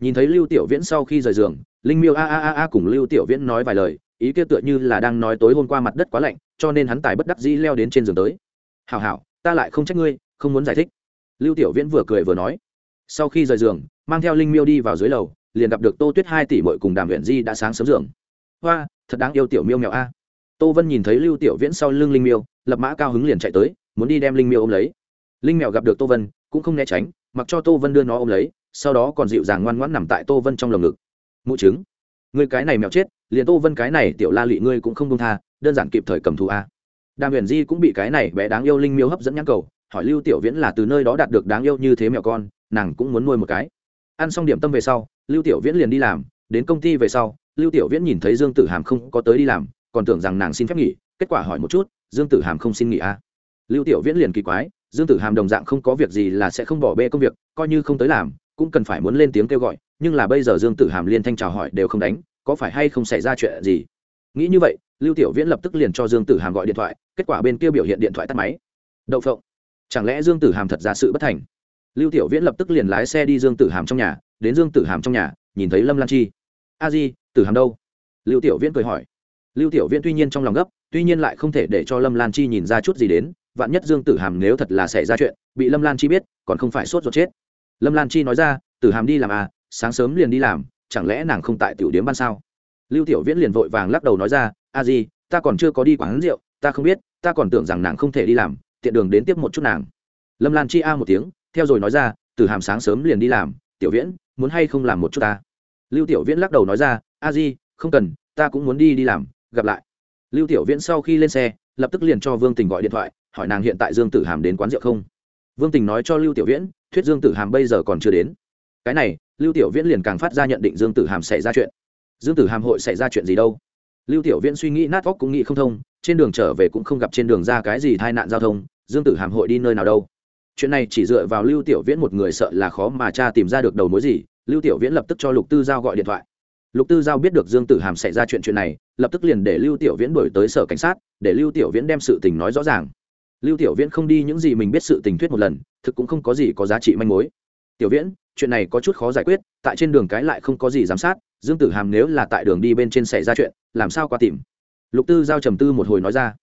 nhìn thấy lưu tiểu viễn sau khi rời giường, linh miêu a a a a cùng lưu tiểu viễn nói vài lời, ý kia tựa như là đang nói tối hôm qua mặt đất quá lạnh, cho nên hắn tài bất đắc dĩ leo đến trên giường tới. Hảo hảo, ta lại không trách ngươi, không muốn giải thích. Lưu tiểu viễn vừa cười vừa nói. Sau khi rời giường, mang theo linh miêu đi vào dưới lầu, liền gặp được tô tuyết hai tỷ mội cùng đàm huyện di đã sáng sớm giường. Hoa, thật đáng yêu tiểu miêu mèo a. Tô vân nhìn thấy lưu tiểu viễn sau lưng linh miêu, lập mã cao hứng liền chạy tới, muốn đi đem linh miêu ôm lấy. Linh mèo gặp được tô vân, cũng không né tránh, mặc cho tô vân đưa nó ôm lấy sau đó còn dịu dàng ngoan ngoãn nằm tại tô vân trong lồng ngực. Mụ trứng người cái này mèo chết, liền tô vân cái này tiểu la lị ngươi cũng không công tha, đơn giản kịp thời cầm thù a. Đàm huyền di cũng bị cái này bé đáng yêu linh miêu hấp dẫn nhãn cầu, hỏi lưu tiểu viễn là từ nơi đó đạt được đáng yêu như thế mèo con, nàng cũng muốn nuôi một cái. Ăn xong điểm tâm về sau, lưu tiểu viễn liền đi làm, đến công ty về sau, lưu tiểu viễn nhìn thấy dương tử hàm không có tới đi làm, còn tưởng rằng nàng xin phép nghỉ, kết quả hỏi một chút, dương tử hàm không xin nghỉ a lưu tiểu viễn liền kỳ quái, dương tử hàm đồng dạng không có việc gì là sẽ không bỏ bê công việc, coi như không tới làm cũng cần phải muốn lên tiếng kêu gọi, nhưng là bây giờ dương tử hàm liên thanh chào hỏi đều không đánh, có phải hay không xảy ra chuyện gì? Nghĩ như vậy, lưu tiểu viễn lập tức liền cho dương tử hàm gọi điện thoại, kết quả bên kia biểu hiện điện thoại tắt máy. Đậu phộng, chẳng lẽ dương tử hàm thật ra sự bất thành? Lưu tiểu viễn lập tức liền lái xe đi dương tử hàm trong nhà, đến dương tử hàm trong nhà, nhìn thấy lâm lan chi. A di, tử hàm đâu? Lưu tiểu viễn cười hỏi. Lưu tiểu viễn tuy nhiên trong lòng gấp, tuy nhiên lại không thể để cho lâm lan chi nhìn ra chút gì đến, vạn nhất dương tử hàm nếu thật là xảy ra chuyện, bị lâm lan chi biết, còn không phải sốt ruột chết lâm lan chi nói ra, tử hàm đi làm à sáng sớm liền đi làm, chẳng lẽ nàng không tại tiểu điếm ban sao? Lưu tiểu viễn liền vội vàng lắc đầu nói ra, a di, ta còn chưa có đi quán rượu, ta không biết, ta còn tưởng rằng nàng không thể đi làm, tiện đường đến tiếp một chút nàng. Lâm lan chi a một tiếng, theo rồi nói ra, tử hàm sáng sớm liền đi làm, tiểu viễn, muốn hay không làm một chút ta? Lưu tiểu viễn lắc đầu nói ra, a di, không cần, ta cũng muốn đi đi làm, gặp lại. Lưu tiểu viễn sau khi lên xe, lập tức liền cho vương tình gọi điện thoại, hỏi nàng hiện tại dương tử hàm đến quán rượu không vương tình nói cho lưu tiểu viễn, thuyết dương tử hàm bây giờ còn chưa đến. Cái này, lưu tiểu viễn liền càng phát ra nhận định dương tử hàm xảy ra chuyện. Dương tử hàm hội xảy ra chuyện gì đâu? Lưu tiểu viễn suy nghĩ nát óc cũng nghĩ không thông, trên đường trở về cũng không gặp trên đường ra cái gì tai nạn giao thông, dương tử hàm hội đi nơi nào đâu? Chuyện này chỉ dựa vào lưu tiểu viễn một người sợ là khó mà cha tìm ra được đầu mối gì, lưu tiểu viễn lập tức cho lục tư giao gọi điện thoại. Lục tư giao biết được dương tử hàm xảy ra chuyện chuyện này, lập tức liền để lưu tiểu viễn đổi tới sở cảnh sát, để lưu tiểu viễn đem sự tình nói rõ ràng lưu tiểu viễn không đi những gì mình biết sự tình thuyết một lần, thực cũng không có gì có giá trị manh mối. Tiểu viễn, chuyện này có chút khó giải quyết, tại trên đường cái lại không có gì giám sát, dương tử hàm nếu là tại đường đi bên trên xảy ra chuyện, làm sao qua tìm? Lục tư giao trầm tư một hồi nói ra.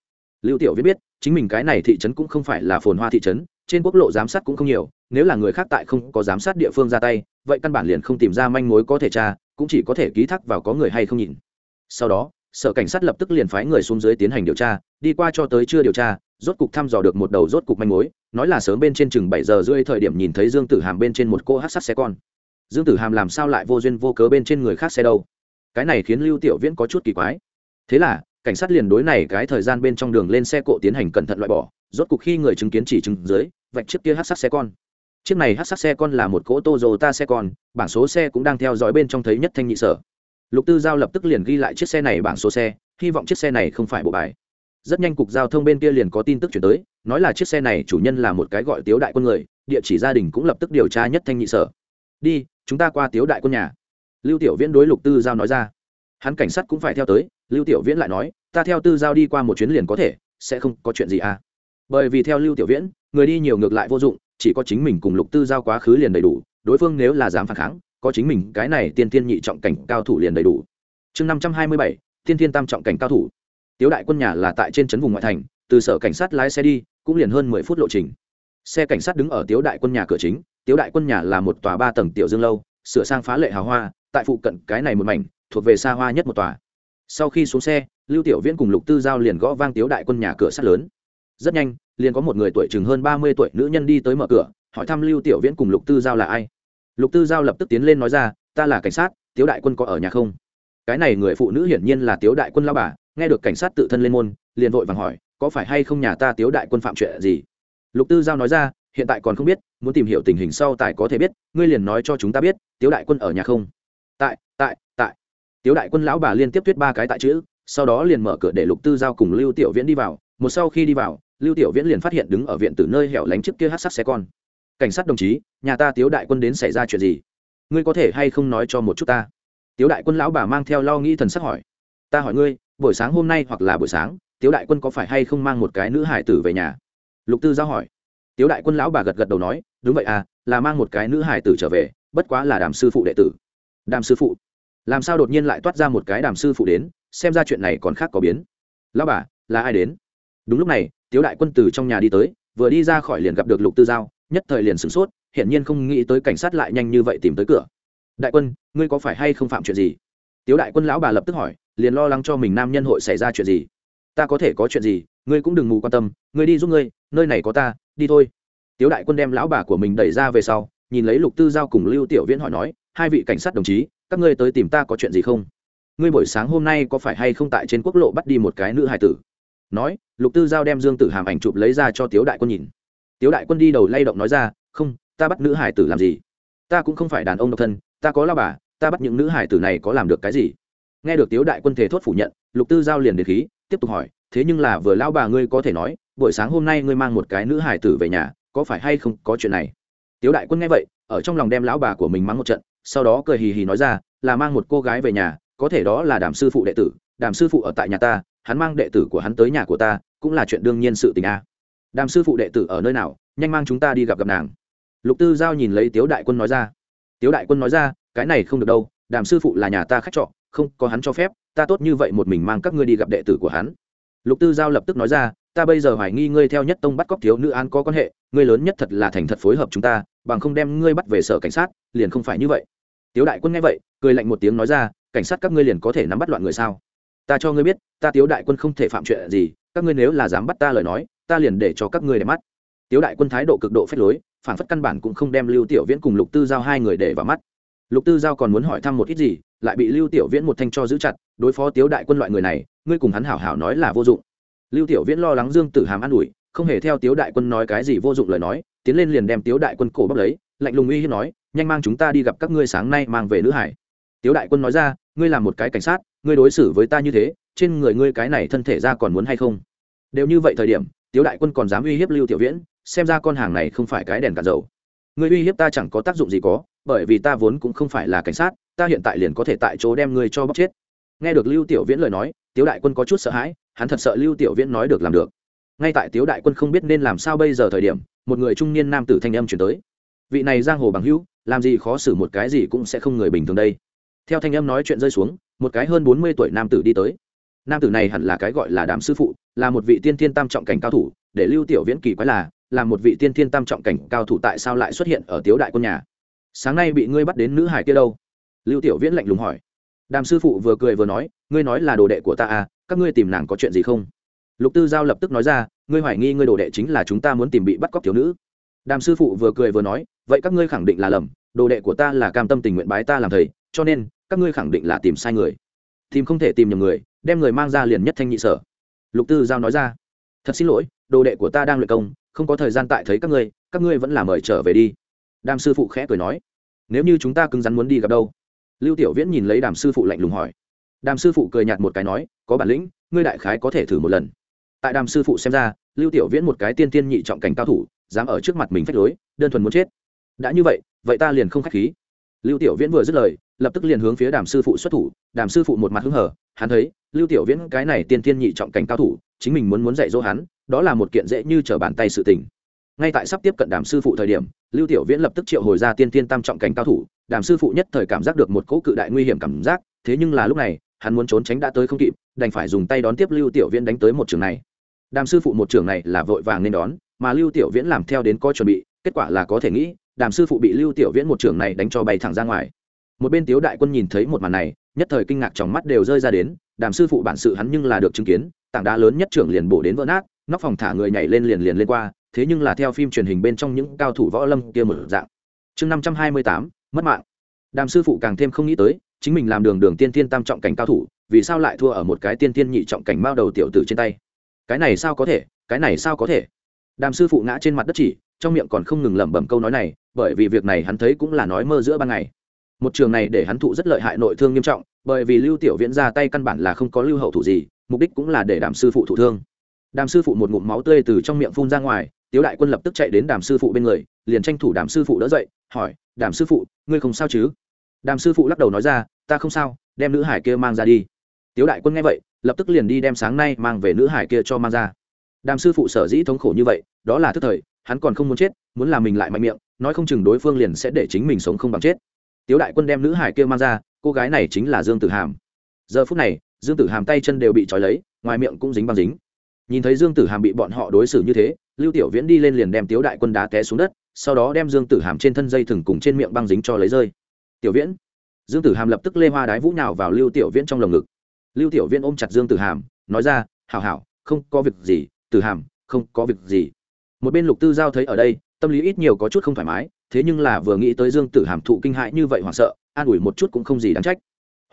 Lưu tiểu viễn biết, chính mình cái này thị trấn cũng không phải là phồn hoa thị trấn, trên quốc lộ giám sát cũng không nhiều, nếu là người khác tại không có giám sát địa phương ra tay, vậy căn bản liền không tìm ra manh mối có thể tra, cũng chỉ có thể ký thác vào có người hay không nhìn. Sau đó sở cảnh sát lập tức liền phái người xuống dưới tiến hành điều tra, đi qua cho tới chưa điều tra, rốt cục thăm dò được một đầu rốt cục manh mối, nói là sớm bên trên chừng bảy giờ rưỡi thời điểm nhìn thấy dương tử hàm bên trên một cô hát sắt xe con. Dương tử hàm làm sao lại vô duyên vô cớ bên trên người khác xe đâu? Cái này khiến lưu tiểu viễn có chút kỳ quái. Thế là, cảnh sát liền đối này cái thời gian bên trong đường lên xe cộ tiến hành cẩn thận loại bỏ, rốt cục khi người chứng kiến chỉ chứng dưới, vạch chiếc kia hát sắt xe con. Chiếc này hát sắt xe con là một cỗ tô dồ ta xe con, bảng số xe cũng đang theo dõi bên trong thấy nhất thanh nhị sở lục tư giao lập tức liền ghi lại chiếc xe này bảng số xe, hy vọng chiếc xe này không phải bộ bài. Rất nhanh cục giao thông bên kia liền có tin tức chuyển tới, nói là chiếc xe này chủ nhân là một cái gọi tiếu đại quân người, địa chỉ gia đình cũng lập tức điều tra nhất thanh nhị sở. Đi, chúng ta qua tiếu đại quân nhà. Lưu tiểu viễn đối lục tư giao nói ra. Hắn cảnh sát cũng phải theo tới, lưu tiểu viễn lại nói, ta theo tư giao đi qua một chuyến liền có thể, sẽ không có chuyện gì à. Bởi vì theo lưu tiểu viễn, người đi nhiều ngược lại vô dụng, chỉ có chính mình cùng lục tư giao quá khứ liền đầy đủ, đối phương nếu là dám phản kháng có chính mình, cái này tiên tiên nhị trọng cảnh cao thủ liền đầy đủ. Chương năm trăm hai mươi bảy, tiên tiên tam trọng cảnh cao thủ. Tiếu đại quân nhà là tại trên trấn vùng ngoại thành, từ sở cảnh sát lái xe đi, cũng liền hơn mười phút lộ trình. Xe cảnh sát đứng ở tiếu đại quân nhà cửa chính, tiếu đại quân nhà là một tòa ba tầng tiểu dương lâu, sửa sang phá lệ hào hoa, tại phụ cận cái này một mảnh, thuộc về xa hoa nhất một tòa. Sau khi xuống xe, lưu tiểu viễn cùng lục tư giao liền gõ vang tiếu đại quân nhà cửa sắt lớn. Rất nhanh, liền có một người tuổi chừng hơn ba mươi tuổi nữ nhân đi tới mở cửa, hỏi thăm lưu tiểu viễn cùng lục tư giao là ai lục tư giao lập tức tiến lên nói ra, ta là cảnh sát, tiếu đại quân có ở nhà không? Cái này người phụ nữ hiển nhiên là tiếu đại quân lao bà, nghe được cảnh sát tự thân lên môn, liền vội vàng hỏi, có phải hay không nhà ta tiếu đại quân phạm chuyện gì? Lục tư giao nói ra, hiện tại còn không biết, muốn tìm hiểu tình hình sau tài có thể biết, ngươi liền nói cho chúng ta biết, tiếu đại quân ở nhà không? Tại tại tại. Tiếu đại quân lão bà liên tiếp tuyết ba cái tại chữ, sau đó liền mở cửa để lục tư giao cùng lưu tiểu viễn đi vào. Một sau khi đi vào, lưu tiểu viễn liền phát hiện đứng ở viện từ nơi hẻo lánh trước kia hát sắc xe con cảnh sát đồng chí, nhà ta tiếu đại quân đến xảy ra chuyện gì? Ngươi có thể hay không nói cho một chút ta? Tiếu đại quân lão bà mang theo lo nghĩ thần sắc hỏi. Ta hỏi ngươi, buổi sáng hôm nay hoặc là buổi sáng, tiếu đại quân có phải hay không mang một cái nữ hải tử về nhà? Lục tư giao hỏi. Tiếu đại quân lão bà gật gật đầu nói, đúng vậy à là mang một cái nữ hải tử trở về, bất quá là đàm sư phụ đệ tử. Đàm sư phụ? Làm sao đột nhiên lại toát ra một cái đàm sư phụ đến, xem ra chuyện này còn khác có biến. Lão bà, là ai đến? Đúng lúc này, tiếu đại quân từ trong nhà đi tới, vừa đi ra khỏi liền gặp được lục tư giao nhất thời liền sửng sốt, hiển nhiên không nghĩ tới cảnh sát lại nhanh như vậy tìm tới cửa. Đại quân, ngươi có phải hay không phạm chuyện gì? Tiếu đại quân lão bà lập tức hỏi, liền lo lắng cho mình nam nhân hội xảy ra chuyện gì. Ta có thể có chuyện gì, ngươi cũng đừng mù quan tâm, ngươi đi giúp ngươi, nơi này có ta, đi thôi. Tiếu đại quân đem lão bà của mình đẩy ra về sau, nhìn lấy lục tư giao cùng lưu tiểu viễn hỏi nói, hai vị cảnh sát đồng chí, các ngươi tới tìm ta có chuyện gì không? Ngươi buổi sáng hôm nay có phải hay không tại trên quốc lộ bắt đi một cái nữ hài tử? Nói, lục tư giao đem dương tử hàm ảnh chụp lấy ra cho tiếu đại quân nhìn tiếu đại quân đi đầu lay động nói ra, không, ta bắt nữ hải tử làm gì? Ta cũng không phải đàn ông độc thân, ta có lao bà, ta bắt những nữ hải tử này có làm được cái gì? Nghe được tiếu đại quân thể thốt phủ nhận, lục tư giao liền đề khí, tiếp tục hỏi, thế nhưng là vừa lao bà ngươi có thể nói, buổi sáng hôm nay ngươi mang một cái nữ hải tử về nhà, có phải hay không có chuyện này? Tiếu đại quân nghe vậy, ở trong lòng đem lão bà của mình mắng một trận, sau đó cười hì hì nói ra, là mang một cô gái về nhà, có thể đó là đàm sư phụ đệ tử, đàm sư phụ ở tại nhà ta, hắn mang đệ tử của hắn tới nhà của ta, cũng là chuyện đương nhiên sự tình a. à đàm sư phụ đệ tử ở nơi nào, nhanh mang chúng ta đi gặp gặp nàng. Lục tư giao nhìn lấy tiếu đại quân nói ra. Tiếu đại quân nói ra, cái này không được đâu, đàm sư phụ là nhà ta khách trọ, không có hắn cho phép, ta tốt như vậy một mình mang các ngươi đi gặp đệ tử của hắn. Lục tư giao lập tức nói ra, ta bây giờ hoài nghi ngươi theo nhất tông bắt cóc thiếu nữ an có quan hệ, ngươi lớn nhất thật là thành thật phối hợp chúng ta, bằng không đem ngươi bắt về sở cảnh sát, liền không phải như vậy. Tiếu đại quân nghe vậy, cười lạnh một tiếng nói ra, cảnh sát các ngươi liền có thể nắm bắt loạn người sao? Ta cho ngươi biết, ta tiếu đại quân không thể phạm chuyện gì, các ngươi nếu là dám bắt ta lời nói ta liền để cho các ngươi để mắt. Tiếu đại quân thái độ cực độ phép lối, phản phất căn bản cũng không đem lưu tiểu viễn cùng lục tư giao hai người để vào mắt. Lục tư giao còn muốn hỏi thăm một ít gì, lại bị lưu tiểu viễn một thanh cho giữ chặt, đối phó tiếu đại quân loại người này, ngươi cùng hắn hảo hảo nói là vô dụng. Lưu tiểu viễn lo lắng dương tử hàm an ủi, không hề theo tiếu đại quân nói cái gì vô dụng lời nói, tiến lên liền đem tiếu đại quân cổ bóc lấy, lạnh lùng uy hiếp nói, nhanh mang chúng ta đi gặp các ngươi sáng nay mang về nữ hải. Tiếu đại quân nói ra, ngươi là một cái cảnh sát, ngươi đối xử với ta như thế, trên người ngươi cái này thân thể ra còn muốn hay không? Đều như vậy thời điểm tiếu đại quân còn dám uy hiếp lưu tiểu viễn, xem ra con hàng này không phải cái đèn cả dầu. Ngươi uy hiếp ta chẳng có tác dụng gì có, bởi vì ta vốn cũng không phải là cảnh sát, ta hiện tại liền có thể tại chỗ đem ngươi cho bóc chết. Nghe được lưu tiểu viễn lời nói, tiếu đại quân có chút sợ hãi, hắn thật sợ lưu tiểu viễn nói được làm được. Ngay tại tiếu đại quân không biết nên làm sao bây giờ thời điểm, một người trung niên nam tử thanh âm chuyển tới. Vị này giang hồ bằng hữu, làm gì khó xử một cái gì cũng sẽ không người bình thường đây. Theo thanh âm nói chuyện rơi xuống, một cái hơn bốn mươi tuổi nam tử đi tới nam tử này hẳn là cái gọi là đám sư phụ, là một vị tiên thiên tam trọng cảnh cao thủ, để lưu tiểu viễn kỳ quái là là một vị tiên thiên tam trọng cảnh cao thủ tại sao lại xuất hiện ở tiếu đại quân nhà? Sáng nay bị ngươi bắt đến nữ hải kia đâu? Lưu tiểu viễn lạnh lùng hỏi. Đàm sư phụ vừa cười vừa nói, ngươi nói là đồ đệ của ta à các ngươi tìm nàng có chuyện gì không? Lục tư giao lập tức nói ra, ngươi hoài nghi ngươi đồ đệ chính là chúng ta muốn tìm bị bắt cóc thiếu nữ. Đàm sư phụ vừa cười vừa nói, vậy các ngươi khẳng định là lầm, đồ đệ của ta là cam tâm tình nguyện bái ta làm thầy, cho nên, các ngươi khẳng định là tìm sai người. Tìm không thể tìm nhầm người đem người mang ra liền nhất thanh nhị sở. Lục tư giao nói ra, thật xin lỗi, đồ đệ của ta đang luyện công, không có thời gian tại thấy các ngươi các ngươi vẫn là mời trở về đi. Đàm sư phụ khẽ cười nói, nếu như chúng ta cứng rắn muốn đi gặp đâu? Lưu tiểu viễn nhìn lấy đàm sư phụ lạnh lùng hỏi. Đàm sư phụ cười nhạt một cái nói, có bản lĩnh, ngươi đại khái có thể thử một lần. Tại đàm sư phụ xem ra, lưu tiểu viễn một cái tiên tiên nhị trọng cảnh cao thủ, dám ở trước mặt mình phách lối, đơn thuần muốn chết. Đã như vậy vậy ta liền không khách khí. Lưu tiểu viễn vừa dứt lời, lập tức liền hướng phía đàm sư phụ xuất thủ, đàm sư phụ một mặt hứng hở hắn thấy, lưu tiểu viễn cái này tiên tiên nhị trọng cảnh cao thủ, chính mình muốn muốn dạy dỗ hắn, đó là một kiện dễ như trở bàn tay sự tình. Ngay tại sắp tiếp cận đàm sư phụ thời điểm, lưu tiểu viễn lập tức triệu hồi ra tiên tiên tam trọng cảnh cao thủ, đàm sư phụ nhất thời cảm giác được một cỗ cự đại nguy hiểm cảm giác, thế nhưng là lúc này, hắn muốn trốn tránh đã tới không kịp, đành phải dùng tay đón tiếp lưu tiểu viễn đánh tới một trường này. Đàm sư phụ một trường này là vội vàng nên đón, mà lưu tiểu viễn làm theo đến coi chuẩn bị, kết quả là có thể nghĩ, đàm sư phụ bị lưu tiểu viễn một trường này đánh cho bay thẳng ra ngoài. Một bên tiếu đại quân nhìn thấy một màn này nhất thời kinh ngạc trong mắt đều rơi ra đến, đàm sư phụ bản sự hắn nhưng là được chứng kiến, tảng đá lớn nhất trưởng liền bổ đến vỡ nát, nóc phòng thả người nhảy lên liền liền lên qua, thế nhưng là theo phim truyền hình bên trong những cao thủ võ lâm kia một dạng. Chương năm trăm hai mươi tám, mất mạng. Đàm sư phụ càng thêm không nghĩ tới, chính mình làm đường đường tiên tiên tam trọng cảnh cao thủ, vì sao lại thua ở một cái tiên tiên nhị trọng cảnh mao đầu tiểu tử trên tay? Cái này sao có thể, cái này sao có thể? Đàm sư phụ ngã trên mặt đất chỉ, trong miệng còn không ngừng lẩm bẩm câu nói này, bởi vì việc này hắn thấy cũng là nói mơ giữa ban ngày một trường này để hắn thụ rất lợi hại nội thương nghiêm trọng, bởi vì lưu tiểu viễn ra tay căn bản là không có lưu hậu thủ gì, mục đích cũng là để đàm sư phụ thụ thương. Đàm sư phụ một ngụm máu tươi từ trong miệng phun ra ngoài, tiếu đại quân lập tức chạy đến đàm sư phụ bên người, liền tranh thủ đàm sư phụ đỡ dậy, hỏi, đàm sư phụ, ngươi không sao chứ? Đàm sư phụ lắc đầu nói ra, ta không sao, đem nữ hải kia mang ra đi. Tiếu đại quân nghe vậy, lập tức liền đi đem sáng nay mang về nữ hải kia cho mang ra. Đàm sư phụ sở dĩ thống khổ như vậy, đó là thức thời, hắn còn không muốn chết, muốn làm mình lại mạnh miệng, nói không chừng đối phương liền sẽ để chính mình sống không bằng chết tiếu đại quân đem nữ hải kia mang ra, cô gái này chính là dương tử hàm. Giờ phút này, dương tử hàm tay chân đều bị trói lấy, ngoài miệng cũng dính băng dính. Nhìn thấy dương tử hàm bị bọn họ đối xử như thế, lưu tiểu viễn đi lên liền đem tiếu đại quân đá té xuống đất, sau đó đem dương tử hàm trên thân dây thừng cùng trên miệng băng dính cho lấy rơi. Tiểu viễn. Dương tử hàm lập tức lê hoa đái vũ nào vào lưu tiểu viễn trong lồng ngực. Lưu tiểu viễn ôm chặt dương tử hàm, nói ra, hảo hảo, không có việc gì, tử hàm, không có việc gì. Một bên lục tư giao thấy ở đây, tâm lý ít nhiều có chút không thoải mái thế nhưng là vừa nghĩ tới dương tử hàm thụ kinh hãi như vậy hoảng sợ, an ủi một chút cũng không gì đáng trách.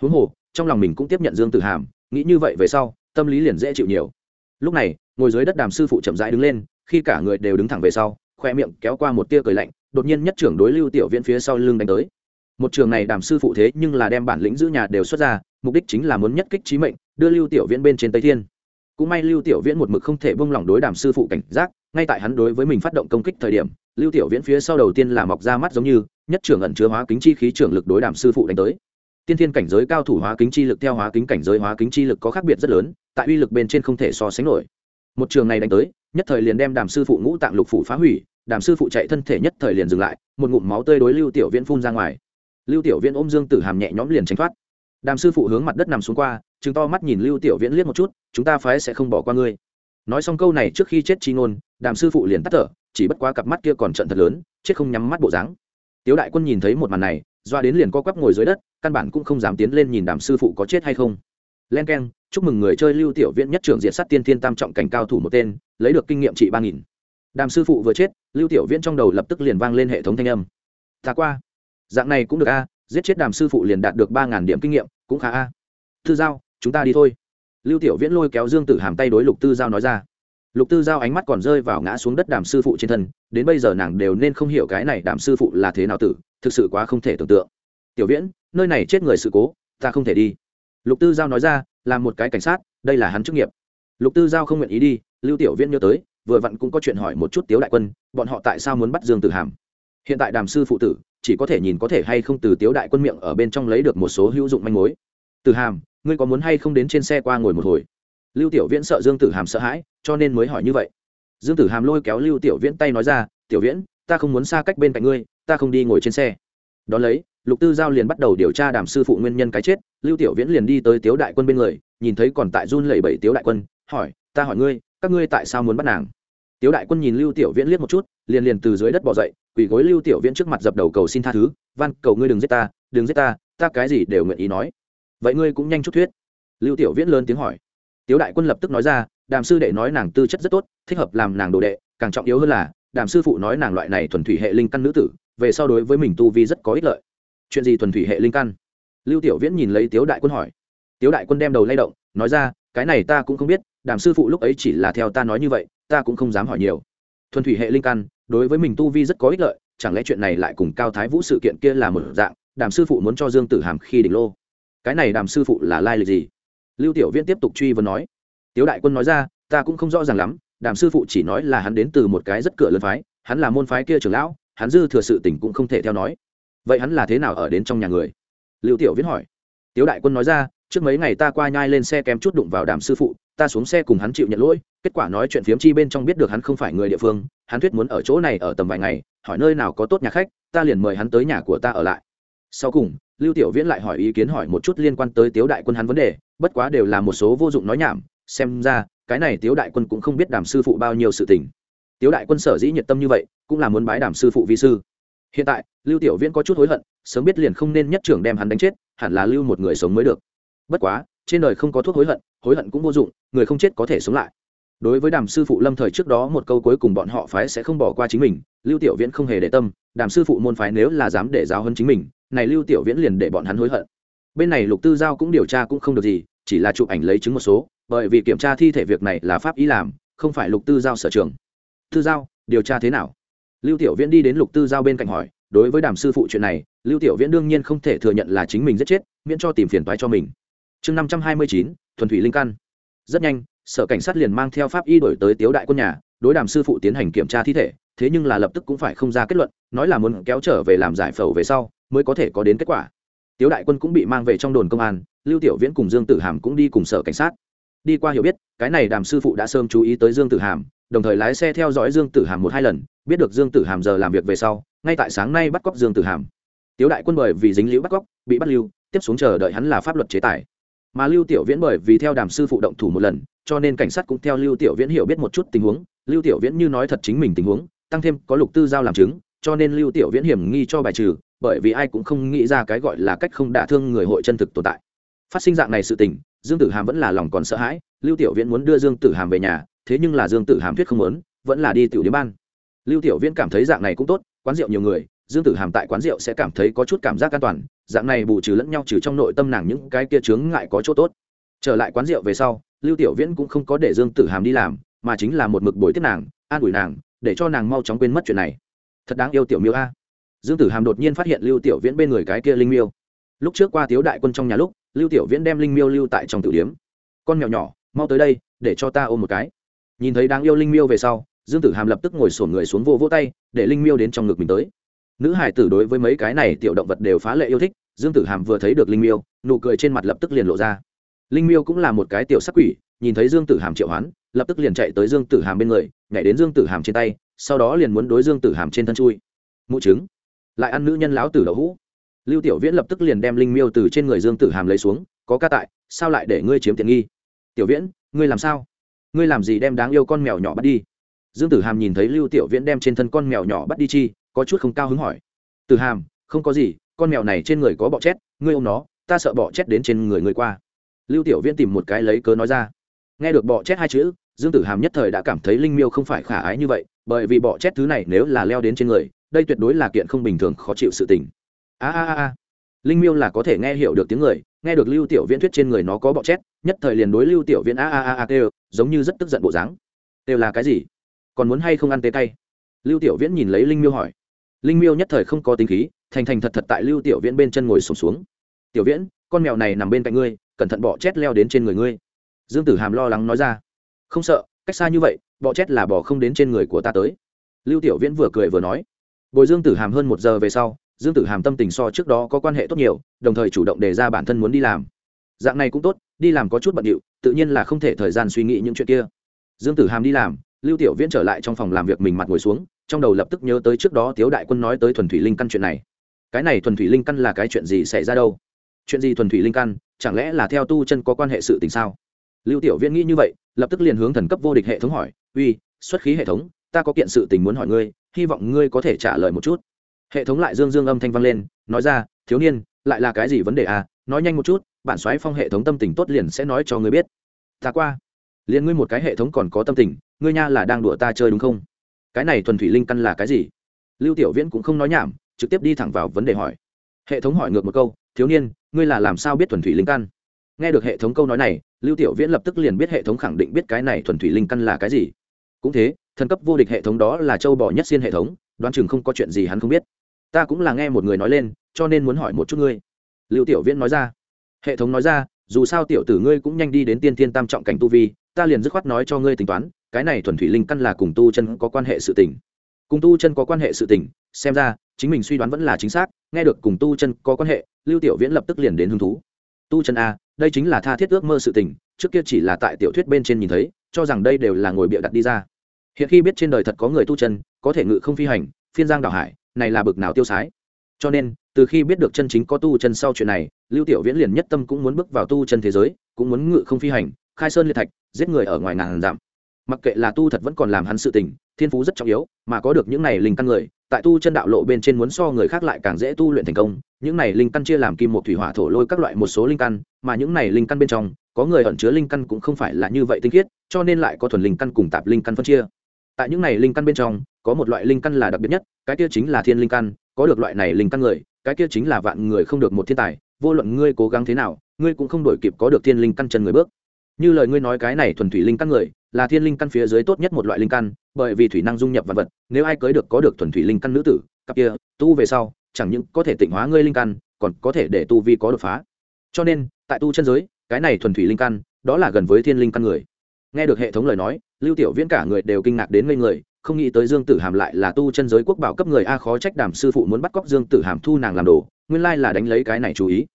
Huống hồ, trong lòng mình cũng tiếp nhận dương tử hàm, nghĩ như vậy về sau, tâm lý liền dễ chịu nhiều. Lúc này, ngồi dưới đất đàm sư phụ chậm rãi đứng lên, khi cả người đều đứng thẳng về sau, khoe miệng kéo qua một tia cười lạnh, đột nhiên nhất trưởng đối lưu tiểu viễn phía sau lưng đánh tới. Một trường này đàm sư phụ thế nhưng là đem bản lĩnh giữ nhà đều xuất ra, mục đích chính là muốn nhất kích trí mệnh, đưa lưu tiểu viễn bên trên tây thiên cũng may lưu tiểu viễn một mực không thể bông lỏng đối đàm sư phụ cảnh giác, ngay tại hắn đối với mình phát động công kích thời điểm, lưu tiểu viễn phía sau đầu tiên là mọc ra mắt giống như, nhất trưởng ẩn chứa hóa kính chi khí trưởng lực đối đàm sư phụ đánh tới. Tiên thiên cảnh giới cao thủ hóa kính chi lực theo hóa kính cảnh giới hóa kính chi lực có khác biệt rất lớn, tại uy lực bên trên không thể so sánh nổi. Một trường này đánh tới, nhất thời liền đem đàm sư phụ ngũ tạng lục phủ phá hủy, đàm sư phụ chạy thân thể nhất thời liền dừng lại, một ngụm máu tươi đối lưu tiểu viễn phun ra ngoài. Lưu tiểu viễn ôm dương tử hàm nhẹ nhõm liền tránh thoát. Đàm sư phụ hướng mặt đất nằm xuống qua chứng to mắt nhìn lưu tiểu viễn liếc một chút, chúng ta phái sẽ không bỏ qua ngươi. Nói xong câu này trước khi chết chi ngôn, đàm sư phụ liền tắt thở, chỉ bất quá cặp mắt kia còn trận thật lớn, chết không nhắm mắt bộ dáng. Tiếu đại quân nhìn thấy một màn này, doa đến liền co quắp ngồi dưới đất, căn bản cũng không dám tiến lên nhìn đàm sư phụ có chết hay không. Len k e n chúc mừng người chơi lưu tiểu viễn nhất trưởng diện sát tiên thiên tam trọng cảnh cao thủ một tên, lấy được kinh nghiệm trị ba nghìn. Đàm sư phụ vừa chết, lưu tiểu viễn trong đầu lập tức liền vang lên hệ thống thanh âm. Ta qua. Dạng này cũng được a, giết chết đàm sư phụ liền đạt được ba ngàn điểm kinh nghiệm, cũng khá a. Thư giao chúng ta đi thôi. Lưu tiểu viễn lôi kéo dương tử hàm tay đối lục tư giao nói ra. Lục tư giao ánh mắt còn rơi vào ngã xuống đất đàm sư phụ trên thân, đến bây giờ nàng đều nên không hiểu cái này đàm sư phụ là thế nào tử, thực sự quá không thể tưởng tượng. Tiểu viễn, nơi này chết người sự cố, ta không thể đi. Lục tư giao nói ra là một cái cảnh sát, đây là hắn chức nghiệp. Lục tư giao không nguyện ý đi, lưu tiểu viễn nhớ tới, vừa vặn cũng có chuyện hỏi một chút tiếu đại quân, bọn họ tại sao muốn bắt dương tử hàm? Hiện tại đàm sư phụ tử, chỉ có thể nhìn có thể hay không từ tiếu đại quân miệng ở bên trong lấy được một số hữu dụng manh mối. Tử hàm ngươi có muốn hay không đến trên xe qua ngồi một hồi? Lưu tiểu viễn sợ dương tử hàm sợ hãi, cho nên mới hỏi như vậy. Dương tử hàm lôi kéo lưu tiểu viễn tay nói ra, tiểu viễn, ta không muốn xa cách bên cạnh ngươi, ta không đi ngồi trên xe. Đón lấy, lục tư giao liền bắt đầu điều tra đàm sư phụ nguyên nhân cái chết, lưu tiểu viễn liền đi tới tiếu đại quân bên người, nhìn thấy còn tại run lẩy bẩy tiếu đại quân, hỏi, ta hỏi ngươi, các ngươi tại sao muốn bắt nàng? Tiếu đại quân nhìn lưu tiểu viễn liếc một chút, liền liền từ dưới đất bỏ dậy, quỳ gối lưu tiểu viễn trước mặt dập đầu cầu xin tha thứ, van, cầu ngươi đừng giết ta, đừng giết ta ta cái gì đều nguyện ý nói vậy ngươi cũng nhanh chút thuyết. Lưu tiểu viễn lớn tiếng hỏi. Tiếu đại quân lập tức nói ra, đàm sư đệ nói nàng tư chất rất tốt, thích hợp làm nàng đồ đệ, càng trọng yếu hơn là, đàm sư phụ nói nàng loại này thuần thủy hệ linh căn nữ tử, về so đối với mình tu vi rất có ích lợi. Chuyện gì thuần thủy hệ linh căn? Lưu tiểu viễn nhìn lấy tiếu đại quân hỏi. Tiếu đại quân đem đầu lay động, nói ra, cái này ta cũng không biết, đàm sư phụ lúc ấy chỉ là theo ta nói như vậy, ta cũng không dám hỏi nhiều. Thuần thủy hệ linh căn, đối với mình tu vi rất có ích lợi, chẳng lẽ chuyện này lại cùng cao thái vũ sự kiện kia là một dạng, đàm sư phụ muốn cho dương tử hàm khi đỉnh lô? Cái này đàm sư phụ là lai lịch gì? Lưu tiểu viễn tiếp tục truy vấn nói. Tiếu đại quân nói ra, ta cũng không rõ ràng lắm, đàm sư phụ chỉ nói là hắn đến từ một cái rất cửa lớn phái, hắn là môn phái kia trưởng lão, hắn dư thừa sự tình cũng không thể theo nói. Vậy hắn là thế nào ở đến trong nhà người? Lưu tiểu viễn hỏi. Tiếu đại quân nói ra, trước mấy ngày ta qua nhai lên xe kém chút đụng vào đàm sư phụ, ta xuống xe cùng hắn chịu nhận lỗi, kết quả nói chuyện phiếm chi bên trong biết được hắn không phải người địa phương, hắn thuyết muốn ở chỗ này ở tầm vài ngày, hỏi nơi nào có tốt nhà khách, ta liền mời hắn tới nhà của ta ở lại sau cùng, lưu tiểu viễn lại hỏi ý kiến hỏi một chút liên quan tới tiếu đại quân hắn vấn đề, bất quá đều là một số vô dụng nói nhảm, xem ra, cái này tiếu đại quân cũng không biết đàm sư phụ bao nhiêu sự tình. Tiếu đại quân sở dĩ nhiệt tâm như vậy, cũng là muốn bái đàm sư phụ vi sư. Hiện tại, lưu tiểu viễn có chút hối hận, sớm biết liền không nên nhất trưởng đem hắn đánh chết, hẳn là lưu một người sống mới được. Bất quá, trên đời không có thuốc hối hận hối hận cũng vô dụng, người không chết có thể sống lại đối với đàm sư phụ lâm thời trước đó một câu cuối cùng bọn họ phái sẽ không bỏ qua chính mình, lưu tiểu viễn không hề để tâm, đàm sư phụ môn phái nếu là dám để giáo hơn chính mình, này lưu tiểu viễn liền để bọn hắn hối hận. Bên này lục tư giao cũng điều tra cũng không được gì, chỉ là chụp ảnh lấy chứng một số, bởi vì kiểm tra thi thể việc này là pháp ý làm, không phải lục tư giao sở trường. Tư giao, điều tra thế nào? Lưu tiểu viễn đi đến lục tư giao bên cạnh hỏi, đối với đàm sư phụ chuyện này, lưu tiểu viễn đương nhiên không thể thừa nhận là chính mình giết chết, miễn cho tìm phiền toái cho mình. Chương năm trăm hai mươi chín, thuần thủy linh căn. Rất nhanh sở cảnh sát liền mang theo pháp y đổi tới tiếu đại quân nhà, đối đàm sư phụ tiến hành kiểm tra thi thể, thế nhưng là lập tức cũng phải không ra kết luận, nói là muốn kéo trở về làm giải phẫu về sau, mới có thể có đến kết quả. Tiếu đại quân cũng bị mang về trong đồn công an, lưu tiểu viễn cùng dương tử hàm cũng đi cùng sở cảnh sát. Đi qua hiểu biết, cái này đàm sư phụ đã sớm chú ý tới dương tử hàm, đồng thời lái xe theo dõi dương tử hàm một hai lần, biết được dương tử hàm giờ làm việc về sau, ngay tại sáng nay bắt cóc dương tử hàm. Tiếu đại quân bởi vì dính liễu bắt cóc, bị bắt lưu, tiếp xuống chờ đợi hắn là pháp luật chế tài mà lưu tiểu viễn bởi vì theo đàm sư phụ động thủ một lần, cho nên cảnh sát cũng theo lưu tiểu viễn hiểu biết một chút tình huống. Lưu tiểu viễn như nói thật chính mình tình huống, tăng thêm có lục tư giao làm chứng, cho nên lưu tiểu viễn hiểm nghi cho bài trừ, bởi vì ai cũng không nghĩ ra cái gọi là cách không đả thương người hội chân thực tồn tại. Phát sinh dạng này sự tình, dương tử hàm vẫn là lòng còn sợ hãi, lưu tiểu viễn muốn đưa dương tử hàm về nhà, thế nhưng là dương tử hàm thuyết không muốn, vẫn là đi tiểu điếm ban. Lưu tiểu viễn cảm thấy dạng này cũng tốt, quán rượu nhiều người, dương tử hàm tại quán rượu sẽ cảm thấy có chút cảm giác an toàn dạng này bù trừ lẫn nhau trừ trong nội tâm nàng những cái kia chướng ngại có chỗ tốt. Trở lại quán rượu về sau, lưu tiểu viễn cũng không có để dương tử hàm đi làm, mà chính là một mực bồi tiếp nàng, an ủi nàng, để cho nàng mau chóng quên mất chuyện này. Thật đáng yêu tiểu miêu a. Dương tử hàm đột nhiên phát hiện lưu tiểu viễn bên người cái kia linh miêu. Lúc trước qua tiếu đại quân trong nhà lúc, lưu tiểu viễn đem linh miêu lưu tại trong tử điếm. Con mèo nhỏ, mau tới đây, để cho ta ôm một cái. Nhìn thấy đáng yêu linh miêu về sau, dương tử hàm lập tức ngồi sổn người xuống vô vô tay, để linh miêu đến trong ngực mình tới nữ hải tử đối với mấy cái này tiểu động vật đều phá lệ yêu thích, dương tử hàm vừa thấy được linh miêu, nụ cười trên mặt lập tức liền lộ ra. Linh miêu cũng là một cái tiểu sắc quỷ, nhìn thấy dương tử hàm triệu hoán, lập tức liền chạy tới dương tử hàm bên người, nhảy đến dương tử hàm trên tay, sau đó liền muốn đối dương tử hàm trên thân chui. Mụ trứng. Lại ăn nữ nhân láo tử đậu hũ. Lưu tiểu viễn lập tức liền đem linh miêu từ trên người dương tử hàm lấy xuống, có ca tại, sao lại để ngươi chiếm tiện nghi? Tiểu viễn, ngươi làm sao? Ngươi làm gì đem đáng yêu con mèo nhỏ bắt đi? Dương tử hàm nhìn thấy lưu tiểu viễn đem trên thân con mèo nhỏ bắt đi chi có chút không cao hứng hỏi. Từ hàm, không có gì, con mèo này trên người có bọ chét, ngươi ôm nó, ta sợ bọ chét đến trên người ngươi qua. Lưu tiểu viễn tìm một cái lấy cớ nói ra. Nghe được bọ chét hai chữ, dương tử hàm nhất thời đã cảm thấy linh miêu không phải khả ái như vậy, bởi vì bọ chét thứ này nếu là leo đến trên người, đây tuyệt đối là kiện không bình thường, khó chịu sự tình. A a a a. Linh miêu là có thể nghe hiểu được tiếng người, nghe được lưu tiểu viễn thuyết trên người nó có bọ chét, nhất thời liền đối lưu tiểu viễn a a a a kêu, giống như rất tức giận bộ dáng. Tê là cái gì? Còn muốn hay không ăn tê tay lưu tiểu viễn nhìn lấy linh miêu hỏi linh miêu nhất thời không có tính khí thành thành thật thật tại lưu tiểu viễn bên chân ngồi sụp xuống, xuống tiểu viễn con mèo này nằm bên cạnh ngươi cẩn thận bọ chét leo đến trên người ngươi. Dương tử hàm lo lắng nói ra. Không sợ cách xa như vậy bọ chét là bò không đến trên người của ta tới. Lưu tiểu viễn vừa cười vừa nói. Bồi dương tử hàm hơn một giờ về sau dương tử hàm tâm tình so trước đó có quan hệ tốt nhiều đồng thời chủ động đề ra bản thân muốn đi làm. Dạng này cũng tốt đi làm có chút bận điệu tự nhiên là không thể thời gian suy nghĩ những chuyện kia. Dương tử hàm đi làm lưu tiểu viễn trở lại trong phòng làm việc mình mặt ngồi xuống trong đầu lập tức nhớ tới trước đó tiếu đại quân nói tới thuần thủy linh căn chuyện này. Cái này thuần thủy linh căn là cái chuyện gì xảy ra đâu? Chuyện gì thuần thủy linh căn? Chẳng lẽ là theo tu chân có quan hệ sự tình sao? Lưu tiểu viễn nghĩ như vậy, lập tức liền hướng thần cấp vô địch hệ thống hỏi, uy, xuất khí hệ thống, ta có kiện sự tình muốn hỏi ngươi, hy vọng ngươi có thể trả lời một chút. Hệ thống lại dương dương âm thanh vang lên, nói ra, thiếu niên, lại là cái gì vấn đề à? Nói nhanh một chút bản xoáy phong hệ thống tâm tình tốt liền sẽ nói cho ngươi biết. Ta qua. Liền ngươi một cái hệ thống còn có tâm tình, ngươi nha là đang đùa ta chơi đúng không? Cái này thuần thủy linh căn là cái gì? Lưu tiểu viễn cũng không nói nhảm, trực tiếp đi thẳng vào vấn đề hỏi. Hệ thống hỏi ngược một câu, thiếu niên, ngươi là làm sao biết thuần thủy linh căn? Nghe được hệ thống câu nói này, lưu tiểu viễn lập tức liền biết hệ thống khẳng định biết cái này thuần thủy linh căn là cái gì. Cũng thế, thần cấp vô địch hệ thống đó là châu bò nhất xiên hệ thống, đoán chừng không có chuyện gì hắn không biết. Ta cũng là nghe một người nói lên, cho nên muốn hỏi một chút ngươi. Lưu tiểu viễn nói ra. Hệ thống nói ra, dù sao tiểu tử ngươi cũng nhanh đi đến tiên thiên tam trọng cảnh tu vi ta liền dứt khoát nói cho ngươi tính toán, cái này thuần thủy linh căn là cùng tu chân có quan hệ sự tình. Cùng tu chân có quan hệ sự tình, xem ra, chính mình suy đoán vẫn là chính xác, nghe được cùng tu chân có quan hệ, lưu tiểu viễn lập tức liền đến hứng thú. Tu chân a, đây chính là tha thiết ước mơ sự tình, trước kia chỉ là tại tiểu thuyết bên trên nhìn thấy, cho rằng đây đều là ngồi bịa đặt đi ra. Hiện khi biết trên đời thật có người tu chân, có thể ngự không phi hành, phiên giang đảo hải, này là bực nào tiêu sái. Cho nên, từ khi biết được chân chính có tu chân sau chuyện này, lưu tiểu viễn liền nhất tâm cũng muốn bước vào tu chân thế giới, cũng muốn ngự không phi hành, khai sơn liệt thạch giết người ở ngoài ngàn dặm mặc kệ là tu thật vẫn còn làm hắn sự tình thiên phú rất trọng yếu mà có được những này linh căn người tại tu chân đạo lộ bên trên muốn so người khác lại càng dễ tu luyện thành công những này linh căn chia làm kim một thủy hỏa thổ lôi các loại một số linh căn mà những này linh căn bên trong có người ẩn chứa linh căn cũng không phải là như vậy tinh khiết cho nên lại có thuần linh căn cùng tạp linh căn phân chia tại những này linh căn bên trong có một loại linh căn là đặc biệt nhất cái kia chính là thiên linh căn có được loại này linh căn người cái kia chính là vạn người không được một thiên tài vô luận ngươi cố gắng thế nào ngươi cũng không đổi kịp có được thiên linh căn chân người bước như lời ngươi nói cái này thuần thủy linh căn người, là thiên linh căn phía dưới tốt nhất một loại linh căn, bởi vì thủy năng dung nhập vật vật, nếu ai cưới được có được thuần thủy linh căn nữ tử, cặp kia, tu về sau, chẳng những có thể tịnh hóa ngươi linh căn, còn có thể để tu vi có đột phá. Cho nên, tại tu chân giới, cái này thuần thủy linh căn, đó là gần với thiên linh căn người. Nghe được hệ thống lời nói, lưu tiểu viễn cả người đều kinh ngạc đến ngây người, không nghĩ tới dương tử hàm lại là tu chân giới quốc bảo cấp người a khó trách đàm sư phụ muốn bắt cóc dương tử hàm thu nàng làm đồ, nguyên lai là đánh lấy cái này chú ý.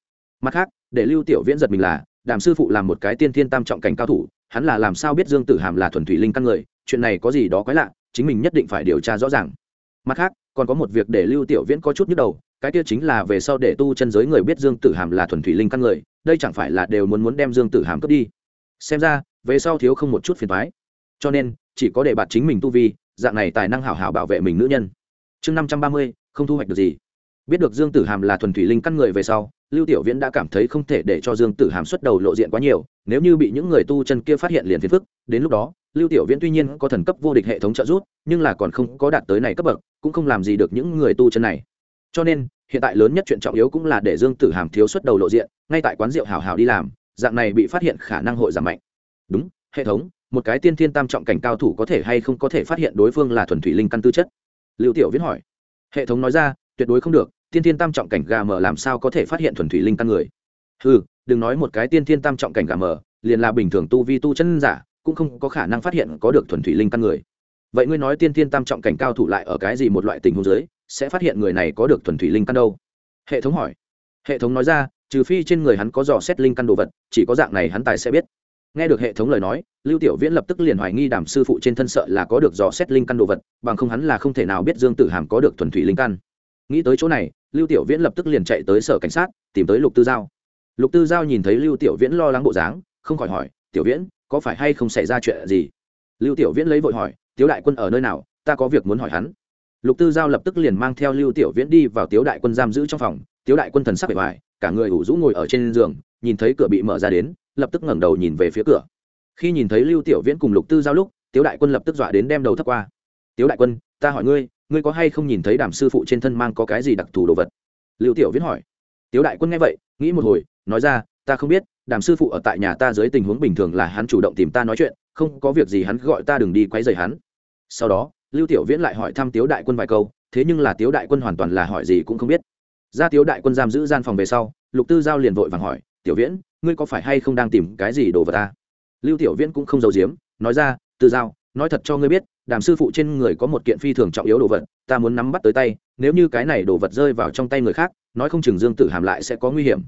Mặt khác, để lưu tiểu viễn giật mình là đàm sư phụ làm một cái tiên thiên tam trọng cảnh cao thủ, hắn là làm sao biết dương tử hàm là thuần thủy linh căn người, chuyện này có gì đó quái lạ, chính mình nhất định phải điều tra rõ ràng. Mặt khác, còn có một việc để lưu tiểu viễn có chút nhức đầu, cái kia chính là về sau để tu chân giới người biết dương tử hàm là thuần thủy linh căn người, đây chẳng phải là đều muốn muốn đem dương tử hàm cướp đi. Xem ra, về sau thiếu không một chút phiền thoái cho nên, chỉ có để bạn chính mình tu vi, dạng này tài năng hảo hảo bảo vệ mình nữ nhân. Chương năm trăm ba mươi, không thu hoạch được gì. Biết được dương tử hàm là thuần thủy linh căn người về sau lưu tiểu viễn đã cảm thấy không thể để cho dương tử hàm xuất đầu lộ diện quá nhiều, nếu như bị những người tu chân kia phát hiện liền phiền phức, đến lúc đó, lưu tiểu viễn tuy nhiên có thần cấp vô địch hệ thống trợ giúp, nhưng là còn không có đạt tới này cấp bậc, cũng không làm gì được những người tu chân này. Cho nên, hiện tại lớn nhất chuyện trọng yếu cũng là để dương tử hàm thiếu xuất đầu lộ diện, ngay tại quán rượu hào hào đi làm, dạng này bị phát hiện khả năng hội giảm mạnh. Đúng, hệ thống, một cái tiên thiên tam trọng cảnh cao thủ có thể hay không có thể phát hiện đối phương là thuần thủy linh căn tư chất? Lưu tiểu viễn hỏi. Hệ thống nói ra, tuyệt đối không được tiên thiên tam trọng cảnh gà mờ làm sao có thể phát hiện thuần thủy linh căn người? Ừ đừng nói một cái tiên thiên tam trọng cảnh gà mờ, liền là bình thường tu vi tu chân giả, cũng không có khả năng phát hiện có được thuần thủy linh căn người. Vậy ngươi nói tiên thiên tam trọng cảnh cao thủ lại ở cái gì một loại tình huống giới sẽ phát hiện người này có được thuần thủy linh căn đâu? Hệ thống hỏi. Hệ thống nói ra, trừ phi trên người hắn có dò xét linh căn đồ vật, chỉ có dạng này hắn tài sẽ biết. Nghe được hệ thống lời nói, lưu tiểu viễn lập tức liền hoài nghi đàm sư phụ trên thân sợ là có được dò xét linh căn đồ vật, bằng không hắn là không thể nào biết dương tử hàm có được thuần thủy linh căn. Nghĩ tới chỗ này lưu tiểu viễn lập tức liền chạy tới sở cảnh sát, tìm tới lục tư giao. Lục tư giao nhìn thấy lưu tiểu viễn lo lắng bộ dáng, không khỏi hỏi, tiểu viễn, có phải hay không xảy ra chuyện gì? Lưu tiểu viễn lấy vội hỏi, tiếu đại quân ở nơi nào? Ta có việc muốn hỏi hắn. Lục tư giao lập tức liền mang theo lưu tiểu viễn đi vào tiếu đại quân giam giữ trong phòng. Tiếu đại quân thần sắc bề ngoài, cả người ủ rũ ngồi ở trên giường, nhìn thấy cửa bị mở ra đến, lập tức ngẩng đầu nhìn về phía cửa. Khi nhìn thấy lưu tiểu viễn cùng lục tư giao lúc, tiếu đại quân lập tức dọa đến đem đầu thấp qua. Tiếu đại quân, ta hỏi ngươi ngươi có hay không nhìn thấy đàm sư phụ trên thân mang có cái gì đặc thù đồ vật? Lưu tiểu viễn hỏi. Tiếu đại quân nghe vậy, nghĩ một hồi, nói ra, ta không biết, đàm sư phụ ở tại nhà ta dưới tình huống bình thường là hắn chủ động tìm ta nói chuyện, không có việc gì hắn gọi ta đừng đi quấy rầy hắn. Sau đó, lưu tiểu viễn lại hỏi thăm tiếu đại quân vài câu, thế nhưng là tiếu đại quân hoàn toàn là hỏi gì cũng không biết. Ra tiếu đại quân giam giữ gian phòng về sau, lục tư giao liền vội vàng hỏi, tiểu viễn, ngươi có phải hay không đang tìm cái gì đồ vật ta? Lưu tiểu viễn cũng không giấu giếm, nói ra, tư giao nói thật cho ngươi biết, đàm sư phụ trên người có một kiện phi thường trọng yếu đồ vật, ta muốn nắm bắt tới tay, nếu như cái này đồ vật rơi vào trong tay người khác, nói không chừng dương tử hàm lại sẽ có nguy hiểm.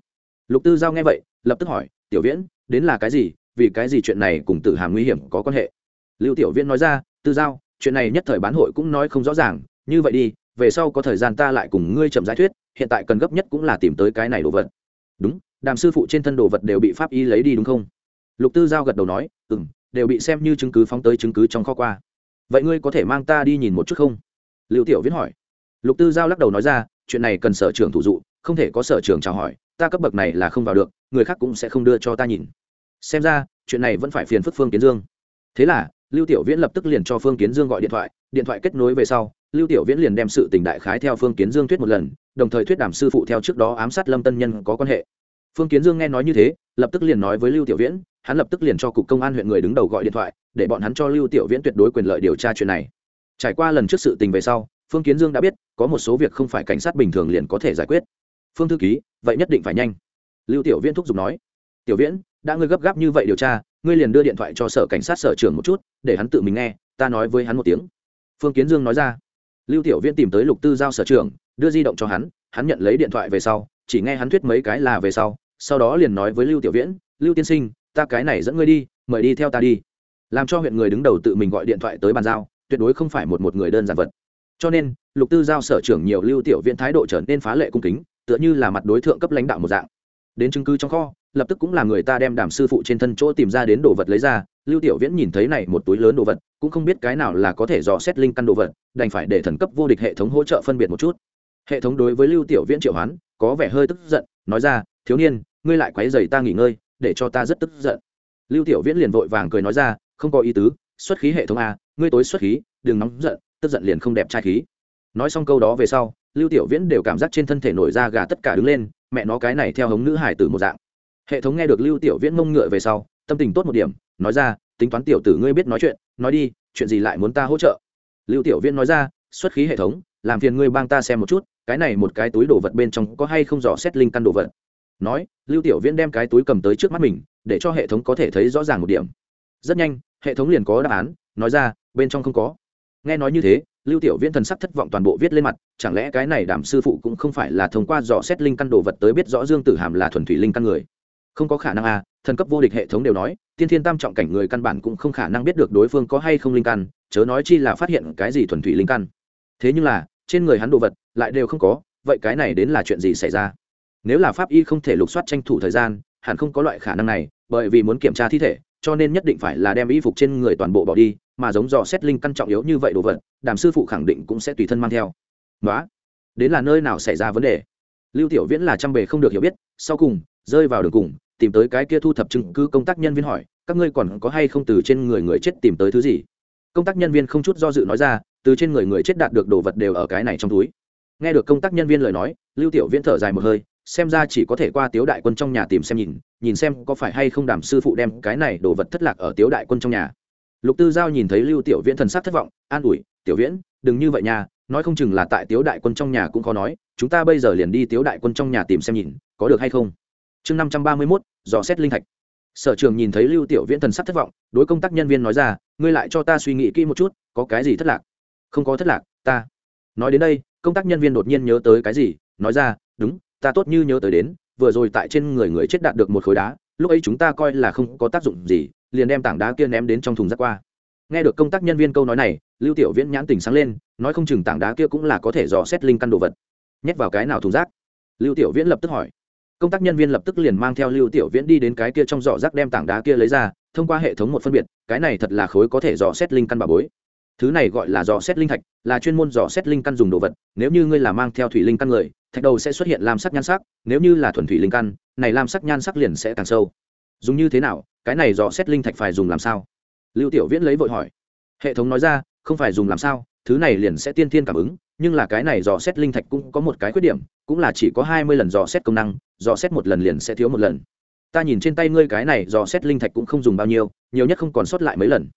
Lục tư giao nghe vậy, lập tức hỏi, tiểu viễn, đến là cái gì? Vì cái gì chuyện này cùng tử hàm nguy hiểm có quan hệ? Lưu tiểu viễn nói ra, tư giao, chuyện này nhất thời bán hội cũng nói không rõ ràng, như vậy đi, về sau có thời gian ta lại cùng ngươi chậm giải thuyết, hiện tại cần gấp nhất cũng là tìm tới cái này đồ vật. Đúng, đàm sư phụ trên thân đồ vật đều bị pháp y lấy đi đúng không? Lục tư giao gật đầu nói ừ m đều bị xem như chứng cứ phóng tới chứng cứ trong kho qua. Vậy ngươi có thể mang ta đi nhìn một chút không? Liệu tiểu viễn hỏi. Lục tư giao lắc đầu nói ra, chuyện này cần sở trường thủ dụ, không thể có sở trường chào hỏi, ta cấp bậc này là không vào được, người khác cũng sẽ không đưa cho ta nhìn. Xem ra, chuyện này vẫn phải phiền phức phương kiến dương. Thế là, lưu tiểu viễn lập tức liền cho phương kiến dương gọi điện thoại điện thoại kết nối về sau, lưu tiểu viễn liền đem sự tình đại khái theo phương kiến dương thuyết một lần, đồng thời thuyết đảm sư phụ theo trước đó ám sát lâm tân nhân có quan hệ. Phương kiến dương nghe nói như thế, lập tức liền nói với lưu tiểu viễn hắn lập tức liền cho cục công an huyện người đứng đầu gọi điện thoại, để bọn hắn cho lưu tiểu viễn tuyệt đối quyền lợi điều tra chuyện này. Trải qua lần trước sự tình về sau, phương kiến dương đã biết, có một số việc không phải cảnh sát bình thường liền có thể giải quyết. Phương thư ký, vậy nhất định phải nhanh. Lưu tiểu viễn thúc giục nói. Tiểu viễn, đã ngươi gấp gáp như vậy điều tra, ngươi liền đưa điện thoại cho sở cảnh sát sở trưởng một chút, để hắn tự mình nghe, ta nói với hắn một tiếng. Phương kiến dương nói ra. Lưu tiểu viễn tìm tới lục tư giao sở trưởng, đưa di động cho hắn hắn nhận lấy điện thoại về sau, chỉ nghe hắn thuyết mấy cái là về sau sau đó liền nói với lưu tiểu viễn, lưu tiên sinh ta cái này dẫn ngươi đi, mời đi theo ta đi. Làm cho huyện người đứng đầu tự mình gọi điện thoại tới bàn giao, tuyệt đối không phải một một người đơn giản vật. Cho nên, lục tư giao sở trưởng nhiều lưu tiểu viễn thái độ trở nên phá lệ cung kính, tựa như là mặt đối tượng cấp lãnh đạo một dạng. Đến chứng cứ trong kho, lập tức cũng là người ta đem đàm sư phụ trên thân chỗ tìm ra đến đồ vật lấy ra, lưu tiểu viễn nhìn thấy này một túi lớn đồ vật, cũng không biết cái nào là có thể dò xét linh căn đồ vật, đành phải để thần cấp vô địch hệ thống hỗ trợ phân biệt một chút. Hệ thống đối với lưu tiểu viễn triệu hoán, có vẻ hơi tức giận, nói ra, thiếu niên, ngươi lại quấy rầy ta nghỉ ngơi để cho ta rất tức giận. Lưu tiểu viễn liền vội vàng cười nói ra, không có ý tứ, xuất khí hệ thống a, ngươi tối xuất khí, đừng nóng giận, tức giận liền không đẹp trai khí. Nói xong câu đó về sau, lưu tiểu viễn đều cảm giác trên thân thể nổi da gà tất cả đứng lên, mẹ nó cái này theo hống nữ hải tử một dạng. Hệ thống nghe được lưu tiểu viễn mông ngựa về sau, tâm tình tốt một điểm, nói ra, tính toán tiểu tử ngươi biết nói chuyện, nói đi, chuyện gì lại muốn ta hỗ trợ? Lưu tiểu viễn nói ra, xuất khí hệ thống, làm phiền ngươi bang ta xem một chút, cái này một cái túi đồ vật bên trong có hay không dò xét linh căn đồ vật? Nói, lưu tiểu viễn đem cái túi cầm tới trước mắt mình, để cho hệ thống có thể thấy rõ ràng một điểm. Rất nhanh, hệ thống liền có đáp án, nói ra, bên trong không có. Nghe nói như thế, lưu tiểu viễn thần sắc thất vọng toàn bộ viết lên mặt, chẳng lẽ cái này đảm sư phụ cũng không phải là thông qua dò xét linh căn đồ vật tới biết rõ dương tử hàm là thuần thủy linh căn người? Không có khả năng à thần cấp vô địch hệ thống đều nói, tiên thiên tam trọng cảnh người căn bản cũng không khả năng biết được đối phương có hay không linh căn, chớ nói chi là phát hiện cái gì thuần thủy linh căn. Thế nhưng là, trên người hắn đồ vật lại đều không có, vậy cái này đến là chuyện gì xảy ra? Nếu là pháp y không thể lục soát tranh thủ thời gian hẳn không có loại khả năng này bởi vì muốn kiểm tra thi thể cho nên nhất định phải là đem y phục trên người toàn bộ bỏ đi mà giống dò xét linh căn trọng yếu như vậy đồ vật đàm sư phụ khẳng định cũng sẽ tùy thân mang theo. Đó, đến là nơi nào xảy ra vấn đề? Lưu tiểu viễn là trăm bề không được hiểu biết sau cùng rơi vào đường cùng tìm tới cái kia thu thập chứng cứ công tác nhân viên hỏi các ngươi còn có hay không từ trên người người chết tìm tới thứ gì? Công tác nhân viên không chút do dự nói ra từ trên người người chết đạt được đồ vật đều ở cái này trong túi. Nghe được công tác nhân viên lời nói lưu tiểu viễn thở dài một hơi xem ra chỉ có thể qua tiếu đại quân trong nhà tìm xem nhìn nhìn xem có phải hay không đảm sư phụ đem cái này đồ vật thất lạc ở tiếu đại quân trong nhà. Lục tư giao nhìn thấy lưu tiểu viễn thần sắc thất vọng, an ủi, tiểu viễn, đừng như vậy nha, nói không chừng là tại tiếu đại quân trong nhà cũng khó nói, chúng ta bây giờ liền đi tiếu đại quân trong nhà tìm xem nhìn, có được hay không? Chương năm trăm ba mươi mốt, dò xét linh thạch. Sở trường nhìn thấy lưu tiểu viễn thần sắc thất vọng, đối công tác nhân viên nói ra, ngươi lại cho ta suy nghĩ kỹ một chút, có cái gì thất lạc? Không có thất lạc, ta. Nói đến đây, công tác nhân viên đột nhiên nhớ tới cái gì, nói ra, đúng ta tốt như nhớ tới đến, vừa rồi tại trên người người chết đạt được một khối đá, lúc ấy chúng ta coi là không có tác dụng gì, liền đem tảng đá kia ném đến trong thùng rác qua. Nghe được công tác nhân viên câu nói này, lưu tiểu viễn nhãn tình sáng lên, nói không chừng tảng đá kia cũng là có thể dò xét linh căn đồ vật. Nhét vào cái nào thùng rác? Lưu tiểu viễn lập tức hỏi. Công tác nhân viên lập tức liền mang theo lưu tiểu viễn đi đến cái kia trong giỏ rác đem tảng đá kia lấy ra, thông qua hệ thống một phân biệt, cái này thật là khối có thể dò xét linh căn bà bối thứ này gọi là dò xét linh thạch, là chuyên môn dò xét linh căn dùng đồ vật. Nếu như ngươi là mang theo thủy linh căn người, thạch đầu sẽ xuất hiện lam sắc nhan sắc. Nếu như là thuần thủy linh căn, này lam sắc nhan sắc liền sẽ càng sâu. Dùng như thế nào? Cái này dò xét linh thạch phải dùng làm sao? Lưu tiểu viễn lấy vội hỏi. Hệ thống nói ra, không phải dùng làm sao, thứ này liền sẽ tiên thiên cảm ứng, nhưng là cái này dò xét linh thạch cũng có một cái khuyết điểm, cũng là chỉ có hai mươi lần dò xét công năng, dò xét một lần liền sẽ thiếu một lần. Ta nhìn trên tay ngươi cái này dò xét linh thạch cũng không dùng bao nhiêu, nhiều nhất không còn sót lại mấy lần.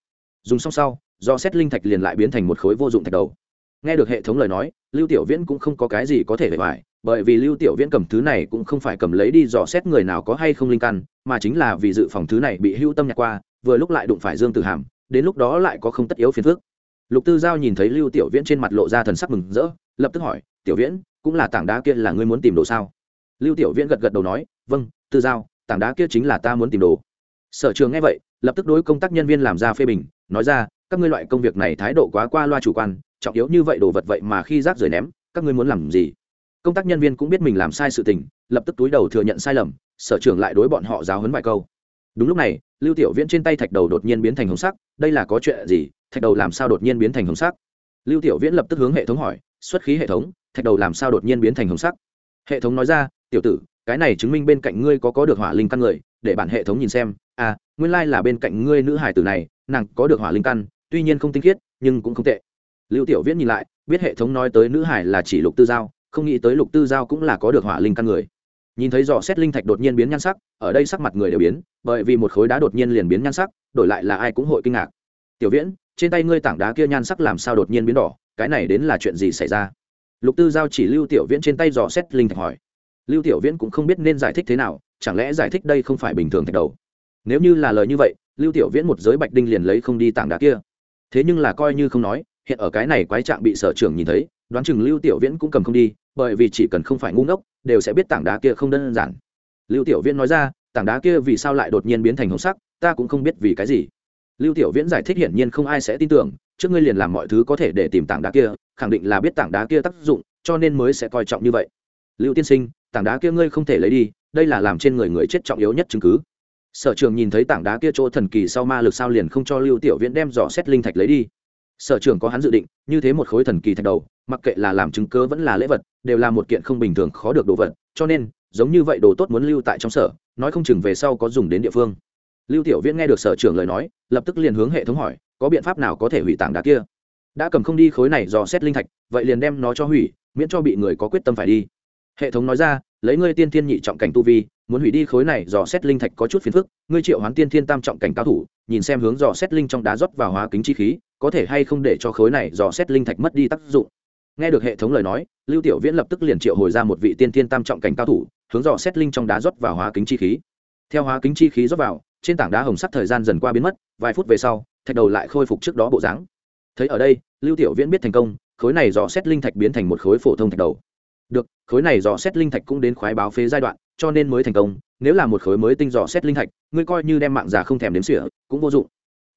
Dùng xong sau do xét linh thạch liền lại biến thành một khối vô dụng thạch đầu. Nghe được hệ thống lời nói, lưu tiểu viễn cũng không có cái gì có thể để phải bởi vì lưu tiểu viễn cầm thứ này cũng không phải cầm lấy đi dò xét người nào có hay không linh căn, mà chính là vì dự phòng thứ này bị hưu tâm nhạc qua, vừa lúc lại đụng phải dương tử hàm, đến lúc đó lại có không tất yếu phiền phước lục tư giao nhìn thấy lưu tiểu viễn trên mặt lộ ra thần sắc mừng rỡ, lập tức hỏi, tiểu viễn, cũng là tảng đá kia là ngươi muốn tìm đồ sao? Lưu tiểu viễn gật gật đầu nói vâng tư giao, tảng đá kia chính là ta muốn tìm đồ. Sở trường nghe vậy, lập tức đối công tác nhân viên làm ra phê bình, nói ra các ngươi loại công việc này thái độ quá qua loa chủ quan, trọng yếu như vậy đồ vật vậy mà khi rác rời ném, các ngươi muốn làm gì? Công tác nhân viên cũng biết mình làm sai sự tình, lập tức túi đầu thừa nhận sai lầm, sở trưởng lại đối bọn họ giáo hấn vài câu. Đúng lúc này, lưu tiểu viễn trên tay thạch đầu đột nhiên biến thành hồng sắc, đây là có chuyện gì? Thạch đầu làm sao đột nhiên biến thành hồng sắc? Lưu tiểu viễn lập tức hướng hệ thống hỏi, xuất khí hệ thống, thạch đầu làm sao đột nhiên biến thành hồng sắc? Hệ thống nói ra, tiểu tử, cái này chứng minh bên cạnh ngươi có có được hỏa linh căn người, để bản hệ thống nhìn xem à nguyên lai là bên cạnh ngươi nữ hải tử này nàng có được hỏa linh căn, tuy nhiên không tinh khiết, nhưng cũng không tệ. Lưu tiểu viễn nhìn lại, biết hệ thống nói tới nữ hải là chỉ lục tư giao, không nghĩ tới lục tư giao cũng là có được hỏa linh căn người. Nhìn thấy dò xét linh thạch đột nhiên biến nhan sắc, ở đây sắc mặt người đều biến, bởi vì một khối đá đột nhiên liền biến nhan sắc, đổi lại là ai cũng hội kinh ngạc. Tiểu viễn, trên tay ngươi tảng đá kia nhan sắc làm sao đột nhiên biến đỏ, cái này đến là chuyện gì xảy ra? Lục tư giao chỉ lưu tiểu viễn trên tay dò xét linh thạch hỏi. Lưu tiểu viễn cũng không biết nên giải thích thế nào, chẳng lẽ giải thích đây không phải bình thường thạch đầu? Nếu như là lời như vậy lưu tiểu viễn một giới bạch đinh liền lấy không đi tảng đá kia. Thế nhưng là coi như không nói, hiện ở cái này quái trạng bị sở trưởng nhìn thấy, đoán chừng lưu tiểu viễn cũng cầm không đi, bởi vì chỉ cần không phải ngu ngốc, đều sẽ biết tảng đá kia không đơn giản. Lưu tiểu viễn nói ra, tảng đá kia vì sao lại đột nhiên biến thành hồng sắc, ta cũng không biết vì cái gì. Lưu tiểu viễn giải thích hiển nhiên không ai sẽ tin tưởng, trước ngươi liền làm mọi thứ có thể để tìm tảng đá kia, khẳng định là biết tảng đá kia tác dụng, cho nên mới sẽ coi trọng như vậy. Lưu tiên sinh, tảng đá kia ngươi không thể lấy đi, đây là làm trên người người chết trọng yếu nhất chứng cứ sở trường nhìn thấy tảng đá kia chỗ thần kỳ sau ma lực sao liền không cho lưu tiểu viễn đem dò xét linh thạch lấy đi. Sở trường có hắn dự định, như thế một khối thần kỳ thạch đầu, mặc kệ là làm chứng cớ vẫn là lễ vật, đều là một kiện không bình thường khó được đồ vật, cho nên, giống như vậy đồ tốt muốn lưu tại trong sở, nói không chừng về sau có dùng đến địa phương. Lưu tiểu viễn nghe được sở trưởng lời nói, lập tức liền hướng hệ thống hỏi, có biện pháp nào có thể hủy tảng đá kia? Đã cầm không đi khối này dò xét linh thạch, vậy liền đem nó cho hủy, miễn cho bị người có quyết tâm phải đi. Hệ thống nói ra, lấy ngươi tiên thiên nhị trọng cảnh tu vi muốn hủy đi khối này, dò xét linh thạch có chút phiền phức, ngươi triệu hoán tiên thiên tam trọng cảnh cao thủ, nhìn xem hướng dò xét linh trong đá rót vào hóa kính chi khí, có thể hay không để cho khối này dò xét linh thạch mất đi tác dụng? Nghe được hệ thống lời nói, lưu tiểu viễn lập tức liền triệu hồi ra một vị tiên thiên tam trọng cảnh cao thủ, hướng dò xét linh trong đá rót vào hóa kính chi khí. Theo hóa kính chi khí rót vào, trên tảng đá hồng sắc thời gian dần qua biến mất, vài phút về sau, thạch đầu lại khôi phục trước đó bộ dáng. Thấy ở đây, lưu tiểu viễn biết thành công, khối này dò xét linh thạch biến thành một khối phổ thông thạch đầu được, khối này dò xét linh thạch cũng đến khoái báo phế giai đoạn, cho nên mới thành công. Nếu là một khối mới tinh dò xét linh thạch, ngươi coi như đem mạng già không thèm đếm sỉa cũng vô dụng.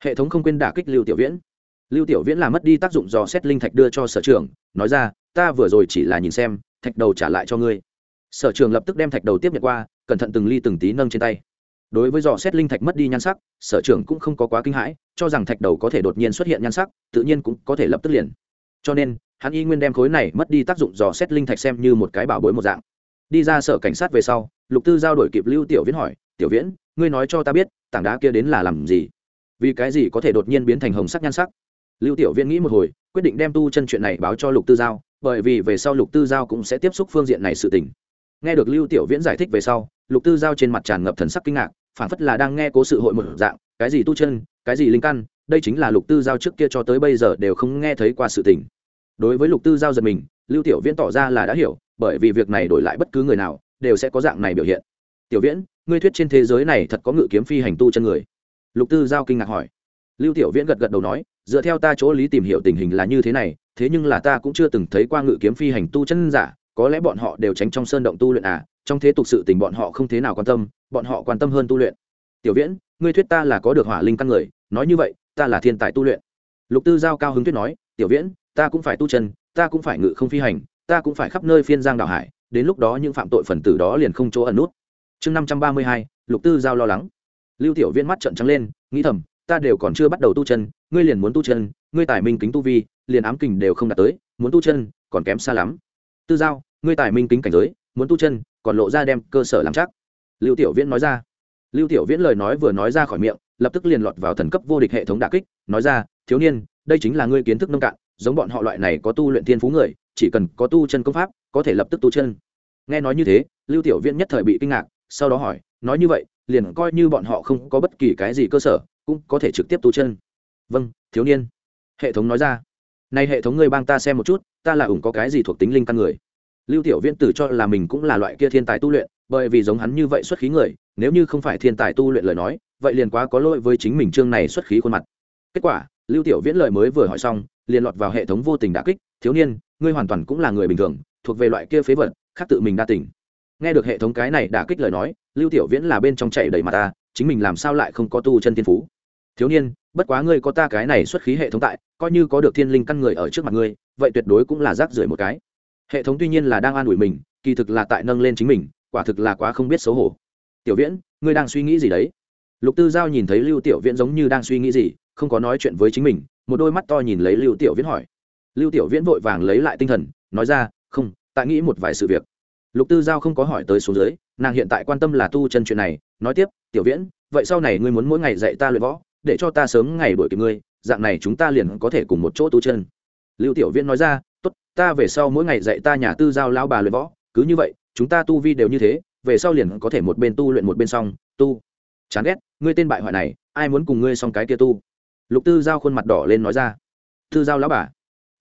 Hệ thống không quên đả kích lưu tiểu viễn. Lưu tiểu viễn là mất đi tác dụng dò xét linh thạch đưa cho sở trường, nói ra, ta vừa rồi chỉ là nhìn xem, thạch đầu trả lại cho ngươi. Sở trường lập tức đem thạch đầu tiếp nhận qua, cẩn thận từng ly từng tí nâng trên tay. Đối với dò xét linh thạch mất đi nhan sắc, sở trường cũng không có quá kinh hãi, cho rằng thạch đầu có thể đột nhiên xuất hiện nhan sắc, tự nhiên cũng có thể lập tức liền. Cho nên hắn y nguyên đem khối này mất đi tác dụng dò xét linh thạch xem như một cái bảo bối một dạng. Đi ra sở cảnh sát về sau, lục tư giao đổi kịp lưu tiểu viễn hỏi, tiểu viễn, ngươi nói cho ta biết, tảng đá kia đến là làm gì? Vì cái gì có thể đột nhiên biến thành hồng sắc nhan sắc? Lưu tiểu viễn nghĩ một hồi, quyết định đem tu chân chuyện này báo cho lục tư giao, bởi vì về sau lục tư giao cũng sẽ tiếp xúc phương diện này sự tình. Nghe được lưu tiểu viễn giải thích về sau, lục tư giao trên mặt tràn ngập thần sắc kinh ngạc, phản phất là đang nghe cố sự hội một dạng, cái gì tu chân, cái gì linh căn, đây chính là lục tư giao trước kia cho tới bây giờ đều không nghe thấy qua sự tình đối với lục tư giao giật mình, lưu tiểu viễn tỏ ra là đã hiểu, bởi vì việc này đổi lại bất cứ người nào, đều sẽ có dạng này biểu hiện. Tiểu viễn, ngươi thuyết trên thế giới này thật có ngự kiếm phi hành tu chân người? Lục tư giao kinh ngạc hỏi. Lưu tiểu viễn gật gật đầu nói, dựa theo ta chỗ lý tìm hiểu tình hình là như thế này, thế nhưng là ta cũng chưa từng thấy qua ngự kiếm phi hành tu chân giả, có lẽ bọn họ đều tránh trong sơn động tu luyện à trong thế tục sự tình bọn họ không thế nào quan tâm, bọn họ quan tâm hơn tu luyện. Tiểu viễn, ngươi thuyết ta là có được hỏa linh căn người, nói như vậy, ta là thiên tài tu luyện. Lục tư giao cao hứng thuyết nói, tiểu viễn ta cũng phải tu chân, ta cũng phải ngự không phi hành, ta cũng phải khắp nơi phiên giang đảo hải, đến lúc đó những phạm tội phần tử đó liền không chỗ ẩn nút. Chương năm trăm ba mươi hai, lục tư giao lo lắng. Lưu tiểu viễn mắt trợn trắng lên, nghĩ thầm, ta đều còn chưa bắt đầu tu chân, ngươi liền muốn tu chân, ngươi tài minh kính tu vi, liền ám kình đều không đạt tới, muốn tu chân, còn kém xa lắm. Tư giao, ngươi tài minh kính cảnh giới, muốn tu chân, còn lộ ra đem cơ sở làm chắc. Lưu tiểu viễn nói ra. Lưu tiểu viễn lời nói vừa nói ra khỏi miệng, lập tức liền lọt vào thần cấp vô địch hệ thống đà kích, nói ra, thiếu niên đây chính là ngươi kiến thức nông cạn, giống bọn họ loại này có tu luyện thiên phú người, chỉ cần có tu chân công pháp, có thể lập tức tu chân. Nghe nói như thế, lưu tiểu viễn nhất thời bị kinh ngạc, sau đó hỏi, nói như vậy, liền coi như bọn họ không có bất kỳ cái gì cơ sở, cũng có thể trực tiếp tu chân. Vâng thiếu niên. Hệ thống nói ra. Nay hệ thống ngươi bang ta xem một chút, ta là ủng có cái gì thuộc tính linh căn người? Lưu tiểu viễn tử cho là mình cũng là loại kia thiên tài tu luyện, bởi vì giống hắn như vậy xuất khí người, nếu như không phải thiên tài tu luyện lời nói, vậy liền quá có lỗi với chính mình chương này xuất khí khuôn mặt. Kết quả lưu tiểu viễn lời mới vừa hỏi xong, liền lọt vào hệ thống vô tình đả kích, thiếu niên, ngươi hoàn toàn cũng là người bình thường, thuộc về loại kia phế vật, khác tự mình đa tỉnh nghe được hệ thống cái này đả kích lời nói, lưu tiểu viễn là bên trong chạy đầy mặt ta, chính mình làm sao lại không có tu chân thiên phú? Thiếu niên, bất quá ngươi có ta cái này xuất khí hệ thống tại, coi như có được thiên linh căn người ở trước mặt ngươi, vậy tuyệt đối cũng là rác rưởi một cái. Hệ thống tuy nhiên là đang an ủi mình, kỳ thực là tại nâng lên chính mình, quả thực là quá không biết xấu hổ. Tiểu viễn, ngươi đang suy nghĩ gì đấy? Lục tư giao nhìn thấy lưu tiểu viễn giống như đang suy nghĩ gì không có nói chuyện với chính mình, một đôi mắt to nhìn lấy lưu tiểu viễn hỏi. Lưu tiểu viễn vội vàng lấy lại tinh thần, nói ra, không, tại nghĩ một vài sự việc. Lục tư giao không có hỏi tới số dưới, nàng hiện tại quan tâm là tu chân chuyện này, nói tiếp, tiểu viễn, vậy sau này ngươi muốn mỗi ngày dạy ta luyện võ, để cho ta sớm ngày đuổi kịp ngươi, dạng này chúng ta liền có thể cùng một chỗ tu chân. Lưu tiểu viễn nói ra, tốt, ta về sau mỗi ngày dạy ta nhà tư giao lao bà luyện võ, cứ như vậy, chúng ta tu vi đều như thế, về sau liền có thể một bên tu luyện một bên xong, tu. Chán ghét, ngươi tên bại hoại này, ai muốn cùng ngươi xong cái kia tu? Lục tư giao khuôn mặt đỏ lên nói ra. Tư giao lão bà,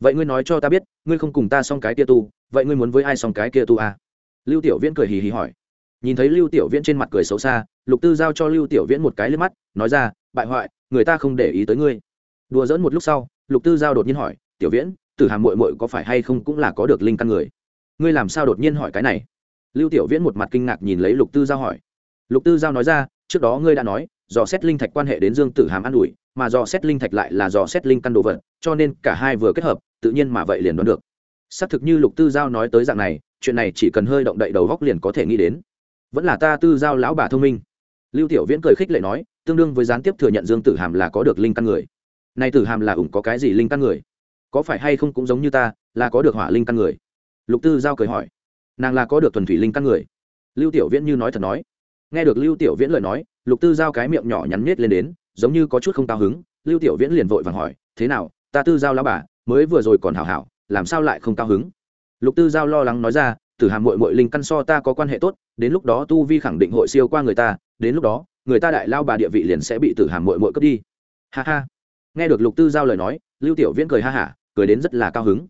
vậy ngươi nói cho ta biết, ngươi không cùng ta xong cái kia tu, vậy ngươi muốn với ai xong cái kia tu à? lưu tiểu viễn cười hì hì hỏi. Nhìn thấy lưu tiểu viễn trên mặt cười xấu xa, lục tư giao cho lưu tiểu viễn một cái lên mắt, nói ra, bại hoại, người ta không để ý tới ngươi. Đùa dỡn một lúc sau, lục tư giao đột nhiên hỏi, tiểu viễn, tử hàm mội mội có phải hay không cũng là có được linh căn người? Ngươi làm sao đột nhiên hỏi cái này? Lưu tiểu viễn một mặt kinh ngạc nhìn lấy lục tư giao hỏi. Lục tư giao nói ra, trước đó ngươi đã nói, dò xét linh thạch quan hệ đến dương tử hàm an ủi mà dò xét linh thạch lại là dò xét linh căn đồ vật, cho nên cả hai vừa kết hợp, tự nhiên mà vậy liền đoán được. Xác thực như lục tư giao nói tới dạng này, chuyện này chỉ cần hơi động đậy đầu góc liền có thể nghĩ đến. Vẫn là ta tư giao lão bà thông minh. Lưu tiểu viễn cười khích lệ nói, tương đương với gián tiếp thừa nhận dương tử hàm là có được linh căn người. Nay tử hàm là ủng có cái gì linh căn người? Có phải hay không cũng giống như ta, là có được hỏa linh căn người? Lục tư giao cười hỏi, nàng là có được thuần thủy linh căn người? Lưu tiểu viễn như nói thật nói. Nghe được lưu tiểu viễn lời nói, lục tư giao cái miệng nhỏ nhắn nhết lên đến giống như có chút không cao hứng, lưu tiểu viễn liền vội vàng hỏi, thế nào, ta tư giao lao bà, mới vừa rồi còn hảo hảo, làm sao lại không cao hứng? Lục tư giao lo lắng nói ra, tử hàm mội mội linh căn so ta có quan hệ tốt, đến lúc đó tu vi khẳng định hội siêu qua người ta, đến lúc đó, người ta đại lao bà địa vị liền sẽ bị tử hàm mội mội cướp đi. Ha ha. Nghe được lục tư giao lời nói, lưu tiểu viễn cười ha hả, cười đến rất là cao hứng.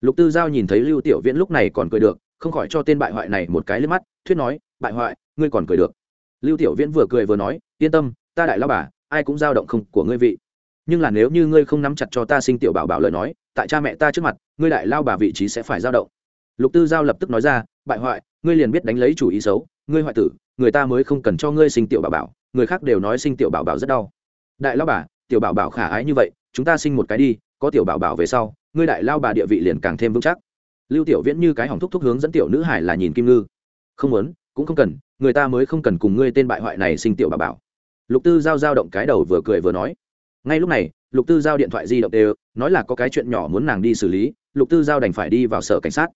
Lục tư giao nhìn thấy lưu tiểu viễn lúc này còn cười được, không khỏi cho tên bại hoại này một cái lên mắt, thuyết nói, bại hoại, ngươi còn cười được. Lưu tiểu viễn vừa cười vừa nói, yên tâm, ta đại lao bà ai cũng dao động không của ngươi vị. Nhưng là nếu như ngươi không nắm chặt cho ta sinh tiểu bảo bảo lời nói, tại cha mẹ ta trước mặt, ngươi đại lao bà vị trí sẽ phải dao động. Lục tư giao lập tức nói ra, bại hoại, ngươi liền biết đánh lấy chủ ý xấu, ngươi hoại tử, người ta mới không cần cho ngươi sinh tiểu bảo bảo, người khác đều nói sinh tiểu bảo bảo rất đau. Đại lao bà, tiểu bảo bảo khả ái như vậy, chúng ta sinh một cái đi, có tiểu bảo bảo về sau, ngươi đại lao bà địa vị liền càng thêm vững chắc. Lưu tiểu viễn như cái hỏng thúc thúc hướng dẫn tiểu nữ hải là nhìn kim ngư. Không muốn, cũng không cần, người ta mới không cần cùng ngươi tên bại hoại này sinh tiểu bảo bảo lục tư giao giao động cái đầu vừa cười vừa nói. Ngay lúc này, lục tư giao điện thoại di động đều, nói là có cái chuyện nhỏ muốn nàng đi xử lý, lục tư giao đành phải đi vào sở cảnh sát.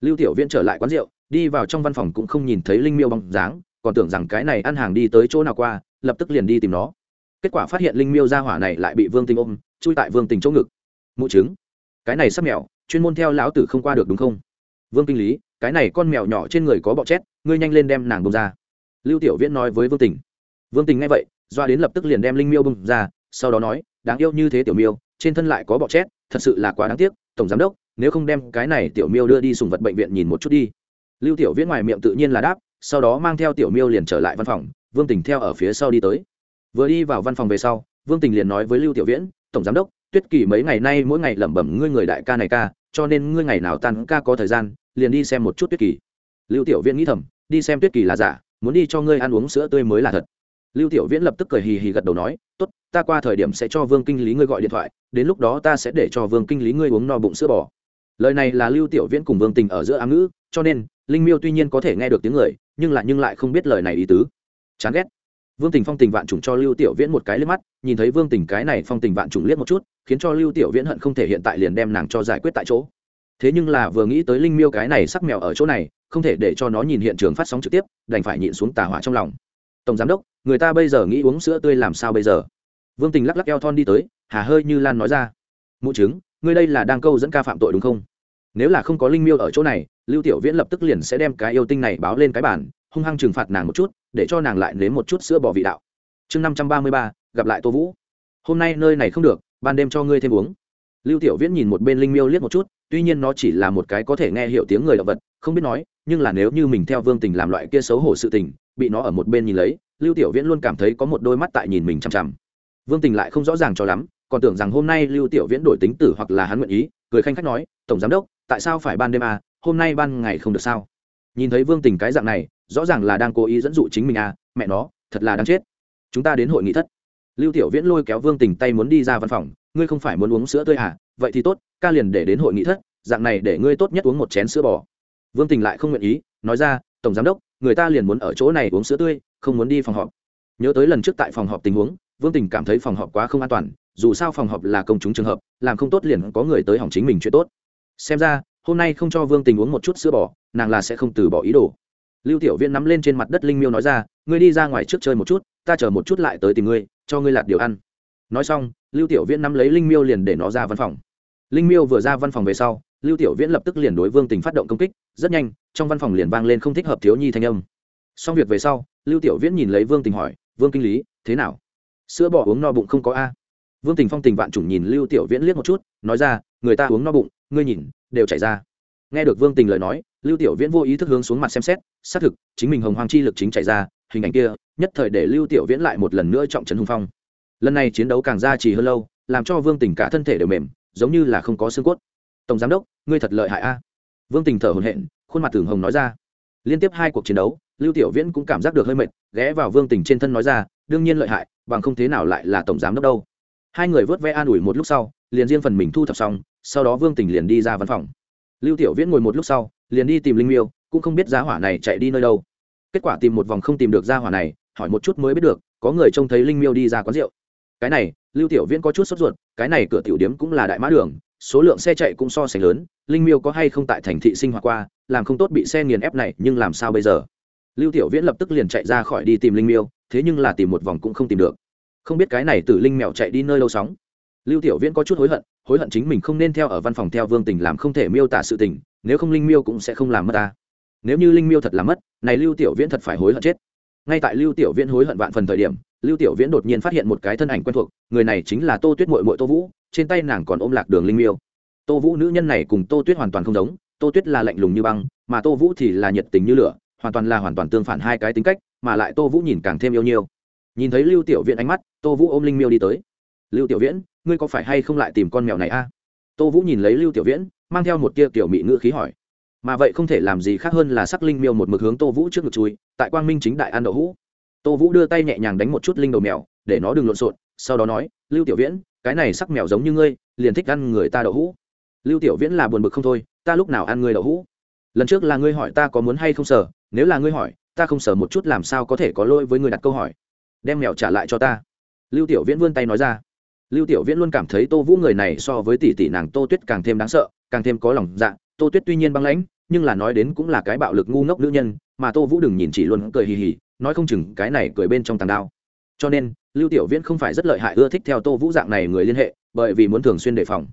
Lưu tiểu viễn trở lại quán rượu, đi vào trong văn phòng cũng không nhìn thấy linh miêu bóng dáng, còn tưởng rằng cái này ăn hàng đi tới chỗ nào qua, lập tức liền đi tìm nó. Kết quả phát hiện linh miêu ra hỏa này lại bị vương tình ôm, chui tại vương tình chỗ ngực. Mụ trứng. Cái này sắp mèo, chuyên môn theo lão tử không qua được đúng không? Vương kinh lý, cái này con mèo nhỏ trên người có bọ chét, ngươi nhanh lên đem nàng bông ra. Lưu tiểu viễn nói với vương tình. Vương tình nghe vậy doa đến lập tức liền đem linh miêu bưng ra, sau đó nói, đáng yêu như thế tiểu miêu, trên thân lại có bọ chét, thật sự là quá đáng tiếc, tổng giám đốc, nếu không đem cái này tiểu miêu đưa đi sùng vật bệnh viện nhìn một chút đi. Lưu tiểu viễn ngoài miệng tự nhiên là đáp, sau đó mang theo tiểu miêu liền trở lại văn phòng, vương tình theo ở phía sau đi tới. Vừa đi vào văn phòng về sau, vương tình liền nói với lưu tiểu viễn, tổng giám đốc, tuyết kỳ mấy ngày nay mỗi ngày lẩm bẩm ngươi người đại ca này ca, cho nên ngươi ngày nào tan ca có thời gian, liền đi xem một chút tuyết kỳ lưu tiểu viễn nghĩ thầm, đi xem tuyết kỳ là giả, muốn đi cho ngươi ăn uống sữa tươi mới là thật lưu tiểu viễn lập tức cười hì hì gật đầu nói, tốt, ta qua thời điểm sẽ cho vương kinh lý ngươi gọi điện thoại, đến lúc đó ta sẽ để cho vương kinh lý ngươi uống no bụng sữa bò. Lời này là lưu tiểu viễn cùng vương tình ở giữa ám ngữ, cho nên, linh miêu tuy nhiên có thể nghe được tiếng người, nhưng lại nhưng lại không biết lời này ý tứ. Chán ghét. Vương tình phong tình vạn trùng cho lưu tiểu viễn một cái liếc mắt, nhìn thấy vương tình cái này phong tình vạn trùng liếc một chút, khiến cho lưu tiểu viễn hận không thể hiện tại liền đem nàng cho giải quyết tại chỗ. Thế nhưng là vừa nghĩ tới linh miêu cái này sắc mèo ở chỗ này, không thể để cho nó nhìn hiện trường phát sóng trực tiếp, đành phải nhịn xuống tà hỏa trong lòng. Tổng giám đốc người ta bây giờ nghĩ uống sữa tươi làm sao bây giờ? Vương tình lắc lắc eo thon đi tới, hà hơi như lan nói ra. Mụ chứng, ngươi đây là đang câu dẫn ca phạm tội đúng không? Nếu là không có linh miêu ở chỗ này, lưu tiểu viễn lập tức liền sẽ đem cái yêu tinh này báo lên cái bản hung hăng trừng phạt nàng một chút, để cho nàng lại nếm một chút sữa bò vị đạo. Chương năm trăm ba mươi ba, gặp lại tô vũ. Hôm nay nơi này không được, ban đêm cho ngươi thêm uống. Lưu tiểu viễn nhìn một bên linh miêu liếc một chút, tuy nhiên nó chỉ là một cái có thể nghe hiểu tiếng người động vật, không biết nói, nhưng là nếu như mình theo vương tình làm loại kia xấu hổ sự tình, bị nó ở một bên nhìn lấy lưu tiểu viễn luôn cảm thấy có một đôi mắt tại nhìn mình chằm chằm. Vương tình lại không rõ ràng cho lắm, còn tưởng rằng hôm nay lưu tiểu viễn đổi tính tử hoặc là hắn nguyện ý, cười khanh khách nói, tổng giám đốc, tại sao phải ban đêm à hôm nay ban ngày không được sao? Nhìn thấy vương tình cái dạng này, rõ ràng là đang cố ý dẫn dụ chính mình à mẹ nó, thật là đáng chết. Chúng ta đến hội nghị thất. Lưu tiểu viễn lôi kéo vương tình tay muốn đi ra văn phòng, ngươi không phải muốn uống sữa tươi à vậy thì tốt, ca liền để đến hội nghị thất, dạng này để ngươi tốt nhất uống một chén sữa bò. Vương tình lại không nguyện ý, nói ra, tổng giám đốc, người ta liền muốn ở chỗ này uống sữa tươi không muốn đi phòng họp. Nhớ tới lần trước tại phòng họp tình huống, vương tình cảm thấy phòng họp quá không an toàn, dù sao phòng họp là công chúng trường hợp, làm không tốt liền có người tới hỏng chính mình chuyện tốt. Xem ra, hôm nay không cho vương tình uống một chút sữa bò, nàng là sẽ không từ bỏ ý đồ. Lưu tiểu viễn nắm lên trên mặt đất linh miêu nói ra, ngươi đi ra ngoài trước chơi một chút, ta chờ một chút lại tới tìm ngươi, cho ngươi lạt điều ăn. Nói xong, lưu tiểu viễn nắm lấy linh miêu liền để nó ra văn phòng. Linh miêu vừa ra văn phòng về sau, lưu tiểu viễn lập tức liền đối vương tình phát động công kích, rất nhanh, trong văn phòng liền vang lên không thích hợp thiếu nhi thanh âm xong việc về sau, lưu tiểu viễn nhìn lấy vương tình hỏi, vương kinh lý, thế nào? Sữa bỏ uống no bụng không có a. Vương tình phong tình vạn chủng nhìn lưu tiểu viễn liếc một chút, nói ra, người ta uống no bụng, ngươi nhìn, đều chảy ra. Nghe được vương tình lời nói, lưu tiểu viễn vô ý thức hướng xuống mặt xem xét, xác thực, chính mình hồng hoàng chi lực chính chảy ra, hình ảnh kia, nhất thời để lưu tiểu viễn lại một lần nữa trọng trấn hung phong. Lần này chiến đấu càng ra trì hơn lâu, làm cho vương tình cả thân thể đều mềm, giống như là không có xương cốt. Tổng giám đốc, ngươi thật lợi hại a. Vương tình thở hồn hện khuôn mặt tưởng hồng nói ra. Liên tiếp hai cuộc chiến đấu lưu tiểu viễn cũng cảm giác được hơi mệt, ghé vào vương tình trên thân nói ra, đương nhiên lợi hại, bằng không thế nào lại là tổng giám đốc đâu. Hai người vớt ve an ủi một lúc sau, liền riêng phần mình thu thập xong, sau đó vương tình liền đi ra văn phòng. Lưu tiểu viễn ngồi một lúc sau, liền đi tìm linh miêu, cũng không biết giá hỏa này chạy đi nơi đâu. Kết quả tìm một vòng không tìm được giá hỏa này, hỏi một chút mới biết được, có người trông thấy linh miêu đi ra quán rượu. Cái này, lưu tiểu viễn có chút sốt ruột, cái này cửa tiểu điếm cũng là đại mã đường, số lượng xe chạy cũng so sánh lớn, linh miêu có hay không tại thành thị sinh hoạt qua, làm không tốt bị xe nghiền ép này, nhưng làm sao bây giờ? Lưu tiểu viễn lập tức liền chạy ra khỏi đi tìm linh miêu, thế nhưng là tìm một vòng cũng không tìm được. Không biết cái này Tử linh mèo chạy đi nơi lâu sóng. Lưu tiểu viễn có chút hối hận hối hận chính mình không nên theo ở văn phòng theo vương tình làm không thể miêu tả sự tình, nếu không linh miêu cũng sẽ không làm mất ta. Nếu như linh miêu thật làm mất, này lưu tiểu viễn thật phải hối hận chết. Ngay tại lưu tiểu viễn hối hận vạn phần thời điểm, lưu tiểu viễn đột nhiên phát hiện một cái thân ảnh quen thuộc, người này chính là tô tuyết mội mội tô vũ, trên tay nàng còn ôm lạc đường linh miêu. Tô vũ nữ nhân này cùng tô tuyết hoàn toàn không giống, tô tuyết là lạnh lùng như băng, mà tô vũ thì là nhiệt tình như lửa hoàn toàn là hoàn toàn tương phản hai cái tính cách, mà lại tô vũ nhìn càng thêm yêu nhiều. Nhìn thấy lưu tiểu viễn ánh mắt, tô vũ ôm linh miêu đi tới. Lưu tiểu viễn, ngươi có phải hay không lại tìm con mèo này a? Tô vũ nhìn lấy lưu tiểu viễn, mang theo một tia tiểu mị ngữ khí hỏi. Mà vậy không thể làm gì khác hơn là sắc linh miêu một mực hướng tô vũ trước ngực chui, tại quang minh chính đại ăn đậu hũ. Tô vũ đưa tay nhẹ nhàng đánh một chút linh đầu mèo, để nó đừng lộn xộn, sau đó nói, lưu tiểu viễn, cái này sắc mèo giống như ngươi, liền thích ăn người ta đậu hũ. Lưu tiểu viễn là buồn bực không thôi, ta lúc nào ăn ngươi đậu hũ? Lần trước là ngươi hỏi ta có muốn hay không sở nếu là ngươi hỏi, ta không sở một chút làm sao có thể có lỗi với ngươi đặt câu hỏi. Đem mèo trả lại cho ta. Lưu tiểu viễn vươn tay nói ra. Lưu tiểu viễn luôn cảm thấy tô vũ người này so với tỷ tỷ nàng tô tuyết càng thêm đáng sợ, càng thêm có lòng dạ. Tô tuyết tuy nhiên băng lãnh, nhưng là nói đến cũng là cái bạo lực ngu ngốc nữ nhân, mà tô vũ đừng nhìn chỉ luôn cười hì hì, nói không chừng cái này cười bên trong tàn đao. Cho nên, lưu tiểu viễn không phải rất lợi hại ưa thích theo tô vũ dạng này người liên hệ, bởi vì muốn thường xuyên đề phòng.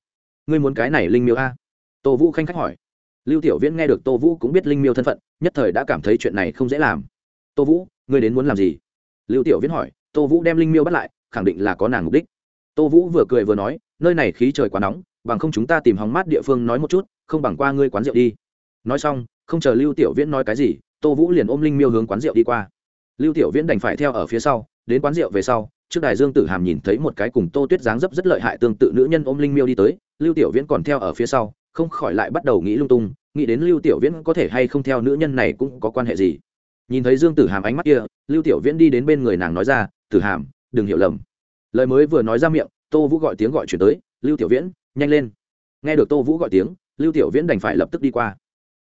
Ngươi muốn cái này linh miêu a? Tô vũ khanh khách hỏi lưu tiểu viễn nghe được tô vũ cũng biết linh miêu thân phận, nhất thời đã cảm thấy chuyện này không dễ làm. Tô vũ, ngươi đến muốn làm gì? Lưu tiểu viễn hỏi. Tô vũ đem linh miêu bắt lại, khẳng định là có nàng mục đích. Tô vũ vừa cười vừa nói, nơi này khí trời quá nóng, bằng không chúng ta tìm hóng mát địa phương nói một chút, không bằng qua ngươi quán rượu đi. Nói xong, không chờ lưu tiểu viễn nói cái gì, tô vũ liền ôm linh miêu hướng quán rượu đi qua. Lưu tiểu viễn đành phải theo ở phía sau, đến quán rượu về sau, trước đài dương tử hàm nhìn thấy một cái cùng tô tuyết dáng dấp rất lợi hại tương tự nữ nhân ôm linh miêu đi tới, lưu tiểu viễn còn theo ở phía sau không khỏi lại bắt đầu nghĩ lung tung, nghĩ đến lưu tiểu viễn có thể hay không theo nữ nhân này cũng có quan hệ gì. Nhìn thấy dương tử hàm ánh mắt kia, lưu tiểu viễn đi đến bên người nàng nói ra, tử hàm, đừng hiểu lầm. Lời mới vừa nói ra miệng, tô vũ gọi tiếng gọi chuyển tới, lưu tiểu viễn, nhanh lên. Nghe được tô vũ gọi tiếng, lưu tiểu viễn đành phải lập tức đi qua.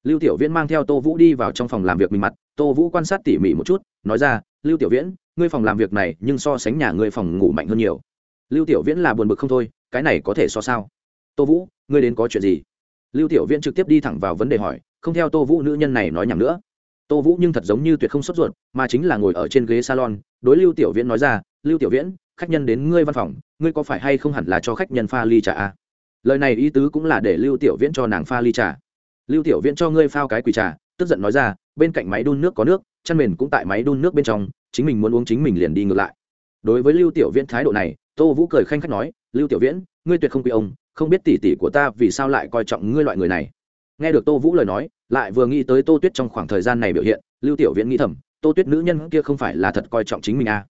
Lưu tiểu viễn mang theo tô vũ đi vào trong phòng làm việc mình mặt, tô vũ quan sát tỉ mỉ một chút, nói ra, lưu tiểu viễn, ngươi phòng làm việc này nhưng so sánh nhà ngươi phòng ngủ mạnh hơn nhiều. Lưu tiểu viễn là buồn bực không thôi, cái này có thể so sao? Tô vũ, ngươi đến có chuyện gì? Lưu tiểu viễn trực tiếp đi thẳng vào vấn đề hỏi, không theo tô vũ nữ nhân này nói nhầm nữa. Tô vũ nhưng thật giống như tuyệt không sốt ruột, mà chính là ngồi ở trên ghế salon, đối lưu tiểu viễn nói ra, lưu tiểu viễn, khách nhân đến ngươi văn phòng, ngươi có phải hay không hẳn là cho khách nhân pha ly trà a lời này ý tứ cũng là để lưu tiểu viễn cho nàng pha ly trà. Lưu tiểu viễn cho ngươi phao cái quỳ trà, tức giận nói ra, bên cạnh máy đun nước có nước, chăn mền cũng tại máy đun nước bên trong, chính mình muốn uống chính mình liền đi ngược lại. Đối với lưu tiểu viễn thái độ này, tô vũ cười khanh khách nói, lưu tiểu viễn, ngươi tuyệt không quy ông không biết tỷ tỷ của ta vì sao lại coi trọng ngươi loại người này. Nghe được tô vũ lời nói, lại vừa nghĩ tới tô tuyết trong khoảng thời gian này biểu hiện, lưu tiểu viễn nghĩ thầm, tô tuyết nữ nhân kia không phải là thật coi trọng chính mình à.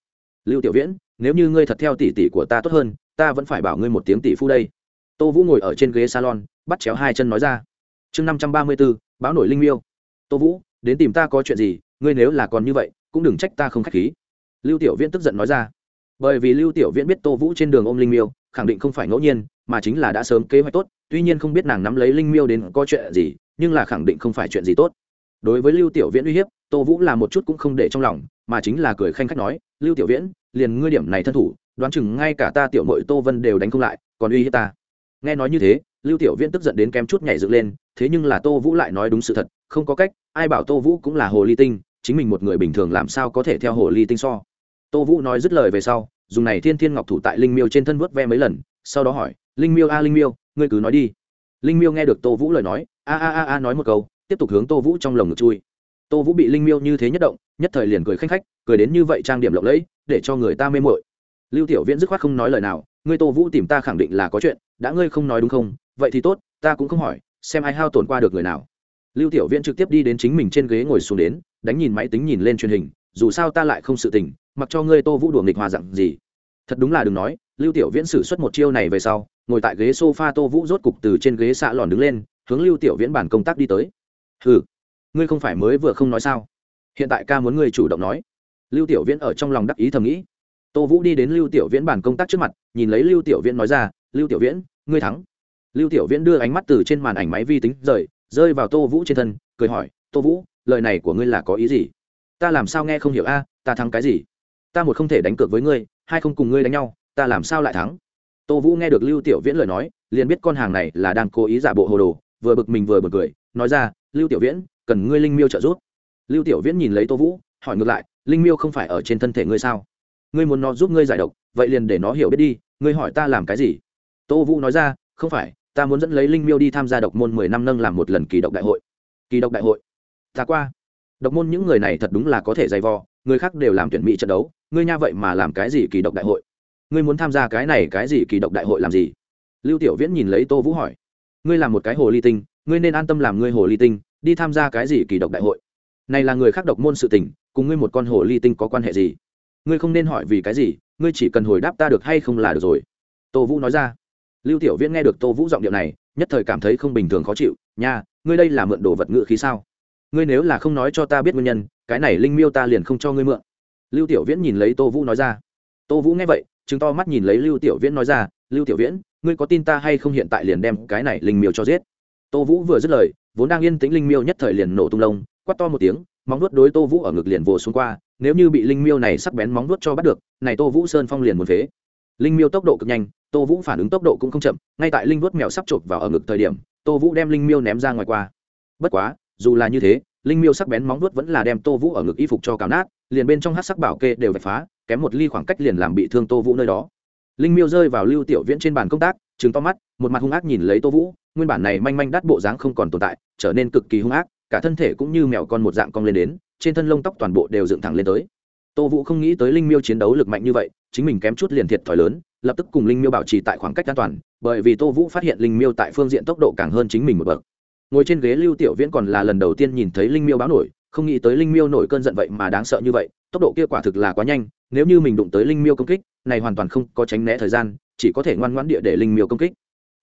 lưu tiểu viễn, nếu như ngươi thật theo tỷ tỷ của ta tốt hơn, ta vẫn phải bảo ngươi một tiếng tỷ phu đây. Tô vũ ngồi ở trên ghế salon, bắt chéo hai chân nói ra. Chương năm trăm ba mươi b ố báo nổi linh miêu. Tô vũ, đến tìm ta có chuyện gì, ngươi nếu là còn như vậy, cũng đừng trách ta không k h á c h khí. Lưu tiểu viễn tức giận nói ra. Bởi vì lưu tiểu viễn biết tô vũ trên đường ôm linh miêu khẳng định không phải ngẫu nhiên, mà chính là đã sớm kế hoạch tốt, tuy nhiên không biết nàng nắm lấy linh miêu đến có chuyện gì, nhưng là khẳng định không phải chuyện gì tốt. Đối với lưu tiểu viễn uy hiếp, tô vũ là một chút cũng không để trong lòng, mà chính là cười khanh khách nói, lưu tiểu viễn, liền ngươi điểm này thân thủ, đoán chừng ngay cả ta tiểu mội tô vân đều đánh không lại, còn uy hiếp ta. Nghe nói như thế, lưu tiểu viễn tức giận đến kém chút nhảy dựng lên, thế nhưng là tô vũ lại nói đúng sự thật, không có cách, ai bảo tô vũ cũng là hồ ly tinh, chính mình một người bình thường làm sao có thể theo hồ ly tinh so. Tô vũ nói dứt lời về sau dùng này thiên thiên ngọc thủ tại linh miêu trên thân vớt ve mấy lần, sau đó hỏi, linh miêu a, linh miêu, ngươi cứ nói đi. Linh miêu nghe được tô vũ lời nói, a a a a, nói một câu, tiếp tục hướng tô vũ trong lồng ngực chui. Tô vũ bị linh miêu như thế nhất động, nhất thời liền cười khanh khách, cười đến như vậy trang điểm lộng lẫy, để cho người ta mê mội lưu tiểu viễn dứt khoát không nói lời nào, ngươi tô vũ tìm ta khẳng định là có chuyện, đã ngươi không nói đúng không? Vậy thì tốt, ta cũng không hỏi, xem ai hao tổn qua được người nào. Lưu tiểu viễn trực tiếp đi đến chính mình trên ghế ngồi xuống đến, đánh nhìn máy tính nhìn lên truyền hình dù sao ta lại không sự tình, mặc cho ngươi tô vũ đùa nghịch hòa dặn gì. Thật đúng là đừng nói, lưu tiểu viễn xử suất một chiêu này về sau, ngồi tại ghế sofa tô vũ rốt cục từ trên ghế xạ lòn đứng lên, hướng lưu tiểu viễn bản công tác đi tới. Ừ ngươi không phải mới vừa không nói sao? Hiện tại ca muốn ngươi chủ động nói. Lưu tiểu viễn ở trong lòng đắc ý thầm nghĩ. Tô vũ đi đến lưu tiểu viễn bàn công tác trước mặt, nhìn lấy lưu tiểu viễn nói ra, lưu tiểu viễn, ngươi thắng. Lưu tiểu viễn đưa ánh mắt từ trên màn ảnh máy vi tính rời, rơi vào tô vũ trên thân, cười hỏi, tô vũ, lời này của ngươi là có ý gì? Ta làm sao nghe không hiểu a à, ta thắng cái gì? Ta một không thể đánh cược với ngươi, hai không cùng ngươi đánh nhau, ta làm sao lại thắng? Tô vũ nghe được lưu tiểu viễn lời nói, liền biết con hàng này là đang cố ý giả bộ hồ đồ, vừa bực mình vừa bực cười, nói ra, lưu tiểu viễn, cần ngươi linh miêu trợ giúp. Lưu tiểu viễn nhìn lấy tô vũ, hỏi ngược lại, linh miêu không phải ở trên thân thể ngươi sao? Ngươi muốn nó giúp ngươi giải độc, vậy liền để nó hiểu biết đi, ngươi hỏi ta làm cái gì? Tô vũ nói ra, không phải, ta muốn dẫn lấy linh miêu đi tham gia độc môn mười năm nâng làm một lần kỳ độc đại hội. Kỳ độc đại hội? Ta qua độc môn những người này thật đúng là có thể dày vò, người khác đều làm tuyển mỹ trận đấu, ngươi nha vậy mà làm cái gì kỳ độc đại hội? Ngươi muốn tham gia cái này cái gì kỳ độc đại hội làm gì? Lưu tiểu viễn nhìn lấy tô vũ hỏi. Ngươi làm một cái hồ ly tinh, ngươi nên an tâm làm ngươi hồ ly tinh, đi tham gia cái gì kỳ độc đại hội? Này là người khác độc môn sự tình, cùng ngươi một con hồ ly tinh có quan hệ gì? Ngươi không nên hỏi vì cái gì, ngươi chỉ cần hồi đáp ta được hay không là được rồi. Tô vũ nói ra. Lưu tiểu viễn nghe được tô vũ giọng điệu này, nhất thời cảm thấy không bình thường khó chịu. Nha, ngươi đây là mượn đồ vật ngự khí sao? Ngươi nếu là không nói cho ta biết nguyên nhân, cái này linh miêu ta liền không cho ngươi mượn. Lưu tiểu viễn nhìn lấy tô vũ nói ra. Tô vũ nghe vậy chứng to mắt nhìn lấy lưu tiểu viễn nói ra, lưu tiểu viễn, ngươi có tin ta hay không hiện tại liền đem cái này linh miêu cho giết? Tô vũ vừa dứt lời, vốn đang yên tĩnh linh miêu nhất thời liền nổ tung lông quắt to một tiếng, móng nuốt đối tô vũ ở ngực liền vồ xuống qua, nếu như bị linh miêu này sắc bén móng nuốt cho bắt được, này tô vũ sơn phong liền một phế. Linh miêu tốc độ cực nhanh, tô vũ phản ứng tốc độ cũng không chậm, ngay tại linh vuốt mèo sắp chộp vào ở ngực thời điểm, tô vũ đem linh miêu ném ra ngoài qua. Bất quá dù là như thế, linh miêu sắc bén móng vuốt vẫn là đem tô vũ ở ngực y phục cho cào nát, liền bên trong hát sắc bảo kê đều vạch phá, kém một ly khoảng cách liền làm bị thương tô vũ nơi đó. Linh miêu rơi vào lưu tiểu viễn trên bàn công tác chứng to mắt, một mặt hung ác nhìn lấy tô vũ, nguyên bản này manh manh đắt bộ dáng không còn tồn tại, trở nên cực kỳ hung ác, cả thân thể cũng như mèo con một dạng cong lên đến, trên thân lông tóc toàn bộ đều dựng thẳng lên tới. Tô vũ không nghĩ tới linh miêu chiến đấu lực mạnh như vậy, chính mình kém chút liền thiệt thòi lớn, lập tức cùng linh miêu bảo trì tại khoảng cách an toàn, bởi vì tô vũ phát hiện linh miêu tại phương diện tốc độ càng hơn chính mình một bậc ngồi trên ghế lưu tiểu viễn còn là lần đầu tiên nhìn thấy linh miêu báo nổi, không nghĩ tới linh miêu nổi cơn giận vậy mà đáng sợ như vậy, tốc độ kia quả thực là quá nhanh, nếu như mình đụng tới linh miêu công kích, này hoàn toàn không có tránh né thời gian, chỉ có thể ngoan ngoãn địa để linh miêu công kích.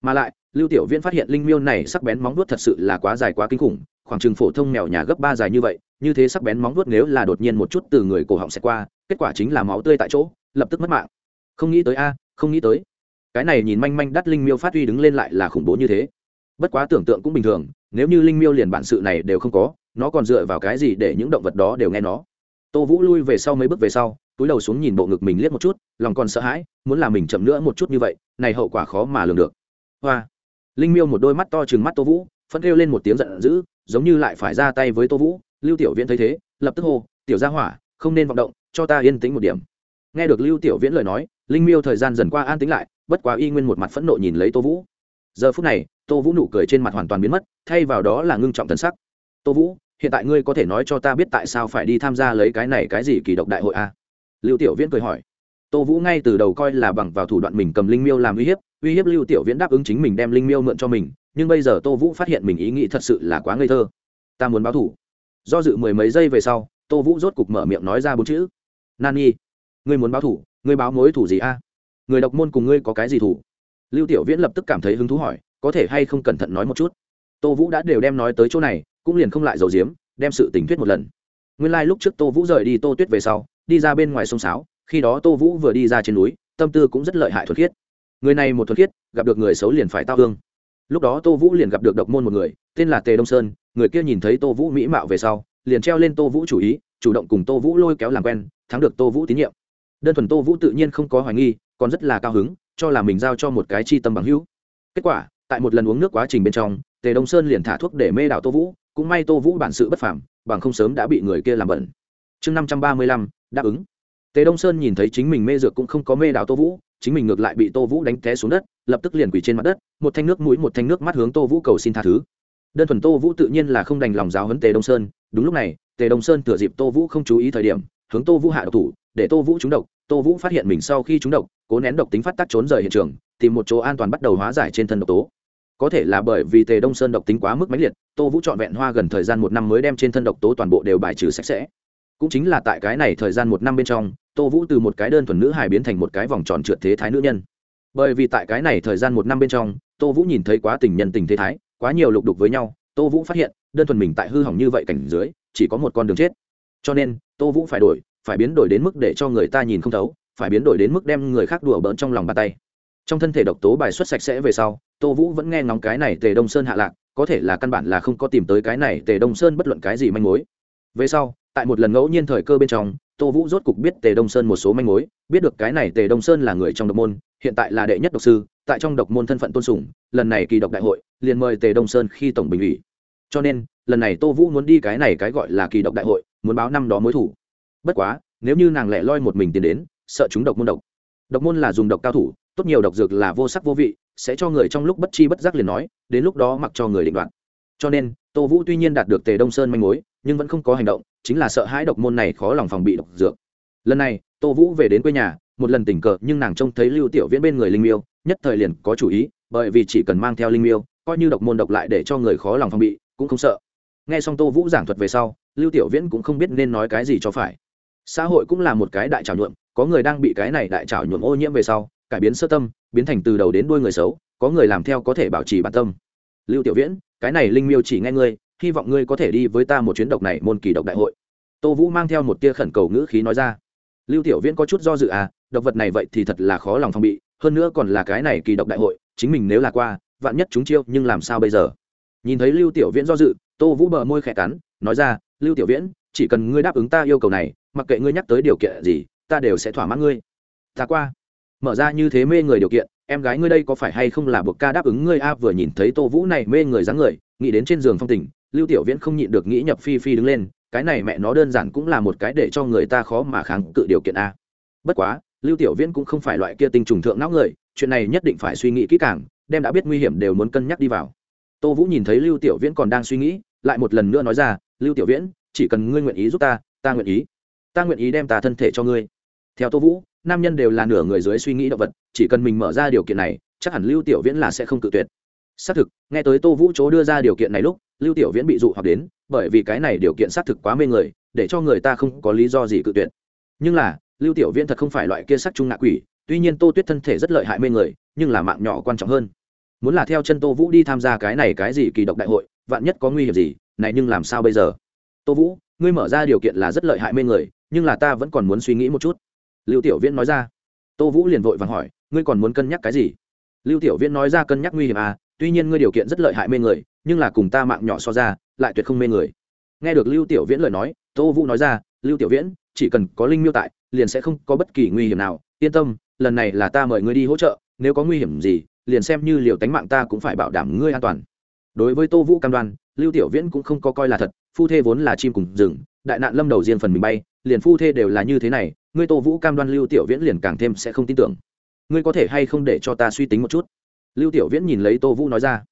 Mà lại, lưu tiểu viễn phát hiện linh miêu này sắc bén móng vuốt thật sự là quá dài quá kinh khủng, khoảng chừng phổ thông mèo nhà gấp ba dài như vậy, như thế sắc bén móng vuốt nếu là đột nhiên một chút từ người cổ họng sẽ qua, kết quả chính là máu tươi tại chỗ, lập tức mất mạng. Không nghĩ tới a, không nghĩ tới. Cái này nhìn manh manh đắt linh miêu phát huy đứng lên lại là khủng bố như thế bất quá tưởng tượng cũng bình thường, nếu như linh miêu liền bản sự này đều không có, nó còn dựa vào cái gì để những động vật đó đều nghe nó? Tô vũ lui về sau mấy bước về sau, túi đầu xuống nhìn bộ ngực mình liếc một chút, lòng còn sợ hãi, muốn làm mình chậm nữa một chút như vậy, này hậu quả khó mà lường được. Hoa! Linh miêu một đôi mắt to chừng mắt tô vũ phân kêu lên một tiếng giận dữ, giống như lại phải ra tay với tô vũ. Lưu tiểu viễn thấy thế, lập tức hô, tiểu gia hỏa, không nên vọng động, cho ta yên tĩnh một điểm. Nghe được lưu tiểu viễn lời nói, linh miêu thời gian dần qua an tĩnh lại, bất quá y nguyên một mặt phẫn nộ nhìn lấy tô vũ giờ phút này, tô vũ nụ cười trên mặt hoàn toàn biến mất, thay vào đó là ngưng trọng thân sắc. Tô vũ, hiện tại ngươi có thể nói cho ta biết tại sao phải đi tham gia lấy cái này cái gì kỳ độc đại hội a à? lưu tiểu viễn cười hỏi. Tô vũ ngay từ đầu coi là bằng vào thủ đoạn mình cầm linh miêu làm uy hiếp uy hiếp lưu tiểu viễn đáp ứng chính mình đem linh miêu mượn cho mình, nhưng bây giờ tô vũ phát hiện mình ý nghĩ thật sự là quá ngây thơ. Ta muốn báo thủ. Do dự mười mấy giây về sau, tô vũ rốt cục mở miệng nói ra bốn chữ. Nan nhi ngươi muốn báo thủ, ngươi báo mối thủ gì a người độc môn cùng ngươi có cái gì thủ? Lưu tiểu viễn lập tức cảm thấy hứng thú hỏi, có thể hay không cẩn thận nói một chút? Tô vũ đã đều đem nói tới chỗ này, cũng liền không lại dầu diếm đem sự tình thuyết một lần. Nguyên lai、like、lúc trước tô vũ rời đi tô tuyết về sau, đi ra bên ngoài sông sáo, khi đó tô vũ vừa đi ra trên núi, tâm tư cũng rất lợi hại thuật khiết. Người này một thuật khiết, gặp được người xấu liền phải tao hương lúc đó tô vũ liền gặp được độc môn một người, tên là tề đông sơn, người kia nhìn thấy tô vũ mỹ mạo về sau, liền treo lên tô vũ chủ ý, chủ động cùng tô vũ lôi kéo làm quen, thắng được tô vũ tín nhiệm. Đơn thuần tô vũ tự nhiên không có hoài nghi, còn rất là cao hứng cho là mình giao cho một cái chi tâm bằng hữu. Kết quả, tại một lần uống nước quá trình bên trong, tề đông sơn liền thả thuốc để mê đảo tô vũ, cũng may tô vũ bản sự bất phàm, bằng không sớm đã bị người kia làm bẩn. Chương năm trăm ba mươi lăm, đáp ứng. Tề đông sơn nhìn thấy chính mình mê dược cũng không có mê đảo tô vũ, chính mình ngược lại bị tô vũ đánh té xuống đất, lập tức liền quỳ trên mặt đất, một thanh nước mũi, một thanh nước mắt hướng tô vũ cầu xin tha thứ. Đơn thuần tô vũ tự nhiên là không đành lòng giáo hấn tề đông sơn, đúng lúc này, tề đông sơn thừa dịp tô vũ không chú ý thời điểm, hướng tô vũ hạ độc thủ, để tô vũ trúng độc tô vũ phát hiện mình sau khi trúng độc, cố nén độc tính phát tác trốn rời hiện trường, tìm một chỗ an toàn bắt đầu hóa giải trên thân độc tố. Có thể là bởi vì tề đông sơn độc tính quá mức mãnh liệt, tô vũ trọn vẹn hoa gần thời gian một năm mới đem trên thân độc tố toàn bộ đều bài trừ sạch sẽ. Cũng chính là tại cái này thời gian một năm bên trong, tô vũ từ một cái đơn thuần nữ hài biến thành một cái vòng tròn trượt thế thái nữ nhân. Bởi vì tại cái này thời gian một năm bên trong, tô vũ nhìn thấy quá tình nhân tình thế thái, quá nhiều lục đục với nhau, tô vũ phát hiện, đơn thuần mình tại hư hỏng như vậy cảnh dưới, chỉ có một con đường chết. Cho nên, tô vũ phải đổi phải biến đổi đến mức để cho người ta nhìn không thấu, phải biến đổi đến mức đem người khác đùa bỡn trong lòng bàn tay. Trong thân thể độc tố bài xuất sạch sẽ về sau, tô vũ vẫn nghe ngóng cái này tề đông sơn hạ lạc, có thể là căn bản là không có tìm tới cái này tề đông sơn bất luận cái gì manh mối. Về sau, tại một lần ngẫu nhiên thời cơ bên trong, tô vũ rốt cục biết tề đông sơn một số manh mối, biết được cái này tề đông sơn là người trong độc môn, hiện tại là đệ nhất độc sư, tại trong độc môn thân phận tôn sùng, lần này kỳ độc đại hội, liền mời tề đông sơn khi tổng bình ủy. Cho nên, lần này tô vũ muốn đi cái này cái gọi là kỳ độc đại hội, muốn báo năm đó mối thủ bất quá, nếu như nàng lẻ loi một mình tiến đến, sợ chúng độc môn độc. Độc môn là dùng độc cao thủ, tốt nhiều độc dược là vô sắc vô vị, sẽ cho người trong lúc bất chi bất giác liền nói, đến lúc đó mặc cho người định đoạt. Cho nên, tô vũ tuy nhiên đạt được tề đông sơn manh mối, nhưng vẫn không có hành động, chính là sợ hãi độc môn này khó lòng phòng bị độc dược. Lần này, tô vũ về đến quê nhà, một lần tình cờ nhưng nàng trông thấy lưu tiểu viễn bên người linh miêu, nhất thời liền có chủ ý, bởi vì chỉ cần mang theo linh miêu, coi như độc môn độc lại để cho người khó lòng phòng bị, cũng không sợ. Nghe xong tô vũ giảng thuật về sau, lưu tiểu viễn cũng không biết nên nói cái gì cho phải xã hội cũng là một cái đại trào nhuộm, có người đang bị cái này đại trào nhuộm ô nhiễm về sau, cải biến sơ tâm, biến thành từ đầu đến đuôi người xấu, có người làm theo có thể bảo trì bản tâm. Lưu tiểu viễn, cái này linh miêu chỉ nghe ngươi, hy vọng ngươi có thể đi với ta một chuyến độc này môn kỳ độc đại hội. Tô vũ mang theo một tia khẩn cầu ngữ khí nói ra. Lưu tiểu viễn có chút do dự à độc vật này vậy thì thật là khó lòng phòng bị, hơn nữa còn là cái này kỳ độc đại hội, chính mình nếu là qua, vạn nhất chúng chiêu, nhưng làm sao bây giờ? Nhìn thấy lưu tiểu viễn do dự, tô vũ bờ môi khẽ cắn, nói ra, lưu tiểu viễn chỉ cần ngươi đáp ứng ta yêu cầu này, mặc kệ ngươi nhắc tới điều kiện gì, ta đều sẽ thỏa mãn ngươi. Ta qua. Mở ra như thế mê người điều kiện, em gái ngươi đây có phải hay không là buộc ca đáp ứng ngươi? A, vừa nhìn thấy tô vũ này mê người dáng người, nghĩ đến trên giường phong tình, lưu tiểu viễn không nhịn được nghĩ nhập phi phi đứng lên, cái này mẹ nó đơn giản cũng là một cái để cho người ta khó mà kháng cự điều kiện a. Bất quá, lưu tiểu viễn cũng không phải loại kia tinh trùng thượng não người, chuyện này nhất định phải suy nghĩ kỹ càng, đem đã biết nguy hiểm đều muốn cân nhắc đi vào. Tô vũ nhìn thấy lưu tiểu viễn còn đang suy nghĩ, lại một lần nữa nói ra, lưu tiểu viễn chỉ cần ngươi nguyện ý giúp ta ta nguyện ý. Ta nguyện ý đem ta thân thể cho ngươi. Theo tô vũ, nam nhân đều là nửa người dưới suy nghĩ động vật, chỉ cần mình mở ra điều kiện này, chắc hẳn lưu tiểu viễn là sẽ không cự tuyệt. Xác thực, nghe tới tô vũ chỗ đưa ra điều kiện này lúc, lưu tiểu viễn bị dụ hoặc đến, bởi vì cái này điều kiện xác thực quá mê người, để cho người ta không có lý do gì cự tuyệt. Nhưng là, lưu tiểu viễn thật không phải loại kia sắc trung ngạ quỷ, tuy nhiên tô tuyết thân thể rất lợi hại mê người, nhưng là mạng nhỏ quan trọng hơn. Muốn là theo chân tô vũ đi tham gia cái này cái gì kỳ độc đại hội, vạn nhất có nguy hiểm gì, này nhưng làm sao bây giờ? Tô vũ, ngươi mở ra điều kiện là rất lợi hại mê người, nhưng là ta vẫn còn muốn suy nghĩ một chút. Lưu tiểu viễn nói ra. Tô vũ liền vội vàng hỏi, ngươi còn muốn cân nhắc cái gì? Lưu tiểu viễn nói ra cân nhắc nguy hiểm à tuy nhiên ngươi điều kiện rất lợi hại mê người, nhưng là cùng ta mạng nhỏ so ra, lại tuyệt không mê người. Nghe được lưu tiểu viễn lời nói, tô vũ nói ra, lưu tiểu viễn, chỉ cần có linh miêu tại, liền sẽ không có bất kỳ nguy hiểm nào. Yên tâm, lần này là ta mời ngươi đi hỗ trợ, nếu có nguy hiểm gì, liền xem như liều tánh mạng ta cũng phải bảo đảm ngươi an toàn. Đối với tô vũ cam đoan lưu tiểu viễn cũng không có coi là thật, phu thê vốn là chim cùng rừng, đại nạn lâm đầu riêng phần mình bay, liền phu thê đều là như thế này, ngươi tô vũ cam đoan lưu tiểu viễn liền càng thêm sẽ không tin tưởng. Ngươi có thể hay không để cho ta suy tính một chút? Lưu tiểu viễn nhìn lấy tô vũ nói ra.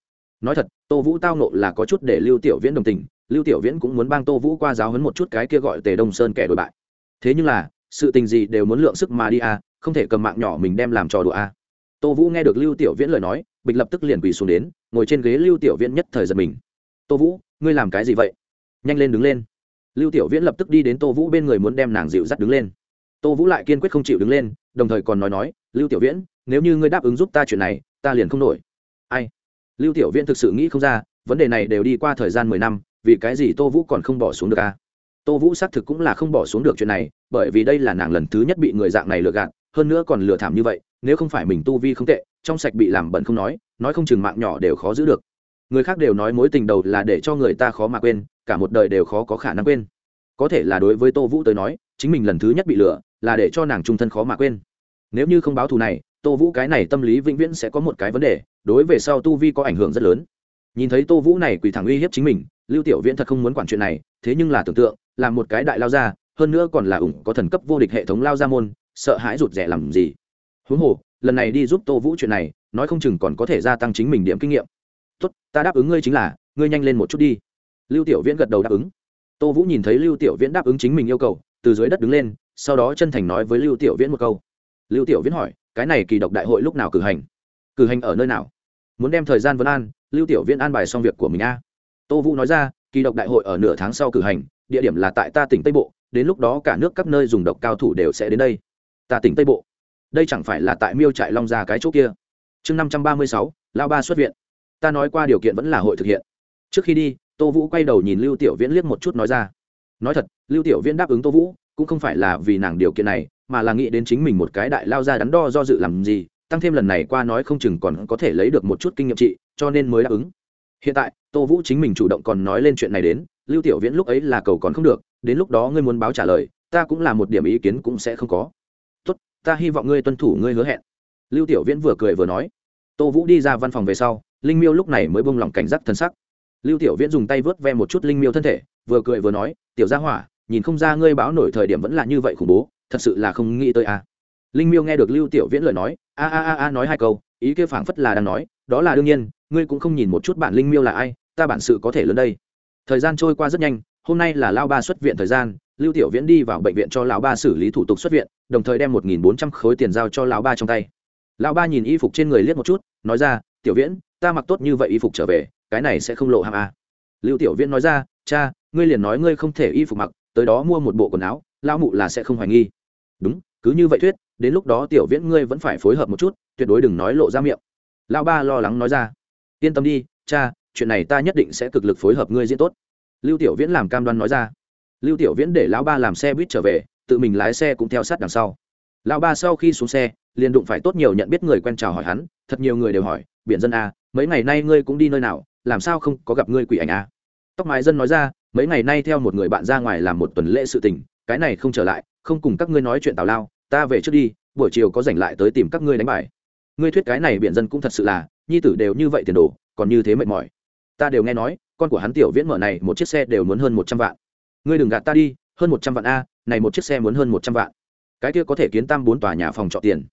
Nói thật, tô vũ tao nộ là có chút để lưu tiểu viễn đồng tình, lưu tiểu viễn cũng muốn bang tô vũ qua giáo hấn một chút cái kia gọi tề đông sơn kẻ đổi bại. Thế nhưng là, sự tình gì đều muốn lượng sức mà đi à không thể cầm mạng nhỏ mình đem làm trò đùa à. Tô vũ nghe được lưu tiểu viễn lời nói, bịch lập tức liền quỳ xuống đến, ngồi trên ghế lưu tiểu viễn nhất thời giật mình tô vũ, ngươi làm cái gì vậy? Nhanh lên đứng lên. Lưu tiểu viễn lập tức đi đến tô vũ bên người muốn đem nàng dịu dắt đứng lên. Tô vũ lại kiên quyết không chịu đứng lên, đồng thời còn nói nói, lưu tiểu viễn, nếu như ngươi đáp ứng giúp ta chuyện này, ta liền không nổi. Ai? Lưu tiểu viễn thực sự nghĩ không ra, vấn đề này đều đi qua thời gian mười năm, vì cái gì tô vũ còn không bỏ xuống được à? tô vũ xác thực cũng là không bỏ xuống được chuyện này, bởi vì đây là nàng lần thứ nhất bị người dạng này lừa gạt, hơn nữa còn lừa thảm như vậy, nếu không phải mình tu vi không tệ, trong sạch bị làm bẩn không nói nói không chừng mạng nhỏ đều khó giữ được người khác đều nói mối tình đầu là để cho người ta khó mà quên, cả một đời đều khó có khả năng quên. Có thể là đối với tô vũ tới nói, chính mình lần thứ nhất bị lừa, là để cho nàng trung thân khó mà quên. Nếu như không báo thù này, tô vũ cái này tâm lý vĩnh viễn sẽ có một cái vấn đề, đối về sau tu vi có ảnh hưởng rất lớn. Nhìn thấy tô vũ này quỳ thẳng uy hiếp chính mình, lưu tiểu viễn thật không muốn quản chuyện này, thế nhưng là tưởng tượng, là một cái đại lao ra hơn nữa còn là ủng có thần cấp vô địch hệ thống lao ra môn, sợ hãi rụt rẻ làm gì. Huống hồ, lần này đi giúp tô vũ chuyện này, nói không chừng còn có thể gia tăng chính mình điểm kinh nghiệm tốt, ta đáp ứng ngươi chính là, ngươi nhanh lên một chút đi. Lưu tiểu viễn gật đầu đáp ứng. Tô vũ nhìn thấy lưu tiểu viễn đáp ứng chính mình yêu cầu, từ dưới đất đứng lên, sau đó chân thành nói với lưu tiểu viễn một câu. Lưu tiểu viễn hỏi, cái này kỳ độc đại hội lúc nào cử hành? Cử hành ở nơi nào? Muốn đem thời gian vấn an, lưu tiểu viễn an bài xong việc của mình a. Tô vũ nói ra, kỳ độc đại hội ở nửa tháng sau cử hành, địa điểm là tại ta tỉnh tây bộ, đến lúc đó cả nước các nơi dùng độc cao thủ đều sẽ đến đây. Ta tỉnh tây bộ? Đây chẳng phải là tại miêu trại long gia cái chỗ kia? Chương năm trăm ba mươi sáu lao ba xuất viện ta nói qua điều kiện vẫn là hội thực hiện. Trước khi đi, tô vũ quay đầu nhìn lưu tiểu viễn liếc một chút nói ra. Nói thật, lưu tiểu viễn đáp ứng tô vũ, cũng không phải là vì nàng điều kiện này, mà là nghĩ đến chính mình một cái đại lao ra đắn đo do dự làm gì, tăng thêm lần này qua nói không chừng còn có thể lấy được một chút kinh nghiệm trị, cho nên mới đáp ứng. Hiện tại, tô vũ chính mình chủ động còn nói lên chuyện này đến, lưu tiểu viễn lúc ấy là cầu còn không được, đến lúc đó ngươi muốn báo trả lời, ta cũng là một điểm ý kiến cũng sẽ không có. Tốt, ta hy vọng ngươi tuân thủ ngươi hứa hẹn. Lưu tiểu viễn vừa cười vừa nói. Tô vũ đi ra văn phòng về sau linh miêu lúc này mới bông lỏng cảnh giác thân sắc. Lưu tiểu viễn dùng tay vớt ve một chút linh miêu thân thể, vừa cười vừa nói, tiểu gia hỏa, nhìn không ra ngươi báo nổi thời điểm vẫn là như vậy khủng bố, thật sự là không nghĩ tới a. Linh miêu nghe được lưu tiểu viễn lời nói, a a a a nói hai câu, ý kia phảng phất là đang nói, đó là đương nhiên, ngươi cũng không nhìn một chút bản linh miêu là ai, ta bản sự có thể lớn đây. Thời gian trôi qua rất nhanh, hôm nay là lao ba xuất viện thời gian, lưu tiểu viễn đi vào bệnh viện cho lão ba xử lý thủ tục xuất viện, đồng thời đem một nghìn bốn trăm khối tiền giao cho lão ba trong tay. Lão ba nhìn y phục trên người liếc một chút, nói ra, tiểu viễn ta mặc tốt như vậy y phục trở về, cái này sẽ không lộ ham à. lưu tiểu viễn nói ra, cha, ngươi liền nói ngươi không thể y phục mặc, tới đó mua một bộ quần áo, lão mụ là sẽ không hoài nghi. Đúng, cứ như vậy thuyết, đến lúc đó tiểu viễn ngươi vẫn phải phối hợp một chút, tuyệt đối đừng nói lộ ra miệng. Lão ba lo lắng nói ra, yên tâm đi, cha, chuyện này ta nhất định sẽ cực lực phối hợp ngươi diễn tốt. Lưu tiểu viễn làm cam đoan nói ra. Lưu tiểu viễn để lão ba làm xe buýt trở về, tự mình lái xe cũng theo sát đằng sau. Lão ba sau khi xuống xe, liền đụng phải tốt nhiều nhận biết người quen chào hỏi hắn, thật nhiều người đều hỏi, biển dân a mấy ngày nay ngươi cũng đi nơi nào, làm sao không có gặp ngươi quỷ ảnh à? tóc mái dân nói ra, mấy ngày nay theo một người bạn ra ngoài làm một tuần lễ sự tình, cái này không trở lại, không cùng các ngươi nói chuyện tào lao, ta về trước đi, buổi chiều có rảnh lại tới tìm các ngươi đánh bài. Ngươi thuyết cái này biện dân cũng thật sự là, nhi tử đều như vậy tiền đồ, còn như thế mệt mỏi. Ta đều nghe nói, con của hắn tiểu viễn mở này một chiếc xe đều muốn hơn một trăm vạn. Ngươi đừng gạt ta đi, hơn một trăm vạn a, này một chiếc xe muốn hơn một trăm vạn. Cái kia có thể kiến tam bốn tòa nhà phòng trọ tiền.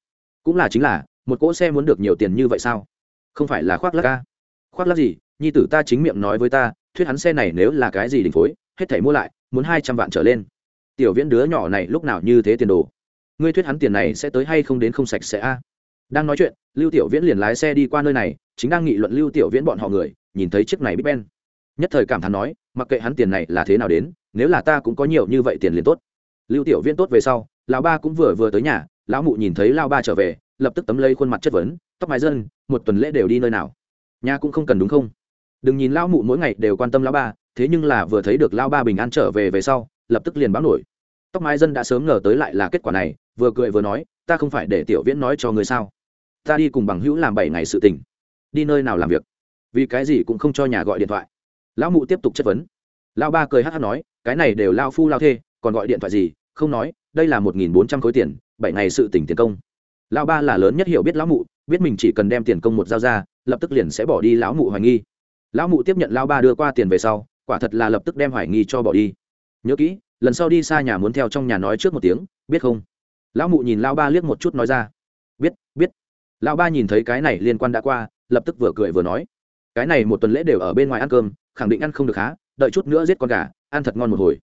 Cũng là chính là, một cỗ xe muốn được nhiều tiền như vậy sao? Không phải là khoác lắc ca. Khoác lắc gì? Nhi tử ta chính miệng nói với ta, thuyết hắn xe này nếu là cái gì đình phối, hết thảy mua lại, muốn hai trăm vạn trở lên. Tiểu viễn đứa nhỏ này lúc nào như thế tiền đồ? Ngươi thuyết hắn tiền này sẽ tới hay không đến không sạch sẽ a? Đang nói chuyện, lưu tiểu viễn liền lái xe đi qua nơi này, chính đang nghị luận lưu tiểu viễn bọn họ người, nhìn thấy chiếc này big ben. Nhất thời cảm thán nói, mặc kệ hắn tiền này là thế nào đến, nếu là ta cũng có nhiều như vậy tiền liền tốt. Lưu tiểu viễn tốt về sau, lão ba cũng vừa vừa tới nhà, lão mụ nhìn thấy lao ba trở về lập tức tấm lây khuôn mặt chất vấn, tóc mái dân một tuần lễ đều đi nơi nào? Nhà cũng không cần đúng không? Đừng nhìn lão mụ mỗi ngày đều quan tâm lão ba, thế nhưng là vừa thấy được lão ba bình an trở về về sau, lập tức liền báo nổi. Tóc mái dân đã sớm ngờ tới lại là kết quả này, vừa cười vừa nói, ta không phải để tiểu viễn nói cho người sao? Ta đi cùng bằng hữu làm bảy ngày sự tình. Đi nơi nào làm việc? Vì cái gì cũng không cho nhà gọi điện thoại. Lão mụ tiếp tục chất vấn. Lão ba cười hát hát nói, cái này đều lao phu lao thê, còn gọi điện thoại gì? Không nói, đây là một nghìn bốn trăm khối tiền, bảy ngày sự tỉnh tiền công lão ba là lớn nhất hiểu biết lão mụ, biết mình chỉ cần đem tiền công một giao ra, lập tức liền sẽ bỏ đi lão mụ hoài nghi. Lão mụ tiếp nhận lão ba đưa qua tiền về sau, quả thật là lập tức đem hoài nghi cho bỏ đi. Nhớ kỹ, lần sau đi xa nhà muốn theo trong nhà nói trước một tiếng, biết không? Lão mụ nhìn lão ba liếc một chút nói ra. Biết biết. Lão ba nhìn thấy cái này liên quan đã qua, lập tức vừa cười vừa nói. Cái này một tuần lễ đều ở bên ngoài ăn cơm, khẳng định ăn không được há, đợi chút nữa giết con gà, ăn thật ngon một hồi.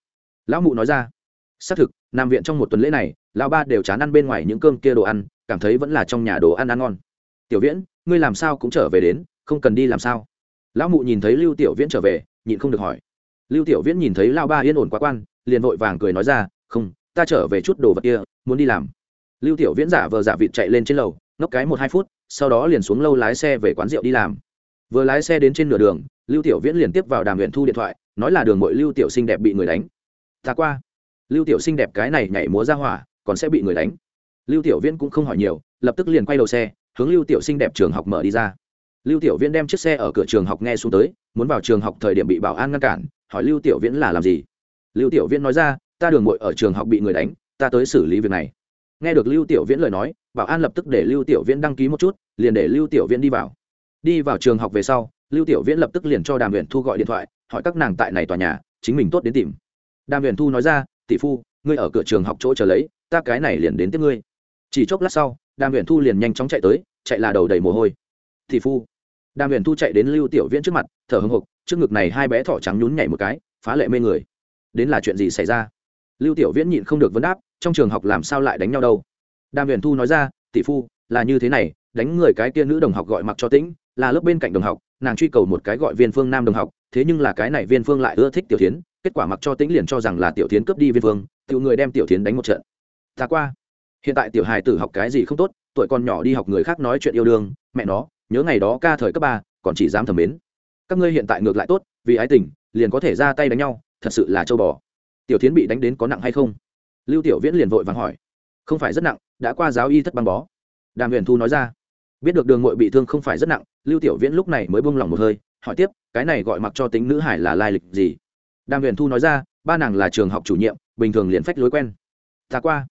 Lão mụ nói ra. Xác thực nằm viện trong một tuần lễ này, lão ba đều chán ăn bên ngoài những cơm kia đồ ăn cảm thấy vẫn là trong nhà đồ ăn ăn ngon. Tiểu viễn, ngươi làm sao cũng trở về đến, không cần đi làm sao? Lão mụ nhìn thấy lưu tiểu viễn trở về, nhịn không được hỏi. Lưu tiểu viễn nhìn thấy lao ba yên ổn quá quan, liền vội vàng cười nói ra, không, ta trở về chút đồ vật kia, muốn đi làm. Lưu tiểu viễn giả vờ giả vịt chạy lên trên lầu, ngốc cái một hai phút, sau đó liền xuống lâu lái xe về quán rượu đi làm. Vừa lái xe đến trên nửa đường, lưu tiểu viễn liền tiếp vào đàm huyện thu điện thoại, nói là đường mội lưu tiểu xinh đẹp bị người đánh. Ta qua. Lưu tiểu xinh đẹp cái này nhảy múa ra hỏa, còn sẽ bị người đánh lưu tiểu viễn cũng không hỏi nhiều, lập tức liền quay đầu xe, hướng lưu tiểu Sinh đẹp trường học mở đi ra. Lưu tiểu viễn đem chiếc xe ở cửa trường học nghe xuống tới, muốn vào trường học thời điểm bị bảo an ngăn cản, hỏi lưu tiểu viễn là làm gì. Lưu tiểu viễn nói ra, ta đường muội ở trường học bị người đánh, ta tới xử lý việc này. Nghe được lưu tiểu viễn lời nói, bảo an lập tức để lưu tiểu viễn đăng ký một chút, liền để lưu tiểu viễn đi vào. Đi vào trường học về sau, lưu tiểu viễn lập tức liền cho đàm Uyển thu gọi điện thoại, hỏi các nàng tại này tòa nhà, chính mình tốt đến tìm. Đàm Uyển thu nói ra, tỷ phu, ngươi ở cửa trường học chỗ chờ lấy, ta cái này liền đến tiếp ngươi chỉ chốc lát sau, đàm Huyền thu liền nhanh chóng chạy tới, chạy là đầu đầy mồ hôi. Tỷ phu, đàm Huyền thu chạy đến lưu tiểu viễn trước mặt, thở hưng hục trước ngực này hai bé thỏ trắng nhún nhảy một cái, phá lệ mê người. Đến là chuyện gì xảy ra? Lưu tiểu viễn nhịn không được vấn đáp, trong trường học làm sao lại đánh nhau đâu? Đàm huyền thu nói ra, tỷ phu, là như thế này, đánh người cái kia nữ đồng học gọi mặc cho tĩnh, là lớp bên cạnh đồng học, nàng truy cầu một cái gọi viên phương nam đồng học, thế nhưng là cái này viên phương lại ưa thích tiểu tiến kết quả mặc cho tĩnh liền cho rằng là tiểu tiến cướp đi viên phương tự người đem tiểu tiến đánh một trận. Ta qua hiện tại tiểu hài tử học cái gì không tốt, tuổi còn nhỏ đi học người khác nói chuyện yêu đương, mẹ nó, nhớ ngày đó ca thời cấp ba, còn chỉ dám thầm mến. Các ngươi hiện tại ngược lại tốt, vì ái tình, liền có thể ra tay đánh nhau, thật sự là châu bò. Tiểu tiến bị đánh đến có nặng hay không? Lưu tiểu viễn liền vội vàng hỏi. Không phải rất nặng, đã qua giáo y thất băng bó. Đàm huyền thu nói ra. Biết được đường ngội bị thương không phải rất nặng, lưu tiểu viễn lúc này mới buông lỏng một hơi, hỏi tiếp, cái này gọi mặc cho tính nữ hải là lai lịch gì? Đàm huyền thu nói ra, ba nàng là trường học chủ nhiệm, bình thường liền phách lối quen. Ta qua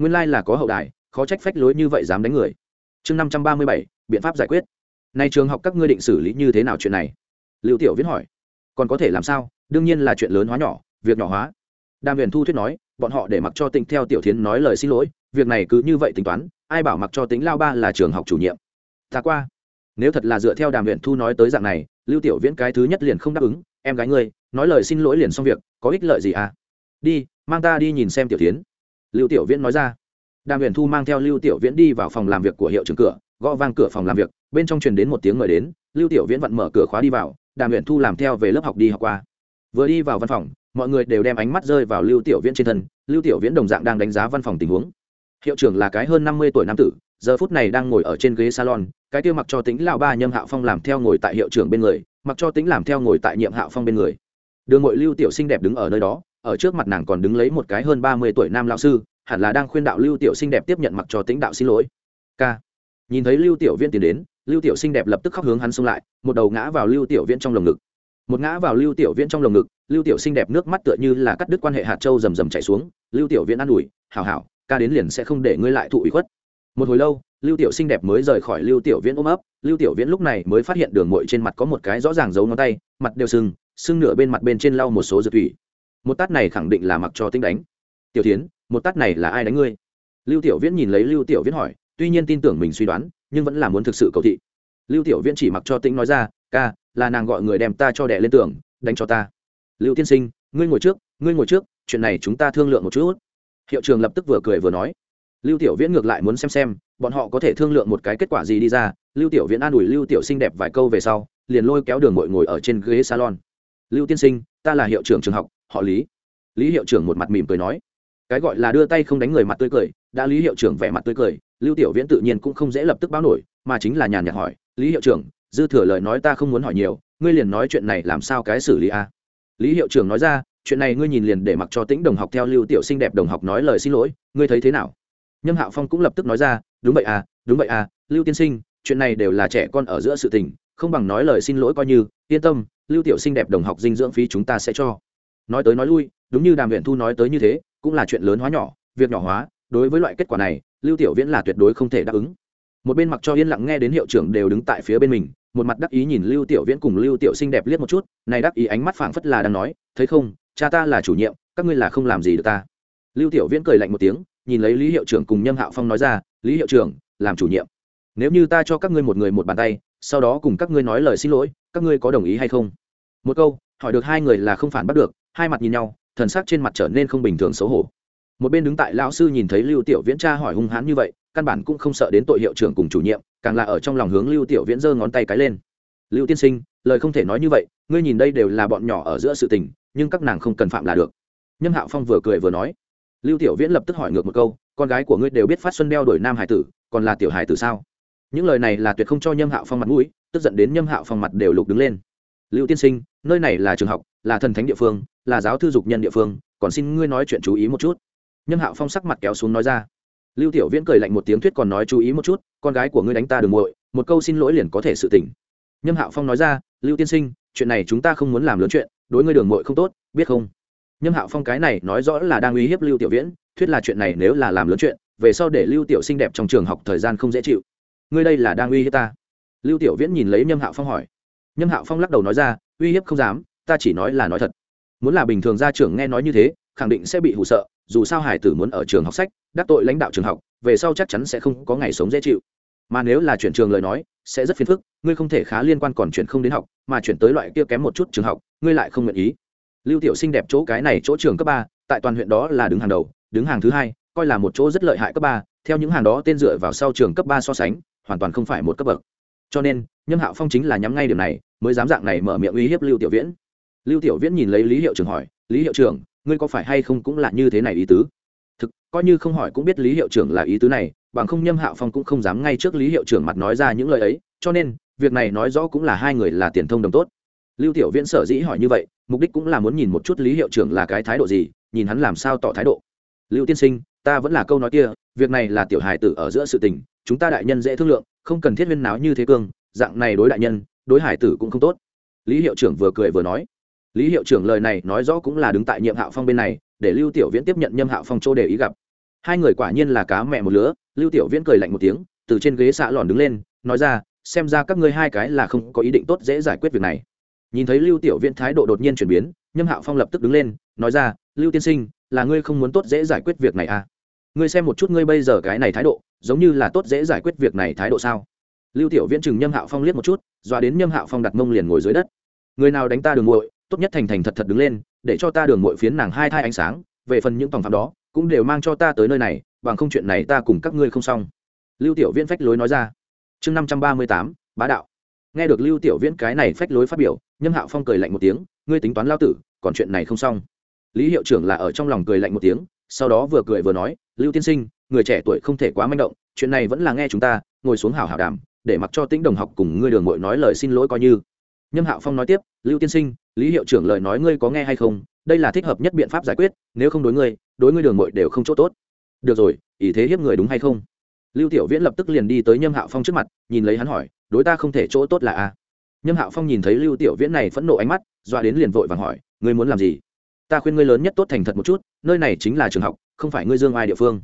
nguyên lai là có hậu đài, khó trách phách lối như vậy dám đánh người. Chương năm trăm ba mươi bảy, biện pháp giải quyết. Nay trường học các ngươi định xử lý như thế nào chuyện này? Lưu tiểu viễn hỏi. Còn có thể làm sao? Đương nhiên là chuyện lớn hóa nhỏ, việc nhỏ hóa. Đàm huyền thu thuyết nói, bọn họ để mặc cho tịnh theo tiểu thiến nói lời xin lỗi, việc này cứ như vậy tính toán, ai bảo mặc cho tính lao ba là trường học chủ nhiệm? Ta qua. Nếu thật là dựa theo đàm huyền thu nói tới dạng này, lưu tiểu viễn cái thứ nhất liền không đáp ứng, em gái ngươi, nói lời xin lỗi liền xong việc, có ích lợi gì à? Đi, mang ta đi nhìn xem tiểu tiến lưu tiểu viễn nói ra. Đàm huyền thu mang theo lưu tiểu viễn đi vào phòng làm việc của hiệu trưởng cửa, gõ vang cửa phòng làm việc, bên trong truyền đến một tiếng mời đến, lưu tiểu viễn vặn mở cửa khóa đi vào, đàm huyền thu làm theo về lớp học đi học qua. Vừa đi vào văn phòng, mọi người đều đem ánh mắt rơi vào lưu tiểu viễn trên thân, lưu tiểu viễn đồng dạng đang đánh giá văn phòng tình huống. Hiệu trưởng là cái hơn năm mươi tuổi nam tử, giờ phút này đang ngồi ở trên ghế salon, cái kia mặc cho tính lão ba nhâm hạo phong làm theo ngồi tại hiệu trưởng bên người, mặc cho tính làm theo ngồi tại nhiệm hạo phong bên người. Đường ngội lưu tiểu xinh đẹp đứng ở nơi đó ở trước mặt nàng còn đứng lấy một cái hơn ba mươi tuổi nam lão sư hẳn là đang khuyên đạo lưu tiểu xinh đẹp tiếp nhận mặc cho tính đạo xin lỗi k nhìn thấy lưu tiểu viên tiến đến lưu tiểu xinh đẹp lập tức khóc hướng hắn xông lại một đầu ngã vào lưu tiểu viễn trong lồng ngực một ngã vào lưu tiểu viễn trong lồng ngực lưu tiểu xinh đẹp nước mắt tựa như là cắt đứt quan hệ hạt châu rầm rầm chảy xuống lưu tiểu viễn an ủi hảo hảo ca đến liền sẽ không để ngươi lại thụ ủy khuất một hồi lâu lưu tiểu xinh đẹp mới rời khỏi lưu tiểu viễn ôm ấp lưu tiểu viễn lúc này mới phát hiện đường mội trên mặt có một cái rõ ràng dấu ngón tay mặt đều sưng sưng nửa bên mặt bên trên lau một số dược thủy một tát này khẳng định là mặc cho tinh đánh. Tiểu tiến một tát này là ai đánh ngươi? Lưu tiểu viễn nhìn lấy lưu tiểu viễn hỏi, tuy nhiên tin tưởng mình suy đoán, nhưng vẫn là muốn thực sự cầu thị. Lưu tiểu viễn chỉ mặc cho tĩnh nói ra, ca, là nàng gọi người đem ta cho đẻ lên tường, đánh cho ta. Lưu tiên sinh, ngươi ngồi trước, ngươi ngồi trước, chuyện này chúng ta thương lượng một chút. Hiệu trường lập tức vừa cười vừa nói. Lưu tiểu viễn ngược lại muốn xem xem, bọn họ có thể thương lượng một cái kết quả gì đi ra. Lưu tiểu viễn an ủi lưu tiểu xinh đẹp vài câu về sau, liền lôi kéo đường mội ngồi ở trên ghế salon. Lưu tiên sinh, ta là hiệu trưởng trường học họ lý lý hiệu trưởng một mặt mỉm cười nói cái gọi là đưa tay không đánh người mặt tươi cười đã lý hiệu trưởng vẻ mặt tươi cười lưu tiểu viễn tự nhiên cũng không dễ lập tức báo nổi mà chính là nhàn nhạt hỏi lý hiệu trưởng dư thừa lời nói ta không muốn hỏi nhiều ngươi liền nói chuyện này làm sao cái xử lý a lý hiệu trưởng nói ra chuyện này ngươi nhìn liền để mặc cho tĩnh đồng học theo lưu tiểu sinh đẹp đồng học nói lời xin lỗi ngươi thấy thế nào nhâm hạo phong cũng lập tức nói ra đúng vậy à đúng vậy à lưu tiên sinh chuyện này đều là trẻ con ở giữa sự tình không bằng nói lời xin lỗi coi như yên tâm lưu tiểu sinh đẹp đồng học dinh dưỡng phí chúng ta sẽ cho nói tới nói lui, đúng như đàm viện thu nói tới như thế, cũng là chuyện lớn hóa nhỏ, việc nhỏ hóa, đối với loại kết quả này, lưu tiểu viễn là tuyệt đối không thể đáp ứng. Một bên mặc cho yên lặng nghe đến hiệu trưởng đều đứng tại phía bên mình, một mặt đắc ý nhìn lưu tiểu viễn cùng lưu tiểu sinh đẹp liếc một chút, này đắc ý ánh mắt phảng phất là đang nói, thấy không, cha ta là chủ nhiệm, các ngươi là không làm gì được ta. Lưu tiểu viễn cười lạnh một tiếng, nhìn lấy lý hiệu trưởng cùng nhâm hạo phong nói ra, lý hiệu trưởng, làm chủ nhiệm. Nếu như ta cho các ngươi một người một bàn tay, sau đó cùng các ngươi nói lời xin lỗi, các ngươi có đồng ý hay không? Một câu hỏi được hai người là không phản bắt được, hai mặt nhìn nhau, thần sắc trên mặt trở nên không bình thường xấu hổ. Một bên đứng tại lão sư nhìn thấy lưu tiểu viễn tra hỏi hung hãn như vậy, căn bản cũng không sợ đến tội hiệu trưởng cùng chủ nhiệm, càng là ở trong lòng hướng lưu tiểu viễn giơ ngón tay cái lên. Lưu tiên sinh, lời không thể nói như vậy, ngươi nhìn đây đều là bọn nhỏ ở giữa sự tình, nhưng các nàng không cần phạm là được. Nhâm hạo phong vừa cười vừa nói. Lưu tiểu viễn lập tức hỏi ngược một câu, con gái của ngươi đều biết phát xuân đeo đổi nam hải tử, còn là tiểu hải tử sao? Những lời này là tuyệt không cho nhâm hạo phong mặt mũi, tức giận đến nhâm hạo phong mặt đều lục đứng lên. Lưu tiên sinh nơi này là trường học, là thần thánh địa phương, là giáo thư dục nhân địa phương, còn xin ngươi nói chuyện chú ý một chút. Nhâm hạo phong sắc mặt kéo xuống nói ra. Lưu tiểu viễn cười lạnh một tiếng thuyết còn nói chú ý một chút, con gái của ngươi đánh ta đừng muội, một câu xin lỗi liền có thể sự tỉnh. Nhâm hạo phong nói ra, lưu tiên sinh, chuyện này chúng ta không muốn làm lớn chuyện, đối ngươi đường muội không tốt, biết không? Nhâm hạo phong cái này nói rõ là đang uy hiếp lưu tiểu viễn, thuyết là chuyện này nếu là làm lớn chuyện, về sau để lưu tiểu Sinh đẹp trong trường học thời gian không dễ chịu. Ngươi đây là đang uy hiếp ta? Lưu tiểu viễn nhìn lấy nhâm hạo phong hỏi nhâm hạo phong lắc đầu nói ra, uy hiếp không dám, ta chỉ nói là nói thật. Muốn là bình thường gia trưởng nghe nói như thế, khẳng định sẽ bị hụ sợ, dù sao hải tử muốn ở trường học sách, đắc tội lãnh đạo trường học, về sau chắc chắn sẽ không có ngày sống dễ chịu. Mà nếu là chuyển trường lời nói, sẽ rất phiền phức, ngươi không thể khá liên quan còn chuyển không đến học, mà chuyển tới loại kia kém một chút trường học, ngươi lại không nguyện ý. Lưu tiểu sinh đẹp chỗ cái này chỗ trường cấp ba, tại toàn huyện đó là đứng hàng đầu, đứng hàng thứ hai, coi là một chỗ rất lợi hại cấp ba, theo những hàng đó tên dựa vào sau trường cấp ba so sánh, hoàn toàn không phải một cấp bậc. Cho nên, nhâm hạo phong chính là nhắm ngay điểm này mới dám dạng này mở miệng uy hiếp lưu tiểu viễn. Lưu tiểu viễn nhìn lấy lý hiệu trưởng hỏi, lý hiệu trưởng ngươi có phải hay không cũng là như thế này ý tứ? Thực, coi như không hỏi cũng biết lý hiệu trưởng là ý tứ này, bằng không nhâm hạo phong cũng không dám ngay trước lý hiệu trưởng mặt nói ra những lời ấy, cho nên, việc này nói rõ cũng là hai người là tiền thông đồng tốt. Lưu tiểu viễn sở dĩ hỏi như vậy, mục đích cũng là muốn nhìn một chút lý hiệu trưởng là cái thái độ gì, nhìn hắn làm sao tỏ thái độ. Lưu tiên sinh, ta vẫn là câu nói kia, việc này là tiểu hài tử ở giữa sự tình, chúng ta đại nhân dễ thương lượng, không cần thiết viên náo như thế cương, dạng này đối đại nhân đối hải tử cũng không tốt. Lý hiệu trưởng vừa cười vừa nói. Lý hiệu trưởng lời này nói rõ cũng là đứng tại nhiệm hạo phong bên này, để lưu tiểu viễn tiếp nhận nhâm hạo phong chỗ để ý gặp. Hai người quả nhiên là cá mẹ một lứa, lưu tiểu viễn cười lạnh một tiếng, từ trên ghế xạ lòn đứng lên, nói ra, xem ra các ngươi hai cái là không có ý định tốt dễ giải quyết việc này. Nhìn thấy lưu tiểu viễn thái độ đột nhiên chuyển biến nhâm hạo phong lập tức đứng lên, nói ra, lưu tiên sinh, là ngươi không muốn tốt dễ giải quyết việc này à? Ngươi xem một chút ngươi bây giờ cái này thái độ, giống như là tốt dễ giải quyết việc này thái độ sao? Lưu tiểu viễn chừng nhâm hạo phong liếc một chút dọa đến nhâm hạo phong đặt mông liền ngồi dưới đất. Người nào đánh ta đường muội, tốt nhất thành thành thật thật đứng lên, để cho ta đường muội phiến nàng hai thai ánh sáng, về phần những tòng phạm đó, cũng đều mang cho ta tới nơi này, bằng không chuyện này ta cùng các ngươi không xong. Lưu tiểu viễn phách lối nói ra. Chương năm trăm ba mươi tám, bá đạo. Nghe được lưu tiểu viễn cái này phách lối phát biểu, nhâm hạo phong cười lạnh một tiếng, ngươi tính toán lao tử, còn chuyện này không xong. Lý hiệu trưởng là ở trong lòng cười lạnh một tiếng, sau đó vừa cười vừa nói, lưu tiên sinh, người trẻ tuổi không thể quá manh động, chuyện này vẫn là nghe chúng ta, ngồi xuống hào hào đàm để mặc cho tĩnh đồng học cùng ngươi đường mội nói lời xin lỗi coi như. Nhâm hạo phong nói tiếp, lưu tiên sinh, lý hiệu trưởng lời nói ngươi có nghe hay không? Đây là thích hợp nhất biện pháp giải quyết, nếu không đối ngươi đối ngươi đường mội đều không chỗ tốt. Được rồi, ý thế hiếp người đúng hay không? Lưu tiểu viễn lập tức liền đi tới nhâm hạo phong trước mặt, nhìn lấy hắn hỏi, đối ta không thể chỗ tốt là a? Nhâm hạo phong nhìn thấy lưu tiểu viễn này phẫn nộ ánh mắt doa đến liền vội vàng hỏi, ngươi muốn làm gì? Ta khuyên ngươi lớn nhất tốt thành thật một chút, nơi này chính là trường học, không phải ngươi dương ai địa phương.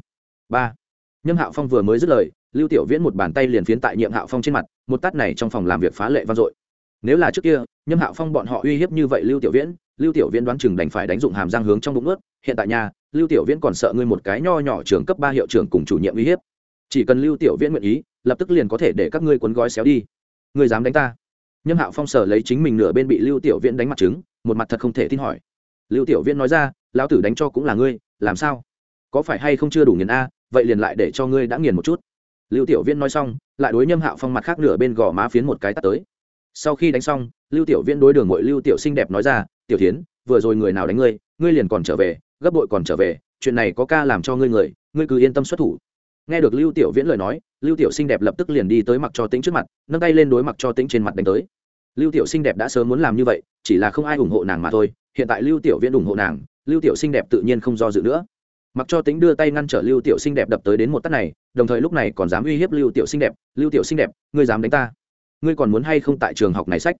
Ba. Nhâm hạo phong vừa mới dứt lời lưu tiểu viễn một bàn tay liền phiến tại nhiệm hạo phong trên mặt, một tát này trong phòng làm việc phá lệ vang dội. Nếu là trước kia, nhâm hạo phong bọn họ uy hiếp như vậy lưu tiểu viễn, lưu tiểu viễn đoán chừng đành phải đánh dụng hàm răng hướng trong bụng ướt. Hiện tại nhà, lưu tiểu viễn còn sợ ngươi một cái nho nhỏ trường cấp ba hiệu trưởng cùng chủ nhiệm uy hiếp. Chỉ cần lưu tiểu viễn nguyện ý, lập tức liền có thể để các ngươi cuốn gói xéo đi. Ngươi dám đánh ta? Nhâm hạo phong sở lấy chính mình nửa bên bị lưu tiểu viễn đánh mặt trứng, một mặt thật không thể tin hỏi. Lưu tiểu viễn nói ra, lão tử đánh cho cũng là ngươi, làm sao? Có phải hay không chưa đủ nghiền a? Vậy liền lại để cho ngươi đã nghiền một chút lưu tiểu viễn nói xong, lại đối nhâm hạo phong mặt khác nửa bên gò má phiến một cái tắt tới. Sau khi đánh xong, lưu tiểu viễn đối đường mội lưu tiểu xinh đẹp nói ra, tiểu tiến vừa rồi người nào đánh ngươi ngươi liền còn trở về, gấp bội còn trở về, chuyện này có ca làm cho ngươi người, ngươi cứ yên tâm xuất thủ. Nghe được lưu tiểu viễn lời nói, lưu tiểu xinh đẹp lập tức liền đi tới mặc cho tính trước mặt, nâng tay lên đối mặc cho tính trên mặt đánh tới. Lưu tiểu xinh đẹp đã sớm muốn làm như vậy, chỉ là không ai ủng hộ nàng mà thôi, hiện tại lưu tiểu viễn ủng hộ nàng, lưu tiểu xinh đẹp tự nhiên không do dự nữa. Mặc cho tính đưa tay ngăn trở lưu tiểu xinh đẹp đập tới đến một tắt này đồng thời lúc này còn dám uy hiếp lưu tiểu xinh đẹp. Lưu tiểu xinh đẹp, ngươi dám đánh ta? Ngươi còn muốn hay không tại trường học này sách?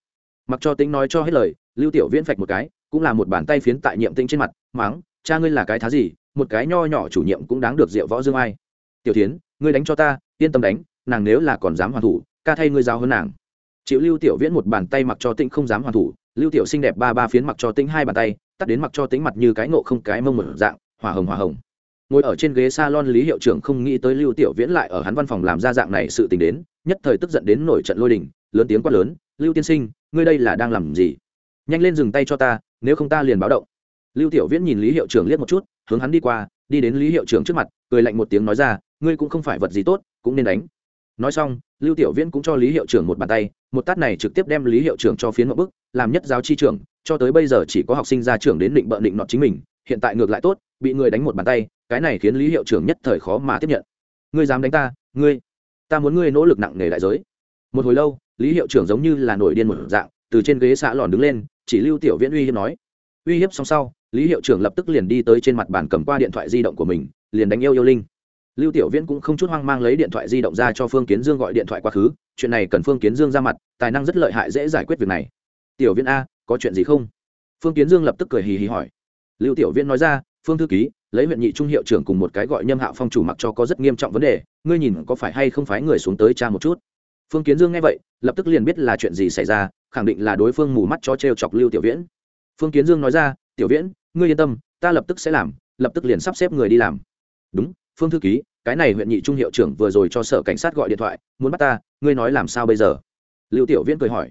Mặc cho tính nói cho hết lời, lưu tiểu viễn phạch một cái, cũng là một bàn tay phiến tại nhiệm tinh trên mặt máng cha ngươi là cái thá gì? Một cái nho nhỏ chủ nhiệm cũng đáng được rượu võ dương ai? Tiểu tiến ngươi đánh cho ta, yên tâm đánh, nàng nếu là còn dám hoàn thủ, ca thay ngươi giao hơn nàng. Chịu lưu tiểu viễn một bàn tay mặc cho tĩnh không dám hoàn thủ, lưu tiểu xinh đẹp ba ba phiến mặc cho tĩnh hai bàn tay, tắt đến mặc cho tĩnh mặt như cái nộ không cái mông một dạng, hỏa hồng hỏa hồng ngồi ở trên ghế salon lý hiệu trưởng không nghĩ tới lưu tiểu viễn lại ở hắn văn phòng làm ra dạng này sự tình đến, nhất thời tức giận đến nổi trận lôi đình, lớn tiếng quát lớn, lưu tiên sinh, ngươi đây là đang làm gì? Nhanh lên dừng tay cho ta, nếu không ta liền báo động. Lưu tiểu viễn nhìn lý hiệu trưởng liếc một chút, hướng hắn đi qua, đi đến lý hiệu trưởng trước mặt, cười lạnh một tiếng nói ra, ngươi cũng không phải vật gì tốt, cũng nên đánh. Nói xong, lưu tiểu viễn cũng cho lý hiệu trưởng một bàn tay, một tát này trực tiếp đem lý hiệu trưởng cho phiến một bức, làm nhất giáo chi trưởng, cho tới bây giờ chỉ có học sinh ra trưởng đến định bợ định nọt chính mình, hiện tại ngược lại tốt, bị người đánh một bàn tay cái này khiến lý hiệu trưởng nhất thời khó mà tiếp nhận. Ngươi dám đánh ta, ngươi, ta muốn ngươi nỗ lực nặng nề đại giới. Một hồi lâu, lý hiệu trưởng giống như là nổi điên một dạng, từ trên ghế xã lòn đứng lên, chỉ lưu tiểu viễn uy hiếp nói. Uy hiếp xong sau, lý hiệu trưởng lập tức liền đi tới trên mặt bàn cầm qua điện thoại di động của mình, liền đánh yêu yêu linh. Lưu tiểu viễn cũng không chút hoang mang lấy điện thoại di động ra cho phương kiến dương gọi điện thoại quá khứ, chuyện này cần phương kiến dương ra mặt, tài năng rất lợi hại dễ giải quyết việc này. Tiểu viễn a, có chuyện gì không? Phương kiến dương lập tức cười hì hì hỏi. Lưu tiểu viễn nói ra, phương thư ký lấy huyện nhị trung hiệu trưởng cùng một cái gọi nhâm hạo phong chủ mặc cho có rất nghiêm trọng vấn đề, ngươi nhìn có phải hay không phái người xuống tới cha một chút. Phương kiến dương nghe vậy, lập tức liền biết là chuyện gì xảy ra, khẳng định là đối phương mù mắt cho t r e o chọc lưu tiểu viễn. Phương kiến dương nói ra, tiểu viễn, ngươi yên tâm, ta lập tức sẽ làm, lập tức liền sắp xếp người đi làm. Đúng, phương thư ký, cái này huyện nhị trung hiệu trưởng vừa rồi cho sở cảnh sát gọi điện thoại, muốn bắt ta, ngươi nói làm sao bây giờ? Lưu tiểu viễn cười hỏi.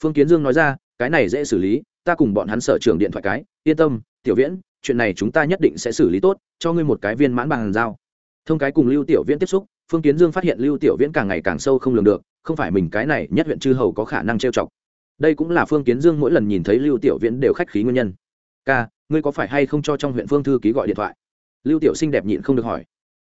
Phương kiến dương nói ra, cái này dễ xử lý, ta cùng bọn hắn sở trưởng điện thoại cái, yên tâm, tiểu viễn chuyện này chúng ta nhất định sẽ xử lý tốt, cho ngươi một cái viên mãn bằng giao. Thông cái cùng lưu tiểu viễn tiếp xúc, phương kiến dương phát hiện lưu tiểu viễn càng ngày càng sâu không lường được, không phải mình cái này nhất huyện chư hầu có khả năng trêu chọc. Đây cũng là phương kiến dương mỗi lần nhìn thấy lưu tiểu viễn đều khách khí nguyên nhân. Ca, ngươi có phải hay không cho trong huyện phương thư ký gọi điện thoại? Lưu tiểu xinh đẹp nhịn không được hỏi.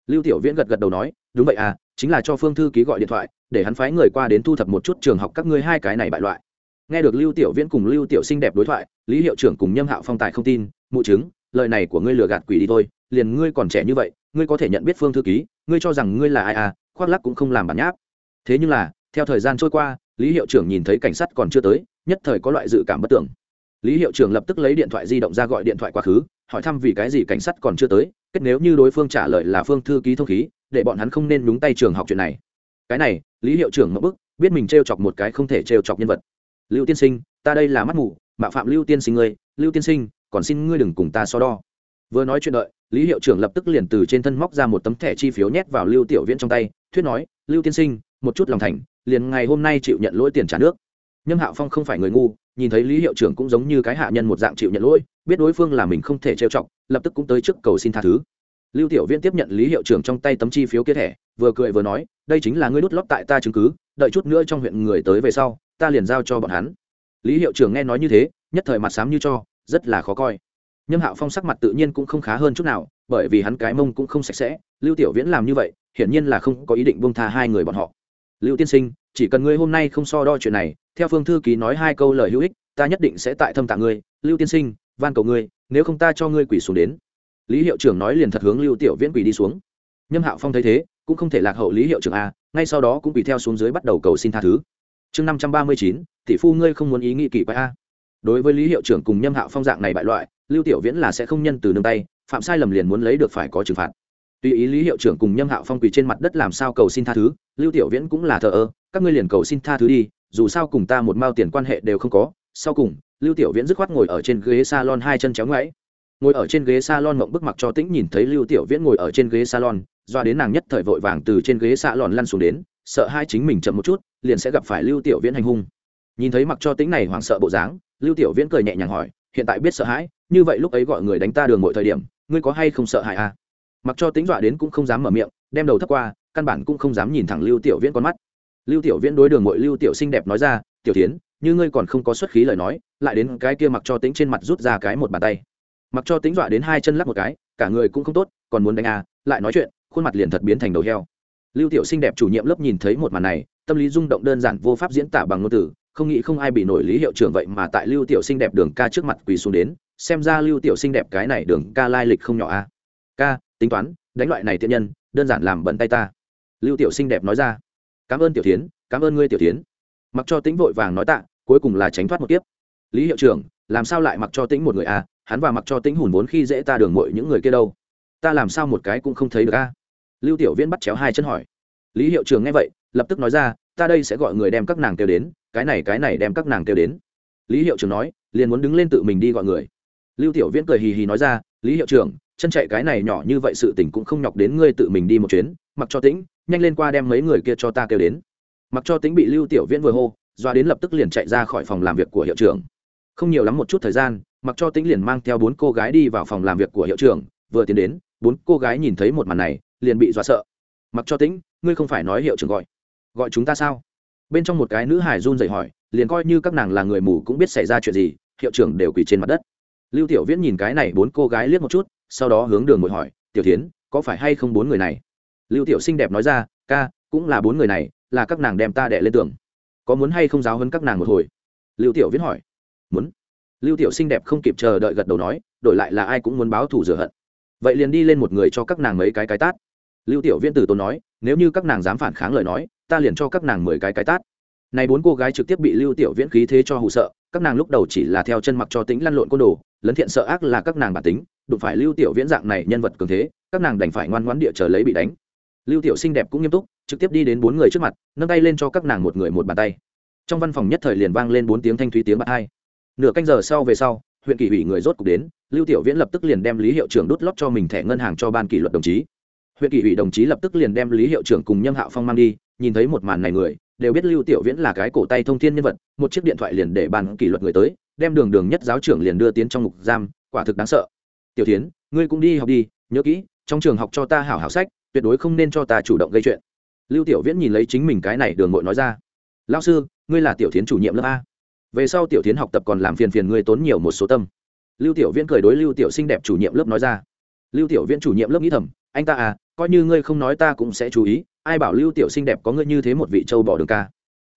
Lưu tiểu viễn gật gật đầu nói, đúng vậy à chính là cho phương thư ký gọi điện thoại, để hắn phái người qua đến thu thập một chút trường học các ngươi hai cái này bại loại. Nghe được lưu tiểu viễn cùng lưu tiểu xinh đẹp đối thoại, lý hiệu trưởng cùng nhâm hạo phong tài không tin, mụ chứng lời này của ngươi lừa gạt quỷ đi thôi, liền ngươi còn trẻ như vậy, ngươi có thể nhận biết phương thư ký, ngươi cho rằng ngươi là ai à khoác lắc cũng không làm bản nháp. Thế nhưng là, theo thời gian trôi qua, lý hiệu trưởng nhìn thấy cảnh sát còn chưa tới, nhất thời có loại dự cảm bất tưởng. Lý hiệu trưởng lập tức lấy điện thoại di động ra gọi điện thoại quá khứ, hỏi thăm vì cái gì cảnh sát còn chưa tới, kết nếu như đối phương trả lời là phương thư ký thông khí, để bọn hắn không nên nhúng tay trường học chuyện này. Cái này, lý hiệu trưởng ngẫm bức, biết mình t r e o chọc một cái không thể t r e o chọc nhân vật. Lưu tiên sinh, ta đây là mắt mù, mạo phạm lưu tiên sinh ngươi, lưu tiên sinh còn xin ngươi đừng cùng ta so đo. Vừa nói chuyện đợi, lý hiệu trưởng lập tức liền từ trên thân móc ra một tấm thẻ chi phiếu nhét vào lưu tiểu viễn trong tay, thuyết nói, lưu tiên sinh, một chút lòng thành, liền ngày hôm nay chịu nhận lỗi tiền trả nước. Nhâm hạo phong không phải người ngu, nhìn thấy lý hiệu trưởng cũng giống như cái hạ nhân một dạng chịu nhận lỗi, biết đối phương là mình không thể trêu chọc, lập tức cũng tới trước cầu xin tha thứ. Lưu tiểu viễn tiếp nhận lý hiệu trưởng trong tay tấm chi phiếu kia thẻ, vừa cười vừa nói, đây chính là ngươi đút lót tại ta chứng cứ, đợi chút nữa trong huyện người tới về sau, ta liền giao cho bọn hắn. Lý hiệu trưởng nghe nói như thế, nhất thời mặt sám như cho rất là khó coi. Nhâm hạo phong sắc mặt tự nhiên cũng không khá hơn chút nào, bởi vì hắn cái mông cũng không sạch sẽ, lưu tiểu viễn làm như vậy, hiển nhiên là không có ý định bông tha hai người bọn họ. Lưu tiên sinh, chỉ cần ngươi hôm nay không so đo chuyện này, theo phương thư ký nói hai câu lời hữu ích, ta nhất định sẽ tại thâm tạng ngươi. Lưu tiên sinh, van cầu ngươi, nếu không ta cho ngươi quỷ xuống đến. Lý hiệu trưởng nói liền thật hướng lưu tiểu viễn quỷ đi xuống. Nhâm hạo phong thấy thế, cũng không thể lạc hậu lý hiệu trưởng a, ngay sau đó cũng quỷ theo xuống dưới bắt đầu cầu xin tha thứ. Chương năm trăm ba mươi chín, tỷ phu ngươi không muốn ý nghĩ kỳ quái a đối với lý hiệu trưởng cùng nhâm hạo phong dạng này bại loại, lưu tiểu viễn là sẽ không nhân từ nương tay, phạm sai lầm liền muốn lấy được phải có trừng phạt. Tùy ý lý hiệu trưởng cùng nhâm hạo phong quỳ trên mặt đất làm sao cầu xin tha thứ, lưu tiểu viễn cũng là thờ ơ, các ngươi liền cầu xin tha thứ đi, dù sao cùng ta một mao tiền quan hệ đều không có. Sau cùng, lưu tiểu viễn dứt khoát ngồi ở trên ghế salon hai chân chéo ngoáy. Ngồi ở trên ghế salon mộng bức mặc cho tĩnh nhìn thấy lưu tiểu viễn ngồi ở trên ghế salon, doa đến nàng nhất thời vội vàng từ trên ghế salon lăn xuống đến, sợ hai chính mình chậm một chút, liền sẽ gặp phải lưu tiểu viễn hành hung. Nhìn thấy mặc cho tĩnh này hoảng sợ bộ dáng lưu tiểu viễn cười nhẹ nhàng hỏi, hiện tại biết sợ hãi, như vậy lúc ấy gọi người đánh ta đường mọi thời điểm, ngươi có hay không sợ hãi à? Mặc cho tính dọa đến cũng không dám mở miệng, đem đầu thấp qua, căn bản cũng không dám nhìn thẳng lưu tiểu viễn con mắt. Lưu tiểu viễn đối đường mội lưu tiểu xinh đẹp nói ra, tiểu tiến, như ngươi còn không có xuất khí lời nói, lại đến cái kia mặc cho tính trên mặt rút ra cái một bàn tay. Mặc cho tính dọa đến hai chân lắc một cái, cả người cũng không tốt, còn muốn đánh à lại nói chuyện, khuôn mặt liền thật biến thành đầu heo. Lưu tiểu xinh đẹp chủ nhiệm lớp nhìn thấy một màn này, tâm lý rung động đơn giản vô pháp diễn tả bằng ngôn từ không nghĩ không ai bị nổi lý hiệu trưởng vậy mà tại lưu tiểu sinh đẹp đường ca trước mặt quỳ xuống đến, xem ra lưu tiểu sinh đẹp cái này đường ca lai lịch không nhỏ a à. ca, tính toán, đánh loại này tiện nhân, đơn giản làm bận tay ta. Lưu tiểu sinh đẹp nói ra. Cảm ơn tiểu tiến cảm ơn ngươi tiểu tiến mặc cho tính vội vàng nói tạ, cuối cùng là tránh thoát một tiếp lý hiệu trưởng, làm sao lại mặc cho tính một người a hắn và mặc cho tính hùn vốn khi dễ ta đường mội những người kia đâu? Ta làm sao một cái cũng không thấy được a lưu tiểu viễn bắt chéo hai chân hỏi. Lý hiệu trưởng nghe vậy, lập tức nói ra, ta đây sẽ gọi người đem các nàng kêu đến cái này cái này đem các nàng kêu đến. Lý hiệu trưởng nói, liền muốn đứng lên tự mình đi gọi người. Lưu tiểu viễn cười hì hì nói ra, lý hiệu trưởng, chân chạy cái này nhỏ như vậy sự tình cũng không nhọc đến ngươi tự mình đi một chuyến, mặc cho tĩnh, nhanh lên qua đem mấy người kia cho ta kêu đến. Mặc cho tĩnh bị lưu tiểu viễn vừa hô, doa đến lập tức liền chạy ra khỏi phòng làm việc của hiệu trưởng. Không nhiều lắm một chút thời gian, mặc cho tĩnh liền mang theo bốn cô gái đi vào phòng làm việc của hiệu trưởng, vừa tiến đến, bốn cô gái nhìn thấy một màn này, liền bị dọa sợ. Mặc cho tĩnh, ngươi không phải nói hiệu trưởng gọi gọi chúng ta sao? Bên trong một cái nữ hải run dậy hỏi, liền coi như các nàng là người mù cũng biết xảy ra chuyện gì, hiệu trưởng đều quỳ trên mặt đất. Lưu tiểu viễn nhìn cái này bốn cô gái liếc một chút, sau đó hướng đường ngồi hỏi, tiểu tiến có phải hay không bốn người này? Lưu tiểu xinh đẹp nói ra, ca, cũng là bốn người này, là các nàng đem ta đệ lên tường. Có muốn hay không giáo hơn các nàng một hồi? Lưu tiểu viễn hỏi. Muốn. Lưu tiểu xinh đẹp không kịp chờ đợi gật đầu nói, đổi lại là ai cũng muốn báo thù rửa hận. Vậy liền đi lên một người cho các nàng mấy cái cái tát lưu tiểu viễn từ tốn nói, nếu như các nàng dám phản kháng lời nói, ta liền cho các nàng mười cái cái tát. Này bốn cô gái trực tiếp bị lưu tiểu viễn khí thế cho hụ sợ, các nàng lúc đầu chỉ là theo chân mặc cho tính lăn lộn côn đồ, lấn thiện sợ ác là các nàng bản tính, đụng phải lưu tiểu viễn dạng này nhân vật cường thế, các nàng đành phải ngoan ngoãn địa chờ lấy bị đánh. Lưu tiểu xinh đẹp cũng nghiêm túc, trực tiếp đi đến bốn người trước mặt, nâng tay lên cho các nàng một người một bàn tay. Trong văn phòng nhất thời liền vang lên bốn tiếng thanh thúy tiếng bạc hai. Nửa canh giờ sau về sau, huyện kỷ ủy người rốt cục đến, lưu tiểu viễn lập tức liền đem lý hiệu trưởng đút lót cho mình thẻ ngân hàng cho ban kỷ luật đồng chí huyện kỷ ủy đồng chí lập tức liền đem lý hiệu trưởng cùng nhâm hạo phong mang đi, nhìn thấy một màn này người, đều biết lưu tiểu viễn là cái cổ tay thông thiên nhân vật, một chiếc điện thoại liền để bàn kỷ luật người tới, đem đường đường nhất giáo trưởng liền đưa tiến trong ngục giam, quả thực đáng sợ. Tiểu tiến ngươi cũng đi học đi, nhớ kỹ, trong trường học cho ta hảo hảo sách, tuyệt đối không nên cho ta chủ động gây chuyện. Lưu tiểu viễn nhìn lấy chính mình cái này đường ngội nói ra. Lao sư, ngươi là tiểu tiến chủ nhiệm lớp a. Về sau tiểu tiến học tập còn làm phiền phiền ngươi tốn nhiều một số tâm. Lưu tiểu viễn cười đối lưu tiểu xinh đẹp chủ nhiệm lớp nói ra. Lưu tiểu viễn chủ nhiệm lớp nghĩ thầm, anh ta à coi như ngươi không nói ta cũng sẽ chú ý, ai bảo lưu tiểu sinh đẹp có ngươi như thế một vị châu bỏ đường ca.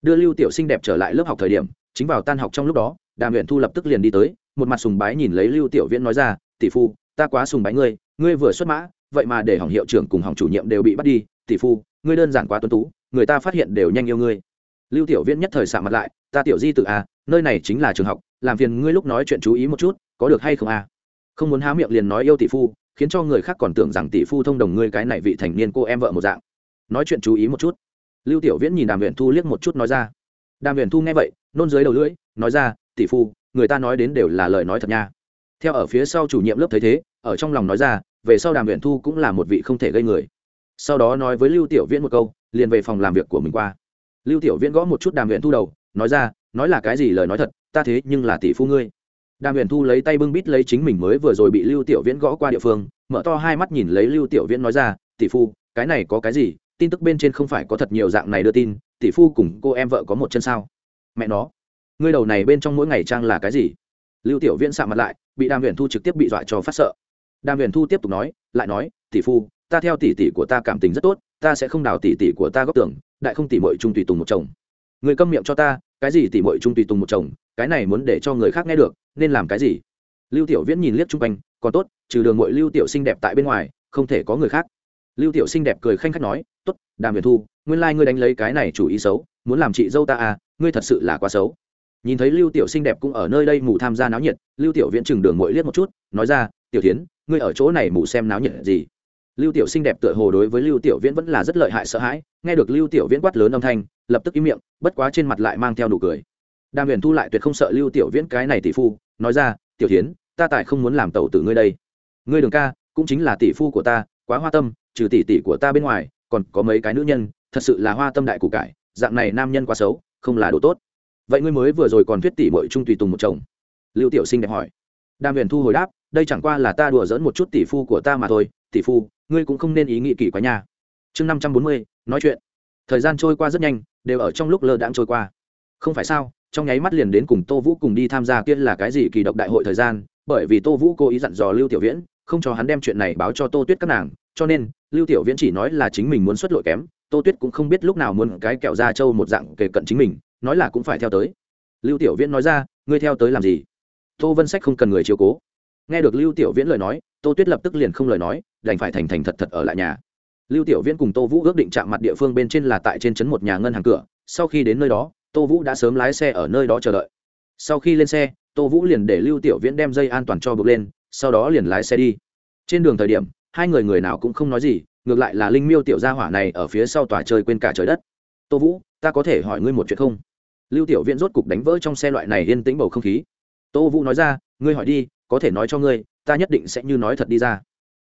Đưa lưu tiểu sinh đẹp trở lại lớp học thời điểm, chính vào tan học trong lúc đó, đàm huyện thu lập tức liền đi tới, một mặt sùng bái nhìn lấy lưu tiểu viễn nói ra, tỷ phu, ta quá sùng bái ngươi ngươi vừa xuất mã, vậy mà để hỏng hiệu trưởng cùng hỏng chủ nhiệm đều bị bắt đi, tỷ phu, ngươi đơn giản quá tuân tú, người ta phát hiện đều nhanh yêu ngươi. Lưu tiểu viễn nhất thời sạ mặt lại, ta tiểu di tự à nơi này chính là trường học, làm phiền ngươi lúc nói chuyện chú ý một chút, có được hay không à? Không muốn há miệng liền nói yêu tỷ phu khiến cho người khác còn tưởng rằng tỷ phu thông đồng ngươi cái này vị thành niên cô em vợ một dạng. Nói chuyện chú ý một chút. Lưu tiểu viễn nhìn đàm huyện thu liếc một chút nói ra. Đàm huyện thu nghe vậy, nôn dưới đầu lưỡi, nói ra, tỷ phu, người ta nói đến đều là lời nói thật nha. Theo ở phía sau chủ nhiệm lớp thấy thế, ở trong lòng nói ra, về sau đàm huyện thu cũng là một vị không thể gây người. Sau đó nói với lưu tiểu viễn một câu, liền về phòng làm việc của mình qua. Lưu tiểu viễn gõ một chút đàm huyện thu đầu, nói ra, nói là cái gì lời nói thật, ta thế nhưng là tỷ phu ngươi đàm huyền thu lấy tay bưng bít lấy chính mình mới vừa rồi bị lưu tiểu viễn gõ qua địa phương, mở to hai mắt nhìn lấy lưu tiểu viễn nói ra, tỷ phu, cái này có cái gì? Tin tức bên trên không phải có thật nhiều dạng này đưa tin, tỷ phu cùng cô em vợ có một chân sao? Mẹ nó, ngươi đầu này bên trong mỗi ngày trang là cái gì? Lưu tiểu viễn sạ mặt lại, bị đàm huyền thu trực tiếp bị dọa cho phát sợ. Đàm huyền thu tiếp tục nói, lại nói, tỷ phu, ta theo tỷ tỷ của ta cảm tình rất tốt, ta sẽ không đào tỷ tỷ của ta góp tưởng đại không tỷ mội trung tùy tùng một chồng. Người câm miệng cho ta, cái gì tỷ mội trung tùy tùng một chồng cái này muốn để cho người khác nghe được, nên làm cái gì? Lưu tiểu viễn nhìn liếc chung quanh, còn tốt, trừ đường mội lưu tiểu xinh đẹp tại bên ngoài, không thể có người khác. Lưu tiểu xinh đẹp cười khanh khách nói, tốt, đàm huyền thu, nguyên lai、like、ngươi đánh lấy cái này chủ ý xấu, muốn làm chị dâu ta à ngươi thật sự là quá xấu. Nhìn thấy lưu tiểu xinh đẹp cũng ở nơi đây mù tham gia náo nhiệt, lưu tiểu viễn chừng đường mội liếc một chút, nói ra, tiểu tiến ngươi ở chỗ này mù xem náo nhiệt gì? Lưu tiểu xinh đẹp tựa hồ đối với lưu tiểu viễn vẫn là rất lợi hại sợ hãi, nghe được lưu tiểu viễn quát lớn âm thanh, lập tức im miệng, bất quá trên mặt lại mang theo nụ cười đàm huyền thu lại tuyệt không sợ lưu tiểu viễn cái này tỷ phu, nói ra, tiểu tiến ta tại không muốn làm tẩu tử ngươi đây. Ngươi đường ca, cũng chính là tỷ phu của ta, quá hoa tâm, trừ tỷ tỷ của ta bên ngoài, còn có mấy cái nữ nhân, thật sự là hoa tâm đại củ cải, dạng này nam nhân quá xấu, không là đồ tốt. Vậy ngươi mới vừa rồi còn thuyết tỷ mội trung tùy tùng một chồng? Lưu tiểu sinh đẹp hỏi. Đàm huyền thu hồi đáp, đây chẳng qua là ta đùa dỡn một chút tỷ phu của ta mà thôi, tỷ phu, ngươi cũng không nên ý nghĩ kỳ quá nha. Chương năm trăm bốn mươi, nói chuyện. Thời gian trôi qua rất nhanh, đều ở trong lúc lơ đãng trôi qua. Không phải sao trong nháy mắt liền đến cùng tô vũ cùng đi tham gia kia là cái gì kỳ độc đại hội thời gian, bởi vì tô vũ cố ý dặn dò lưu tiểu viễn, không cho hắn đem chuyện này báo cho tô tuyết các nàng, cho nên, lưu tiểu viễn chỉ nói là chính mình muốn xuất lội kém, tô tuyết cũng không biết lúc nào muốn cái kẹo ra trâu một dạng kề cận chính mình, nói là cũng phải theo tới. Lưu tiểu viễn nói ra, ngươi theo tới làm gì? Tô vân sách không cần người chiều cố. Nghe được lưu tiểu viễn lời nói, tô tuyết lập tức liền không lời nói, đành phải thành thành thật thật ở lại nhà. Lưu tiểu viễn cùng tô vũ ước định chạm mặt địa phương bên trên là tại trên trấn một nhà ngân hàng cửa, sau khi đến nơi đó tô vũ đã sớm lái xe ở nơi đó chờ đợi. Sau khi lên xe, tô vũ liền để lưu tiểu viễn đem dây an toàn cho buộc lên, sau đó liền lái xe đi. Trên đường thời điểm, hai người người nào cũng không nói gì, ngược lại là linh miêu tiểu gia hỏa này ở phía sau tòa chơi quên cả trời đất. Tô vũ, ta có thể hỏi ngươi một chuyện không? Lưu tiểu viễn rốt cục đánh vỡ trong xe loại này yên tĩnh bầu không khí. Tô vũ nói ra, ngươi hỏi đi, có thể nói cho ngươi, ta nhất định sẽ như nói thật đi ra.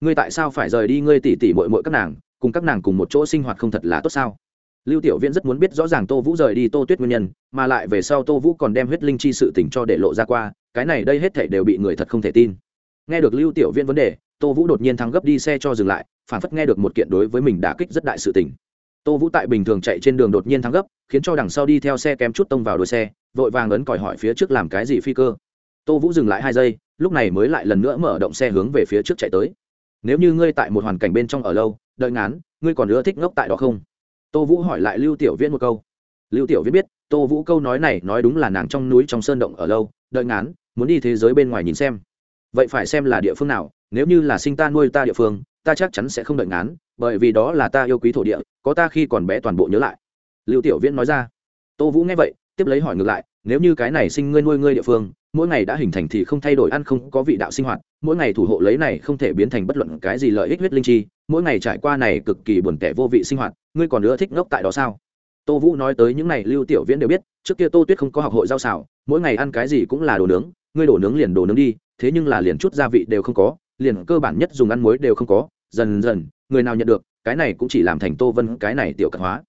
Ngươi tại sao phải rời đi ngươi tỉ tỉ mội mội các nàng, cùng các nàng cùng một chỗ sinh hoạt không thật là tốt sao? Lưu tiểu viễn rất muốn biết rõ ràng tô vũ rời đi tô tuyết nguyên nhân, mà lại về sau tô vũ còn đem huyết linh chi sự tình cho để lộ ra qua, cái này đây hết thể đều bị người thật không thể tin. Nghe được lưu tiểu viễn vấn đề, tô vũ đột nhiên thắng gấp đi xe cho dừng lại, phản phất nghe được một kiện đối với mình đã kích rất đại sự tình. Tô vũ tại bình thường chạy trên đường đột nhiên thắng gấp, khiến cho đằng sau đi theo xe kém chút tông vào đuôi xe, vội vàng ấn còi hỏi phía trước làm cái gì phi cơ. Tô vũ dừng lại hai giây, lúc này mới lại lần nữa mở động xe hướng về phía trước chạy tới. Nếu như ngươi tại một hoàn cảnh bên trong ở lâu, đợi ngán, ngươi còn nữa thích ngốc tại đó không? Tô vũ hỏi lại lưu tiểu viễn một câu. Lưu tiểu viễn biết, tô vũ câu nói này nói đúng là nàng trong núi trong sơn động ở lâu, đợi ngán, muốn đi thế giới bên ngoài nhìn xem. Vậy phải xem là địa phương nào, nếu như là sinh ta nuôi ta địa phương, ta chắc chắn sẽ không đợi ngán, bởi vì đó là ta yêu quý thổ địa, có ta khi còn bé toàn bộ nhớ lại. Lưu tiểu viễn nói ra. Tô vũ nghe vậy, tiếp lấy hỏi ngược lại, nếu như cái này sinh ngươi nuôi ngươi địa phương, mỗi ngày đã hình thành thì không thay đổi ăn không có vị đạo sinh hoạt, mỗi ngày thủ hộ lấy này không thể biến thành bất luận cái gì lợi ích huyết linh chi mỗi ngày trải qua này cực kỳ buồn tẻ vô vị sinh hoạt, ngươi còn nữa thích ngốc tại đó sao? Tô vũ nói tới những này, lưu tiểu viễn đều biết, trước kia tô tuyết không có học hội giao xảo mỗi ngày ăn cái gì cũng là đồ nướng, ngươi đổ nướng liền đồ nướng đi, thế nhưng là liền chút gia vị đều không có, liền cơ bản nhất dùng ăn muối đều không có, dần dần, người nào nhận được, cái này cũng chỉ làm thành tô vân cái này tiểu cận hóa.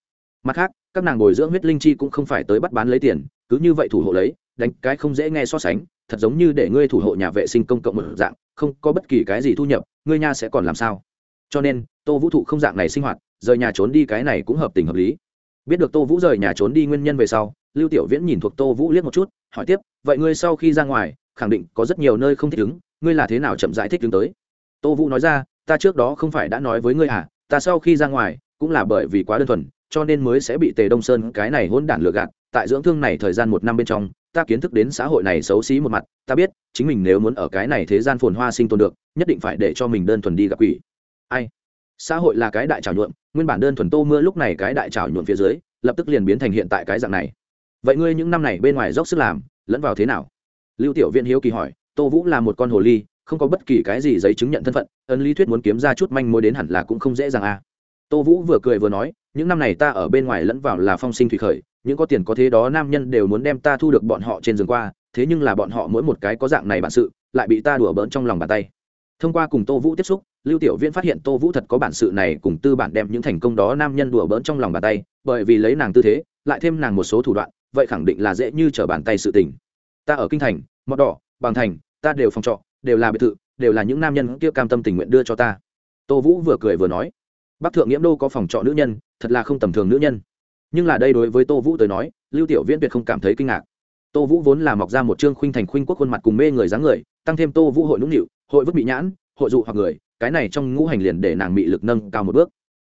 Mặt khác, các nàng bồi dưỡng huyết linh chi cũng không phải tới bắt bán lấy tiền, cứ như vậy thủ hộ lấy, đánh cái không dễ nghe so sánh, thật giống như để ngươi thủ hộ nhà vệ sinh công cộng một dạng, không có bất kỳ cái gì thu nhập, ngươi nha sẽ còn làm sao? Cho nên tô vũ thụ không dạng này sinh hoạt, rời nhà trốn đi cái này cũng hợp tình hợp lý. Biết được tô vũ rời nhà trốn đi nguyên nhân về sau, lưu tiểu viễn nhìn thuộc tô vũ liếc một chút, hỏi tiếp, vậy ngươi sau khi ra ngoài, khẳng định có rất nhiều nơi không thích ứng, ngươi là thế nào chậm giải thích ứng tới? Tô vũ nói ra, ta trước đó không phải đã nói với ngươi à ta sau khi ra ngoài, cũng là bởi vì quá đơn thuần, cho nên mới sẽ bị tề đông sơn cái này hôn đản lừa gạt. Tại dưỡng thương này thời gian một năm bên trong, ta kiến thức đến xã hội này xấu xí một mặt, ta biết, chính mình nếu muốn ở cái này thế gian phồn hoa sinh tồn được, nhất định phải để cho mình đơn thuần đi gặp quỷ ai? Xã hội là cái đại trào nhuộm, nguyên bản đơn thuần tô mưa lúc này cái đại trào nhuộm phía dưới, lập tức liền biến thành hiện tại cái dạng này. Vậy ngươi những năm này bên ngoài dốc sức làm, lẫn vào thế nào? Lưu tiểu viện hiếu kỳ hỏi, tô vũ là một con hồ ly, không có bất kỳ cái gì giấy chứng nhận thân phận, ân lý thuyết muốn kiếm ra chút manh mối đến hẳn là cũng không dễ dàng à. Tô vũ vừa cười vừa nói, những năm này ta ở bên ngoài lẫn vào là phong sinh thủy khởi, những có tiền có thế đó nam nhân đều muốn đem ta thu được bọn họ trên giường qua, thế nhưng là bọn họ mỗi một cái có dạng này bản sự, lại bị ta đùa bỡn trong lòng bàn tay thông qua cùng tô vũ tiếp xúc, lưu tiểu viễn phát hiện tô vũ thật có bản sự này cùng tư bản đem những thành công đó nam nhân đùa bỡn trong lòng bàn tay, bởi vì lấy nàng tư thế, lại thêm nàng một số thủ đoạn, vậy khẳng định là dễ như trở bàn tay sự tình. Ta ở kinh thành mọt đỏ, bằng thành, ta đều phòng trọ, đều là biệt thự, đều là những nam nhân kia cam tâm tình nguyện đưa cho ta. Tô vũ vừa cười vừa nói, bắc thượng nghiễm đô có phòng trọ nữ nhân, thật là không tầm thường nữ nhân. Nhưng là đây đối với tô vũ tới nói, lưu tiểu viễn tuyệt không cảm thấy kinh ngạc. Tô vũ vốn là mọc ra một chương khuynh thành khuynh quốc khuôn mặt cùng mê người dáng người, tăng thêm tô vũ hội nũng nịu hội vứt bị nhãn, hội dụ hoặc người, cái này trong ngũ hành liền để nàng bị lực nâng cao một bước.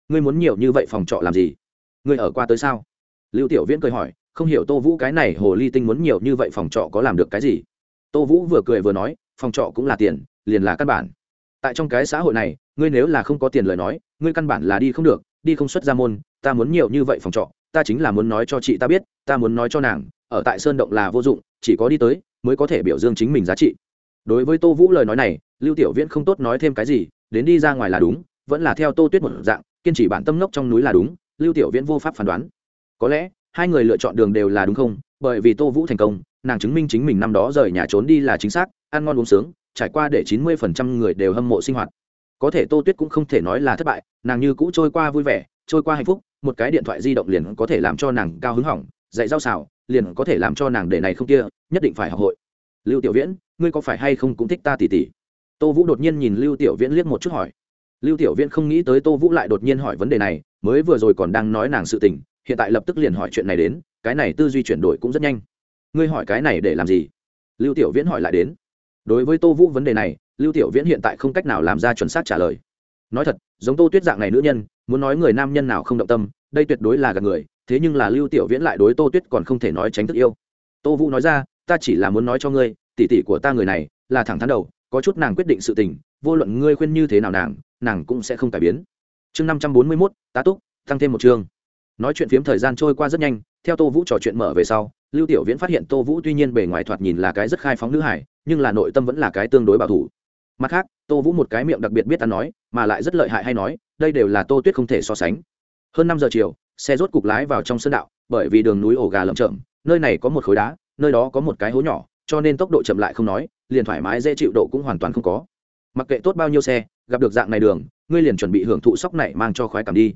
Ngươi muốn nhiều như vậy phòng trọ làm gì? Ngươi ở qua tới sao? Lưu tiểu viễn cười hỏi, không hiểu tô vũ cái này hồ ly tinh muốn nhiều như vậy phòng trọ có làm được cái gì? Tô vũ vừa cười vừa nói, phòng trọ cũng là tiền, liền là căn bản. Tại trong cái xã hội này, ngươi nếu là không có tiền lời nói, ngươi căn bản là đi không được, đi không xuất ra môn, ta muốn nhiều như vậy phòng trọ, ta chính là muốn nói cho chị ta biết, ta muốn nói cho nàng, ở tại sơn động là vô dụng, chỉ có đi tới, mới có thể biểu dương chính mình giá trị đối với tô vũ lời nói này, lưu tiểu viễn không tốt nói thêm cái gì, đến đi ra ngoài là đúng, vẫn là theo tô tuyết một dạng, kiên trì bản tâm nốc trong núi là đúng, lưu tiểu viễn vô pháp phán đoán. Có lẽ, hai người lựa chọn đường đều là đúng không? Bởi vì tô vũ thành công, nàng chứng minh chính mình năm đó rời nhà trốn đi là chính xác, ăn ngon uống sướng, trải qua để chín mươi phần trăm người đều hâm mộ sinh hoạt. Có thể tô tuyết cũng không thể nói là thất bại, nàng như cũ trôi qua vui vẻ, trôi qua hạnh phúc, một cái điện thoại di động liền có thể làm cho nàng cao hứng hỏng, dạy rau xào, liền có thể làm cho nàng để này không kia, nhất định phải học hội. Lưu tiểu viễn ngươi có phải hay không cũng thích ta tỉ tỉ? Tô vũ đột nhiên nhìn lưu tiểu viễn liếc một chút hỏi. Lưu tiểu viễn không nghĩ tới tô vũ lại đột nhiên hỏi vấn đề này, mới vừa rồi còn đang nói nàng sự tình, hiện tại lập tức liền hỏi chuyện này đến, cái này tư duy chuyển đổi cũng rất nhanh. Ngươi hỏi cái này để làm gì? Lưu tiểu viễn hỏi lại đến. Đối với tô vũ vấn đề này, lưu tiểu viễn hiện tại không cách nào làm ra chuẩn xác trả lời. Nói thật, giống tô tuyết dạng này nữ nhân, muốn nói người nam nhân nào không động tâm, đây tuyệt đối là gạt người, thế nhưng là lưu tiểu viễn lại đối tô tuyết còn không thể nói tránh thức yêu. Tô vũ nói ra, ta chỉ là muốn nói cho ngươi tỷ tỷ của ta người này, là thẳng thắn đầu, có chút nàng quyết định sự tình, vô luận ngươi khuyên như thế nào nàng nàng cũng sẽ không cải biến. Chương năm trăm bốn mươi mốt, tá túc, tăng thêm một chương. Nói chuyện phiếm thời gian trôi qua rất nhanh, theo tô vũ trò chuyện mở về sau, lưu tiểu viễn phát hiện tô vũ tuy nhiên bề ngoài thoạt nhìn là cái rất khai phóng nữ hải nhưng là nội tâm vẫn là cái tương đối bảo thủ. Mặt khác, tô vũ một cái miệng đặc biệt biết ăn nói, mà lại rất lợi hại hay nói, đây đều là tô tuyết không thể so sánh. Hơn năm giờ chiều, xe rốt cục lái vào trong sơn đạo, bởi vì đường núi ổ gà lởm chởm, nơi này có một khối đá, nơi đó có một cái hố nhỏ cho nên tốc độ chậm lại không nói, liền thoải mái dễ chịu độ cũng hoàn toàn không có. Mặc kệ tốt bao nhiêu xe, gặp được dạng này đường, ngươi liền chuẩn bị hưởng thụ sóc này mang cho khoái cảm đi.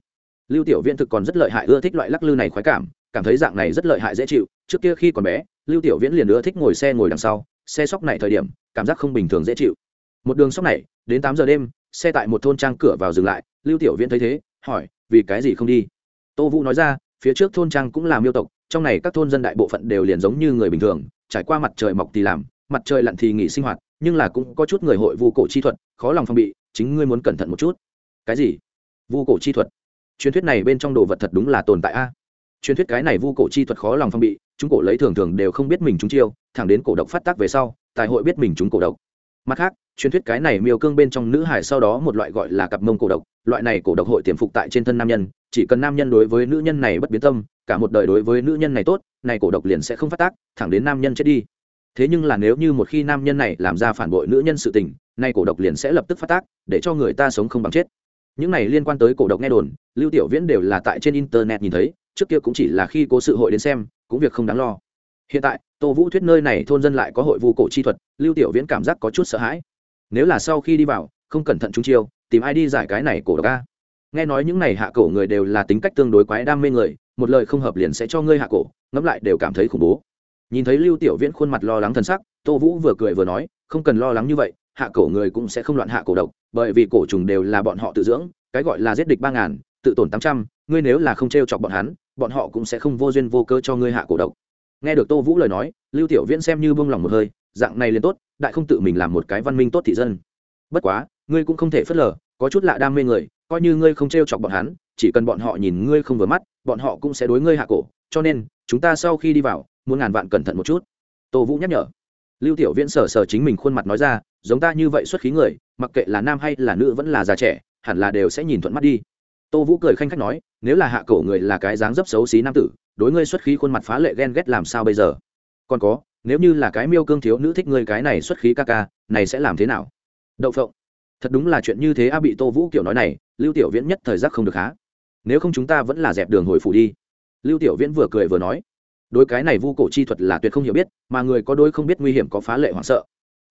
Lưu tiểu viễn thực còn rất lợi hại ưa thích loại lắc lư này khoái cảm cảm thấy dạng này rất lợi hại dễ chịu. Trước kia khi còn bé, lưu tiểu viễn liền ưa thích ngồi xe ngồi đằng sau, xe sóc này thời điểm, cảm giác không bình thường dễ chịu. Một đường sóc này, đến tám giờ đêm, xe tại một thôn trang cửa vào dừng lại, lưu tiểu viễn thấy thế, hỏi, vì cái gì không đi? Tô vũ nói ra, phía trước thôn trang cũng là miêu tộc, trong này các thôn dân đại bộ phận đều liền giống như người bình thường trải qua mặt trời mọc thì làm, mặt trời lặn thì nghỉ sinh hoạt, nhưng là cũng có chút người hội vu cổ chi thuật, khó lòng phong bị, chính ngươi muốn cẩn thận một chút. Cái gì? Vu cổ chi thuật? Truyền thuyết này bên trong đồ vật thật đúng là tồn tại a. Truyền thuyết cái này vu cổ chi thuật khó lòng phong bị, chúng cổ lấy thường thường đều không biết mình chúng chiêu, thẳng đến cổ độc phát tác về sau, tài hội biết mình chúng cổ độc. Mặt khác, truyền thuyết cái này miêu cương bên trong nữ hải sau đó một loại gọi là cặp mông cổ độc, loại này cổ độc hội tiềm phục tại trên thân nam nhân, chỉ cần nam nhân đối với nữ nhân này bất biến tâm cả một đời đối với nữ nhân này tốt, này cổ độc liền sẽ không phát tác, thẳng đến nam nhân chết đi. Thế nhưng là nếu như một khi nam nhân này làm ra phản bội nữ nhân sự tình nay cổ độc liền sẽ lập tức phát tác, để cho người ta sống không bằng chết. Những này liên quan tới cổ độc nghe đồn, lưu tiểu viễn đều là tại trên internet nhìn thấy, trước kia cũng chỉ là khi cố sự hội đến xem, cũng việc không đáng lo. Hiện tại, tô vũ thuyết nơi này thôn dân lại có hội vu cổ chi thuật, lưu tiểu viễn cảm giác có chút sợ hãi. Nếu là sau khi đi vào, không cẩn thận chúng chiêu, tìm ai đi giải cái này cổ độc ca nghe nói những này hạ cổ người đều là tính cách tương đối quái đam mê người một lời không hợp liền sẽ cho ngươi hạ cổ, ngẫm lại đều cảm thấy khủng bố. Nhìn thấy lưu tiểu viễn khuôn mặt lo lắng thân sắc, tô vũ vừa cười vừa nói, không cần lo lắng như vậy, hạ cổ người cũng sẽ không loạn hạ cổ độc, bởi vì cổ trùng đều là bọn họ tự dưỡng, cái gọi là giết địch ba ngàn, tự tổn tám trăm, ngươi nếu là không t r e o chọc bọn hắn, bọn họ cũng sẽ không vô duyên vô cơ cho ngươi hạ cổ độc. Nghe được tô vũ lời nói, lưu tiểu viễn xem như bông lòng một hơi, dạng này liền tốt, đại không tự mình làm một cái văn minh tốt thị dân. Bất quá, ngươi cũng không thể phớt lờ, có chút lạ đam mê người, coi như ngươi không t r e o chọc bọn hắn chỉ cần bọn họ nhìn ngươi không vừa mắt, bọn họ cũng sẽ đối ngươi hạ cổ, cho nên, chúng ta sau khi đi vào, muốn ngàn vạn cẩn thận một chút. Tô vũ nhắc nhở. Lưu tiểu viễn sờ sờ chính mình khuôn mặt nói ra, giống ta như vậy xuất khí người, mặc kệ là nam hay là nữ vẫn là già trẻ, hẳn là đều sẽ nhìn thuận mắt đi. Tô vũ cười khanh khách nói, nếu là hạ cổ người là cái dáng dấp xấu xí nam tử, đối ngươi xuất khí khuôn mặt phá lệ ghen ghét làm sao bây giờ? Còn có, nếu như là cái miêu cương thiếu nữ thích ngươi cái này xuất khí ca ca, này sẽ làm thế nào? Đậu phộng. Thật đúng là chuyện như thế a, bị tô vũ kiểu nói này, lưu tiểu viễn nhất thời giác không được há nếu không chúng ta vẫn là dẹp đường hồi phủ đi. Lưu tiểu viễn vừa cười vừa nói, đối cái này vu cổ chi thuật là tuyệt không hiểu biết, mà người có đôi không biết nguy hiểm có phá lệ hoảng sợ.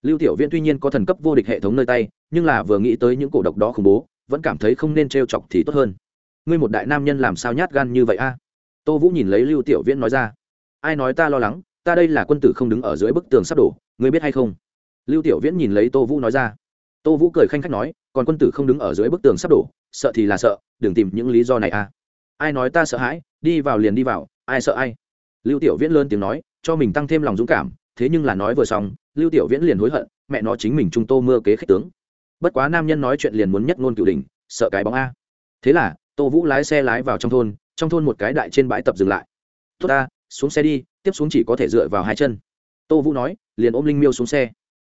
Lưu tiểu viễn tuy nhiên có thần cấp vô địch hệ thống nơi tay, nhưng là vừa nghĩ tới những cổ độc đó khủng bố, vẫn cảm thấy không nên t chọc thì tốt hơn. Ngươi một đại nam nhân làm sao nhát gan như vậy a? Tô vũ nhìn lấy lưu tiểu viễn nói ra, ai nói ta lo lắng, ta đây là quân tử không đứng ở dưới bức tường sắp đổ, ngươi biết hay không? Lưu tiểu viễn nhìn lấy tô vũ nói ra, tô vũ cười khanh khách nói, còn quân tử không đứng ở dưới bức tường sắp đổ sợ thì là sợ, đừng tìm những lý do này à. ai nói ta sợ hãi, đi vào liền đi vào, ai sợ ai. Lưu tiểu viễn lớn tiếng nói, cho mình tăng thêm lòng dũng cảm, thế nhưng là nói vừa xong, lưu tiểu viễn liền hối hận, mẹ nó chính mình trung tô mưa kế khích tướng. Bất quá nam nhân nói chuyện liền muốn nhất ngôn cửu đình sợ cái bóng a. Thế là, tô vũ lái xe lái vào trong thôn trong thôn một cái đại trên bãi tập dừng lại. Tốt ta, xuống xe đi, tiếp xuống chỉ có thể dựa vào hai chân. Tô vũ nói, liền ôm linh miêu xuống xe.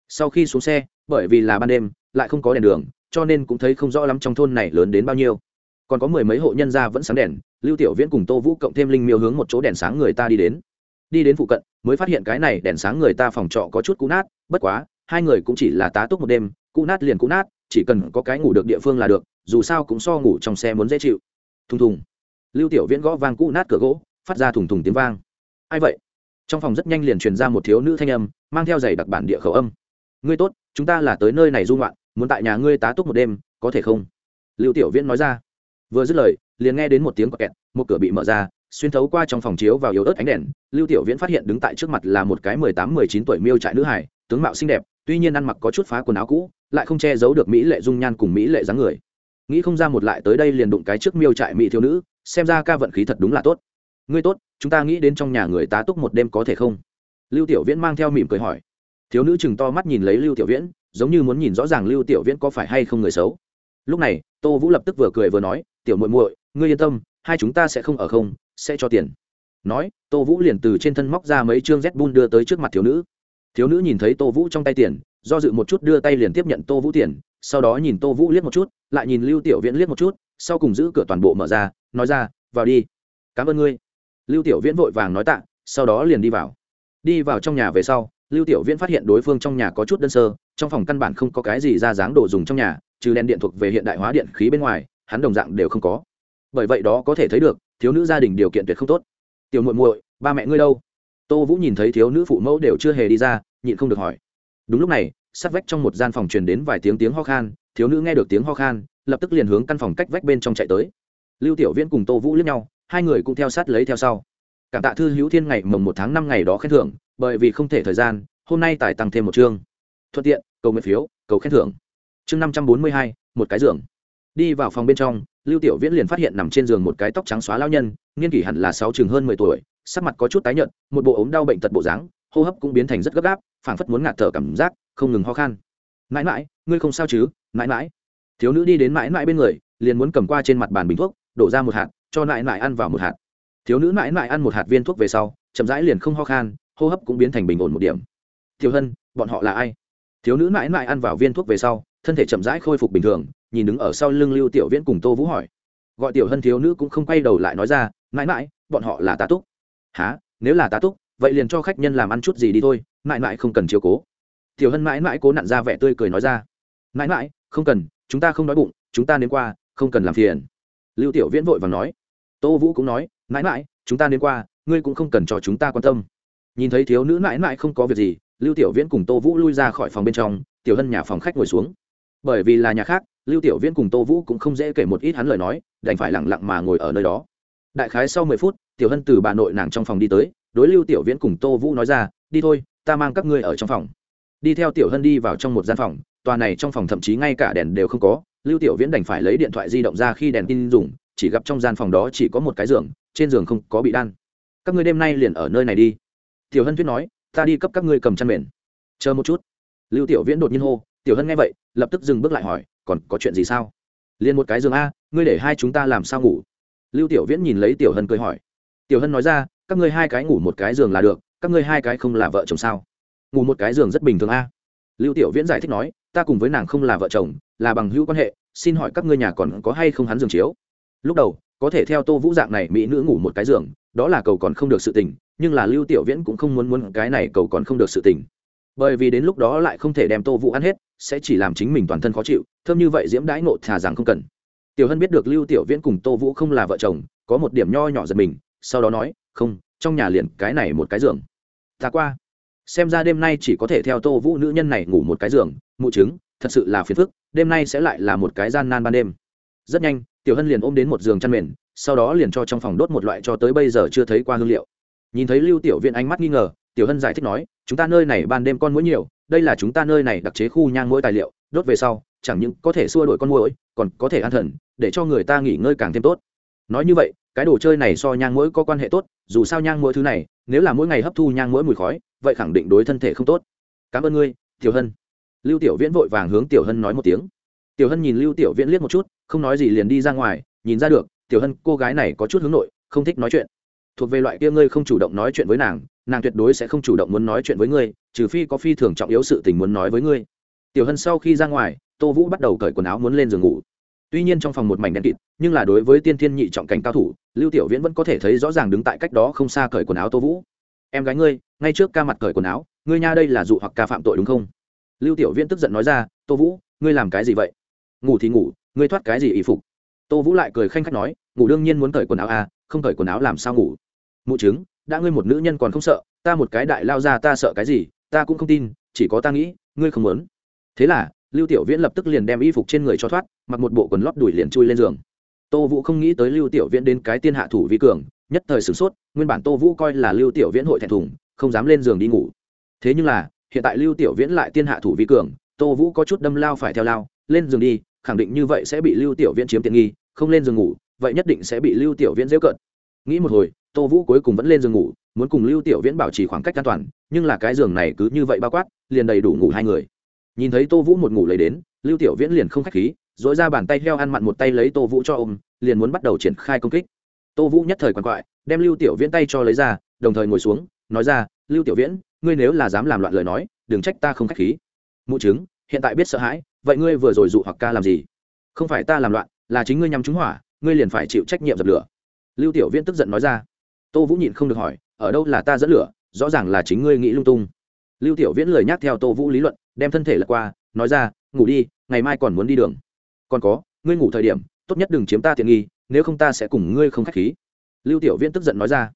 Sau khi xuống xe, bởi vì là ban đêm, lại không có đèn đường cho nên cũng thấy không rõ lắm trong thôn này lớn đến bao nhiêu. Còn có mười mấy hộ nhân gia vẫn sáng đèn, lưu tiểu viễn cùng tô vũ cộng thêm linh miêu hướng một chỗ đèn sáng người ta đi đến. Đi đến phụ cận, mới phát hiện cái này đèn sáng người ta phòng trọ có chút cũ nát, bất quá, hai người cũng chỉ là tá túc một đêm, cũ nát liền cũ nát, chỉ cần có cái ngủ được địa phương là được, dù sao cũng so ngủ trong xe muốn dễ chịu. Thùng thùng. Lưu tiểu viễn gõ vang cũ nát cửa gỗ, phát ra thùng thùng tiếng vang. Ai vậy? Trong phòng rất nhanh liền truyền ra một thiếu nữ thanh âm, mang theo giày đặc bản địa khẩu âm. Ngươi tốt, chúng ta là tới nơi này du ngoạn muốn tại nhà ngươi tá túc một đêm, có thể không? Lưu tiểu viễn nói ra. Vừa dứt lời, liền nghe đến một tiếng kẹt một cửa bị mở ra, xuyên thấu qua trong phòng chiếu vào yếu ớt ánh đèn, lưu tiểu viễn phát hiện đứng tại trước mặt là một cái mười tám, mười chín tuổi miêu trại nữ hải tướng mạo xinh đẹp, tuy nhiên ăn mặc có chút phá quần áo cũ, lại không che giấu được mỹ lệ dung nhan cùng mỹ lệ dáng người. Nghĩ không ra một lại tới đây liền đụng cái trước miêu trại mỹ thiếu nữ, xem ra ca vận khí thật đúng là tốt. Ngươi tốt, chúng ta nghĩ đến trong nhà người tá túc một đêm có thể không? Lưu tiểu viễn mang theo mỉm cười hỏi. Thiếu nữ chừng to mắt nhìn lấy lưu tiểu viễn giống như muốn nhìn rõ ràng lưu tiểu viễn có phải hay không người xấu. Lúc này, tô vũ lập tức vừa cười vừa nói, tiểu muội muội, ngươi yên tâm, hai chúng ta sẽ không ở không, sẽ cho tiền. Nói, tô vũ liền từ trên thân móc ra mấy chương z bun đưa tới trước mặt thiếu nữ. Thiếu nữ nhìn thấy tô vũ trong tay tiền, do dự một chút đưa tay liền tiếp nhận tô vũ tiền, sau đó nhìn tô vũ liếc một chút, lại nhìn lưu tiểu viễn liếc một chút, sau cùng giữ cửa toàn bộ mở ra, nói ra, vào đi. Cảm ơn ngươi. Lưu tiểu viễn vội vàng nói tạ, sau đó liền đi vào. Đi vào trong nhà về sau, lưu tiểu viễn phát hiện đối phương trong nhà có chút đơn sơ trong phòng căn bản không có cái gì ra dáng đồ dùng trong nhà, trừ đèn điện thuộc về hiện đại hóa điện khí bên ngoài, hắn đồng dạng đều không có. Bởi vậy đó có thể thấy được, thiếu nữ gia đình điều kiện tuyệt không tốt. Tiểu muội muội, ba mẹ ngươi đâu? Tô vũ nhìn thấy thiếu nữ phụ mẫu đều chưa hề đi ra, nhịn không được hỏi. Đúng lúc này, sát vách trong một gian phòng truyền đến vài tiếng tiếng ho khan, thiếu nữ nghe được tiếng ho khan, lập tức liền hướng căn phòng cách vách bên trong chạy tới. Lưu tiểu viễn cùng tô vũ lướt nhau, hai người cũng theo sát lấy theo sau. Cảm tạ thư hữu thiên ngày mồng một tháng năm ngày đó khen thưởng, bởi vì không thể thời gian, hôm nay tài tăng thêm một chương. Thuận tiện cầu nguyện phiếu, cầu khen thưởng. Chương năm trăm bốn mươi hai, một cái giường. Đi vào phòng bên trong, lưu tiểu viễn liền phát hiện nằm trên giường một cái tóc trắng xóa lao nhân, niên kỷ hẳn là sáu chừng hơn mười tuổi, sắc mặt có chút tái nhợt, một bộ ốm đau bệnh tật bộ dáng, hô hấp cũng biến thành rất gấp gáp, phảng phất muốn ngạt thở cảm giác, không ngừng ho khan. Mãi mãi, ngươi không sao chứ? Mãi mãi. Thiếu nữ đi đến mãi mãi bên người, liền muốn cầm qua trên mặt bàn bình thuốc, đổ ra một hạt, cho mãi mãi ăn vào một hạt. Thiếu nữ mãi mãi ăn một hạt viên thuốc về sau, chậm rãi liền không ho khan, hô hấp cũng biến thành bình ổn một điểm. Thiếu hân, bọn họ là ai? Thiếu nữ mãi mãi ăn vào viên thuốc về sau, thân thể chậm rãi khôi phục bình thường, nhìn đứng ở sau lưng lưu tiểu viễn cùng tô vũ hỏi. Gọi tiểu hân thiếu nữ cũng không quay đầu lại nói ra, mãi mãi, bọn họ là tá túc. Há nếu là tá túc, vậy liền cho khách nhân làm ăn chút gì đi thôi, mãi mãi không cần chiếu cố. Tiểu hân mãi mãi cố nặn ra vẻ tươi cười nói ra. Mãi mãi, không cần, chúng ta không đói bụng, chúng ta đến qua, không cần làm phiền. Lưu tiểu viễn vội và nói. Tô vũ cũng nói, mãi mãi, chúng ta đến qua, ngươi cũng không cần cho chúng ta quan tâm. Nhìn thấy thiếu nữ mãi mãi không có việc gì lưu tiểu viễn cùng tô vũ lui ra khỏi phòng bên trong, tiểu hân nhà phòng khách ngồi xuống. Bởi vì là nhà khác, lưu tiểu viễn cùng tô vũ cũng không dễ kể một ít hắn lời nói, đành phải lẳng lặng mà ngồi ở nơi đó. Đại khái sau mười phút, tiểu hân từ bà nội nàng trong phòng đi tới, đối lưu tiểu viễn cùng tô vũ nói ra, đi thôi, ta mang các ngươi ở trong phòng. Đi theo tiểu hân đi vào trong một gian phòng, tòa này trong phòng thậm chí ngay cả đèn đều không có, lưu tiểu viễn đành phải lấy điện thoại di động ra khi đèn tin dùng, chỉ gặp trong gian phòng đó chỉ có một cái giường, trên giường không có bị đan. Các ngươi đêm nay liền ở nơi này đi. Tiểu hân thuyết nói ta đi cấp các ngươi cầm chăn mền. Chờ một chút. Lưu tiểu viễn đột nhiên hô, tiểu hân nghe vậy, lập tức dừng bước lại hỏi, còn có chuyện gì sao? Liền một cái giường a, ngươi để hai chúng ta làm sao ngủ? Lưu tiểu viễn nhìn lấy tiểu hân cười hỏi. Tiểu hân nói ra, các ngươi hai cái ngủ một cái giường là được, các ngươi hai cái không là vợ chồng sao? Ngủ một cái giường rất bình thường a. Lưu tiểu viễn giải thích nói, ta cùng với nàng không là vợ chồng, là bằng hữu quan hệ, xin hỏi các ngươi nhà còn có hay không hắn giường chiếu? Lúc đầu có thể theo tô vũ dạng này mỹ nữ ngủ một cái giường, đó là cầu còn không được sự tình, nhưng là lưu tiểu viễn cũng không muốn muốn cái này cầu còn không được sự tình. Bởi vì đến lúc đó lại không thể đem tô vũ ăn hết, sẽ chỉ làm chính mình toàn thân khó chịu, thơm như vậy diễm đãi ngộ thà rằng không cần. Tiểu hân biết được lưu tiểu viễn cùng tô vũ không là vợ chồng, có một điểm nho nhỏ giật mình, sau đó nói, không, trong nhà liền cái này một cái giường. Ta qua. Xem ra đêm nay chỉ có thể theo tô vũ nữ nhân này ngủ một cái giường, mụ chứng, thật sự là phiền phức, đêm nay sẽ lại là một cái gian nan ban đêm rất nhanh, tiểu hân liền ôm đến một giường chăn mền, sau đó liền cho trong phòng đốt một loại cho tới bây giờ chưa thấy qua hương liệu. Nhìn thấy lưu tiểu viện ánh mắt nghi ngờ, tiểu hân giải thích nói, chúng ta nơi này ban đêm con mũi nhiều, đây là chúng ta nơi này đặc chế khu nhang mũi tài liệu, đốt về sau, chẳng những có thể xua đuổi con mũi còn có thể an thần, để cho người ta nghỉ ngơi càng thêm tốt. Nói như vậy, cái đồ chơi này so nhang mũi có quan hệ tốt, dù sao nhang mũi thứ này, nếu là mỗi ngày hấp thu nhang mũi mùi khói, vậy khẳng định đối thân thể không tốt. Cảm ơn ngươi, tiểu hân. Lưu tiểu viễn vội vàng hướng tiểu hân nói một tiếng tiểu hân nhìn lưu tiểu viễn liếc một chút, không nói gì liền đi ra ngoài, nhìn ra được, tiểu hân, cô gái này có chút hướng nội, không thích nói chuyện. Thuộc về loại kia ngươi không chủ động nói chuyện với nàng nàng tuyệt đối sẽ không chủ động muốn nói chuyện với ngươi, trừ phi có phi thường trọng yếu sự tình muốn nói với ngươi. Tiểu hân sau khi ra ngoài, tô vũ bắt đầu cởi quần áo muốn lên giường ngủ. Tuy nhiên trong phòng một mảnh đen kịt, nhưng là đối với tiên thiên nhị trọng cảnh cao thủ, lưu tiểu viễn vẫn có thể thấy rõ ràng đứng tại cách đó không xa cởi quần áo tô vũ. Em gái ngươi, ngay trước ca mặt cởi quần áo, ngươi nha đây là dụ hoặc ca phạm tội đúng không? Lưu tiểu viễn tức giận nói ra, tô vũ, ngươi làm cái gì vậy? Ngủ thì ngủ, ngươi thoát cái gì y phục? Tô vũ lại cười khanh khách nói, ngủ đương nhiên muốn cởi quần áo à không cởi quần áo làm sao ngủ? Mụ chứng, đã ngươi một nữ nhân còn không sợ, ta một cái đại lao ra ta sợ cái gì, ta cũng không tin, chỉ có ta nghĩ, ngươi không muốn. Thế là, lưu tiểu viễn lập tức liền đem y phục trên người cho thoát, mặc một bộ quần lót đuổi liền chui lên giường. Tô vũ không nghĩ tới lưu tiểu viễn đến cái tiên hạ thủ vi cường, nhất thời sửng sốt, nguyên bản tô vũ coi là lưu tiểu viễn hội thẹn thùng, không dám lên giường đi ngủ. Thế nhưng là, hiện tại lưu tiểu viễn lại tiên hạ thủ vi cường, tô vũ có chút đâm lao phải theo lao, lên giường đi khẳng định như vậy sẽ bị lưu tiểu viễn chiếm tiện nghi, không lên giường ngủ, vậy nhất định sẽ bị lưu tiểu viễn dễu cận nghĩ một hồi, tô vũ cuối cùng vẫn lên giường ngủ, muốn cùng lưu tiểu viễn bảo trì khoảng cách an toàn, nhưng là cái giường này cứ như vậy bao quát, liền đầy đủ ngủ hai người. Nhìn thấy tô vũ một ngủ lấy đến, lưu tiểu viễn liền không k h á c h khí dỗi ra bàn tay heo ăn mặn một tay lấy tô vũ cho ôm, liền muốn bắt đầu triển khai công kích. Tô vũ nhất thời quằn quại, đem lưu tiểu viễn tay cho lấy ra, đồng thời ngồi xuống, nói ra, lưu tiểu viễn, ngươi nếu là dám làm loạn lời nói, đừng trách ta không k h á c h khí. Mụ chứng hiện tại biết sợ hãi, vậy ngươi vừa rồi dụ hoặc ca làm gì? Không phải ta làm loạn, là chính ngươi nhằm trúng hỏa, ngươi liền phải chịu trách nhiệm dập lửa. Lưu tiểu viễn tức giận nói ra. Tô vũ nhịn không được hỏi, ở đâu là ta dẫn lửa, rõ ràng là chính ngươi nghĩ lung tung. Lưu tiểu viễn lời nhắc theo tô vũ lý luận, đem thân thể lật qua, nói ra, ngủ đi, ngày mai còn muốn đi đường. Còn có, ngươi ngủ thời điểm, tốt nhất đừng chiếm ta tiện nghi, nếu không ta sẽ cùng ngươi không k h á c h khí. Lưu tiểu viễn tức giận nói ra.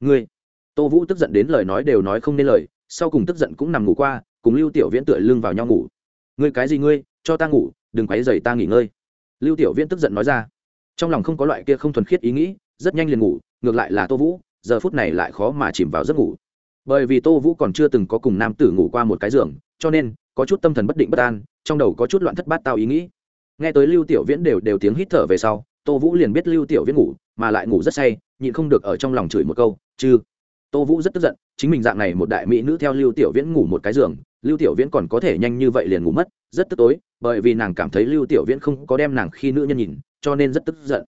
Ngươi. Tô vũ tức giận đến lời nói đều nói không nên lời, sau cùng tức giận cũng nằm ngủ qua, cùng lưu tiểu viễn tựa lưng vào nhau ngủ ngươi cái gì ngươi, cho ta ngủ, đừng quấy dày ta nghỉ ngơi. Lưu tiểu viễn tức giận nói ra. Trong lòng không có loại kia không thuần khiết ý nghĩ, rất nhanh liền ngủ, ngược lại là tô vũ, giờ phút này lại khó mà chìm vào giấc ngủ. Bởi vì tô vũ còn chưa từng có cùng nam tử ngủ qua một cái giường, cho nên, có chút tâm thần bất định bất an, trong đầu có chút loạn thất bát tao ý nghĩ. Nghe tới lưu tiểu viễn đều đều tiếng hít thở về sau, tô vũ liền biết lưu tiểu viễn ngủ, mà lại ngủ rất say, nhịn không được ở trong lòng chửi một câu chứ tô vũ rất tức giận, chính mình dạng này một đại mỹ nữ theo lưu tiểu viễn ngủ một cái giường lưu tiểu viễn còn có thể nhanh như vậy liền ngủ mất, rất tức tối, bởi vì nàng cảm thấy lưu tiểu viễn không có đem nàng khi nữ nhân nhìn, cho nên rất tức giận.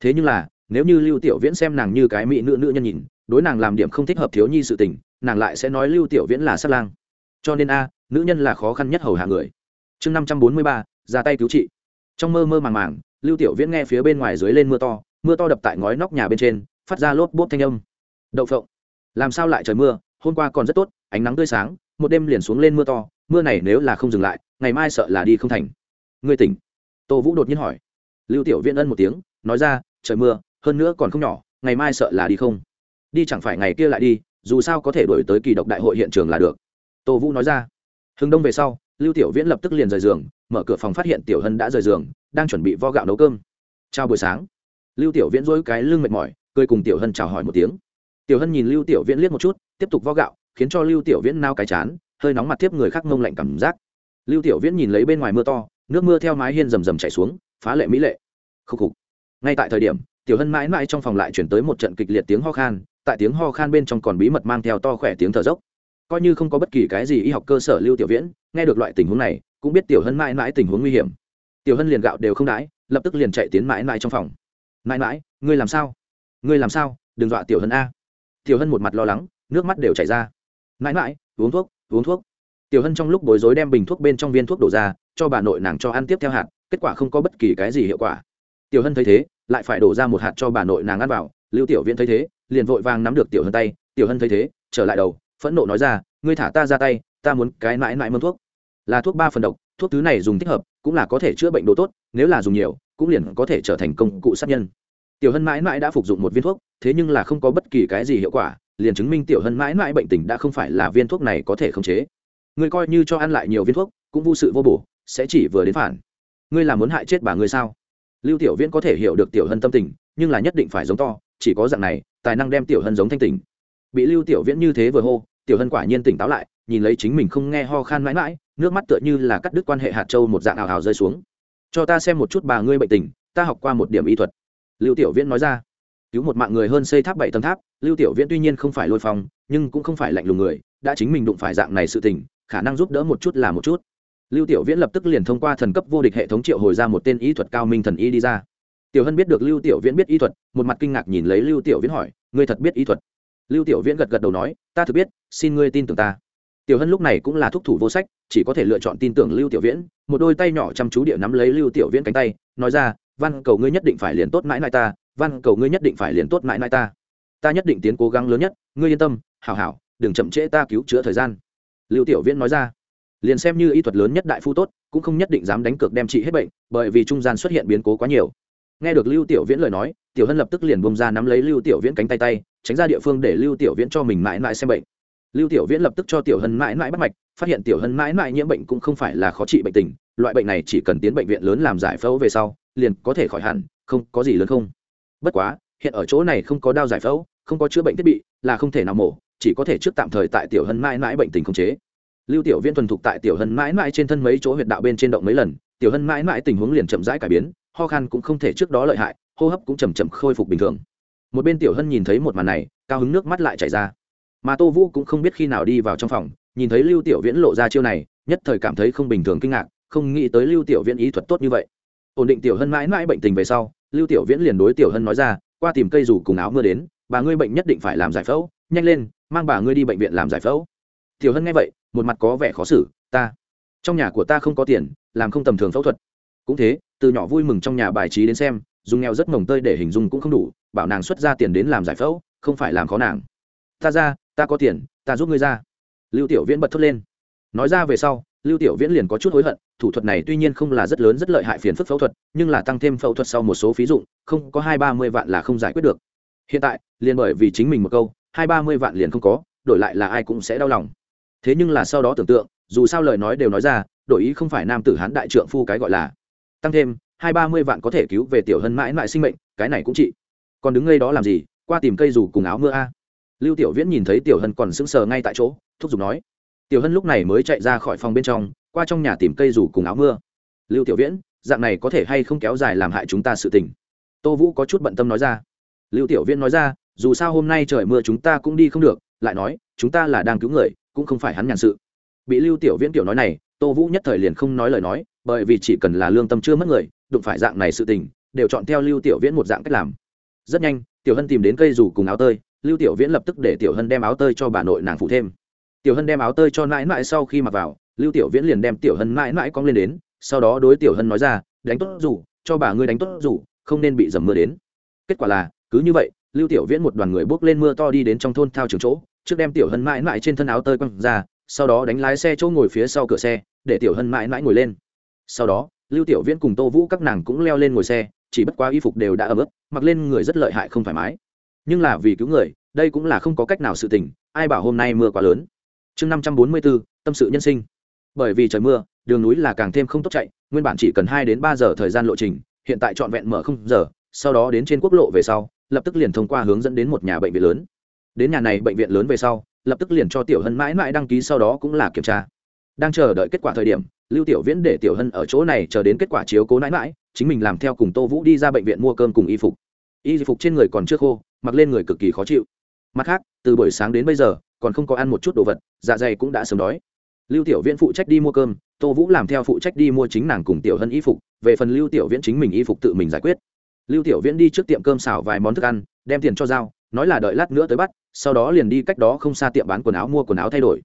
Thế nhưng là, nếu như lưu tiểu viễn xem nàng như cái mỹ nữ nữ nhân nhìn, đối nàng làm điểm không thích hợp thiếu nhi sự tình, nàng lại sẽ nói lưu tiểu viễn là sát lang. Cho nên a, nữ nhân là khó khăn nhất hầu hạ người. Chương năm trăm bốn mươi ba, ra tay cứu trị. Trong mơ mơ màng màng, lưu tiểu viễn nghe phía bên ngoài dưới lên mưa to mưa to đập tại ngói nóc nhà bên trên, phát ra lốp bốp thanh âm. Đậu phộng. Làm sao lại trời mưa, hôm qua còn rất tốt, ánh nắng tươi sáng một đêm liền xuống lên mưa to, mưa này nếu là không dừng lại, ngày mai sợ là đi không thành. Ngươi tỉnh. Tô vũ đột nhiên hỏi. Lưu tiểu viễn ân một tiếng, nói ra, trời mưa, hơn nữa còn không nhỏ, ngày mai sợ là đi không. Đi chẳng phải ngày kia lại đi, dù sao có thể đổi tới kỳ độc đại hội hiện trường là được. Tô vũ nói ra. Hừng đông về sau, lưu tiểu viễn lập tức liền rời giường, mở cửa phòng phát hiện tiểu hân đã rời giường, đang chuẩn bị vo gạo nấu cơm. Chào buổi sáng. Lưu tiểu viễn dỗi cái lưng mệt mỏi, cười cùng tiểu hân chào hỏi một tiếng. Tiểu hân nhìn lưu tiểu viễn liếc một chút, tiếp tục vo gạo khiến cho lưu tiểu viễn nao cái chán, hơi nóng mặt tiếp người khác mông lạnh cảm giác. Lưu tiểu viễn nhìn lấy bên ngoài mưa to, nước mưa theo mái hiên rầm rầm chảy xuống, phá lệ mỹ lệ. Khúc khục. Ngay tại thời điểm, tiểu hân mãi mãi trong phòng lại chuyển tới một trận kịch liệt tiếng ho khan, tại tiếng ho khan bên trong còn bí mật mang theo to khỏe tiếng thở dốc. Coi như không có bất kỳ cái gì y học cơ sở lưu tiểu viễn, nghe được loại tình huống này, cũng biết tiểu hân mãi mãi tình huống nguy hiểm. Tiểu hân liền gạo đều không đãi, lập tức liền chạy tiến mãi mãi trong phòng. Mãi mãi, ngươi làm sao? Ngươi làm sao? Đừng dọa tiểu hân a. Tiểu hân một mặt lo lắng, nước mắt đều chảy ra mãi mãi, uống thuốc uống thuốc. Tiểu hân trong lúc bối rối đem bình thuốc bên trong viên thuốc đổ ra, cho bà nội nàng cho ăn tiếp theo hạt, kết quả không có bất kỳ cái gì hiệu quả. Tiểu hân thấy thế, lại phải đổ ra một hạt cho bà nội nàng ăn vào. Lưu tiểu viễn thấy thế, liền vội vàng nắm được tiểu hân tay. Tiểu hân thấy thế, trở lại đầu, phẫn nộ nói ra, ngươi thả ta ra tay, ta muốn cái mãi mãi mâm thuốc. Là thuốc ba phần độc, thuốc thứ này dùng thích hợp, cũng là có thể chữa bệnh đồ tốt, nếu là dùng nhiều, cũng liền có thể trở thành công cụ sát nhân. Tiểu hân mãi mãi đã phục dụng một viên thuốc, thế nhưng là không có bất kỳ cái gì hiệu quả liền chứng minh tiểu hân mãi mãi bệnh tình đã không phải là viên thuốc này có thể khống chế. Ngươi coi như cho ăn lại nhiều viên thuốc, cũng vô sự vô bổ, sẽ chỉ vừa đến phản. Ngươi là muốn hại chết bà ngươi sao? Lưu tiểu viễn có thể hiểu được tiểu hân tâm tình, nhưng là nhất định phải giống to, chỉ có dạng này, tài năng đem tiểu hân giống thanh tình bị lưu tiểu viễn như thế vừa hô, tiểu hân quả nhiên tỉnh táo lại, nhìn lấy chính mình không nghe ho khan mãi mãi, nước mắt tựa như là cắt đứt quan hệ hạt châu một dạng ảo ảo rơi xuống. Cho ta xem một chút bà ngươi bệnh tình, ta học qua một điểm y thuật. Lưu tiểu viễn nói ra cứu một mạng người hơn xây tháp bảy tầng tháp, lưu tiểu viễn tuy nhiên không phải lôi phong, nhưng cũng không phải lạnh lùng người, đã chính mình đụng phải dạng này sự tình, khả năng giúp đỡ một chút là một chút. Lưu tiểu viễn lập tức liền thông qua thần cấp vô địch hệ thống triệu hồi ra một tên y thuật cao minh thần y đi ra. Tiểu hân biết được lưu tiểu viễn biết y thuật, một mặt kinh ngạc nhìn lấy lưu tiểu viễn hỏi, ngươi thật biết y thuật? Lưu tiểu viễn gật gật đầu nói, ta thực biết, xin ngươi tin tưởng ta. Tiểu hân lúc này cũng là thúc thủ vô sách, chỉ có thể lựa chọn tin tưởng lưu tiểu viễn, một đôi tay nhỏ chăm chú địa nắm lấy lưu tiểu viễn cánh tay, nói ra, văn cầu ngươi nhất định phải liền tốt mãi mãi ta van cầu ngươi nhất định phải liền tốt mãi mãi ta. Ta nhất định tiến cố gắng lớn nhất. Ngươi yên tâm, hảo hảo, đừng chậm trễ ta cứu chữa thời gian. Lưu tiểu viễn nói ra. Liền xem như y thuật lớn nhất đại phu tốt, cũng không nhất định dám đánh cược đem trị hết bệnh, bởi vì trung gian xuất hiện biến cố quá nhiều. Nghe được lưu tiểu viễn lời nói, tiểu hân lập tức liền bông ra nắm lấy lưu tiểu viễn cánh tay tay, tránh ra địa phương để lưu tiểu viễn cho mình mãi mãi xem bệnh. Lưu tiểu viễn lập tức cho tiểu hân mãi mãi bắt mạch, phát hiện tiểu hân mãi mãi nhiễm bệnh cũng không phải là khó trị bệnh tình, loại bệnh này chỉ cần tiến bệnh viện lớn làm giải phẫu về sau, liền có thể khỏi hẳn, không có gì lớn không bất quá, hiện ở chỗ này không có đao giải phẫu, không có chữa bệnh thiết bị, là không thể nào mổ, chỉ có thể trước tạm thời tại tiểu hân mãi mãi bệnh tình không chế. Lưu tiểu viễn thuần thục tại tiểu hân mãi mãi trên thân mấy chỗ huyệt đạo bên trên động mấy lần, tiểu hân mãi mãi tình huống liền chậm rãi cải biến, ho khan cũng không thể trước đó lợi hại, hô hấp cũng chầm chậm khôi phục bình thường. Một bên tiểu hân nhìn thấy một màn này, cao hứng nước mắt lại chảy ra. Mà tô vũ cũng không biết khi nào đi vào trong phòng, nhìn thấy lưu tiểu viễn lộ ra chiêu này, nhất thời cảm thấy không bình thường kinh ngạc, không nghĩ tới lưu tiểu viễn ý thuật tốt như vậy. Ổn định tiểu hân mãi mãi bệnh tình về sau lưu tiểu viễn liền đối tiểu hân nói ra, qua tìm cây dù cùng áo mưa đến, bà ngươi bệnh nhất định phải làm giải phẫu, nhanh lên, mang bà ngươi đi bệnh viện làm giải phẫu. Tiểu hân nghe vậy, một mặt có vẻ khó xử, ta, trong nhà của ta không có tiền, làm không tầm thường phẫu thuật. Cũng thế, từ nhỏ vui mừng trong nhà bài trí đến xem, dùng nghèo rất mồng tơi để hình dung cũng không đủ, bảo nàng xuất ra tiền đến làm giải phẫu, không phải làm khó nàng. Ta ra, ta có tiền, ta giúp ngươi ra. Lưu tiểu viễn bật thốt lên. Nói ra về sau, lưu tiểu viễn liền có chút hối hận thủ thuật này tuy nhiên không là rất lớn rất lợi hại phiền phức phẫu thuật, nhưng là tăng thêm phẫu thuật sau một số phí dụng, không có hai ba mươi vạn là không giải quyết được. Hiện tại, liền bởi vì chính mình một câu, hai ba mươi vạn liền không có, đổi lại là ai cũng sẽ đau lòng. Thế nhưng là sau đó tưởng tượng, dù sao lời nói đều nói ra, đổi ý không phải nam tử hán đại trượng phu cái gọi là. Tăng thêm, hai ba mươi vạn có thể cứu về tiểu hân mãi mãi sinh mệnh, cái này cũng chị còn đứng ngay đó làm gì, qua tìm cây dù cùng áo mưa a. Lưu tiểu viễn nhìn thấy tiểu hân còn sững sờ ngay tại chỗ, thúc giục nói. Tiểu hân lúc này mới chạy ra khỏi phòng bên trong qua trong nhà tìm cây dù cùng áo mưa. Lưu tiểu viễn, dạng này có thể hay không kéo dài làm hại chúng ta sự tình? Tô vũ có chút bận tâm nói ra. Lưu tiểu viễn nói ra, dù sao hôm nay trời mưa chúng ta cũng đi không được, lại nói, chúng ta là đang cứu người, cũng không phải hắn nhàn sự. Bị lưu tiểu viễn tiểu nói này, tô vũ nhất thời liền không nói lời nói, bởi vì chỉ cần là lương tâm chưa mất người, đụng phải dạng này sự tình, đều chọn theo lưu tiểu viễn một dạng cách làm. Rất nhanh, tiểu hân tìm đến cây dù cùng áo tơi, lưu tiểu viễn lập tức để tiểu hân đem áo tơi cho bà nội nàng phụ thêm. Tiểu hân đem áo tơi cho nãi nãi sau khi mặc vào lưu tiểu viễn liền đem tiểu hân mãi mãi cong lên đến, sau đó đối tiểu hân nói ra, đánh tốt rủ cho bà ngươi đánh tốt rủ không nên bị dầm mưa đến. Kết quả là, cứ như vậy, lưu tiểu viễn một đoàn người bước lên mưa to đi đến trong thôn thao trường chỗ, trước đem tiểu hân mãi mãi trên thân áo tơi quăng ra, sau đó đánh lái xe chỗ ngồi phía sau cửa xe, để tiểu hân mãi mãi ngồi lên. Sau đó, lưu tiểu viễn cùng tô vũ các nàng cũng leo lên ngồi xe, chỉ bất quá y phục đều đã ấm ướt mặc lên người rất lợi hại không thoải mái. Nhưng là vì cứu người, đây cũng là không có cách nào sự tình, ai bảo hôm nay mưa quá lớn. Chương năm trăm bốn mươi bốn tâm sự nhân sinh bởi vì trời mưa, đường núi là càng thêm không tốt chạy, nguyên bản chỉ cần hai đến ba giờ thời gian lộ trình, hiện tại trọn vẹn mở không giờ, sau đó đến trên quốc lộ về sau, lập tức liền thông qua hướng dẫn đến một nhà bệnh viện lớn. Đến nhà này bệnh viện lớn về sau, lập tức liền cho tiểu hân mãi mãi đăng ký sau đó cũng là kiểm tra. Đang chờ đợi kết quả thời điểm, lưu tiểu viễn để tiểu hân ở chỗ này chờ đến kết quả chiếu cố mãi mãi, chính mình làm theo cùng tô vũ đi ra bệnh viện mua cơm cùng y phục. Y phục trên người còn chưa khô, mặc lên người cực kỳ khó chịu. Mặt khác, từ buổi sáng đến bây giờ, còn không có ăn một chút đồ vật dạ dày cũng đã sớm đói lưu tiểu viễn phụ trách đi mua cơm, tô vũ làm theo phụ trách đi mua chính nàng cùng tiểu hân y phục, về phần lưu tiểu viễn chính mình y phục tự mình giải quyết. Lưu tiểu viễn đi trước tiệm cơm xào vài món thức ăn, đem tiền cho giao, nói là đợi lát nữa tới bắt, sau đó liền đi cách đó không xa tiệm bán quần áo mua quần áo thay đổi.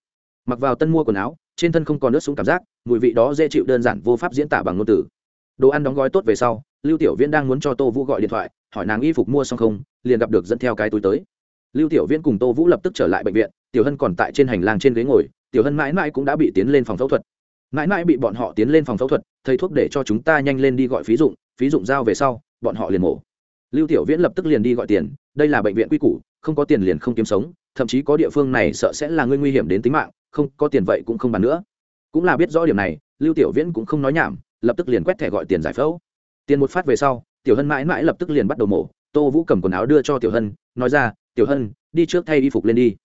Mặc vào tân mua quần áo, trên thân không còn nước súng cảm giác, mùi vị đó dễ chịu đơn giản vô pháp diễn tả bằng ngôn từ. Đồ ăn đóng gói tốt về sau, lưu tiểu viễn đang muốn cho tô vũ gọi điện thoại, hỏi nàng y phục mua xong không, liền gặp được dẫn theo cái túi tới. Lưu tiểu viễn cùng tô vũ lập tức trở lại bệnh viện, tiểu hân còn tại trên hành lang trên ghế ngồi tiểu hân mãi mãi cũng đã bị tiến lên phòng phẫu thuật. Mãi mãi bị bọn họ tiến lên phòng phẫu thuật, thầy thuốc để cho chúng ta nhanh lên đi gọi phí dụng phí dụng giao về sau, bọn họ liền mổ. Lưu tiểu viễn lập tức liền đi gọi tiền, đây là bệnh viện quy củ, không có tiền liền không kiếm sống, thậm chí có địa phương này sợ sẽ là người nguy hiểm đến tính mạng, không có tiền vậy cũng không bàn nữa. Cũng là biết rõ điểm này, lưu tiểu viễn cũng không nói nhảm, lập tức liền quét thẻ gọi tiền giải phẫu. Tiền một phát về sau, tiểu hân mãi mãi lập tức liền bắt đầu mổ, tô vũ cầm quần áo đưa cho tiểu hân, nói ra, tiểu hân, đi trước thay y phục lên đi.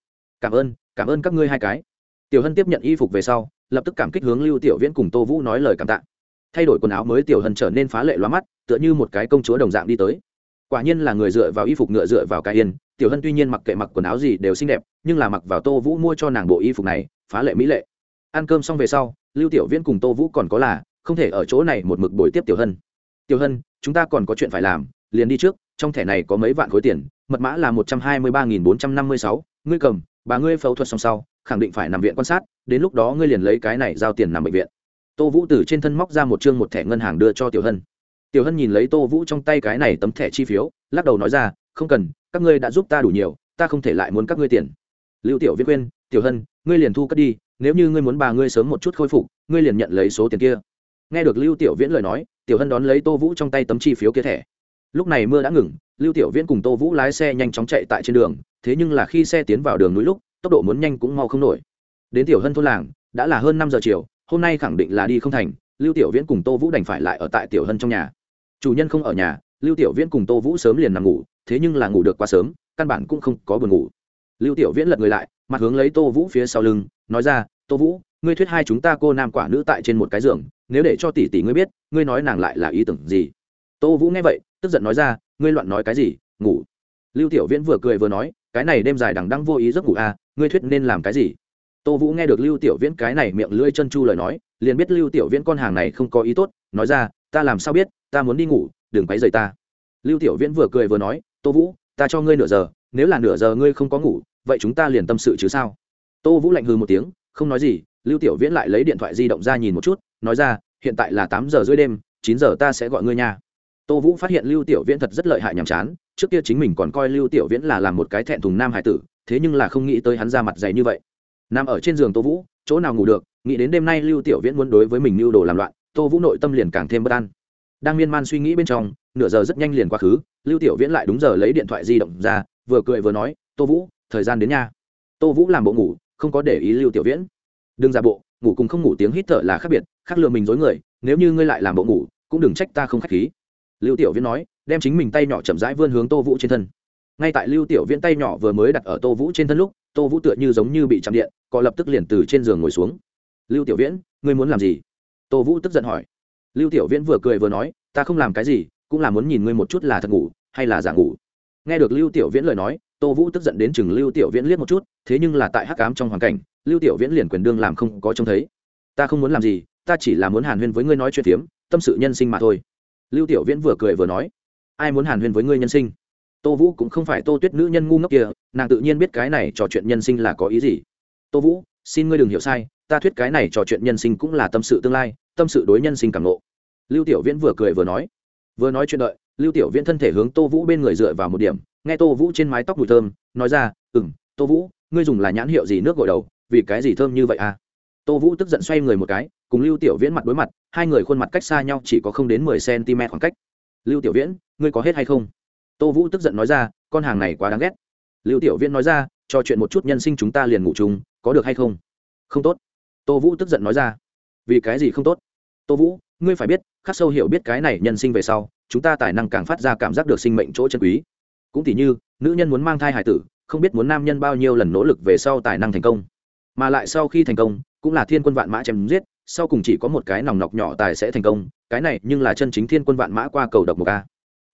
Cảm ơn cảm ơn các ngươi hai cái tiểu hân tiếp nhận y phục về sau, lập tức cảm kích hướng lưu tiểu viễn cùng tô vũ nói lời cảm tạ. Thay đổi quần áo mới tiểu hân trở nên phá lệ loa mắt, tựa như một cái công chúa đồng dạng đi tới. Quả nhiên là người dựa vào y phục ngựa dựa vào cái yên, tiểu hân tuy nhiên mặc kệ mặc quần áo gì đều xinh đẹp, nhưng là mặc vào tô vũ mua cho nàng bộ y phục này, phá lệ mỹ lệ. Ăn cơm xong về sau, lưu tiểu viễn cùng tô vũ còn có là, không thể ở chỗ này một mực bồi tiếp tiểu hân. Tiểu hân, chúng ta còn có chuyện phải làm, liền đi trước, trong thẻ này có mấy vạn khối tiền, mật mã là một trăm hai mươi ba nghìn bốn trăm năm mươi sáu, ngươi cầm, bà ngươi phẫu thuật xong sau khẳng định phải nằm viện quan sát, đến lúc đó ngươi liền lấy cái này giao tiền nằm bệnh viện. Tô vũ từ trên thân móc ra một chương một thẻ ngân hàng đưa cho tiểu hân. Tiểu hân nhìn lấy tô vũ trong tay cái này tấm thẻ chi phiếu, lắc đầu nói ra, không cần, các ngươi đã giúp ta đủ nhiều, ta không thể lại muốn các ngươi tiền. Lưu tiểu viễn khuyên tiểu hân, ngươi liền thu cất đi, nếu như ngươi muốn bà ngươi sớm một chút khôi phục, ngươi liền nhận lấy số tiền kia. Nghe được lưu tiểu viễn lời nói, tiểu hân đón lấy tô vũ trong tay tấm chi phiếu kia thẻ. Lúc này mưa đã ngừng, lưu tiểu viễn cùng tô vũ lái xe nhanh chóng chạy tại trên đường, thế nhưng là khi xe tiến vào đường núi lúc tốc độ muốn nhanh cũng mau không nổi. Đến tiểu hân thôn làng, đã là hơn năm giờ chiều, hôm nay khẳng định là đi không thành, lưu tiểu viễn cùng tô vũ đành phải lại ở tại tiểu hân trong nhà. Chủ nhân không ở nhà, lưu tiểu viễn cùng tô vũ sớm liền nằm ngủ, thế nhưng là ngủ được quá sớm, căn bản cũng không có buồn ngủ. Lưu tiểu viễn lật người lại, mặt hướng lấy tô vũ phía sau lưng, nói ra, tô vũ, ngươi thuyết hai chúng ta cô nam quả nữ tại trên một cái giường, nếu để cho tỷ tỷ ngươi biết, ngươi nói nàng lại là ý tưởng gì? Tô vũ nghe vậy, tức giận nói ra, ngươi loạn nói cái gì, ngủ. Lưu tiểu viễn vừa cười vừa nói, cái này đêm dài đằng đăng vô ý giấc ngủ à ngươi thuyết nên làm cái gì? Tô vũ nghe được lưu tiểu viễn cái này miệng lưỡi chân chu lời nói, liền biết lưu tiểu viễn con hàng này không có ý tốt, nói ra, ta làm sao biết, ta muốn đi ngủ, đừng quấy rầy ta. Lưu tiểu viễn vừa cười vừa nói, tô vũ, ta cho ngươi nửa giờ, nếu là nửa giờ ngươi không có ngủ, vậy chúng ta liền tâm sự chứ sao? Tô vũ lạnh hừ một tiếng, không nói gì, lưu tiểu viễn lại lấy điện thoại di động ra nhìn một chút, nói ra, hiện tại là tám giờ rưỡi đêm, chín giờ ta sẽ gọi ngươi nha. Tô vũ phát hiện lưu tiểu viễn thật rất lợi hại nhàm chán, trước kia chính mình còn coi lưu tiểu viễn là làm một cái thẹn thùng nam hải tử thế nhưng là không nghĩ tới hắn ra mặt dày như vậy. Nằm ở trên giường tô vũ, chỗ nào ngủ được, nghĩ đến đêm nay lưu tiểu viễn muốn đối với mình mưu đồ làm loạn, tô vũ nội tâm liền càng thêm bất an. Đang miên man suy nghĩ bên trong, nửa giờ rất nhanh liền quá khứ, lưu tiểu viễn lại đúng giờ lấy điện thoại di động ra, vừa cười vừa nói, tô vũ, thời gian đến nha. Tô vũ làm bộ ngủ, không có để ý lưu tiểu viễn. Đừng giả bộ, ngủ cùng không ngủ tiếng hít thở là khác biệt, khác lừa mình dối người, nếu như ngươi lại làm bộ ngủ, cũng đừng trách ta không k h á c h khí. Lưu tiểu viễn nói, đem chính mình tay nhỏ chậm rãi vươn hướng tô vũ trên thân ngay tại lưu tiểu viễn tay nhỏ vừa mới đặt ở tô vũ trên thân lúc, tô vũ tựa như giống như bị chạm điện cọ lập tức liền từ trên giường ngồi xuống. Lưu tiểu viễn, ngươi muốn làm gì? Tô vũ tức giận hỏi. Lưu tiểu viễn vừa cười vừa nói, ta không làm cái gì, cũng là muốn nhìn ngươi một chút là thật ngủ, hay là giả ngủ. Nghe được lưu tiểu viễn lời nói, tô vũ tức giận đến chừng lưu tiểu viễn liếc một chút, thế nhưng là tại hắc cám trong hoàn cảnh, lưu tiểu viễn liền quyền đương làm không có trông thấy. Ta không muốn làm gì, ta chỉ là muốn hàn huyên với ngươi nói chuyện tiếm tâm sự nhân sinh mà thôi. Lưu tiểu viễn vừa cười vừa nói. Ai muốn hàn huyên với ngươi nhân sinh? Tô vũ cũng không phải tô tuyết nữ nhân ngu ngốc kia, nàng tự nhiên biết cái này trò chuyện nhân sinh là có ý gì. Tô vũ, xin ngươi đừng hiểu sai, ta thuyết cái này trò chuyện nhân sinh cũng là tâm sự tương lai, tâm sự đối nhân sinh càng ngộ. Lưu tiểu viễn vừa cười vừa nói. Vừa nói chuyện đợi, lưu tiểu viễn thân thể hướng tô vũ bên người dựa vào một điểm, nghe tô vũ trên mái tóc mùi thơm, nói ra ừ m tô vũ, ngươi dùng là nhãn hiệu gì nước gội đầu, vì cái gì thơm như vậy à? Tô vũ tức giận xoay người một cái, cùng lưu tiểu viễn mặt đối mặt, hai người khuôn mặt cách xa nhau chỉ có không đến mười cm khoảng cách. Lưu tiểu viễn, ngươi có hết hay không? Tô vũ tức giận nói ra, con hàng này quá đáng ghét. Lưu tiểu viễn nói ra, trò chuyện một chút nhân sinh chúng ta liền ngủ chung, có được hay không? Không tốt. Tô vũ tức giận nói ra, vì cái gì không tốt? Tô vũ, ngươi phải biết, khắc sâu hiểu biết cái này nhân sinh về sau, chúng ta tài năng càng phát ra cảm giác được sinh mệnh chỗ chân quý. Cũng tỉ như, nữ nhân muốn mang thai hải tử, không biết muốn nam nhân bao nhiêu lần nỗ lực về sau tài năng thành công. Mà lại sau khi thành công, cũng là thiên quân vạn mã chém giết, sau cùng chỉ có một cái nòng nọc nhỏ tài sẽ thành công, cái này nhưng là chân chính thiên quân vạn mã qua cầu độc một ca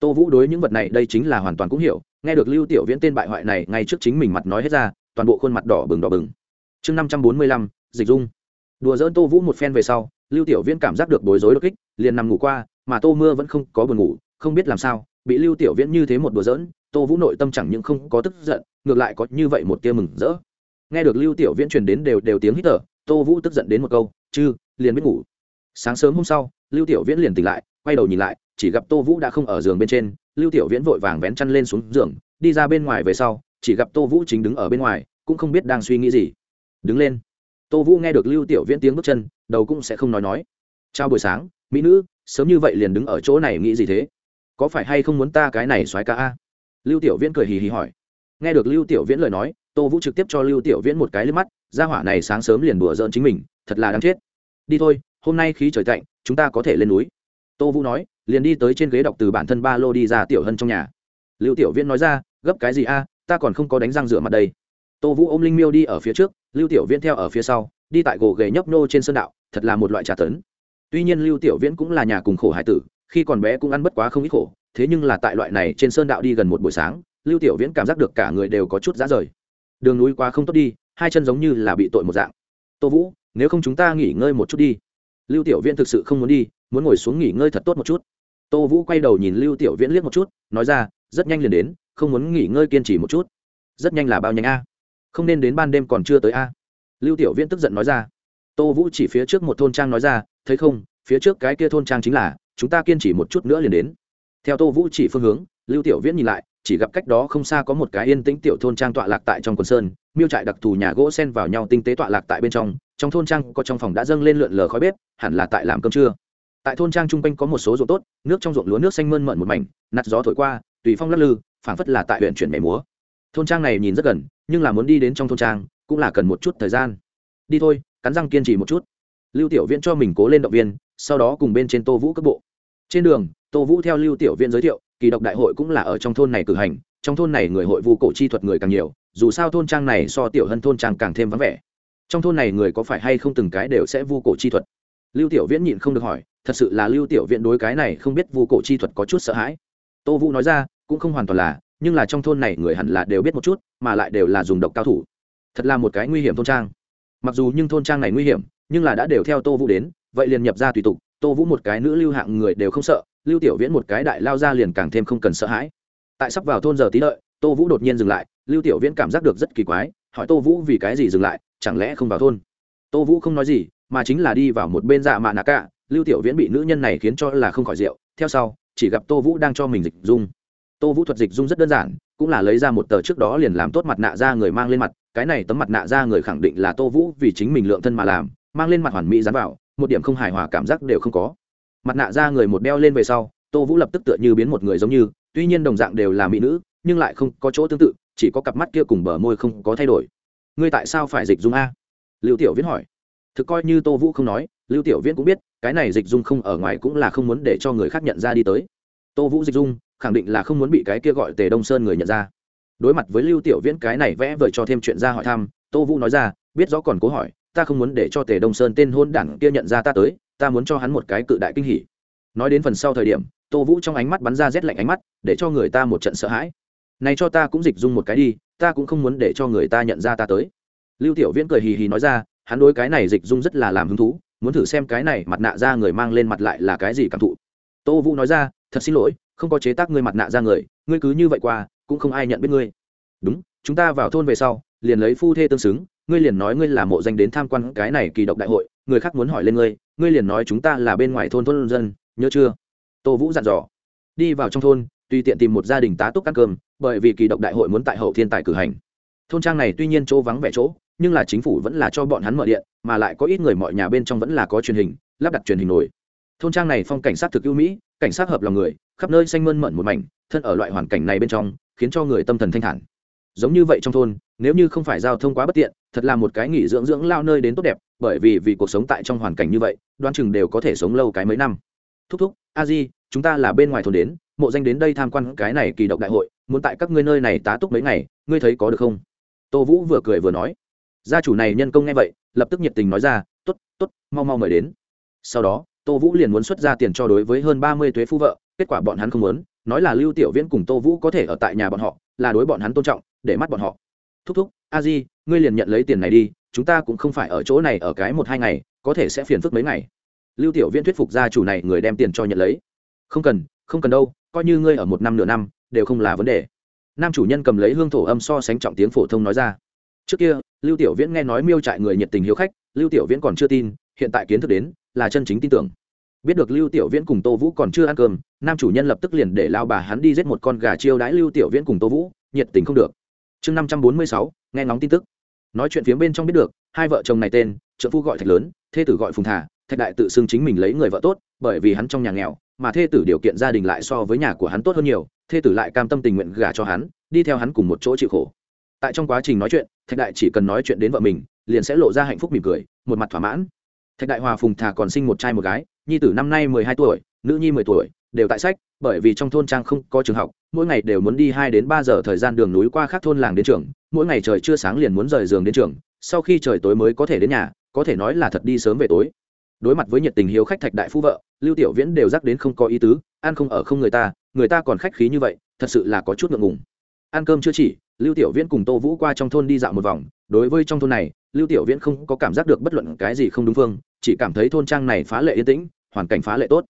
tô vũ đối những vật này đây chính là hoàn toàn cũng hiểu, nghe được lưu tiểu viễn tên bại hoại này ngay trước chính mình mặt nói hết ra, toàn bộ khuôn mặt đỏ bừng đỏ bừng. Chương năm trăm bốn mươi lăm, dịch dung. Đùa dỡn tô vũ một phen về sau, lưu tiểu viễn cảm giác được bối rối đột kích, liền nằm ngủ qua, mà tô mưa vẫn không có buồn ngủ, không biết làm sao, bị lưu tiểu viễn như thế một đùa dỡn tô vũ nội tâm chẳng những không có tức giận, ngược lại có như vậy một tia mừng rỡ. Nghe được lưu tiểu viễn truyền đến đều đều tiếng hít thở, tô vũ tức giận đến một câu, chư, liền biết ngủ. Sáng sớm hôm sau lưu tiểu viễn liền tỉnh lại, quay đầu nhìn lại, chỉ gặp tô vũ đã không ở giường bên trên, lưu tiểu viễn vội vàng vén chăn lên xuống giường, đi ra bên ngoài về sau, chỉ gặp tô vũ chính đứng ở bên ngoài, cũng không biết đang suy nghĩ gì. Đứng lên. Tô vũ nghe được lưu tiểu viễn tiếng bước chân, đầu cũng sẽ không nói nói. Chào buổi sáng, mỹ nữ, sớm như vậy liền đứng ở chỗ này nghĩ gì thế? Có phải hay không muốn ta cái này xoáy ca a? Lưu tiểu viễn cười hì hì hỏi. Nghe được lưu tiểu viễn lời nói, tô vũ trực tiếp cho lưu tiểu viễn một cái lên mắt ra hỏa này sáng sớm liền đùa giỡn chính mình, thật là đáng chết. Đi thôi, hôm nay khí trời tạnh chúng ta có thể lên núi. Tô vũ nói, liền đi tới trên ghế đọc từ bản thân ba lô đi ra tiểu hân trong nhà. Lưu tiểu viễn nói ra, gấp cái gì a, ta còn không có đánh răng rửa mặt đây. Tô vũ ôm linh miêu đi ở phía trước, lưu tiểu viễn theo ở phía sau, đi tại gỗ ghề nhấp nô trên sơn đạo, thật là một loại trà tấn. Tuy nhiên lưu tiểu viễn cũng là nhà cùng khổ hải tử, khi còn bé cũng ăn bất quá không ít khổ, thế nhưng là tại loại này trên sơn đạo đi gần một buổi sáng, lưu tiểu viễn cảm giác được cả người đều có chút giá rời. Đường núi quá không tốt đi, hai chân giống như là bị tội một dạng. Tô vũ, nếu không chúng ta nghỉ ngơi một chút đi lưu tiểu viễn thực sự không muốn đi, muốn ngồi xuống nghỉ ngơi thật tốt một chút. Tô vũ quay đầu nhìn lưu tiểu viễn liếc một chút, nói ra, rất nhanh liền đến, không muốn nghỉ ngơi kiên trì một chút. Rất nhanh là bao nhanh a? Không nên đến ban đêm còn chưa tới a? Lưu tiểu viễn tức giận nói ra. Tô vũ chỉ phía trước một thôn trang nói ra, thấy không, phía trước cái kia thôn trang chính là, chúng ta kiên trì một chút nữa liền đến. Theo tô vũ chỉ phương hướng, lưu tiểu viễn nhìn lại, chỉ gặp cách đó không xa có một cái yên tĩnh tiểu thôn trang tọa lạc tại trong quần sơn, miêu trại đặc thù nhà gỗ sen vào nhau tinh tế tọa lạc tại bên trong trong thôn trang có trong phòng đã dâng lên lượn lờ khói bếp, hẳn là tại làm cơm trưa. Tại thôn trang trung quanh có một số ruộng tốt, nước trong ruộng lúa nước xanh mơn mận một mảnh nặt gió thổi qua, tùy phong lắc lư, phảng phất là tại huyện chuyển mẻ múa. Thôn trang này nhìn rất gần, nhưng là muốn đi đến trong thôn trang, cũng là cần một chút thời gian. Đi thôi, cắn răng kiên trì một chút. Lưu tiểu viễn cho mình cố lên động viên, sau đó cùng bên trên tô vũ cấp bộ. Trên đường, tô vũ theo lưu tiểu viễn giới thiệu, kỳ độc đại hội cũng là ở trong thôn này cử hành, trong thôn này người hội vu cổ chi thuật người càng nhiều, dù sao thôn trang này so tiểu hơn thôn trang càng thêm vắng vẻ trong thôn này người có phải hay không từng cái đều sẽ vu cổ chi thuật? Lưu tiểu viễn nhịn không được hỏi, thật sự là lưu tiểu viễn đối cái này không biết vu cổ chi thuật có chút sợ hãi. Tô vũ nói ra, cũng không hoàn toàn là, nhưng là trong thôn này người hẳn là đều biết một chút, mà lại đều là dùng độc cao thủ. Thật là một cái nguy hiểm thôn trang. Mặc dù nhưng thôn trang này nguy hiểm, nhưng là đã đều theo tô vũ đến, vậy liền nhập ra tùy tục, tô vũ một cái nữ lưu hạng người đều không sợ, lưu tiểu viễn một cái đại lao ra liền càng thêm không cần sợ hãi. Tại sắp vào thôn giờ tí lợi tô vũ đột nhiên dừng lại, lưu tiểu viễn cảm giác được rất kỳ quái, hỏi tô vũ vì cái gì dừng lại chẳng lẽ không vào thôn? Tô vũ không nói gì, mà chính là đi vào một bên dạ mạ nạ cả. Lưu tiểu viễn bị nữ nhân này khiến cho là không khỏi rượu. Theo sau, chỉ gặp tô vũ đang cho mình dịch dung. Tô vũ thuật dịch dung rất đơn giản, cũng là lấy ra một tờ trước đó liền làm tốt mặt nạ ra người mang lên mặt. Cái này tấm mặt nạ ra người khẳng định là tô vũ vì chính mình lượng thân mà làm, mang lên mặt hoàn mỹ dán vào, một điểm không hài hòa cảm giác đều không có. Mặt nạ ra người một đeo lên về sau, tô vũ lập tức tựa như biến một người giống như, tuy nhiên đồng dạng đều là mỹ nữ, nhưng lại không có chỗ tương tự, chỉ có cặp mắt kia cùng bờ môi không có thay đổi ngươi tại sao phải dịch dung a? Lưu tiểu viễn hỏi. Thực coi như tô vũ không nói, lưu tiểu viễn cũng biết, cái này dịch dung không ở ngoài cũng là không muốn để cho người khác nhận ra đi tới. Tô vũ dịch dung, khẳng định là không muốn bị cái kia gọi tề đông sơn người nhận ra. Đối mặt với lưu tiểu viễn cái này vẽ vời cho thêm chuyện ra hỏi thăm, tô vũ nói ra, biết rõ còn cố hỏi, ta không muốn để cho tề đông sơn tên hôn đảng kia nhận ra ta tới, ta muốn cho hắn một cái cự đại kinh hỉ. Nói đến phần sau thời điểm, tô vũ trong ánh mắt bắn ra rét lạnh ánh mắt, để cho người ta một trận sợ hãi này cho ta cũng dịch dung một cái đi, ta cũng không muốn để cho người ta nhận ra ta tới. Lưu tiểu viễn cười hì hì nói ra, hắn đối cái này dịch dung rất là làm hứng thú, muốn thử xem cái này mặt nạ ra người mang lên mặt lại là cái gì cảm thụ. Tô vũ nói ra, thật xin lỗi, không có chế tác ngươi mặt nạ ra người, ngươi cứ như vậy qua, cũng không ai nhận biết ngươi. Đúng, chúng ta vào thôn về sau, liền lấy phu thê tương xứng, ngươi liền nói ngươi là mộ danh đến tham quan cái này kỳ độc đại hội, người khác muốn hỏi lên ngươi ngươi liền nói chúng ta là bên ngoài thôn thôn dân, nhớ chưa? Tô vũ dặn dò. Đi vào trong thôn tùy tiện tìm một gia đình tá túc ăn cơm, bởi vì kỳ độc đại hội muốn tại hậu thiên tài cử hành. Thôn trang này tuy nhiên chỗ vắng vẻ chỗ, nhưng là chính phủ vẫn là cho bọn hắn mở điện, mà lại có ít người mọi nhà bên trong vẫn là có truyền hình, lắp đặt truyền hình nổi. Thôn trang này phong cảnh sát thực ưu mỹ, cảnh sát hợp lòng người, khắp nơi xanh mơn mận một mảnh, thân ở loại hoàn cảnh này bên trong, khiến cho người tâm thần thanh thản. Giống như vậy trong thôn, nếu như không phải giao thông quá bất tiện, thật là một cái nghỉ dưỡng dưỡng lao nơi đến tốt đẹp, bởi vì vì cuộc sống tại trong hoàn cảnh như vậy đoan chừng đều có thể sống lâu cái mấy năm. Thúc thúc, a di, chúng ta là bên ngoài thôn đến mộ danh đến đây tham quan cái này kỳ độc đại hội, muốn tại các ngươi nơi này tá túc mấy ngày, ngươi thấy có được không? Tô vũ vừa cười vừa nói. Gia chủ này nhân công nghe vậy, lập tức nhiệt tình nói ra t ố t t ố t mau mau mời đến. Sau đó, tô vũ liền muốn xuất ra tiền cho đối với hơn ba mươi thuế phu vợ, kết quả bọn hắn không muốn, nói là lưu tiểu viễn cùng tô vũ có thể ở tại nhà bọn họ, là đối bọn hắn tôn trọng, để mắt bọn họ. Thúc thúc, a di, ngươi liền nhận lấy tiền này đi, chúng ta cũng không phải ở chỗ này ở cái một hai ngày, có thể sẽ phiền phức mấy ngày. Lưu tiểu viễn thuyết phục gia chủ này người đem tiền cho nhận lấy. Không cần không cần đâu coi như ngươi ở một năm nửa năm, đều không là vấn đề. Nam chủ nhân cầm lấy hương thổ âm so sánh trọng tiếng phổ thông nói ra. Trước kia, lưu tiểu viễn nghe nói miêu trại người nhiệt tình hiếu khách, lưu tiểu viễn còn chưa tin, hiện tại kiến thức đến, là chân chính tin tưởng. Biết được lưu tiểu viễn cùng tô vũ còn chưa ăn cơm, nam chủ nhân lập tức liền để lao bà hắn đi giết một con gà chiêu đãi lưu tiểu viễn cùng tô vũ, nhiệt tình không được. Chương năm trăm bốn mươi sáu, nghe ngóng tin tức. Nói chuyện phía bên trong biết được, hai vợ chồng này tên trợ phu gọi thạch lớn, thê tử gọi phùng thả thạch đại tự xưng chính mình lấy người vợ tốt, bởi vì hắn trong nhà nghèo mà thê tử điều kiện gia đình lại so với nhà của hắn tốt hơn nhiều, thê tử lại cam tâm tình nguyện gả cho hắn, đi theo hắn cùng một chỗ chịu khổ. Tại trong quá trình nói chuyện, thạch đại chỉ cần nói chuyện đến vợ mình, liền sẽ lộ ra hạnh phúc mỉm cười, một mặt thỏa mãn. Thạch đại hòa phùng thà còn sinh một trai một gái, nhi tử năm nay mười hai tuổi, nữ nhi mười tuổi, đều tại sách, bởi vì trong thôn trang không có trường học, mỗi ngày đều muốn đi hai đến ba giờ thời gian đường núi qua các thôn làng đến trường, mỗi ngày trời chưa sáng liền muốn rời giường đến trường, sau khi trời tối mới có thể đến nhà, có thể nói là thật đi sớm về tối đối mặt với nhiệt tình hiếu khách thạch đại phu vợ, lưu tiểu viễn đều dắt đến không có ý tứ, ăn không ở không người ta người ta còn khách khí như vậy, thật sự là có chút ngượng ngùng. Ăn cơm chưa chỉ, lưu tiểu viễn cùng tô vũ qua trong thôn đi dạo một vòng, đối với trong thôn này, lưu tiểu viễn không có cảm giác được bất luận cái gì không đúng phương, chỉ cảm thấy thôn trang này phá lệ yên tĩnh, hoàn cảnh phá lệ tốt.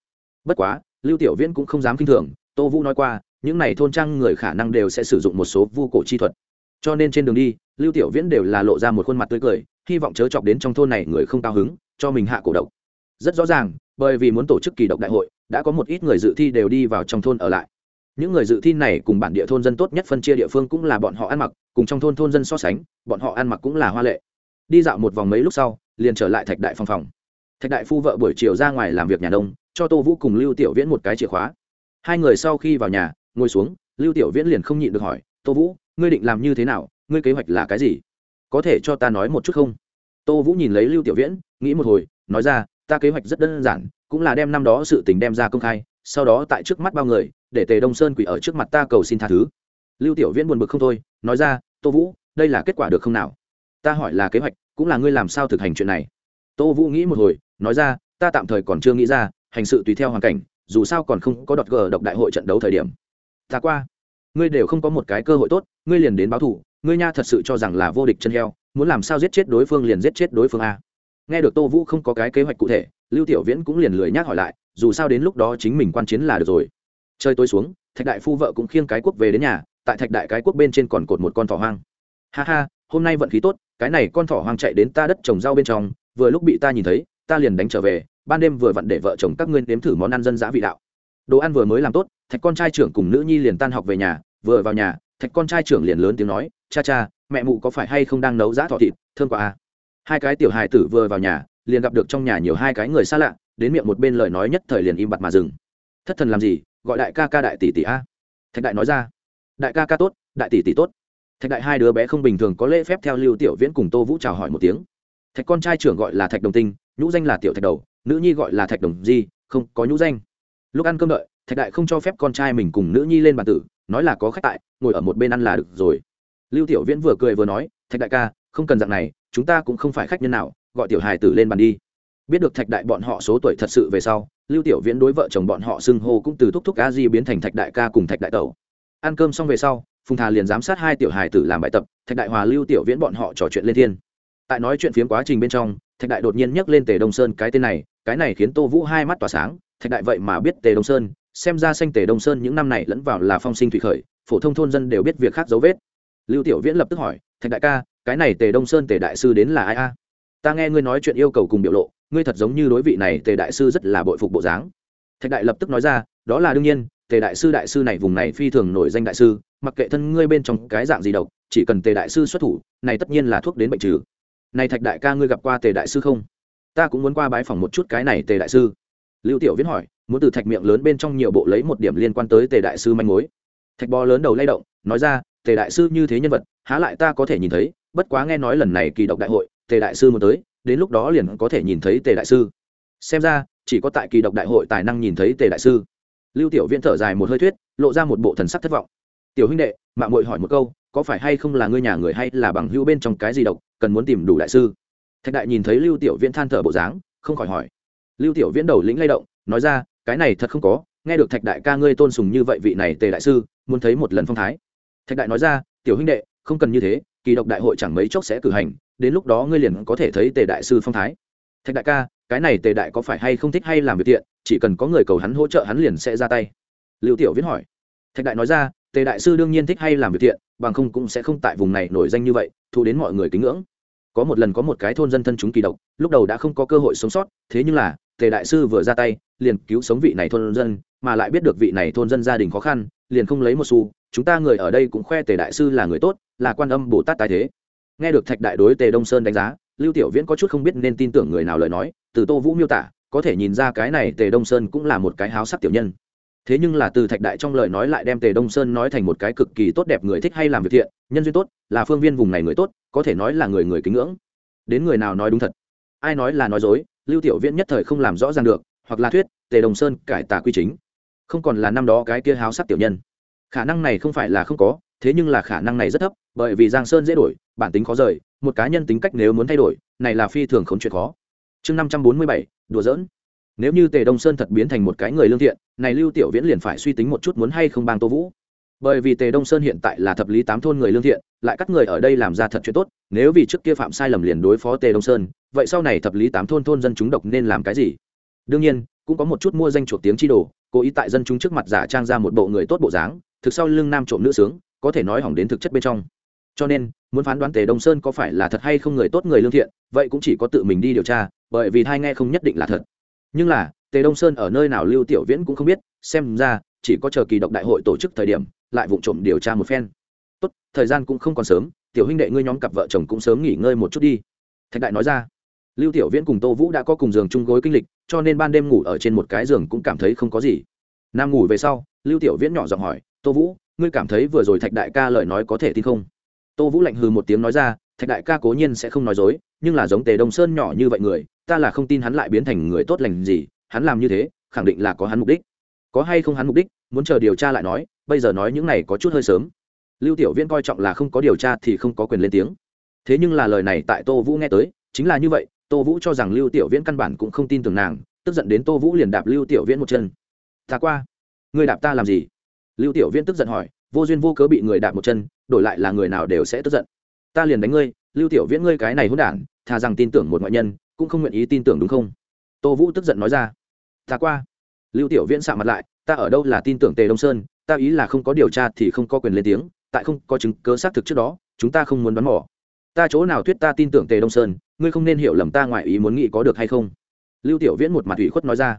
Bất quá, lưu tiểu viễn cũng không dám kinh thường, tô vũ nói qua, những n à y thôn trang người khả năng đều sẽ sử dụng một số vu cổ chi thuật. Cho nên trên đường đi, lưu tiểu viễn đều là lộ ra một khuôn mặt tươi cười, hy vọng chớ chọc đến trong thôn này người không cao hứng, cho mình hạ cổ độc rất rõ ràng, bởi vì muốn tổ chức kỳ độc đại hội, đã có một ít người dự thi đều đi vào trong thôn ở lại. Những người dự thi này cùng bản địa thôn dân tốt nhất phân chia địa phương cũng là bọn họ ăn mặc, cùng trong thôn thôn dân so sánh, bọn họ ăn mặc cũng là hoa lệ. Đi dạo một vòng mấy lúc sau, liền trở lại thạch đại phòng phòng. Thạch đại phu vợ buổi chiều ra ngoài làm việc nhà đông cho tô vũ cùng lưu tiểu viễn một cái chìa khóa. Hai người sau khi vào nhà, ngồi xuống, lưu tiểu viễn liền không nhịn được hỏi, tô vũ, ngươi định làm như thế nào? Ngươi kế hoạch là cái gì? Có thể cho ta nói một chút không? Tô vũ nhìn lấy lưu tiểu viễn, nghĩ một hồi, nói ra ta kế hoạch rất đơn giản, cũng là đem năm đó sự tình đem ra công khai, sau đó tại trước mắt bao người, để tề đông sơn quỷ ở trước mặt ta cầu xin tha thứ. Lưu tiểu viễn buồn bực không thôi, nói ra, tô vũ, đây là kết quả được không nào? Ta hỏi là kế hoạch, cũng là ngươi làm sao thực hành chuyện này? Tô vũ nghĩ một hồi, nói ra, ta tạm thời còn chưa nghĩ ra, hành sự tùy theo hoàn cảnh, dù sao còn không có đọt gờ độc đại hội trận đấu thời điểm. Ta qua, ngươi đều không có một cái cơ hội tốt, ngươi liền đến báo thủ ngươi nha thật sự cho rằng là vô địch chân heo, muốn làm sao giết chết đối phương liền giết chết đối phương a? Nghe được tô vũ không có cái kế hoạch cụ thể, lưu tiểu viễn cũng liền lười nhác hỏi lại, dù sao đến lúc đó chính mình quan chiến là được rồi. Chơi tối xuống, thạch đại phu vợ cũng khiêng cái quốc về đến nhà, tại thạch đại cái quốc bên trên còn cột một con thỏ hoang. Ha ha, hôm nay vận khí tốt, cái này con thỏ hoang chạy đến ta đất trồng rau bên trong, vừa lúc bị ta nhìn thấy, ta liền đánh trở về, ban đêm vừa vặn để vợ chồng các ngươi nếm thử món ăn dân dã vị đạo. Đồ ăn vừa mới làm tốt, thạch con trai trưởng cùng nữ nhi liền tan học về nhà, vừa vào nhà, thạch con trai trưởng liền lớn tiếng nói, cha cha, mẹ mụ có phải hay không đang nấu giã thọ thịt thương quá à? Hai cái tiểu hài tử vừa vào nhà, liền gặp được trong nhà nhiều hai cái người xa lạ, đến miệng một bên lời nói nhất thời liền im bặt mà dừng. Thất thần làm gì, gọi đại ca ca đại tỷ tỷ a. Thạch đại nói ra. Đại ca ca tốt, đại tỷ tỷ tốt. Thạch đại hai đứa bé không bình thường có lễ phép theo lưu tiểu viễn cùng tô vũ chào hỏi một tiếng. Thạch con trai trưởng gọi là thạch đồng tinh, nhũ danh là tiểu thạch đầu, nữ nhi gọi là thạch đồng di, không, có nhũ danh. Lúc ăn cơm đợi, thạch đại không cho phép con trai mình cùng nữ nhi lên bàn tử, nói là có khách tại, ngồi ở một bên ăn là được rồi. Lưu tiểu viễn vừa cười vừa nói, thạch đại ca, không cần dạng này chúng ta cũng không phải khách nhân nào, gọi tiểu hài tử lên bàn đi. Biết được thạch đại bọn họ số tuổi thật sự về sau, lưu tiểu viễn đối vợ chồng bọn họ xưng hô cũng từ thúc thúc a di biến thành thạch đại ca cùng thạch đại tẩu. Ăn cơm xong về sau, phùng thà liền giám sát hai tiểu hài tử làm bài tập, thạch đại hòa lưu tiểu viễn bọn họ trò chuyện lên thiên. Tại nói chuyện phiếm quá trình bên trong, thạch đại đột nhiên nhắc lên tề đông sơn cái tên này, cái này khiến tô vũ hai mắt tỏa sáng, thạch đại vậy mà biết tề đông sơn, xem ra xanh tề đông sơn những năm này lẫn vào là phong sinh thủy khởi, phổ thông thôn dân đều biết việc khác dấu vết. Lưu tiểu viễn lập tức hỏi, thạch đại ca cái này tề đông sơn tề đại sư đến là ai a? Ta nghe ngươi nói chuyện yêu cầu cùng biểu lộ, ngươi thật giống như đối vị này tề đại sư rất là bội phục bộ dáng. Thạch đại lập tức nói ra, đó là đương nhiên, tề đại sư đại sư này vùng này phi thường nổi danh đại sư, mặc kệ thân ngươi bên trong cái dạng gì độc, chỉ cần tề đại sư xuất thủ, này tất nhiên là thuốc đến bệnh trừ. Này thạch đại ca ngươi gặp qua tề đại sư không? Ta cũng muốn qua bái phòng một chút cái này tề đại sư. Lưu tiểu viễn hỏi, muốn từ thạch miệng lớn bên trong nhiều bộ lấy một điểm liên quan tới tề đại sư manh mối. Thạch bò lớn đầu lay động, nói ra, tề đại sư như thế nhân vật, há lại ta có thể nhìn thấy bất quá nghe nói lần này kỳ độc đại hội, tề đại sư muốn tới, đến lúc đó liền có thể nhìn thấy tề đại sư. Xem ra, chỉ có tại kỳ độc đại hội tài năng nhìn thấy tề đại sư. Lưu tiểu viễn thở dài một hơi thuyết, lộ ra một bộ thần sắc thất vọng. Tiểu huynh đệ mạng mội hỏi một câu, có phải hay không là ngươi nhà người hay là bằng hữu bên trong cái gì độc, cần muốn tìm đủ đại sư? Thạch đại nhìn thấy lưu tiểu viễn than thở bộ dáng, không khỏi hỏi. Lưu tiểu viễn đầu lĩnh lay động, nói ra, cái này thật không có, nghe được thạch đại ca ngươi tôn sùng như vậy vị này tề đại sư, muốn thấy một lần phong thái. Thạch đại nói ra, tiểu huynh đệ, không cần như thế kỳ độc đại hội chẳng mấy chốc sẽ cử hành, đến lúc đó ngươi liền có thể thấy tề đại sư phong thái. Thạch đại ca, cái này tề đại có phải hay không thích hay làm việc thiện, chỉ cần có người cầu hắn hỗ trợ hắn liền sẽ ra tay. Lưu tiểu viễn hỏi. Thạch đại nói ra, tề đại sư đương nhiên thích hay làm việc thiện, bằng không cũng sẽ không tại vùng này nổi danh như vậy, thu đến mọi người kính ngưỡng. Có một lần có một cái thôn dân thân chúng kỳ độc, lúc đầu đã không có cơ hội sống sót, thế nhưng là, tề đại sư vừa ra tay liền cứu sống vị này thôn dân, mà lại biết được vị này thôn dân gia đình khó khăn, liền không lấy một xu, chúng ta người ở đây cũng khoe tề đại sư là người tốt, là quan âm bồ tát tài thế. Nghe được thạch đại đối tề đông sơn đánh giá, lưu tiểu viễn có chút không biết nên tin tưởng người nào lời nói, từ tô vũ miêu tả, có thể nhìn ra cái này tề đông sơn cũng là một cái háo sắc tiểu nhân. Thế nhưng là từ thạch đại trong lời nói lại đem tề đông sơn nói thành một cái cực kỳ tốt đẹp người thích hay làm việc thiện, nhân duyên tốt, là phương viên vùng này người tốt, có thể nói là người người kính ngưỡng. Đến người nào nói đúng thật? Ai nói là nói dối? Lưu tiểu viễn nhất thời không làm rõ ràng được hoặc là thuyết, tề đông sơn cải tà quy chính. Không còn là năm đó cái kia háo sắc tiểu nhân. Khả năng này không phải là không có, thế nhưng là khả năng này rất thấp, bởi vì giang sơn dễ đổi, bản tính khó rời, một cá nhân tính cách nếu muốn thay đổi, này là phi thường không chuyện khó. Chương năm trăm bốn mươi bảy, đùa dỡn nếu như tề đông sơn thật biến thành một cái người lương thiện, này lưu tiểu viễn liền phải suy tính một chút muốn hay không bang tô vũ. Bởi vì tề đông sơn hiện tại là thập lý tám thôn người lương thiện, lại các người ở đây làm ra thật chuyện tốt, nếu vì trước kia phạm sai lầm liền đối phó tề đông sơn, vậy sau này thập lý tám thôn thôn dân chúng độc nên làm cái gì? Đương nhiên, cũng có một chút mua danh chuộc tiếng chi đồ, cố ý tại dân chúng trước mặt giả trang ra một bộ người tốt bộ dáng, thực sau lưng nam trộm nữ sướng, có thể nói hỏng đến thực chất bên trong. Cho nên, muốn phán đoán tề đông sơn có phải là thật hay không người tốt người lương thiện, vậy cũng chỉ có tự mình đi điều tra, bởi vì thai nghe không nhất định là thật. Nhưng là, tề đông sơn ở nơi nào lưu tiểu viễn cũng không biết, xem ra, chỉ có chờ kỳ độc đại hội tổ chức thời điểm, lại vụ trộm điều tra một phen. Tốt, thời gian cũng không còn sớm, tiểu huynh đệ ngươi nhóm cặp vợ chồng cũng sớm nghỉ ngơi một chút đi. Thạch đại nói ra lưu tiểu viễn cùng tô vũ đã có cùng giường chung gối kinh lịch, cho nên ban đêm ngủ ở trên một cái giường cũng cảm thấy không có gì. Nam ngủ về sau, lưu tiểu viễn nhỏ giọng hỏi, tô vũ, ngươi cảm thấy vừa rồi thạch đại ca lời nói có thể tin không? Tô vũ lạnh hừ một tiếng nói ra, thạch đại ca cố nhiên sẽ không nói dối, nhưng là giống tề đông sơn nhỏ như vậy người, ta là không tin hắn lại biến thành người tốt lành gì, hắn làm như thế, khẳng định là có hắn mục đích. Có hay không hắn mục đích, muốn chờ điều tra lại nói, bây giờ nói những này có chút hơi sớm. Lưu tiểu viễn coi trọng là không có điều tra thì không có quyền lên tiếng. Thế nhưng là lời này tại tô vũ nghe tới, chính là như vậy tô vũ cho rằng lưu tiểu viễn căn bản cũng không tin tưởng nàng, tức giận đến tô vũ liền đạp lưu tiểu viễn một chân. Ta qua người đạp ta làm gì? Lưu tiểu viễn tức giận hỏi, vô duyên vô cớ bị người đạp một chân, đổi lại là người nào đều sẽ tức giận. Ta liền đánh ngươi, lưu tiểu viễn ngươi cái này hỗn đản, thà rằng tin tưởng một ngoại nhân, cũng không nguyện ý tin tưởng đúng không? Tô vũ tức giận nói ra, ta qua. Lưu tiểu viễn sạ mặt lại, ta ở đâu là tin tưởng tề đông sơn, ta ý là không có điều tra thì không có quyền lên tiếng, tại không có chứng cớ xác thực trước đó, chúng ta không muốn bắn mỏ ta chỗ nào thuyết ta tin tưởng tề đông sơn, ngươi không nên hiểu lầm ta ngoại ý muốn nghĩ có được hay không. Lưu tiểu viễn một mặt ủy khuất nói ra.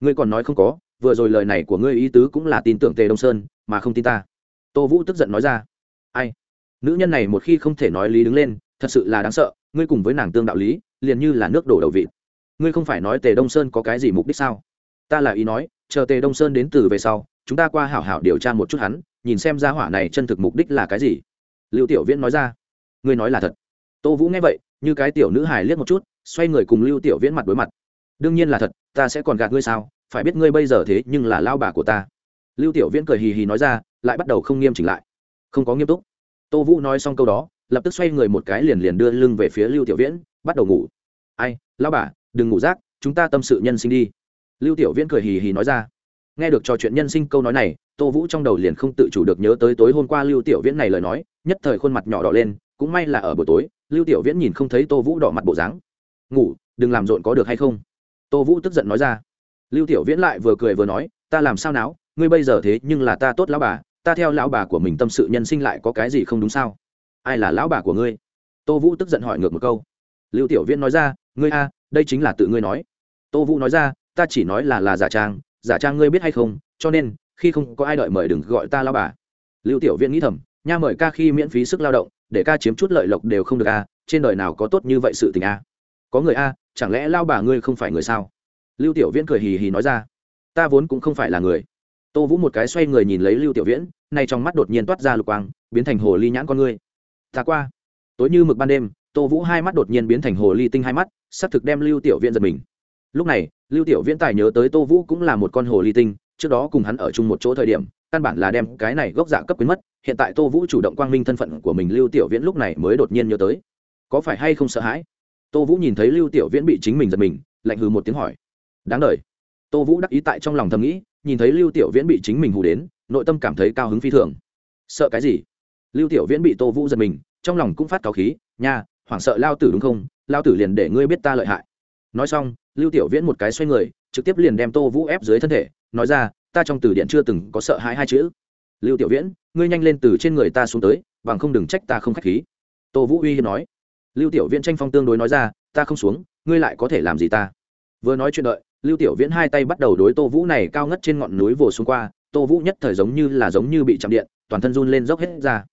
Ngươi còn nói không có, vừa rồi lời này của ngươi ý tứ cũng là tin tưởng tề đông sơn, mà không tin ta. Tô vũ tức giận nói ra. Ai? Nữ nhân này một khi không thể nói lý đứng lên, thật sự là đáng sợ, ngươi cùng với nàng tương đạo lý, liền như là nước đổ đầu vịt. Ngươi không phải nói tề đông sơn có cái gì mục đích sao? Ta là ý nói, chờ tề đông sơn đến từ về sau, chúng ta qua hảo hảo điều tra một chút hắn, nhìn xem ra hỏa này chân thực mục đích là cái gì. Lưu tiểu viễn nói ra ngươi nói là thật. Tô vũ nghe vậy, như cái tiểu nữ hài liếc một chút, xoay người cùng lưu tiểu viễn mặt đối mặt. Đương nhiên là thật, ta sẽ còn gạt ngươi sao? Phải biết ngươi bây giờ thế nhưng là lao bà của ta. Lưu tiểu viễn cười hì hì nói ra, lại bắt đầu không nghiêm chỉnh lại. Không có nghiêm túc. Tô vũ nói xong câu đó, lập tức xoay người một cái liền liền đưa lưng về phía lưu tiểu viễn, bắt đầu ngủ. Ai, lao bà, đừng ngủ rác, chúng ta tâm sự nhân sinh đi. Lưu tiểu viễn cười hì hì nói ra. Nghe được trò chuyện nhân sinh câu nói này, tô vũ trong đầu liền không tự chủ được nhớ tới tối hôm qua lưu tiểu viễn này lời nói, nhất thời khuôn mặt nhỏ đỏ lên cũng may là ở buổi tối, lưu tiểu viễn nhìn không thấy tô vũ đỏ mặt bộ dáng. Ngủ, đừng làm rộn có được hay không? Tô vũ tức giận nói ra. Lưu tiểu viễn lại vừa cười vừa nói, ta làm sao não ngươi bây giờ thế nhưng là ta tốt lão bà, ta theo lão bà của mình tâm sự nhân sinh lại có cái gì không đúng sao? Ai là lão bà của ngươi? Tô vũ tức giận hỏi ngược một câu. Lưu tiểu viễn nói ra, ngươi a, đây chính là tự ngươi nói. Tô vũ nói ra, ta chỉ nói là là giả trang giả trang ngươi biết hay không, cho nên, khi không có ai đợi mời đừng gọi ta lão bà. Lưu tiểu viễn nghĩ thầm, nha mời ca khi miễn phí sức lao động để ca chiếm chút lợi lộc đều không được a, trên đời nào có tốt như vậy sự tình a? Có người a, chẳng lẽ lao bà ngươi không phải người sao? Lưu tiểu viễn cười hì hì nói ra. Ta vốn cũng không phải là người. Tô vũ một cái xoay người nhìn lấy lưu tiểu viễn, nay trong mắt đột nhiên toát ra lục quang, biến thành hồ ly nhãn con ngươi. Ta qua. Tối như mực ban đêm, tô vũ hai mắt đột nhiên biến thành hồ ly tinh hai mắt s ắ c thực đem lưu tiểu viễn giật mình. Lúc này, lưu tiểu viễn tài nhớ tới tô vũ cũng là một con hồ ly tinh, trước đó cùng hắn ở chung một chỗ thời điểm, căn bản là đem cái này gốc dạ cấp quyến mất hiện tại tô vũ chủ động quang minh thân phận của mình lưu tiểu viễn lúc này mới đột nhiên nhớ tới. Có phải hay không sợ hãi? Tô vũ nhìn thấy lưu tiểu viễn bị chính mình giật mình, lạnh hừ một tiếng hỏi. Đáng đ tô vũ đắc ý tại trong lòng thầm nghĩ, nhìn thấy lưu tiểu viễn bị chính mình hù đến, nội tâm cảm thấy cao hứng phi thường. Sợ cái gì? Lưu tiểu viễn bị tô vũ giật mình, trong lòng cũng phát cáo khí, nha, hoảng sợ lao tử đúng không? Lao tử liền để ngươi biết ta lợi hại. Nói xong, lưu tiểu viễn một cái xoay người, trực tiếp liền đem tô vũ ép dưới thân thể, nói ra, ta trong từ điện chưa từng có sợ hãi hai chữ lưu tiểu viễn, ngươi nhanh lên từ trên người ta xuống tới, bằng không đừng trách ta không k h á c h khí. Tô vũ uy hiếp nói. Lưu tiểu viễn tranh phong tương đối nói ra, ta không xuống, ngươi lại có thể làm gì ta? Vừa nói chuyện đợi, lưu tiểu viễn hai tay bắt đầu đối tô vũ này cao ngất trên ngọn núi vồ xuống qua, tô vũ nhất thời giống như là giống như bị chạm điện, toàn thân run lên dốc hết ra.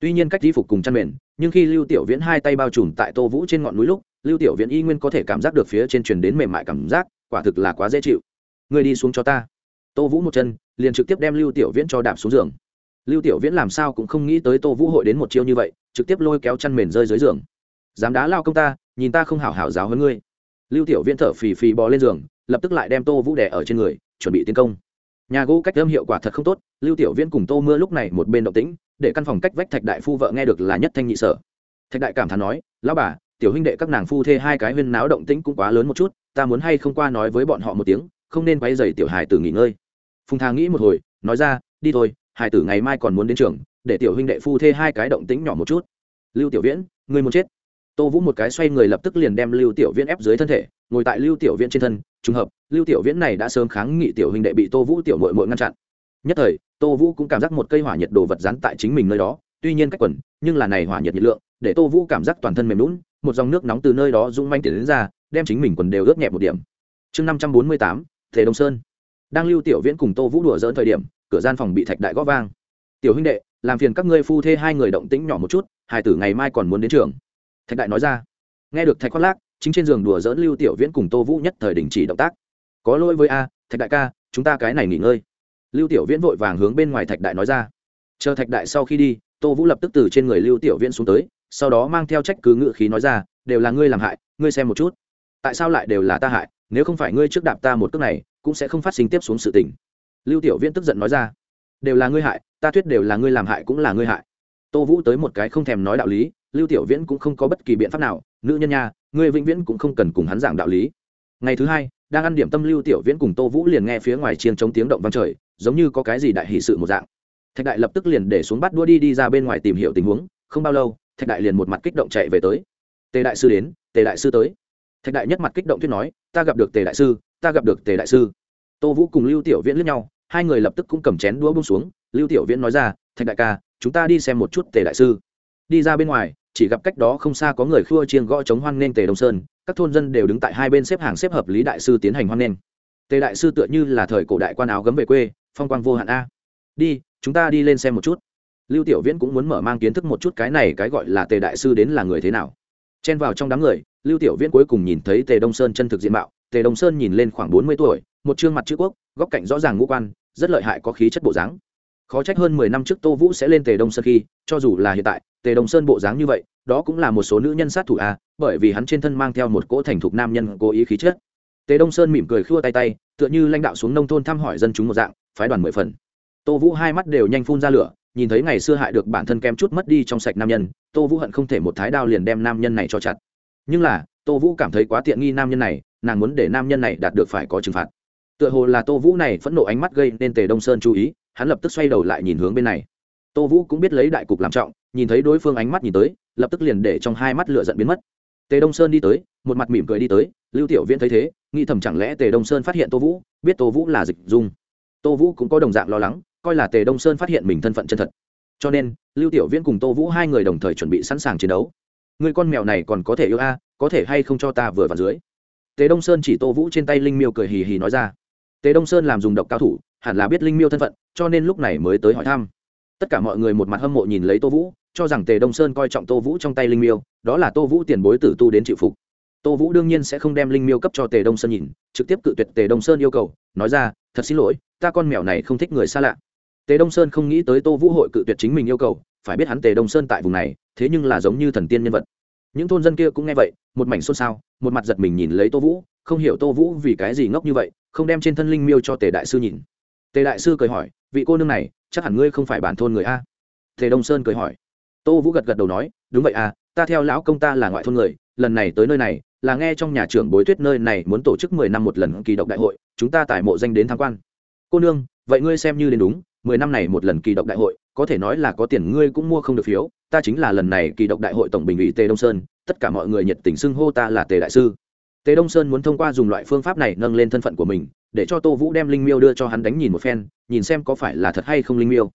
Tuy nhiên cách di phục cùng chăn mền, nhưng khi lưu tiểu viễn hai tay bao trùm tại tô vũ trên ngọn núi lúc, lưu tiểu viễn y nguyên có thể cảm giác được phía trên truyền đến mềm mại cảm giác, quả thực là quá dễ chịu. Người đi xuống cho ta. Tô vũ một chân liền trực tiếp đem lưu tiểu viễn cho đạp xuống giường. Lưu tiểu viễn làm sao cũng không nghĩ tới tô vũ hội đến một chiêu như vậy, trực tiếp lôi kéo chăn mền rơi dưới giường. Dám đá lao công ta, nhìn ta không hảo hảo giáo hơn ngươi. Lưu tiểu viễn thở phì phì bò lên giường, lập tức lại đem tô vũ đẻ ở trên người, chuẩn bị tiến công. Nhà gỗ cách âm hiệu quả thật không tốt, lưu tiểu viễn cùng tô mưa lúc này một bên động tĩnh, để căn phòng cách vách thạch đại phu vợ nghe được là nhất thanh nhị sở. Thạch đại cảm thán nói, lão bà, tiểu huynh đệ các nàng phu thê hai cái huyên náo động tĩnh cũng quá lớn một chút, ta muốn hay không qua nói với bọn họ một tiếng, không nên quay dày tiểu hài tử nghỉ ngơi phùng thà nghĩ một hồi, nói ra, đi thôi, Hải tử ngày mai còn muốn đến trường, để tiểu huynh đệ phu thê hai cái động tĩnh nhỏ một chút. Lưu tiểu viễn người muốn chết? Tô vũ một cái xoay người lập tức liền đem lưu tiểu viễn ép dưới thân thể, ngồi tại lưu tiểu viễn trên thân, trùng hợp, lưu tiểu viễn này đã sớm kháng nghị tiểu huynh đệ bị tô vũ tiểu mội mội ngăn chặn. Nhất thời, tô vũ cũng cảm giác một cây hỏa nhiệt đồ vật rắn tại chính mình nơi đó, tuy nhiên cách quần, nhưng là này hỏa nhiệt nhiệt lượng, để tô vũ cảm giác toàn thân mềm lún một dòng nước nóng từ nơi đó rung manh tiền đến ra, đem chính mình quần đều ướt nhẹ một điểm. Chương năm trăm bốn mươi tám thể đông sơn đang lưu tiểu viễn cùng tô vũ đùa dỡn thời điểm, cửa gian phòng bị thạch đại gõ vang. Tiểu huynh đệ, làm phiền các ngươi phu thê hai người động tĩnh nhỏ một chút hải tử ngày mai còn muốn đến trường. Thạch đại nói ra. Nghe được thạch khoác lác, chính trên giường đùa dỡn lưu tiểu viễn cùng tô vũ nhất thời đình chỉ động tác. Có lỗi với a, thạch đại ca, chúng ta cái này nghỉ ngơi. Lưu tiểu viễn vội vàng hướng bên ngoài thạch đại nói ra. Chờ thạch đại sau khi đi, tô vũ lập tức từ trên người lưu tiểu viễn xuống tới, sau đó mang theo trách cứ ngự khí nói ra, đều là ngươi làm hại, ngươi xem một chút. Tại sao lại đều là ta hại? Nếu không phải ngươi trước đạp ta một cước này cũng sẽ không phát sinh tiếp xuống sự tình. Lưu tiểu viễn tức giận nói ra, đều là ngươi hại, ta thuyết đều là ngươi làm hại cũng là ngươi hại. Tô vũ tới một cái không thèm nói đạo lý, lưu tiểu viễn cũng không có bất kỳ biện pháp nào, nữ nhân nha, ngươi vĩnh viễn cũng không cần cùng hắn giảng đạo lý. Ngày thứ hai, đang ăn điểm tâm lưu tiểu viễn cùng tô vũ liền nghe phía ngoài chiên chống tiếng động vang trời, giống như có cái gì đại hỷ sự một dạng. Thạch đại lập tức liền để xuống bắt đua đi đi ra bên ngoài tìm hiểu tình huống, không bao lâu, thạch đại liền một mặt kích động chạy về tới. Tề đại sư đến, tề đại sư tới. Thạch đại nhất mặt kích động thuyết nói, ta gặp được tề đại sư ta gặp được tề đại sư. Tô vũ cùng lưu tiểu viễn lướt nhau, hai người lập tức cũng cầm chén đũa bông xuống. Lưu tiểu viễn nói ra, thạch đại ca, chúng ta đi xem một chút tề đại sư. Đi ra bên ngoài, chỉ gặp cách đó không xa có người khua chiêng gõ chống hoan nghênh tề đông sơn. Các thôn dân đều đứng tại hai bên xếp hàng xếp hợp lý đại sư tiến hành hoan nghênh. Tề đại sư tựa như là thời cổ đại quan áo gấm về quê, phong quang vô hạn a. Đi, chúng ta đi lên xem một chút. Lưu tiểu viễn cũng muốn mở mang kiến thức một chút cái này, cái gọi là tề đại sư đến là người thế nào. Chen vào trong đám người, lưu tiểu viễn cuối cùng nhìn thấy tề đông sơn chân thực diện mạo tề đông sơn nhìn lên khoảng bốn mươi tuổi, một chương mặt chữ quốc, góc cạnh rõ ràng ngũ quan, rất lợi hại có khí chất bộ dáng. Khó trách hơn mười năm trước tô vũ sẽ lên tề đông sơn khi, cho dù là hiện tại, tề đông sơn bộ dáng như vậy, đó cũng là một số nữ nhân sát thủ a bởi vì hắn trên thân mang theo một cỗ thành thục nam nhân cố ý khí chất. Tề đông sơn mỉm cười khua tay tay, tựa như lãnh đạo xuống nông thôn thăm hỏi dân chúng một dạng, phái đoàn mười phần. Tô vũ hai mắt đều nhanh phun ra lửa, nhìn thấy ngày xưa hại được bản thân kem chút mất đi trong sạch nam nhân, tô vũ hận không thể một thái đao liền đem nam nhân này cho chặt. Nhưng là, tô vũ cảm thấy quá tiện nghi nam nhân này nàng muốn để nam nhân này đạt được phải có trừng phạt. Tựa hồ là tô vũ này phẫn nộ ánh mắt gây nên tề đông sơn chú ý, hắn lập tức xoay đầu lại nhìn hướng bên này. Tô vũ cũng biết lấy đại cục làm trọng, nhìn thấy đối phương ánh mắt nhìn tới, lập tức liền để trong hai mắt lửa giận biến mất. Tề đông sơn đi tới, một mặt mỉm cười đi tới, lưu tiểu viễn thấy thế, nghĩ thầm chẳng lẽ tề đông sơn phát hiện tô vũ, biết tô vũ là dịch dung. Tô vũ cũng có đồng dạng lo lắng, coi là tề đông sơn phát hiện mình thân phận chân thật. Cho nên, lưu tiểu viễn cùng tô vũ hai người đồng thời chuẩn bị sẵn sàng chiến đấu. Người con mèo này còn có thể yêu a, có thể hay không cho ta vừa vào dưới? Tề đông sơn chỉ tô vũ trên tay linh miêu cười hì hì nói ra. Tề đông sơn làm dùng độc cao thủ, hẳn là biết linh miêu thân phận, cho nên lúc này mới tới hỏi thăm. Tất cả mọi người một mặt hâm mộ nhìn lấy tô vũ, cho rằng tề đông sơn coi trọng tô vũ trong tay linh miêu, đó là tô vũ tiền bối tử tu đến chịu phục. Tô vũ đương nhiên sẽ không đem linh miêu cấp cho tề đông sơn nhìn, trực tiếp cự tuyệt tề đông sơn yêu cầu, nói ra, thật xin lỗi, ta con mèo này không thích người xa lạ. Tề đông sơn không nghĩ tới tô vũ hội cự tuyệt chính mình yêu cầu, phải biết hắn tề đông sơn tại vùng này, thế nhưng là giống như thần tiên nhân vật những thôn dân kia cũng nghe vậy, một mảnh xôn xao, một mặt giật mình nhìn lấy tô vũ, không hiểu tô vũ vì cái gì ngốc như vậy, không đem trên thân linh miêu cho tề đại sư nhìn. Tề đại sư cười hỏi, vị cô nương này, chắc hẳn ngươi không phải bản thôn người a? Tề đông sơn cười hỏi. Tô vũ gật gật đầu nói, đúng vậy à ta theo lão công ta là ngoại thôn người, lần này tới nơi này, là nghe trong nhà trưởng bối tuyết nơi này muốn tổ chức mười năm một lần kỳ độc đại hội, chúng ta tại mộ danh đến tham quan. Cô nương, vậy ngươi xem như đến đúng, mười năm này một lần kỳ độc đại hội có thể nói là có tiền ngươi cũng mua không được phiếu, ta chính là lần này kỳ độc đại hội tổng bình ủy tề đông sơn, tất cả mọi người nhiệt tình xưng hô ta là tề đại sư. Tề đông sơn muốn thông qua dùng loại phương pháp này nâng lên thân phận của mình, để cho tô vũ đem linh miêu đưa cho hắn đánh nhìn một phen, nhìn xem có phải là thật hay không linh miêu.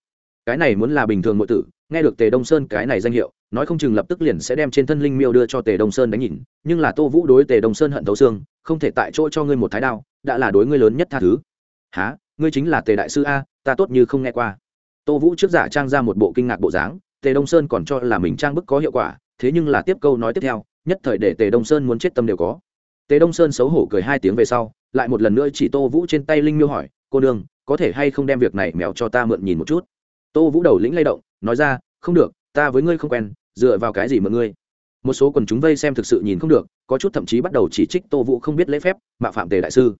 Cái này muốn là bình thường mọi tử, nghe được tề đông sơn cái này danh hiệu, nói không chừng lập tức liền sẽ đem trên thân linh miêu đưa cho tề đông sơn đánh nhìn, nhưng là tô vũ đối tề đông sơn hận thấu xương, không thể tại chỗ cho ngươi một thái đao, đã là đối ngươi lớn nhất tha thứ. Há ngươi chính là tề đại sư a, ta tốt như không nghe qua tô vũ trước giả trang ra một bộ kinh ngạc bộ dáng, tề đông sơn còn cho là mình trang bức có hiệu quả, thế nhưng là tiếp câu nói tiếp theo, nhất thời để tề đông sơn muốn chết tâm đều có. Tề đông sơn xấu hổ cười hai tiếng về sau, lại một lần nữa chỉ tô vũ trên tay linh miêu hỏi, cô đương có thể hay không đem việc này mèo cho ta mượn nhìn một chút? Tô vũ đầu lĩnh lay động, nói ra, không được, ta với ngươi không quen, dựa vào cái gì mượn ngươi? Một số quần chúng vây xem thực sự nhìn không được, có chút thậm chí bắt đầu chỉ trích tô vũ không biết lễ phép mạo phạm tề đại sư.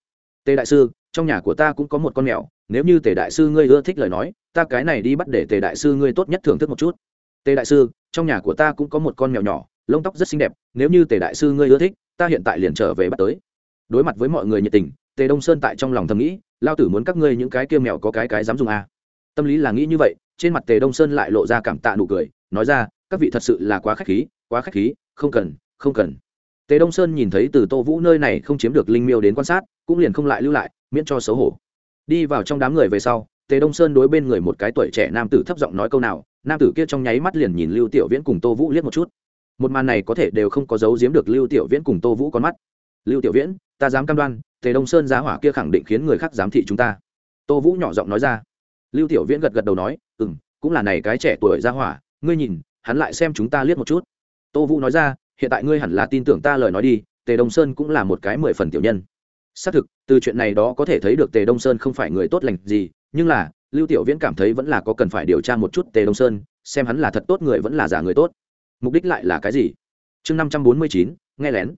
Tề đại sư, trong nhà của ta cũng có một con mèo, nếu như tề đại sư ngươi ưa thích lời nói ta cái này đi bắt để tề đại sư ngươi tốt nhất thưởng thức một chút. Tề đại sư, trong nhà của ta cũng có một con mèo nhỏ, lông tóc rất xinh đẹp, nếu như tề đại sư ngươi ưa thích, ta hiện tại liền trở về bắt tới. Đối mặt với mọi người nhiệt tình, tề đông sơn tại trong lòng thầm nghĩ, lao tử muốn các ngươi những cái kia mèo có cái cái dám dùng à. tâm lý là nghĩ như vậy, trên mặt tề đông sơn lại lộ ra cảm tạ nụ cười, nói ra, các vị thật sự là quá khách khí, quá khách khí, không cần không cần. Tề đông sơn nhìn thấy từ tô vũ nơi này không chiếm được linh miêu đến quan sát, cũng liền không lại lưu lại, miễn cho xấu hổ. Đi vào trong đám người về sau tề đông sơn đối bên người một cái tuổi trẻ nam tử thấp giọng nói câu nào, nam tử kia trong nháy mắt liền nhìn lưu tiểu viễn cùng tô vũ liếc một chút. Một màn này có thể đều không có giấu giếm được lưu tiểu viễn cùng tô vũ con mắt. Lưu tiểu viễn, ta dám cam đoan, tề đông sơn giá hỏa kia khẳng định khiến người khác giám thị chúng ta. Tô vũ nhỏ giọng nói ra. Lưu tiểu viễn gật gật đầu nói ừ m cũng là này cái trẻ tuổi giá hỏa, ngươi nhìn, hắn lại xem chúng ta liếc một chút. Tô vũ nói ra, hiện tại ngươi hẳn là tin tưởng ta lời nói đi, tề đông sơn cũng là một cái mười phần tiểu nhân xác thực, từ chuyện này đó có thể thấy được tề đông sơn không phải người tốt lành gì, nhưng là, lưu tiểu viễn cảm thấy vẫn là có cần phải điều tra một chút tề đông sơn, xem hắn là thật tốt người vẫn là giả người tốt. Mục đích lại là cái gì? Chương năm trăm bốn mươi chín, nghe lén.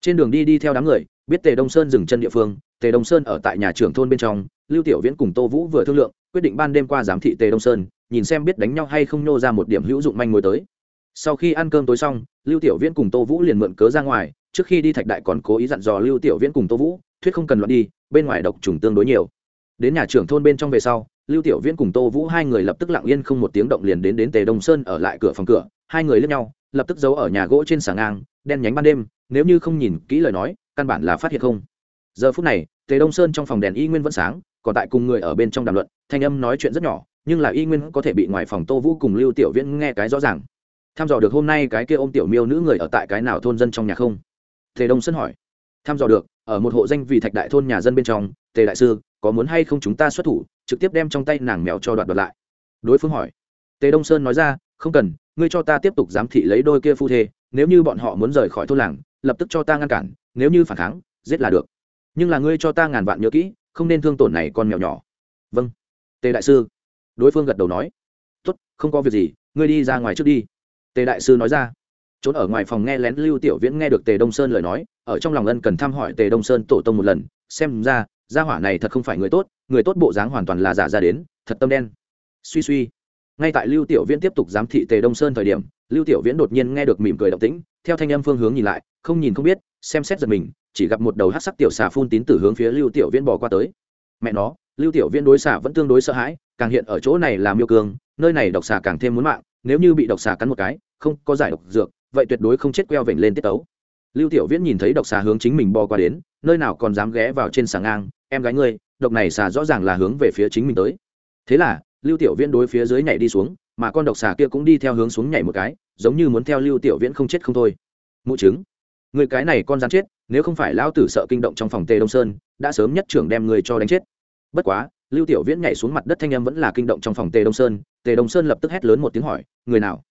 Trên đường đi đi theo đám người, biết tề đông sơn dừng chân địa phương, tề đông sơn ở tại nhà trưởng thôn bên trong, lưu tiểu viễn cùng tô vũ vừa thương lượng, quyết định ban đêm qua giám thị tề đông sơn, nhìn xem biết đánh nhau hay không nô ra một điểm hữu dụng manh mối tới. Sau khi ăn cơm tối xong, lưu tiểu viễn cùng tô vũ liền mượn cớ ra ngoài, trước khi đi thạch đại còn cố ý dặn dò lưu tiểu viễn cùng tô vũ thuyết không cần loạn đi, bên ngoài độc trùng tương đối nhiều. Đến nhà trưởng thôn bên trong về sau, lưu tiểu viễn cùng tô vũ hai người lập tức lặng yên không một tiếng động liền đến đến tề đông sơn ở lại cửa phòng cửa, hai người lướt nhau, lập tức giấu ở nhà gỗ trên sàng ngang, đen nhánh ban đêm, nếu như không nhìn kỹ lời nói, căn bản là phát hiện không. Giờ phút này, tề đông sơn trong phòng đèn y nguyên vẫn sáng, còn tại cùng người ở bên trong đàm luận, thanh âm nói chuyện rất nhỏ, nhưng là y nguyên có thể bị ngoài phòng tô vũ cùng lưu tiểu viễn nghe cái rõ ràng. Tham dò được hôm nay cái kia ôm tiểu miêu nữ người ở tại cái nào thôn dân trong nhà không? Tề đông sơn hỏi tham dò được, ở một hộ danh vì thạch đại thôn nhà dân bên trong, tề đại sư, có muốn hay không chúng ta xuất thủ, trực tiếp đem trong tay nàng mèo cho đoạt đoạt lại? Đối phương hỏi. Tề đông sơn nói ra, không cần, ngươi cho ta tiếp tục giám thị lấy đôi kia phu thê, nếu như bọn họ muốn rời khỏi thôn làng, lập tức cho ta ngăn cản, nếu như phản kháng, giết là được. Nhưng là ngươi cho ta ngàn vạn nhớ kỹ, không nên thương tổn này con mèo nhỏ. Vâng. Tề đại sư. Đối phương gật đầu nói. Tốt, không có việc gì, ngươi đi ra ngoài trước đi. Tề đại sư nói ra. Trốn ở ngoài phòng nghe lén lưu tiểu viễn nghe được tề đông sơn lời nói ở trong lòng ân cần thăm hỏi tề đông sơn tổ tông một lần, xem ra, gia hỏa này thật không phải người tốt người tốt bộ dáng hoàn toàn là giả ra đến, thật tâm đen. Suy suy. Ngay tại lưu tiểu viễn tiếp tục giám thị tề đông sơn thời điểm, lưu tiểu viễn đột nhiên nghe được mỉm cười động tĩnh, theo thanh âm phương hướng nhìn lại, không nhìn không biết, xem xét giật mình, chỉ gặp một đầu hát sắc tiểu xà phun tín từ hướng phía lưu tiểu viễn bỏ qua tới. Mẹ nó, lưu tiểu viễn đối xà vẫn tương đối sợ hãi, càng hiện ở chỗ này là miêu cương, nơi này độc xà càng thêm muốn mạng, nếu như bị độc xà cắn một cái, không có giải độc dược, vậy tuyệt đối không chết queo vểnh lên tiết tấu lưu tiểu viễn nhìn thấy độc xà hướng chính mình bò qua đến, nơi nào còn dám ghé vào trên xà ngang, em gái ngươi, độc này xà rõ ràng là hướng về phía chính mình tới. Thế là, lưu tiểu viễn đối phía dưới nhảy đi xuống, mà con độc xà kia cũng đi theo hướng xuống nhảy một cái, giống như muốn theo lưu tiểu viễn không chết không thôi. Mụ chứng, người cái này con rắn chết, nếu không phải lão tử sợ kinh động trong phòng tề đông sơn, đã sớm nhất trưởng đem người cho đánh chết. Bất quá, lưu tiểu viễn nhảy xuống mặt đất thanh em vẫn là kinh động trong phòng tề đông sơn. Tề đông sơn lập tức hét lớn một tiếng hỏi, người nào?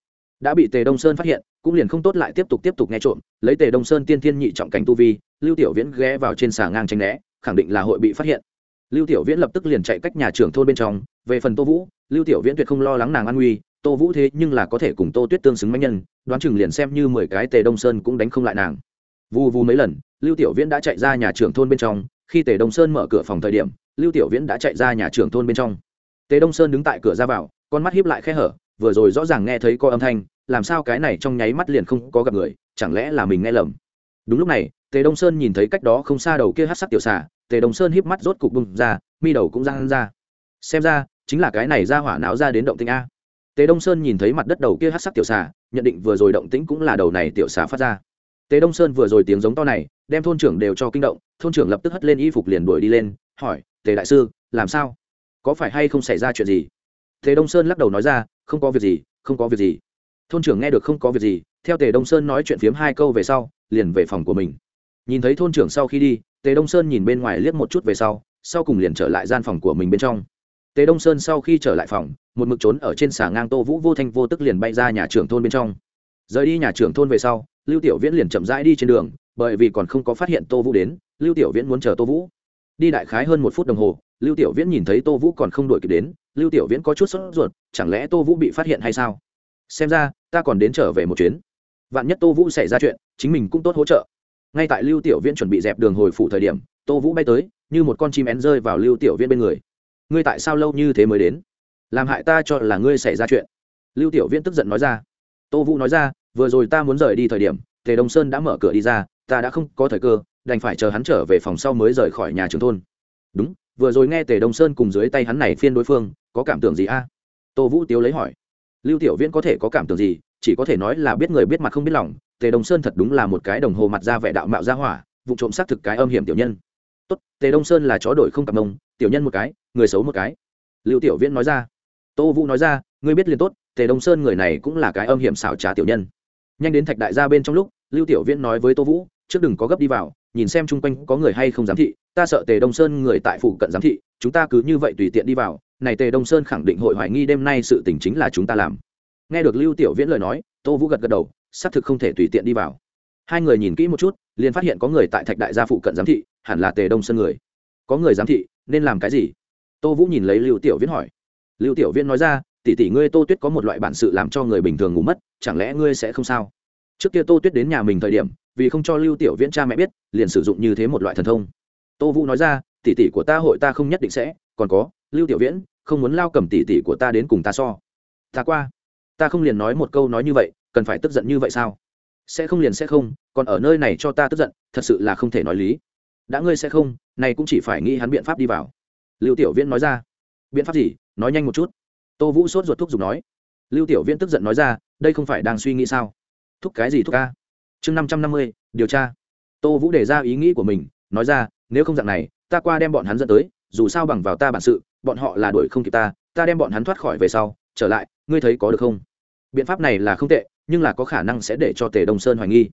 Đã bị tề đông sơn phát hiện, cũng liền không tốt lại tiếp tục tiếp tục nghe trộm. Lấy tề đông sơn tiên thiên nhị trọng cảnh tu vi, lưu tiểu viễn ghé vào trên xà ngang tranh né, khẳng định là hội bị phát hiện. Lưu tiểu viễn lập tức liền chạy cách nhà trưởng thôn bên trong, về phần tô vũ, lưu tiểu viễn tuyệt không lo lắng nàng an nguy, tô vũ thế nhưng là có thể cùng tô tuyết tương xứng mạnh nhân, đoán chừng liền xem như mười cái tề đông sơn cũng đánh không lại nàng. Vù vù mấy lần, lưu tiểu viễn đã chạy ra nhà trưởng thôn bên trong, khi tề đông sơn mở cửa phòng thời điểm, lưu tiểu viễn đã chạy ra nhà trưởng thôn bên trong. Tề đông sơn đứng tại cửa ra vào, con mắt hiếp lại khe hở vừa rồi rõ ràng nghe thấy có âm thanh, làm sao cái này trong nháy mắt liền không có gặp người, chẳng lẽ là mình nghe lầm? Đúng lúc này, tề đông sơn nhìn thấy cách đó không xa đầu kia hát sắc tiểu xà, tề đông sơn híp mắt rốt cục bung ra, mi đầu cũng ra ra. Xem ra, chính là cái này ra hỏa não ra đến động tĩnh a. Tề đông sơn nhìn thấy mặt đất đầu kia hát sắc tiểu xà, nhận định vừa rồi động tĩnh cũng là đầu này tiểu xà phát ra. Tề đông sơn vừa rồi tiếng giống to này, đem thôn trưởng đều cho kinh động, thôn trưởng lập tức hất lên y phục liền đuổi đi lên, hỏi, tề đại sư, làm sao? Có phải hay không xảy ra chuyện gì? Tề đông sơn lắc đầu nói ra không có việc gì, không có việc gì. Thôn trưởng nghe được không có việc gì, theo tề đông sơn nói chuyện phiếm hai câu về sau, liền về phòng của mình. Nhìn thấy thôn trưởng sau khi đi, tề đông sơn nhìn bên ngoài liếc một chút về sau sau cùng liền trở lại gian phòng của mình bên trong. Tề đông sơn sau khi trở lại phòng, một mực trốn ở trên xà ngang tô vũ vô thanh vô tức liền bay ra nhà trưởng thôn bên trong. Rời đi nhà trưởng thôn về sau, lưu tiểu viễn liền chậm rãi đi trên đường, bởi vì còn không có phát hiện tô vũ đến, lưu tiểu viễn muốn chờ tô vũ. Đi đại khái hơn một phút đồng hồ, lưu tiểu viễn nhìn thấy tô vũ còn không đổi kịp đến lưu tiểu viễn có chút sốt ruột, chẳng lẽ tô vũ bị phát hiện hay sao? Xem ra, ta còn đến trở về một chuyến. Vạn nhất tô vũ xảy ra chuyện, chính mình cũng tốt hỗ trợ. Ngay tại lưu tiểu viễn chuẩn bị dẹp đường hồi phủ thời điểm, tô vũ bay tới, như một con chim én rơi vào lưu tiểu viễn bên người. Ngươi tại sao lâu như thế mới đến? Làm hại ta cho là ngươi xảy ra chuyện. Lưu tiểu viễn tức giận nói ra. Tô vũ nói ra, vừa rồi ta muốn rời đi thời điểm, tề đông sơn đã mở cửa đi ra, ta đã không có thời cơ, đành phải chờ hắn trở về phòng sau mới rời khỏi nhà trường thôn. Đúng, vừa rồi nghe tề đông sơn cùng dưới tay hắn này phiên đối phương có cảm tưởng gì a? Tô vũ tiếu lấy hỏi. Lưu tiểu viễn có thể có cảm tưởng gì, chỉ có thể nói là biết người biết mặt không biết lòng. Tề đông sơn thật đúng là một cái đồng hồ mặt ra vẻ đạo mạo ra hỏa, vụ trộm xác thực cái âm hiểm tiểu nhân. Tốt, tề đông sơn là chó đổi không cặp mông, tiểu nhân một cái, người xấu một cái. Lưu tiểu viễn nói ra. Tô vũ nói ra, ngươi biết liền tốt, tề đông sơn người này cũng là cái âm hiểm xảo trá tiểu nhân. Nhanh đến thạch đại gia bên trong lúc, lưu tiểu viễn nói với tô vũ, trước đừng có gấp đi vào, nhìn xem chung quanh có người hay không giám thị, ta sợ tề đông sơn người tại phủ cận giám thị, chúng ta cứ như vậy tùy tiện đi vào này tề đông sơn khẳng định hội hoài nghi đêm nay sự tình chính là chúng ta làm. Nghe được lưu tiểu viễn lời nói, tô vũ gật gật đầu, xác thực không thể tùy tiện đi vào. Hai người nhìn kỹ một chút, liền phát hiện có người tại thạch đại gia phụ cận giám thị, hẳn là tề đông sơn người. Có người giám thị, nên làm cái gì? Tô vũ nhìn lấy lưu tiểu viễn hỏi. Lưu tiểu viễn nói ra, tỷ tỷ ngươi tô tuyết có một loại bản sự làm cho người bình thường ngủ mất, chẳng lẽ ngươi sẽ không sao? Trước kia tô tuyết đến nhà mình thời điểm, vì không cho lưu tiểu viễn cha mẹ biết, liền sử dụng như thế một loại thần thông. Tô vũ nói ra, tỷ tỷ của ta hội ta không nhất định sẽ, còn có, lưu tiểu viễn không muốn lao cầm tỷ tỷ của ta đến cùng ta so. Ta qua. Ta không liền nói một câu nói như vậy, cần phải tức giận như vậy sao? Sẽ không liền sẽ không, còn ở nơi này cho ta tức giận, thật sự là không thể nói lý. Đã ngươi sẽ không, này cũng chỉ phải nghĩ hắn biện pháp đi vào. Lưu tiểu viễn nói ra. Biện pháp gì? Nói nhanh một chút. Tô vũ sốt ruột thuốc dùng nói. Lưu tiểu viễn tức giận nói ra, đây không phải đang suy nghĩ sao? Thúc cái gì thúc ca? Chương năm trăm năm mươi, điều tra. Tô vũ đề ra ý nghĩ của mình, nói ra, nếu không dạng này, ta qua đem bọn hắn dẫn tới dù sao bằng vào ta bản sự, bọn họ là đuổi không kịp ta ta đem bọn hắn thoát khỏi về sau, trở lại, ngươi thấy có được không? Biện pháp này là không tệ, nhưng là có khả năng sẽ để cho tề đông sơn hoài nghi.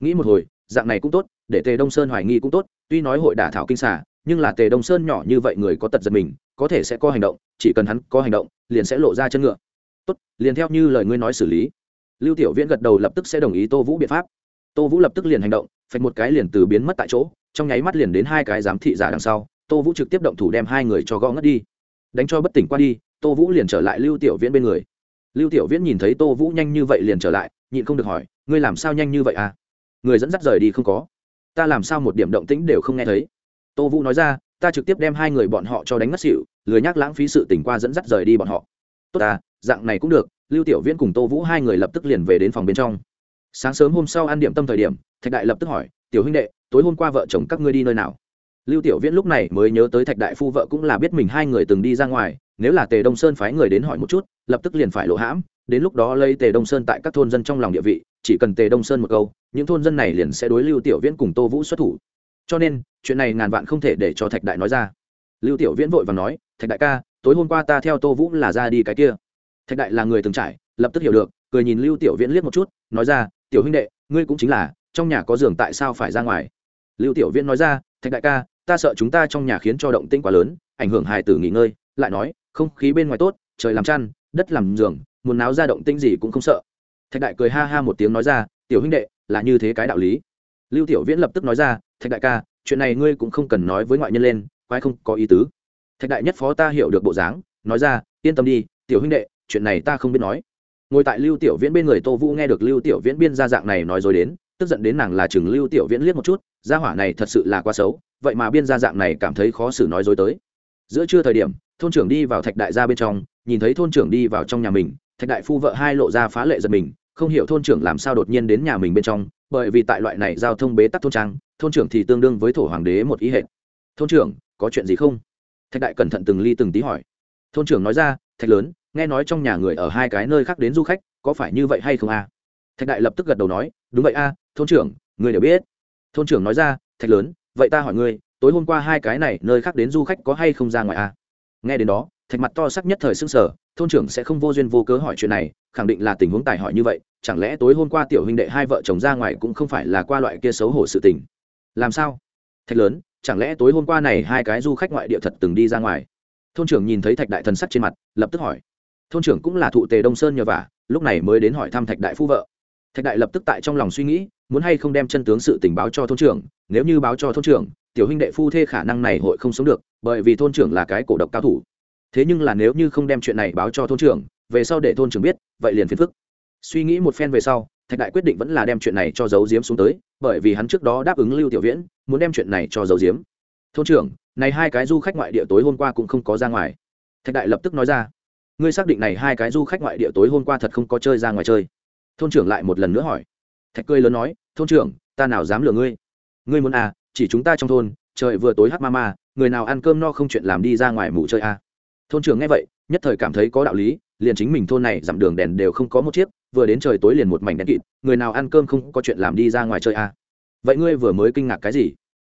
Nghĩ một hồi, dạng này cũng tốt, để tề đông sơn hoài nghi cũng tốt, tuy nói hội đả thảo kinh xả nhưng là tề đông sơn nhỏ như vậy người có tật giật mình, có thể sẽ có hành động, chỉ cần hắn có hành động, liền sẽ lộ ra chân ngựa. Tốt, liền theo như lời ngươi nói xử lý. Lưu tiểu viễn gật đầu lập tức sẽ đồng ý tô vũ biện pháp. Tô vũ lập tức liền hành động, phạch một cái liền từ biến mất tại chỗ, trong nháy mắt liền đến hai cái giám thị giả đằng sau tô vũ trực tiếp động thủ đem hai người cho gõ ngất đi. Đánh cho bất tỉnh qua đi, tô vũ liền trở lại lưu tiểu viễn bên người. Lưu tiểu viễn nhìn thấy tô vũ nhanh như vậy liền trở lại, nhịn không được hỏi, ngươi làm sao nhanh như vậy à? Người dẫn dắt rời đi không có. Ta làm sao một điểm động tĩnh đều không nghe thấy? Tô vũ nói ra, ta trực tiếp đem hai người bọn họ cho đánh ngất xỉu, lười nhắc lãng phí sự tỉnh qua dẫn dắt rời đi bọn họ. Tốt ta, dạng này cũng được. Lưu tiểu viễn cùng tô vũ hai người lập tức liền về đến phòng bên trong. Sáng sớm hôm sau ăn điểm tâm thời điểm, thạch đại lập tức hỏi, tiểu huynh đệ, tối hôm qua vợ chồng các ngươi đi nơi nào? Lưu tiểu viễn lúc này mới nhớ tới thạch đại phu vợ cũng là biết mình hai người từng đi ra ngoài, nếu là tề đông sơn phái người đến hỏi một chút, lập tức liền phải lộ hãm, đến lúc đó lấy tề đông sơn tại các thôn dân trong lòng địa vị, chỉ cần tề đông sơn một câu, những thôn dân này liền sẽ đối lưu tiểu viễn cùng tô vũ xuất thủ. Cho nên, chuyện này ngàn vạn không thể để cho thạch đại nói ra. Lưu tiểu viễn vội và nói, thạch đại ca, tối hôm qua ta theo tô vũ là ra đi cái kia. Thạch đại là người từng trải, lập tức hiểu được, cười nhìn lưu tiểu viễn liếc một chút, nói ra, tiểu huynh đệ, ngươi cũng chính là, trong nhà có giường tại sao phải ra ngoài? Lưu tiểu viễn nói ra, thạch đại ca ta sợ chúng ta trong nhà khiến cho động tĩnh quá lớn, ảnh hưởng hài tử nghỉ ngơi, lại nói, không khí bên ngoài tốt, trời làm chăn, đất làm giường, muốn náo ra động tĩnh gì cũng không sợ. Thạch đại cười ha ha một tiếng nói ra, tiểu huynh đệ, là như thế cái đạo lý. Lưu tiểu viễn lập tức nói ra, thạch đại ca, chuyện này ngươi cũng không cần nói với ngoại nhân lên, quái không có ý tứ. Thạch đại nhất phó ta hiểu được bộ dáng, nói ra, yên tâm đi, tiểu huynh đệ, chuyện này ta không biết nói. Ngồi tại lưu tiểu viễn bên người tô vũ nghe được lưu tiểu viễn biên ra dạng này nói rồi đến, tức giận đến nàng là chừng lưu tiểu viễn liếc một chút gia hỏa này thật sự là quá xấu, vậy mà biên gia dạng này cảm thấy khó xử nói dối tới. Giữa trưa thời điểm, thôn trưởng đi vào thạch đại gia bên trong, nhìn thấy thôn trưởng đi vào trong nhà mình, thạch đại phu vợ hai lộ ra phá lệ giật mình, không hiểu thôn trưởng làm sao đột nhiên đến nhà mình bên trong, bởi vì tại loại này giao thông bế tắc thôn trang, thôn trưởng thì tương đương với thổ hoàng đế một ý hệ thôn trưởng, có chuyện gì không? Thạch đại cẩn thận từng ly từng tí hỏi. Thôn trưởng nói ra, thạch lớn, nghe nói trong nhà người ở hai cái nơi khác đến du khách, có phải như vậy hay không a? Thạch đại lập tức gật đầu nói, đúng vậy a, thôn trưởng, người đều biết thôn trưởng nói ra, thạch lớn, vậy ta hỏi ngươi, tối hôm qua hai cái này nơi khác đến du khách có hay không ra ngoài à? nghe đến đó, thạch mặt to sắc nhất thời s ư n g sở thôn trưởng sẽ không vô duyên vô cớ hỏi chuyện này, khẳng định là tình huống tài hỏi như vậy, chẳng lẽ tối hôm qua tiểu huynh đệ hai vợ chồng ra ngoài cũng không phải là qua loại kia xấu hổ sự tình? Làm sao? Thạch lớn, chẳng lẽ tối hôm qua này hai cái du khách ngoại địa thật từng đi ra ngoài? Thôn trưởng nhìn thấy thạch đại thần sắc trên mặt, lập tức hỏi. Thôn trưởng cũng là thụ tề đông sơn nhờ vả, lúc này mới đến hỏi thăm thạch đại phu vợ. Thạch đại lập tức tại trong lòng suy nghĩ muốn hay không đem chân tướng sự tình báo cho thôn trưởng, nếu như báo cho thôn trưởng, tiểu huynh đệ phu thê khả năng này hội không sống được, bởi vì thôn trưởng là cái cổ độc cao thủ. Thế nhưng là nếu như không đem chuyện này báo cho thôn trưởng, về sau để thôn trưởng biết, vậy liền phiền phức. Suy nghĩ một phen về sau, thạch đại quyết định vẫn là đem chuyện này cho giấu diếm xuống tới, bởi vì hắn trước đó đáp ứng lưu tiểu viễn, muốn đem chuyện này cho giấu diếm. Thôn trưởng, này hai cái du khách ngoại địa tối hôm qua cũng không có ra ngoài. Thạch đại lập tức nói ra. Ngươi xác định này hai cái du khách ngoại địa tối hôm qua thật không có chơi ra ngoài chơi? Thôn trưởng lại một lần nữa hỏi thạch cười lớn nói, thôn trưởng, ta nào dám lừa ngươi? Ngươi muốn à chỉ chúng ta trong thôn, trời vừa tối hát ma ma, người nào ăn cơm no không chuyện làm đi ra ngoài mù chơi à. thôn trưởng nghe vậy, nhất thời cảm thấy có đạo lý, liền chính mình thôn này dặm đường đèn đều không có một chiếc, vừa đến trời tối liền một mảnh đèn kịt, người nào ăn cơm không có chuyện làm đi ra ngoài chơi à. vậy ngươi vừa mới kinh ngạc cái gì?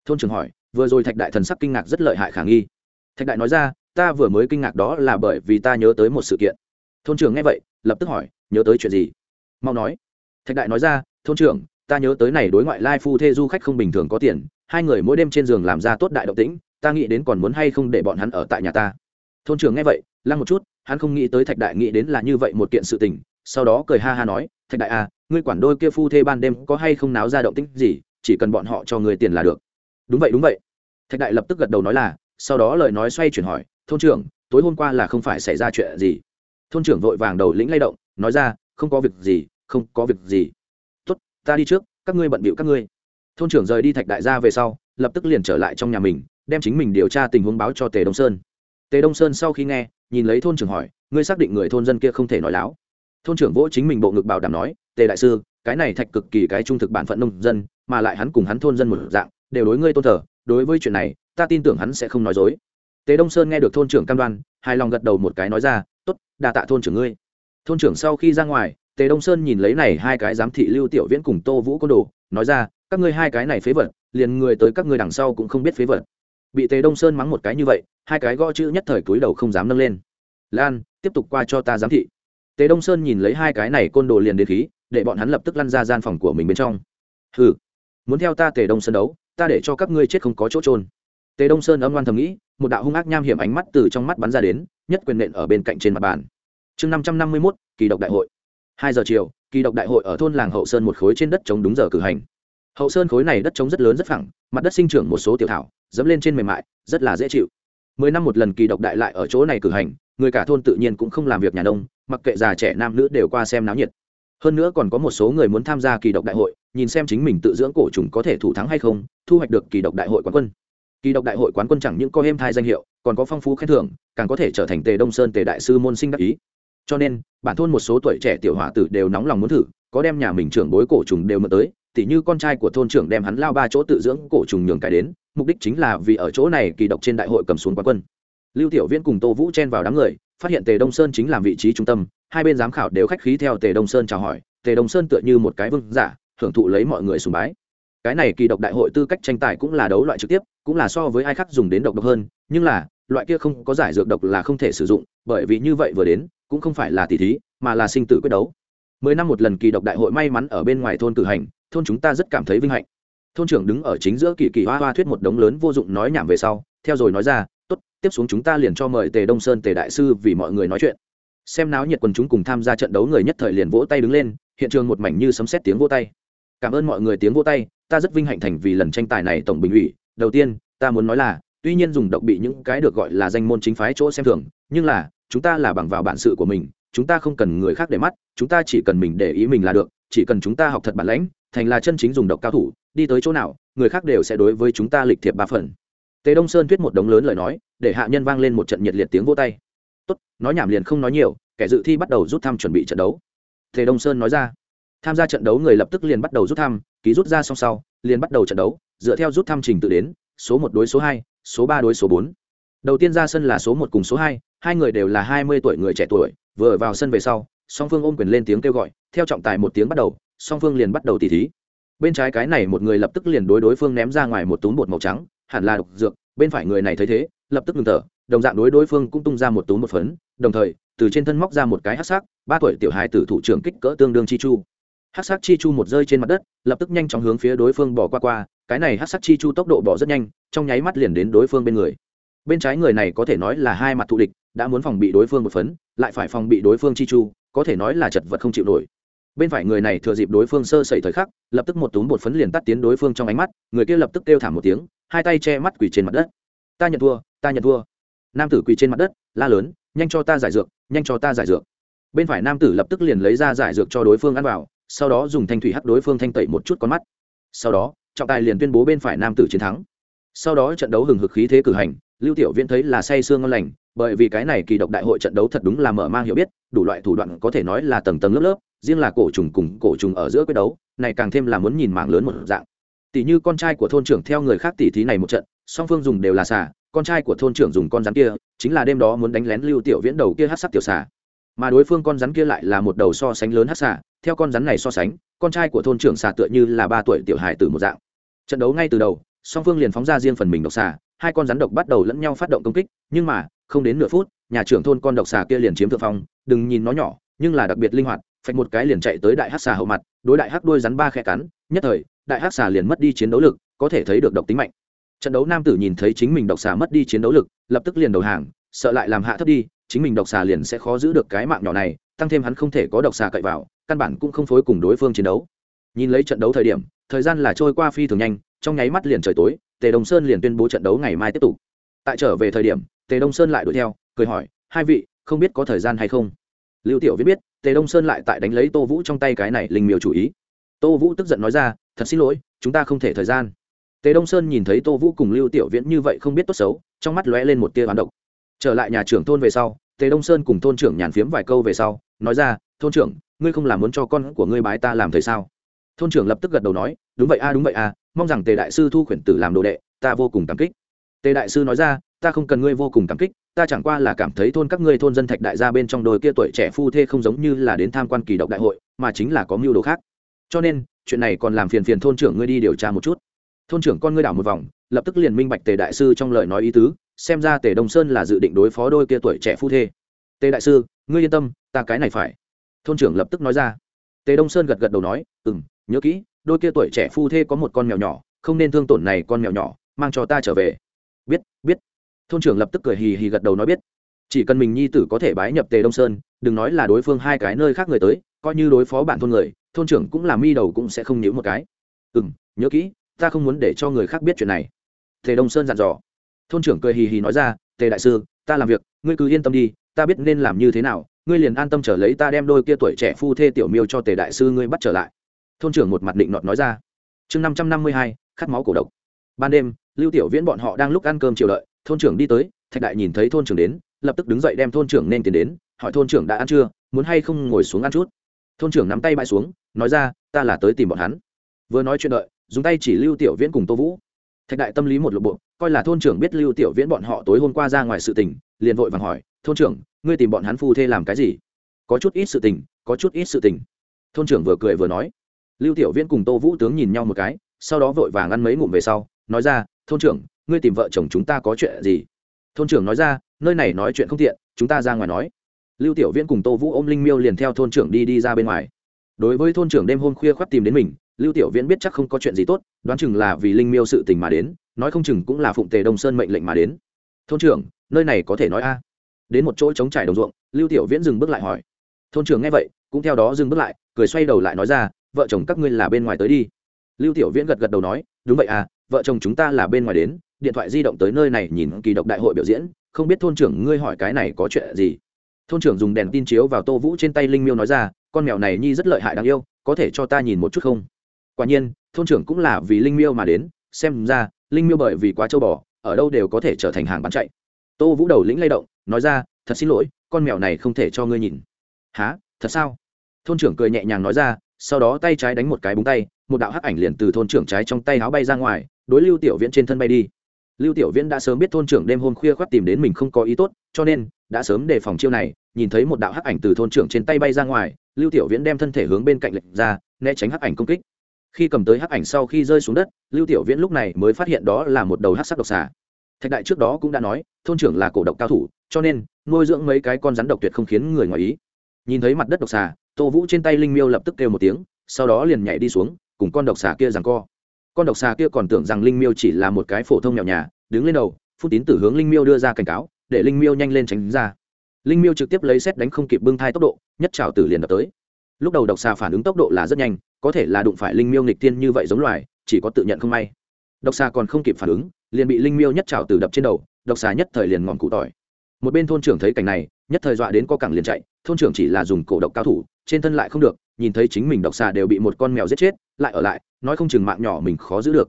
Thôn trưởng hỏi, vừa rồi thạch đại thần sắc kinh ngạc rất lợi hại khả nghi. Thạch đại nói ra, ta vừa mới kinh ngạc đó là bởi vì ta nhớ tới một sự kiện. Thôn trưởng nghe vậy, lập tức hỏi, nhớ tới chuyện gì? Mau nói. Thạch đại nói ra thôn trưởng, ta nhớ tới này đối ngoại lai phu thê du khách không bình thường có tiền, hai người mỗi đêm trên giường làm ra tốt đại động tĩnh, ta nghĩ đến còn muốn hay không để bọn hắn ở tại nhà ta. Thôn trưởng nghe vậy, lăng một chút, hắn không nghĩ tới thạch đại nghĩ đến là như vậy một kiện sự tình, sau đó cười ha ha nói, thạch đại à ngươi quản đôi kia phu thê ban đêm có hay không náo ra động tĩnh gì, chỉ cần bọn họ cho người tiền là được. Đúng vậy đúng vậy. Thạch đại lập tức gật đầu nói là, sau đó lời nói xoay chuyển hỏi, thôn trưởng, tối hôm qua là không phải xảy ra chuyện gì? Thôn trưởng vội vàng đầu lĩnh lay động, nói ra, không có việc gì, không có việc gì ta đi trước, các ngươi bận bịu các ngươi. Thôn trưởng rời đi thạch đại gia về sau, lập tức liền trở lại trong nhà mình, đem chính mình điều tra tình huống báo cho tề đông sơn. Tề đông sơn sau khi nghe, nhìn lấy thôn trưởng hỏi, ngươi xác định người thôn dân kia không thể nói láo? Thôn trưởng vỗ chính mình bộ ngực bảo đảm nói, tề đại sư, cái này thạch cực kỳ cái trung thực bản phận nông dân, mà lại hắn cùng hắn thôn dân một dạng, đều đối ngươi tôn thờ, đối với chuyện này, ta tin tưởng hắn sẽ không nói dối. Tề đông sơn nghe được thôn trưởng cam đoan, hài lòng gật đầu một cái nói ra t ố t đà tạ thôn trưởng ngươi. Thôn trưởng sau khi ra ngoài tề đông sơn nhìn lấy này hai cái giám thị lưu tiểu viễn cùng tô vũ côn đồ, nói ra, các ngươi hai cái này phế vật, liền người tới các ngươi đằng sau cũng không biết phế vật. Bị tề đông sơn mắng một cái như vậy, hai cái gõ chữ nhất thời túi đầu không dám nâng lên. Lan, tiếp tục qua cho ta giám thị. Tề đông sơn nhìn lấy hai cái này côn đồ liền đến khí, để bọn hắn lập tức lăn ra gian phòng của mình bên trong. Hừ, muốn theo ta tề đông sơn đấu, ta để cho các ngươi chết không có chỗ trôn tề đông sơn âm ngoan thầm nghĩ, một đạo hung ác nham hiểm ánh mắt từ trong mắt bắn ra đến, nhất quyền nện ở bên cạnh trên mặt bàn. Chương năm trăm năm mươi mốt, kỳ độc đại hội hai giờ chiều, kỳ độc đại hội ở thôn làng hậu sơn một khối trên đất trống đúng giờ cử hành. Hậu sơn khối này đất trống rất lớn rất phẳng, mặt đất sinh trưởng một số tiểu thảo, dẫm lên trên mềm mại, rất là dễ chịu. Mười năm một lần kỳ độc đại lại ở chỗ này cử hành, người cả thôn tự nhiên cũng không làm việc nhà nông, mặc kệ già trẻ nam nữ đều qua xem náo nhiệt. Hơn nữa còn có một số người muốn tham gia kỳ độc đại hội, nhìn xem chính mình tự dưỡng cổ trùng có thể thủ thắng hay không, thu hoạch được kỳ độc đại hội quán quân. Kỳ độc đại hội quán quân chẳng những có êm thai danh hiệu, còn có phong phú khen thưởng, càng có thể trở thành tề đông sơn tề đại sư môn sinh đắc ý cho nên, bản thôn một số tuổi trẻ tiểu hòa tử đều nóng lòng muốn thử, có đem nhà mình trưởng bối cổ trùng đều mượn tới, tỉ như con trai của thôn trưởng đem hắn lao ba chỗ tự dưỡng cổ trùng nhường cải đến, mục đích chính là vì ở chỗ này kỳ độc trên đại hội cầm xuống quán quân. Lưu tiểu viễn cùng tô vũ chen vào đám người, phát hiện tề đông sơn chính làm vị trí trung tâm, hai bên giám khảo đều khách khí theo tề đông sơn chào hỏi, tề đông sơn tựa như một cái vương giả, hưởng thụ lấy mọi người sùng bái. Cái này kỳ độc đại hội tư cách tranh tài cũng là đấu loại trực tiếp, cũng là so với ai khác dùng đến độc độc hơn, nhưng là, loại kia không có giải dược độc là không thể sử dụng, bởi vì như vậy vừa đến cũng không phải là tỷ thí, mà là sinh tử quyết đấu. Mười năm một lần kỳ độc đại hội may mắn ở bên ngoài thôn cử hành, thôn chúng ta rất cảm thấy vinh hạnh. Thôn trưởng đứng ở chính giữa kỳ kỳ hoa hoa thuyết một đống lớn vô dụng nói nhảm về sau, theo rồi nói ra, tốt, tiếp xuống chúng ta liền cho mời tề đông sơn tề đại sư vì mọi người nói chuyện. Xem náo nhiệt quần chúng cùng tham gia trận đấu người nhất thời liền vỗ tay đứng lên, hiện trường một mảnh như sấm xét tiếng vỗ tay. Cảm ơn mọi người tiếng vỗ tay, ta rất vinh hạnh thành vì lần tranh tài này tổng bình ủy. Đầu tiên, ta muốn nói là, tuy nhiên dùng độc bị những cái được gọi là danh môn chính phái chỗ xem thường, nhưng là chúng ta là bằng vào bản sự của mình, chúng ta không cần người khác để mắt, chúng ta chỉ cần mình để ý mình là được, chỉ cần chúng ta học thật bản lãnh, thành là chân chính dùng độc cao thủ, đi tới chỗ nào, người khác đều sẽ đối với chúng ta lịch thiệp ba phần. Tề đông sơn thuyết một đống lớn lời nói, để hạ nhân vang lên một trận nhiệt liệt tiếng vô tay. Tốt, nói nhảm liền không nói nhiều, kẻ dự thi bắt đầu rút thăm chuẩn bị trận đấu. Tề đông sơn nói ra. Tham gia trận đấu người lập tức liền bắt đầu rút thăm, ký rút ra song sau, liền bắt đầu trận đấu, dựa theo rút thăm trình tự đến, số một đối số hai, số ba đối số bốn đầu tiên ra sân là số một cùng số hai hai người đều là hai mươi tuổi người trẻ tuổi, vừa vào sân về sau, song phương ôm quyền lên tiếng kêu gọi, theo trọng tài một tiếng bắt đầu, song phương liền bắt đầu tỉ thí. Bên trái cái này một người lập tức liền đối đối phương ném ra ngoài một túm bột màu trắng, hẳn là độc dược, bên phải người này thấy thế, lập tức ngừng thở, đồng dạng đối đối phương cũng tung ra một túm một phấn, đồng thời, từ trên thân móc ra một cái hát sắc, ba tuổi tiểu hài tử thủ trưởng kích cỡ tương đương chi chu. Hát sắc chi chu một rơi trên mặt đất, lập tức nhanh chóng hướng phía đối phương bỏ qua qua, cái này hát sắc chi chu tốc độ bỏ rất nhanh, trong nháy mắt liền đến đối phương bên người bên trái người này có thể nói là hai mặt thù địch, đã muốn phòng bị đối phương một phấn, lại phải phòng bị đối phương chi chu, có thể nói là chật vật không chịu nổi. Bên phải người này thừa dịp đối phương sơ sẩy thời khắc, lập tức một túm bột phấn liền tắt tiến đối phương trong ánh mắt, người kia lập tức kêu thảm một tiếng, hai tay che mắt quỳ trên mặt đất. Ta nhận thua, ta nhận thua. Nam tử quỳ trên mặt đất, la lớn, nhanh cho ta giải dược, nhanh cho ta giải dược. Bên phải nam tử lập tức liền lấy ra giải dược cho đối phương ăn vào, sau đó dùng thanh thủy hắt đối phương thanh tẩy một chút con mắt. Sau đó, trọng tài liền tuyên bố bên phải nam tử chiến thắng. Sau đó trận đấu hừng hực khí thế cử hành lưu tiểu viễn thấy là say sương ngon lành, bởi vì cái này kỳ độc đại hội trận đấu thật đúng là mở mang hiểu biết, đủ loại thủ đoạn có thể nói là tầng tầng lớp lớp, riêng là cổ trùng cùng cổ trùng ở giữa quyết đấu, này càng thêm là muốn nhìn mạng lớn một dạng. Tỷ như con trai của thôn trưởng theo người khác tỷ thí này một trận, song phương dùng đều là xà, con trai của thôn trưởng dùng con rắn kia, chính là đêm đó muốn đánh lén lưu tiểu viễn đầu kia hát sắc tiểu xà. Mà đối phương con rắn kia lại là một đầu so sánh lớn hát xà, theo con rắn này so sánh, con trai của thôn trưởng xà tựa như là ba tuổi tiểu hài từ một dạng. Trận đấu ngay từ đầu, song phương liền phóng ra riêng phần mình độc xà hai con rắn độc bắt đầu lẫn nhau phát động công kích, nhưng mà, không đến nửa phút, nhà trưởng thôn con độc xà kia liền chiếm thượng phong, đừng nhìn nó nhỏ, nhưng là đặc biệt linh hoạt, phạch một cái liền chạy tới đại hắc xà hậu mặt, đối đại hắc đuôi rắn ba khe cắn, nhất thời, đại hắc xà liền mất đi chiến đấu lực, có thể thấy được độc tính mạnh. Trận đấu nam tử nhìn thấy chính mình độc xà mất đi chiến đấu lực, lập tức liền đầu hàng, sợ lại làm hạ thấp đi, chính mình độc xà liền sẽ khó giữ được cái mạng nhỏ này, tăng thêm hắn không thể có độc xà cậy vào, căn bản cũng không phối cùng đối phương chiến đấu. Nhìn lấy trận đấu thời điểm, thời gian là trôi qua phi thường nhanh, trong nháy mắt liền trời tối tề đồng sơn liền tuyên bố trận đấu ngày mai tiếp tục. Tại trở về thời điểm, tề đông sơn lại đuổi theo, cười hỏi, hai vị, không biết có thời gian hay không? Lưu tiểu viết biết, tề đông sơn lại tại đánh lấy tô vũ trong tay cái này linh miều chủ ý. Tô vũ tức giận nói ra, thật xin lỗi, chúng ta không thể thời gian. Tề đông sơn nhìn thấy tô vũ cùng lưu tiểu viễn như vậy không biết tốt xấu, trong mắt lóe lên một tia bán độc. Trở lại nhà trưởng thôn về sau, tề đông sơn cùng thôn trưởng nhàn phiếm vài câu về sau, nói ra, thôn trưởng, ngươi không làm muốn cho con của ngươi bái ta làm thầy sao? Thôn trưởng lập tức gật đầu nói, đúng vậy a, đúng vậy a mong rằng tề đại sư thu khuyển tử làm đồ đệ, ta vô cùng cảm kích. Tề đại sư nói ra, ta không cần ngươi vô cùng cảm kích, ta chẳng qua là cảm thấy thôn các ngươi thôn dân thạch đại gia bên trong đôi kia tuổi trẻ phu thê không giống như là đến tham quan kỳ độc đại hội, mà chính là có mưu đồ khác. Cho nên, chuyện này còn làm phiền phiền thôn trưởng ngươi đi điều tra một chút. Thôn trưởng con ngươi đảo một vòng, lập tức liền minh bạch tề đại sư trong lời nói ý tứ, xem ra tề đông sơn là dự định đối phó đôi kia tuổi trẻ phu thê. Tề đại sư, ngươi yên tâm, ta cái này phải. Thôn trưởng lập tức nói ra. Tề đông sơn gật gật đầu nói ừ m nhớ kỹ đôi kia tuổi trẻ phu thê có một con mèo nhỏ, không nên thương tổn này con mèo nhỏ, mang cho ta trở về. Biết biết. Thôn trưởng lập tức cười hì hì gật đầu nói biết. Chỉ cần mình nhi tử có thể bái nhập tề đông sơn, đừng nói là đối phương hai cái nơi khác người tới, coi như đối phó bản thôn người, thôn trưởng cũng làm mi đầu cũng sẽ không nhiễu một cái. Ừ m nhớ kỹ, ta không muốn để cho người khác biết chuyện này. Tề đông sơn dặn dò. Thôn trưởng cười hì hì nói ra, tề đại sư, ta làm việc, ngươi cứ yên tâm đi, ta biết nên làm như thế nào, ngươi liền an tâm trở lấy ta đem đôi kia tuổi trẻ phu thê tiểu miêu cho tề đại sư ngươi bắt trở lại thôn trưởng một mặt định nọt nói ra. Chương năm trăm năm mươi hai, khát máu cổ độc. Ban đêm, lưu tiểu viễn bọn họ đang lúc ăn cơm chiều đợi, thôn trưởng đi tới, thạch đại nhìn thấy thôn trưởng đến, lập tức đứng dậy đem thôn trưởng nên tiền đến, hỏi thôn trưởng đã ăn chưa, muốn hay không ngồi xuống ăn chút. Thôn trưởng nắm tay bãi xuống, nói ra, ta là tới tìm bọn hắn. Vừa nói chuyện đợi, dùng tay chỉ lưu tiểu viễn cùng tô vũ. Thạch đại tâm lý một lộp bộ, coi là thôn trưởng biết lưu tiểu viễn bọn họ tối hôm qua ra ngoài sự tình, liền vội vàng hỏi, thôn trưởng, ngươi tìm bọn hắn phu thê làm cái gì? Có chút ít sự tình, có chút ít sự tình. Thôn trưởng vừa cười vừa nói lưu tiểu viễn cùng tô vũ tướng nhìn nhau một cái, sau đó vội vàng ăn mấy ngụm về sau, nói ra, thôn trưởng, ngươi tìm vợ chồng chúng ta có chuyện gì? Thôn trưởng nói ra, nơi này nói chuyện không tiện, chúng ta ra ngoài nói. Lưu tiểu viễn cùng tô vũ ôm linh miêu liền theo thôn trưởng đi đi ra bên ngoài. Đối với thôn trưởng đêm hôm khuya khoác tìm đến mình, lưu tiểu viễn biết chắc không có chuyện gì tốt, đoán chừng là vì linh miêu sự tình mà đến, nói không chừng cũng là phụng tề đông sơn mệnh lệnh mà đến. Thôn trưởng, nơi này có thể nói a? Đến một chỗ trống trải đồng ruộng, lưu tiểu viễn dừng bước lại hỏi. Thôn trưởng nghe vậy, cũng theo đó dừng bước lại, cười xoay đầu lại nói ra vợ chồng các ngươi là bên ngoài tới đi. Lưu tiểu viễn gật gật đầu nói, đúng vậy à vợ chồng chúng ta là bên ngoài đến, điện thoại di động tới nơi này nhìn kỳ độc đại hội biểu diễn, không biết thôn trưởng ngươi hỏi cái này có chuyện gì. Thôn trưởng dùng đèn tin chiếu vào tô vũ trên tay linh miêu nói ra, con mèo này nhi rất lợi hại đáng yêu, có thể cho ta nhìn một chút không? Quả nhiên, thôn trưởng cũng là vì linh miêu mà đến, xem ra, linh miêu bởi vì quá châu bò, ở đâu đều có thể trở thành hàng bán chạy. Tô vũ đầu lĩnh lay động, nói ra, thật xin lỗi, con mèo này không thể cho ngươi nhìn. Há thật sao? Thôn trưởng cười nhẹ nhàng nói ra sau đó tay trái đánh một cái búng tay, một đạo hắc ảnh liền từ thôn trưởng trái trong tay áo bay ra ngoài, đối lưu tiểu viễn trên thân bay đi. Lưu tiểu viễn đã sớm biết thôn trưởng đêm hôm khuya khoác tìm đến mình không có ý tốt, cho nên đã sớm đề phòng chiêu này, nhìn thấy một đạo hắc ảnh từ thôn trưởng trên tay bay ra ngoài, lưu tiểu viễn đem thân thể hướng bên cạnh lệch ra, né tránh hắc ảnh công kích. Khi cầm tới hắc ảnh sau khi rơi xuống đất, lưu tiểu viễn lúc này mới phát hiện đó là một đầu hắc sắc độc xà. Thạch đại trước đó cũng đã nói, thôn trưởng là cổ độc cao thủ, cho nên nuôi dưỡng mấy cái con rắn độc tuyệt không khiến người ngoài ý. Nhìn thấy mặt đất độc xà tô vũ trên tay linh miêu lập tức kêu một tiếng, sau đó liền nhảy đi xuống, cùng con độc xà kia rằng co. Con độc xà kia còn tưởng rằng linh miêu chỉ là một cái phổ thông nhỏ nhà, đứng lên đầu phun tín tử hướng linh miêu đưa ra cảnh cáo, để linh miêu nhanh lên tránh ra. Linh miêu trực tiếp lấy xét đánh không kịp bưng thai tốc độ, nhất trào tử liền đập tới. Lúc đầu độc xà phản ứng tốc độ là rất nhanh, có thể là đụng phải linh miêu nghịch tiên như vậy giống loài, chỉ có tự nhận không may. Độc xà còn không kịp phản ứng, liền bị linh miêu nhất trào tử đập trên đầu, độc xà nhất thời liền ngọn cụ tỏi một bên thôn trưởng thấy cảnh này, nhất thời dọa đến co cẳng liền chạy, thôn trưởng chỉ là dùng cổ độc cao thủ, trên thân lại không được, nhìn thấy chính mình độc xà đều bị một con mèo giết chết, lại ở lại, nói không chừng mạng nhỏ mình khó giữ được.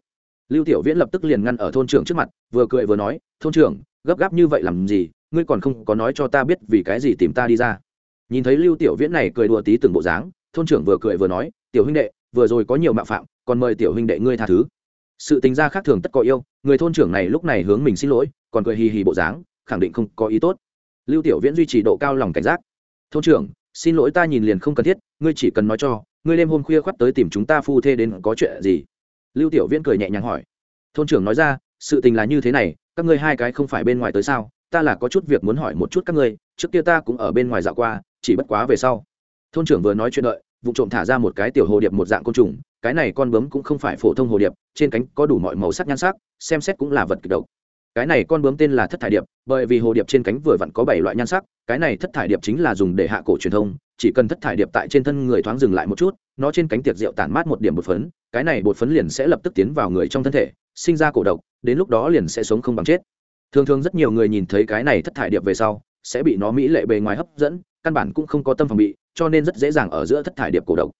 Lưu tiểu viễn lập tức liền ngăn ở thôn trưởng trước mặt, vừa cười vừa nói, thôn trưởng, gấp gáp như vậy làm gì? Ngươi còn không có nói cho ta biết vì cái gì tìm ta đi ra. Nhìn thấy lưu tiểu viễn này cười đùa tí từng bộ dáng, thôn trưởng vừa cười vừa nói, tiểu huynh đệ, vừa rồi có nhiều mạo phạm, còn mời tiểu huynh đệ ngươi tha thứ. Sự tính ra khác thường tất có yêu, người thôn trưởng này lúc này hướng mình xin lỗi, còn cười hì hì bộ dáng khẳng định không có ý tốt. Lưu tiểu viễn duy trì độ cao lòng cảnh giác. Thôn trưởng, xin lỗi ta nhìn liền không cần thiết, ngươi chỉ cần nói cho, ngươi đêm hôm khuya khoắt tới tìm chúng ta phu thê đến có chuyện gì? Lưu tiểu viễn cười nhẹ nhàng hỏi. Thôn trưởng nói ra, sự tình là như thế này, các ngươi hai cái không phải bên ngoài tới sao? Ta là có chút việc muốn hỏi một chút các ngươi, trước kia ta cũng ở bên ngoài dạo qua, chỉ bất quá về sau. Thôn trưởng vừa nói chuyện đợi, vụ trộm thả ra một cái tiểu hồ điệp một dạng côn trùng, cái này con bướm cũng không phải phổ thông hồ điệp, trên cánh có đủ mọi màu sắc nhan sắc, xem xét cũng là vật kịch độc cái này con bướm tên là thất thải điệp, bởi vì hồ điệp trên cánh vừa vặn có bảy loại nhan sắc, cái này thất thải điệp chính là dùng để hạ cổ truyền thông, chỉ cần thất thải điệp tại trên thân người thoáng dừng lại một chút, nó trên cánh tiệc rượu tản mát một điểm bột phấn, cái này bột phấn liền sẽ lập tức tiến vào người trong thân thể, sinh ra cổ độc, đến lúc đó liền sẽ sống không bằng chết. Thường thường rất nhiều người nhìn thấy cái này thất thải điệp về sau, sẽ bị nó mỹ lệ bề ngoài hấp dẫn, căn bản cũng không có tâm phòng bị, cho nên rất dễ dàng ở giữa thất thải điệp cổ độc.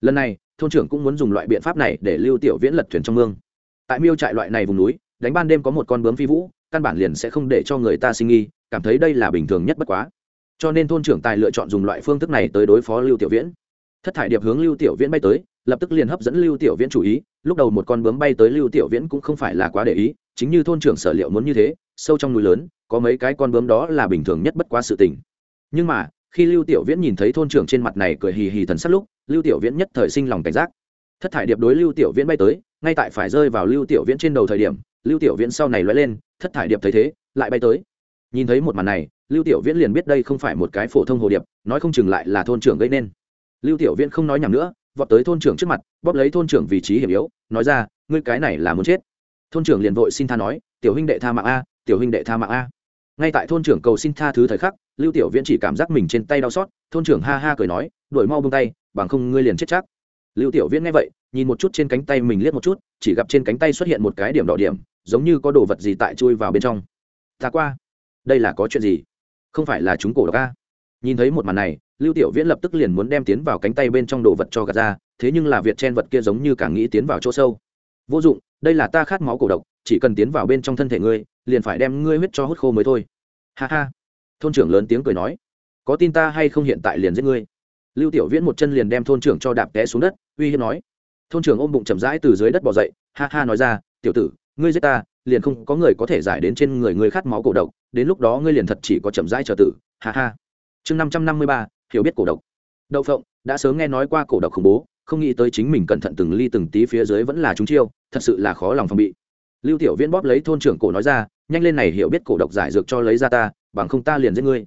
Lần này, thôn trưởng cũng muốn dùng loại biện pháp này để lưu tiểu viễn lật thuyền trong mương. Tại miêu trại loại này vùng núi đánh ban đêm có một con bướm phi vũ, căn bản liền sẽ không để cho người ta sinh nghi, cảm thấy đây là bình thường nhất bất quá. Cho nên thôn trưởng tài lựa chọn dùng loại phương thức này tới đối phó lưu tiểu viễn. Thất thải điệp hướng lưu tiểu viễn bay tới, lập tức liền hấp dẫn lưu tiểu viễn chú ý, lúc đầu một con bướm bay tới lưu tiểu viễn cũng không phải là quá để ý, chính như thôn trưởng sở liệu muốn như thế, sâu trong núi lớn, có mấy cái con bướm đó là bình thường nhất bất quá sự tình. Nhưng mà, khi lưu tiểu viễn nhìn thấy thôn trưởng trên mặt này cười hì hì thần sắc lúc, lưu tiểu viễn nhất thời sinh lòng cảnh giác. Thất thải điệp đối lưu tiểu viễn bay tới, ngay tại phải rơi vào lưu tiểu viễn trên đầu thời điểm lưu tiểu viễn sau này lóe lên, thất thải điệp thấy thế, lại bay tới. Nhìn thấy một màn này, lưu tiểu viễn liền biết đây không phải một cái phổ thông hồ điệp, nói không chừng lại là thôn trưởng gây nên. Lưu tiểu viễn không nói nhầm nữa, vọt tới thôn trưởng trước mặt, bóp lấy thôn trưởng vị trí hiểm yếu, nói ra, ngươi cái này là muốn chết. Thôn trưởng liền vội xin tha nói, tiểu huynh đệ tha mạng a, tiểu huynh đệ tha mạng a. Ngay tại thôn trưởng cầu xin tha thứ thời khắc, lưu tiểu viễn chỉ cảm giác mình trên tay đau xót, thôn trưởng ha ha cười nói, đuổi mau bông tay, bằng không ngươi liền chết chắc. Lưu tiểu viễn nghe vậy, nhìn một chút trên cánh tay mình liếc một chút, chỉ gặp trên cánh tay xuất hiện một cái điểm đỏ điểm giống như có đồ vật gì tại chui vào bên trong. Ta qua. Đây là có chuyện gì? Không phải là chúng cổ độc a? Nhìn thấy một màn này, lưu tiểu viễn lập tức liền muốn đem tiến vào cánh tay bên trong đồ vật cho gạt ra, thế nhưng là việc chen vật kia giống như càng nghĩ tiến vào chỗ sâu. Vô dụng, đây là ta khát máu cổ độc, chỉ cần tiến vào bên trong thân thể ngươi, liền phải đem ngươi huyết cho hút khô mới thôi. Ha ha. Thôn trưởng lớn tiếng cười nói. Có tin ta hay không hiện tại liền giết ngươi? Lưu tiểu viễn một chân liền đem thôn trưởng cho đạp té xuống đất, uy hiếp nói. Thôn trưởng ôm bụng chậm rãi từ dưới đất bỏ dậy, ha ha nói ra, tiểu tử ngươi giết ta, liền không có người có thể giải đến trên người ngươi khát máu cổ độc, đến lúc đó ngươi liền thật chỉ có chậm rãi chờ tử, ha ha. Chương năm trăm năm mươi ba, hiểu biết cổ độc. Đậu phộng, đã sớm nghe nói qua cổ độc khủng bố, không nghĩ tới chính mình cẩn thận từng ly từng tí phía dưới vẫn là chúng chiêu, thật sự là khó lòng phòng bị. Lưu tiểu viễn bóp lấy thôn trưởng cổ nói ra, nhanh lên này hiểu biết cổ độc giải dược cho lấy ra ta, bằng không ta liền giết ngươi.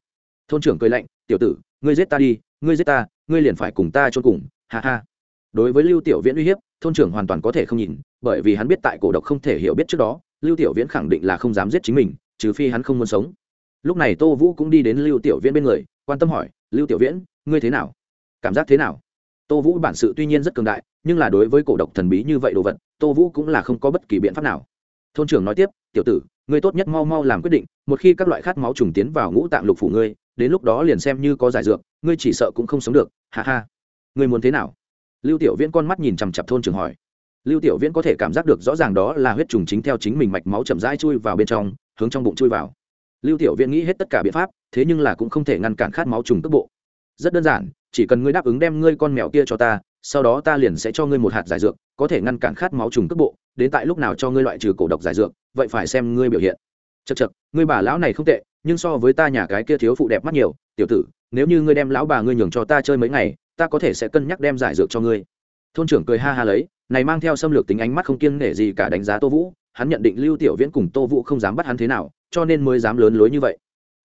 Thôn trưởng cười lạnh, tiểu tử, ngươi giết ta đi, ngươi giết ta, ngươi liền phải cùng ta cho cùng, ha ha. Đối với lưu tiểu viễn uy hiếp, thôn trưởng hoàn toàn có thể không nhìn bởi vì hắn biết tại cổ độc không thể hiểu biết trước đó, lưu tiểu viễn khẳng định là không dám giết chính mình, trừ phi hắn không muốn sống. Lúc này tô vũ cũng đi đến lưu tiểu viễn bên người, quan tâm hỏi, lưu tiểu viễn, ngươi thế nào? Cảm giác thế nào? Tô vũ bản sự tuy nhiên rất cường đại, nhưng là đối với cổ độc thần bí như vậy đồ vật, tô vũ cũng là không có bất kỳ biện pháp nào. Thôn trưởng nói tiếp, tiểu tử, ngươi tốt nhất mau mau làm quyết định, một khi các loại khát máu trùng tiến vào ngũ tạng lục phủ ngươi, đến lúc đó liền xem như có giải dược, ngươi chỉ sợ cũng không sống được, ha ha. Ngươi muốn thế nào? Lưu tiểu viễn con mắt nhìn chằm chặp thôn trưởng hỏi lưu tiểu viễn có thể cảm giác được rõ ràng đó là huyết trùng chính theo chính mình mạch máu chậm rãi chui vào bên trong, hướng trong bụng chui vào. Lưu tiểu viễn nghĩ hết tất cả biện pháp, thế nhưng là cũng không thể ngăn cản khát máu trùng tức bộ. Rất đơn giản, chỉ cần ngươi đáp ứng đem ngươi con mèo kia cho ta, sau đó ta liền sẽ cho ngươi một hạt giải dược, có thể ngăn cản khát máu trùng tức bộ, đến tại lúc nào cho ngươi loại trừ cổ độc giải dược, vậy phải xem ngươi biểu hiện. Chật chật ngươi bà lão này không tệ, nhưng so với ta nhà cái kia thiếu phụ đẹp mắt nhiều, tiểu tử, nếu như ngươi đem lão bà ngươi nhường cho ta chơi mấy ngày, ta có thể sẽ cân nhắc đem giải dược cho ngươi. Thôn trưởng cười ha ha lấy này mang theo xâm lược tính ánh mắt không kiêng nể gì cả đánh giá tô vũ, hắn nhận định lưu tiểu viễn cùng tô vũ không dám bắt hắn thế nào, cho nên mới dám lớn lối như vậy.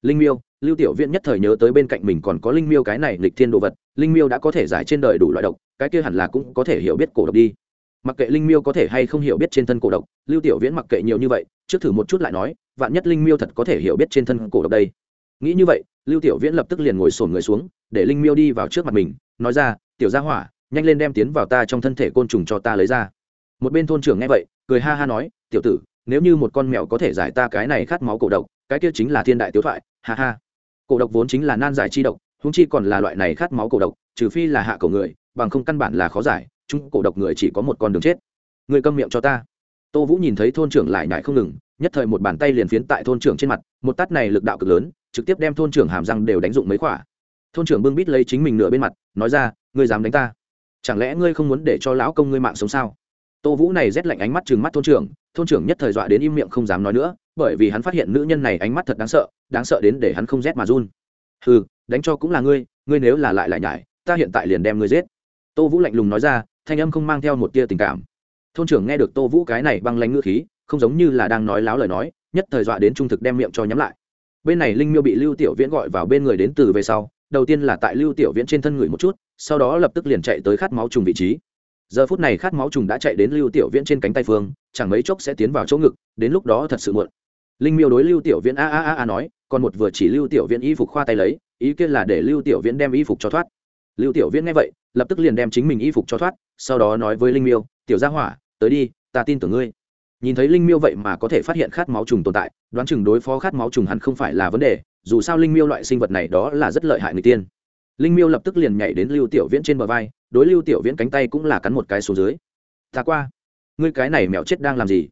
Linh miêu, lưu tiểu viễn nhất thời nhớ tới bên cạnh mình còn có linh miêu cái này lịch thiên đồ vật, linh miêu đã có thể giải trên đời đủ loại độc, cái kia hẳn là cũng có thể hiểu biết cổ độc đi. Mặc kệ linh miêu có thể hay không hiểu biết trên thân cổ độc, lưu tiểu viễn mặc kệ nhiều như vậy, trước thử một chút lại nói, vạn nhất linh miêu thật có thể hiểu biết trên thân cổ độc đây. Nghĩ như vậy, lưu tiểu viễn lập tức liền ngồi sổn người xuống, để linh miêu đi vào trước mặt mình, nói ra, tiểu gia hỏa nhanh lên đem tiến vào ta trong thân thể côn trùng cho ta lấy ra. Một bên thôn trưởng nghe vậy, cười ha ha nói, tiểu tử, nếu như một con mèo có thể giải ta cái này khát máu cổ độc, cái kia chính là thiên đại tiếu thoại, ha ha. Cổ độc vốn chính là nan giải chi độc húng chi còn là loại này khát máu cổ độc, trừ phi là hạ cổ người, bằng không căn bản là khó giải, chúng cổ độc người chỉ có một con đường chết. Người câm miệng cho ta. Tô vũ nhìn thấy thôn trưởng lại nhải không ngừng, nhất thời một bàn tay liền phiến tại thôn trưởng trên mặt, một tát này lực đạo cực lớn, trực tiếp đem thôn trưởng hàm răng đều đánh dụng mấy khỏa thôn trưởng bưng bít lấy chính mình nửa bên mặt, nói ra, ngươi dám đánh ta? Chẳng lẽ ngươi không muốn để cho lão công ngươi mạng sống sao? Tô vũ này rét lạnh ánh mắt chừng mắt thôn trưởng thôn trưởng nhất thời dọa đến im miệng không dám nói nữa, bởi vì hắn phát hiện nữ nhân này ánh mắt thật đáng sợ đáng sợ đến để hắn không rét mà run. Ừ đánh cho cũng là ngươi ngươi nếu là lại lại nhải, ta hiện tại liền đem ngươi giết. Tô vũ lạnh lùng nói ra, thanh âm không mang theo một tia tình cảm. Thôn trưởng nghe được tô vũ cái này băng lanh ngữ khí, không giống như là đang nói láo lời nói, nhất thời dọa đến trung thực đem miệng cho nhắm lại. Bên này linh miêu bị lưu tiểu viễn gọi vào bên người đến từ về sau, đầu tiên là tại lưu tiểu viễn trên thân người một chút sau đó lập tức liền chạy tới khát máu trùng vị trí. Giờ phút này khát máu trùng đã chạy đến lưu tiểu viễn trên cánh tay phương, chẳng mấy chốc sẽ tiến vào chỗ ngực, đến lúc đó thật sự muộn. Linh miêu đối lưu tiểu viễn a a a a nói, còn một vừa chỉ lưu tiểu viễn y phục khoa tay lấy, ý kiến là để lưu tiểu viễn đem y phục cho thoát. Lưu tiểu viễn nghe vậy, lập tức liền đem chính mình y phục cho thoát, sau đó nói với linh miêu, tiểu gia hỏa, tới đi, ta tin tưởng ngươi. Nhìn thấy linh miêu vậy mà có thể phát hiện khát máu trùng tồn tại, đoán chừng đối phó khát máu trùng hẳn không phải là vấn đề, dù sao linh miêu loại sinh vật này đó là rất lợi hại người tiên linh miêu lập tức liền nhảy đến lưu tiểu viễn trên bờ vai, đối lưu tiểu viễn cánh tay cũng là cắn một cái xuống dưới. Ta qua. Ngươi cái này mèo chết đang làm gì?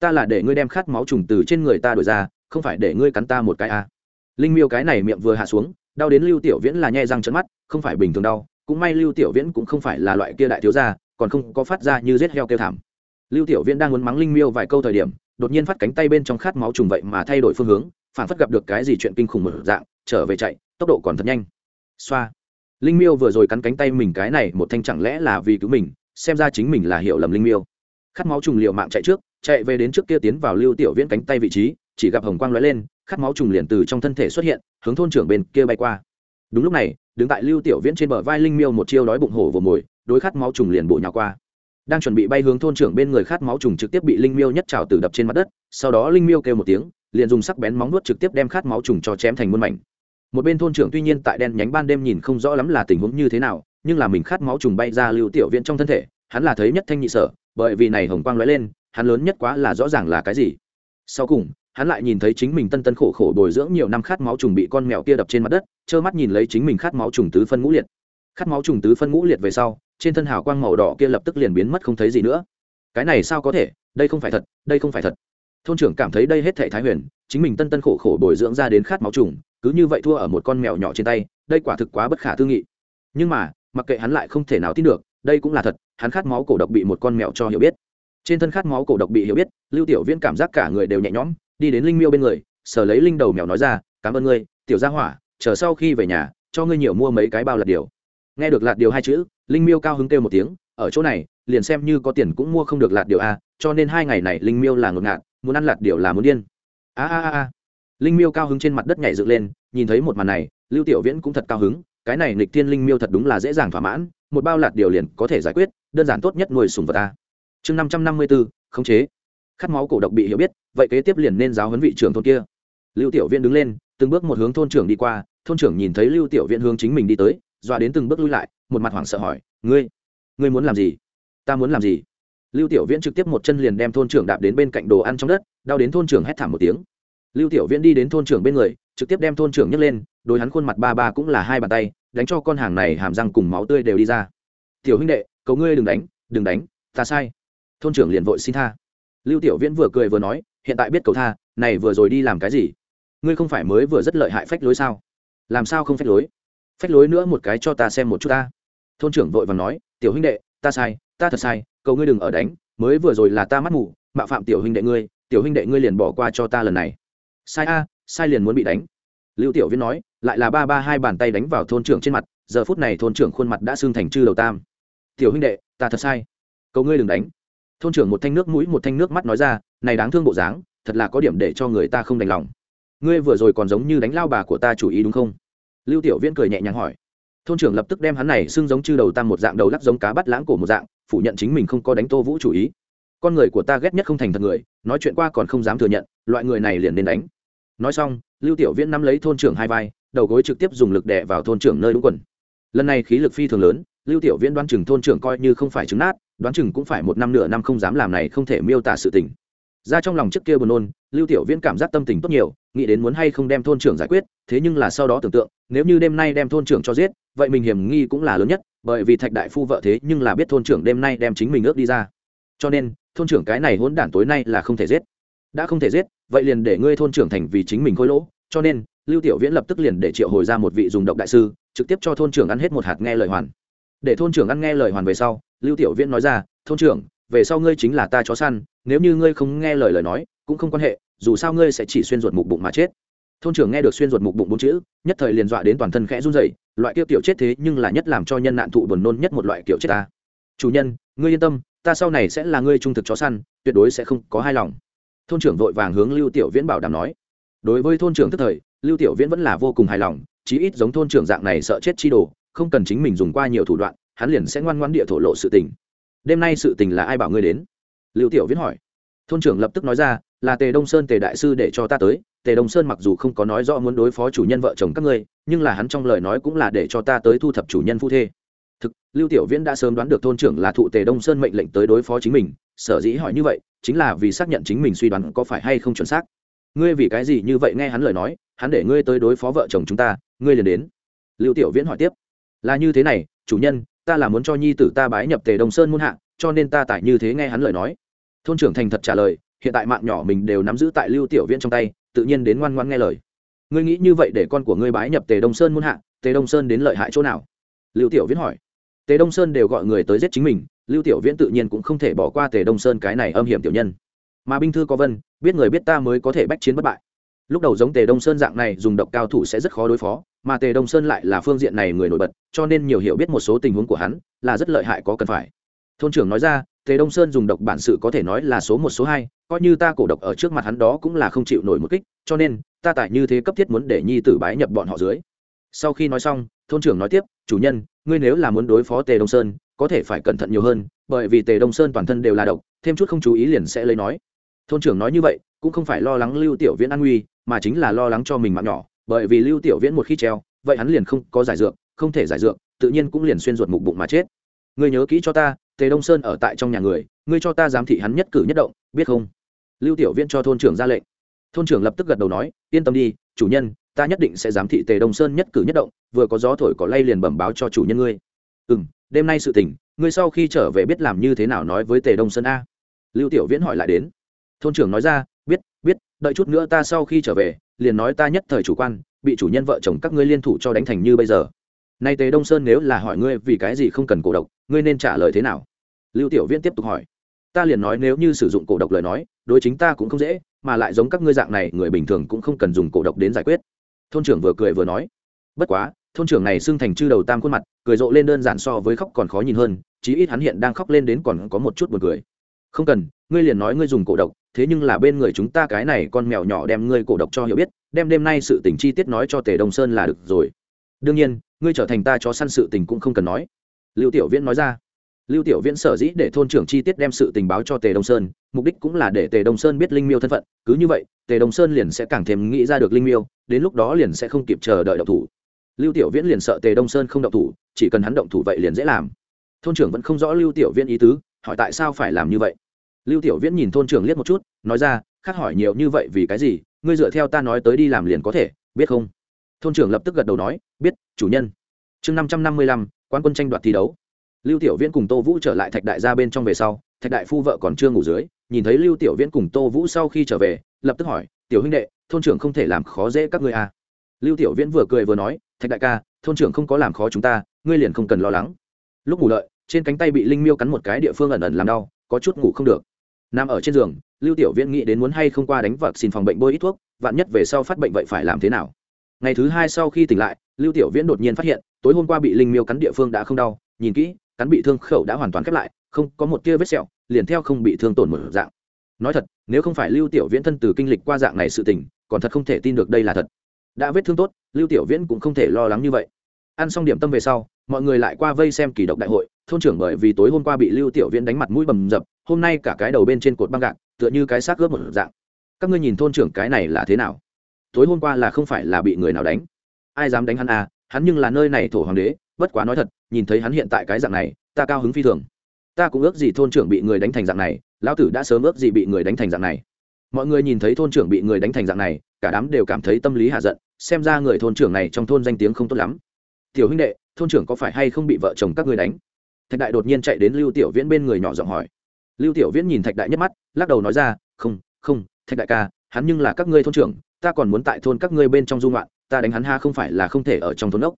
Ta là để ngươi đem khát máu trùng từ trên người ta đổi ra, không phải để ngươi cắn ta một cái a à. linh miêu cái này miệng vừa hạ xuống, đau đến lưu tiểu viễn là nhẹ răng trận mắt, không phải bình thường đau, cũng may lưu tiểu viễn cũng không phải là loại kia đại thiếu gia, còn không có phát ra như rết heo kêu thảm. Lưu tiểu viễn đang muốn mắng linh miêu vài câu thời điểm, đột nhiên phát cánh tay bên trong khát máu trùng vậy mà thay đổi phương hướng, phản phất gặp được cái gì chuyện kinh khủng một dạng, trở về chạy, tốc độ còn thật nhanh xoa. Linh miêu vừa rồi cắn cánh tay mình cái này, một thanh chẳng lẽ là vì cứu mình? Xem ra chính mình là hiểu lầm linh miêu. Khát máu trùng liệu mạng chạy trước, chạy về đến trước kia tiến vào lưu tiểu viễn cánh tay vị trí, chỉ gặp hồng quang lóe lên, khát máu trùng liền từ trong thân thể xuất hiện, hướng thôn trưởng bên kia bay qua. Đúng lúc này, đứng tại lưu tiểu viễn trên bờ vai linh miêu một chiêu đói bụng hổ vừa mồi, đối khát máu trùng liền bộ nhào qua. Đang chuẩn bị bay hướng thôn trưởng bên người, khát máu trùng trực tiếp bị linh miêu nhất trào từ đập trên mặt đất, sau đó linh miêu kêu một tiếng, liền dùng sắc bén móng nuốt trực tiếp đem khát máu trùng cho chém thành muôn mảnh một bên thôn trưởng tuy nhiên tại đen nhánh ban đêm nhìn không rõ lắm là tình huống như thế nào, nhưng là mình khát máu trùng bay ra lưu tiểu viễn trong thân thể, hắn là thấy nhất thanh nhị sở, bởi vì này hồng quang lóe lên, hắn lớn nhất quá là rõ ràng là cái gì. Sau cùng, hắn lại nhìn thấy chính mình tân tân khổ khổ bồi dưỡng nhiều năm khát máu trùng bị con mèo kia đập trên mặt đất, trơ mắt nhìn lấy chính mình khát máu trùng tứ phân ngũ liệt. Khát máu trùng tứ phân ngũ liệt về sau, trên thân hào quang màu đỏ kia lập tức liền biến mất không thấy gì nữa. Cái này sao có thể? Đây không phải thật, đây không phải thật thôn trưởng cảm thấy đây hết thể thái huyền, chính mình tân tân khổ khổ bồi dưỡng ra đến khát máu trùng, cứ như vậy thua ở một con mèo nhỏ trên tay, đây quả thực quá bất khả tư nghị. Nhưng mà, mặc kệ hắn lại không thể nào tin được, đây cũng là thật, hắn khát máu cổ độc bị một con mèo cho hiểu biết. Trên thân khát máu cổ độc bị hiểu biết, lưu tiểu viễn cảm giác cả người đều nhẹ nhõm, đi đến linh miêu bên người sở lấy linh đầu mèo nói ra, cảm ơn ngươi, tiểu gia hỏa, chờ sau khi về nhà, cho ngươi nhiều mua mấy cái bao lạt điều. Nghe được lạt điều hai chữ, linh miêu cao hứng kêu một tiếng, ở chỗ này, liền xem như có tiền cũng mua không được lạt điều a, cho nên hai ngày này linh miêu là ngột ngạt muốn ăn lạt điều là muốn điên. A a a linh miêu cao hứng trên mặt đất nhảy dựng lên, nhìn thấy một màn này, lưu tiểu viễn cũng thật cao hứng, cái này nghịch thiên linh miêu thật đúng là dễ dàng thỏa mãn, một bao lạt điều liền có thể giải quyết, đơn giản tốt nhất nuôi sùng vật ta chương năm trăm năm mươi bốn khống chế. Khát máu cổ độc bị hiểu biết, vậy kế tiếp liền nên giáo huấn vị trưởng thôn kia. Lưu tiểu viễn đứng lên, từng bước một hướng thôn trưởng đi qua, thôn trưởng nhìn thấy lưu tiểu viễn hướng chính mình đi tới, dọa đến từng bước lui lại, một mặt hoảng sợ hỏi, ngươi ngươi muốn làm gì? Ta muốn làm gì? Lưu tiểu viễn trực tiếp một chân liền đem thôn trưởng đạp đến bên cạnh đồ ăn trong đất, đau đến thôn trưởng hét thảm một tiếng. Lưu tiểu viễn đi đến thôn trưởng bên người, trực tiếp đem thôn trưởng nhấc lên, đối hắn khuôn mặt ba ba cũng là hai bàn tay, đánh cho con hàng này hàm răng cùng máu tươi đều đi ra. Tiểu huynh đệ, cầu ngươi đừng đánh đừng đánh, ta sai. Thôn trưởng liền vội xin tha. Lưu tiểu viễn vừa cười vừa nói, hiện tại biết cầu tha, này vừa rồi đi làm cái gì? Ngươi không phải mới vừa rất lợi hại phách lối sao? Làm sao không phách lối? Phách lối nữa một cái cho ta xem một chút ta. Thôn trưởng vội và nói, tiểu huynh đệ, ta sai, ta thật sai cầu ngươi đừng ở đánh, mới vừa rồi là ta mắt mù, mạo phạm tiểu huynh đệ ngươi, tiểu huynh đệ ngươi liền bỏ qua cho ta lần này. Sai a, sai liền muốn bị đánh. Lưu tiểu viễn nói, lại là ba ba hai bàn tay đánh vào thôn trưởng trên mặt, giờ phút này thôn trưởng khuôn mặt đã sưng thành chư đầu tam. Tiểu huynh đệ, ta thật sai. Cầu ngươi đừng đánh. Thôn trưởng một thanh nước mũi, một thanh nước mắt nói ra, này đáng thương bộ dáng, thật là có điểm để cho người ta không đành lòng. Ngươi vừa rồi còn giống như đánh lao bà của ta chủ ý đúng không? Lưu tiểu viễn cười nhẹ nhàng hỏi thôn trưởng lập tức đem hắn này xưng giống chư đầu tam một dạng đầu lắc giống cá bắt lãng cổ một dạng, phủ nhận chính mình không có đánh tô vũ chủ ý. Con người của ta ghét nhất không thành thật người, nói chuyện qua còn không dám thừa nhận, loại người này liền nên đánh. Nói xong, lưu tiểu viễn nắm lấy thôn trưởng hai vai, đầu gối trực tiếp dùng lực đè vào thôn trưởng nơi đúng quần. Lần này khí lực phi thường lớn, lưu tiểu viễn đoán chừng thôn trưởng coi như không phải trứng nát, đoán chừng cũng phải một năm nửa năm không dám làm này không thể miêu tả sự tình ra trong lòng trước kia buồn nôn, lưu tiểu viễn cảm giác tâm tình tốt nhiều, nghĩ đến muốn hay không đem thôn trưởng giải quyết, thế nhưng là sau đó tưởng tượng, nếu như đêm nay đem thôn trưởng cho giết, vậy mình hiểm nghi cũng là lớn nhất, bởi vì thạch đại phu vợ thế nhưng là biết thôn trưởng đêm nay đem chính mình ước đi ra. Cho nên, thôn trưởng cái này hỗn đản tối nay là không thể giết. Đã không thể giết, vậy liền để ngươi thôn trưởng thành vì chính mình khôi lỗ. Cho nên, lưu tiểu viễn lập tức liền để triệu hồi ra một vị dùng độc đại sư, trực tiếp cho thôn trưởng ăn hết một hạt nghe lời hoàn. Để thôn trưởng ăn nghe lời hoàn về sau, lưu tiểu viễn nói ra, thôn trưởng về sau ngươi chính là ta chó săn, nếu như ngươi không nghe lời lời nói, cũng không quan hệ, dù sao ngươi sẽ chỉ xuyên ruột mục bụng mà chết. Thôn trưởng nghe được xuyên ruột mục bụng bốn chữ, nhất thời liền dọa đến toàn thân khẽ run rẩy, loại kia kiểu chết thế nhưng là nhất làm cho nhân nạn thụ buồn nôn nhất một loại kiểu chết ta. Chủ nhân, ngươi yên tâm, ta sau này sẽ là ngươi trung thực chó săn, tuyệt đối sẽ không có hai lòng. Thôn trưởng vội vàng hướng lưu tiểu viễn bảo đảm nói. Đối với thôn trưởng tức thời, lưu tiểu viễn vẫn là vô cùng hài lòng, chí ít giống thôn trưởng dạng này sợ chết chi đồ, không cần chính mình dùng qua nhiều thủ đoạn, hắn liền sẽ ngoan ngoãn địa thổ lộ sự tình đêm nay sự tình là ai bảo ngươi đến? Lưu tiểu viễn hỏi. Thôn trưởng lập tức nói ra, là tề đông sơn tề đại sư để cho ta tới. Tề đông sơn mặc dù không có nói rõ muốn đối phó chủ nhân vợ chồng các ngươi, nhưng là hắn trong lời nói cũng là để cho ta tới thu thập chủ nhân phu thê. Thực, lưu tiểu viễn đã sớm đoán được thôn trưởng là thụ tề đông sơn mệnh lệnh tới đối phó chính mình. Sở dĩ hỏi như vậy, chính là vì xác nhận chính mình suy đoán có phải hay không chuẩn xác. Ngươi vì cái gì như vậy nghe hắn lời nói, hắn để ngươi tới đối phó vợ chồng chúng ta, ngươi liền đến. Lưu tiểu viễn hỏi tiếp. Là như thế này, chủ nhân ta là muốn cho nhi tử ta bái nhập tề đông sơn muôn hạ, cho nên ta tại như thế nghe hắn lời nói. Thôn trưởng thành thật trả lời, hiện tại mạng nhỏ mình đều nắm giữ tại lưu tiểu viễn trong tay, tự nhiên đến ngoan ngoan nghe lời. Ngươi nghĩ như vậy để con của ngươi bái nhập tề đông sơn muôn hạ, tề đông sơn đến lợi hại chỗ nào? Lưu tiểu viễn hỏi. Tề đông sơn đều gọi người tới giết chính mình, lưu tiểu viễn tự nhiên cũng không thể bỏ qua tề đông sơn cái này âm hiểm tiểu nhân. Mà binh thư có vân, biết người biết ta mới có thể bách chiến bất bại. Lúc đầu giống tề đông sơn dạng này, dùng độc cao thủ sẽ rất khó đối phó mà tề đông sơn lại là phương diện này người nổi bật, cho nên nhiều hiểu biết một số tình huống của hắn là rất lợi hại có cần phải. Thôn trưởng nói ra, tề đông sơn dùng độc bản sự có thể nói là số một, số hai, coi như ta cổ độc ở trước mặt hắn đó cũng là không chịu nổi một kích, cho nên, ta tại như thế cấp thiết muốn để nhi tử bái nhập bọn họ dưới. Sau khi nói xong, thôn trưởng nói tiếp, chủ nhân, ngươi nếu là muốn đối phó tề đông sơn, có thể phải cẩn thận nhiều hơn, bởi vì tề đông sơn toàn thân đều là độc, thêm chút không chú ý liền sẽ lấy nói. Thôn trưởng nói như vậy, cũng không phải lo lắng lưu tiểu viễn an nguy, mà chính là lo lắng cho mình mạng nhỏ bởi vì lưu tiểu viễn một khi treo, vậy hắn liền không có giải dược, không thể giải dược, tự nhiên cũng liền xuyên ruột mục bụng mà chết. Ngươi nhớ kỹ cho ta, tề đông sơn ở tại trong nhà người, ngươi cho ta giám thị hắn nhất cử nhất động, biết không? Lưu tiểu viễn cho thôn trưởng ra lệnh. Thôn trưởng lập tức gật đầu nói, yên tâm đi, chủ nhân, ta nhất định sẽ giám thị tề đông sơn nhất cử nhất động, vừa có gió thổi có lay liền bẩm báo cho chủ nhân ngươi. Ừ m đêm nay sự tình, ngươi sau khi trở về biết làm như thế nào nói với tề đông sơn a. Lưu tiểu viễn hỏi lại đến. Thôn trưởng nói ra, biết biết, đợi chút nữa ta sau khi trở về liền nói ta nhất thời chủ quan, bị chủ nhân vợ chồng các ngươi liên thủ cho đánh thành như bây giờ. Nay tề đông sơn nếu là hỏi ngươi vì cái gì không cần cổ độc, ngươi nên trả lời thế nào? Lưu tiểu viễn tiếp tục hỏi. Ta liền nói nếu như sử dụng cổ độc lời nói, đối chính ta cũng không dễ, mà lại giống các ngươi dạng này, người bình thường cũng không cần dùng cổ độc đến giải quyết. Thôn trưởng vừa cười vừa nói. Bất quá, thôn trưởng này xưng thành chư đầu tam khuôn mặt, cười rộ lên đơn giản so với khóc còn khó nhìn hơn, chí ít hắn hiện đang khóc lên đến còn có một chút buồn cười. Không cần, ngươi liền nói ngươi dùng cổ độc thế nhưng là bên người chúng ta cái này con mèo nhỏ đem ngươi cổ độc cho hiểu biết, đem đêm nay sự tình chi tiết nói cho tề đông sơn là được rồi. Đương nhiên, ngươi trở thành ta chó săn sự tình cũng không cần nói. Lưu tiểu viễn nói ra. Lưu tiểu viễn sở dĩ để thôn trưởng chi tiết đem sự tình báo cho tề đông sơn, mục đích cũng là để tề đông sơn biết linh miêu thân phận. Cứ như vậy, tề đông sơn liền sẽ càng thêm nghĩ ra được linh miêu, đến lúc đó liền sẽ không kịp chờ đợi động thủ. Lưu tiểu viễn liền sợ tề đông sơn không động thủ, chỉ cần hắn động thủ vậy liền dễ làm. Thôn trưởng vẫn không rõ lưu tiểu viễn ý tứ, hỏi tại sao phải làm như vậy lưu tiểu viễn nhìn thôn trưởng liếc một chút, nói ra, khác hỏi nhiều như vậy vì cái gì? Ngươi dựa theo ta nói tới đi làm liền có thể, biết không? Thôn trưởng lập tức gật đầu nói, biết, chủ nhân. Chương năm trăm năm mươi lăm quan quân tranh đoạt thi đấu. Lưu tiểu viễn cùng tô vũ trở lại thạch đại gia bên trong về sau, thạch đại phu vợ còn chưa ngủ dưới, nhìn thấy lưu tiểu viễn cùng tô vũ sau khi trở về, lập tức hỏi, tiểu huynh đệ, thôn trưởng không thể làm khó dễ các ngươi à. lưu tiểu viễn vừa cười vừa nói, thạch đại ca, thôn trưởng không có làm khó chúng ta, ngươi liền không cần lo lắng. Lúc ngủ lợi, trên cánh tay bị linh miêu cắn một cái địa phương ẩn ẩn làm đau, có chút ngủ không được nằm ở trên giường, lưu tiểu viễn nghĩ đến muốn hay không qua đánh vật xin phòng bệnh bôi ít thuốc, vạn nhất về sau phát bệnh vậy phải làm thế nào? Ngày thứ hai sau khi tỉnh lại, lưu tiểu viễn đột nhiên phát hiện, tối hôm qua bị linh miêu cắn địa phương đã không đau, nhìn kỹ, cắn bị thương khẩu đã hoàn toàn khép lại, không có một tia vết sẹo, liền theo không bị thương tổn một dạng. Nói thật, nếu không phải lưu tiểu viễn thân từ kinh lịch qua dạng này sự tình, còn thật không thể tin được đây là thật. Đã vết thương tốt, lưu tiểu viễn cũng không thể lo lắng như vậy. Ăn xong điểm tâm về sau, mọi người lại qua vây xem kỳ độc đại hội thôn trưởng bởi vì tối hôm qua bị lưu tiểu viễn đánh mặt mũi bầm dập, hôm nay cả cái đầu bên trên cột băng gạc, tựa như cái xác ướp một dạng. Các ngươi nhìn thôn trưởng cái này là thế nào? Tối hôm qua là không phải là bị người nào đánh? Ai dám đánh hắn à? Hắn nhưng là nơi này thổ hoàng đế, bất quá nói thật, nhìn thấy hắn hiện tại cái dạng này, ta cao hứng phi thường. Ta cũng ước gì thôn trưởng bị người đánh thành dạng này, lão tử đã sớm ước gì bị người đánh thành dạng này. Mọi người nhìn thấy thôn trưởng bị người đánh thành dạng này, cả đám đều cảm thấy tâm lý hạ giận, xem ra người thôn trưởng này trong thôn danh tiếng không tốt lắm. Tiểu huynh đệ, thôn trưởng có phải hay không bị vợ chồng các người đánh? Thạch đại đột nhiên chạy đến lưu tiểu viễn bên người nhỏ giọng hỏi. Lưu tiểu viễn nhìn thạch đại nhất mắt, lắc đầu nói ra, không không, thạch đại ca, hắn nhưng là các ngươi thôn trưởng, ta còn muốn tại thôn các ngươi bên trong dung loạn ta đánh hắn ha không phải là không thể ở trong thôn ốc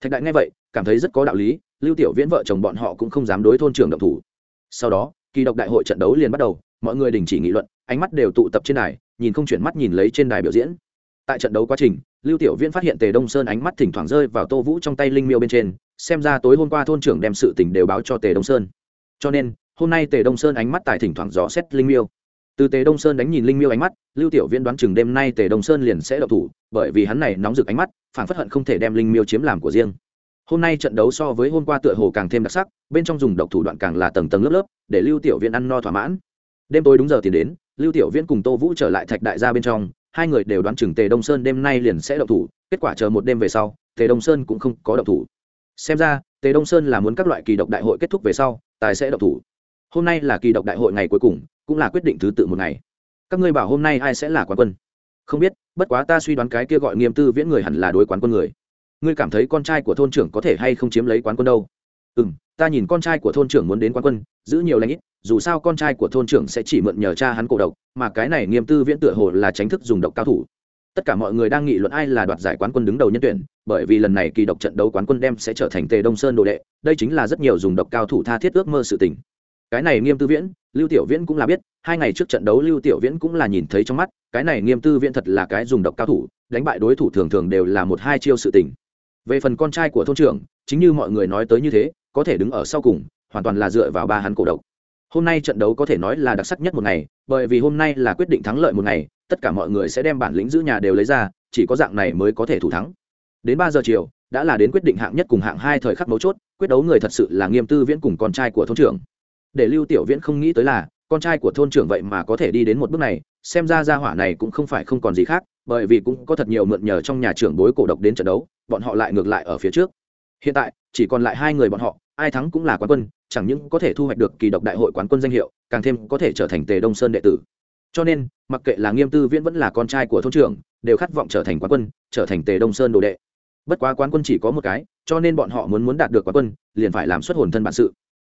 thạch đại nghe vậy, cảm thấy rất có đạo lý, lưu tiểu viễn vợ chồng bọn họ cũng không dám đối thôn trưởng động thủ. Sau đó, kỳ độc đại hội trận đấu liền bắt đầu, mọi người đình chỉ nghị luận, ánh mắt đều tụ tập trên đài, nhìn không chuyển mắt nhìn lấy trên đài biểu diễn. Tại trận đấu quá trình, lưu tiểu viễn phát hiện tề đông sơn ánh mắt thỉnh thoảng rơi vào tô vũ trong tay linh miêu bên trên xem ra tối hôm qua thôn trưởng đem sự tình đều báo cho tề đông sơn. Cho nên, hôm nay tề đông sơn ánh mắt tài thỉnh thoảng gió xét linh miêu. Từ tề đông sơn đánh nhìn linh miêu ánh mắt, lưu tiểu viễn đoán chừng đêm nay tề đông sơn liền sẽ đậu thủ, bởi vì hắn này nóng rực ánh mắt phản phất hận không thể đem linh miêu chiếm làm của riêng. Hôm nay trận đấu so với hôm qua tựa hồ càng thêm đặc sắc, bên trong dùng độc thủ đoạn càng là tầng tầng lớp lớp, để lưu tiểu viễn ăn no thỏa mãn. Đêm tối đúng giờ thì đến, lưu tiểu viễn cùng tô vũ trở lại thạch đại gia bên trong, hai người đều đoán chừng tề đông sơn đêm nay liền sẽ đậu thủ, kết quả chờ một đêm về sau, tề đông sơn cũng không có đậu thủ xem ra, tề đông sơn là muốn các loại kỳ độc đại hội kết thúc về sau, tài sẽ độc thủ. Hôm nay là kỳ độc đại hội ngày cuối cùng, cũng là quyết định thứ tự một ngày. Các ngươi bảo hôm nay ai sẽ là quán quân? Không biết, bất quá ta suy đoán cái kia gọi nghiêm tư viễn người hẳn là đối quán quân người. Ngươi cảm thấy con trai của thôn trưởng có thể hay không chiếm lấy quán quân đâu? Ừ m ta nhìn con trai của thôn trưởng muốn đến quán quân, giữ nhiều lãnh ít, dù sao con trai của thôn trưởng sẽ chỉ mượn nhờ cha hắn cổ độc, mà cái này nghiêm tư viễn tựa hồ là tránh thức dùng độc cao thủ tất cả mọi người đang nghị luận ai là đoạt giải quán quân đứng đầu nhân tuyển, bởi vì lần này kỳ độc trận đấu quán quân đem sẽ trở thành tề đông sơn đồ đệ, đây chính là rất nhiều dùng độc cao thủ tha thiết ước mơ sự tình. Cái này nghiêm tư viễn, lưu tiểu viễn cũng là biết, hai ngày trước trận đấu lưu tiểu viễn cũng là nhìn thấy trong mắt, cái này nghiêm tư viễn thật là cái dùng độc cao thủ, đánh bại đối thủ thường thường đều là một hai chiêu sự tình. Về phần con trai của thôn trưởng, chính như mọi người nói tới như thế, có thể đứng ở sau cùng, hoàn toàn là dựa vào ba hắn cổ độc hôm nay trận đấu có thể nói là đặc sắc nhất một ngày, bởi vì hôm nay là quyết định thắng lợi một ngày, tất cả mọi người sẽ đem bản lĩnh giữ nhà đều lấy ra, chỉ có dạng này mới có thể thủ thắng. Đến ba giờ chiều, đã là đến quyết định hạng nhất cùng hạng hai thời khắc mấu chốt, quyết đấu người thật sự là nghiêm tư viễn cùng con trai của thôn trưởng. Để lưu tiểu viễn không nghĩ tới là, con trai của thôn trưởng vậy mà có thể đi đến một bước này, xem ra gia hỏa này cũng không phải không còn gì khác, bởi vì cũng có thật nhiều mượn nhờ trong nhà trưởng bối cổ độc đến trận đấu, bọn họ lại ngược lại ở phía trước. Hiện tại, chỉ còn lại hai người bọn họ, ai thắng cũng là quán quân chẳng những có thể thu hoạch được kỳ độc đại hội quán quân danh hiệu, càng thêm có thể trở thành tề đông sơn đệ tử. Cho nên, mặc kệ là nghiêm tư viễn vẫn là con trai của thôn trưởng, đều khát vọng trở thành quán quân, trở thành tề đông sơn đồ đệ. Bất quá quán quân chỉ có một cái, cho nên bọn họ muốn muốn đạt được quán quân, liền phải làm xuất hồn thân bản sự.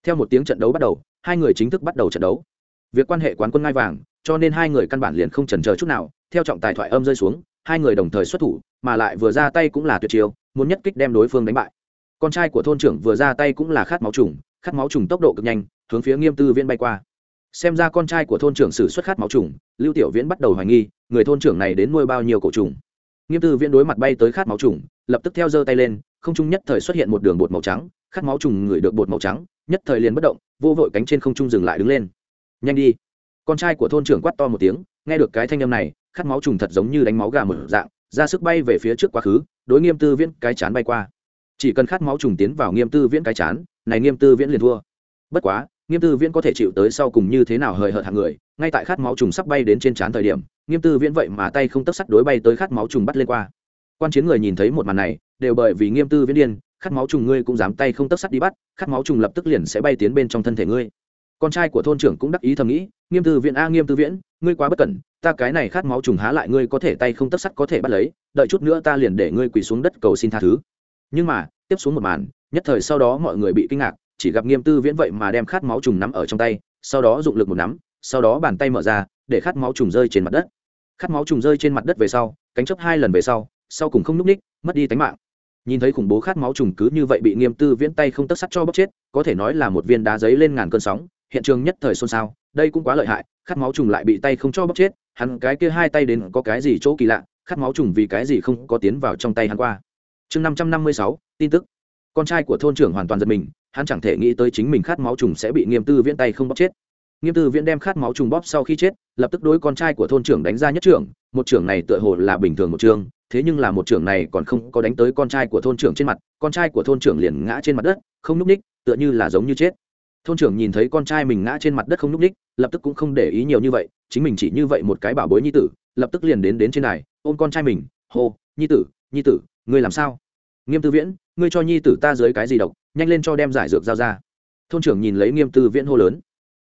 Theo một tiếng trận đấu bắt đầu, hai người chính thức bắt đầu trận đấu. Việc quan hệ quán quân ngai vàng, cho nên hai người căn bản liền không chần chờ chút nào, theo trọng tài thoại âm rơi xuống, hai người đồng thời xuất thủ, mà lại vừa ra tay cũng là tuyệt chiêu, muốn nhất kích đem đối phương đánh bại. Con trai của thôn trưởng vừa ra tay cũng là khát máu trùng khát máu trùng tốc độ cực nhanh, hướng phía nghiêm tư viễn bay qua. Xem ra con trai của thôn trưởng sử xuất khát máu trùng, lưu tiểu viễn bắt đầu hoài nghi, người thôn trưởng này đến nuôi bao nhiêu cổ trùng. Nghiêm tư viễn đối mặt bay tới khát máu trùng, lập tức theo giơ tay lên, không trung nhất thời xuất hiện một đường bột màu trắng, khát máu trùng ngửi được bột màu trắng, nhất thời liền bất động, vô vội cánh trên không trung dừng lại đứng lên. Nhanh đi. Con trai của thôn trưởng quát to một tiếng, nghe được cái thanh âm này, khát máu trùng thật giống như đánh máu gà một dạng, ra sức bay về phía trước quá khứ, đối nghiêm tư viễn cái chán bay qua. Chỉ cần khát máu trùng tiến vào nghiêm tư viễn cái chán này nghiêm tư viễn liền thua. Bất quá, nghiêm tư viễn có thể chịu tới sau cùng như thế nào hời hợt hàng người, ngay tại khát máu trùng sắp bay đến trên trán thời điểm, nghiêm tư viễn vậy mà tay không tấp sắt đối bay tới khát máu trùng bắt lên qua. Quan chiến người nhìn thấy một màn này, đều bởi vì nghiêm tư viễn điên, khát máu trùng ngươi cũng dám tay không tấp sắt đi bắt, khát máu trùng lập tức liền sẽ bay tiến bên trong thân thể ngươi. Con trai của thôn trưởng cũng đắc ý thầm nghĩ, nghiêm tư viễn a, nghiêm tư viễn, ngươi quá bất cẩn, ta cái này khát máu trùng há lại ngươi có thể tay không tấp sắt có thể bắt lấy, đợi chút nữa ta liền để ngươi quỳ xuống đất cầu xin tha thứ. Nhưng mà, tiếp xuống một màn nhất thời sau đó mọi người bị kinh ngạc, chỉ gặp nghiêm tư viễn vậy mà đem khát máu trùng nắm ở trong tay, sau đó dụng lực một nắm, sau đó bàn tay mở ra, để khát máu trùng rơi trên mặt đất. Khát máu trùng rơi trên mặt đất về sau, cánh chấp hai lần về sau sau cùng không n ú c ních, mất đi tánh mạng. Nhìn thấy khủng bố khát máu trùng cứ như vậy bị nghiêm tư viễn tay không tất sắt cho bóc chết, có thể nói là một viên đá giấy lên ngàn cơn sóng, hiện trường nhất thời xôn xao, đây cũng quá lợi hại, khát máu trùng lại bị tay không cho bóc chết, hắn cái kia hai tay đến có cái gì chỗ kỳ lạ, khát máu trùng vì cái gì không có tiến vào trong tay hắn qua. Chương năm trăm năm mươi sáu, tin tức con trai của thôn trưởng hoàn toàn giật mình, hắn chẳng thể nghĩ tới chính mình khát máu trùng sẽ bị nghiêm tư viễn tay không bóp chết. Nghiêm tư viễn đem khát máu trùng bóp sau khi chết, lập tức đối con trai của thôn trưởng đánh ra nhất trưởng, một trưởng này tựa hồ là bình thường một trường, thế nhưng là một trưởng này còn không có đánh tới con trai của thôn trưởng trên mặt, con trai của thôn trưởng liền ngã trên mặt đất, không n ú c ních tựa như là giống như chết. Thôn trưởng nhìn thấy con trai mình ngã trên mặt đất không n ú c ních lập tức cũng không để ý nhiều như vậy, chính mình chỉ như vậy một cái bảo bối nhi tử, lập tức liền đến đến trên này, ôm con trai mình, hô, nhi tử nhi tử, ngươi làm sao? Nghiêm tư viễn, ngươi cho nhi tử ta dưới cái gì độc, nhanh lên cho đem giải dược giao ra. Thôn trưởng nhìn lấy nghiêm tư viễn hô lớn.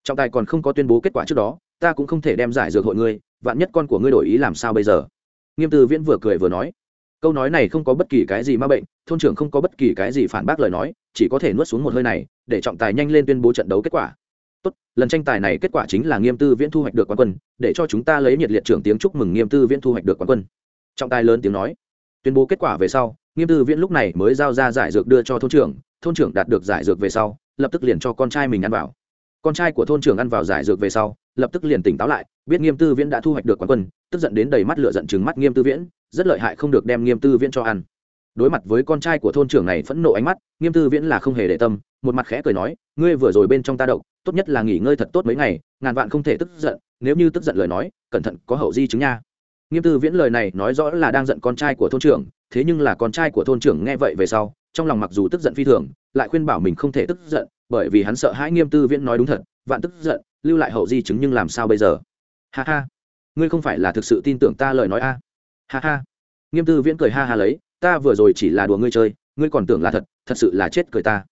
Trọng tài còn không có tuyên bố kết quả trước đó, ta cũng không thể đem giải dược hội ngươi, vạn nhất con của ngươi đổi ý làm sao bây giờ? Nghiêm tư viễn vừa cười vừa nói. Câu nói này không có bất kỳ cái gì ma bệnh, thôn trưởng không có bất kỳ cái gì phản bác lời nói, chỉ có thể nuốt xuống một hơi này, để trọng tài nhanh lên tuyên bố trận đấu kết quả. Tốt, lần tranh tài này kết quả chính là nghiêm tư viễn thu hoạch được quán quân, để cho chúng ta lấy nhiệt liệt trưởng tiếng chúc mừng nghiêm tư viễn thu hoạch được quán quân. Trọng tài lớn tiếng nói. Tuyên bố kết quả về sau nghiêm tư viễn lúc này mới giao ra giải dược đưa cho thôn trưởng thôn trưởng đạt được giải dược về sau lập tức liền cho con trai mình ăn vào. Con trai của thôn trưởng ăn vào giải dược về sau lập tức liền tỉnh táo lại biết nghiêm tư viễn đã thu hoạch được quán quân tức giận đến đầy mắt lửa giận chừng mắt nghiêm tư viễn rất lợi hại không được đem nghiêm tư viễn cho ăn. Đối mặt với con trai của thôn trưởng này phẫn nộ ánh mắt nghiêm tư viễn là không hề để tâm một mặt khẽ cười nói ngươi vừa rồi bên trong ta đậu, tốt nhất là nghỉ ngơi thật tốt mấy ngày ngàn vạn không thể tức giận nếu như tức giận lời nói cẩn thận có hậu di chứng nha. Nghiêm tư viễn lời này nói rõ là đang giận con trai của thôn trưởng thế nhưng là con trai của thôn trưởng nghe vậy về sau, trong lòng mặc dù tức giận phi thường, lại khuyên bảo mình không thể tức giận, bởi vì hắn sợ hãi nghiêm tư viễn nói đúng thật, vạn tức giận, lưu lại hậu di chứng nhưng làm sao bây giờ? Ha ha, ngươi không phải là thực sự tin tưởng ta lời nói a? Ha ha. Nghiêm tư viễn cười ha ha lấy, ta vừa rồi chỉ là đùa ngươi chơi, ngươi còn tưởng là thật thật sự là chết cười ta.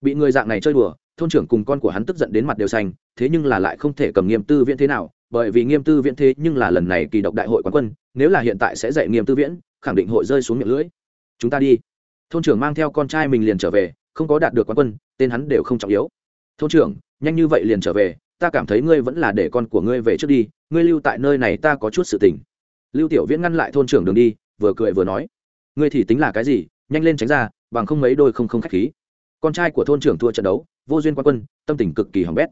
Bị người dạng này chơi đùa, thôn trưởng cùng con của hắn tức giận đến mặt đều xanh, thế nhưng là lại không thể cầm nghiêm tư viễn thế nào bởi vì nghiêm tư viễn thế nhưng là lần này kỳ độc đại hội quán quân, nếu là hiện tại sẽ dạy nghiêm tư viễn, khẳng định hội rơi xuống miệng lưỡi. Chúng ta đi. Thôn trưởng mang theo con trai mình liền trở về, không có đạt được quán quân, tên hắn đều không trọng yếu. Thôn trưởng, nhanh như vậy liền trở về, ta cảm thấy ngươi vẫn là để con của ngươi về trước đi, ngươi lưu tại nơi này ta có chút sự tình. Lưu tiểu viễn ngăn lại thôn trưởng đường đi, vừa cười vừa nói. Ngươi thì tính là cái gì, nhanh lên tránh ra, bằng không mấy đôi không không khách khí. Con trai của thôn trưởng thua trận đấu, vô duyên quan quân, tâm tình cực kỳ hỏng bét.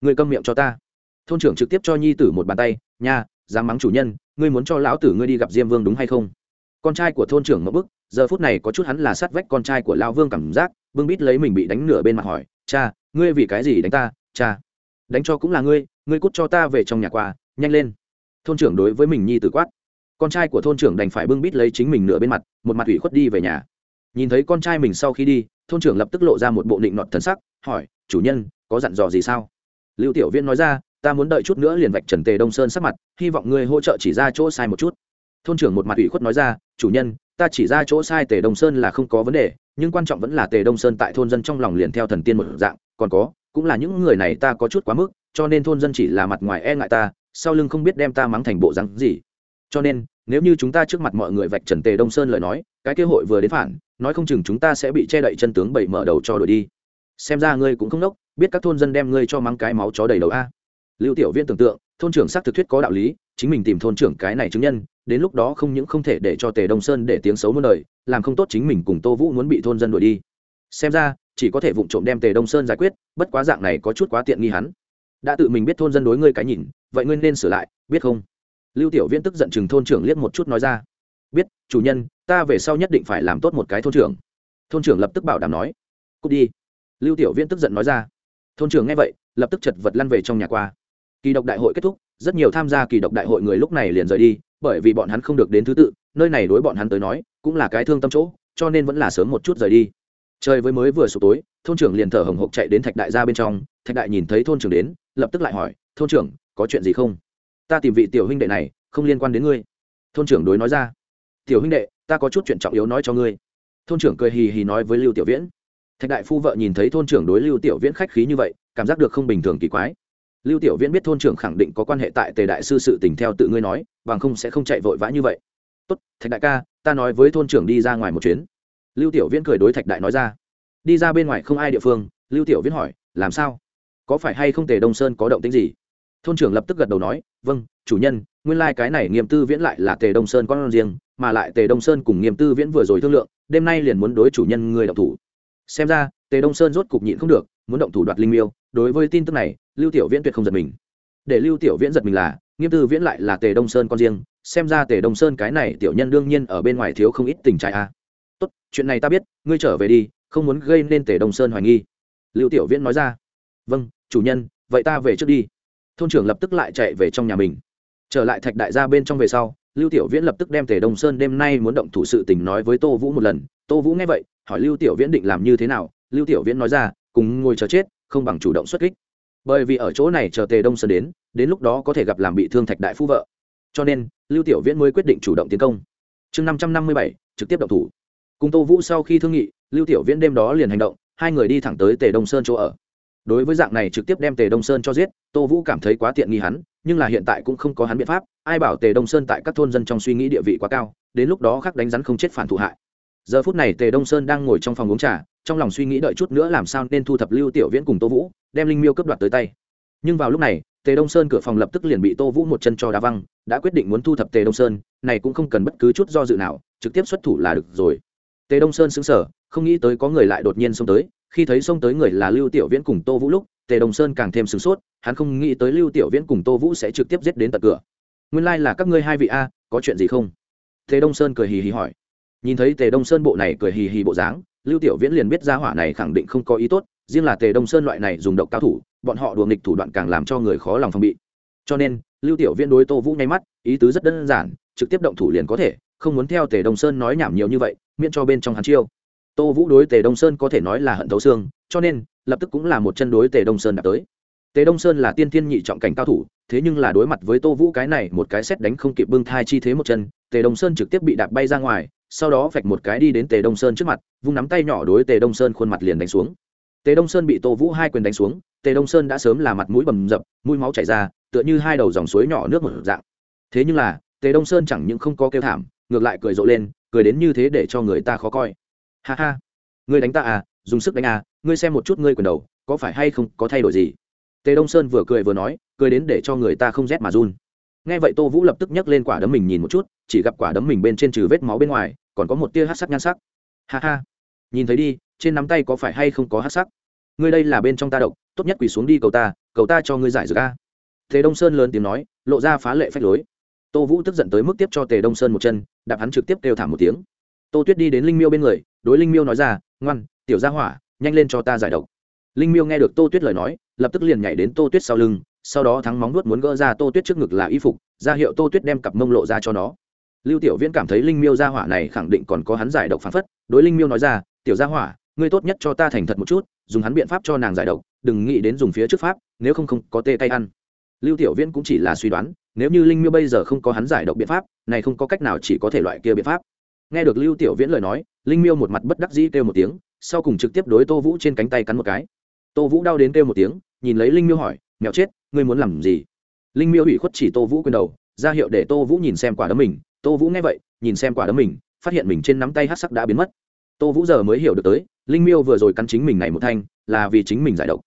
Ngươi câm miệng cho ta thôn trưởng trực tiếp cho nhi tử một bàn tay, nha, dám mắng chủ nhân, ngươi muốn cho lão tử ngươi đi gặp diêm vương đúng hay không? Con trai của thôn trưởng mẫu bức, giờ phút này có chút hắn là sát vách con trai của lão vương cảm giác, bưng bít lấy mình bị đánh nửa bên mặt hỏi, cha, ngươi vì cái gì đánh ta? Cha, đánh cho cũng là ngươi ngươi cút cho ta về trong nhà qua nhanh lên. Thôn trưởng đối với mình nhi tử quát. Con trai của thôn trưởng đành phải bưng bít lấy chính mình nửa bên mặt, một mặt ủy khuất đi về nhà. Nhìn thấy con trai mình sau khi đi, thôn trưởng lập tức lộ ra một bộ định nọt thần sắc, hỏi, chủ nhân, có dặn dò gì sao? Lưu tiểu viên nói ra ta muốn đợi chút nữa liền vạch trần tề đông sơn sắc mặt, hy vọng ngươi hỗ trợ chỉ ra chỗ sai một chút. Thôn trưởng một mặt ủy khuất nói ra, chủ nhân, ta chỉ ra chỗ sai tề đông sơn là không có vấn đề, nhưng quan trọng vẫn là tề đông sơn tại thôn dân trong lòng liền theo thần tiên một dạng, còn có, cũng là những người này ta có chút quá mức, cho nên thôn dân chỉ là mặt ngoài e ngại ta, sau lưng không biết đem ta mắng thành bộ rắn gì. Cho nên, nếu như chúng ta trước mặt mọi người vạch trần tề đông sơn lời nói, cái kế hội vừa đến phản, nói không chừng chúng ta sẽ bị che đậy chân tướng bảy mở đầu cho đổi đi. Xem ra ngươi cũng không đốc, biết các thôn dân đem ngươi cho mắng cái máu chó đầy đầu a lưu tiểu viên tưởng tượng, thôn trưởng xác thực thuyết có đạo lý, chính mình tìm thôn trưởng cái này chứng nhân, đến lúc đó không những không thể để cho tề đông sơn để tiếng xấu muôn đời, làm không tốt chính mình cùng tô vũ muốn bị thôn dân đuổi đi. Xem ra, chỉ có thể vụng trộm đem tề đông sơn giải quyết, bất quá dạng này có chút quá tiện nghi hắn. Đã tự mình biết thôn dân đối ngươi cái nhìn, vậy ngươi nên sửa lại, biết không? Lưu tiểu viễn tức giận chừng thôn trưởng liếc một chút nói ra. Biết, chủ nhân, ta về sau nhất định phải làm tốt một cái thôn trưởng. Thôn trưởng lập tức bảo đảm nói. Cút đi. Lưu tiểu viễn tức giận nói ra. Thôn trưởng nghe vậy, lập tức chật vật lăn về trong nhà qua kỳ độc đại hội kết thúc, rất nhiều tham gia kỳ độc đại hội người lúc này liền rời đi, bởi vì bọn hắn không được đến thứ tự, nơi này đối bọn hắn tới nói, cũng là cái thương tâm chỗ, cho nên vẫn là sớm một chút rời đi. Trời với mới vừa sụp tối, thôn trưởng liền thở hồng hộc chạy đến thạch đại ra bên trong, thạch đại nhìn thấy thôn trưởng đến, lập tức lại hỏi, thôn trưởng, có chuyện gì không? Ta tìm vị tiểu huynh đệ này, không liên quan đến ngươi. Thôn trưởng đối nói ra, tiểu huynh đệ, ta có chút chuyện trọng yếu nói cho ngươi. Thôn trưởng cười hì hì nói với lưu tiểu viễn. Thạch đại phu vợ nhìn thấy thôn trưởng đối lưu tiểu viễn khách khí như vậy, cảm giác được không bình thường kỳ quái lưu tiểu viễn biết thôn trưởng khẳng định có quan hệ tại tề đại sư sự tình theo tự ngươi nói, bằng không sẽ không chạy vội vã như vậy. Tốt, thạch đại ca, ta nói với thôn trưởng đi ra ngoài một chuyến. Lưu tiểu viễn cười đối thạch đại nói ra. Đi ra bên ngoài không ai địa phương, lưu tiểu viễn hỏi, làm sao? Có phải hay không tề đông sơn có động tính gì? Thôn trưởng lập tức gật đầu nói vâng chủ nhân, nguyên lai、like、cái này nghiêm tư viễn lại là tề đông sơn con riêng, mà lại tề đông sơn cùng nghiêm tư viễn vừa rồi thương lượng, đêm nay liền muốn đối chủ nhân người động thủ. Xem ra, tề đông sơn rốt cục nhịn không được, muốn động thủ đoạt linh miêu đối với tin tức này, lưu tiểu viễn tuyệt không giật mình. Để lưu tiểu viễn giật mình là, nghiêm tư viễn lại là tề đông sơn con riêng, xem ra tề đông sơn cái này tiểu nhân đương nhiên ở bên ngoài thiếu không ít tình trạng a. Tốt, chuyện này ta biết, ngươi trở về đi, không muốn gây nên tề đông sơn hoài nghi. Lưu tiểu viễn nói ra. Vâng chủ nhân, vậy ta về trước đi. Thôn trưởng lập tức lại chạy về trong nhà mình. Trở lại thạch đại gia bên trong về sau, lưu tiểu viễn lập tức đem tề đông sơn đêm nay muốn động thủ sự tình nói với tô vũ một lần. Tô vũ nghe vậy, hỏi lưu tiểu viễn định làm như thế nào. Lưu tiểu viễn nói ra, cùng ngồi chờ chết không bằng chủ động xuất kích. Bởi vì ở chỗ này chờ tề đông sơn đến đến lúc đó có thể gặp làm bị thương thạch đại phu vợ. Cho nên, lưu tiểu viễn mới quyết định chủ động tiến công. Chương năm trăm năm mươi bảy, trực tiếp động thủ. Cùng tô vũ sau khi thương nghị, lưu tiểu viễn đêm đó liền hành động, hai người đi thẳng tới tề đông sơn chỗ ở. Đối với dạng này trực tiếp đem tề đông sơn cho giết, tô vũ cảm thấy quá tiện nghi hắn, nhưng là hiện tại cũng không có hắn biện pháp, ai bảo tề đông sơn tại các thôn dân trong suy nghĩ địa vị quá cao, đến lúc đó khắc đánh rắn không chết phản thụ hại giờ phút này tề đông sơn đang ngồi trong phòng uống trà, trong lòng suy nghĩ đợi chút nữa làm sao nên thu thập lưu tiểu viễn cùng tô vũ, đem linh miêu cướp đoạt tới tay. Nhưng vào lúc này, tề đông sơn cửa phòng lập tức liền bị tô vũ một chân cho đá văng, đã quyết định muốn thu thập tề đông sơn, này cũng không cần bất cứ chút do dự nào, trực tiếp xuất thủ là được rồi. Tề đông sơn xứng sở không nghĩ tới có người lại đột nhiên xông tới, khi thấy xông tới người là lưu tiểu viễn cùng tô vũ lúc, tề đông sơn càng thêm sửng sốt, hắn không nghĩ tới lưu tiểu viễn cùng tô vũ sẽ trực tiếp giết đến tận cửa. Nguyên lai、like、là các ngươi hai vị a, có chuyện gì không? Tề đông sơn cười hì hì hỏi nhìn thấy tề đông sơn bộ này cười hì hì bộ dáng, lưu tiểu viễn liền biết ra hỏa này khẳng định không có ý tốt, riêng là tề đông sơn loại này dùng độc cao thủ, bọn họ đùa nghịch thủ đoạn càng làm cho người khó lòng phòng bị. Cho nên, lưu tiểu viễn đối tô vũ nháy mắt, ý tứ rất đơn giản, trực tiếp động thủ liền có thể, không muốn theo tề đông sơn nói nhảm nhiều như vậy, miễn cho bên trong hắn chiêu. Tô vũ đối tề đông sơn có thể nói là hận thấu xương, cho nên, lập tức cũng là một chân đối tề đông sơn đã tới. Tề đông sơn là tiên thiên nhị trọng cảnh cao thủ, thế nhưng là đối mặt với tô vũ cái này một cái xét đánh không kịp bưng thai chi thế một chân, tề đông sơn trực tiếp bị đạp bay ra ngoài sau đó vạch một cái đi đến tề đông sơn trước mặt, vung nắm tay nhỏ đối tề đông sơn khuôn mặt liền đánh xuống. Tề đông sơn bị tô vũ hai quyền đánh xuống, tề đông sơn đã sớm là mặt mũi bầm dập, mũi máu chảy ra, tựa như hai đầu dòng suối nhỏ nước một dạng. Thế nhưng là, tề đông sơn chẳng những không có kêu thảm, ngược lại cười rộ lên, cười đến như thế để cho người ta khó coi. Ha ha, ngươi đánh ta à dùng sức đánh à ngươi xem một chút ngươi quyền đầu, có phải hay không có thay đổi gì? Tề đông sơn vừa cười vừa nói, cười đến để cho người ta không rét mà run. Nghe vậy tô vũ lập tức nhấc lên quả đấm mình nhìn một chút, chỉ gặp quả đấm mình bên trên trừ vết máu bên ngoài còn có một tia hát sắc nhan sắc. Ha ha. Nhìn thấy đi, trên nắm tay có phải hay không có hát sắc? Ngươi đây là bên trong ta độc, tốt nhất quỳ xuống đi cầu ta cầu ta cho ngươi giải dược ca tề đông sơn lớn tiếng nói, lộ ra phá lệ phách lối. Tô vũ tức giận tới mức tiếp cho tề đông sơn một chân, đạp hắn trực tiếp kêu thảm một tiếng. Tô tuyết đi đến linh miêu bên người, đối linh miêu nói ra, ngoan, tiểu gia hỏa, nhanh lên cho ta giải độc. Linh miêu nghe được tô tuyết lời nói, lập tức liền nhảy đến tô tuyết sau lưng, sau đó thắng móng nuốt muốn gỡ ra tô tuyết trước ngực là y phục, ra hiệu tô tuyết đem cặp mông lộ ra cho nó lưu tiểu viễn cảm thấy linh miêu gia hỏa này khẳng định còn có hắn giải độc phán phất, đối linh miêu nói ra, tiểu gia hỏa, ngươi tốt nhất cho ta thành thật một chút, dùng hắn biện pháp cho nàng giải độc, đừng nghĩ đến dùng phía trước pháp, nếu không không có tê tay ăn. Lưu tiểu viễn cũng chỉ là suy đoán, nếu như linh miêu bây giờ không có hắn giải độc biện pháp, này không có cách nào chỉ có thể loại kia biện pháp. Nghe được lưu tiểu viễn lời nói, linh miêu một mặt bất đắc dĩ kêu một tiếng, sau cùng trực tiếp đối tô vũ trên cánh tay cắn một cái. Tô vũ đau đến kêu một tiếng, nhìn lấy linh miêu hỏi, mèo chết, ngươi muốn làm gì? Linh miêu ủy khuất chỉ tô vũ quyền đầu ra hiệu để tô vũ nhìn xem quả đấm mình. Tô vũ nghe vậy, nhìn xem quả đấm mình, phát hiện mình trên nắm tay hát sắc đã biến mất. Tô vũ giờ mới hiểu được tới, linh miêu vừa rồi cắn chính mình này một thanh, là vì chính mình giải độc.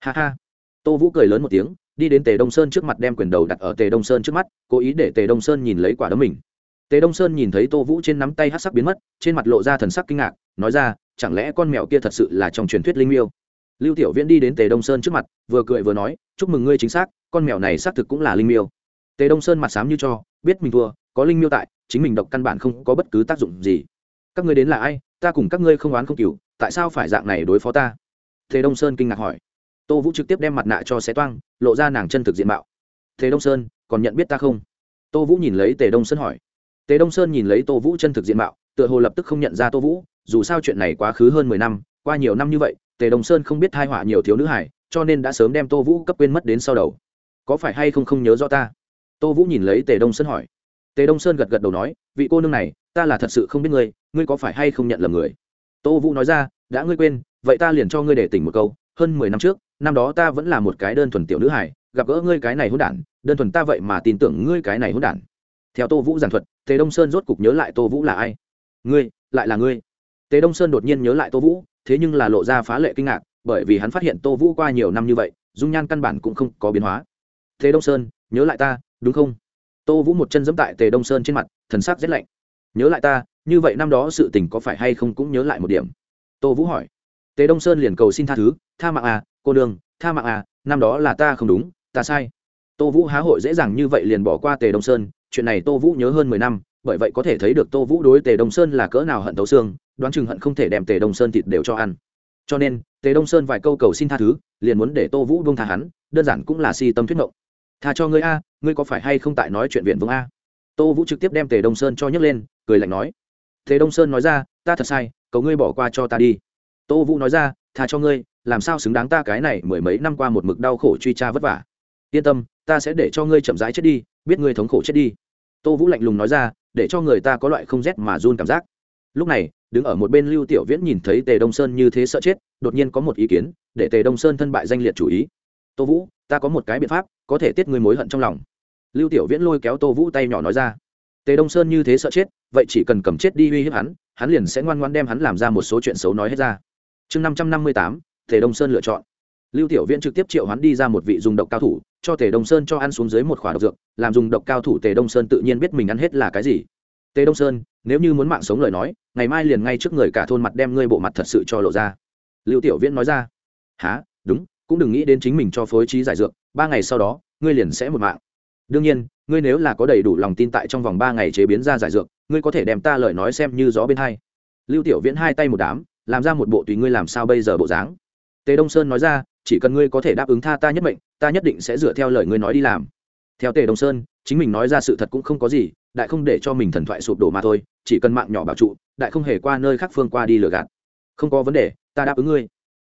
Ha ha. Tô vũ cười lớn một tiếng, đi đến tề đông sơn trước mặt đem quyền đầu đặt ở tề đông sơn trước mắt, cố ý để tề đông sơn nhìn lấy quả đấm mình. Tề đông sơn nhìn thấy tô vũ trên nắm tay hát sắc biến mất, trên mặt lộ ra thần sắc kinh ngạc, nói ra, chẳng lẽ con mèo kia thật sự là trong truyền thuyết linh miêu? Lưu tiểu viễn đi đến tề đông sơn trước mặt, vừa cười vừa nói, chúc mừng ngươi chính xác, con mèo này xác thực cũng là linh miêu tề đông sơn mặt sám như cho, biết mình thua, có linh miêu tại, chính mình độc căn bản không có bất cứ tác dụng gì. Các ngươi đến là ai, ta cùng các ngươi không oán không cừu, tại sao phải dạng này đối phó ta? Tề đông sơn kinh ngạc hỏi. Tô vũ trực tiếp đem mặt nạ cho xé toang, lộ ra nàng chân thực diện mạo. Tề đông sơn, còn nhận biết ta không? Tô vũ nhìn lấy tề đông sơn hỏi. Tề đông sơn nhìn lấy tô vũ chân thực diện mạo, tựa hồ lập tức không nhận ra tô vũ, dù sao chuyện này quá khứ hơn mười năm, qua nhiều năm như vậy, tề đông sơn không biết thai họa nhiều thiếu nữ hải cho nên đã sớm đem tô vũ cấp quên mất đến sau đầu. Có phải hay không không nhớ rõ ta? Tô vũ nhìn lấy tề đông sơn hỏi. Tề đông sơn gật gật đầu nói, vị cô nương này, ta là thật sự không biết ngươi ngươi có phải hay không nhận lầm người? Tô vũ nói ra, đã ngươi quên, vậy ta liền cho ngươi để tỉnh một câu, hơn mười năm trước, năm đó ta vẫn là một cái đơn thuần tiểu nữ hải gặp gỡ ngươi cái này hôn đản, đơn thuần ta vậy mà tin tưởng ngươi cái này hôn đản. Theo tô vũ giảng thuật, tề đông sơn rốt cục nhớ lại tô vũ là ai. Ngươi, lại là ngươi. Tề đông sơn đột nhiên nhớ lại tô vũ, thế nhưng là lộ ra phá lệ kinh ngạc, bởi vì hắn phát hiện tô vũ qua nhiều năm như vậy, dung nhan căn bản cũng không có biến hóa. Thế đông sơn, nhớ lại ta đúng không? Tô vũ một chân dẫm tại tề đông sơn trên mặt, thần sắc rét lạnh. Nhớ lại ta, như vậy năm đó sự tình có phải hay không cũng nhớ lại một điểm. Tô vũ hỏi. Tề đông sơn liền cầu xin tha thứ, tha mạng à cô đường tha mạng à năm đó là ta không đúng, ta sai. Tô vũ há hội dễ dàng như vậy liền bỏ qua tề đông sơn, chuyện này tô vũ nhớ hơn mười năm, bởi vậy có thể thấy được tô vũ đối tề đông sơn là cỡ nào hận tấu xương, đoán chừng hận không thể đem tề đông sơn thịt đều cho ăn. Cho nên, tề đông sơn vài câu cầu xin tha thứ, liền muốn để tô vũ buông tha hắn, đơn giản cũng là si tâm thuyết mộng tha cho ngươi a, ngươi có phải hay không tại nói chuyện viện vương a? Tô vũ trực tiếp đem tề đông sơn cho nhấc lên, cười lạnh nói. Tề đông sơn nói ra, ta thật sai, cầu ngươi bỏ qua cho ta đi. Tô vũ nói ra, tha cho ngươi, làm sao xứng đáng ta cái này mười mấy năm qua một mực đau khổ truy tra vất vả? Yên tâm, ta sẽ để cho ngươi chậm rãi chết đi, biết ngươi thống khổ chết đi. Tô vũ lạnh lùng nói ra, để cho người ta có loại không rét mà run cảm giác. Lúc này, đứng ở một bên lưu tiểu viễn nhìn thấy tề đông sơn như thế sợ chết, đột nhiên có một ý kiến, để tề đông sơn thân bại danh liệt chủ ý. Tô vũ ta có một cái biện pháp, có thể tiết ngươi mối hận trong lòng. Lưu tiểu viễn lôi kéo tô vũ tay nhỏ nói ra. Tề đông sơn như thế sợ chết, vậy chỉ cần cầm chết đi uy hiếp hắn hắn liền sẽ ngoan ngoan đem hắn làm ra một số chuyện xấu nói hết ra. Chương năm trăm năm mươi tám, tề đông sơn lựa chọn. Lưu tiểu viễn trực tiếp triệu hắn đi ra một vị dùng độc cao thủ, cho tề đông sơn cho ăn xuống dưới một khỏa độc dược, làm dùng độc cao thủ tề đông sơn tự nhiên biết mình ăn hết là cái gì. Tề đông sơn, nếu như muốn mạng sống lời nói, ngày mai liền ngay trước người cả thôn mặt đem ngươi bộ mặt thật sự cho lộ ra. Lưu tiểu viễn nói ra. Há đúng cũng đừng nghĩ đến chính mình cho phối trí giải dược, ba ngày sau đó, ngươi liền sẽ một mạng. Đương nhiên, ngươi nếu là có đầy đủ lòng tin tại trong vòng ba ngày chế biến ra giải dược, ngươi có thể đem ta lời nói xem như gió bên hai. Lưu tiểu viễn hai tay một đám, làm ra một bộ tùy ngươi làm sao bây giờ bộ dáng. Tề đông sơn nói ra, chỉ cần ngươi có thể đáp ứng tha ta nhất mệnh, ta nhất định sẽ dựa theo lời ngươi nói đi làm. Theo tề đông sơn, chính mình nói ra sự thật cũng không có gì, đại không để cho mình thần thoại sụp đổ mà thôi, chỉ cần mạng nhỏ bảo trụ, đại không hề qua nơi khác phương qua đi lừa gạt. Không có vấn đề, ta đáp ứng ngươi.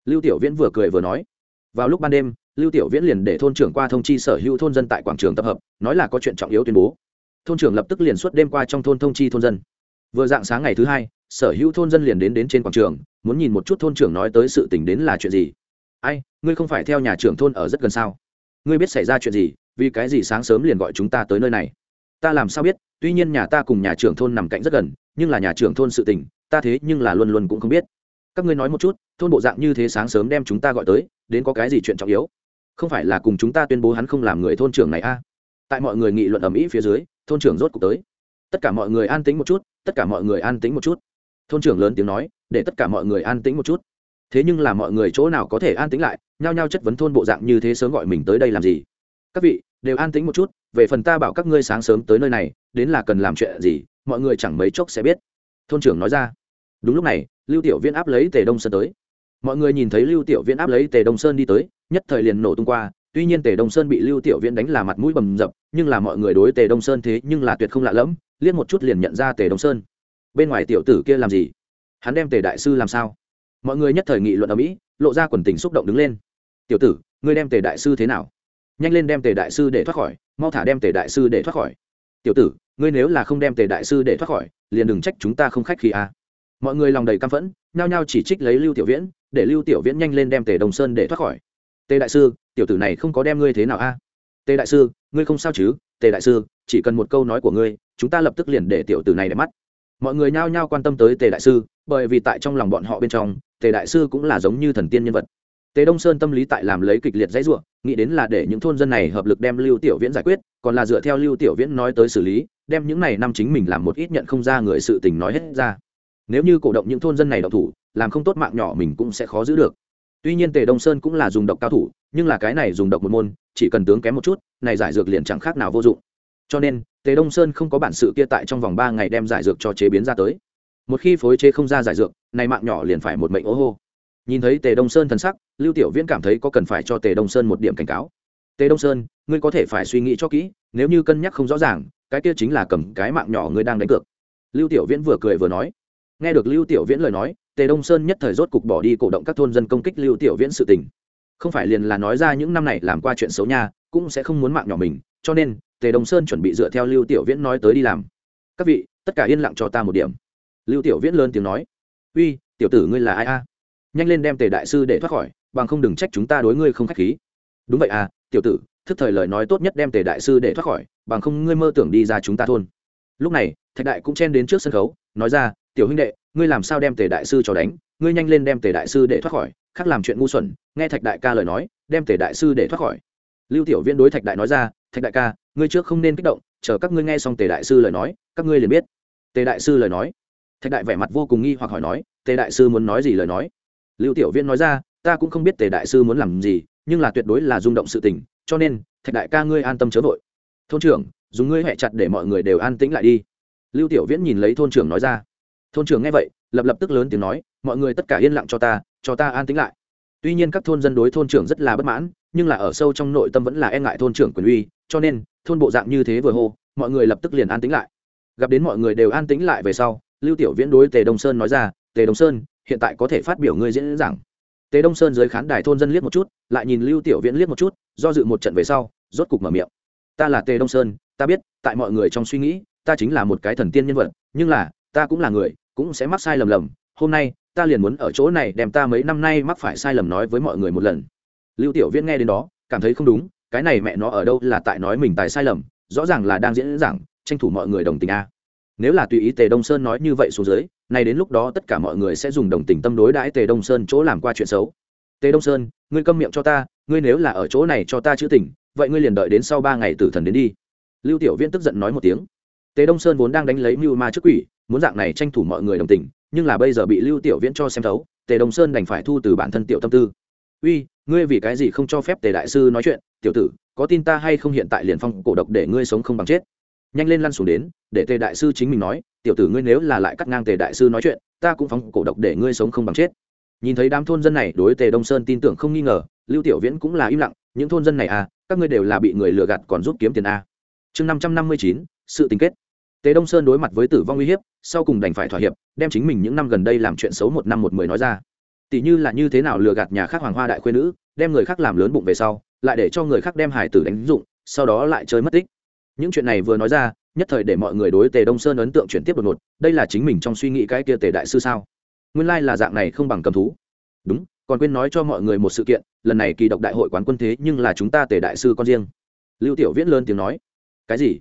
Lưu tiểu viễn vừa cười vừa nói vào lúc ban đêm, lưu tiểu viễn liền để thôn trưởng qua thông chi sở hữu thôn dân tại quảng trường tập hợp, nói là có chuyện trọng yếu tuyên bố. Thôn trưởng lập tức liền suốt đêm qua trong thôn thông chi thôn dân. Vừa dạng sáng ngày thứ hai, sở hữu thôn dân liền đến đến trên quảng trường, muốn nhìn một chút thôn trưởng nói tới sự tình đến là chuyện gì. Ai, ngươi không phải theo nhà trưởng thôn ở rất gần sao? Ngươi biết xảy ra chuyện gì, vì cái gì sáng sớm liền gọi chúng ta tới nơi này? Ta làm sao biết, tuy nhiên nhà ta cùng nhà trưởng thôn nằm cạnh rất gần, nhưng là nhà trưởng thôn sự tình, ta thế nhưng là luôn luôn cũng không biết các ngươi nói một chút, thôn bộ dạng như thế sáng sớm đem chúng ta gọi tới, đến có cái gì chuyện trọng yếu? Không phải là cùng chúng ta tuyên bố hắn không làm người thôn trưởng này a? À? tại mọi người nghị luận ầm ĩ phía dưới, thôn trưởng rốt cuộc tới. Tất cả mọi người an tĩnh một chút, tất cả mọi người an tĩnh một chút. Thôn trưởng lớn tiếng nói, để tất cả mọi người an tĩnh một chút. Thế nhưng là mọi người chỗ nào có thể an tĩnh lại, nhao nhao chất vấn thôn bộ dạng như thế sớm gọi mình tới đây làm gì? Các vị, đều an tĩnh một chút, về phần ta bảo các ngươi sáng sớm tới nơi này, đến là cần làm chuyện gì, mọi người chẳng mấy chốc sẽ biết. Thôn trưởng nói ra. Đúng lúc này lưu tiểu viễn áp lấy tề đông sơn tới. Mọi người nhìn thấy lưu tiểu viễn áp lấy tề đông sơn đi tới, nhất thời liền nổ tung qua, tuy nhiên tề đông sơn bị lưu tiểu viễn đánh là mặt mũi bầm dập, nhưng là mọi người đối tề đông sơn thế nhưng là tuyệt không lạ lẫm, liếc một chút liền nhận ra tề đông sơn. Bên ngoài tiểu tử kia làm gì? Hắn đem tề đại sư làm sao? Mọi người nhất thời nghị luận ở mỹ, lộ ra quần tình xúc động đứng lên. Tiểu tử, ngươi đem tề đại sư thế nào? Nhanh lên đem tề đại sư để thoát khỏi, mau thả đem tề đại sư để thoát khỏi. Tiểu tử, ngươi nếu là không đem tề đại sư để thoát khỏi, liền đừng trách chúng ta không khách khi a à mọi người lòng đầy căm phẫn, nhao nhao chỉ trích lấy lưu tiểu viễn, để lưu tiểu viễn nhanh lên đem tề đồng sơn để thoát khỏi. Tề đại sư, tiểu tử này không có đem ngươi thế nào a? À? tề đại sư, ngươi không sao chứ? Tề đại sư, chỉ cần một câu nói của ngươi, chúng ta lập tức liền để tiểu tử này để mắt. Mọi người nhao nhao quan tâm tới tề đại sư, bởi vì tại trong lòng bọn họ bên trong, tề đại sư cũng là giống như thần tiên nhân vật. Tề đông sơn tâm lý tại làm lấy kịch liệt dãy ruộng nghĩ đến là để những thôn dân này hợp lực đem lưu tiểu viễn giải quyết, còn là dựa theo lưu tiểu viễn nói tới xử lý, đem những này năm chính mình làm một ít nhận không ra người sự tình nói hết ra nếu như cổ động những thôn dân này độc thủ, làm không tốt mạng nhỏ mình cũng sẽ khó giữ được. Tuy nhiên tề đông sơn cũng là dùng độc cao thủ, nhưng là cái này dùng độc một môn, chỉ cần tướng kém một chút, này giải dược liền chẳng khác nào vô dụng. Cho nên, tề đông sơn không có bản sự kia tại trong vòng ba ngày đem giải dược cho chế biến ra tới. Một khi phối chế không ra giải dược, này mạng nhỏ liền phải một mệnh ố hô. Nhìn thấy tề đông sơn thần sắc, lưu tiểu viễn cảm thấy có cần phải cho tề đông sơn một điểm cảnh cáo. Tề đông sơn, ngươi có thể phải suy nghĩ cho kỹ, nếu như cân nhắc không rõ ràng, cái kia chính là cầm cái mạng nhỏ ngươi đang đánh cược. Lưu tiểu viễn vừa cười vừa nói nghe được lưu tiểu viễn lời nói, tề đông sơn nhất thời rốt cục bỏ đi cổ động các thôn dân công kích lưu tiểu viễn sự tình. Không phải liền là nói ra những năm này làm qua chuyện xấu nha, cũng sẽ không muốn mạng nhỏ mình, cho nên, tề đông sơn chuẩn bị dựa theo lưu tiểu viễn nói tới đi làm. Các vị, tất cả yên lặng cho ta một điểm. Lưu tiểu viễn lớn tiếng nói. Uy, tiểu tử ngươi là ai a? Nhanh lên đem tề đại sư để thoát khỏi, bằng không đừng trách chúng ta đối ngươi không khách khí. Đúng vậy à tiểu tử, thức thời lời nói tốt nhất đem tề đại sư để thoát khỏi, bằng không ngươi mơ tưởng đi ra chúng ta thôn. Lúc này, thạch đại cũng chen đến trước sân khấu, nói ra tiểu huynh đệ, ngươi làm sao đem tề đại sư cho đánh? Ngươi nhanh lên đem tề đại sư để thoát khỏi, khác làm chuyện ngu xuẩn, nghe thạch đại ca lời nói, đem tề đại sư để thoát khỏi. Lưu tiểu viễn đối thạch đại nói ra, thạch đại ca, ngươi trước không nên kích động, chờ các ngươi nghe xong tề đại sư lời nói, các ngươi liền biết. Tề đại sư lời nói. Thạch đại vẻ mặt vô cùng nghi hoặc hỏi nói, tề đại sư muốn nói gì lời nói? Lưu tiểu viễn nói ra, ta cũng không biết tề đại sư muốn làm gì, nhưng là tuyệt đối là rung động sự tình, cho nên, thạch đại ca ngươi an tâm chớ vội. Thôn trưởng, dùng ngươi hẹ chặt để mọi người đều an tĩnh lại đi. Lưu tiểu viễn nhìn lấy thôn trưởng nói ra thôn trưởng nghe vậy, lập lập tức lớn tiếng nói, mọi người tất cả yên lặng cho ta cho ta an tĩnh lại. Tuy nhiên các thôn dân đối thôn trưởng rất là bất mãn, nhưng là ở sâu trong nội tâm vẫn là e ngại thôn trưởng quyền uy, cho nên, thôn bộ dạng như thế vừa hô, mọi người lập tức liền an tĩnh lại. Gặp đến mọi người đều an tĩnh lại về sau, lưu tiểu viễn đối tề đông sơn nói ra, tề đông sơn, hiện tại có thể phát biểu ngươi diễn giảng. Tề đông sơn dưới khán đài thôn dân liếc một chút, lại nhìn lưu tiểu viễn liếc một chút, do dự một trận về sau, rốt cục mở miệng. Ta là tề đông sơn, ta biết, tại mọi người trong suy nghĩ, ta chính là một cái thần tiên nhân vật, nhưng là, ta cũng là người cũng sẽ mắc sai lầm lầm, hôm nay, ta liền muốn ở chỗ này đem ta mấy năm nay mắc phải sai lầm nói với mọi người một lần. Lưu tiểu viễn nghe đến đó, cảm thấy không đúng, cái này mẹ nó ở đâu là tại nói mình tài sai lầm, rõ ràng là đang diễn giảng, tranh thủ mọi người đồng tình a. Nếu là tùy ý tề đông sơn nói như vậy xuống dưới, nay đến lúc đó tất cả mọi người sẽ dùng đồng tình tâm đối đãi tề đông sơn chỗ làm qua chuyện xấu. Tề đông sơn, ngươi câm miệng cho ta, ngươi nếu là ở chỗ này cho ta chữ tình, vậy ngươi liền đợi đến sau ba ngày tử thần đến đi. Lưu tiểu viễn tức giận nói một tiếng. Tề đông sơn vốn đang đánh lấy mưu ma trước quỷ muốn dạng này tranh thủ mọi người đồng tình, nhưng là bây giờ bị lưu tiểu viễn cho xem thấu, tề đông sơn đành phải thu từ bản thân tiểu tâm tư. Uy, ngươi vì cái gì không cho phép tề đại sư nói chuyện? Tiểu tử, có tin ta hay không hiện tại liền phong cổ độc để ngươi sống không bằng chết? Nhanh lên lăn xuống đến, để tề đại sư chính mình nói, tiểu tử ngươi nếu là lại cắt ngang tề đại sư nói chuyện, ta cũng phóng cổ độc để ngươi sống không bằng chết. Nhìn thấy đám thôn dân này, đối tề đông sơn tin tưởng không nghi ngờ, lưu tiểu viễn cũng là im lặng, những thôn dân này à các ngươi đều là bị người lừa gạt còn giúp kiếm tiền à? chương năm trăm năm mươi chín, sự tình kết tề đông sơn đối mặt với tử vong uy hiếp, sau cùng đành phải thỏa hiệp, đem chính mình những năm gần đây làm chuyện xấu một năm một mười nói ra. Tỷ như là như thế nào lừa gạt nhà khác hoàng hoa đại khuyên nữ, đem người khác làm lớn bụng về sau, lại để cho người khác đem hải tử đánh dụng, sau đó lại chơi mất tích. Những chuyện này vừa nói ra, nhất thời để mọi người đối tề đông sơn ấn tượng chuyển tiếp đột ngột, đây là chính mình trong suy nghĩ cái kia tề đại sư sao? Nguyên lai là dạng này không bằng cầm thú. Đúng, còn quên nói cho mọi người một sự kiện, lần này kỳ độc đại hội quán quân thế nhưng là chúng ta tề đại sư con riêng. Lưu tiểu viễn lớn tiếng nói. Cái gì?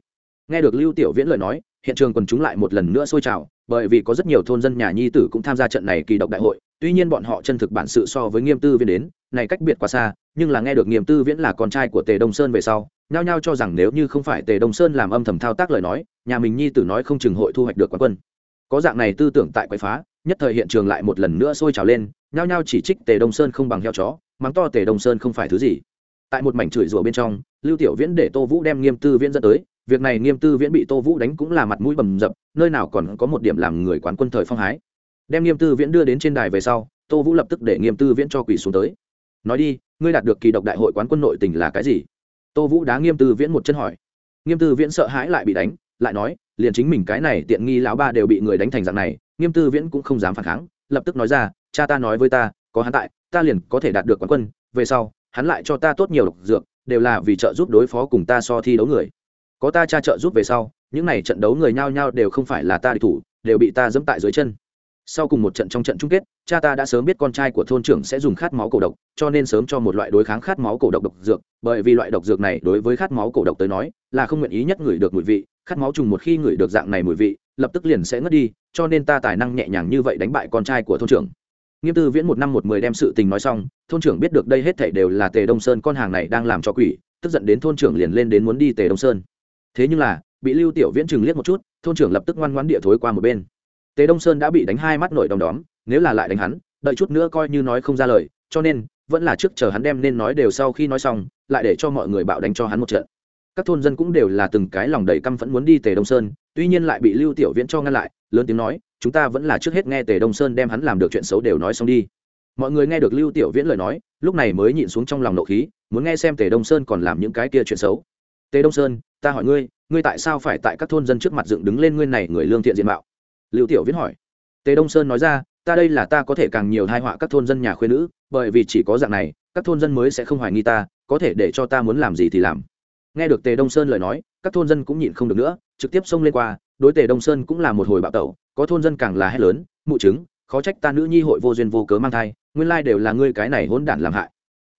Nghe được lưu tiểu viễn lời nói hiện trường quần chúng lại một lần nữa sôi trào, bởi vì có rất nhiều thôn dân nhà nhi tử cũng tham gia trận này kỳ độc đại hội, tuy nhiên bọn họ chân thực bản sự so với nghiêm tư viễn đến, này cách biệt quá xa, nhưng là nghe được nghiêm tư viễn là con trai của tề đông sơn về sau, nhao nhao cho rằng nếu như không phải tề đông sơn làm âm thầm thao tác lời nói, nhà mình nhi tử nói không chừng hội thu hoạch được quán quân. Có dạng này tư tưởng tại quậy phá, nhất thời hiện trường lại một lần nữa sôi trào lên, nhao nhao chỉ trích tề đông sơn không bằng heo chó, mắng to tề đông sơn không phải thứ gì. Tại một mảnh chửi rủa bên trong, lưu tiểu viễn để tô vũ đem nghiêm tư viễn dẫn tới việc này nghiêm tư viễn bị tô vũ đánh cũng là mặt mũi bầm dập, nơi nào còn có một điểm làm người quán quân thời phong hái. Đem nghiêm tư viễn đưa đến trên đài về sau, tô vũ lập tức để nghiêm tư viễn cho quỷ xuống tới. Nói đi, ngươi đạt được kỳ độc đại hội quán quân nội tình là cái gì? Tô vũ đá nghiêm tư viễn một chân hỏi. Nghiêm tư viễn sợ hãi lại bị đánh, lại nói, liền chính mình cái này tiện nghi lão ba đều bị người đánh thành dạng này, nghiêm tư viễn cũng không dám phản kháng, lập tức nói ra, cha ta nói với ta, có hắn tại, ta liền có thể đạt được quán quân, về sau, hắn lại cho ta tốt nhiều độc dược, đều là vì trợ giúp đối phó cùng ta so thi đấu người có ta cha trợ giúp về sau, những n à y trận đấu người nhao nhao đều không phải là ta địch thủ, đều bị ta dẫm tại dưới chân. Sau cùng một trận trong trận chung kết, cha ta đã sớm biết con trai của thôn trưởng sẽ dùng khát máu cổ độc, cho nên sớm cho một loại đối kháng khát máu cổ độc độc dược, bởi vì loại độc dược này đối với khát máu cổ độc tới nói, là không nguyện ý nhất ngửi được mùi vị, khát máu trùng một khi ngửi được dạng này mùi vị, lập tức liền sẽ ngất đi, cho nên ta tài năng nhẹ nhàng như vậy đánh bại con trai của thôn trưởng. Nghiêm tư viễn một năm một mười đem sự tình nói xong, thôn trưởng biết được đây hết thảy đều là tề đông sơn con hàng này đang làm cho quỷ, tức giận đến thôn trưởng liền lên đến muốn đi tề đông sơn thế nhưng là, bị lưu tiểu viễn chừng liếc một chút, thôn trưởng lập tức ngoan ngoãn địa thối qua một bên. Tề đông sơn đã bị đánh hai mắt nổi đom đóm, nếu là lại đánh hắn, đợi chút nữa coi như nói không ra lời, cho nên, vẫn là trước chờ hắn đem nên nói đều sau khi nói xong, lại để cho mọi người bạo đánh cho hắn một trận. Các thôn dân cũng đều là từng cái lòng đầy căm phẫn muốn đi tề đông sơn, tuy nhiên lại bị lưu tiểu viễn cho ngăn lại, lớn tiếng nói, chúng ta vẫn là trước hết nghe tề đông sơn đem hắn làm được chuyện xấu đều nói xong đi. Mọi người nghe được lưu tiểu viễn lời nói, lúc này mới nhịn xuống trong lòng nộ khí, muốn nghe xem tề đông sơn còn làm những cái kia chuyện xấu. Tề đông sơn ta hỏi ngươi ngươi tại sao phải tại các thôn dân trước mặt dựng đứng lên ngươi này người lương thiện diện mạo? Lưu tiểu viễn hỏi. Tề đông sơn nói ra, ta đây là ta có thể càng nhiều thai họa các thôn dân nhà khuyên nữ, bởi vì chỉ có dạng này, các thôn dân mới sẽ không hoài nghi ta, có thể để cho ta muốn làm gì thì làm. Nghe được tề đông sơn lời nói, các thôn dân cũng nhịn không được nữa, trực tiếp xông lên qua, đối tề đông sơn cũng là một hồi bạo tẩu, có thôn dân càng là hét lớn, mụ chứng, khó trách ta nữ nhi hội vô duyên vô cớ mang thai, nguyên lai đều là ngươi cái này hỗn đản làm hại.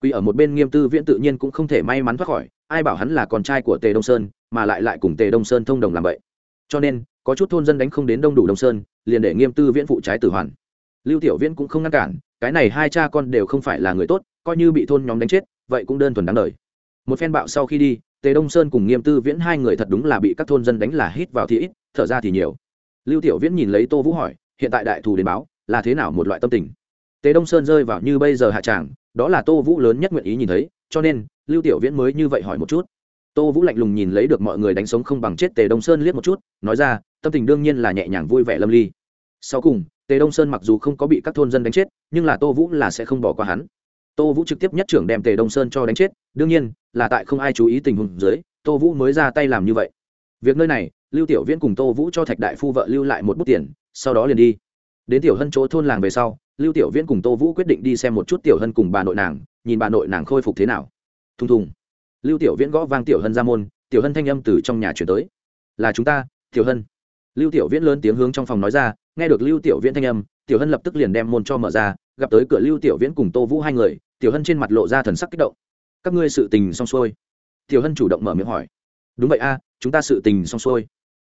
Quy ở một bên Nghiêm Tư Viễn tự nhiên cũng không thể may mắn thoát khỏi, ai bảo hắn là con trai của Tề Đông Sơn, mà lại lại cùng Tề Đông Sơn thông đồng làm vậy. Cho nên, có chút thôn dân đánh không đến đông đủ Đông Sơn, liền để Nghiêm Tư Viễn phụ trái tử hoàn. Lưu Tiểu Viễn cũng không ngăn cản, cái này hai cha con đều không phải là người tốt, coi như bị thôn nhóm đánh chết, vậy cũng đơn thuần đáng đời. Một phen bạo sau khi đi, Tề Đông Sơn cùng Nghiêm Tư Viễn hai người thật đúng là bị các thôn dân đánh là hít vào thì ít, thở ra thì nhiều. Lưu Tiểu Viễn nhìn lấy Tô Vũ hỏi, hiện tại đại thù đến báo, là thế nào một loại tâm tình? Tề Đông Sơn rơi vào như bây giờ hạ tràng, đó là tô vũ lớn nhất nguyện ý nhìn thấy cho nên lưu tiểu viễn mới như vậy hỏi một chút. Tô vũ lạnh lùng nhìn lấy được mọi người đánh sống không bằng chết tề đông sơn liếc một chút nói ra tâm tình đương nhiên là nhẹ nhàng vui vẻ lâm ly. Sau cùng tề đông sơn mặc dù không có bị các thôn dân đánh chết nhưng là tô vũ là sẽ không bỏ qua hắn. Tô vũ trực tiếp nhất trưởng đem tề đông sơn cho đánh chết đương nhiên là tại không ai chú ý tình huống dưới tô vũ mới ra tay làm như vậy. Việc nơi này lưu tiểu viễn cùng tô vũ cho thạch đại phu vợ lưu lại một bút tiền sau đó liền đi đến tiểu hân chỗ thôn làng về sau, lưu tiểu viễn cùng tô vũ quyết định đi xem một chút tiểu hân cùng bà nội nàng, nhìn bà nội nàng khôi phục thế nào. Thùng thùng. Lưu tiểu viễn gõ vang tiểu hân ra môn, tiểu hân thanh âm từ trong nhà chuyển tới. Là chúng ta, tiểu hân. Lưu tiểu viễn lớn tiếng hướng trong phòng nói ra, nghe được lưu tiểu viễn thanh âm, tiểu hân lập tức liền đem môn cho mở ra, gặp tới cửa lưu tiểu viễn cùng tô vũ hai người, tiểu hân trên mặt lộ ra thần sắc kích động. Các ngươi sự tình xong xuôi. Tiểu hân chủ động mở miệng hỏi. Đúng vậy a, chúng ta sự tình xong xuôi.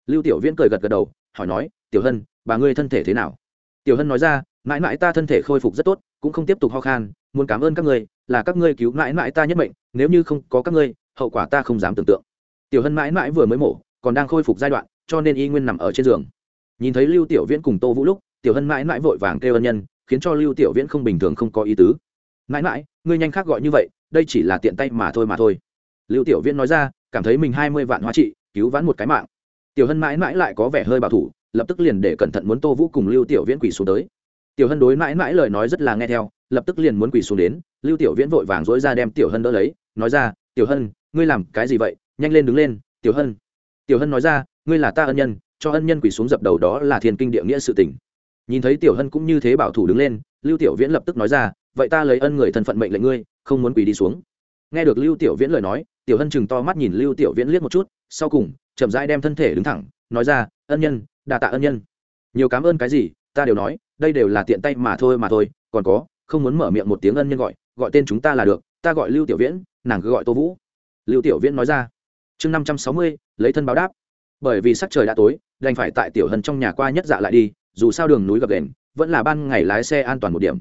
Lưu tiểu viễn cười gật gật đầu, hỏi nói, tiểu hân, bà ngươi thân thể thế nào? Tiểu hân nói ra, mãi mãi ta thân thể khôi phục rất tốt, cũng không tiếp tục ho khan, muốn cảm ơn các ngươi, là các ngươi cứu mãi mãi ta nhất mệnh, nếu như không có các ngươi, hậu quả ta không dám tưởng tượng. Tiểu hân mãi mãi vừa mới mổ, còn đang khôi phục giai đoạn, cho nên y nguyên nằm ở trên giường. Nhìn thấy lưu tiểu viễn cùng tô vũ lúc, tiểu hân mãi mãi vội vàng kêu ân nhân, khiến cho lưu tiểu viễn không bình thường không có ý tứ. Mãi mãi, ngươi nhanh khác gọi như vậy, đây chỉ là tiện tay mà thôi mà thôi. Lưu tiểu viễn nói ra, cảm thấy mình hai mươi vạn hóa trị, cứu vãn một cái mạng. Tiểu hân mãi mãi lại có vẻ hơi bảo thủ lập tức liền để cẩn thận muốn tô vũ cùng lưu tiểu viễn quỳ xuống tới. Tiểu hân đối mãi mãi lời nói rất là nghe theo, lập tức liền muốn quỳ xuống đến, lưu tiểu viễn vội vàng dối ra đem tiểu hân đỡ lấy, nói ra, tiểu hân, ngươi làm cái gì vậy? Nhanh lên đứng lên, tiểu hân. Tiểu hân nói ra, ngươi là ta ân nhân, cho ân nhân quỳ xuống dập đầu đó là thiên kinh địa nghĩa sự tình. Nhìn thấy tiểu hân cũng như thế bảo thủ đứng lên, lưu tiểu viễn lập tức nói ra, vậy ta lấy ân người thân phận mệnh lệnh ngươi, không muốn quỳ đi xuống. Nghe được lưu tiểu viễn lời nói, tiểu hân chừng to mắt nhìn lưu tiểu viễn liếc một chút, sau cùng chậm rãi đem thân thể đứng thẳng, nói ra, ân nhân đà tạ ân nhân. Nhiều cảm ơn cái gì, ta đều nói, đây đều là tiện tay mà thôi mà thôi, còn có, không muốn mở miệng một tiếng ân nhân gọi gọi tên chúng ta là được, ta gọi lưu tiểu viễn, nàng cứ gọi tô vũ. Lưu tiểu viễn nói ra. Chương năm trăm sáu mươi, lấy thân báo đáp. Bởi vì sắc trời đã tối, đành phải tại tiểu hân trong nhà qua nhất dạ lại đi, dù sao đường núi gập đền vẫn là ban ngày lái xe an toàn một điểm.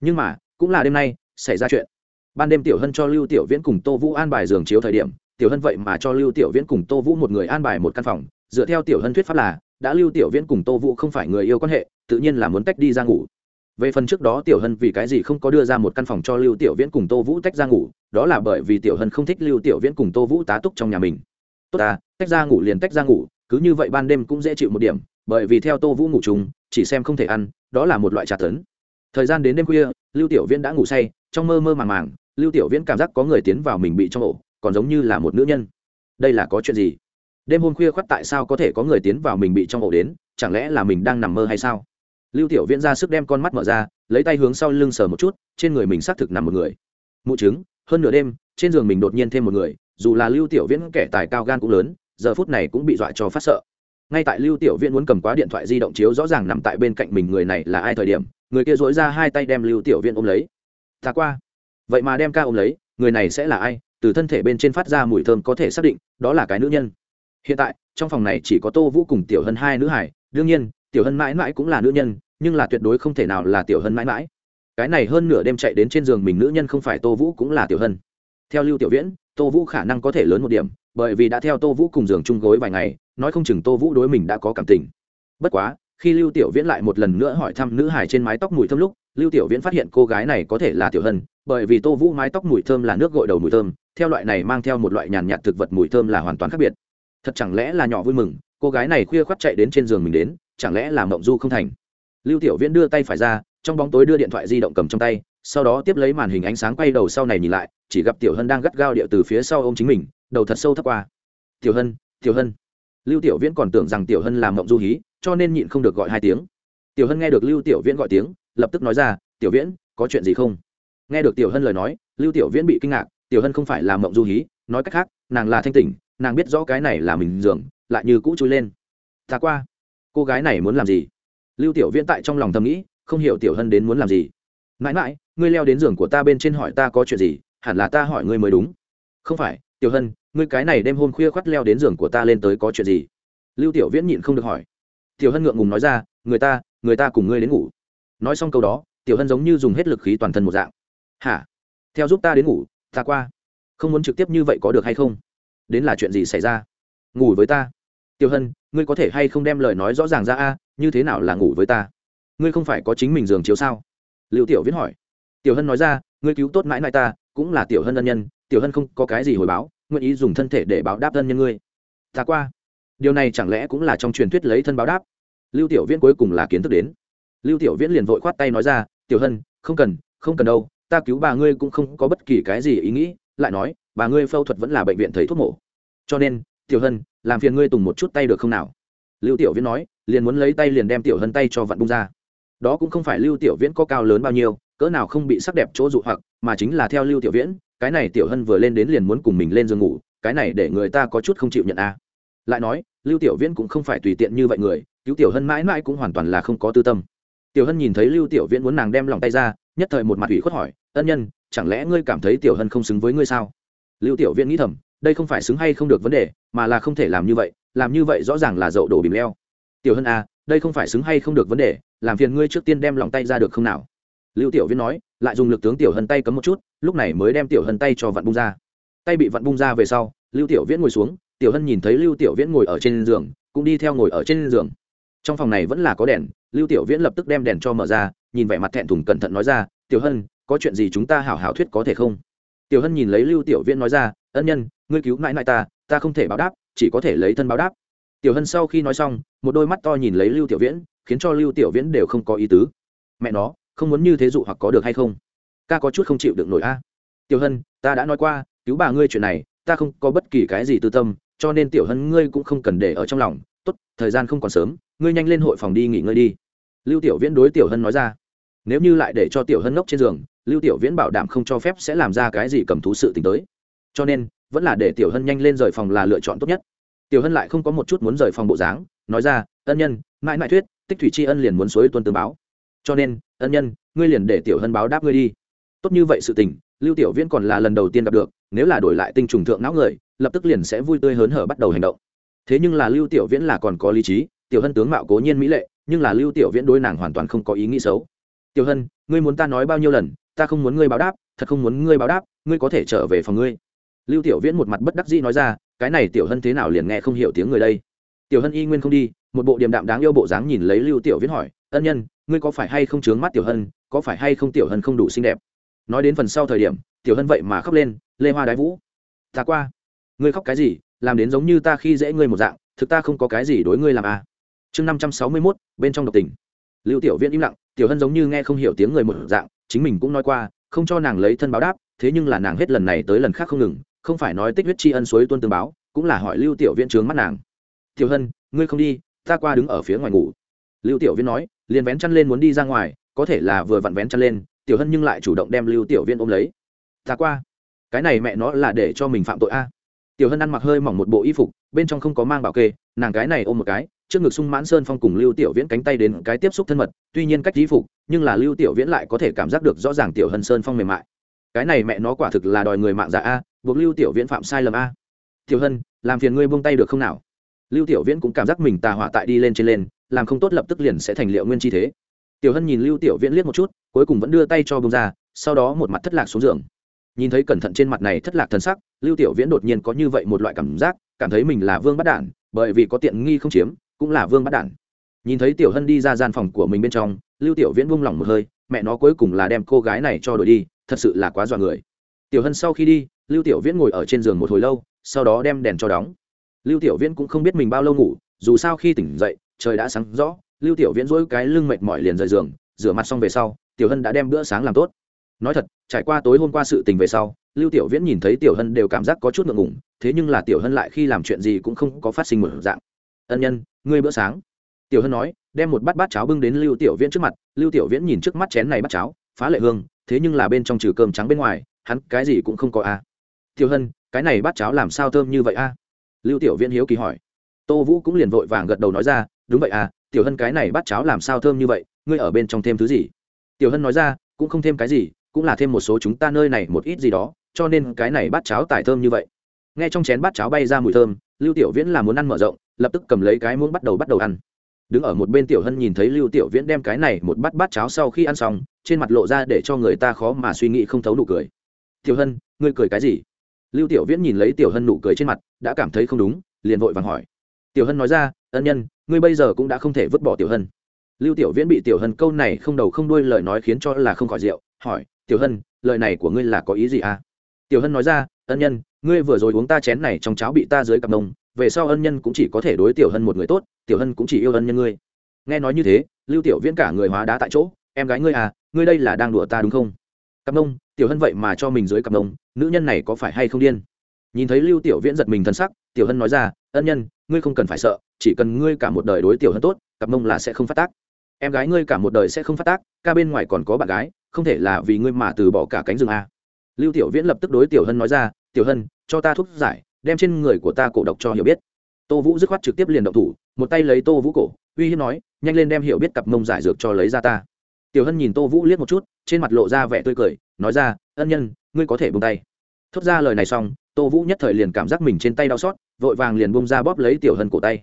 Nhưng mà, cũng là đêm nay, xảy ra chuyện. Ban đêm tiểu hân cho lưu tiểu viễn cùng tô vũ an bài giường chiếu thời điểm, tiểu hân vậy mà cho lưu tiểu viễn cùng tô vũ một người an bài một căn phòng. Dựa theo tiểu hân thuyết pháp là đã lưu tiểu viễn cùng tô vũ không phải người yêu quan hệ, tự nhiên là muốn tách đi ra ngủ. Về phần trước đó tiểu hân vì cái gì không có đưa ra một căn phòng cho lưu tiểu viễn cùng tô vũ tách ra ngủ, đó là bởi vì tiểu hân không thích lưu tiểu viễn cùng tô vũ tá túc trong nhà mình. Tốt ta, tách ra ngủ liền tách ra ngủ, cứ như vậy ban đêm cũng dễ chịu một điểm, bởi vì theo tô vũ ngủ chung, chỉ xem không thể ăn, đó là một loại trà tấn. Thời gian đến đêm khuya, lưu tiểu viễn đã ngủ say, trong mơ mơ màng màng, lưu tiểu viễn cảm giác có người tiến vào mình bị trong ổ, còn giống như là một nữ nhân. Đây là có chuyện gì? Đêm hôm khuya khoắt tại sao có thể có người tiến vào mình bị trong ổ đến, chẳng lẽ là mình đang nằm mơ hay sao? Lưu tiểu viễn ra sức đem con mắt mở ra, lấy tay hướng sau lưng sờ một chút, trên người mình xác thực nằm một người. Mụ chứng hơn nửa đêm, trên giường mình đột nhiên thêm một người, dù là lưu tiểu viễn kẻ tài cao gan cũng lớn, giờ phút này cũng bị dọa cho phát sợ. Ngay tại lưu tiểu viễn muốn cầm quá điện thoại di động chiếu rõ ràng nằm tại bên cạnh mình người này là ai thời điểm, người kia dối ra hai tay đem lưu tiểu viễn ôm lấy. Ta qua. Vậy mà đem ca ôm lấy, người này sẽ là ai? Từ thân thể bên trên phát ra mùi thơm có thể xác định, đó là cái nữ nhân hiện tại, trong phòng này chỉ có tô vũ cùng tiểu hân hai nữ hải đương nhiên, tiểu hân mãi mãi cũng là nữ nhân, nhưng là tuyệt đối không thể nào là tiểu hân mãi mãi. Cái này hơn nửa đêm chạy đến trên giường mình nữ nhân không phải tô vũ cũng là tiểu hân. Theo lưu tiểu viễn, tô vũ khả năng có thể lớn một điểm, bởi vì đã theo tô vũ cùng giường chung gối vài ngày, nói không chừng tô vũ đối mình đã có cảm tình. Bất quá, khi lưu tiểu viễn lại một lần nữa hỏi thăm nữ hải trên mái tóc mùi thơm lúc, lưu tiểu viễn phát hiện cô gái này có thể là tiểu hân, bởi vì tô vũ mái tóc mùi thơm là nước gội đầu mùi thơm, theo loại này mang theo một loại nhàn nhạt thực vật mùi thơm là hoàn toàn khác biệt thật chẳng lẽ là nhỏ vui mừng, cô gái này khuya khoắt chạy đến trên giường mình đến, chẳng lẽ là mộng du không thành? Lưu tiểu viễn đưa tay phải ra, trong bóng tối đưa điện thoại di động cầm trong tay, sau đó tiếp lấy màn hình ánh sáng quay đầu sau này nhìn lại, chỉ gặp tiểu hân đang gắt gao điệu từ phía sau ô m chính mình, đầu thật sâu thấp qua. Tiểu hân tiểu hân. Lưu tiểu viễn còn tưởng rằng tiểu hân làm mộng du hí, cho nên nhịn không được gọi hai tiếng. Tiểu hân nghe được lưu tiểu viễn gọi tiếng, lập tức nói ra, tiểu viễn, có chuyện gì không? Nghe được tiểu hân lời nói, lưu tiểu viễn bị kinh ngạc, tiểu hân không phải là mộng du hí, nói cách khác, nàng là thanh tỉnh nàng biết rõ cái này là mình giường, lại như cũ chui lên. Ta qua. Cô gái này muốn làm gì? Lưu tiểu viễn tại trong lòng thầm nghĩ, không hiểu tiểu hân đến muốn làm gì. Mãi mãi, ngươi leo đến giường của ta bên trên hỏi ta có chuyện gì, hẳn là ta hỏi ngươi mới đúng. Không phải, tiểu hân, ngươi cái này đêm hôm khuya khoắt leo đến giường của ta lên tới có chuyện gì? Lưu tiểu viễn nhịn không được hỏi. Tiểu hân ngượng ngùng nói ra, người ta người ta cùng ngươi đến ngủ. Nói xong câu đó, tiểu hân giống như dùng hết lực khí toàn thân một dạng. Hả? Theo giúp ta đến ngủ, ta qua. Không muốn trực tiếp như vậy có được hay không? Đến là chuyện gì xảy ra? Ngủ với ta. Tiểu hân, ngươi có thể hay không đem lời nói rõ ràng ra a, như thế nào là ngủ với ta? Ngươi không phải có chính mình giường chiếu sao? Liệu tiểu viễn hỏi. Tiểu hân nói ra, ngươi cứu tốt mãi mãi ta, cũng là tiểu hân ân nhân, tiểu hân không có cái gì hồi báo, nguyện ý dùng thân thể để báo đáp ân nhân ngươi. Ta qua. Điều này chẳng lẽ cũng là trong truyền thuyết lấy thân báo đáp? Lưu tiểu viễn cuối cùng là kiến thức đến. Lưu tiểu viễn liền vội khoát tay nói ra, tiểu hân, không cần không cần đâu, ta cứu bà ngươi cũng không có bất kỳ cái gì ý nghĩ. Lại nói bà ngươi phẫu thuật vẫn là bệnh viện thầy thuốc mổ. Cho nên, tiểu hân, làm phiền ngươi tùng một chút tay được không nào? Lưu tiểu viễn nói, liền muốn lấy tay liền đem tiểu hân tay cho vặn bung ra. Đó cũng không phải lưu tiểu viễn có cao lớn bao nhiêu, cỡ nào không bị sắc đẹp chỗ dụ hoặc, mà chính là theo lưu tiểu viễn, cái này tiểu hân vừa lên đến liền muốn cùng mình lên giường ngủ, cái này để người ta có chút không chịu nhận a. Lại nói, lưu tiểu viễn cũng không phải tùy tiện như vậy người, cứu tiểu hân mãi mãi cũng hoàn toàn là không có tư tâm. Tiểu hân nhìn thấy lưu tiểu viễn muốn nàng đem lòng tay ra, nhất thời một mặt ủy khuất hỏi, ân nhân, chẳng lẽ ngươi cảm thấy tiểu hân không xứng với ngươi sao? Lưu tiểu viễn nghĩ thầm, đây không phải xứng hay không được vấn đề, mà là không thể làm như vậy, làm như vậy rõ ràng là dậu đổ bìm leo. Tiểu hân à đây không phải xứng hay không được vấn đề, làm phiền ngươi trước tiên đem lòng tay ra được không nào? Lưu tiểu viễn nói, lại dùng lực tướng tiểu hân tay cấm một chút, lúc này mới đem tiểu hân tay cho vặn bung ra. Tay bị vặn bung ra về sau, lưu tiểu viễn ngồi xuống, tiểu hân nhìn thấy lưu tiểu viễn ngồi ở trên giường, cũng đi theo ngồi ở trên giường. Trong phòng này vẫn là có đèn, lưu tiểu viễn lập tức đem đèn cho mở ra, nhìn vẻ mặt thẹn thùng cẩn thận nói ra, tiểu hân, có chuyện gì chúng ta hảo hảo thuyết có thể không? Tiểu hân nhìn lấy lưu tiểu viễn nói ra, ân nhân, ngươi cứu mãi mãi ta ta không thể báo đáp, chỉ có thể lấy thân báo đáp. Tiểu hân sau khi nói xong, một đôi mắt to nhìn lấy lưu tiểu viễn, khiến cho lưu tiểu viễn đều không có ý tứ. Mẹ nó, không muốn như thế dụ hoặc có được hay không? Ca có chút không chịu được nổi a. Tiểu hân, ta đã nói qua, cứu bà ngươi chuyện này, ta không có bất kỳ cái gì tư tâm, cho nên tiểu hân ngươi cũng không cần để ở trong lòng. Tốt, thời gian không còn sớm, ngươi nhanh lên hội phòng đi nghỉ ngơi đi. Lưu tiểu viễn đối tiểu hân nói ra. Nếu như lại để cho tiểu hân ngốc trên giường lưu tiểu viễn bảo đảm không cho phép sẽ làm ra cái gì cầm thú sự t tới. Cho nên, vẫn là để tiểu hân nhanh lên rời phòng là lựa chọn tốt nhất. Tiểu hân lại không có một chút muốn rời phòng bộ dáng, nói ra, ân nhân, mãi mãi thuyết, tích thủy tri ân liền muốn suối tuân tương báo. Cho nên, ân nhân, ngươi liền để tiểu hân báo đáp ngươi đi. Tốt như vậy sự tình, lưu tiểu viễn còn là lần đầu tiên gặp được, nếu là đổi lại tinh trùng thượng não người, lập tức liền sẽ vui tươi hớn hở bắt đầu hành động. Thế nhưng là lưu tiểu viễn là còn có lý trí, tiểu hân tướng mạo cố nhiên mỹ lệ, nhưng là lưu tiểu viễn đối nàng hoàn toàn không có ý nghĩ xấu. Tiểu hân, ngươi muốn ta nói bao nhiêu lần ta không muốn ngươi báo đáp, thật không muốn ngươi báo đáp, ngươi có thể trở về phòng ngươi. Lưu tiểu viễn một mặt bất đắc dĩ nói ra, cái này tiểu hân thế nào liền nghe không hiểu tiếng người đây? Tiểu hân y nguyên không đi, một bộ điềm đạm đáng yêu bộ dáng nhìn lấy lưu tiểu viễn hỏi, ân nhân, ngươi có phải hay không chướng mắt tiểu hân, có phải hay không tiểu hân không đủ xinh đẹp? Nói đến phần sau thời điểm, tiểu hân vậy mà khóc lên, lê hoa đái vũ, ta qua. Ngươi khóc cái gì, làm đến giống như ta khi dễ ngươi một dạng, thực ta không có cái gì đối ngươi làm à. chương năm trăm sáu mươi mốt, bên trong độc tình. Lưu tiểu viễn im lặng, tiểu hân giống như nghe không hiểu tiếng người một dạng chính mình cũng nói qua, không cho nàng lấy thân báo đáp, thế nhưng là nàng hết lần này tới lần khác không ngừng, không phải nói tích huyết tri ân suối tuân tương báo, cũng là hỏi lưu tiểu viễn trướng mắt nàng. Tiểu hân, ngươi không đi, ta qua đứng ở phía ngoài ngủ. Lưu tiểu viễn nói, liền vén chăn lên muốn đi ra ngoài, có thể là vừa vặn vén chăn lên, tiểu hân nhưng lại chủ động đem lưu tiểu viễn ôm lấy. Ta qua, cái này mẹ nó là để cho mình phạm tội a. Tiểu hân ăn mặc hơi mỏng một bộ y phục, bên trong không có mang bảo kê nàng cái này ôm một cái, trước ngực sung mãn sơn phong cùng lưu tiểu viễn cánh tay đến cái tiếp xúc thân mật, tuy nhiên cách y phục, nhưng là lưu tiểu viễn lại có thể cảm giác được rõ ràng tiểu hân sơn phong mềm mại. Cái này mẹ nó quả thực là đòi người mạng giả a, buộc lưu tiểu viễn phạm sai lầm a. Tiểu hân, làm phiền ngươi buông tay được không nào? Lưu tiểu viễn cũng cảm giác mình tà hỏa tại đi lên trên lên, làm không tốt lập tức liền sẽ thành liệu nguyên chi thế. Tiểu hân nhìn lưu tiểu viễn liếc một chút, cuối cùng vẫn đưa tay cho bông ra, sau đó một mặt thất lạc xuống giường. Nhìn thấy cẩn thận trên mặt này thất lạc thân sắc, lưu tiểu viễn đột nhiên có như vậy một loại cảm giác, cảm thấy mình là vương bắt đản bởi vì có tiện nghi không chiếm, cũng là vương bắt đản. Nhìn thấy tiểu hân đi ra gian phòng của mình bên trong, lưu tiểu viễn buông lỏng một hơi, mẹ nó cuối cùng là đem cô gái này cho đổi đi, thật sự là quá dọa người. Tiểu hân sau khi đi, lưu tiểu viễn ngồi ở trên giường một hồi lâu, sau đó đem đèn cho đóng. Lưu tiểu viễn cũng không biết mình bao lâu ngủ, dù sao khi tỉnh dậy, trời đã sáng rõ, lưu tiểu viễn dỗi cái lưng mệt mỏi liền rời giường, rửa mặt xong về sau, tiểu hân đã đem bữa sáng làm tốt. Nói thật, trải qua tối hôm qua sự tình về sau lưu tiểu viễn nhìn thấy tiểu hân đều cảm giác có chút ngượng ngùng, thế nhưng là tiểu hân lại khi làm chuyện gì cũng không có phát sinh một dạng. Ân nhân, ngươi bữa sáng. Tiểu hân nói, đem một bát bát cháo bưng đến lưu tiểu viễn trước mặt. Lưu tiểu viễn nhìn trước mắt chén này bát cháo, phá lệ hương, thế nhưng là bên trong trừ cơm trắng bên ngoài, hắn cái gì cũng không có a. À. tiểu hân, cái này bát cháo làm sao thơm như vậy a? Lưu tiểu viễn hiếu kỳ hỏi. Tô vũ cũng liền vội vàng gật đầu nói ra, đúng vậy à tiểu hân, cái này bát cháo làm sao thơm như vậy? Ngươi ở bên trong thêm thứ gì? Tiểu hân nói ra, cũng không thêm cái gì, cũng là thêm một số chúng ta nơi này một ít gì đó cho nên cái này bát cháo tải thơm như vậy. Nghe trong chén bát cháo bay ra mùi thơm, lưu tiểu viễn là muốn ăn mở rộng, lập tức cầm lấy cái muỗng bắt đầu bắt đầu ăn. Đứng ở một bên tiểu hân nhìn thấy lưu tiểu viễn đem cái này một bát bát cháo sau khi ăn xong, trên mặt lộ ra để cho người ta khó mà suy nghĩ không thấu nụ cười. Tiểu hân, ngươi cười cái gì? Lưu tiểu viễn nhìn lấy tiểu hân nụ cười trên mặt, đã cảm thấy không đúng, liền vội vàng hỏi. Tiểu hân nói ra, ân nhân, ngươi bây giờ cũng đã không thể vứt bỏ tiểu hân. Lưu tiểu viễn bị tiểu hân câu này không đầu không đuôi lời nói khiến cho là không khỏi rượu, hỏi, tiểu hân, lời này của ngươi là có ý gì à? Tiểu hân nói ra, ân nhân, ngươi vừa rồi uống ta chén này trong cháo bị ta dưới cặp nông về sau ân nhân cũng chỉ có thể đối tiểu hân một người tốt, tiểu hân cũng chỉ yêu ân nhân ngươi. Nghe nói như thế, lưu tiểu viễn cả người hóa đá tại chỗ, em gái ngươi à ngươi đây là đang đùa ta đúng không? Cặp nông tiểu hân vậy mà cho mình dưới cặp nông nữ nhân này có phải hay không điên? Nhìn thấy lưu tiểu viễn giật mình thân sắc, tiểu hân nói ra, ân nhân, ngươi không cần phải sợ, chỉ cần ngươi cả một đời đối tiểu hân tốt, cặp mông là sẽ không phát tác. Em gái ngươi cả một đời sẽ không phát tác, ca bên ngoài còn có bạn gái, không thể là vì ngươi mà từ bỏ cả cánh rừng a lưu tiểu viễn lập tức đối tiểu hân nói ra, tiểu hân, cho ta thuốc giải, đem trên người của ta cổ độc cho hiểu biết. Tô vũ dứt khoát trực tiếp liền động thủ, một tay lấy tô vũ cổ, uy hiếp nói, nhanh lên đem hiểu biết cặp mông giải dược cho lấy ra ta. Tiểu hân nhìn tô vũ liếc một chút, trên mặt lộ ra vẻ tươi cười, nói ra, ân nhân, ngươi có thể bông tay. Thốt ra lời này xong, tô vũ nhất thời liền cảm giác mình trên tay đau xót, vội vàng liền bông ra bóp lấy tiểu hân cổ tay.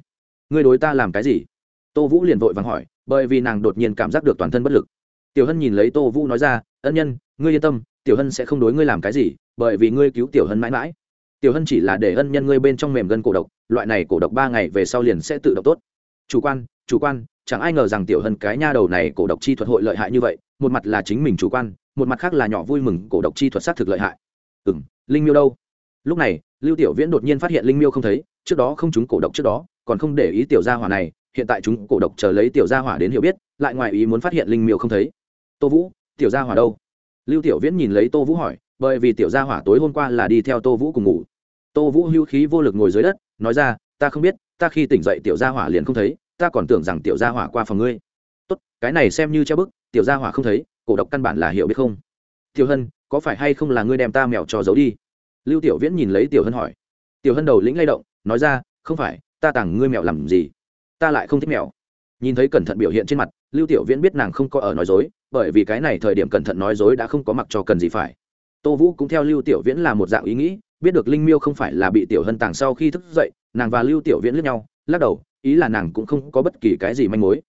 Ngươi đối ta làm cái gì? Tô vũ liền vội vàng hỏi, bởi vì nàng đột nhiên cảm giác được toàn thân bất lực. Tiểu hân nhìn lấy tô vũ nói ra, ân nhân ngươi yên tâm, tiểu hân sẽ không đối ngươi làm cái gì, bởi vì ngươi cứu tiểu hân mãi mãi. Tiểu hân chỉ là để ân nhân ngươi bên trong mềm gân cổ độc, loại này cổ độc ba ngày về sau liền sẽ tự động tốt. Chủ quan chủ quan, chẳng ai ngờ rằng tiểu hân cái nha đầu này cổ độc chi thuật hội lợi hại như vậy, một mặt là chính mình chủ quan, một mặt khác là nhỏ vui mừng cổ độc chi thuật xác thực lợi hại. Ừ m linh miêu đâu? Lúc này, lưu tiểu viễn đột nhiên phát hiện linh miêu không thấy, trước đó không chúng cổ độc trước đó, còn không để ý tiểu gia hỏa này, hiện tại chúng cổ độc chờ lấy tiểu gia hỏa đến hiểu biết, lại ngoài ý muốn phát hiện linh miêu không thấy. Tô vũ, tiểu gia hỏa đâu? Lưu tiểu viễn nhìn lấy tô vũ hỏi, bởi vì tiểu gia hỏa tối hôm qua là đi theo tô vũ cùng ngủ. Tô vũ hưu khí vô lực ngồi dưới đất, nói ra, ta không biết, ta khi tỉnh dậy tiểu gia hỏa liền không thấy, ta còn tưởng rằng tiểu gia hỏa qua phòng ngươi. Tốt, cái này xem như treo bức, tiểu gia hỏa không thấy, cổ độc căn bản là hiểu biết không. Tiểu hân, có phải hay không là ngươi đem ta mèo cho giấu đi? Lưu tiểu viễn nhìn lấy tiểu hân hỏi. Tiểu hân đầu lĩnh lay động, nói ra, không phải, ta tặng ngươi mèo làm gì? Ta lại không thích mèo. Nhìn thấy cẩn thận biểu hiện trên mặt, lưu tiểu viễn biết nàng không có ở nói dối bởi vì cái này thời điểm cẩn thận nói dối đã không có mặc cho cần gì phải. Tô vũ cũng theo lưu tiểu viễn là một dạng ý nghĩ, biết được linh miêu không phải là bị tiểu hân tàng sau khi thức dậy, nàng và lưu tiểu viễn lướt nhau, lắc đầu, ý là nàng cũng không có bất kỳ cái gì manh mối.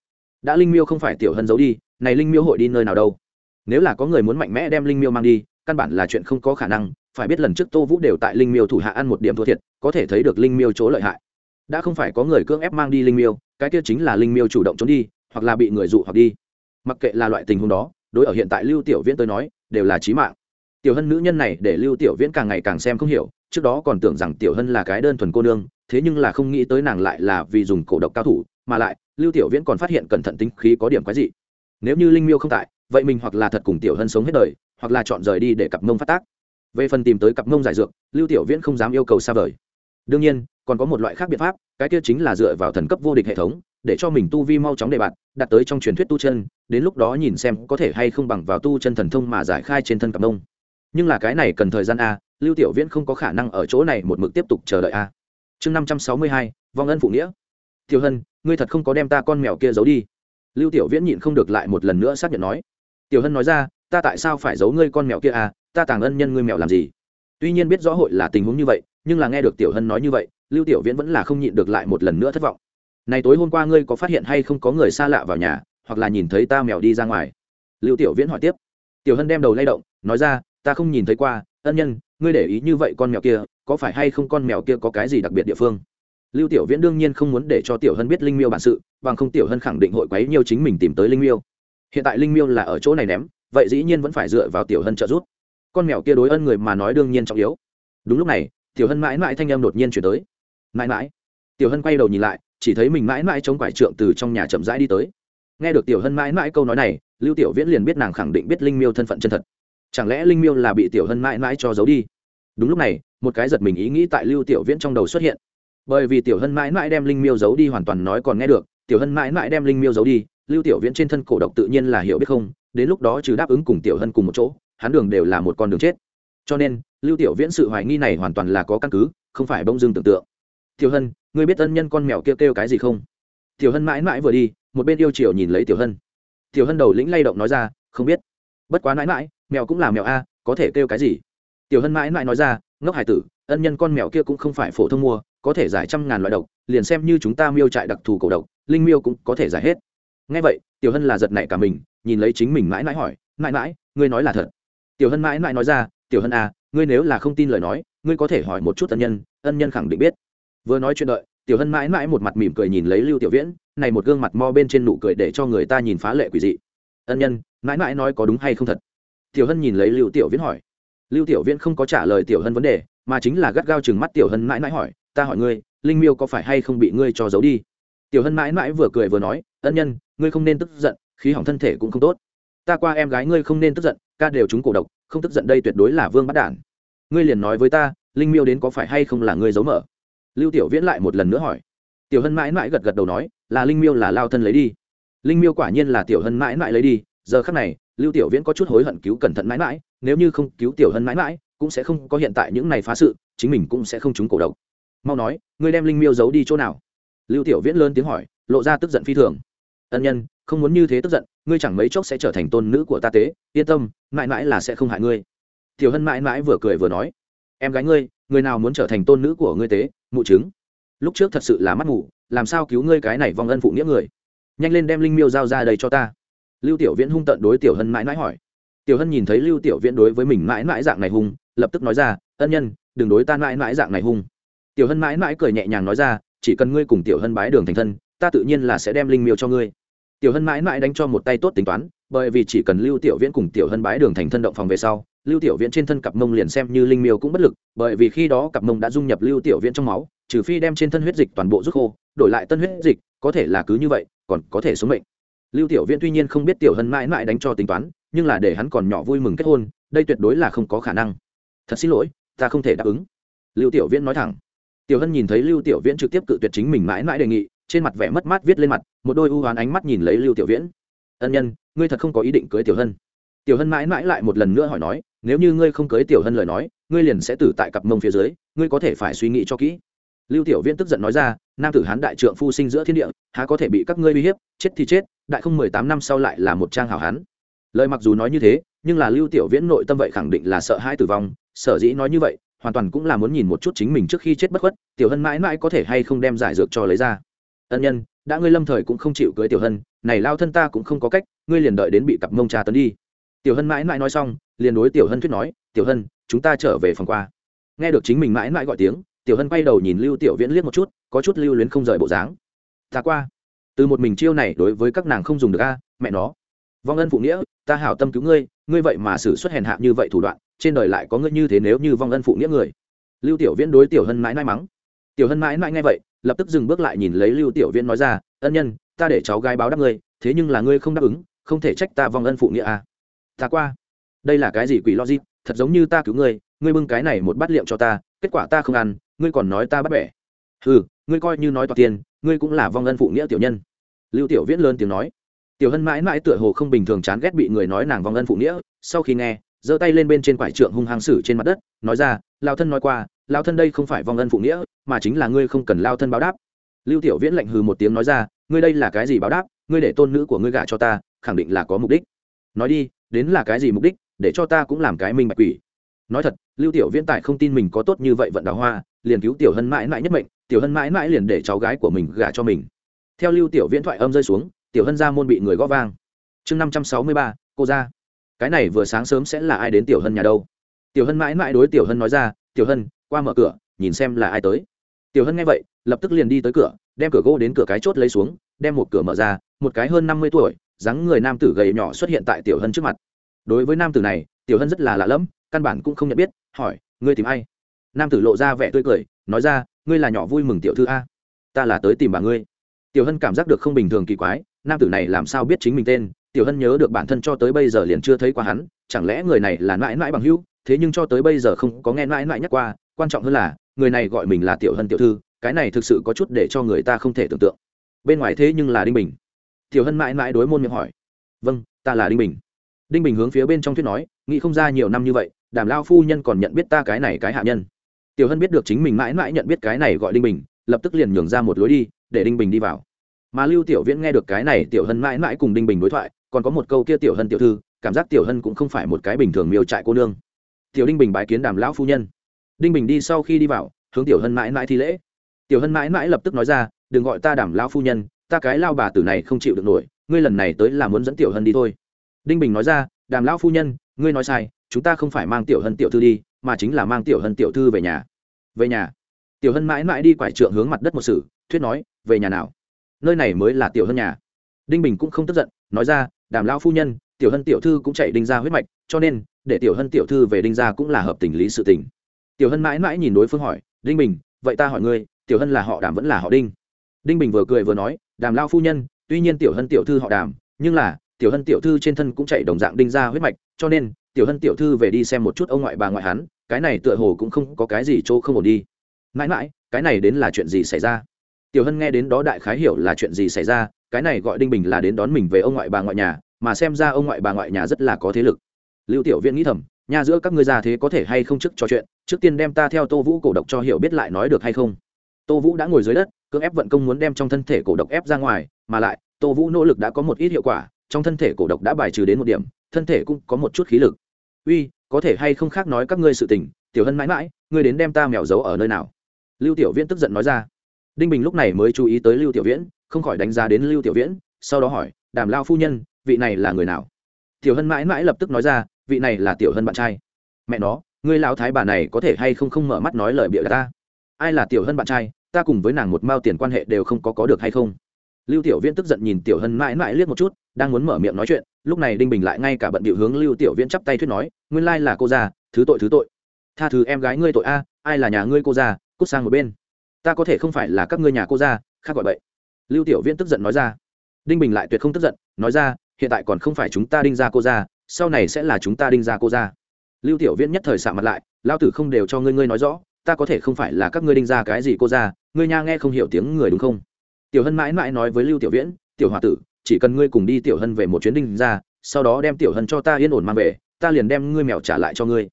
Đã linh miêu không phải tiểu hân giấu đi, này linh miêu hội đi nơi nào đâu? Nếu là có người muốn mạnh mẽ đem linh miêu mang đi, căn bản là chuyện không có khả năng, phải biết lần trước tô vũ đều tại linh miêu thủ hạ ăn một điểm thua thiệt, có thể thấy được linh miêu chỗ lợi hại. Đã không phải có người cưỡng ép mang đi linh miêu, cái kia chính là linh miêu chủ động trốn đi, hoặc là bị người dụ hoặc đi mặc kệ là loại tình huống đó, đối ở hiện tại lưu tiểu viễn tôi nói, đều là trí mạng. Tiểu hân nữ nhân này để lưu tiểu viễn càng ngày càng xem không hiểu, trước đó còn tưởng rằng tiểu hân là cái đơn thuần cô nương, thế nhưng là không nghĩ tới nàng lại là vì dùng cổ độc cao thủ, mà lại, lưu tiểu viễn còn phát hiện cẩn thận tính khí có điểm quái dị. Nếu như linh miêu không tại, vậy mình hoặc là thật cùng tiểu hân sống hết đời, hoặc là chọn rời đi để cặp mông phát tác. Về phần tìm tới cặp mông giải dược, lưu tiểu viễn không dám yêu cầu xa vời. Đương nhiên, còn có một loại khác biện pháp, cái kia chính là dựa vào thần cấp vô địch hệ thống để cho mình tu vi mau chóng đề bạt, đặt tới trong truyền thuyết tu chân, đến lúc đó nhìn xem có thể hay không bằng vào tu chân thần thông mà giải khai trên thân cặp đông. nhưng là cái này cần thời gian a, lưu tiểu viễn không có khả năng ở chỗ này một mực tiếp tục chờ đợi a. Chương năm trăm sáu mươi hai, vong ân phụ nghĩa. Tiểu hân, ngươi thật không có đem ta con mèo kia giấu đi. Lưu tiểu viễn nhịn không được lại một lần nữa xác nhận nói. Tiểu hân nói ra, ta tại sao phải giấu ngươi con mèo kia à ta tàng ân nhân ngươi mèo làm gì? Tuy nhiên biết rõ hội là tình huống như vậy, nhưng là nghe được tiểu hân nói như vậy, lưu tiểu viễn vẫn là không nhịn được lại một lần nữa thất vọng này tối hôm qua ngươi có phát hiện hay không có người xa lạ vào nhà, hoặc là nhìn thấy ta mèo đi ra ngoài? Lưu tiểu viễn hỏi tiếp. Tiểu hân đem đầu lay động, nói ra, ta không nhìn thấy qua, ân nhân, ngươi để ý như vậy con mèo kia, có phải hay không con mèo kia có cái gì đặc biệt địa phương? Lưu tiểu viễn đương nhiên không muốn để cho tiểu hân biết linh miêu bản sự, bằng không tiểu hân khẳng định hội quấy nhiều chính mình tìm tới linh miêu. Hiện tại linh miêu là ở chỗ này ném, vậy dĩ nhiên vẫn phải dựa vào tiểu hân trợ giúp. Con mèo kia đối ân người mà nói đương nhiên trọng yếu. Đúng lúc này, tiểu hân mãi mãi thanh em đột nhiên chuyển tới. Mãi mãi. Tiểu hân quay đầu nhìn lại chỉ thấy mình mãi mãi chống quải trượng từ trong nhà chậm rãi đi tới. Nghe được tiểu hân mãi mãi câu nói này, lưu tiểu viễn liền biết nàng khẳng định biết linh miêu thân phận chân thật. Chẳng lẽ linh miêu là bị tiểu hân mãi mãi cho giấu đi? Đúng lúc này, một cái giật mình ý nghĩ tại lưu tiểu viễn trong đầu xuất hiện. Bởi vì tiểu hân mãi mãi đem linh miêu giấu đi hoàn toàn nói còn nghe được, tiểu hân mãi mãi đem linh miêu giấu đi, lưu tiểu viễn trên thân cổ độc tự nhiên là hiểu biết không, đến lúc đó trừ đáp ứng cùng tiểu hân cùng một chỗ, hắn đường đều là một con đường chết. Cho nên, lưu tiểu viễn sự hoài nghi này hoàn toàn là có căn cứ, không phải bông dưng tưởng tượng. Tiểu hân ngươi biết ân nhân con mèo kêu kêu cái gì không? Tiểu hân mãi mãi vừa đi, một bên yêu chiều nhìn lấy tiểu hân. Tiểu hân đầu lĩnh lay động nói ra, không biết. Bất quá mãi mãi, mèo cũng là mèo a, có thể kêu cái gì? Tiểu hân mãi mãi nói ra, ngốc hải tử, ân nhân con mèo kia cũng không phải phổ thông mua, có thể giải trăm ngàn loại độc, liền xem như chúng ta miêu trại đặc thù cổ độc, linh miêu cũng có thể giải hết. Ngay vậy, tiểu hân là giật nảy cả mình, nhìn lấy chính mình mãi mãi hỏi, mãi mãi, ngươi nói là thật? Tiểu hân mãi mãi nói ra, tiểu hân à ngươi nếu là không tin lời nói, ngươi có thể hỏi một chút ân nhân ân nhân khẳng định biết vừa nói chuyện đợi, tiểu hân mãi mãi một mặt mỉm cười nhìn lấy lưu tiểu viễn, này một gương mặt mo bên trên nụ cười để cho người ta nhìn phá lệ quỷ dị. Ân nhân, mãi mãi nói có đúng hay không thật? Tiểu hân nhìn lấy lưu tiểu viễn hỏi. Lưu tiểu viễn không có trả lời tiểu hân vấn đề, mà chính là gắt gao chừng mắt tiểu hân mãi mãi hỏi, ta hỏi ngươi, linh miêu có phải hay không bị ngươi cho giấu đi? Tiểu hân mãi mãi vừa cười vừa nói, ân nhân, ngươi không nên tức giận, khí hỏng thân thể cũng không tốt. Ta qua em gái ngươi không nên tức giận, ca đều chúng cổ độc, không tức giận đây tuyệt đối là vương bắt đản. Ngươi liền nói với ta, linh miêu đến có phải hay không là ngươi giấu mở? Lưu tiểu viễn lại một lần nữa hỏi. Tiểu hân mãi mãi gật gật đầu nói, là linh miêu, là lao thân lấy đi. Linh miêu quả nhiên là tiểu hân mãi mãi lấy đi, giờ khắc này, lưu tiểu viễn có chút hối hận cứu cẩn thận mãi mãi, nếu như không cứu tiểu hân mãi mãi, cũng sẽ không có hiện tại những này phá sự, chính mình cũng sẽ không trúng cổ độc. Mau nói, ngươi đem linh miêu giấu đi chỗ nào? Lưu tiểu viễn lớn tiếng hỏi, lộ ra tức giận phi thường. Ân nhân, không muốn như thế tức giận, ngươi chẳng mấy chốc sẽ trở thành tôn nữ của ta tế, yên tâm, mãi mãi là sẽ không hại ngươi. Tiểu hân mãi mãi vừa cười vừa nói em gái ngươi, người nào muốn trở thành tôn nữ của ngươi tế, mụ chứng. Lúc trước thật sự là mắt ngủ làm sao cứu ngươi cái này vong ân phụ nghĩa người? Nhanh lên đem linh miêu giao ra đây cho ta. Lưu tiểu viễn hung tận đối tiểu hân mãi mãi hỏi. Tiểu hân nhìn thấy lưu tiểu viễn đối với mình mãi mãi dạng này hung, lập tức nói ra, ân nhân, đừng đối ta mãi mãi dạng này hung. Tiểu hân mãi mãi cười nhẹ nhàng nói ra, chỉ cần ngươi cùng tiểu hân bái đường thành thân, ta tự nhiên là sẽ đem linh miêu cho ngươi. Tiểu hân mãi mãi đánh cho một tay tốt tính toán, bởi vì chỉ cần lưu tiểu viễn cùng tiểu hân bái đường thành thân động phòng về sau lưu tiểu viễn trên thân cặp mông liền xem như linh miêu cũng bất lực, bởi vì khi đó cặp mông đã dung nhập lưu tiểu viễn trong máu, trừ phi đem trên thân huyết dịch toàn bộ rút khô, đổi lại tân huyết dịch, có thể là cứ như vậy, còn có thể sống mệnh. Lưu tiểu viễn tuy nhiên không biết tiểu hân mãi mãi đánh cho tính toán, nhưng là để hắn còn nhỏ vui mừng kết hôn, đây tuyệt đối là không có khả năng. Thật xin lỗi, ta không thể đáp ứng. Lưu tiểu viễn nói thẳng. Tiểu hân nhìn thấy lưu tiểu viễn trực tiếp cự tuyệt chính mình mãi mãi đề nghị, trên mặt vẻ mất mát viết lên mặt, một đôi u hoán ánh mắt nhìn lấy lưu tiểu viễn. Ân nhân, ngươi thật không có ý định cưới tiểu hân tiểu hân mãi mãi lại một lần nữa hỏi nói, nếu như ngươi không cưới tiểu hân lời nói, ngươi liền sẽ tử tại cặp mông phía dưới, ngươi có thể phải suy nghĩ cho kỹ. Lưu tiểu viễn tức giận nói ra, nam tử hán đại trượng phu sinh giữa thiên địa, há có thể bị các ngươi uy hiếp, chết thì chết, đại không mười tám năm sau lại là một trang hảo hán. Lời mặc dù nói như thế, nhưng là lưu tiểu viễn nội tâm vậy khẳng định là sợ hãi tử vong, sở dĩ nói như vậy, hoàn toàn cũng là muốn nhìn một chút chính mình trước khi chết bất khuất, tiểu hân mãi mãi có thể hay không đem giải dược cho lấy ra. Ân nhân, đã ngươi lâm thời cũng không chịu cưới tiểu hân, này lao thân ta cũng không có cách, ngươi liền đợi đến bị cặp mông trà tấn đi tiểu hân mãi mãi nói xong, liền đối tiểu hân thuyết nói, tiểu hân, chúng ta trở về phòng qua. Nghe được chính mình mãi mãi gọi tiếng, tiểu hân quay đầu nhìn lưu tiểu viễn liếc một chút, có chút lưu luyến không rời bộ dáng. Ta qua. Từ một mình chiêu này đối với các nàng không dùng được a, mẹ nó. Vong ân phụ nghĩa, ta hảo tâm cứu ngươi ngươi vậy mà xử xuất hèn hạ như vậy thủ đoạn, trên đời lại có ngươi như thế nếu như vong ân phụ nghĩa người. Lưu tiểu viễn đối tiểu hân mãi mãi mắng. Tiểu hân mãi mãi nghe vậy, lập tức dừng bước lại nhìn lấy lưu tiểu viễn nói ra, ân nhân, ta để cháu gái báo đáp ngươi, thế nhưng là ngươi không đáp ứng, không thể trách ta vong ân phụ nghĩa à ta qua. Đây là cái gì quỷ logic? Thật giống như ta cứu ngươi ngươi bưng cái này một bát liệm cho ta, kết quả ta không ăn, ngươi còn nói ta bắt bẻ. Ừ ngươi coi như nói toạc tiền, ngươi cũng là vong ân phụ nghĩa tiểu nhân. Lưu tiểu viễn lớn tiếng nói. Tiểu hân mãi mãi tựa hồ không bình thường chán ghét bị người nói nàng vong ân phụ nghĩa, sau khi nghe, giơ tay lên bên trên quải trượng hung hăng sử trên mặt đất, nói ra lao thân nói qua lao thân đây không phải vong ân phụ nghĩa, mà chính là ngươi không cần lao thân báo đáp. Lưu tiểu viễn lạnh hừ một tiếng nói ra, ngươi đây là cái gì báo đáp? Ngươi để tôn nữ của ngươi gả cho ta, khẳng định là có mục đích. Nói đi đến là cái gì mục đích, để cho ta cũng làm cái minh bạch quỷ. Nói thật, lưu tiểu viễn tại không tin mình có tốt như vậy vận đào hoa, liền cứu tiểu hân mãi mãi nhất mệnh, tiểu hân mãi mãi liền để cháu gái của mình gả cho mình. Theo lưu tiểu viễn thoại âm rơi xuống, tiểu hân ra môn bị người gõ vang. Chương năm trăm sáu mươi ba, cô ra. Cái này vừa sáng sớm sẽ là ai đến tiểu hân nhà đâu? Tiểu hân mãi mãi đối tiểu hân nói ra, tiểu hân, qua mở cửa, nhìn xem là ai tới. Tiểu hân nghe vậy, lập tức liền đi tới cửa, đem cửa gỗ đến cửa cái chốt lấy xuống, đem một cửa mở ra, một cái hơn năm mươi tuổi dáng người nam tử gầy nhỏ xuất hiện tại tiểu hân trước mặt. Đối với nam tử này, tiểu hân rất là lạ lẫm, căn bản cũng không nhận biết, hỏi, ngươi tìm ai? Nam tử lộ ra vẻ tươi cười, nói ra, ngươi là nhỏ vui mừng tiểu thư a. Ta là tới tìm bà ngươi. Tiểu hân cảm giác được không bình thường kỳ quái, nam tử này làm sao biết chính mình tên? Tiểu hân nhớ được bản thân cho tới bây giờ liền chưa thấy qua hắn, chẳng lẽ người này là mãi mãi bằng hữu? Thế nhưng cho tới bây giờ không có nghe mãi mãi nhắc qua, quan trọng hơn là, người này gọi mình là tiểu hân tiểu thư, cái này thực sự có chút để cho người ta không thể tưởng tượng. Bên ngoài thế nhưng là đinh bình tiểu hân mãi mãi đối môn miệng hỏi. Vâng ta là đinh bình. Đinh bình hướng phía bên trong thuyết nói, nghĩ không ra nhiều năm như vậy đảm lao phu nhân còn nhận biết ta cái này cái hạ nhân. Tiểu hân biết được chính mình mãi mãi nhận biết cái này gọi đinh bình, lập tức liền nhường ra một lối đi, để đinh bình đi vào. Mà lưu tiểu viễn nghe được cái này, tiểu hân mãi mãi cùng đinh bình đối thoại, còn có một câu kia tiểu hân tiểu thư, cảm giác tiểu hân cũng không phải một cái bình thường miêu trại cô nương. Tiểu đinh bình bái kiến đàm lão phu nhân. Đinh bình đi sau khi đi vào, hướng tiểu hân mãi mãi thi lễ. Tiểu hân mãi mãi lập tức nói ra, đừng gọi ta đàm lão phu nhân ta cái lao bà tử này không chịu được nổi, ngươi lần này tới là muốn dẫn tiểu hân đi thôi. Đinh bình nói ra, đàm lão phu nhân, ngươi nói sai, chúng ta không phải mang tiểu hân tiểu thư đi, mà chính là mang tiểu hân tiểu thư về nhà. Về nhà. Tiểu hân mãi mãi đi quải trượng hướng mặt đất một sử thuyết nói, về nhà nào? Nơi này mới là tiểu hân nhà. Đinh bình cũng không tức giận, nói ra, đàm lão phu nhân, tiểu hân tiểu thư cũng chạy đinh ra huyết mạch, cho nên, để tiểu hân tiểu thư về đinh ra cũng là hợp tình lý sự tình. Tiểu hân mãi mãi nhìn đối phương hỏi, đinh bình, vậy ta hỏi ngươi, tiểu hân là họ đàm vẫn là họ đinh? Đinh bình vừa cười vừa nói đàm lao phu nhân, tuy nhiên tiểu hân tiểu thư họ đàm, nhưng là, tiểu hân tiểu thư trên thân cũng chạy đồng dạng đinh ra huyết mạch, cho nên, tiểu hân tiểu thư về đi xem một chút ông ngoại bà ngoại hắn, cái này tựa hồ cũng không có cái gì chỗ không ổn đi. Mãi mãi, cái này đến là chuyện gì xảy ra? Tiểu hân nghe đến đó đại khái hiểu là chuyện gì xảy ra, cái này gọi đinh bình là đến đón mình về ông ngoại bà ngoại nhà, mà xem ra ông ngoại bà ngoại nhà rất là có thế lực. Lưu tiểu viên nghĩ thầm nhà giữa các ngươi già thế có thể hay không trước trò chuyện, trước tiên đem ta theo tô vũ cổ độc cho hiểu biết lại nói được hay không? Tô vũ đã ngồi dưới đất cưỡng ép vận công muốn đem trong thân thể cổ độc ép ra ngoài, mà lại, tô vũ nỗ lực đã có một ít hiệu quả, trong thân thể cổ độc đã bài trừ đến một điểm, thân thể cũng có một chút khí lực. Uy, có thể hay không khác nói các ngươi sự tình, tiểu hân mãi mãi, ngươi đến đem ta mèo giấu ở nơi nào? Lưu tiểu viễn tức giận nói ra. Đinh bình lúc này mới chú ý tới lưu tiểu viễn, không khỏi đánh giá đến lưu tiểu viễn, sau đó hỏi, đàm lao phu nhân, vị này là người nào? Tiểu hân mãi mãi lập tức nói ra, vị này là tiểu hân bạn trai. Mẹ nó, ngươi lão thái bà này có thể hay không không mở mắt nói lời bịa ta? Ai là tiểu hân bạn trai? Ta cùng với nàng một mao tiền quan hệ đều không có có được hay không? Lưu tiểu viễn tức giận nhìn tiểu hân mãi mãi liếc một chút, đang muốn mở miệng nói chuyện, lúc này đinh bình lại ngay cả bận điệu hướng lưu tiểu viễn chắp tay thuyết nói, nguyên lai là cô già thứ tội thứ tội. Tha thứ em gái ngươi tội a, ai là nhà ngươi cô già cút sang một bên. Ta có thể không phải là các ngươi nhà cô già khác gọi vậy lưu tiểu viễn tức giận nói ra. Đinh bình lại tuyệt không tức giận, nói ra, hiện tại còn không phải chúng ta đinh ra cô ra sau này sẽ là chúng ta đinh ra cô ra lưu tiểu viễn nhất thời xạ mặt lại lao tử không đều cho ngươi ngươi nói rõ ta có thể không phải là các ngươi đinh ra cái gì cô ra, ngươi nha nghe không hiểu tiếng người đúng không? Tiểu hân mãi mãi nói với lưu tiểu viễn, tiểu h tử, chỉ cần ngươi cùng đi tiểu hân về một chuyến đinh ra, sau đó đem tiểu hân cho ta yên ổn mang về, ta liền đem ngươi mèo trả lại cho ngươi.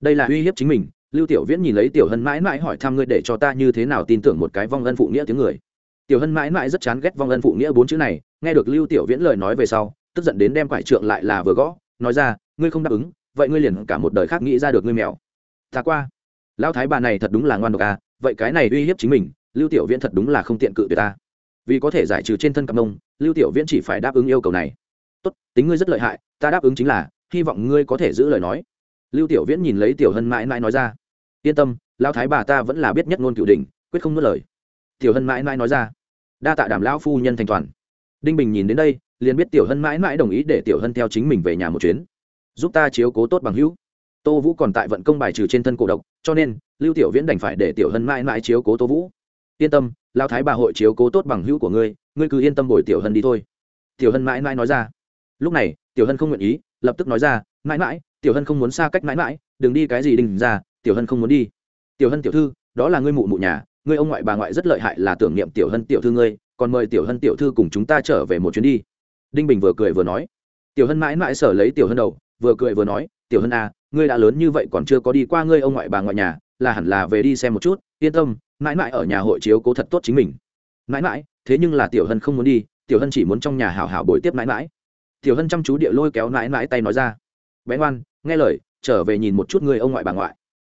Đây là uy hiếp chính mình, lưu tiểu viễn nhìn lấy tiểu hân mãi mãi hỏi thăm ngươi để cho ta như thế nào tin tưởng một cái vong ân phụ nghĩa tiếng người. Tiểu hân mãi mãi rất chán ghét vong ân phụ nghĩa bốn chữ này, nghe được lưu tiểu viễn lời nói về sau, tức giận đến đem quải trượng lại là vừa gõ, nói ra, ngươi không đáp ứng, vậy ngươi liền cả một đời khác nghĩ ra được ngươi mèo. Ta qua lão thái bà này thật đúng là ngoan độc à vậy cái này uy hiếp chính mình, lưu tiểu viễn thật đúng là không tiện cự tuyệt ta. Vì có thể giải trừ trên thân cặp nông lưu tiểu viễn chỉ phải đáp ứng yêu cầu này. Tốt, tính ngươi rất lợi hại, ta đáp ứng chính là, hy vọng ngươi có thể giữ lời nói. Lưu tiểu viễn nhìn lấy tiểu hân mãi mãi nói ra. Yên tâm, lão thái bà ta vẫn là biết nhất ngôn cửu đình quyết không nuốt lời. Tiểu hân mãi mãi nói ra. Đa tạ đảm lão phu nhân thành toàn. Đinh bình nhìn đến đây, liền biết tiểu hân mãi mãi đồng ý để tiểu hân theo chính mình về nhà một chuyến. Giúp ta chiếu cố tốt bằng hữu tô vũ còn tại vận công bài trừ trên thân cổ độc cho nên lưu tiểu viễn đành phải để tiểu hân mãi mãi chiếu cố tô vũ yên tâm lao thái bà hội chiếu cố tốt bằng hữu của ngươi ngươi cứ yên tâm bồi tiểu hân đi thôi tiểu hân mãi mãi nói ra lúc này tiểu hân không nguyện ý lập tức nói ra mãi mãi tiểu hân không muốn xa cách mãi mãi đừng đi cái gì đình ra tiểu hân không muốn đi tiểu hân tiểu thư đó là ngươi mụ mụ nhà ngươi ông ngoại bà ngoại rất lợi hại là tưởng niệm tiểu hân tiểu thư ngươi còn mời tiểu hân tiểu thư cùng chúng ta trở về một chuyến đi đinh bình vừa cười vừa nói tiểu hân mãi mãi sở lấy tiểu hân đầu vừa cười vừa nói tiểu hân à ngươi đã lớn như vậy còn chưa có đi qua ngươi ông ngoại bà ngoại nhà, là hẳn là về đi xem một chút, yên tâm, mãi mãi ở nhà hội chiếu cố thật tốt chính mình. Mãi mãi, thế nhưng là tiểu hân không muốn đi, tiểu hân chỉ muốn trong nhà hảo hảo bồi tiếp mãi mãi. Tiểu hân chăm chú địa lôi kéo mãi mãi tay nói ra. Bé ngoan, nghe lời, trở về nhìn một chút người ông ngoại bà ngoại.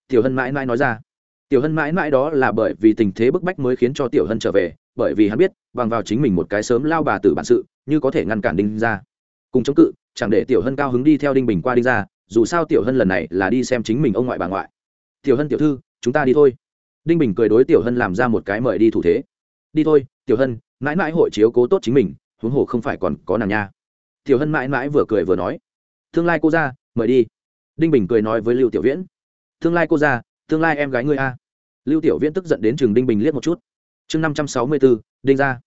Tiểu hân mãi mãi nói ra. Tiểu hân mãi mãi đó là bởi vì tình thế bức bách mới khiến cho tiểu hân trở về, bởi vì hắn biết, bằng vào chính mình một cái sớm lao bà tử bản sự, như có thể ngăn cản đinh ra cùng chống cự, chẳng để tiểu hân cao hứng đi theo đinh bình qua đinh ra dù sao tiểu hân lần này là đi xem chính mình ông ngoại bà ngoại. Tiểu hân tiểu thư, chúng ta đi thôi. Đinh bình cười đối tiểu hân làm ra một cái mời đi thủ thế. Đi thôi, tiểu hân, mãi mãi hội chiếu cố tốt chính mình, huống hồ không phải còn có nàng nha. Tiểu hân mãi mãi vừa cười vừa nói. Tương lai cô ra, mời đi. Đinh bình cười nói với lưu tiểu viễn. Tương lai cô ra, tương lai em gái ngươi a. Lưu tiểu viễn tức giận đến trường đinh bình liếc một chút. Chương năm trăm sáu mươi bốn đinh ra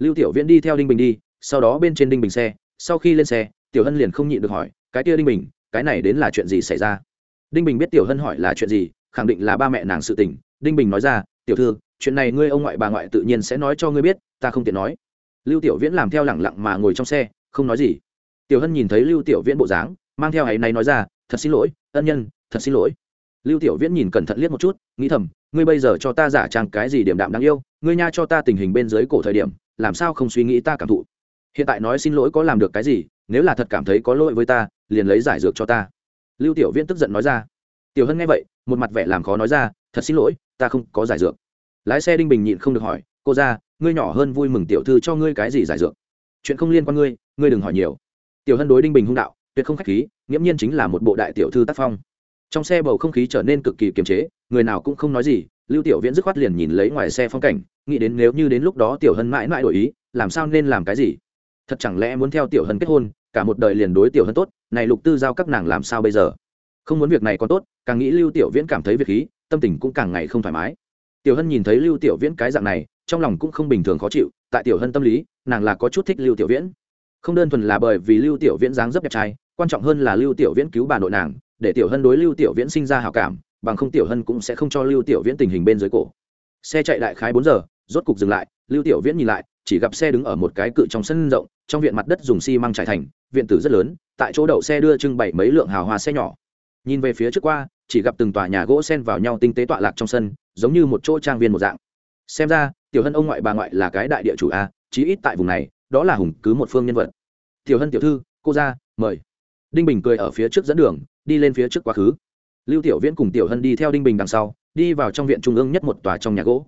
lưu tiểu viễn đi theo đinh bình đi, sau đó bên trên đinh bình xe, sau khi lên xe, tiểu hân liền không nhịn được hỏi, cái kia đinh bình cái này đến là chuyện gì xảy ra? Đinh bình biết tiểu hân hỏi là chuyện gì, khẳng định là ba mẹ nàng sự tình. Đinh bình nói ra, tiểu thư, chuyện này ngươi ông ngoại bà ngoại tự nhiên sẽ nói cho ngươi biết, ta không tiện nói. Lưu tiểu viễn làm theo lẳng lặng mà ngồi trong xe, không nói gì. Tiểu hân nhìn thấy lưu tiểu viễn bộ dáng, mang theo ấy này nói ra, thật xin lỗi, ân nhân, thật xin lỗi. Lưu tiểu viễn nhìn cẩn thận liếc một chút, nghĩ thầm, ngươi bây giờ cho ta giả trang cái gì điểm đạm đáng yêu, ngươi nha cho ta tình hình bên dưới cổ thời điểm, làm sao không suy nghĩ ta cảm thụ? Hiện tại nói xin lỗi có làm được cái gì, nếu là thật cảm thấy có lỗi với ta liền lấy giải dược cho ta. Lưu tiểu viễn tức giận nói ra. Tiểu hân nghe vậy, một mặt vẻ làm khó nói ra, thật xin lỗi, ta không có giải dược. Lái xe đinh bình nhịn không được hỏi, cô ra ngươi nhỏ hơn vui mừng tiểu thư cho ngươi cái gì giải dược? Chuyện không liên quan ngươi ngươi đừng hỏi nhiều. Tiểu hân đối đinh bình hung đạo, tuyệt không khách khí, nghiễm nhiên chính là một bộ đại tiểu thư tác phong. Trong xe bầu không khí trở nên cực kỳ kiềm chế, người nào cũng không nói gì, lưu tiểu viễn dứt khoát liền nhìn lấy ngoài xe phong cảnh, nghĩ đến nếu như đến lúc đó tiểu hân mãi mãi đổi ý, làm sao nên làm cái gì? Thật chẳng lẽ muốn theo tiểu hân kết hôn, cả một đời liền đối tiểu hân tốt, này lục tư giao các nàng làm sao bây giờ? Không muốn việc này còn tốt, càng nghĩ lưu tiểu viễn cảm thấy việc khí, tâm tình cũng càng ngày không thoải mái. Tiểu hân nhìn thấy lưu tiểu viễn cái dạng này, trong lòng cũng không bình thường khó chịu, tại tiểu hân tâm lý, nàng là có chút thích lưu tiểu viễn. Không đơn thuần là bởi vì lưu tiểu viễn dáng dấp đẹp trai, quan trọng hơn là lưu tiểu viễn cứu bà nội nàng, để tiểu hân đối lưu tiểu viễn sinh ra hào cảm, bằng không tiểu hân cũng sẽ không cho lưu tiểu viễn tình hình bên dưới cổ. Xe chạy đại khái bốn giờ, rốt cục dừng lại, lưu tiểu viễn nhìn lại chỉ gặp xe đứng ở một cái cự trong sân rộng, trong viện mặt đất dùng xi măng trải thành, viện tử rất lớn, tại chỗ đậu xe đưa trưng bày mấy lượng hào hoa xe nhỏ. Nhìn về phía trước qua, chỉ gặp từng tòa nhà gỗ sen vào nhau tinh tế tọa lạc trong sân, giống như một chỗ trang viên một dạng. Xem ra, tiểu hân ông ngoại bà ngoại là cái đại địa chủ a, chí ít tại vùng này, đó là hùng cứ một phương nhân vật. Tiểu hân tiểu thư, cô ra, mời. Đinh bình cười ở phía trước dẫn đường, đi lên phía trước quá khứ. Lưu tiểu viễn cùng tiểu hân đi theo đinh bình đằng sau, đi vào trong viện trung ương nhất một tòa trong nhà gỗ.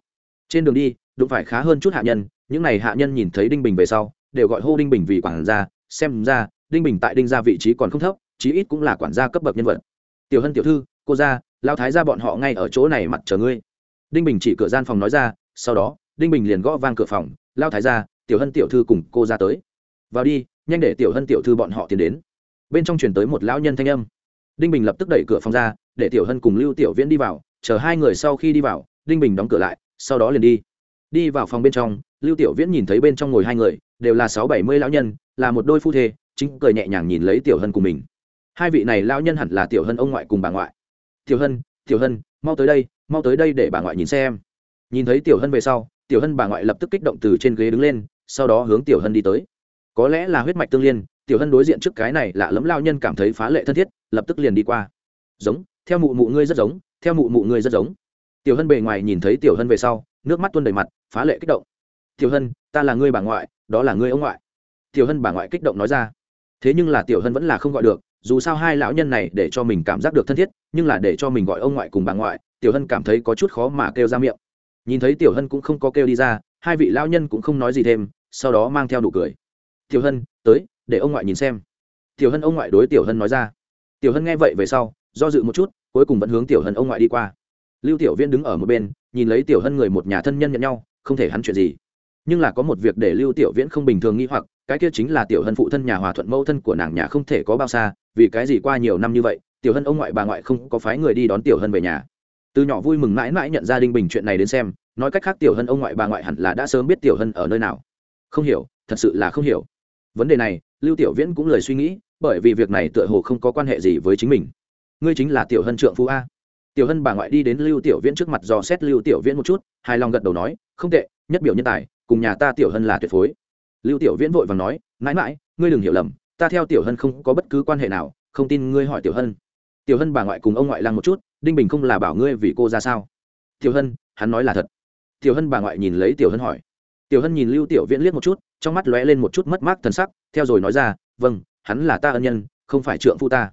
Trên đường đi đụng phải khá hơn chút hạ nhân những n à y hạ nhân nhìn thấy đinh bình về sau đều gọi hô đinh bình vì quản gia xem ra đinh bình tại đinh gia vị trí còn không thấp chí ít cũng là quản gia cấp bậc nhân vật. Tiểu hân tiểu thư cô gia, lao thái ra bọn họ ngay ở chỗ này mặt chờ ngươi. Đinh bình chỉ cửa gian phòng nói ra sau đó đinh bình liền gõ vang cửa phòng lao thái ra tiểu hân tiểu thư cùng cô ra tới. Vào đi nhanh để tiểu hân tiểu thư bọn họ tiến đến. Bên trong chuyển tới một lão nhân thanh âm. Đinh bình lập tức đẩy cửa phòng ra để tiểu hân cùng lưu tiểu viễn đi vào chờ hai người sau khi đi vào đinh bình đóng cửa lại sau đó liền đi đi vào phòng bên trong, lưu tiểu viễn nhìn thấy bên trong ngồi hai người, đều là sáu bảy mươi lão nhân, là một đôi phu thê, chính cười nhẹ nhàng nhìn lấy tiểu hân cùng mình. Hai vị này lão nhân hẳn là tiểu hân ông ngoại cùng bà ngoại. Tiểu hân tiểu hân, mau tới đây, mau tới đây để bà ngoại nhìn xem. Nhìn thấy tiểu hân về sau, tiểu hân bà ngoại lập tức kích động từ trên ghế đứng lên, sau đó hướng tiểu hân đi tới. Có lẽ là huyết mạch tương liên, tiểu hân đối diện trước cái này lạ lẫm lao nhân cảm thấy phá lệ thân thiết, lập tức liền đi qua. Giống, theo mụ mụ ngươi rất giống, theo mụ mụ ngươi rất giống. Tiểu hân bề ngoài nhìn thấy tiểu hân về sau nước mắt tuôn đầy mặt, phá lệ kích động. Tiểu hân, ta là ngươi bà ngoại, đó là ngươi ông ngoại. Tiểu hân bà ngoại kích động nói ra. Thế nhưng là tiểu hân vẫn là không gọi được, dù sao hai lão nhân này để cho mình cảm giác được thân thiết, nhưng là để cho mình gọi ông ngoại cùng bà ngoại, tiểu hân cảm thấy có chút khó mà kêu ra miệng. Nhìn thấy tiểu hân cũng không có kêu đi ra, hai vị lão nhân cũng không nói gì thêm, sau đó mang theo nụ cười. Tiểu hân, tới, để ông ngoại nhìn xem. Tiểu hân ông ngoại đối tiểu hân nói ra. Tiểu hân nghe vậy về sau, do dự một chút, cuối cùng vẫn hướng tiểu hân ông ngoại đi qua. Lưu tiểu viên đứng ở một bên nhìn lấy tiểu hân người một nhà thân nhân nhận nhau, không thể hắn chuyện gì. Nhưng là có một việc để lưu tiểu viễn không bình thường nghi hoặc, cái kia chính là tiểu hân phụ thân nhà hòa thuận mẫu thân của nàng nhà không thể có bao xa, vì cái gì qua nhiều năm như vậy, tiểu hân ông ngoại bà ngoại không có phái người đi đón tiểu hân về nhà. Từ nhỏ vui mừng mãi mãi nhận ra đinh bình chuyện này đến xem, nói cách khác tiểu hân ông ngoại bà ngoại hẳn là đã sớm biết tiểu hân ở nơi nào. Không hiểu, thật sự là không hiểu. Vấn đề này, lưu tiểu viễn cũng lời suy nghĩ, bởi vì việc này tựa hồ không có quan hệ gì với chính mình. Ngươi chính là tiểu hân trượng phu a tiểu hân bà ngoại đi đến lưu tiểu viễn trước mặt dò xét lưu tiểu viễn một chút, hài lòng gật đầu nói, không tệ, nhất biểu nhân tài, cùng nhà ta tiểu hân là tuyệt phối. Lưu tiểu viễn vội và nói, mãi mãi, ngươi đừng hiểu lầm, ta theo tiểu hân không có bất cứ quan hệ nào, không tin ngươi hỏi tiểu hân. Tiểu hân bà ngoại cùng ông ngoại lăng một chút, đinh bình không là bảo ngươi vì cô ra sao? Tiểu hân, hắn nói là thật. Tiểu hân bà ngoại nhìn lấy tiểu hân hỏi. Tiểu hân nhìn lưu tiểu viễn liếc một chút, trong mắt lóe lên một chút mất mát thần sắc, theo rồi nói ra vâng hắn là ta ân nhân, không phải trượng phu ta.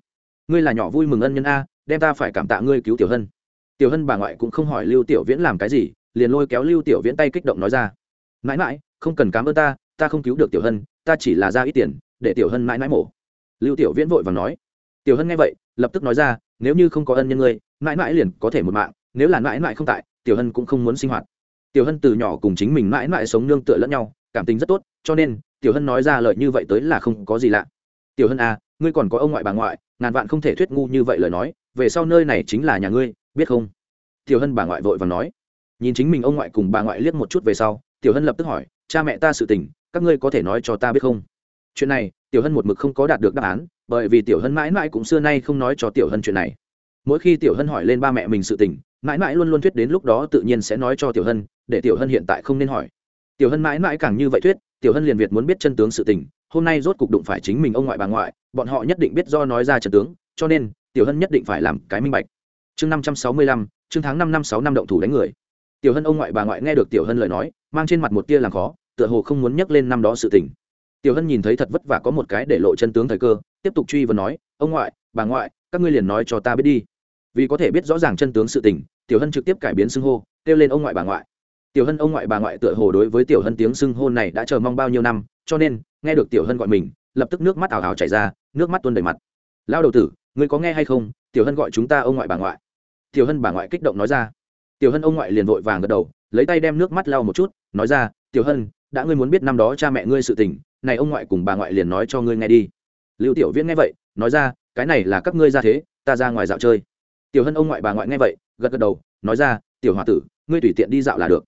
Ngươi là nhỏ vui mừng ân nhân a đem ta phải cảm tạ ngươi cứu tiểu hân. Tiểu hân bà ngoại cũng không hỏi lưu tiểu viễn làm cái gì, liền lôi kéo lưu tiểu viễn tay kích động nói ra. Mãi mãi, không cần cám ơn ta ta không cứu được tiểu hân, ta chỉ là ra ít tiền, để tiểu hân mãi mãi mổ. Lưu tiểu viễn vội và nói. Tiểu hân nghe vậy, lập tức nói ra, nếu như không có ân nhân ngươi, mãi mãi liền có thể một mạng, nếu là mãi mãi không tại, tiểu hân cũng không muốn sinh hoạt. Tiểu hân từ nhỏ cùng chính mình mãi mãi sống nương tựa lẫn nhau, cảm tình rất tốt, cho nên, tiểu hân nói ra lời như vậy tới là không có gì lạ. Tiểu hân à ngươi còn có ông ngoại bà ngoại, ngàn vạn không thể thuyết ngu như vậy lời nói về sau nơi này chính là nhà ngươi, biết không? Tiểu hân bà ngoại vội và nói. Nhìn chính mình ông ngoại cùng bà ngoại liếc một chút về sau, tiểu hân lập tức hỏi, cha mẹ ta sự tình, các ngươi có thể nói cho ta biết không? Chuyện này, tiểu hân một mực không có đạt được đáp án, bởi vì tiểu hân mãi mãi cũng xưa nay không nói cho tiểu hân chuyện này. Mỗi khi tiểu hân hỏi lên ba mẹ mình sự tình, mãi mãi luôn luôn thuyết đến lúc đó tự nhiên sẽ nói cho tiểu hân, để tiểu hân hiện tại không nên hỏi. Tiểu hân mãi mãi càng như vậy thuyết, tiểu hân liền việt muốn biết chân tướng sự tình, hôm nay rốt cục đụng phải chính mình ông ngoại bà ngoại, bọn họ nhất định biết do nói ra chân tướng, cho nên tiểu hân nhất định phải làm cái minh bạch. Chương năm trăm sáu mươi lăm, chương tháng năm năm sáu năm động thủ đánh người. Tiểu hân ông ngoại bà ngoại nghe được tiểu hân lời nói, mang trên mặt một tia làm khó, tựa hồ không muốn nhắc lên năm đó sự tình. Tiểu hân nhìn thấy thật vất vả có một cái để lộ chân tướng thời cơ, tiếp tục truy vấn nói, ông ngoại, bà ngoại, các ngươi liền nói cho ta biết đi. Vì có thể biết rõ ràng chân tướng sự tình, tiểu hân trực tiếp cải biến xưng hô, kêu lên ông ngoại bà ngoại. Tiểu hân ông ngoại bà ngoại tựa hồ đối với tiểu hân tiếng xưng hô này đã chờ mong bao nhiêu năm, cho nên, nghe được tiểu hân gọi mình, lập tức nước mắt ảo ảo chảy ra, nước mắt tuôn đầy mặt. Lao đầu tử ngươi có nghe hay không? Tiểu hân gọi chúng ta ông ngoại bà ngoại. Tiểu hân bà ngoại kích động nói ra. Tiểu hân ông ngoại liền vội vàng gật đầu, lấy tay đem nước mắt lau một chút, nói ra, tiểu hân, đã ngươi muốn biết năm đó cha mẹ ngươi sự tình, này ông ngoại cùng bà ngoại liền nói cho ngươi nghe đi. Lưu tiểu viễn nghe vậy, nói ra, cái này là các ngươi ra thế, ta ra ngoài dạo chơi. Tiểu hân ông ngoại bà ngoại nghe vậy, gật gật đầu, nói ra, tiểu h tử, ngươi tùy tiện đi dạo là được.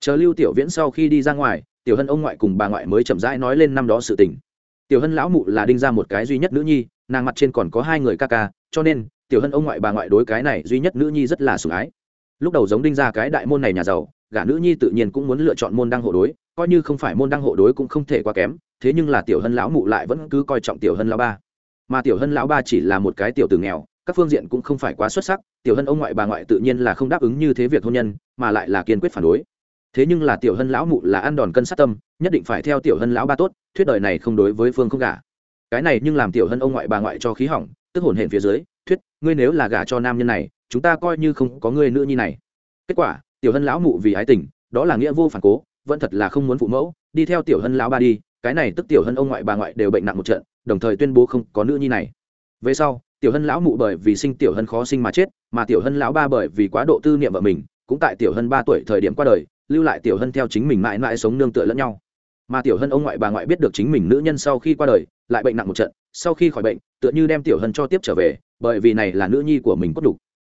Chờ lưu tiểu viễn sau khi đi ra ngoài, tiểu hân ông ngoại cùng bà ngoại mới chậm rãi nói lên năm đó sự tình. Tiểu hân lão mụ là đinh ra một cái duy nhất nữ nhi nàng mặt trên còn có hai người ca ca, cho nên, tiểu hân ông ngoại bà ngoại đối cái này duy nhất nữ nhi rất là sủng ái. Lúc đầu giống đinh ra cái đại môn này nhà giàu, gả nữ nhi tự nhiên cũng muốn lựa chọn môn đăng hộ đối, coi như không phải môn đăng hộ đối cũng không thể quá kém, thế nhưng là tiểu hân lão mụ lại vẫn cứ coi trọng tiểu hân lão ba. Mà tiểu hân lão ba chỉ là một cái tiểu tử nghèo, các phương diện cũng không phải quá xuất sắc, tiểu hân ông ngoại bà ngoại tự nhiên là không đáp ứng như thế việc hôn nhân, mà lại là kiên quyết phản đối. Thế nhưng là tiểu hân lão mụ là ăn đòn cân sát tâm, nhất định phải theo tiểu hân lão ba tốt, thuyết đời này không đối với phương không gả cái này nhưng làm tiểu hân ông ngoại bà ngoại cho khí hỏng, tức hổn hển phía dưới, thuyết, ngươi nếu là gả cho nam nhân này, chúng ta coi như không có ngươi nữ nhi này. Kết quả, tiểu hân lão mụ vì ái tình, đó là nghĩa vô phản cố, vẫn thật là không muốn phụ mẫu, đi theo tiểu hân lão ba đi, cái này tức tiểu hân ông ngoại bà ngoại đều bệnh nặng một trận, đồng thời tuyên bố không có nữ nhi này. Về sau, tiểu hân lão mụ bởi vì sinh tiểu hân khó sinh mà chết, mà tiểu hân lão ba bởi vì quá độ tư niệm vợ mình, cũng tại tiểu hân ba tuổi thời điểm qua đời, lưu lại tiểu hân theo chính mình mãi mãi sống nương tựa lẫn nhau mà tiểu hân ông ngoại bà ngoại biết được chính mình nữ nhân sau khi qua đời, lại bệnh nặng một trận, sau khi khỏi bệnh, tựa như đem tiểu hân cho tiếp trở về, bởi vì này là nữ nhi của mình cốt đục.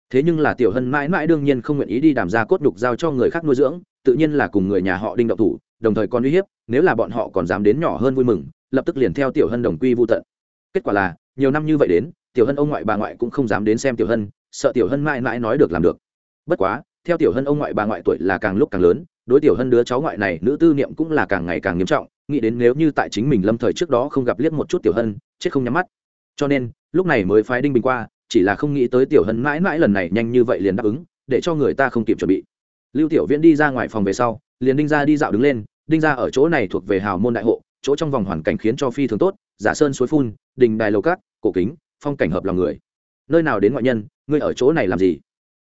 Thế nhưng là tiểu hân mãi mãi đương nhiên không nguyện ý đi đàm ra cốt đục giao cho người khác nuôi dưỡng, tự nhiên là cùng người nhà họ đinh động thủ, đồng thời còn uy hiếp, nếu là bọn họ còn dám đến nhỏ hơn vui mừng, lập tức liền theo tiểu hân đồng quy vô tận. Kết quả là, nhiều năm như vậy đến, tiểu hân ông ngoại bà ngoại cũng không dám đến xem tiểu hân, sợ tiểu hân mãi mãi nói được làm được. Bất quá, theo tiểu hân ông ngoại bà ngoại tuổi là càng lúc càng lớn đối tiểu hân đứa cháu ngoại này, nữ tư niệm cũng là càng ngày càng nghiêm trọng, nghĩ đến nếu như tại chính mình lâm thời trước đó không gặp liếc một chút tiểu hân, chết không nhắm mắt. Cho nên, lúc này mới phái đinh bình qua, chỉ là không nghĩ tới tiểu hân mãi mãi lần này nhanh như vậy liền đáp ứng, để cho người ta không kịp chuẩn bị. Lưu tiểu viễn đi ra ngoài phòng về sau, liền đinh ra đi dạo đứng lên, đinh ra ở chỗ này thuộc về hào môn đại hộ, chỗ trong vòng hoàn cảnh khiến cho phi thường tốt, giả sơn suối phun, đình đài lầu cát, cổ kính, phong cảnh hợp lòng người. Nơi nào đến ngoại nhân, ngươi ở chỗ này làm gì?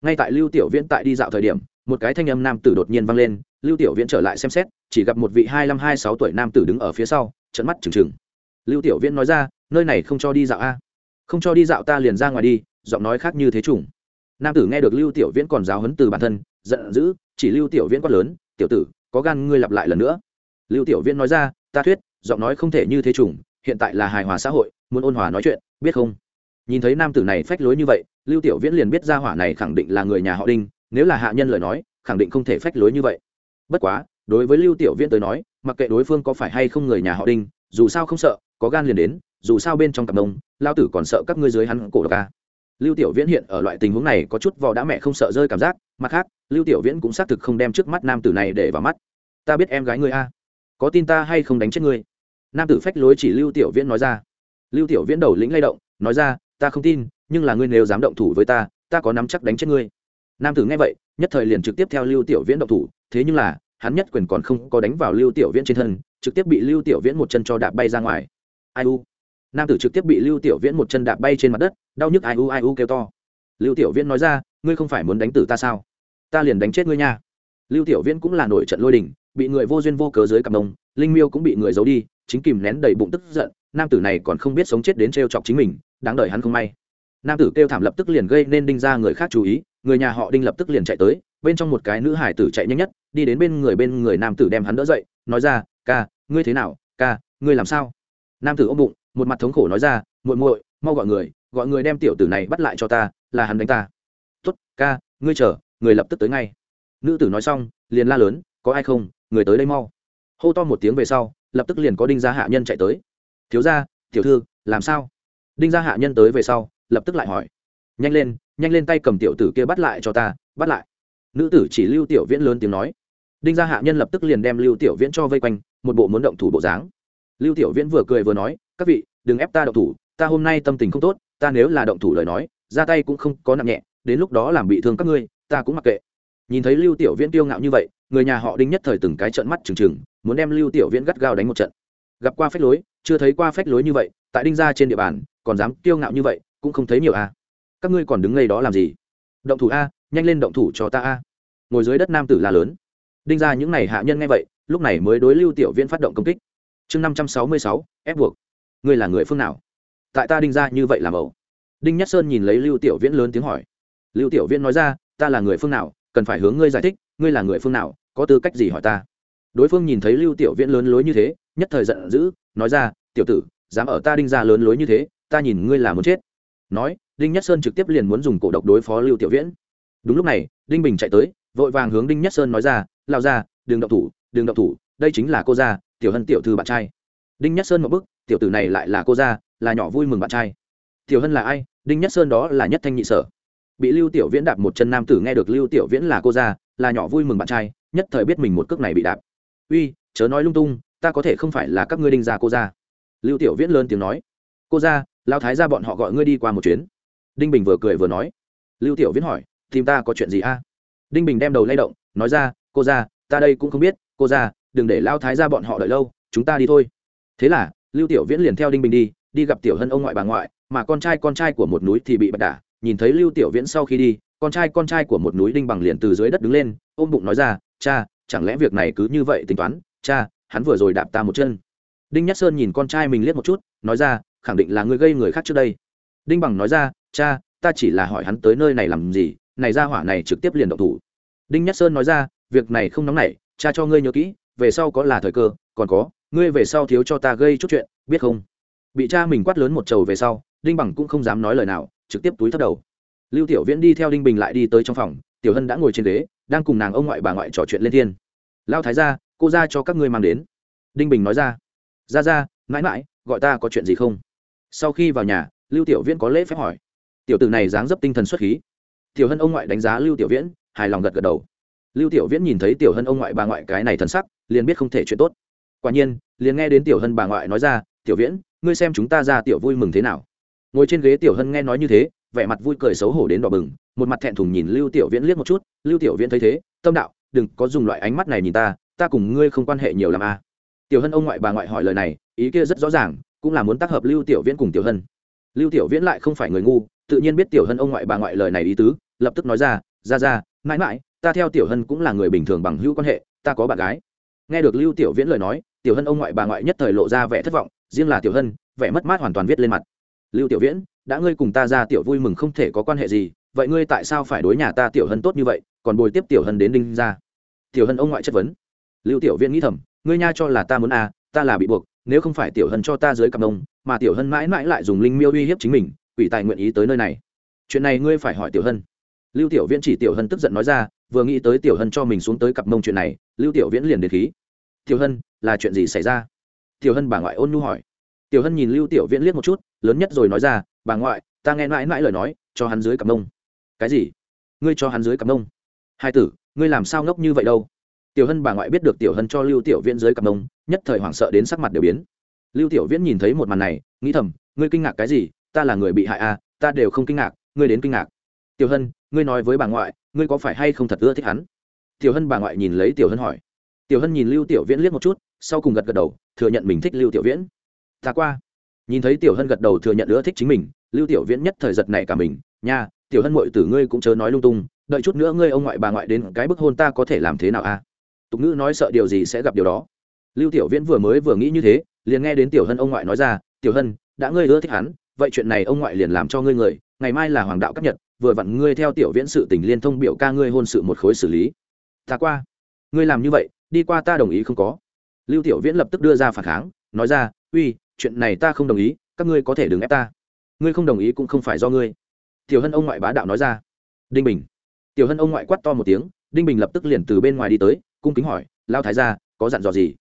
Ngay tại lưu tiểu viễn tại đi dạo thời điểm, một cái thanh âm nam tử đột nhiên vang lên, lưu tiểu viễn trở lại xem xét, chỉ gặp một vị hai năm hai sáu tuổi nam tử đứng ở phía sau trận mắt trừng trừng. Lưu tiểu viễn nói ra, nơi này không cho đi dạo a. Không cho đi dạo ta liền ra ngoài đi, giọng nói khác như thế trùng nam tử nghe được lưu tiểu viễn còn giáo hấn từ bản thân, giận dữ, chỉ lưu tiểu viễn quát lớn, tiểu tử, có gan ngươi lặp lại lần nữa. Lưu tiểu viễn nói ra, ta thuyết, giọng nói không thể như thế trùng hiện tại là hài hòa xã hội, muốn ôn hòa nói chuyện, biết không? Nhìn thấy nam tử này phách lối như vậy, lưu tiểu viễn liền biết ra hỏa này khẳng định là người nhà họ đinh, nếu là hạ nhân lời nói, khẳng định không thể phách lối như vậy. Bất quá, đối với lưu tiểu viễn tới nói, mặc kệ đối phương có phải hay không người nhà họ đinh, dù sao không sợ, có gan liền đến, dù sao bên trong cặp đông lao tử còn sợ các ngươi dưới hắn cổ độc ca lưu tiểu viễn hiện ở loại tình huống này có chút vò đã mẹ không sợ rơi cảm giác, mặt khác, lưu tiểu viễn cũng xác thực không đem trước mắt nam tử này để vào mắt. Ta biết em gái ngươi a. Có tin ta hay không đánh chết ngươi? Nam tử phách lối chỉ lưu tiểu viễn nói ra. Lưu tiểu viễn đầu lĩnh lay động, nói ra ta không tin, nhưng là ngươi nếu dám động thủ với ta ta có nắm chắc đánh chết ngươi. Nam tử nghe vậy, nhất thời liền trực tiếp theo lưu tiểu viễn động thủ, thế nhưng là, hắn nhất quyền còn không có đánh vào lưu tiểu viễn trên thân, trực tiếp bị lưu tiểu viễn một chân cho đạp bay ra ngoài. Ai u? Nam tử trực tiếp bị lưu tiểu viễn một chân đạp bay trên mặt đất, đau nhức ai u ai u kêu to. Lưu tiểu viễn nói ra, ngươi không phải muốn đánh tử ta sao? Ta liền đánh chết ngươi nha. Lưu tiểu viễn cũng là nổi trận lôi đình, bị người vô duyên vô cớ dưới cặp mông, linh miêu cũng bị người giấu đi, chính kìm nén đầy bụng tức giận, nam tử này còn không biết sống chết đến t chọc chính mình đáng đời hắn không may. Nam tử kêu thảm lập tức liền gây nên đinh ra người khác chú ý, người nhà họ đinh lập tức liền chạy tới, bên trong một cái nữ hải tử chạy nhanh nhất, đi đến bên người bên người nam tử đem hắn đỡ dậy, nói ra, ca, ngươi thế nào? Ca, ngươi làm sao? Nam tử ôm bụng, một mặt thống khổ nói ra, muội muội, mau gọi người gọi người đem tiểu tử này bắt lại cho ta, là hắn đánh ta. Tốt, ca, ngươi chờ, người lập tức tới ngay. Nữ tử nói xong, liền la lớn, có ai không? Người tới đây mau. Hô to một tiếng về sau, lập tức liền có đinh gia hạ nhân chạy tới. Thiếu gia, tiểu thư, làm sao? Đinh gia hạ nhân tới về sau, lập tức lại hỏi. Nhanh lên nhanh lên tay cầm tiểu tử kia bắt lại cho ta, bắt lại. Nữ tử chỉ lưu tiểu viễn lớn tiếng nói. Đinh gia hạ nhân lập tức liền đem lưu tiểu viễn cho vây quanh, một bộ muốn động thủ bộ dáng. Lưu tiểu viễn vừa cười vừa nói, các vị, đừng ép ta động thủ, ta hôm nay tâm tình không tốt, ta nếu là động thủ lời nói, ra tay cũng không có nặng nhẹ, đến lúc đó làm bị thương các ngươi, ta cũng mặc kệ. Nhìn thấy lưu tiểu viễn tiêu ngạo như vậy, người nhà họ đinh nhất thời từng cái trận mắt trừng trừng, muốn đem lưu tiểu viễn gắt gao đánh một trận. Gặp qua phách lối, chưa thấy qua phách lối như vậy, tại đinh gia trên địa bàn còn dám kiêu ngạo như vậy, cũng không thấy nhiều a à. các ngươi còn đứng ngay đó làm gì? Động thủ a, nhanh lên động thủ cho ta a. Ngồi dưới đất nam tử la lớn. Đinh ra những n à y hạ nhân nghe vậy, lúc này mới đối lưu tiểu viễn phát động công kích. Chương năm trăm sáu mươi sáu, ép buộc. Ngươi là người phương nào? Tại ta đinh ra như vậy làm ẩu. Đinh nhất sơn nhìn lấy lưu tiểu viễn lớn tiếng hỏi. Lưu tiểu viễn nói ra, ta là người phương nào, cần phải hướng ngươi giải thích, ngươi là người phương nào, có tư cách gì hỏi ta? Đối phương nhìn thấy lưu tiểu viễn lớn lối như thế, nhất thời giận dữ, nói ra, tiểu tử, dám ở ta đinh ra lớn lối như thế ta nhìn ngươi là muốn chết. Nói, đinh nhất sơn trực tiếp liền muốn dùng cổ độc đối phó lưu tiểu viễn. Đúng lúc này, đinh bình chạy tới, vội vàng hướng đinh nhất sơn nói ra lao ra đừng động thủ, đừng động thủ, đây chính là cô gia, tiểu hân tiểu thư bạn trai. Đinh nhất sơn một bức tiểu tử này lại là cô gia, là nhỏ vui mừng bạn trai. Tiểu hân là ai? Đinh nhất sơn đó là nhất thanh nhị sở. Bị lưu tiểu viễn đạp một chân nam tử nghe được lưu tiểu viễn là cô gia, là nhỏ vui mừng bạn trai, nhất thời biết mình một cước này bị đạp. Uy, chớ nói lung tung, ta có thể không phải là các ngươi đinh gia cô gia. Lưu tiểu viễn lớn tiếng nói cô ra, lao thái ra bọn họ gọi ngươi đi qua một chuyến. Đinh bình vừa cười vừa nói. Lưu tiểu viễn hỏi tìm ta có chuyện gì a? Đinh bình đem đầu lay động nói ra cô ra ta đây cũng không biết cô ra đừng để lao thái ra bọn họ đợi lâu chúng ta đi thôi. Thế là lưu tiểu viễn liền theo đinh bình đi đi gặp tiểu hân ông ngoại bà ngoại mà con trai con trai của một núi thì bị bật đả. Nhìn thấy lưu tiểu viễn sau khi đi con trai con trai của một núi đinh bằng liền từ dưới đất đứng lên ôm bụng nói ra cha chẳng lẽ việc này cứ như vậy tính toán? Cha hắn vừa rồi đạp ta một chân. Đinh nhất sơn nhìn con trai mình liếc một chút nói ra khẳng định là ngươi gây người khác trước đây. Đinh bằng nói ra, cha, ta chỉ là hỏi hắn tới nơi này làm gì, này ra hỏa này trực tiếp liền động thủ. Đinh nhất sơn nói ra, việc này không nóng nảy, cha cho ngươi nhớ kỹ, về sau có là thời cơ, còn có, ngươi về sau thiếu cho ta gây chút chuyện, biết không? Bị cha mình quát lớn một trầu về sau, đinh bằng cũng không dám nói lời nào, trực tiếp túi thấp đầu. Lưu tiểu viễn đi theo đinh bình lại đi tới trong phòng, tiểu hân đã ngồi trên ghế, đang cùng nàng ông ngoại bà ngoại trò chuyện lên thiên. Lao thái ra cô ra cho các ngươi mang đến. Đinh bình nói ra ra ra mãi mãi, gọi ta có chuyện gì không? Sau khi vào nhà, lưu tiểu viễn có lễ phép hỏi. Tiểu tử này dáng dấp tinh thần xuất khí. Tiểu hân ông ngoại đánh giá lưu tiểu viễn, hài lòng gật gật đầu. Lưu tiểu viễn nhìn thấy tiểu hân ông ngoại bà ngoại cái này thần sắc, liền biết không thể chuyện tốt. Quả nhiên, liền nghe đến tiểu hân bà ngoại nói ra, tiểu viễn, ngươi xem chúng ta ra tiểu vui mừng thế nào? Ngồi trên ghế tiểu hân nghe nói như thế, vẻ mặt vui cười xấu hổ đến đỏ bừng, một mặt thẹn thùng nhìn lưu tiểu viễn liếc một chút. Lưu tiểu viễn thấy thế, tâm đạo, đừng có dùng loại ánh mắt này nhìn ta ta cùng ngươi không quan hệ nhiều làm a à. tiểu hân ông ngoại bà ngoại hỏi lời này, ý kia rất rõ ràng cũng là muốn tác hợp lưu tiểu viễn cùng tiểu hân. Lưu tiểu viễn lại không phải người ngu, tự nhiên biết tiểu hân ông ngoại bà ngoại lời này ý tứ, lập tức nói ra ra ra, mãi mãi, ta theo tiểu hân cũng là người bình thường bằng hữu quan hệ, ta có bạn gái. Nghe được lưu tiểu viễn lời nói, tiểu hân ông ngoại bà ngoại nhất thời lộ ra vẻ thất vọng, riêng là tiểu hân, vẻ mất mát hoàn toàn viết lên mặt. Lưu tiểu viễn, đã ngươi cùng ta ra tiểu vui mừng không thể có quan hệ gì, vậy ngươi tại sao phải đối nhà ta tiểu hân tốt như vậy, còn bồi tiếp tiểu hân đến đinh ra? Tiểu hân ông ngoại chất vấn. Lưu tiểu viễn nghĩ thầm, ngươi nha cho là ta muốn à ta là bị buộc nếu không phải tiểu hân cho ta dưới cặp đông mà tiểu hân mãi mãi lại dùng linh miêu uy hiếp chính mình, quỷ tài nguyện ý tới nơi này. Chuyện này ngươi phải hỏi tiểu hân. Lưu tiểu viễn chỉ tiểu hân tức giận nói ra, vừa nghĩ tới tiểu hân cho mình xuống tới cặp mông chuyện này, lưu tiểu viễn liền đề khí. Tiểu hân, là chuyện gì xảy ra? Tiểu hân bà ngoại ôn nhu hỏi. Tiểu hân nhìn lưu tiểu viễn liếc một chút, lớn nhất rồi nói ra, bà ngoại, ta nghe mãi mãi lời nói, cho hắn dưới cặp mông cái gì? Ngươi cho hắn dưới cặp mông hai tử, ngươi làm sao ngốc như vậy đâu? Tiểu hân bà ngoại biết được tiểu hân cho lưu tiểu viễn dưới cặp mông nhất thời hoảng sợ đến sắc mặt đều biến. Lưu tiểu viễn nhìn thấy một màn này, nghĩ thầm, ngươi kinh ngạc cái gì? Ta là người bị hại à ta đều không kinh ngạc, ngươi đến kinh ngạc. Tiểu hân, ngươi nói với bà ngoại, ngươi có phải hay không thật ưa thích hắn? Tiểu hân bà ngoại nhìn lấy tiểu hân hỏi. Tiểu hân nhìn lưu tiểu viễn liếc một chút, sau cùng gật gật đầu, thừa nhận mình thích lưu tiểu viễn. Ta qua. Nhìn thấy tiểu hân gật đầu thừa nhận ưa thích chính mình, lưu tiểu viễn nhất thời giật này cả mình, nha, tiểu hân mội tử ngươi cũng chớ nói lung tung, đợi chút nữa ngươi ông ngoại bà ngoại đến cái bức hôn ta có thể làm thế nào a à? tục ngữ nói sợ điều gì sẽ gặp điều đó lưu tiểu viễn vừa mới vừa nghĩ như thế, liền nghe đến tiểu hân ông ngoại nói ra, tiểu hân, đã ngươi ưa thích hắn, vậy chuyện này ông ngoại liền làm cho ngươi người, ngày mai là hoàng đạo cấp nhật, vừa vặn ngươi theo tiểu viễn sự tình liên thông biểu ca ngươi hôn sự một khối xử lý. Ta qua. Ngươi làm như vậy, đi qua ta đồng ý không có. Lưu tiểu viễn lập tức đưa ra phản kháng, nói ra, uy, chuyện này ta không đồng ý, các ngươi có thể đừng ép ta. Ngươi không đồng ý cũng không phải do ngươi. Tiểu hân ông ngoại bá đạo nói ra, đinh bình. Tiểu hân ông ngoại quát to một tiếng, đinh bình lập tức liền từ bên ngoài đi tới, cung kính hỏi lao thái ra có dặn dò gì?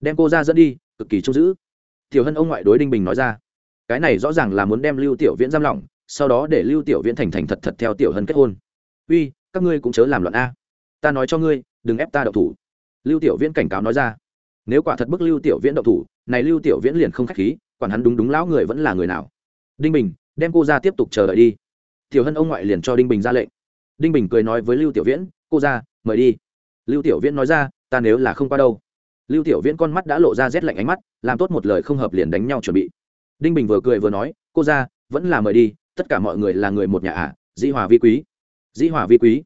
Đem cô ra dẫn đi, cực kỳ trông giữ. Tiểu hân ông ngoại đối đinh bình nói ra, cái này rõ ràng là muốn đem lưu tiểu viễn giam lỏng, sau đó để lưu tiểu viễn thành thành thật thật theo tiểu hân kết hôn. Uy, các ngươi cũng chớ làm loạn a. Ta nói cho ngươi, đừng ép ta đậu thủ. Lưu tiểu viễn cảnh cáo nói ra, nếu quả thật bức lưu tiểu viễn đậu thủ, này lưu tiểu viễn liền không k h á c h khí, quản hắn đúng đúng lão người vẫn là người nào. Đinh bình, đem cô ra tiếp tục chờ đợi đi. Tiểu hân ông ngoại liền cho đinh bình ra lệnh. Đinh bình cười nói với lưu tiểu viễn, cô ra, mời đi. Lưu tiểu viễn nói ra, ta nếu là không qua đâu lưu tiểu viễn con mắt đã lộ ra rét lạnh ánh mắt làm tốt một lời không hợp liền đánh nhau chuẩn bị. Đinh bình vừa cười vừa nói cô ra vẫn là mời đi tất cả mọi người là người một nhà ả à, dĩ hòa vi quý. Dĩ hòa vi quý?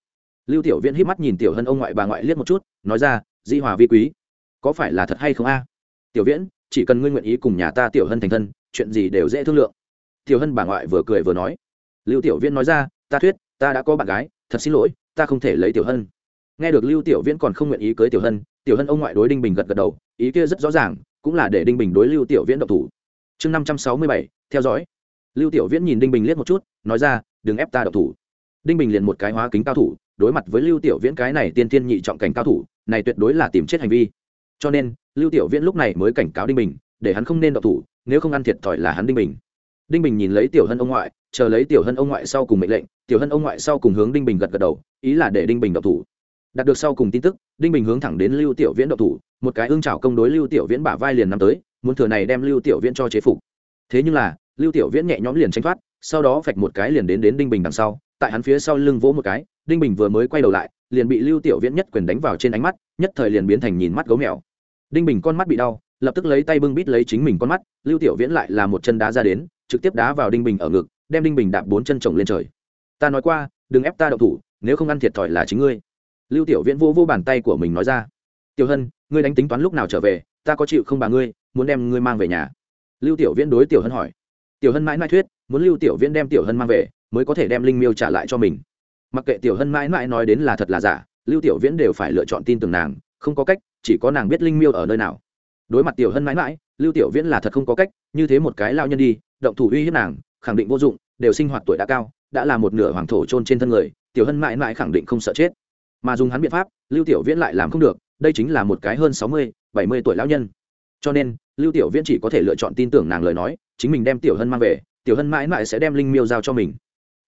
Lưu tiểu viễn hít mắt nhìn tiểu hân ông ngoại bà ngoại liếc một chút nói ra dĩ hòa vi quý có phải là thật hay không a? Tiểu viễn chỉ cần ngươi nguyện ý cùng nhà ta tiểu hân thành thân chuyện gì đều dễ thương lượng. Tiểu hân bà ngoại vừa cười vừa nói. Lưu tiểu viễn nói ra ta thuyết ta đã có bạn gái thật xin lỗi ta không thể lấy tiểu hân nghe được lưu tiểu viễn còn không nguyện ý cưới tiểu hân tiểu hân ông ngoại đối đinh bình gật gật đầu, ý kia rất rõ ràng, cũng là để đinh bình đối lưu tiểu viễn độc thủ. Chương năm trăm sáu mươi bảy, theo dõi. Lưu tiểu viễn nhìn đinh bình liếc một chút, nói ra, đừng ép ta độc thủ. Đinh bình liền một cái hóa kính cao thủ, đối mặt với lưu tiểu viễn cái này tiên tiên nhị trọng cảnh cao thủ, này tuyệt đối là tìm chết hành vi. Cho nên, lưu tiểu viễn lúc này mới cảnh cáo đinh bình, để hắn không nên độc thủ, nếu không ăn thiệt thòi là hắn đinh bình. Đinh bình nhìn lấy tiểu hân ông ngoại, chờ lấy tiểu hân ông ngoại sau cùng mệnh lệnh, tiểu hân ông ngoại sau cùng hướng đinh bình gật gật đầu, ý là để đinh bình độc thủ đạt được sau cùng tin tức, đinh bình hướng thẳng đến lưu tiểu viễn độc thủ, một cái ương trào công đối lưu tiểu viễn bả vai liền nắm tới, muốn thừa này đem lưu tiểu viễn cho chế phục. Thế nhưng là, lưu tiểu viễn nhẹ nhõm liền tranh thoát, sau đó phạch một cái liền đến đến đinh bình đằng sau, tại hắn phía sau lưng vỗ một cái, đinh bình vừa mới quay đầu lại, liền bị lưu tiểu viễn nhất quyền đánh vào trên ánh mắt, nhất thời liền biến thành nhìn mắt gấu mèo. Đinh bình con mắt bị đau, lập tức lấy tay bưng bít lấy chính mình con mắt, lưu tiểu viễn lại là một chân đá ra đến, trực tiếp đá vào đinh bình ở ngực, đem đinh bình đạp bốn chân chồng lên trời. Ta nói qua, đừng ép ta đậu thủ, nếu không ăn thiệt thòi là chính ngươi lưu tiểu viễn vô vô bàn tay của mình nói ra. Tiểu hân, ngươi đánh tính toán lúc nào trở về, ta có chịu không bà ngươi, muốn đem ngươi mang về nhà? Lưu tiểu viễn đối tiểu hân hỏi. Tiểu hân mãi mãi thuyết, muốn lưu tiểu viễn đem tiểu hân mang về, mới có thể đem linh miêu trả lại cho mình. Mặc kệ tiểu hân mãi mãi nói đến là thật là giả, lưu tiểu viễn đều phải lựa chọn tin tưởng nàng, không có cách, chỉ có nàng biết linh miêu ở nơi nào. Đối mặt tiểu hân mãi mãi, lưu tiểu viễn là thật không có cách, như thế một cái lao nhân đi, động thủ uy hiếp nàng, khẳng định vô dụng, đều sinh hoạt tuổi đã cao, đã là một nửa hoàng thổ trôn trên thân người, tiểu hân mãi mãi khẳng định không sợ chết mà dùng hắn biện pháp, lưu tiểu viễn lại làm không được, đây chính là một cái hơn sáu mươi, bảy mươi tuổi lão nhân. Cho nên, lưu tiểu viễn chỉ có thể lựa chọn tin tưởng nàng lời nói, chính mình đem tiểu hân mang về, tiểu hân mãi mãi sẽ đem linh miêu giao cho mình.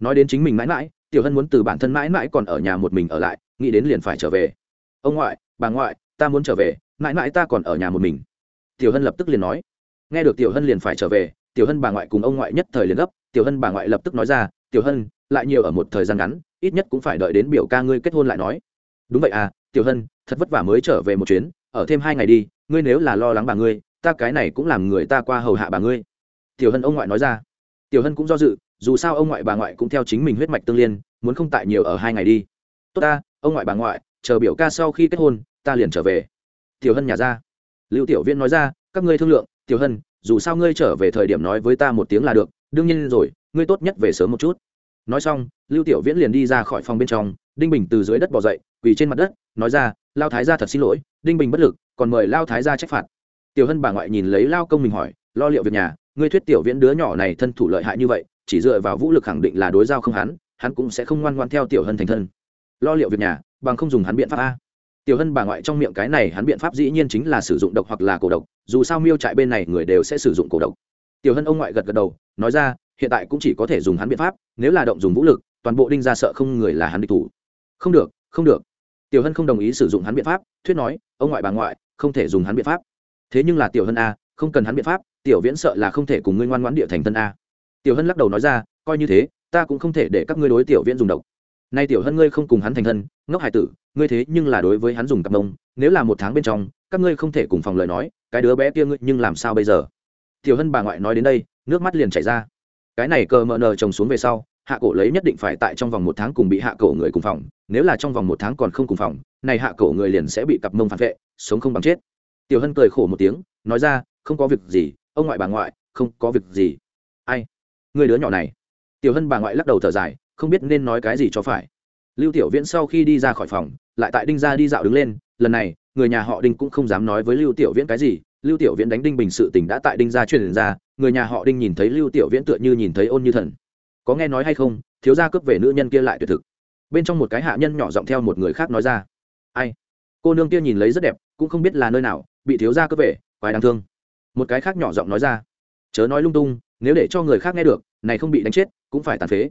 Nói đến chính mình mãi mãi, tiểu hân muốn từ bản thân mãi mãi còn ở nhà một mình ở lại, nghĩ đến liền phải trở về. Ông ngoại, bà ngoại, ta muốn trở về, mãi mãi ta còn ở nhà một mình. Tiểu hân lập tức liền nói. Nghe được tiểu hân liền phải trở về, tiểu hân bà ngoại cùng ông ngoại nhất thời liền gấp, tiểu hân bà ngoại lập tức nói ra, tiểu hân, lại nhiều ở một thời gian ngắn ít nhất cũng phải đợi đến biểu ca ngươi kết hôn lại nói. Đúng vậy à tiểu hân, thật vất vả mới trở về một chuyến, ở thêm hai ngày đi, ngươi nếu là lo lắng bà ngươi, ta cái này cũng làm người ta qua hầu hạ bà ngươi. Tiểu hân ông ngoại nói ra. Tiểu hân cũng do dự, dù sao ông ngoại bà ngoại cũng theo chính mình huyết mạch tương liên, muốn không tại nhiều ở hai ngày đi. Tốt ta, ông ngoại bà ngoại, chờ biểu ca sau khi kết hôn, ta liền trở về. Tiểu hân nhà ra. Lưu tiểu viên nói ra, các ngươi thương lượng, tiểu hân, dù sao ngươi trở về thời điểm nói với ta một tiếng là được, đương nhiên rồi, ngươi tốt nhất về sớm một chút nói xong, lưu tiểu viễn liền đi ra khỏi phòng bên trong, đinh bình từ dưới đất bỏ dậy, quỳ trên mặt đất, nói ra, lao thái gia thật xin lỗi, đinh bình bất lực, còn mời lao thái gia trách phạt. Tiểu hân bà ngoại nhìn lấy lao công mình hỏi, lo liệu việc nhà, ngươi thuyết tiểu viễn đứa nhỏ này thân thủ lợi hại như vậy, chỉ dựa vào vũ lực khẳng định là đối giao không hắn hắn cũng sẽ không ngoan ngoan theo tiểu hân thành thân. Lo liệu việc nhà, bằng không dùng hắn biện pháp a. Tiểu hân bà ngoại trong miệng cái này hắn biện pháp dĩ nhiên chính là sử dụng độc hoặc là cổ độc, dù sao miêu trại bên này người đều sẽ sử dụng cổ độc. Tiểu hân ông ngoại gật gật đầu, nói ra hiện tại cũng chỉ có thể dùng hắn biện pháp, nếu là động dùng vũ lực, toàn bộ đinh ra sợ không người là hắn địch thủ. Không được không được. Tiểu hân không đồng ý sử dụng hắn biện pháp, thuyết nói, ông ngoại bà ngoại, không thể dùng hắn biện pháp. Thế nhưng là tiểu hân a, không cần hắn biện pháp, tiểu viễn sợ là không thể cùng ngươi ngoan ngoãn địa thành thân a. Tiểu hân lắc đầu nói ra, coi như thế, ta cũng không thể để các ngươi đối tiểu viễn dùng độc. Nay tiểu hân ngươi không cùng hắn thành thân, ngốc hải tử, ngươi thế nhưng là đối với hắn dùng cặp nông nếu là một tháng bên trong, các ngươi không thể cùng phòng lời nói, cái đứa bé kia ngươi nhưng làm sao bây giờ? Tiểu hân bà ngoại nói đến đây, nước mắt liền chảy ra cái này cờ mờ nờ trồng xuống về sau, hạ cổ lấy nhất định phải tại trong vòng một tháng cùng bị hạ cổ người cùng phòng, nếu là trong vòng một tháng còn không cùng phòng, này hạ cổ người liền sẽ bị cặp mông phản vệ, sống không bằng chết. Tiểu hân cười khổ một tiếng, nói ra, không có việc gì, ông ngoại bà ngoại, không có việc gì. Ai? Người đứa nhỏ này? Tiểu hân bà ngoại lắc đầu thở dài, không biết nên nói cái gì cho phải. Lưu tiểu viễn sau khi đi ra khỏi phòng, lại tại đinh ra đi dạo đứng lên, lần này, người nhà họ đinh cũng không dám nói với lưu tiểu viễn cái gì, lưu tiểu viễn đánh đinh bình sự tình đã tại đinh gia truyền ra người nhà họ đinh nhìn thấy lưu tiểu viễn tựa như nhìn thấy ôn như thần. Có nghe nói hay không, thiếu gia cướp về nữ nhân kia lại tuyệt thực. Bên trong một cái hạ nhân nhỏ giọng theo một người khác nói ra. Ai? Cô nương kia nhìn lấy rất đẹp, cũng không biết là nơi nào, bị thiếu gia cướp về, quái đáng thương. Một cái khác nhỏ giọng nói ra. Chớ nói lung tung, nếu để cho người khác nghe được, này không bị đánh chết, cũng phải tàn phế.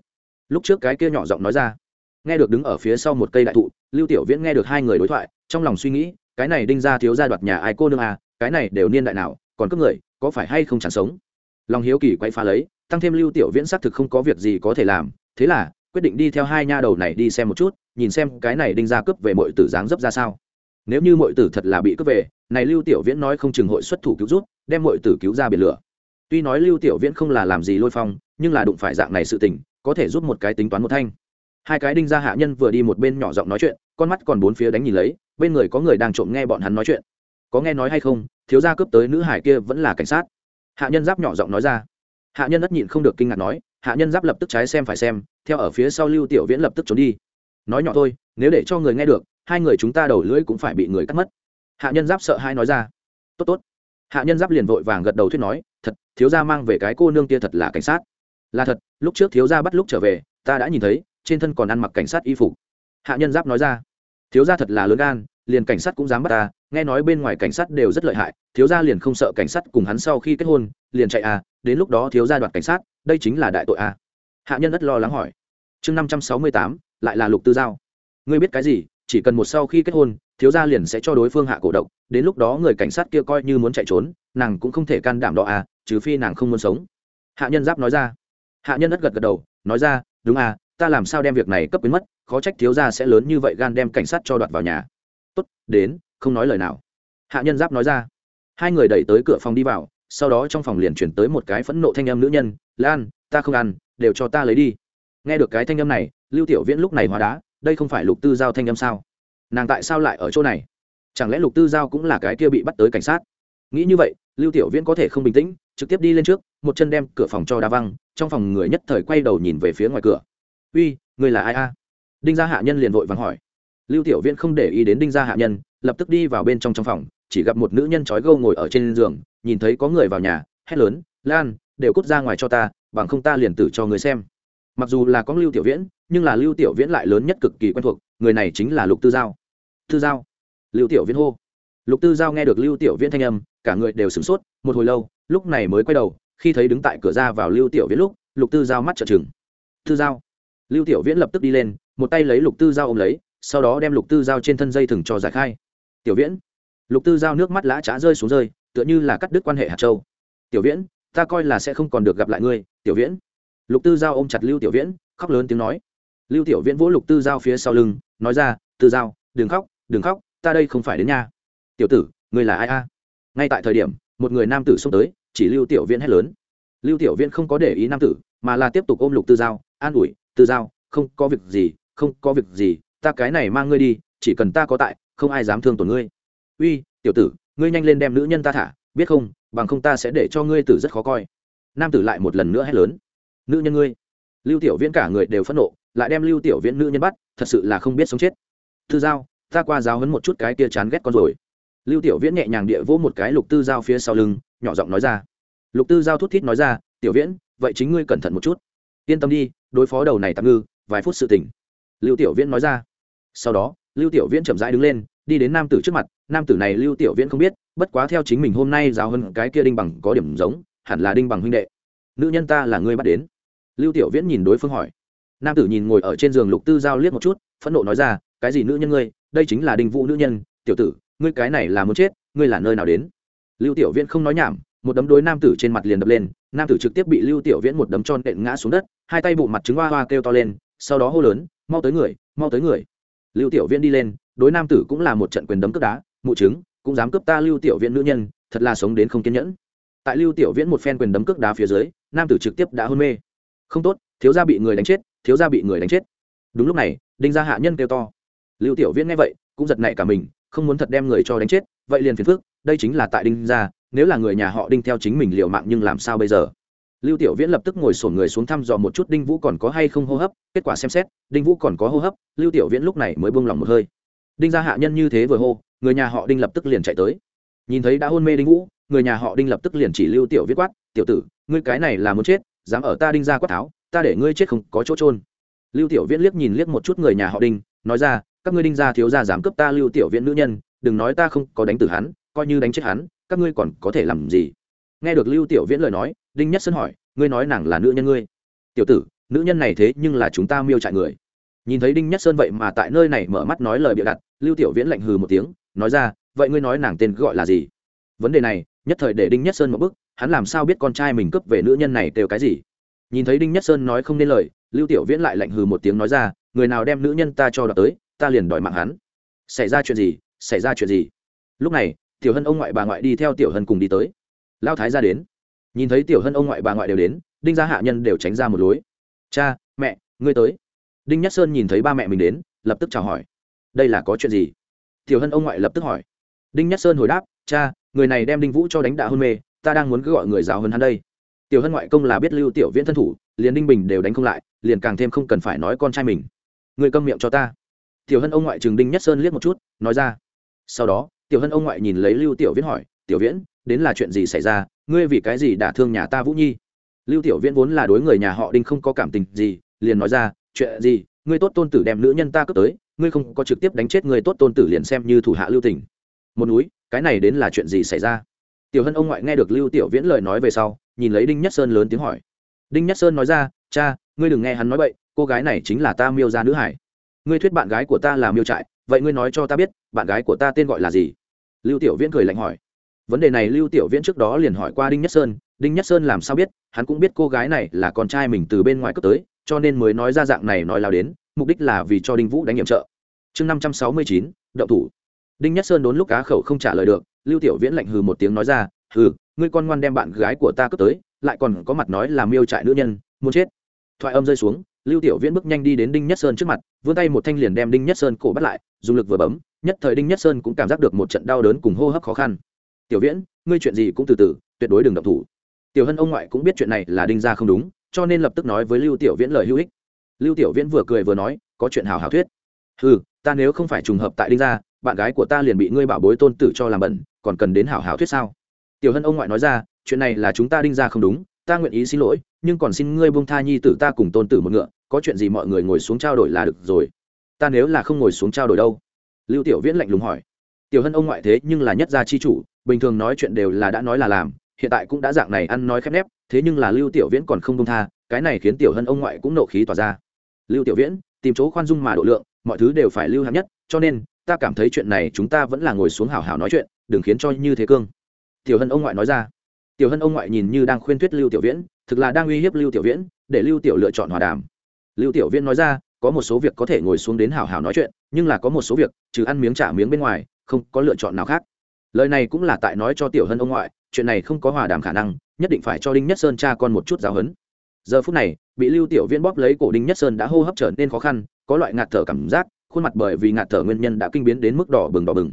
Lúc trước cái kia nhỏ giọng nói ra. Nghe được đứng ở phía sau một cây đại thụ, lưu tiểu viễn nghe được hai người đối thoại, trong lòng suy nghĩ, cái này đinh ra thiếu gia đoạt nhà ai cô nương à cái này đều niên đại nào, còn cướp người, có phải hay không chẳng sống? Lòng hiếu kỳ quay phá lấy, tăng thêm lưu tiểu viễn xác thực không có việc gì có thể làm, thế là, quyết định đi theo hai nha đầu này đi xem một chút, nhìn xem cái này đinh ra cướp về mọi tử dáng dấp ra sao. Nếu như mọi tử thật là bị cướp về, này lưu tiểu viễn nói không chừng hội xuất thủ cứu rút đem mọi tử cứu ra biển lửa. Tuy nói lưu tiểu viễn không là làm gì lôi phong, nhưng là đụng phải dạng này sự tình, có thể giúp một cái tính toán một thanh. Hai cái đinh ra hạ nhân vừa đi một bên nhỏ giọng nói chuyện, con mắt còn bốn phía đánh nhìn lấy, bên người có người đang trộm nghe bọn hắn nói chuyện. Có nghe nói hay không, thiếu gia cướp tới nữ hải kia vẫn là cảnh sát hạ nhân giáp nhỏ giọng nói ra. Hạ nhân ất nhịn không được kinh ngạc nói, hạ nhân giáp lập tức trái xem phải xem, theo ở phía sau lưu tiểu viễn lập tức trốn đi. Nói nhỏ thôi, nếu để cho người nghe được, hai người chúng ta đầu lưỡi cũng phải bị người cắt mất. Hạ nhân giáp sợ hai nói ra. Tốt tốt. Hạ nhân giáp liền vội vàng gật đầu thuyết nói, thật, thiếu gia mang về cái cô nương kia thật là cảnh sát. Là thật, lúc trước thiếu gia bắt lúc trở về, ta đã nhìn thấy, trên thân còn ăn mặc cảnh sát y phục. Hạ nhân giáp nói ra. Thiếu gia thật là lớn gan liền cảnh sát cũng dám bắt ta, nghe nói bên ngoài cảnh sát đều rất lợi hại, thiếu gia liền không sợ cảnh sát cùng hắn sau khi kết hôn, liền chạy à đến lúc đó thiếu gia đoạt cảnh sát, đây chính là đại tội à. Hạ nhân rất lo lắng hỏi. Chương năm trăm sáu mươi tám, lại là lục tư giao. Ngươi biết cái gì, chỉ cần một sau khi kết hôn, thiếu gia liền sẽ cho đối phương hạ cổ động đến lúc đó người cảnh sát kia coi như muốn chạy trốn, nàng cũng không thể can đảm đó à trừ phi nàng không muốn sống. Hạ nhân giáp nói ra. Hạ nhân đất gật gật đầu, nói ra, đúng à ta làm sao đem việc này cấp biến mất, khó trách thiếu gia sẽ lớn như vậy gan đem cảnh sát cho đoạt vào nhà tốt, đến, không nói lời nào. Hạ nhân giáp nói ra. Hai người đẩy tới cửa phòng đi vào, sau đó trong phòng liền chuyển tới một cái phẫn nộ thanh âm nữ nhân, lan, ta không ăn, đều cho ta lấy đi. Nghe được cái thanh âm này, lưu tiểu viễn lúc này hóa đá, đây không phải lục tư giao thanh âm sao? Nàng tại sao lại ở chỗ này? Chẳng lẽ lục tư giao cũng là cái kia bị bắt tới cảnh sát? Nghĩ như vậy, lưu tiểu viễn có thể không bình tĩnh, trực tiếp đi lên trước, một chân đem cửa phòng cho đá văng, trong phòng người nhất thời quay đầu nhìn về phía ngoài cửa. Uy người là ai a? Đinh gia hạ nhân liền vội vàng hỏi lưu tiểu viễn không để ý đến đinh gia hạ nhân, lập tức đi vào bên trong trong phòng, chỉ gặp một nữ nhân trói gâu ngồi ở trên giường, nhìn thấy có người vào nhà, hét lớn, lan, đều cút ra ngoài cho ta, bằng không ta liền tử cho người xem. Mặc dù là có lưu tiểu viễn, nhưng là lưu tiểu viễn lại lớn nhất cực kỳ quen thuộc, người này chính là lục tư giao. Tư giao? Lưu tiểu viễn hô. Lục tư giao nghe được lưu tiểu viễn thanh âm, cả người đều sửng sốt, một hồi lâu, lúc này mới quay đầu, khi thấy đứng tại cửa ra vào lưu tiểu viễn lúc, lục tư giao mắt trợn trừng. tư giao? Lưu tiểu viễn lập tức đi lên, một tay lấy lục tư giao ôm lấy sau đó đem lục tư giao trên thân dây thừng cho giải khai. Tiểu viễn, lục tư giao nước mắt lã trá rơi xuống rơi, tựa như là cắt đứt quan hệ hạt châu. Tiểu viễn, ta coi là sẽ không còn được gặp lại ngươi. Tiểu viễn, lục tư giao ôm chặt lưu tiểu viễn, khóc lớn tiếng nói. Lưu tiểu viễn vỗ lục tư giao phía sau lưng, nói ra, tư giao, đừng khóc đừng khóc, ta đây không phải đến nhà. Tiểu tử, ngươi là ai a? Ngay tại thời điểm, một người nam tử xông tới, chỉ lưu tiểu viễn hét lớn. Lưu tiểu viễn không có để ý nam tử, mà là tiếp tục ôm lục tư giao, an ủi, tư giao, không có việc gì, không có việc gì ta cái này mang ngươi đi, chỉ cần ta có tại, không ai dám thương tổn ngươi. Uy, tiểu tử, ngươi nhanh lên đem nữ nhân ta thả, biết không, bằng không ta sẽ để cho ngươi tử rất khó coi. Nam tử lại một lần nữa hét lớn. Nữ nhân ngươi. Lưu tiểu viễn cả người đều phẫn nộ, lại đem lưu tiểu viễn nữ nhân bắt, thật sự là không biết sống chết. Thư giao, ta qua giáo hấn một chút cái tia chán ghét con rồi. Lưu tiểu viễn nhẹ nhàng địa vỗ một cái lục tư giao phía sau lưng, nhỏ giọng nói ra. Lục tư giao thút thít nói ra, tiểu viễn, vậy chính ngươi cẩn thận một chút. Yên tâm đi, đối phó đầu này tạm ngư, vài phút sự tỉnh lưu tiểu viễn nói ra sau đó, lưu tiểu viễn chậm rãi đứng lên, đi đến nam tử trước mặt, nam tử này lưu tiểu viễn không biết, bất quá theo chính mình hôm nay giáo hơn cái kia đinh bằng có điểm giống, hẳn là đinh bằng huynh đệ. Nữ nhân ta là người bắt đến. Lưu tiểu viễn nhìn đối phương hỏi. Nam tử nhìn ngồi ở trên giường lục tư giao liếc một chút, phẫn nộ nói ra, cái gì nữ nhân ngươi? Đây chính là đinh vũ nữ nhân, tiểu tử, ngươi cái này là muốn chết, ngươi là nơi nào đến? Lưu tiểu viễn không nói nhảm, một đấm đối nam tử trên mặt liền đập lên, nam tử trực tiếp bị lưu tiểu viễn một đấm tròn đệm ngã xuống đất, hai tay bộ mặt trứng hoa hoa kêu to lên, sau đó hô lớn, mau tới người, mau tới người lưu tiểu viễn đi lên, đối nam tử cũng là một trận quyền đấm cướp đá, mụ chứng cũng dám cướp ta lưu tiểu viễn nữ nhân, thật là sống đến không kiên nhẫn. Tại lưu tiểu viễn một phen quyền đấm cướp đá phía dưới, nam tử trực tiếp đã hôn mê. Không tốt, thiếu gia bị người đánh chết, thiếu gia bị người đánh chết. Đúng lúc này, đinh gia hạ nhân kêu to. Lưu tiểu viễn nghe vậy, cũng giật nảy cả mình, không muốn thật đem người cho đánh chết, vậy liền phiền phức, đây chính là tại đinh gia, nếu là người nhà họ đinh theo chính mình liều mạng nhưng làm sao bây giờ? Lưu tiểu viễn lập tức ngồi sổn người xuống thăm dò một chút đinh vũ còn có hay không hô hấp, kết quả xem xét, đinh vũ còn có hô hấp, lưu tiểu viễn lúc này mới buông lỏng một hơi. Đinh gia hạ nhân như thế vừa hô, người nhà họ đinh lập tức liền chạy tới. Nhìn thấy đã hôn mê đinh vũ, người nhà họ đinh lập tức liền chỉ lưu tiểu viết quát, tiểu tử, ngươi cái này là muốn chết, dám ở ta đinh gia quát tháo, ta để ngươi chết không có chỗ trôn lưu tiểu viễn liếc nhìn liếc một chút người nhà họ đinh, nói ra, các ngươi đinh gia thiếu gia dám cướp ta lưu tiểu viễn nữ nhân, đừng nói ta không có đánh tử hắn, coi như đánh chết hắn, các ngươi còn có thể làm gì? Nghe được lưu tiểu viễn lời nói đinh nhất Sơn hỏi, ngươi nói nàng là nữ nhân ngươi? Tiểu tử, nữ nhân này thế nhưng là chúng ta miêu trại người. Nhìn thấy đinh nhất sơn vậy mà tại nơi này mở mắt nói lời bịa đặt, lưu tiểu viễn lạnh hừ một tiếng, nói ra, vậy ngươi nói nàng tên gọi là gì? Vấn đề này, nhất thời để đinh nhất sơn một bức, hắn làm sao biết con trai mình cướp về nữ nhân này kêu cái gì? Nhìn thấy đinh nhất sơn nói không nên lời, lưu tiểu viễn lại lạnh hừ một tiếng nói ra, người nào đem nữ nhân ta cho đọc tới, ta liền đòi mạng hắn. Xảy ra chuyện gì? Xảy ra chuyện gì? Lúc này, tiểu hân ông ngoại bà ngoại đi theo tiểu hân cùng đi tới. Lao thái ra đến nhìn thấy tiểu hân ông ngoại bà ngoại đều đến, đinh gia hạ nhân đều tránh ra một lối. Cha, mẹ, ngươi tới. Đinh nhất sơn nhìn thấy ba mẹ mình đến, lập tức chào hỏi. Đây là có chuyện gì? Tiểu hân ông ngoại lập tức hỏi. Đinh nhất sơn hồi đáp, cha, người này đem đinh vũ cho đánh đạ hôn mê, ta đang muốn cứ gọi người giáo hơn hắn đây. Tiểu hân ngoại công là biết lưu tiểu viễn thân thủ, liền đinh bình đều đánh không lại, liền càng thêm không cần phải nói con trai mình. Người câm miệng cho ta. Tiểu hân ông ngoại trường đinh nhất sơn liếc một chút, nói ra. Sau đó, tiểu hân ông ngoại nhìn lấy lưu tiểu viễn hỏi, tiểu viễn, đến là chuyện gì xảy ra? Ngươi vì cái gì đả thương nhà ta vũ nhi? Lưu tiểu viễn vốn là đối người nhà họ đinh không có cảm tình gì, liền nói ra, chuyện gì, ngươi tốt tôn tử đem nữ nhân ta cướp tới, ngươi không có trực tiếp đánh chết người tốt tôn tử liền xem như thủ hạ lưu tình. Một núi, cái này đến là chuyện gì xảy ra? Tiểu hân ông ngoại nghe được lưu tiểu viễn lời nói về sau, nhìn lấy đinh nhất sơn lớn tiếng hỏi. Đinh nhất sơn nói ra, cha, ngươi đừng nghe hắn nói vậy cô gái này chính là ta miêu gia nữ hải. Ngươi thuyết bạn gái của ta là miêu trại, vậy ngươi nói cho ta biết, bạn gái của ta tên gọi là gì? Lưu tiểu viễn cười lạnh hỏi vấn đề này lưu tiểu viễn trước đó liền hỏi qua đinh nhất sơn, đinh nhất sơn làm sao biết, hắn cũng biết cô gái này là con trai mình từ bên ngoài cướp tới, cho nên mới nói ra dạng này nói lao đến, mục đích là vì cho đinh vũ đánh nhiệm trợ. Chương năm trăm sáu mươi chín, động thủ. Đinh nhất sơn đốn lúc cá khẩu không trả lời được, lưu tiểu viễn lạnh hừ một tiếng nói ra, hừ, ngươi con ngoan đem bạn gái của ta cướp tới, lại còn có mặt nói là miêu trại nữ nhân, muốn chết. Thoại âm rơi xuống, lưu tiểu viễn bước nhanh đi đến đinh nhất sơn trước mặt, vươn tay một thanh liền đem đinh nhất sơn cổ bắt lại, dùng lực vừa bấm, nhất thời đinh nhất sơn cũng cảm giác được một trận đau đớn cùng hô hấp khó khăn tiểu viễn, ngươi chuyện gì cũng từ từ, tuyệt đối đừng động thủ. Tiểu hân ông ngoại cũng biết chuyện này là đinh gia không đúng, cho nên lập tức nói với lưu tiểu viễn lời hữu ích. Lưu tiểu viễn vừa cười vừa nói, có chuyện hào hào thuyết. Ừ ta nếu không phải trùng hợp tại đinh gia, bạn gái của ta liền bị ngươi bảo bối tôn tử cho làm bẩn, còn cần đến hảo hảo thuyết sao? Tiểu hân ông ngoại nói ra, chuyện này là chúng ta đinh gia không đúng, ta nguyện ý xin lỗi, nhưng còn xin ngươi buông tha nhi tử ta cùng tôn tử một ngựa, có chuyện gì mọi người ngồi xuống trao đổi là được rồi. Ta nếu là không ngồi xuống trao đổi đâu? Lưu tiểu viễn lạnh lùng hỏi. Tiểu hân ông ngoại thế nhưng là nhất gia chi chủ bình thường nói chuyện đều là đã nói là làm, hiện tại cũng đã dạng này ăn nói khép nép, thế nhưng là lưu tiểu viễn còn không buông tha, cái này khiến tiểu hân ông ngoại cũng nộ khí tỏa ra. Lưu tiểu viễn, tìm chỗ khoan dung mà độ lượng, mọi thứ đều phải lưu hạng nhất, cho nên, ta cảm thấy chuyện này chúng ta vẫn là ngồi xuống hào hào nói chuyện, đừng khiến cho như thế cương. Tiểu hân ông ngoại nói ra. Tiểu hân ông ngoại nhìn như đang khuyên thuyết lưu tiểu viễn, thực là đang uy hiếp lưu tiểu viễn, để lưu tiểu lựa chọn hòa đàm. Lưu tiểu viễn nói ra, có một số việc có thể ngồi xuống đến hào hào nói chuyện, nhưng là có một số việc, trừ ăn miếng trả miếng bên ngoài, không có lựa chọn nào khác lời này cũng là tại nói cho tiểu hân ông ngoại, chuyện này không có hòa đàm khả năng, nhất định phải cho đinh nhất sơn cha con một chút giáo hấn giờ phút này, bị lưu tiểu viễn bóp lấy cổ đinh nhất sơn đã hô hấp trở nên khó khăn, có loại ngạt thở cảm giác, khuôn mặt bởi vì ngạt thở nguyên nhân đã kinh biến đến mức đỏ bừng đỏ bừng.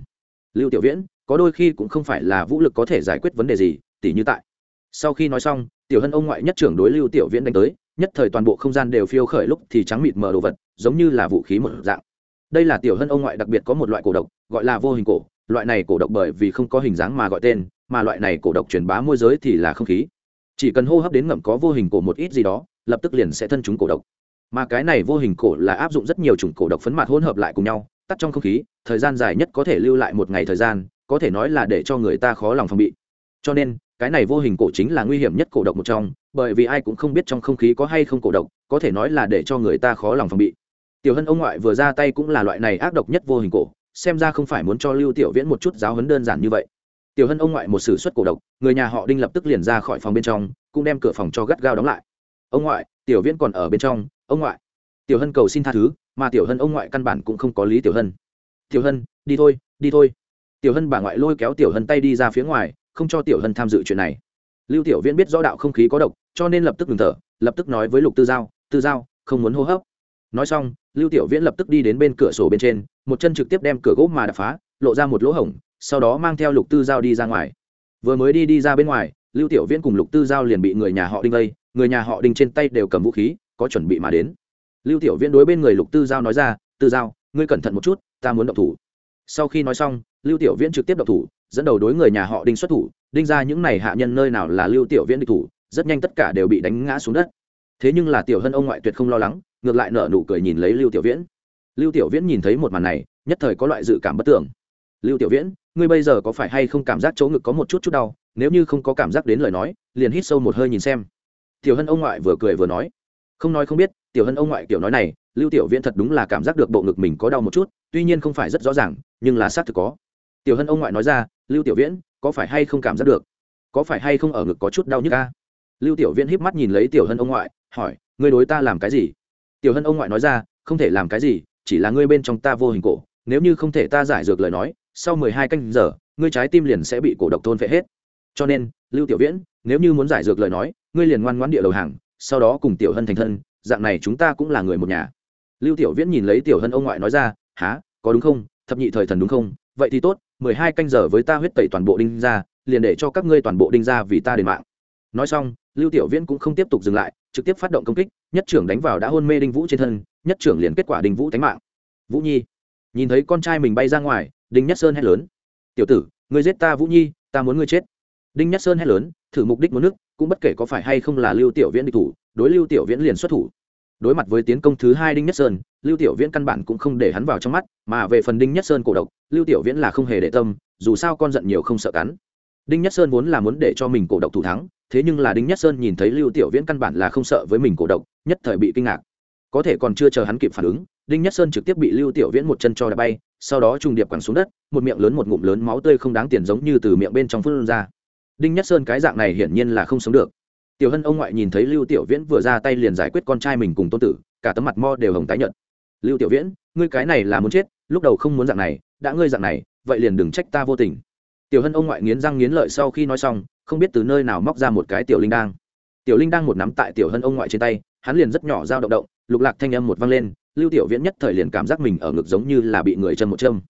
Lưu tiểu viễn, có đôi khi cũng không phải là vũ lực có thể giải quyết vấn đề gì, tỉ như tại. Sau khi nói xong, tiểu hân ông ngoại nhất trưởng đối lưu tiểu viễn đánh tới, nhất thời toàn bộ không gian đều phiêu khởi lúc thì trắng mịt mờ đồ vật, giống như là vũ khí một dạng. Đây là tiểu hân ông ngoại đặc biệt có một loại cổ độc, gọi là vô hình cổ loại này cổ độc bởi vì không có hình dáng mà gọi tên, mà loại này cổ độc truyền bá môi giới thì là không khí. Chỉ cần hô hấp đến ngậm có vô hình cổ một ít gì đó, lập tức liền sẽ thân chúng cổ độc. Mà cái này vô hình cổ là áp dụng rất nhiều chủng cổ độc phấn mạt hỗn hợp lại cùng nhau, tắt trong không khí, thời gian dài nhất có thể lưu lại một ngày thời gian, có thể nói là để cho người ta khó lòng phòng bị. Cho nên, cái này vô hình cổ chính là nguy hiểm nhất cổ độc một trong, bởi vì ai cũng không biết trong không khí có hay không cổ độc, có thể nói là để cho người ta khó lòng phòng bị. Tiểu hân ông ngoại vừa ra tay cũng là loại này ác độc nhất vô hình cổ xem ra không phải muốn cho lưu tiểu viễn một chút giáo hấn đơn giản như vậy. Tiểu hân ông ngoại một sử xuất cổ độc, người nhà họ đinh lập tức liền ra khỏi phòng bên trong, cũng đem cửa phòng cho gắt gao đóng lại. Ông ngoại, tiểu viễn còn ở bên trong, ông ngoại. Tiểu hân cầu xin tha thứ, mà tiểu hân ông ngoại căn bản cũng không có lý tiểu hân. Tiểu hân, đi thôi đi thôi. Tiểu hân bà ngoại lôi kéo tiểu hân tay đi ra phía ngoài, không cho tiểu hân tham dự chuyện này. Lưu tiểu viễn biết rõ đạo không khí có độc, cho nên lập tức ngừng thở, lập tức nói với lục tư giao tư giao, không muốn hô hấp nói xong, lưu tiểu viễn lập tức đi đến bên cửa sổ bên trên, một chân trực tiếp đem cửa gỗ mà đập phá, lộ ra một lỗ hổng, sau đó mang theo lục tư giao đi ra ngoài. Vừa mới đi đi ra bên ngoài, lưu tiểu viễn cùng lục tư giao liền bị người nhà họ đinh vây, người nhà họ đinh trên tay đều cầm vũ khí, có chuẩn bị mà đến. Lưu tiểu viễn đối bên người lục tư giao nói ra, tư giao, ngươi cẩn thận một chút, ta muốn động thủ. Sau khi nói xong, lưu tiểu viễn trực tiếp động thủ, dẫn đầu đối người nhà họ đinh xuất thủ, đinh ra những này hạ nhân nơi nào là lưu tiểu viễn địch thủ, rất nhanh tất cả đều bị đánh ngã xuống đất. Thế nhưng là tiểu hân ông ngoại tuyệt không lo lắng ngược lại nở nụ cười nhìn lấy lưu tiểu viễn. Lưu tiểu viễn nhìn thấy một màn này, nhất thời có loại dự cảm bất tưởng lưu tiểu viễn, ngươi bây giờ có phải hay không cảm giác chỗ ngực có một chút chút đau? Nếu như không có cảm giác đến lời nói, liền hít sâu một hơi nhìn xem. Tiểu hân ông ngoại vừa cười vừa nói. Không nói không biết, tiểu hân ông ngoại tiểu nói này, lưu tiểu viễn thật đúng là cảm giác được bộ ngực mình có đau một chút, tuy nhiên không phải rất rõ ràng, nhưng là xác thực có. Tiểu hân ông ngoại nói ra, lưu tiểu viễn, có phải hay không cảm giác được? Có phải hay không ở ngực có chút đau nhức ca lưu tiểu viễn híp mắt nhìn lấy tiểu hân ông ngoại, hỏi, ngươi đối ta làm cái gì? Tiểu hân ông ngoại nói ra, không thể làm cái gì, chỉ là ngươi bên trong ta vô hình cổ, nếu như không thể ta giải dược lời nói, sau mười hai canh giờ, ngươi trái tim liền sẽ bị cổ độc thôn phệ hết. Cho nên, lưu tiểu viễn, nếu như muốn giải dược lời nói, ngươi liền ngoan ngoãn địa đầu hàng, sau đó cùng tiểu hân thành thân, dạng này chúng ta cũng là người một nhà. Lưu tiểu viễn nhìn lấy tiểu hân ông ngoại nói ra há có đúng không? Thập nhị thời thần đúng không? Vậy thì tốt, mười hai canh giờ với ta huyết tẩy toàn bộ đinh ra liền để cho các ngươi toàn bộ đinh ra vì ta đền mạng. Nói xong, lưu tiểu viễn cũng không tiếp tục dừng lại trực tiếp phát động công kích, nhất trưởng đánh vào đã hôn mê đinh vũ trên thân, nhất trưởng liền kết quả đinh vũ thánh mạng. Vũ nhi, nhìn thấy con trai mình bay ra ngoài, đinh nhất sơn hét lớn. Tiểu tử, ngươi giết ta vũ nhi, ta muốn ngươi chết. Đinh nhất sơn hét lớn, thử mục đích muốn nước, cũng bất kể có phải hay không là lưu tiểu viễn địch thủ, đối lưu tiểu viễn liền xuất thủ. Đối mặt với tiến công thứ hai đinh nhất sơn, lưu tiểu viễn căn bản cũng không để hắn vào trong mắt, mà về phần đinh nhất sơn cổ độc, lưu tiểu viễn là không hề để tâm, dù sao con giận nhiều không sợ cắn đinh nhất sơn vốn là muốn để cho mình cổ độc thủ thắng, thế nhưng là đinh nhất sơn nhìn thấy lưu tiểu viễn căn bản là không sợ với mình cổ độc, nhất thời bị kinh ngạc. Có thể còn chưa chờ hắn kịp phản ứng, đinh nhất sơn trực tiếp bị lưu tiểu viễn một chân cho đá bay, sau đó trùng điệp quẳng xuống đất, một miệng lớn một ngụm lớn máu tươi không đáng tiền giống như từ miệng bên trong phun ra. Đinh nhất sơn cái dạng này hiển nhiên là không sống được. Tiểu hân ông ngoại nhìn thấy lưu tiểu viễn vừa ra tay liền giải quyết con trai mình cùng tôn tử, cả tấm mặt mo đều hồng tái nhợt. Lưu tiểu viễn, ngươi cái này là muốn chết, lúc đầu không muốn dạng này, đã ngươi dạng này, vậy liền đừng trách ta vô tình tiểu hân ông ngoại nghiến răng nghiến lợi sau khi nói xong, không biết từ nơi nào móc ra một cái tiểu linh đang tiểu linh đang một nắm tại tiểu hân ông ngoại trên tay, hắn liền rất nhỏ dao động động, lục lạc thanh âm một vang lên, lưu tiểu viễn nhất thời liền cảm giác mình ở ngực giống như là bị người chân một châm.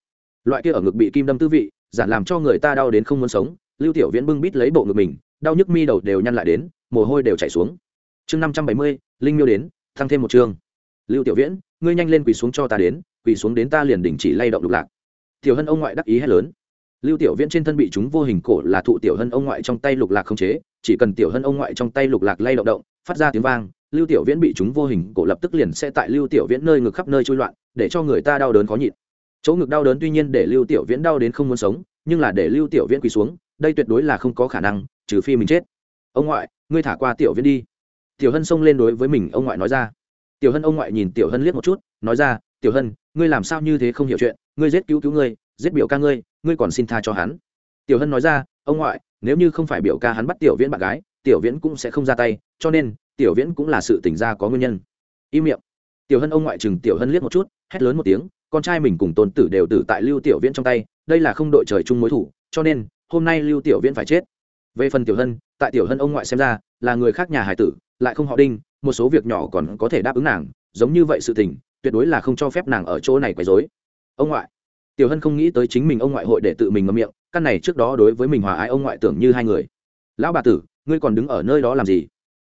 Loại kia ở ngực bị kim đâm tư vị giản làm cho người ta đau đến không muốn sống, lưu tiểu viễn bưng bít lấy bộ ngực mình, đau nhức mi đầu đều nhăn lại đến, mồ hôi đều chảy xuống. Chương năm trăm bảy mươi, linh miêu đến, thăng thêm một chương lưu tiểu viễn, ngươi nhanh lên quỳ xuống cho ta đến, quỳ xuống đến ta liền đình chỉ lay động lục lạc. Tiểu hân ông ngoại đắc ý hét lớn lưu tiểu viễn trên thân bị chúng vô hình cổ là thụ tiểu hân ông ngoại trong tay lục lạc không chế, chỉ cần tiểu hân ông ngoại trong tay lục lạc lay động động, phát ra tiếng vang, lưu tiểu viễn bị chúng vô hình cổ lập tức liền sẽ tại lưu tiểu viễn nơi ngực khắp nơi trôi loạn, để cho người ta đau đớn khó nhịn. Chỗ ngực đau đớn tuy nhiên để lưu tiểu viễn đau đến không muốn sống, nhưng là để lưu tiểu viễn quỳ xuống, đây tuyệt đối là không có khả năng, trừ phi mình chết. Ông ngoại, ngươi thả qua tiểu viễn đi. Tiểu hân xông lên đối với mình, ông ngoại nói ra. Tiểu hân ông ngoại nhìn tiểu hân liếc một chút, nói ra, tiểu hân, ngươi làm sao như thế không hiểu chuyện? Ngươi giết cứu cứu ngươi, giết biểu ca ngươi ngươi còn xin tha cho hắn. Tiểu hân nói ra, ông ngoại, nếu như không phải biểu ca hắn bắt tiểu viễn bạn gái, tiểu viễn cũng sẽ không ra tay, cho nên, tiểu viễn cũng là sự tỉnh ra có nguyên nhân. Im miệng. Tiểu hân ông ngoại chừng tiểu hân liếc một chút, hét lớn một tiếng, con trai mình cùng tôn tử đều tử tại lưu tiểu viễn trong tay, đây là không đội trời chung mối thủ, cho nên, hôm nay lưu tiểu viễn phải chết. Về phần tiểu hân, tại tiểu hân ông ngoại xem ra, là người khác nhà hải tử, lại không họ đinh, một số việc nhỏ còn có thể đáp ứng nàng, giống như vậy sự tình, tuyệt đối là không cho phép nàng ở chỗ này quấy rối. Ông ngoại tiểu hân không nghĩ tới chính mình ông ngoại hội để tự mình ngâm miệng, căn này trước đó đối với mình hòa ái ông ngoại tưởng như hai người. Lão bà tử, ngươi còn đứng ở nơi đó làm gì?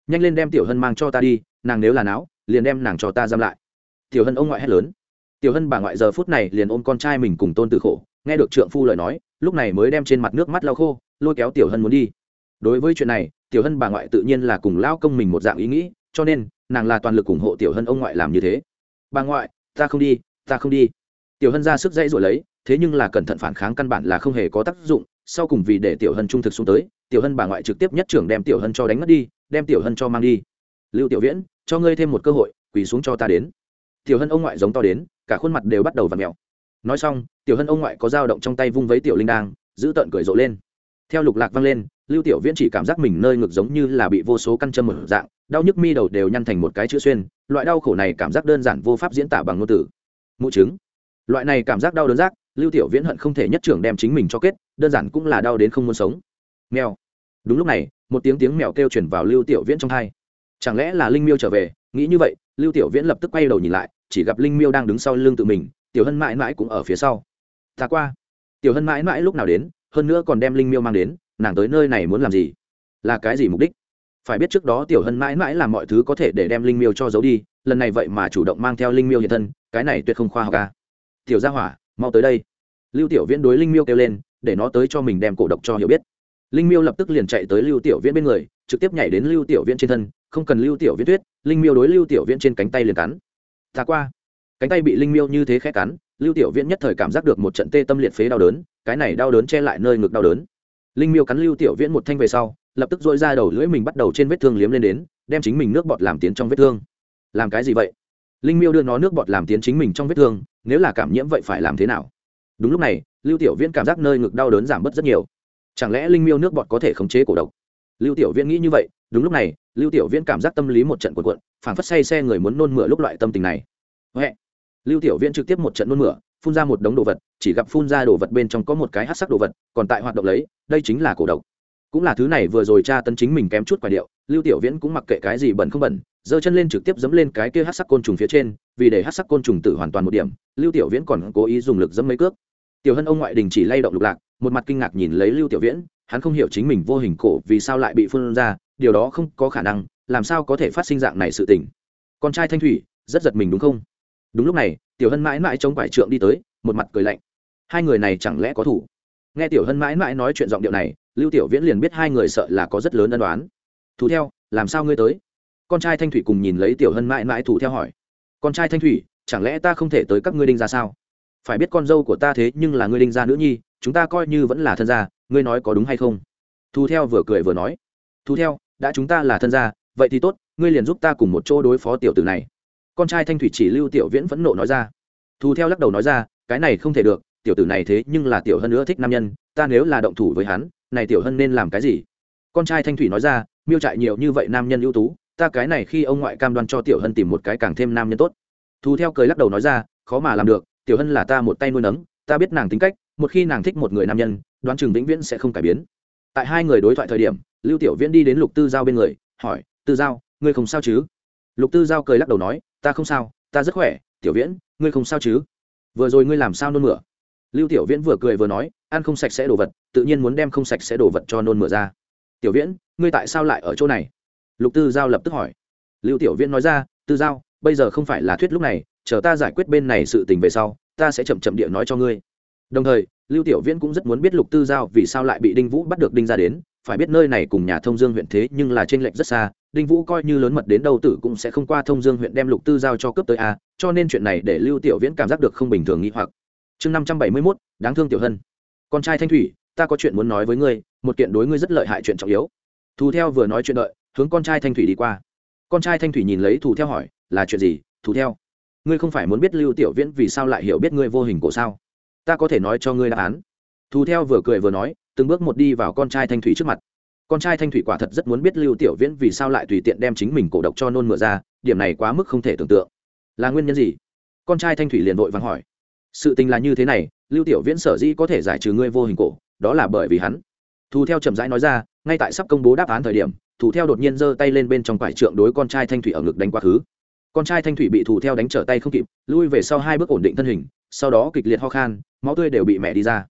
Nhanh lên đem tiểu hân mang cho ta đi, nàng nếu là não, liền đem nàng cho ta giam lại. Tiểu hân ông ngoại hét lớn. Tiểu hân bà ngoại giờ phút này liền ôm con trai mình cùng tôn tử khổ, nghe được trượng phu lời nói, lúc này mới đem trên mặt nước mắt lau khô, lôi kéo tiểu hân muốn đi. Đối với chuyện này, tiểu hân bà ngoại tự nhiên là cùng lao công mình một dạng ý nghĩ, cho nên, nàng là toàn lực ủng hộ tiểu hân ông ngoại làm như thế. Bà ngoại, ta không đi, ta không đi tiểu hân ra sức dãy rồi lấy, thế nhưng là cẩn thận phản kháng căn bản là không hề có tác dụng. Sau cùng vì để tiểu hân trung thực xuống tới, tiểu hân bà ngoại trực tiếp nhất trưởng đem tiểu hân cho đánh mất đi, đem tiểu hân cho mang đi. Lưu tiểu viễn, cho ngươi thêm một cơ hội, quỳ xuống cho ta đến. Tiểu hân ông ngoại giống to đến, cả khuôn mặt đều bắt đầu v ặ mẹo nói xong, tiểu hân ông ngoại có dao động trong tay vung vấy tiểu linh đang giữ tợn cười rộ lên. Theo lục lạc vang lên, lưu tiểu viễn chỉ cảm giác mình nơi ngực giống như là bị vô số căn châm mở dạng, đau nhức mi đầu đều nhăn thành một cái chữ xuyên, loại đau khổ này cảm giác đơn giản vô pháp diễn tả bằng ngôn từ. Mụ chứng loại này cảm giác đau đớn rác lưu tiểu viễn hận không thể nhất trưởng đem chính mình cho kết, đơn giản cũng là đau đến không muốn sống. Mèo. Đúng lúc này, một tiếng tiếng mèo kêu chuyển vào lưu tiểu viễn trong thai chẳng lẽ là linh miêu trở về? Nghĩ như vậy, lưu tiểu viễn lập tức quay đầu nhìn lại, chỉ gặp linh miêu đang đứng sau lưng tự mình, tiểu hân mãi mãi cũng ở phía sau. Ta qua. Tiểu hân mãi mãi lúc nào đến, hơn nữa còn đem linh miêu mang đến, nàng tới nơi này muốn làm gì? Là cái gì mục đích? Phải biết trước đó tiểu hân mãi mãi làm mọi thứ có thể để đem linh miêu cho giấu đi, lần này vậy mà chủ động mang theo linh miêu hiện thân, cái này tuyệt không khoa học ca à tiểu gia hỏa, mau tới đây. Lưu tiểu viễn đối linh miêu kêu lên, để nó tới cho mình đem cổ độc cho hiểu biết. Linh miêu lập tức liền chạy tới lưu tiểu viễn bên người, trực tiếp nhảy đến lưu tiểu viễn trên thân, không cần lưu tiểu viễn tuyết linh miêu đối lưu tiểu viễn trên cánh tay liền cắn. Ta qua. Cánh tay bị linh miêu như thế khẽ cắn, lưu tiểu viễn nhất thời cảm giác được một trận tê tâm liệt phế đau đớn, cái này đau đớn che lại nơi ngực đau đớn. Linh miêu cắn lưu tiểu viễn một thanh về sau, lập tức dội ra đầu lưỡi mình bắt đầu trên vết thương liếm lên đến, đem chính mình nước bọt làm tiến trong vết thương. Làm cái gì vậy? Linh miêu đưa nó nước bọt làm tiến chính mình trong vết thương nếu là cảm nhiễm vậy phải làm thế nào? Đúng lúc này, lưu tiểu viễn cảm giác nơi ngực đau đớn giảm bớt rất nhiều. Chẳng lẽ linh miêu nước bọt có thể khống chế cổ độc? Lưu tiểu viễn nghĩ như vậy, đúng lúc này, lưu tiểu viễn cảm giác tâm lý một trận cuộn cuộn, phảng phất say xe người muốn nôn mửa lúc loại tâm tình này. Huệ. lưu tiểu viễn trực tiếp một trận nôn mửa, phun ra một đống đồ vật, chỉ gặp phun ra đồ vật bên trong có một cái hát sắc đồ vật, còn tại hoạt động lấy, đây chính là cổ độc. Cũng là thứ này vừa rồi cha tấn chính mình kém chút quả điệu, lưu tiểu viễn cũng mặc kệ cái gì bẩn không bẩn giơ chân lên trực tiếp dẫm lên cái kia hát sắc côn trùng phía trên, vì để hát sắc côn trùng tử hoàn toàn một điểm, lưu tiểu viễn còn cố ý dùng lực dẫm mấy cước. Tiểu hân ông ngoại đình chỉ lay động lục lạc, một mặt kinh ngạc nhìn lấy lưu tiểu viễn, hắn không hiểu chính mình vô hình cổ vì sao lại bị phun ra, điều đó không có khả năng, làm sao có thể phát sinh dạng này sự tình. Con trai thanh thủy, rất giật mình đúng không? Đúng lúc này, tiểu hân mãi mãi chống quải trượng đi tới, một mặt cười lạnh. Hai người này chẳng lẽ có thủ? Nghe tiểu hân mãi mãi nói chuyện giọng điệu này, lưu tiểu viễn liền biết hai người sợ là có rất lớn ân đoán thủ theo, làm sao ngươi tới? Con trai thanh thủy cùng nhìn lấy tiểu hân mãi mãi thủ theo hỏi. Con trai thanh thủy, chẳng lẽ ta không thể tới các ngươi đinh ra sao? Phải biết con dâu của ta thế nhưng là ngươi đinh gia nữ nhi, chúng ta coi như vẫn là thân gia, ngươi nói có đúng hay không? Thu theo vừa cười vừa nói. Thu theo, đã chúng ta là thân gia, vậy thì tốt, ngươi liền giúp ta cùng một chỗ đối phó tiểu tử này. Con trai thanh thủy chỉ lưu tiểu viễn phẫn nộ nói ra. Thu theo lắc đầu nói ra, cái này không thể được, tiểu tử này thế nhưng là tiểu hân nữa thích nam nhân, ta nếu là động thủ với hắn, này tiểu hân nên làm cái gì? Con trai thanh thủy nói ra, miêu trại nhiều như vậy nam nhân ưu tú ta cái này khi ông ngoại cam đoan cho tiểu hân tìm một cái càng thêm nam nhân tốt. Thu theo cười lắc đầu nói ra, khó mà làm được, tiểu hân là ta một tay nuôi nấng, ta biết nàng tính cách, một khi nàng thích một người nam nhân, đoán chừng vĩnh viễn sẽ không cải biến. Tại hai người đối thoại thời điểm, lưu tiểu viễn đi đến lục tư giao bên người, hỏi, tư giao, ngươi không sao chứ? Lục tư giao cười lắc đầu nói, ta không sao, ta rất khỏe, tiểu viễn, ngươi không sao chứ? Vừa rồi ngươi làm sao nôn mửa? Lưu tiểu viễn vừa cười vừa nói, ăn không sạch sẽ đồ vật, tự nhiên muốn đem không sạch sẽ đồ vật cho nôn mửa ra. Tiểu viễn, ngươi tại sao lại ở chỗ này? Lục tư giao lập tức hỏi. Lưu tiểu viễn nói ra, tư giao, bây giờ không phải là thuyết lúc này, chờ ta giải quyết bên này sự tình về sau, ta sẽ chậm chậm địa nói cho ngươi. Đồng thời, lưu tiểu viễn cũng rất muốn biết lục tư giao vì sao lại bị đinh vũ bắt được đinh ra đến, phải biết nơi này cùng nhà thông dương huyện thế nhưng là trên lệnh rất xa, đinh vũ coi như lớn mật đến đâu tử cũng sẽ không qua thông dương huyện đem lục tư giao cho cướp tới a, cho nên chuyện này để lưu tiểu viễn cảm giác được không bình thường nghĩ hoặc. Chương năm trăm bảy mươi mốt, đáng thương tiểu hân. Con trai thanh thủy, ta có chuyện muốn nói với ngươi, một kiện đối ngươi rất lợi hại chuyện trọng yếu. Thù theo vừa nói chuyện đợi hướng con trai thanh thủy đi qua. Con trai thanh thủy nhìn lấy thù theo hỏi, là chuyện gì thù theo? Ngươi không phải muốn biết lưu tiểu viễn vì sao lại hiểu biết ngươi vô hình cổ sao? Ta có thể nói cho ngươi đáp án. Thù theo vừa cười vừa nói, từng bước một đi vào con trai thanh thủy trước mặt. Con trai thanh thủy quả thật rất muốn biết lưu tiểu viễn vì sao lại tùy tiện đem chính mình cổ độc cho nôn mửa ra, điểm này quá mức không thể tưởng tượng. Là nguyên nhân gì? Con trai thanh thủy liền vội vắng hỏi. Sự tình là như thế này, lưu tiểu viễn sở dĩ có thể giải trừ ngươi vô hình cổ, đó là bởi vì hắn. Thù theo chậm rãi nói ra ngay tại sắp công bố đáp án thời điểm, thủ theo đột nhiên giơ tay lên bên trong quải trượng đối con trai thanh thủy ở ngực đánh quá khứ. Con trai thanh thủy bị thủ theo đánh trở tay không kịp, lui về sau hai bước ổn định thân hình, sau đó kịch liệt ho khan, máu tươi đều bị mẹ đi ra.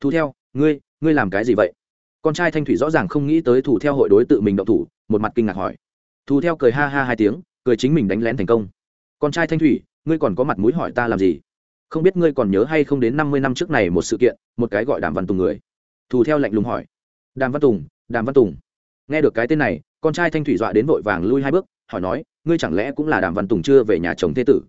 Thủ theo, ngươi ngươi làm cái gì vậy? Con trai thanh thủy rõ ràng không nghĩ tới thủ theo hội đối tự mình động thủ, một mặt kinh ngạc hỏi. Thủ theo cười ha ha hai tiếng, cười chính mình đánh lén thành công. Con trai thanh thủy, ngươi còn có mặt mũi hỏi ta làm gì? Không biết ngươi còn nhớ hay không đến năm mươi năm trước này một sự kiện, một cái gọi đàm văn tùng người. Thủ theo lạnh lùng hỏi. Đàm văn tùng đàm văn tùng. Nghe được cái tên này, con trai thanh thủy dọa đến vội vàng lui hai bước, hỏi nói, ngươi chẳng lẽ cũng là đàm văn tùng chưa về nhà chồng thế tử?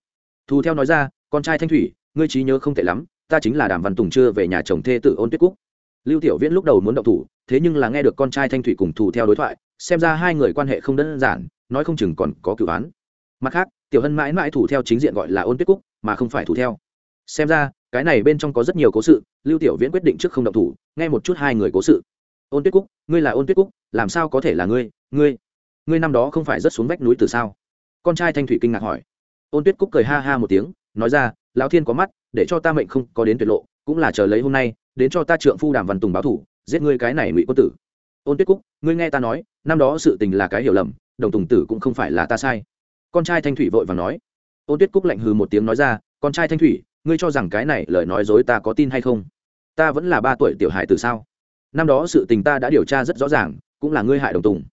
Thù theo nói ra, con trai thanh thủy, ngươi trí nhớ không tệ lắm, ta chính là đàm văn tùng chưa về nhà chồng thê tử ôn tuyết cúc. Lưu tiểu viễn lúc đầu muốn động thủ, thế nhưng là nghe được con trai thanh thủy cùng thù theo đối thoại, xem ra hai người quan hệ không đơn giản, nói không chừng còn có cửu án. Mặt khác, tiểu hân mãi mãi thủ theo chính diện gọi là ôn tuyết cúc, mà không phải thủ theo. Xem ra, cái này bên trong có rất nhiều cố sự, lưu tiểu viễn quyết định trước không động thủ, nghe một chút hai người cố sự ôn tuyết cúc, ngươi là ôn tuyết cúc, làm sao có thể là ngươi ngươi ngươi năm đó không phải rất xuống vách núi từ sao? Con trai thanh thủy kinh ngạc hỏi. Ôn tuyết cúc cười ha ha một tiếng, nói ra, lão thiên có mắt, để cho ta mệnh không có đến tuyệt lộ, cũng là chờ lấy hôm nay, đến cho ta trượng phu đàm văn tùng báo thủ, giết ngươi cái này ngụy quân tử. Ôn tuyết cúc, ngươi nghe ta nói, năm đó sự tình là cái hiểu lầm, đồng tùng tử cũng không phải là ta sai. Con trai thanh thủy vội và nói. Ôn tuyết cúc lạnh hừ một tiếng nói ra, con trai thanh thủy, ngươi cho rằng cái này lời nói dối ta có tin hay không? Ta vẫn là ba tuổi tiểu hài từ sao? Năm đó sự tình ta đã điều tra rất rõ ràng, cũng là ngươi hại đồng tùng.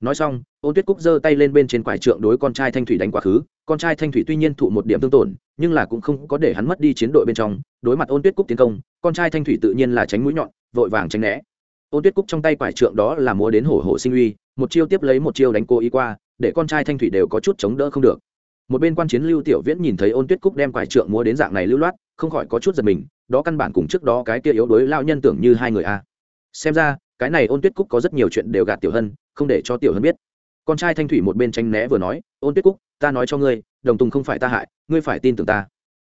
Nói xong, ôn tuyết cúc giơ tay lên bên trên quải trượng đối con trai thanh thủy đánh quá khứ. Con trai thanh thủy tuy nhiên thụ một điểm tương tổn, nhưng là cũng không có để hắn mất đi chiến đội bên trong. Đối mặt ôn tuyết cúc tiến công, con trai thanh thủy tự nhiên là tránh mũi nhọn, vội vàng tránh né. Ôn tuyết cúc trong tay quải trượng đó là múa đến hổ hổ sinh uy, một chiêu tiếp lấy một chiêu đánh cô ý qua, để con trai thanh thủy đều có chút chống đỡ không được. Một bên quan chiến lưu tiểu viễn nhìn thấy ôn tuyết cúc đem quải trượng múa đến dạng này lưu loát, không khỏi có chút giật mình, đó căn bản cùng trước đó cái kia yếu đối lao nhân tưởng như hai người a xem ra, cái này ôn tuyết cúc có rất nhiều chuyện đều gạt tiểu hân, không để cho tiểu hân biết. Con trai thanh thủy một bên tranh né vừa nói, ôn tuyết cúc, ta nói cho ngươi, đồng tùng không phải ta hại, ngươi phải tin tưởng ta.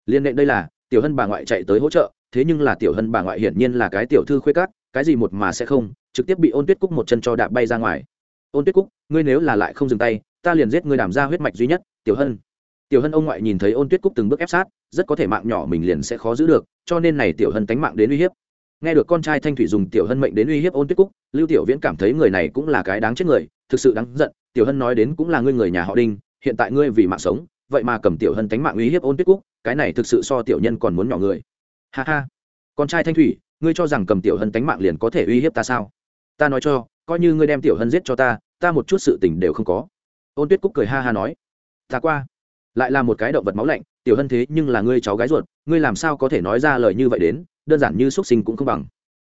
Liên hệ đây là, tiểu hân bà ngoại chạy tới hỗ trợ, thế nhưng là tiểu hân bà ngoại hiển nhiên là cái tiểu thư khuê cát cái gì một mà sẽ không, trực tiếp bị ôn tuyết cúc một chân cho đạp bay ra ngoài. Ôn tuyết cúc, ngươi nếu là lại không dừng tay, ta liền giết ngươi đảm ra huyết mạch duy nhất, tiểu hân. Tiểu hân ông ngoại nhìn thấy ôn tuyết cúc từng bước ép sát, rất có thể mạng nhỏ mình liền sẽ khó giữ được, cho nên này tiểu hân tánh mạng đến uy hiếp nghe được con trai thanh thủy dùng tiểu hân mệnh đến uy hiếp ôn tuyết cúc, lưu tiểu viễn cảm thấy người này cũng là cái đáng chết người, thực sự đáng giận. Tiểu hân nói đến cũng là ngươi người nhà họ đinh, hiện tại ngươi vì mạng sống, vậy mà cầm tiểu hân tánh mạng uy hiếp ôn tuyết cúc, cái này thực sự so tiểu nhân còn muốn nhỏ người. Ha ha. Con trai thanh thủy, ngươi cho rằng cầm tiểu hân tánh mạng liền có thể uy hiếp ta sao? Ta nói cho, coi như ngươi đem tiểu hân giết cho ta ta một chút sự tình đều không có. Ôn tuyết cúc cười ha ha nói, ta qua. Lại là một cái động vật máu lạnh, tiểu hân thế nhưng là ngươi cháu gái ruột, ngươi làm sao có thể nói ra lời như vậy đến? Đơn giản như xuất sinh cũng không bằng.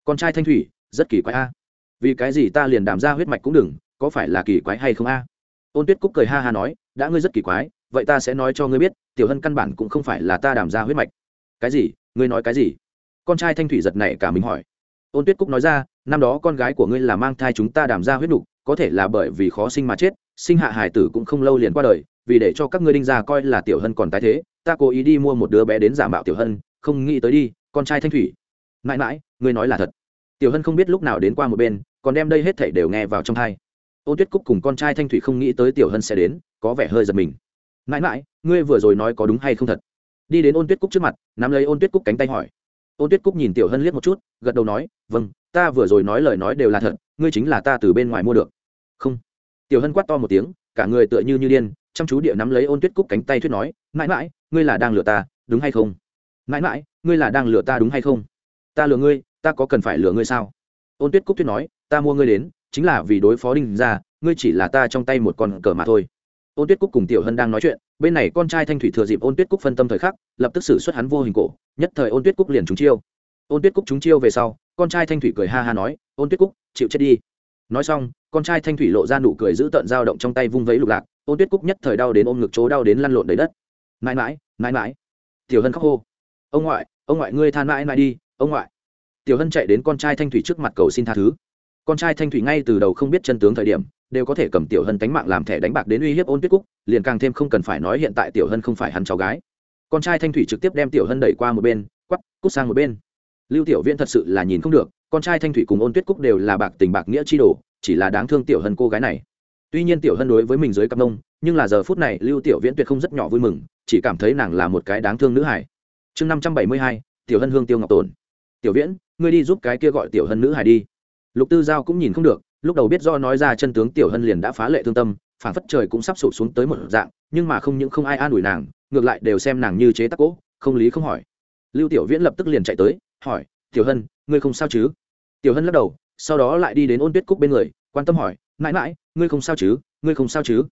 Con trai thanh thủy, rất kỳ quái a. Vì cái gì ta liền đàm ra huyết mạch cũng đừng, có phải là kỳ quái hay không a? Ôn tuyết cúc cười ha ha nói, đã ngươi rất kỳ quái, vậy ta sẽ nói cho ngươi biết, tiểu hân căn bản cũng không phải là ta đàm ra huyết mạch. Cái gì? Ngươi nói cái gì? Con trai thanh thủy giật này cả mình hỏi. Ôn tuyết cúc nói ra, năm đó con gái của ngươi là mang thai chúng ta đàm ra huyết đục, có thể là bởi vì khó sinh mà chết, sinh hạ hải tử cũng không lâu liền qua đời, vì để cho các ngươi đinh ra coi là tiểu hân còn tái thế, ta cố ý đi mua một đứa bé đến giả mạo tiểu hân, không nghĩ tới đi con trai thanh thủy. Mãi mãi, ngươi nói là thật. Tiểu hân không biết lúc nào đến qua một bên, còn đem đây hết thảy đều nghe vào trong thai ôn tuyết cúc cùng con trai thanh thủy không nghĩ tới tiểu hân sẽ đến, có vẻ hơi giật mình. Mãi mãi, ngươi vừa rồi nói có đúng hay không thật? Đi đến ôn tuyết cúc trước mặt, nắm lấy ôn tuyết cúc cánh tay hỏi. Ôn tuyết cúc nhìn tiểu hân liếc một chút, gật đầu nói vâng ta vừa rồi nói lời nói đều là thật, ngươi chính là ta từ bên ngoài mua được. Không. Tiểu hân quát to một tiếng, cả người tựa như như điên, chăm chú địa nắm lấy ôn tuyết cúc cánh tay thuyết nói, mãi mãi, ngươi là đang lừa ta, đúng hay không? Mãi mãi, ngươi là đang lừa ta đúng hay không? Ta lừa ngươi, ta có cần phải lừa ngươi sao? Ôn tuyết cúc tuyết nói, ta mua ngươi đến, chính là vì đối phó đinh ra ngươi chỉ là ta trong tay một con cờ mà thôi. Ôn tuyết cúc cùng tiểu hân đang nói chuyện, bên này con trai thanh thủy thừa dịp ôn tuyết cúc phân tâm thời khắc, lập tức xử xuất hắn vô hình cổ, nhất thời ôn tuyết cúc liền trúng chiêu. Ôn tuyết cúc trúng chiêu về sau, con trai thanh thủy cười ha ha nói, ôn tuyết cúc, chịu chết đi. Nói xong, con trai thanh thủy lộ ra nụ cười giữ tợn dao động trong tay vung vẫy lục lạc, ôn tuyết cúc nhất thời đau đến ôm ngực chỗ đau đến lăn lộn đầy đất. Mãi mãi mãi mãi. Tiểu hân khóc hô ông ngoại ông ngoại ngươi than mãi mãi đi, ông ngoại. Tiểu hân chạy đến con trai thanh thủy trước mặt cầu xin tha thứ. Con trai thanh thủy ngay từ đầu không biết chân tướng thời điểm, đều có thể cầm tiểu hân tánh mạng làm thẻ đánh bạc đến uy hiếp ôn tuyết cúc, liền càng thêm không cần phải nói hiện tại tiểu hân không phải hắn cháu gái. Con trai thanh thủy trực tiếp đem tiểu hân đẩy qua một bên, quắp, cút sang một bên. Lưu tiểu viễn thật sự là nhìn không được, con trai thanh thủy cùng ôn tuyết cúc đều là bạc tình bạc nghĩa chi đồ, chỉ là đáng thương tiểu hân cô gái này. Tuy nhiên tiểu hân đối với mình dưới cặp nông nhưng là giờ phút này lưu tiểu viễn tuyệt không rất nhỏ vui mừng, chỉ cảm thấy nàng là một cái đáng thương nữ hải chương năm trăm bảy mươi hai, tiểu hân hương tiêu ngọc tồn. Tiểu viễn, ngươi đi giúp cái kia gọi tiểu hân nữ hải đi. Lục tư giao cũng nhìn không được, lúc đầu biết do nói ra chân tướng tiểu hân liền đã phá lệ thương tâm, phản phất trời cũng sắp sụp xuống tới một dạng, nhưng mà không những không ai an ủi nàng, ngược lại đều xem nàng như chế tắc cỗ không lý không hỏi. Lưu tiểu viễn lập tức liền chạy tới, hỏi, tiểu hân, ngươi không sao chứ? Tiểu hân lắc đầu, sau đó lại đi đến ôn tuyết cúc bên người, quan tâm hỏi, mãi mãi, ngươi không sao chứ? Ngươi không sao chứ?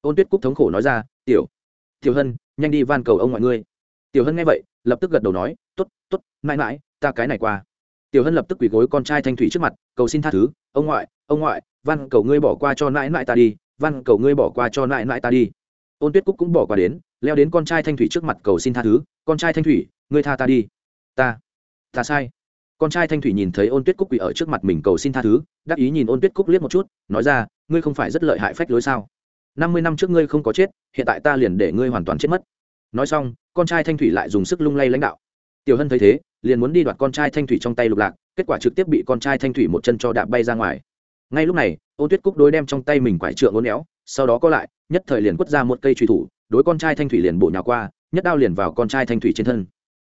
Ôn tuyết cúc thống khổ nói ra, tiểu tiểu hân, nhanh đi van cầu ông ngoại ngươi. Tiểu hân nghe vậy lập tức gật đầu nói t ố t t ố t mãi mãi, ta cái này qua. Tiểu hân lập tức quỳ gối con trai thanh thủy trước mặt, cầu xin tha thứ, ông ngoại ông ngoại văn cầu ngươi bỏ qua cho mãi mãi ta đi văn cầu ngươi bỏ qua cho mãi mãi ta đi. Ôn tuyết cúc cũng bỏ qua đến, leo đến con trai thanh thủy trước mặt cầu xin tha thứ, con trai thanh thủy, ngươi tha ta đi. Ta ta sai. Con trai thanh thủy nhìn thấy ôn tuyết cúc quỳ ở trước mặt mình cầu xin tha thứ, đắc ý nhìn ôn tuyết cúc liếc một chút, nói ra, ngươi không phải rất lợi hại phách lối sao? Năm mươi năm trước ngươi không có chết, hiện tại ta liền để ngươi hoàn toàn chết mất nói xong, con trai thanh thủy lại dùng sức lung lay lãnh đạo. Tiểu hân thấy thế, liền muốn đi đoạt con trai thanh thủy trong tay lục lạc, kết quả trực tiếp bị con trai thanh thủy một chân cho đạp bay ra ngoài. Ngay lúc này ô tuyết cúc đối đem trong tay mình quải trượng ôn éo, sau đó có lại, nhất thời liền quất ra một cây truy thủ, đối con trai thanh thủy liền bổ nhào qua, nhất đao liền vào con trai thanh thủy trên thân.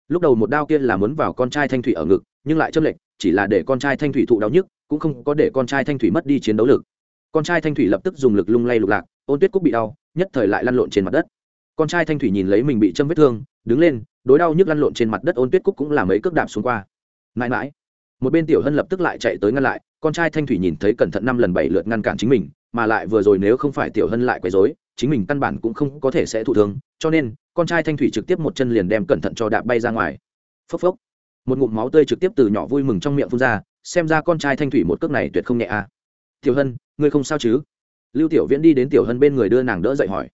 Lúc đầu một đao kia là muốn vào con trai thanh thủy ở ngực, nhưng lại châm lệnh chỉ là để con trai thanh thủy thụ đau nhức, cũng không có để con trai thanh thủy mất đi chiến đấu lực. Con trai thanh thủy lập tức dùng lực lung lay lục lạc, ôn tuyết cúc bị đau, nhất thời lại lăn lộn trên mặt đất con trai thanh thủy nhìn lấy mình bị châm vết thương, đứng lên, đối đau nhức lăn lộn trên mặt đất ôn tuyết cúc cũng làm mấy cước đạp xuống qua. Mãi mãi, một bên tiểu hân lập tức lại chạy tới ngăn lại, con trai thanh thủy nhìn thấy cẩn thận năm lần bảy lượt ngăn cản chính mình, mà lại vừa rồi nếu không phải tiểu hân lại quấy dối chính mình căn bản cũng không có thể sẽ thụ thương, cho nên, con trai thanh thủy trực tiếp một chân liền đem cẩn thận cho đạp bay ra ngoài. Phốc phốc, một ngụm máu tươi trực tiếp từ nhỏ vui mừng trong miệng phun ra, xem ra con trai thanh thủy một cước này tuyệt không nhẹ à. Tiểu hân, ngươi không sao chứ? Lưu tiểu viễn đi đến tiểu hân bên người đưa nàng đỡ dậy hỏi.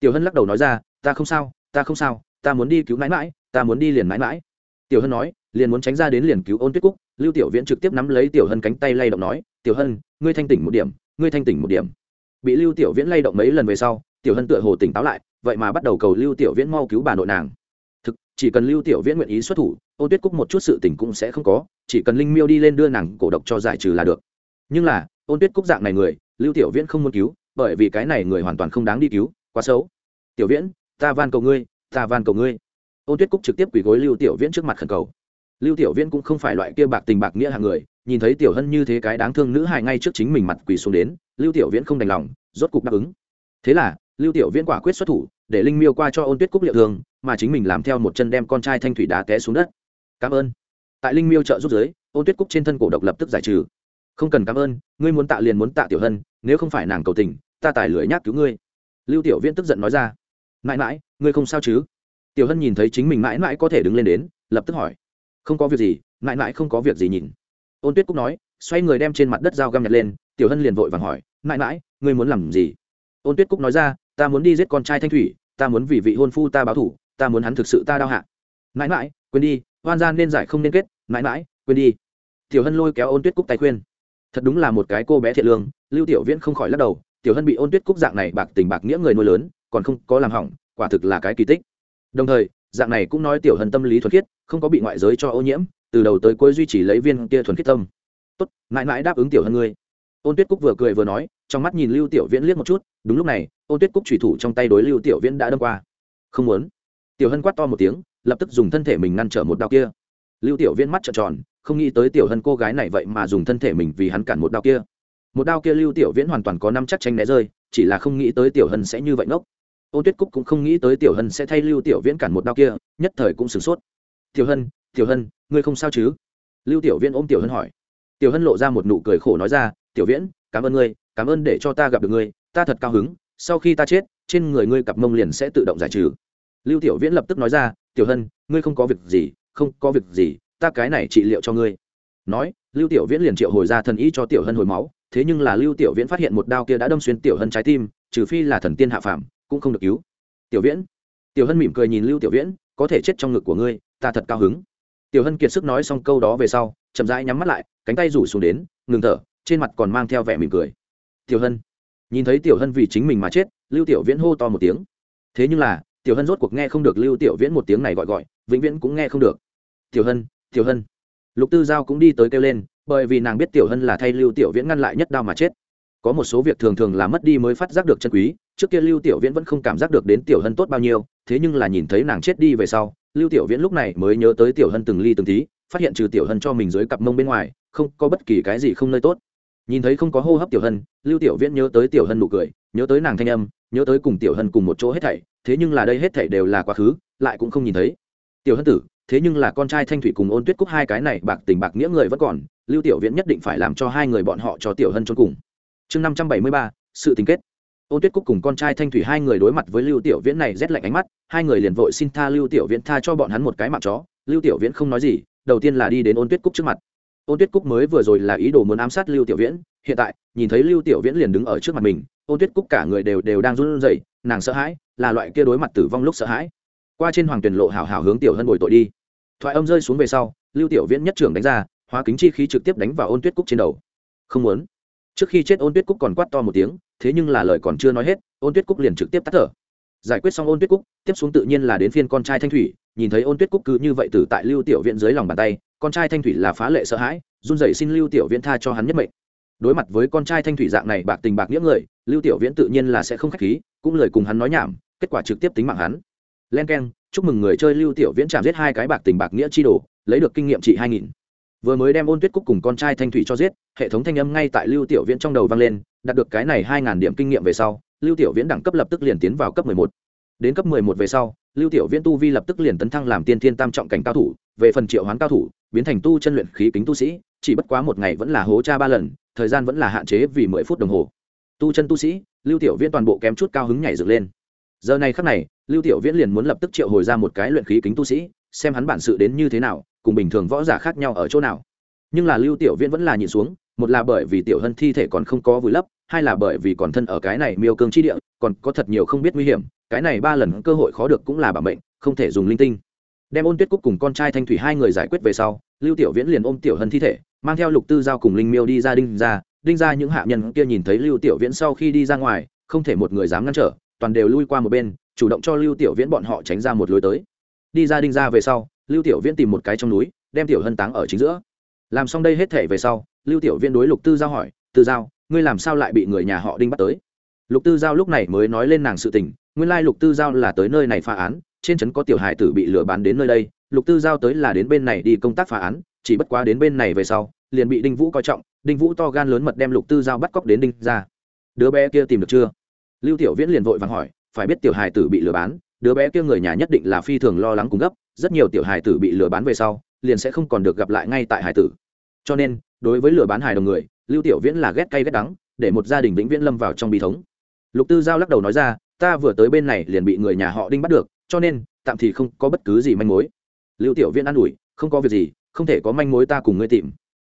Tiểu hân lắc đầu nói ra ta không sao, ta không sao, ta muốn đi cứu mãi mãi, ta muốn đi liền mãi mãi. Tiểu hân nói, liền muốn tránh ra đến liền cứu ôn tuyết cúc, lưu tiểu viễn trực tiếp nắm lấy tiểu hân cánh tay lay động nói, tiểu hân, ngươi thanh tỉnh một điểm, ngươi thanh tỉnh một điểm. Bị lưu tiểu viễn lay động mấy lần về sau, tiểu hân tựa hồ tỉnh táo lại, vậy mà bắt đầu cầu lưu tiểu viễn mau cứu bà nội nàng. Thực, chỉ cần lưu tiểu viễn nguyện ý xuất thủ, ôn tuyết cúc một chút sự tỉnh cũng sẽ không có, chỉ cần linh miêu đi lên đưa nàng cổ độc cho giải trừ là được. Nhưng là, ôn tuyết cúc dạng này người, lưu tiểu viễn không muốn cứu, bởi vì cái này người hoàn toàn không đáng đi cứu, quá xấu. Tiểu viễn ta van cầu ngươi, ta van cầu ngươi. Ôn tuyết cúc trực tiếp quỳ gối lưu tiểu viễn trước mặt khẩn cầu. Lưu tiểu viễn cũng không phải loại kia bạc tình bạc nghĩa hạng người, nhìn thấy tiểu hân như thế cái đáng thương nữ hài ngay trước chính mình mặt quỳ xuống đến, lưu tiểu viễn không đành lòng, rốt cục đáp ứng. Thế là, lưu tiểu viễn quả quyết xuất thủ, để linh miêu qua cho ôn tuyết cúc liệu thường, mà chính mình làm theo một chân đem con trai thanh thủy đá té xuống đất. Cảm ơn. Tại linh miêu trợ giúp giới ôn tuyết cúc trên thân cổ độc lập tức giải trừ. Không cần cảm ơn, ngươi muốn tạ liền muốn tạ tiểu hân, nếu không phải nàng cầu tình, ta tài lưỡi nhác cứu ngươi. Lưu tiểu viễn tức giận nói ra mãi mãi, ngươi không sao chứ? Tiểu hân nhìn thấy chính mình mãi mãi có thể đứng lên đến, lập tức hỏi. Không có việc gì, mãi mãi không có việc gì nhìn. Ôn tuyết cúc nói, xoay người đem trên mặt đất dao găm nhặt lên, tiểu hân liền vội vàng hỏi, mãi mãi, ngươi muốn làm gì? Ôn tuyết cúc nói ra, ta muốn đi giết con trai thanh thủy, ta muốn vì vị hôn phu ta báo thủ, ta muốn hắn thực sự ta đau hạ. Mãi mãi, quên đi, hoan gian nên giải không nên kết, mãi mãi, quên đi. Tiểu hân lôi kéo ôn tuyết cúc tay khuyên. Thật đúng là một cái cô bé thiện lương, lưu tiểu viễn không khỏi lắc đầu, tiểu hân bị ôn tuyết cúc dạng này bạc tình bạc nghĩa người nuôi lớn còn không có làm hỏng, quả thực là cái kỳ tích. Đồng thời, dạng này cũng nói tiểu hân tâm lý thuần khiết, không có bị ngoại giới cho ô nhiễm, từ đầu tới cuối duy trì lấy viên kia thuần khiết tâm. Tốt, mãi mãi đáp ứng tiểu hân ngươi. Ôn tuyết cúc vừa cười vừa nói, trong mắt nhìn lưu tiểu viễn liếc một chút, đúng lúc này, ôn tuyết cúc thủy thủ trong tay đối lưu tiểu viễn đã đâm qua. Không muốn. Tiểu hân quát to một tiếng, lập tức dùng thân thể mình ngăn trở một đao kia. Lưu tiểu viễn mắt trợn tròn, không nghĩ tới tiểu hân cô gái này vậy mà dùng thân thể mình vì hắn cản một đao kia. Một đao kia lưu tiểu viễn hoàn toàn có năm chắc tranh né rơi, chỉ là không nghĩ tới tiểu hân sẽ như vậy ngốc ôn tuyết cúc cũng không nghĩ tới tiểu hân sẽ thay lưu tiểu viễn cản một đao kia, nhất thời cũng sửng sốt. Tiểu hân tiểu hân, ngươi không sao chứ? Lưu tiểu viễn ôm tiểu hân hỏi. Tiểu hân lộ ra một nụ cười khổ nói ra, tiểu viễn, cảm ơn ngươi, cảm ơn để cho ta gặp được ngươi, ta thật cao hứng, sau khi ta chết, trên người ngươi cặp mông liền sẽ tự động giải trừ. Lưu tiểu viễn lập tức nói ra, tiểu hân, ngươi không có việc gì, không có việc gì, ta cái này trị liệu cho ngươi. Nói, lưu tiểu viễn liền triệu hồi ra thần ý cho tiểu hân hồi máu, thế nhưng là lưu tiểu viễn phát hiện một đao kia đã đâm xuyên tiểu hân trái tim, trừ phi là thần tiên hạ phàm cũng không được cứu. Tiểu viễn, tiểu hân mỉm cười nhìn lưu tiểu viễn, có thể chết trong ngực của ngươi, ta thật cao hứng. Tiểu hân kiệt sức nói xong câu đó về sau, chậm rãi nhắm mắt lại, cánh tay rủ xuống đến, ngừng thở, trên mặt còn mang theo vẻ mỉm cười. Tiểu hân, nhìn thấy tiểu hân vì chính mình mà chết, lưu tiểu viễn hô to một tiếng. Thế nhưng là, tiểu hân rốt cuộc nghe không được lưu tiểu viễn một tiếng này gọi gọi, vĩnh viễn cũng nghe không được. Tiểu hân tiểu hân. Lục tư giao cũng đi tới kêu lên, bởi vì nàng biết tiểu hân là thay lưu tiểu viễn ngăn lại nhất đau mà chết. Có một số việc thường thường là mất đi mới phát giác được chân quý trước kia lưu tiểu viễn vẫn không cảm giác được đến tiểu hân tốt bao nhiêu, thế nhưng là nhìn thấy nàng chết đi về sau, lưu tiểu viễn lúc này mới nhớ tới tiểu hân từng ly từng tí, phát hiện trừ tiểu hân cho mình dưới cặp mông bên ngoài, không có bất kỳ cái gì không nơi tốt. Nhìn thấy không có hô hấp tiểu hân, lưu tiểu viễn nhớ tới tiểu hân nụ cười, nhớ tới nàng thanh âm, nhớ tới cùng tiểu hân cùng một chỗ hết thảy, thế nhưng là đây hết thảy đều là quá khứ, lại cũng không nhìn thấy. Tiểu hân tử, thế nhưng là con trai thanh thủy cùng ôn tuyết cúc hai cái này, bạc tình bạc nghĩa người vẫn còn, lưu tiểu viễn nhất định phải làm cho hai người bọn họ cho tiểu hân trốn cùng. Chương năm trăm bảy mươi ba, sự tình kết ôn tuyết cúc cùng con trai thanh thủy hai người đối mặt với lưu tiểu viễn này rét lạnh ánh mắt, hai người liền vội xin tha lưu tiểu viễn tha cho bọn hắn một cái mạng chó. Lưu tiểu viễn không nói gì, đầu tiên là đi đến ôn tuyết cúc trước mặt. Ôn tuyết cúc mới vừa rồi là ý đồ muốn ám sát lưu tiểu viễn, hiện tại, nhìn thấy lưu tiểu viễn liền đứng ở trước mặt mình, ôn tuyết cúc cả người đều đều đang run rẩy, nàng sợ hãi, là loại kia đối mặt tử vong lúc sợ hãi. Qua trên hoàng tuyển lộ hào hào hướng tiểu hân bồi tội đi. Thoại âm rơi xuống về sau, lưu tiểu viễn nhất trưởng đánh ra, hóa kính chi khí trực tiếp đánh vào ôn tuyết cúc trên đầu. Không muốn trước khi chết ôn tuyết cúc còn quát to một tiếng, thế nhưng là lời còn chưa nói hết, ôn tuyết cúc liền trực tiếp tắt thở. Giải quyết xong ôn tuyết cúc, tiếp xuống tự nhiên là đến phiên con trai thanh thủy, nhìn thấy ôn tuyết cúc cứ như vậy từ tại lưu tiểu viện dưới lòng bàn tay, con trai thanh thủy là phá lệ sợ hãi, run rẩy xin lưu tiểu viện tha cho hắn nhất mệnh. Đối mặt với con trai thanh thủy dạng này bạc tình bạc nghĩa người, lưu tiểu viễn tự nhiên là sẽ không khách khí, cũng lời cùng hắn nói nhảm, kết quả trực tiếp tính mạng hắn. Len k chúc mừng người chơi lưu tiểu viễn chạm giết hai cái bạc tình bạc nghĩa chi đồ, lấy được kinh nghiệm trị hai nghìn vừa mới đem ôn tuyết cúc cùng con trai thanh thủy cho giết, hệ thống thanh âm ngay tại lưu tiểu viễn trong đầu vang lên, đạt được cái này hai ngàn điểm kinh nghiệm về sau, lưu tiểu viễn đẳng cấp lập tức liền tiến vào cấp mười một. Đến cấp mười một về sau, lưu tiểu viễn tu vi lập tức liền tấn thăng làm tiên thiên tam trọng cảnh cao thủ, về phần triệu hoán cao thủ, biến thành tu chân luyện khí kính tu sĩ, chỉ bất quá một ngày vẫn là hố cha ba lần, thời gian vẫn là hạn chế vì mười phút đồng hồ. Tu chân tu sĩ, lưu tiểu viễn toàn bộ kém chút cao hứng nhảy dựng lên. Giờ này khắc này, lưu tiểu viễn liền muốn lập tức triệu hồi ra một cái luyện khí kính tu sĩ, xem hắn bản sự đến như thế nào cùng bình thường võ giả khác nhau ở chỗ nào. Nhưng là lưu tiểu viễn vẫn là nhìn xuống, một là bởi vì tiểu hân thi thể còn không có vùi lấp, hai là bởi vì còn thân ở cái này miêu cương chi địa, còn có thật nhiều không biết nguy hiểm, cái này ba lần cơ hội khó được cũng là bảo mệnh, không thể dùng linh tinh. Đem ôn tuyết cúc cùng con trai thanh thủy hai người giải quyết về sau, lưu tiểu viễn liền ôm tiểu hân thi thể, mang theo lục tư giao cùng linh miêu đi ra đinh ra đinh ra những hạ nhân kia nhìn thấy lưu tiểu viễn sau khi đi ra ngoài, không thể một người dám ngăn trở, toàn đều lui qua một bên, chủ động cho lưu tiểu viễn bọn họ tránh ra một lối tới. Đi ra đinh ra về sau lưu tiểu viễn tìm một cái trong núi, đem tiểu hân táng ở chính giữa. Làm xong đây hết thể về sau, lưu tiểu viễn đối lục tư giao hỏi, tư giao, ngươi làm sao lại bị người nhà họ đinh bắt tới? Lục tư giao lúc này mới nói lên nàng sự tình, nguyên lai lục tư giao là tới nơi này phá án, trên trấn có tiểu hải tử bị lừa bán đến nơi đây, lục tư giao tới là đến bên này đi công tác phá án, chỉ bất quá đến bên này về sau, liền bị đinh vũ coi trọng, đinh vũ to gan lớn mật đem lục tư giao bắt cóc đến đinh ra. Đứa bé kia tìm được chưa? Lưu tiểu viễn liền vội vàng hỏi, phải biết tiểu Hải tử bị lừa bán đứa bé kia người nhà nhất định là phi thường lo lắng cùng gấp, rất nhiều tiểu hài tử bị lừa bán về sau, liền sẽ không còn được gặp lại ngay tại hài tử. Cho nên, đối với lừa bán hài đồng người, lưu tiểu viễn là ghét cay ghét đắng, để một gia đình vĩnh viễn lâm vào trong bi thống. Lục tư giao lắc đầu nói ra, ta vừa tới bên này liền bị người nhà họ đinh bắt được, cho nên, tạm thì không có bất cứ gì manh mối. Lưu tiểu viễn an ủi, không có việc gì, không thể có manh mối ta cùng ngươi tìm.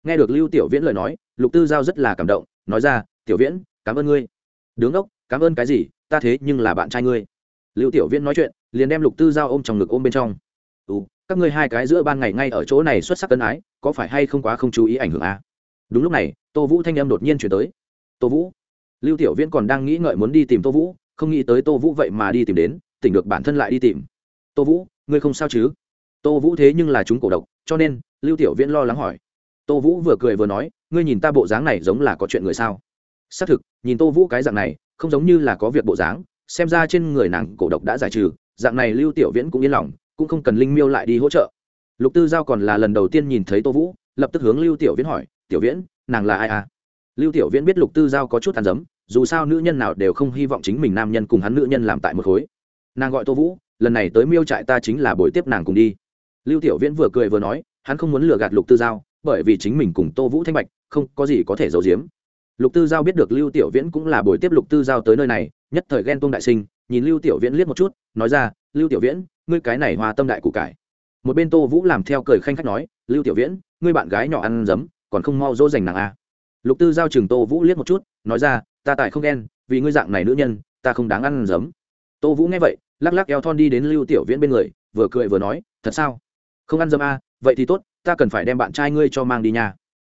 Nghe được lưu tiểu viễn lời nói, lục tư giao rất là cảm động, nói ra, tiểu viễn, cảm ơn ngươi. Đứng ốc, cảm ơn cái gì? Ta thế nhưng là bạn trai ngươi lưu tiểu viễn nói chuyện, liền đem lục tư giao ôm trong ngực ôm bên trong. Ừ các ngươi hai cái giữa ban ngày ngay ở chỗ này xuất sắc cân ái, có phải hay không quá không chú ý ảnh hưởng à? đúng lúc này, tô vũ thanh âm đột nhiên chuyển tới. Tô vũ. Lưu tiểu viễn còn đang nghĩ ngợi muốn đi tìm tô vũ, không nghĩ tới tô vũ vậy mà đi tìm đến, tỉnh được bản thân lại đi tìm. Tô vũ, ngươi không sao chứ? Tô vũ thế nhưng là chúng cổ độc, cho nên, lưu tiểu viễn lo lắng hỏi. Tô vũ vừa cười vừa nói, ngươi nhìn ta bộ dáng này giống là có chuyện người sao? Xác thực, nhìn tô vũ cái dạng này, không giống như là có việc bộ dáng xem ra trên người nàng cổ độc đã giải trừ, dạng này lưu tiểu viễn cũng yên lòng, cũng không cần linh miêu lại đi hỗ trợ. Lục tư giao còn là lần đầu tiên nhìn thấy tô vũ, lập tức hướng lưu tiểu viễn hỏi, tiểu viễn, nàng là ai à? Lưu tiểu viễn biết lục tư giao có chút tàn dấm dù sao nữ nhân nào đều không hy vọng chính mình nam nhân cùng hắn nữ nhân làm tại một khối. Nàng gọi tô vũ, lần này tới miêu trại ta chính là buổi tiếp nàng cùng đi. Lưu tiểu viễn vừa cười vừa nói, hắn không muốn lừa gạt lục tư giao, bởi vì chính mình cùng tô vũ thanh bạch, không có gì có thể giấu giếm. Lục tư giao biết được lưu tiểu viễn cũng là buổi tiếp lục tư giao tới nơi này nhất thời ghen tuông đại sinh nhìn lưu tiểu viễn liếc một chút nói ra lưu tiểu viễn ngươi cái này hòa tâm đại củ cải. Một bên tô vũ làm theo cười khanh khách nói lưu tiểu viễn ngươi bạn gái nhỏ ăn giấm còn không mau dỗ dành nàng a à. lục tư giao chừng tô vũ liếc một chút nói ra ta tại không ghen vì ngươi dạng này nữ nhân ta không đáng ăn giấm tô vũ nghe vậy lắc lắc eo thon đi đến lưu tiểu viễn bên người vừa cười vừa nói thật sao? Không ăn dâm a à, vậy thì tốt ta cần phải đem bạn trai ngươi cho mang đi nhà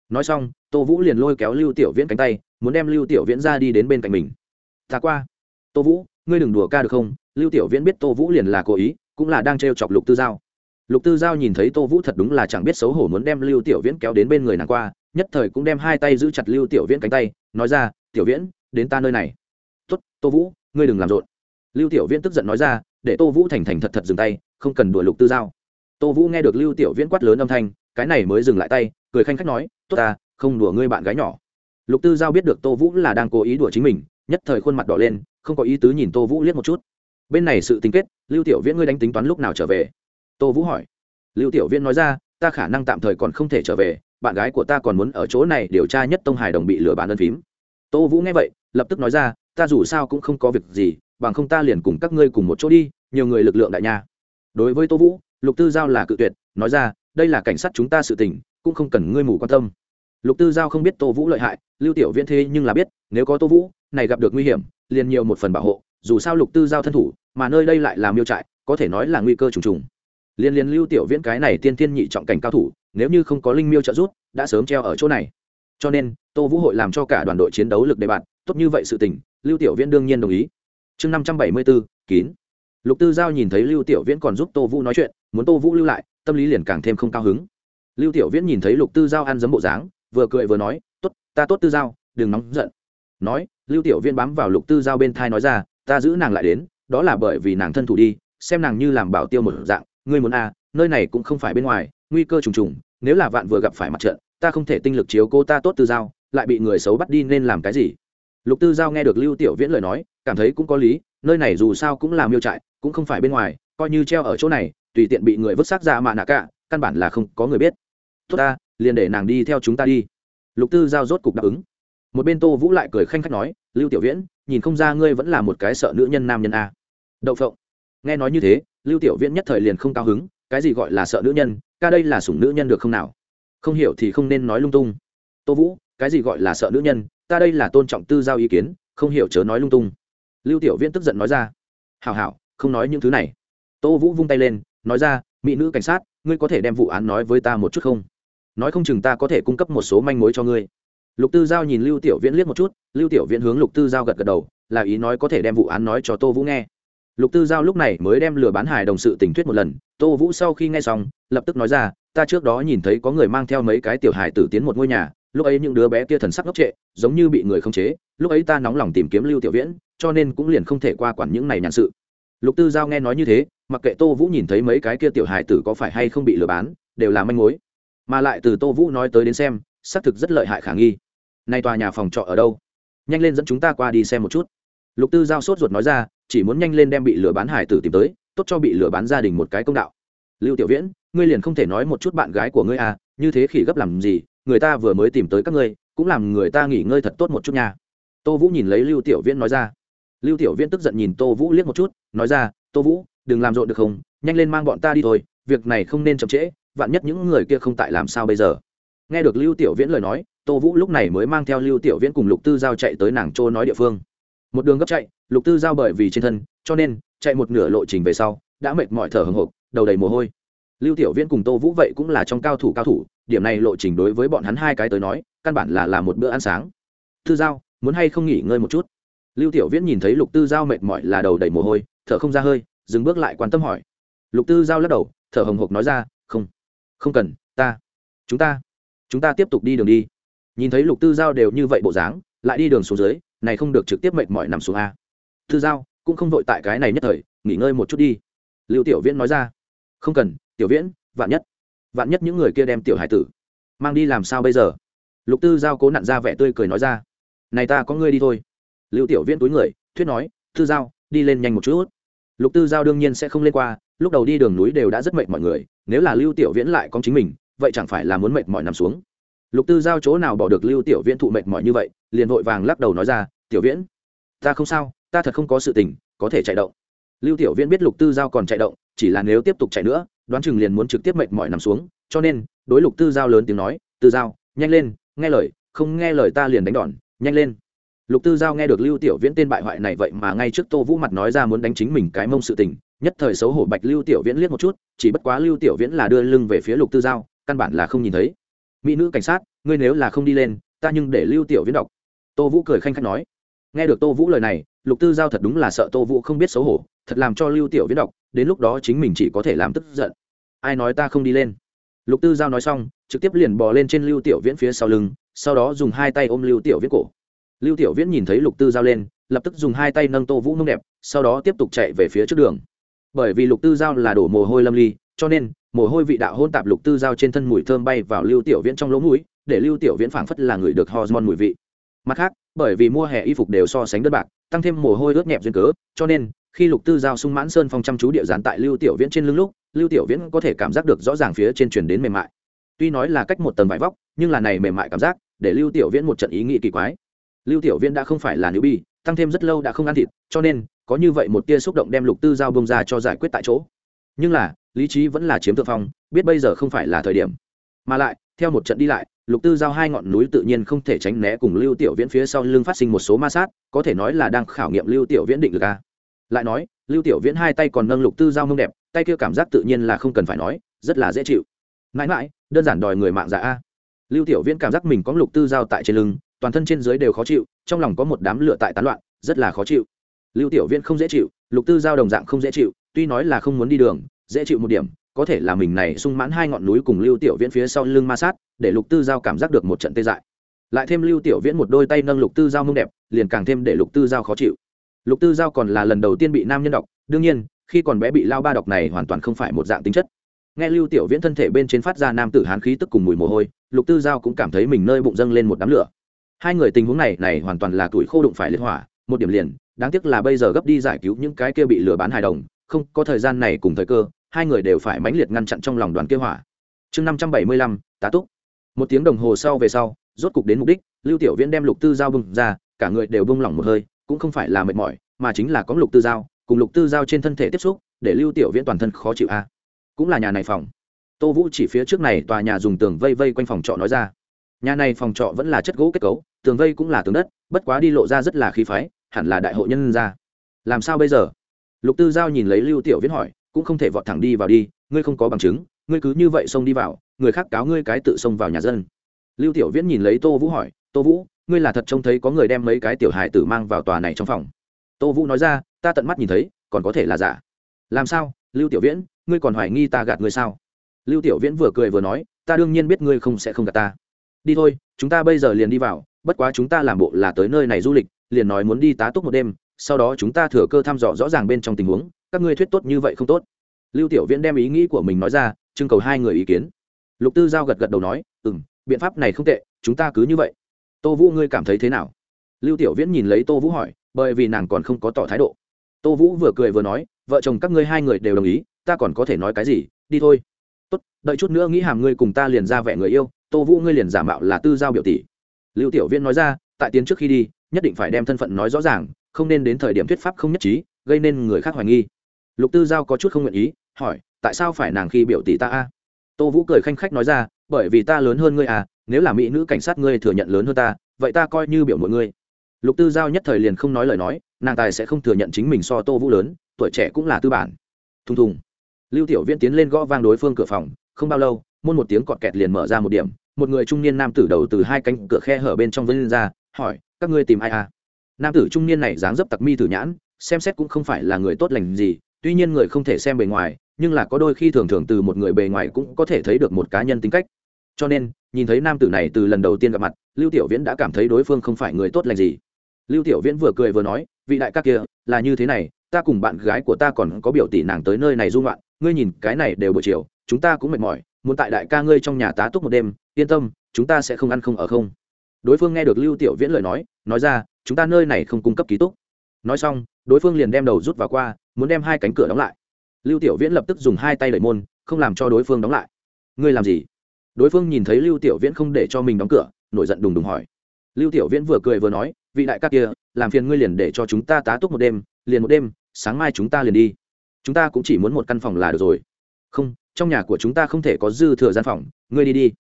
nói xong tô vũ liền lôi kéo lưu tiểu viễn cánh tay muốn đem lưu tiểu viễn ra đi đến bên cạnh mình. Ta qua tô vũ, ngươi đừng đùa ca được không? Lưu tiểu viễn biết tô vũ liền là cố ý, cũng là đang t chọc lục tư giao. Lục tư giao nhìn thấy tô vũ thật đúng là chẳng biết xấu hổ muốn đem lưu tiểu viễn kéo đến bên người nàng qua, nhất thời cũng đem hai tay giữ chặt lưu tiểu viễn cánh tay, nói ra, tiểu viễn, đến ta nơi này. Tốt, tô vũ, ngươi đừng làm rộn. Lưu tiểu viễn tức giận nói ra, để tô vũ thành thành thật thật dừng tay, không cần đuổi lục tư giao. Tô vũ nghe được lưu tiểu viễn quát lớn âm thanh, cái này mới dừng lại tay, cười khanh khách nói, tốt ta, không đùa ngươi bạn gái nhỏ. Lục tư giao biết được tô vũ là đang cố ý đùa chính mình nhất thời khuôn mặt đỏ lên, không có ý tứ nhìn tô vũ liếc một chút. Bên này sự tính kết, lưu tiểu viễn ngươi đánh tính toán lúc nào trở về? Tô vũ hỏi. Lưu tiểu viễn nói ra, ta khả năng tạm thời còn không thể trở về, bạn gái của ta còn muốn ở chỗ này điều tra nhất tông hải đồng bị lừa bán đơn phím. Tô vũ nghe vậy, lập tức nói ra, ta dù sao cũng không có việc gì, bằng không ta liền cùng các ngươi cùng một chỗ đi, nhiều người lực lượng đại nha. Đối với tô vũ, lục tư giao là cự tuyệt, nói ra, đây là cảnh sát chúng ta sự tình, cũng không cần ngươi mù quan tâm. Lục tư giao không biết tô vũ lợi hại, lưu tiểu viễn thế nhưng là biết, nếu có tô vũ này gặp được nguy hiểm, liền nhiều một phần bảo hộ, dù sao lục tư giao thân thủ, mà nơi đây lại là miêu trại, có thể nói là nguy cơ trùng trùng. Liên liên lưu tiểu viễn cái này tiên tiên nhị trọng cảnh cao thủ, nếu như không có linh miêu trợ giúp, đã sớm treo ở chỗ này. Cho nên, tô vũ hội làm cho cả đoàn đội chiến đấu lực đề bạt, tốt như vậy sự tình, lưu tiểu viễn đương nhiên đồng ý. Chương năm trăm bảy mươi bốn kín. Lục tư giao nhìn thấy lưu tiểu viễn còn giúp tô vũ nói chuyện, muốn tô vũ lưu lại, tâm lý liền càng thêm không cao hứng. Lưu tiểu viễn nhìn thấy lục tư giao ăn giấm bộ dáng, vừa cười vừa nói, tốt, ta tốt tư giao, đừng nóng giận nói lưu tiểu viễn bám vào lục tư giao bên thai nói ra ta giữ nàng lại đến đó là bởi vì nàng thân thủ đi xem nàng như làm bảo tiêu một dạng ngươi muốn a à, nơi này cũng không phải bên ngoài nguy cơ trùng trùng nếu là vạn vừa gặp phải mặt trận ta không thể tinh lực chiếu cô ta tốt tư giao lại bị người xấu bắt đi nên làm cái gì? Lục tư giao nghe được lưu tiểu viễn lời nói cảm thấy cũng có lý nơi này dù sao cũng là miêu trại cũng không phải bên ngoài coi như treo ở chỗ này tùy tiện bị người vứt xác ra mạ nạ cả căn bản là không có người biết. Tốt ta liền để nàng đi theo chúng ta đi. Lục tư giao rốt cục đáp ứng một bên tô vũ lại cười khanh khách nói, lưu tiểu viễn, nhìn không ra ngươi vẫn là một cái sợ nữ nhân nam nhân a. Đậu phộng. Nghe nói như thế, lưu tiểu viễn nhất thời liền không cao hứng, cái gì gọi là sợ nữ nhân, ca đây là sủng nữ nhân được không nào? Không hiểu thì không nên nói lung tung. Tô vũ, cái gì gọi là sợ nữ nhân, ta đây là tôn trọng tư giao ý kiến, không hiểu chớ nói lung tung. Lưu tiểu viễn tức giận nói ra, hảo hảo, không nói những thứ này. Tô vũ vung tay lên, nói ra, mỹ nữ cảnh sát, ngươi có thể đem vụ án nói với ta một chút không? Nói không chừng ta có thể cung cấp một số manh mối cho ngươi lục tư giao nhìn lưu tiểu viễn liếc một chút, lưu tiểu viễn hướng lục tư giao gật gật đầu, là ý nói có thể đem vụ án nói cho tô vũ nghe. Lục tư giao lúc này mới đem lừa bán hài đồng sự tình thuyết một lần, tô vũ sau khi nghe xong, lập tức nói ra, ta trước đó nhìn thấy có người mang theo mấy cái tiểu hài tử tiến một ngôi nhà, lúc ấy những đứa bé kia thần sắc ngốc trệ, giống như bị người không chế, lúc ấy ta nóng lòng tìm kiếm lưu tiểu viễn, cho nên cũng liền không thể qua quản những này nhàn sự. Lục tư giao nghe nói như thế, mặc kệ tô vũ nhìn thấy mấy cái kia tiểu hài tử có phải hay không bị lừa bán, đều là manh mối. Mà lại từ tô vũ nói tới đến xem, xác thực rất lợi hại khả nghi nay tòa nhà phòng trọ ở đâu? Nhanh lên dẫn chúng ta qua đi xem một chút. Lục tư giao sốt ruột nói ra, chỉ muốn nhanh lên đem bị lừa bán hải tử tìm tới, tốt cho bị lừa bán gia đình một cái công đạo. Lưu tiểu viễn, ngươi liền không thể nói một chút bạn gái của ngươi à như thế khỉ gấp làm gì, người ta vừa mới tìm tới các ngươi, cũng làm người ta nghỉ ngơi thật tốt một chút nha. Tô vũ nhìn lấy lưu tiểu viễn nói ra. Lưu tiểu viễn tức giận nhìn tô vũ liếc một chút, nói ra, tô vũ, đừng làm rộn được không, nhanh lên mang bọn ta đi thôi, việc này không nên chậm trễ, vạn nhất những người kia không tại làm sao bây giờ? Nghe được lưu tiểu viễn lời nói tô vũ lúc này mới mang theo lưu tiểu viễn cùng lục tư giao chạy tới nàng chỗ nói địa phương. Một đường gấp chạy, lục tư giao bởi vì trên thân, cho nên, chạy một nửa lộ trình về sau, đã mệt mỏi thở hồng hộc đầu đầy mồ hôi. Lưu tiểu viễn cùng tô vũ vậy cũng là trong cao thủ cao thủ, điểm này lộ trình đối với bọn hắn hai cái tới nói, căn bản là làm một bữa ăn sáng. Tư giao, muốn hay không nghỉ ngơi một chút? Lưu tiểu viễn nhìn thấy lục tư giao mệt mỏi là đầu đầy mồ hôi, thở không ra hơi, dừng bước lại quan tâm hỏi. Lục tư giao lắc đầu, thở hồng hộc nói ra, không không cần, ta, chúng ta chúng ta tiếp tục đi đường đi nhìn thấy lục tư giao đều như vậy bộ dáng, lại đi đường xuống dưới, này không được trực tiếp mệt mỏi nằm xuống a. Tư giao, cũng không vội tại cái này nhất thời, nghỉ ngơi một chút đi. Lưu tiểu viễn nói ra. Không cần, tiểu viễn, vạn nhất. Vạn nhất những người kia đem tiểu hải tử mang đi làm sao bây giờ? Lục tư giao cố nặn ra vẻ tươi cười nói ra. Này ta có ngươi đi thôi. Lưu tiểu viễn túi người, thuyết nói, tư giao, đi lên nhanh một chút. Lục tư giao đương nhiên sẽ không lên qua, lúc đầu đi đường núi đều đã rất mệt mọi người, nếu là lưu tiểu viễn lại có chính mình, vậy chẳng phải là muốn mệt mỏi nằm xuống lục tư giao chỗ nào bỏ được lưu tiểu viễn thụ mệt mỏi như vậy, liền vội vàng lắc đầu nói ra, tiểu viễn, ta không sao, ta thật không có sự tình, có thể chạy động. Lưu tiểu viễn biết lục tư giao còn chạy động, chỉ là nếu tiếp tục chạy nữa, đoán chừng liền muốn trực tiếp mệt mỏi nằm xuống, cho nên, đối lục tư giao lớn tiếng nói, tư giao, nhanh lên, nghe lời, không nghe lời ta liền đánh đòn, nhanh lên. Lục tư giao nghe được lưu tiểu viễn tên bại hoại này vậy mà ngay trước tô vũ mặt nói ra muốn đánh chính mình cái mông sự tình, nhất thời xấu hổ bạch lưu tiểu viễn liếc một chút, chỉ bất quá lưu tiểu viễn là đưa lưng về phía lục tư giao, căn bản là không nhìn thấy mỹ nữ cảnh sát, ngươi nếu là không đi lên, ta nhưng để lưu tiểu viễn đọc. Tô vũ cười khanh khách nói. Nghe được tô vũ lời này, lục tư giao thật đúng là sợ tô vũ không biết xấu hổ, thật làm cho lưu tiểu viễn đọc, đến lúc đó chính mình chỉ có thể làm tức giận. Ai nói ta không đi lên? Lục tư giao nói xong, trực tiếp liền bò lên trên lưu tiểu viễn phía sau lưng, sau đó dùng hai tay ôm lưu tiểu viễn cổ. Lưu tiểu viễn nhìn thấy lục tư giao lên, lập tức dùng hai tay nâng tô vũ nông đẹp, sau đó tiếp tục chạy về phía trước đường. Bởi vì lục tư giao là đổ mồ hôi lâm ly, cho nên mồ hôi vị đạo hôn tạp lục tư giao trên thân mùi thơm bay vào lưu tiểu viễn trong lỗ mũi, để lưu tiểu viễn phảng phất là người được hormone mùi vị. Mặt khác, bởi vì mua hè y phục đều so sánh đơn bạc, tăng thêm mồ hôi ướt nhẹp duyên cớ, cho nên, khi lục tư giao sung mãn sơn phong chăm chú địa dán tại lưu tiểu viễn trên lưng lúc, lưu tiểu viễn có thể cảm giác được rõ ràng phía trên truyền đến mềm mại. Tuy nói là cách một tầng vải vóc, nhưng là này mềm mại cảm giác, để lưu tiểu viễn một trận ý nghĩ kỳ quái. Lưu tiểu viễn đã không phải là nữ bi tăng thêm rất lâu đã không ăn thịt, cho nên, có như vậy một tia xúc động đem lục tư giao bông ra cho giải quyết tại chỗ nhưng là, lý trí vẫn là chiếm thượng phong, biết bây giờ không phải là thời điểm. Mà lại, theo một trận đi lại, lục tư giao hai ngọn núi tự nhiên không thể tránh né cùng lưu tiểu viễn phía sau lưng phát sinh một số ma sát, có thể nói là đang khảo nghiệm lưu tiểu viễn định lực a. Lại nói, lưu tiểu viễn hai tay còn nâng lục tư giao mông đẹp, tay kia cảm giác tự nhiên là không cần phải nói, rất là dễ chịu. Mãi mãi, đơn giản đòi người mạng giả a. Lưu tiểu viễn cảm giác mình có lục tư giao tại trên lưng, toàn thân trên dưới đều khó chịu, trong lòng có một đám lửa tại tán loạn, rất là khó chịu. Lưu tiểu viễn không dễ chịu, lục tư giao đồng dạng không dễ chịu tuy nói là không muốn đi đường, dễ chịu một điểm, có thể là mình này sung mãn hai ngọn núi cùng lưu tiểu viễn phía sau lưng ma sát, để lục tư giao cảm giác được một trận tê dại. Lại thêm lưu tiểu viễn một đôi tay nâng lục tư giao mông đẹp, liền càng thêm để lục tư giao khó chịu. Lục tư giao còn là lần đầu tiên bị nam nhân đọc đương nhiên, khi còn bé bị lao ba đọc này hoàn toàn không phải một dạng tính chất. Nghe lưu tiểu viễn thân thể bên trên phát ra nam tử hán khí tức cùng mùi mồ hôi, lục tư giao cũng cảm thấy mình nơi bụng dâng lên một đám lửa. Hai người tình huống này này hoàn toàn là tuổi khô đụng phải liên hỏa, một điểm liền, đáng tiếc là bây giờ gấp đi giải cứu những cái kia bị lừa bán hài đồng không có thời gian này cùng thời cơ, hai người đều phải mãnh liệt ngăn chặn trong lòng đoàn kia hỏa. Chương năm trăm bảy mươi lăm, tá túc. Một tiếng đồng hồ sau về sau, rốt cục đến mục đích, lưu tiểu viễn đem lục tư giao bưng ra, cả người đều bưng lỏng một hơi, cũng không phải là mệt mỏi, mà chính là có lục tư giao, cùng lục tư giao trên thân thể tiếp xúc, để lưu tiểu viễn toàn thân khó chịu a. À. Cũng là nhà này phòng. Tô vũ chỉ phía trước này tòa nhà dùng tường vây vây quanh phòng trọ nói ra. Nhà này phòng trọ vẫn là chất gỗ kết cấu, tường vây cũng là tường đất, bất quá đi lộ ra rất là khí phái, hẳn là đại hội nhân ra làm sao bây giờ? Lục tư giao nhìn lấy lưu tiểu viễn hỏi, cũng không thể vọt thẳng đi vào đi, ngươi không có bằng chứng, ngươi cứ như vậy xông đi vào, người khác cáo ngươi cái tự xông vào nhà dân. Lưu tiểu viễn nhìn lấy tô vũ hỏi, tô vũ, ngươi là thật trông thấy có người đem mấy cái tiểu hài tử mang vào tòa này trong phòng? Tô vũ nói ra, ta tận mắt nhìn thấy, còn có thể là giả. Làm sao? Lưu tiểu viễn, ngươi còn hoài nghi ta gạt ngươi sao? Lưu tiểu viễn vừa cười vừa nói, ta đương nhiên biết ngươi không sẽ không gạt ta. Đi thôi, chúng ta bây giờ liền đi vào, bất quá chúng ta làm bộ là tới nơi này du lịch, liền nói muốn đi tá túc một đêm sau đó chúng ta thừa cơ thăm dò rõ ràng bên trong tình huống, các ngươi thuyết tốt như vậy không tốt? Lưu tiểu viễn đem ý nghĩ của mình nói ra, trưng cầu hai người ý kiến. Lục tư giao gật gật đầu nói ừ m biện pháp này không tệ, chúng ta cứ như vậy. Tô vũ ngươi cảm thấy thế nào? Lưu tiểu viễn nhìn lấy tô vũ hỏi, bởi vì nàng còn không có tỏ thái độ. Tô vũ vừa cười vừa nói, vợ chồng các ngươi hai người đều đồng ý, ta còn có thể nói cái gì? Đi thôi. Tốt, đợi chút nữa nghĩ hàm ngươi cùng ta liền ra vẻ người yêu, tô vũ ngươi liền giả mạo là tư giao biểu tỷ. Lưu tiểu viễn nói ra, tại tiến trước khi đi, nhất định phải đem thân phận nói rõ ràng không nên đến thời điểm thuyết pháp không nhất trí, gây nên người khác hoài nghi. Lục tư giao có chút không nguyện ý, hỏi, tại sao phải nàng khi biểu tỷ ta a? Tô vũ cười khanh khách nói ra, bởi vì ta lớn hơn ngươi à nếu là mỹ nữ cảnh sát ngươi thừa nhận lớn hơn ta, vậy ta coi như biểu mọi ngươi. Lục tư giao nhất thời liền không nói lời nói, nàng tài sẽ không thừa nhận chính mình so tô vũ lớn, tuổi trẻ cũng là tư bản. Thùng thùng. Lưu tiểu viễn tiến lên gõ vang đối phương cửa phòng, không bao lâu, môn một tiếng cọt kẹt liền mở ra một điểm, một người trung niên nam tử đầu từ hai cánh cửa khe hở bên trong vân lên ra, hỏi, các ngươi tìm ai à? Nam tử trung niên này dáng dấp tặc mi tử nhãn, xem xét cũng không phải là người tốt lành gì, tuy nhiên người không thể xem bề ngoài, nhưng là có đôi khi thường thường từ một người bề ngoài cũng có thể thấy được một cá nhân tính cách. Cho nên, nhìn thấy nam tử này từ lần đầu tiên gặp mặt, lưu tiểu viễn đã cảm thấy đối phương không phải người tốt lành gì. Lưu tiểu viễn vừa cười vừa nói, vị đại ca kia, là như thế này, ta cùng bạn gái của ta còn có biểu tỷ nàng tới nơi này dung loạn ngươi nhìn cái này đều buổi chiều, chúng ta cũng mệt mỏi, muốn tại đại ca ngươi trong nhà tá túc một đêm, yên tâm, chúng ta sẽ không ăn không ở không. Đối phương nghe được lưu tiểu viễn lời nói nói ra chúng ta nơi này không cung cấp ký túc. Nói xong, đối phương liền đem đầu rút vào qua, muốn đem hai cánh cửa đóng lại. Lưu tiểu viễn lập tức dùng hai tay đẩy môn, không làm cho đối phương đóng lại. Ngươi làm gì? Đối phương nhìn thấy lưu tiểu viễn không để cho mình đóng cửa, nổi giận đùng đùng hỏi. Lưu tiểu viễn vừa cười vừa nói, vị đại ca kia, làm phiền ngươi liền để cho chúng ta tá túc một đêm, liền một đêm, sáng mai chúng ta liền đi. Chúng ta cũng chỉ muốn một căn phòng là được rồi. Không, trong nhà của chúng ta không thể có dư thừa gian phòng, ngươi đi đi.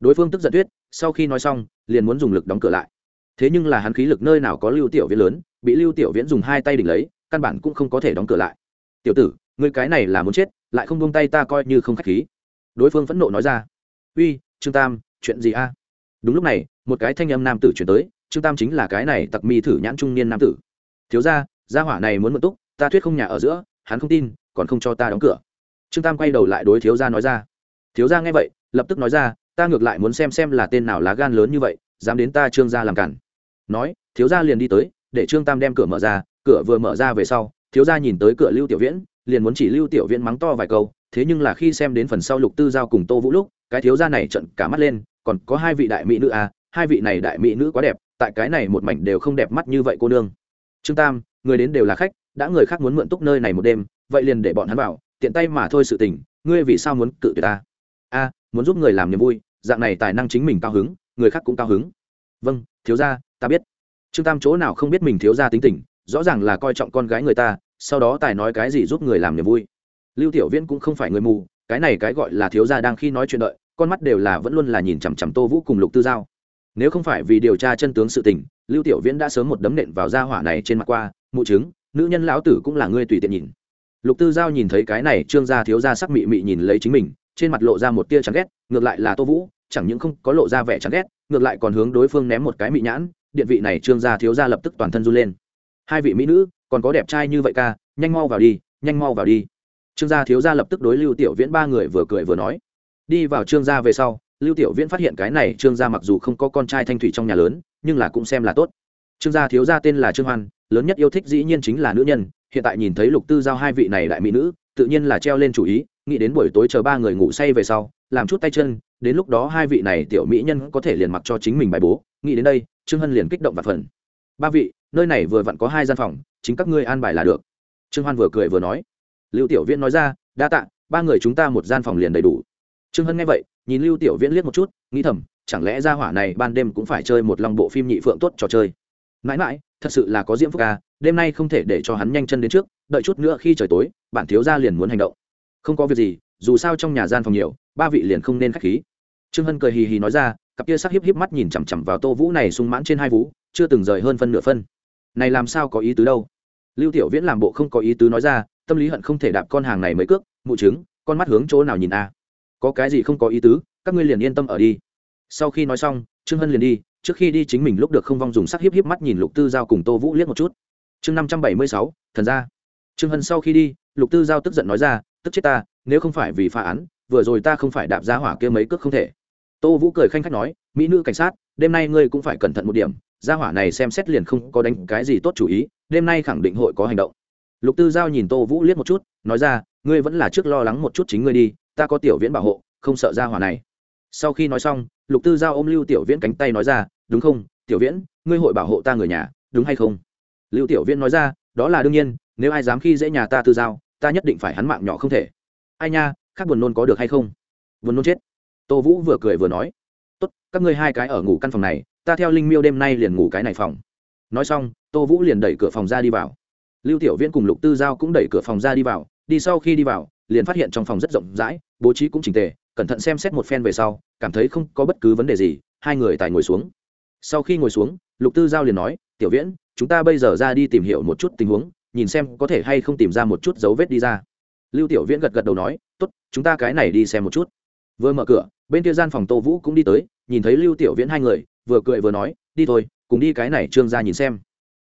Đối phương tức giận tuyết, sau khi nói xong, liền muốn dùng lực đóng cửa lại thế nhưng là hắn khí lực nơi nào có lưu tiểu viễn lớn, bị lưu tiểu viễn dùng hai tay đỉnh lấy, căn bản cũng không có thể đóng cửa lại. Tiểu tử người cái này là muốn chết, lại không buông tay ta coi như không khách khí. Đối phương phẫn nộ nói ra. Uy, trương tam, chuyện gì a? Đúng lúc này, một cái thanh âm nam tử chuyển tới, trương tam chính là cái này tặc mi thử nhãn trung niên nam tử. Thiếu gia gia hỏa này muốn mượn túc, ta thuyết không nhà ở giữa, hắn không tin, còn không cho ta đóng cửa. Trương tam quay đầu lại đối thiếu gia nói ra. Thiếu gia nghe vậy, lập tức nói ra, ta ngược lại muốn xem xem là tên nào lá gan lớn như vậy, dám đến ta trương gia làm cản nói, thiếu gia liền đi tới, để trương tam đem cửa mở ra, cửa vừa mở ra về sau, thiếu gia nhìn tới cửa lưu tiểu viễn, liền muốn chỉ lưu tiểu viễn mắng to vài câu, thế nhưng là khi xem đến phần sau lục tư giao cùng tô vũ lúc, cái thiếu gia này trận cả mắt lên, còn có hai vị đại mỹ nữ à hai vị này đại mỹ nữ quá đẹp, tại cái này một mảnh đều không đẹp mắt như vậy cô nương. Trương tam, người đến đều là khách, đã người khác muốn mượn túc nơi này một đêm, vậy liền để bọn hắn vào, tiện tay mà thôi sự tình, ngươi vì sao muốn cự tuyệt ta? A, muốn giúp người làm niềm vui, dạng này tài năng chính mình cao hứng, người khác cũng cao hứng. Vâng thiếu gia ta biết. Trương tam chỗ nào không biết mình thiếu gia tính tình, rõ ràng là coi trọng con gái người ta, sau đó tài nói cái gì giúp người làm niềm vui. Lưu tiểu viễn cũng không phải người mù, cái này cái gọi là thiếu gia đang khi nói chuyện đợi, con mắt đều là vẫn luôn là nhìn chằm chằm tô vũ cùng lục tư giao. Nếu không phải vì điều tra chân tướng sự tình, lưu tiểu viễn đã sớm một đấm nện vào da hỏa này trên mặt qua, mụ chứng, nữ nhân lão tử cũng là ngươi tùy tiện nhìn. Lục tư giao nhìn thấy cái này, trương gia thiếu gia sắc mị mị nhìn lấy chính mình, trên mặt lộ ra một tia chán ghét, ngược lại là tô vũ, chẳng những không có lộ ra vẻ chán ghét, ngược lại còn hướng đối phương ném một cái mị nhãn điện vị này trương gia thiếu gia lập tức toàn thân run lên. Hai vị mỹ nữ, còn có đẹp trai như vậy ca, nhanh mau vào đi, nhanh mau vào đi. Trương gia thiếu gia lập tức đối lưu tiểu viễn ba người vừa cười vừa nói. Đi vào trương gia về sau, lưu tiểu viễn phát hiện cái này trương gia mặc dù không có con trai thanh thủy trong nhà lớn, nhưng là cũng xem là tốt. Trương gia thiếu gia tên là trương hoan, lớn nhất yêu thích dĩ nhiên chính là nữ nhân, hiện tại nhìn thấy lục tư giao hai vị này đại mỹ nữ, tự nhiên là treo lên chủ ý, nghĩ đến buổi tối chờ ba người ngủ say về sau, làm chút tay chân, đến lúc đó hai vị này tiểu mỹ nhân có thể liền mặc cho chính mình bài bố nghĩ đến đây, trương hân liền kích động và phần ba vị, nơi này vừa vặn có hai gian phòng, chính các ngươi an bài là được. Trương hoan vừa cười vừa nói. Lưu tiểu viễn nói ra, đa tạ, ba người chúng ta một gian phòng liền đầy đủ. Trương hân nghe vậy, nhìn lưu tiểu viễn liếc một chút, nghĩ thầm, chẳng lẽ ra hỏa này ban đêm cũng phải chơi một lòng bộ phim nhị phượng tốt trò chơi? Mãi mãi, thật sự là có diễm phúc ca đêm nay không thể để cho hắn nhanh chân đến trước, đợi chút nữa khi trời tối bản thiếu gia liền muốn hành động. Không có việc gì, dù sao trong nhà gian phòng nhiều, ba vị liền không nên khách khí. Trương hân cười hì hì nói ra cặp kia sắc hiếp hiếp mắt nhìn chằm chằm vào tô vũ này sung mãn trên hai vú, chưa từng rời hơn phân nửa phân. Này làm sao có ý tứ đâu? Lưu tiểu viễn làm bộ không có ý tứ nói ra, tâm lý hận không thể đạp con hàng này mấy cước, mụ chứng con mắt hướng chỗ nào nhìn a? Có cái gì không có ý tứ, các ngươi liền yên tâm ở đi. Sau khi nói xong, trương hân liền đi, trước khi đi chính mình lúc được không vong dùng sắc hiếp hiếp mắt nhìn lục tư giao cùng tô vũ liếc một chút. Chương năm trăm bảy mươi sáu, thần ra trương hân sau khi đi, lục tư giao tức giận nói ra, tức chết ta, nếu không phải vì phá án, vừa rồi ta không phải đạp ra hỏa kia mấy cước không thể tô vũ cười khanh khách nói, mỹ nữ cảnh sát, đêm nay ngươi cũng phải cẩn thận một điểm, gia hỏa này xem xét liền không có đánh cái gì tốt chủ ý, đêm nay khẳng định hội có hành động. Lục tư giao nhìn tô vũ liếc một chút, nói ra, ngươi vẫn là trước lo lắng một chút chính ngươi đi, ta có tiểu viễn bảo hộ, không sợ gia hỏa này. Sau khi nói xong, lục tư giao ôm lưu tiểu viễn cánh tay nói ra, đúng không, tiểu viễn, ngươi hội bảo hộ ta người nhà, đúng hay không? Lưu tiểu viễn nói ra, đó là đương nhiên, nếu ai dám khi dễ nhà ta tư giao, ta nhất định phải hắn mạng nhỏ không thể. Ai nha, khác buồn nôn có được hay không? Buồn nôn chết tô vũ vừa cười vừa nói, tốt, các ngươi hai cái ở ngủ căn phòng này, ta theo linh miêu đêm nay liền ngủ cái này phòng. Nói xong, tô vũ liền đẩy cửa phòng ra đi vào. Lưu tiểu viễn cùng lục tư giao cũng đẩy cửa phòng ra đi vào, đi sau khi đi vào, liền phát hiện trong phòng rất rộng rãi, bố trí cũng trình tề, cẩn thận xem xét một phen về sau, cảm thấy không có bất cứ vấn đề gì, hai người tài ngồi xuống. Sau khi ngồi xuống, lục tư giao liền nói, tiểu viễn, chúng ta bây giờ ra đi tìm hiểu một chút tình huống, nhìn xem có thể hay không tìm ra một chút dấu vết đi ra. Lưu tiểu viễn gật gật đầu nói, tốt, chúng ta cái này đi xem một chút. Vừa mở cửa bên kia gian phòng tô vũ cũng đi tới, nhìn thấy lưu tiểu viễn hai người, vừa cười vừa nói, đi thôi, cùng đi cái này trương ra nhìn xem.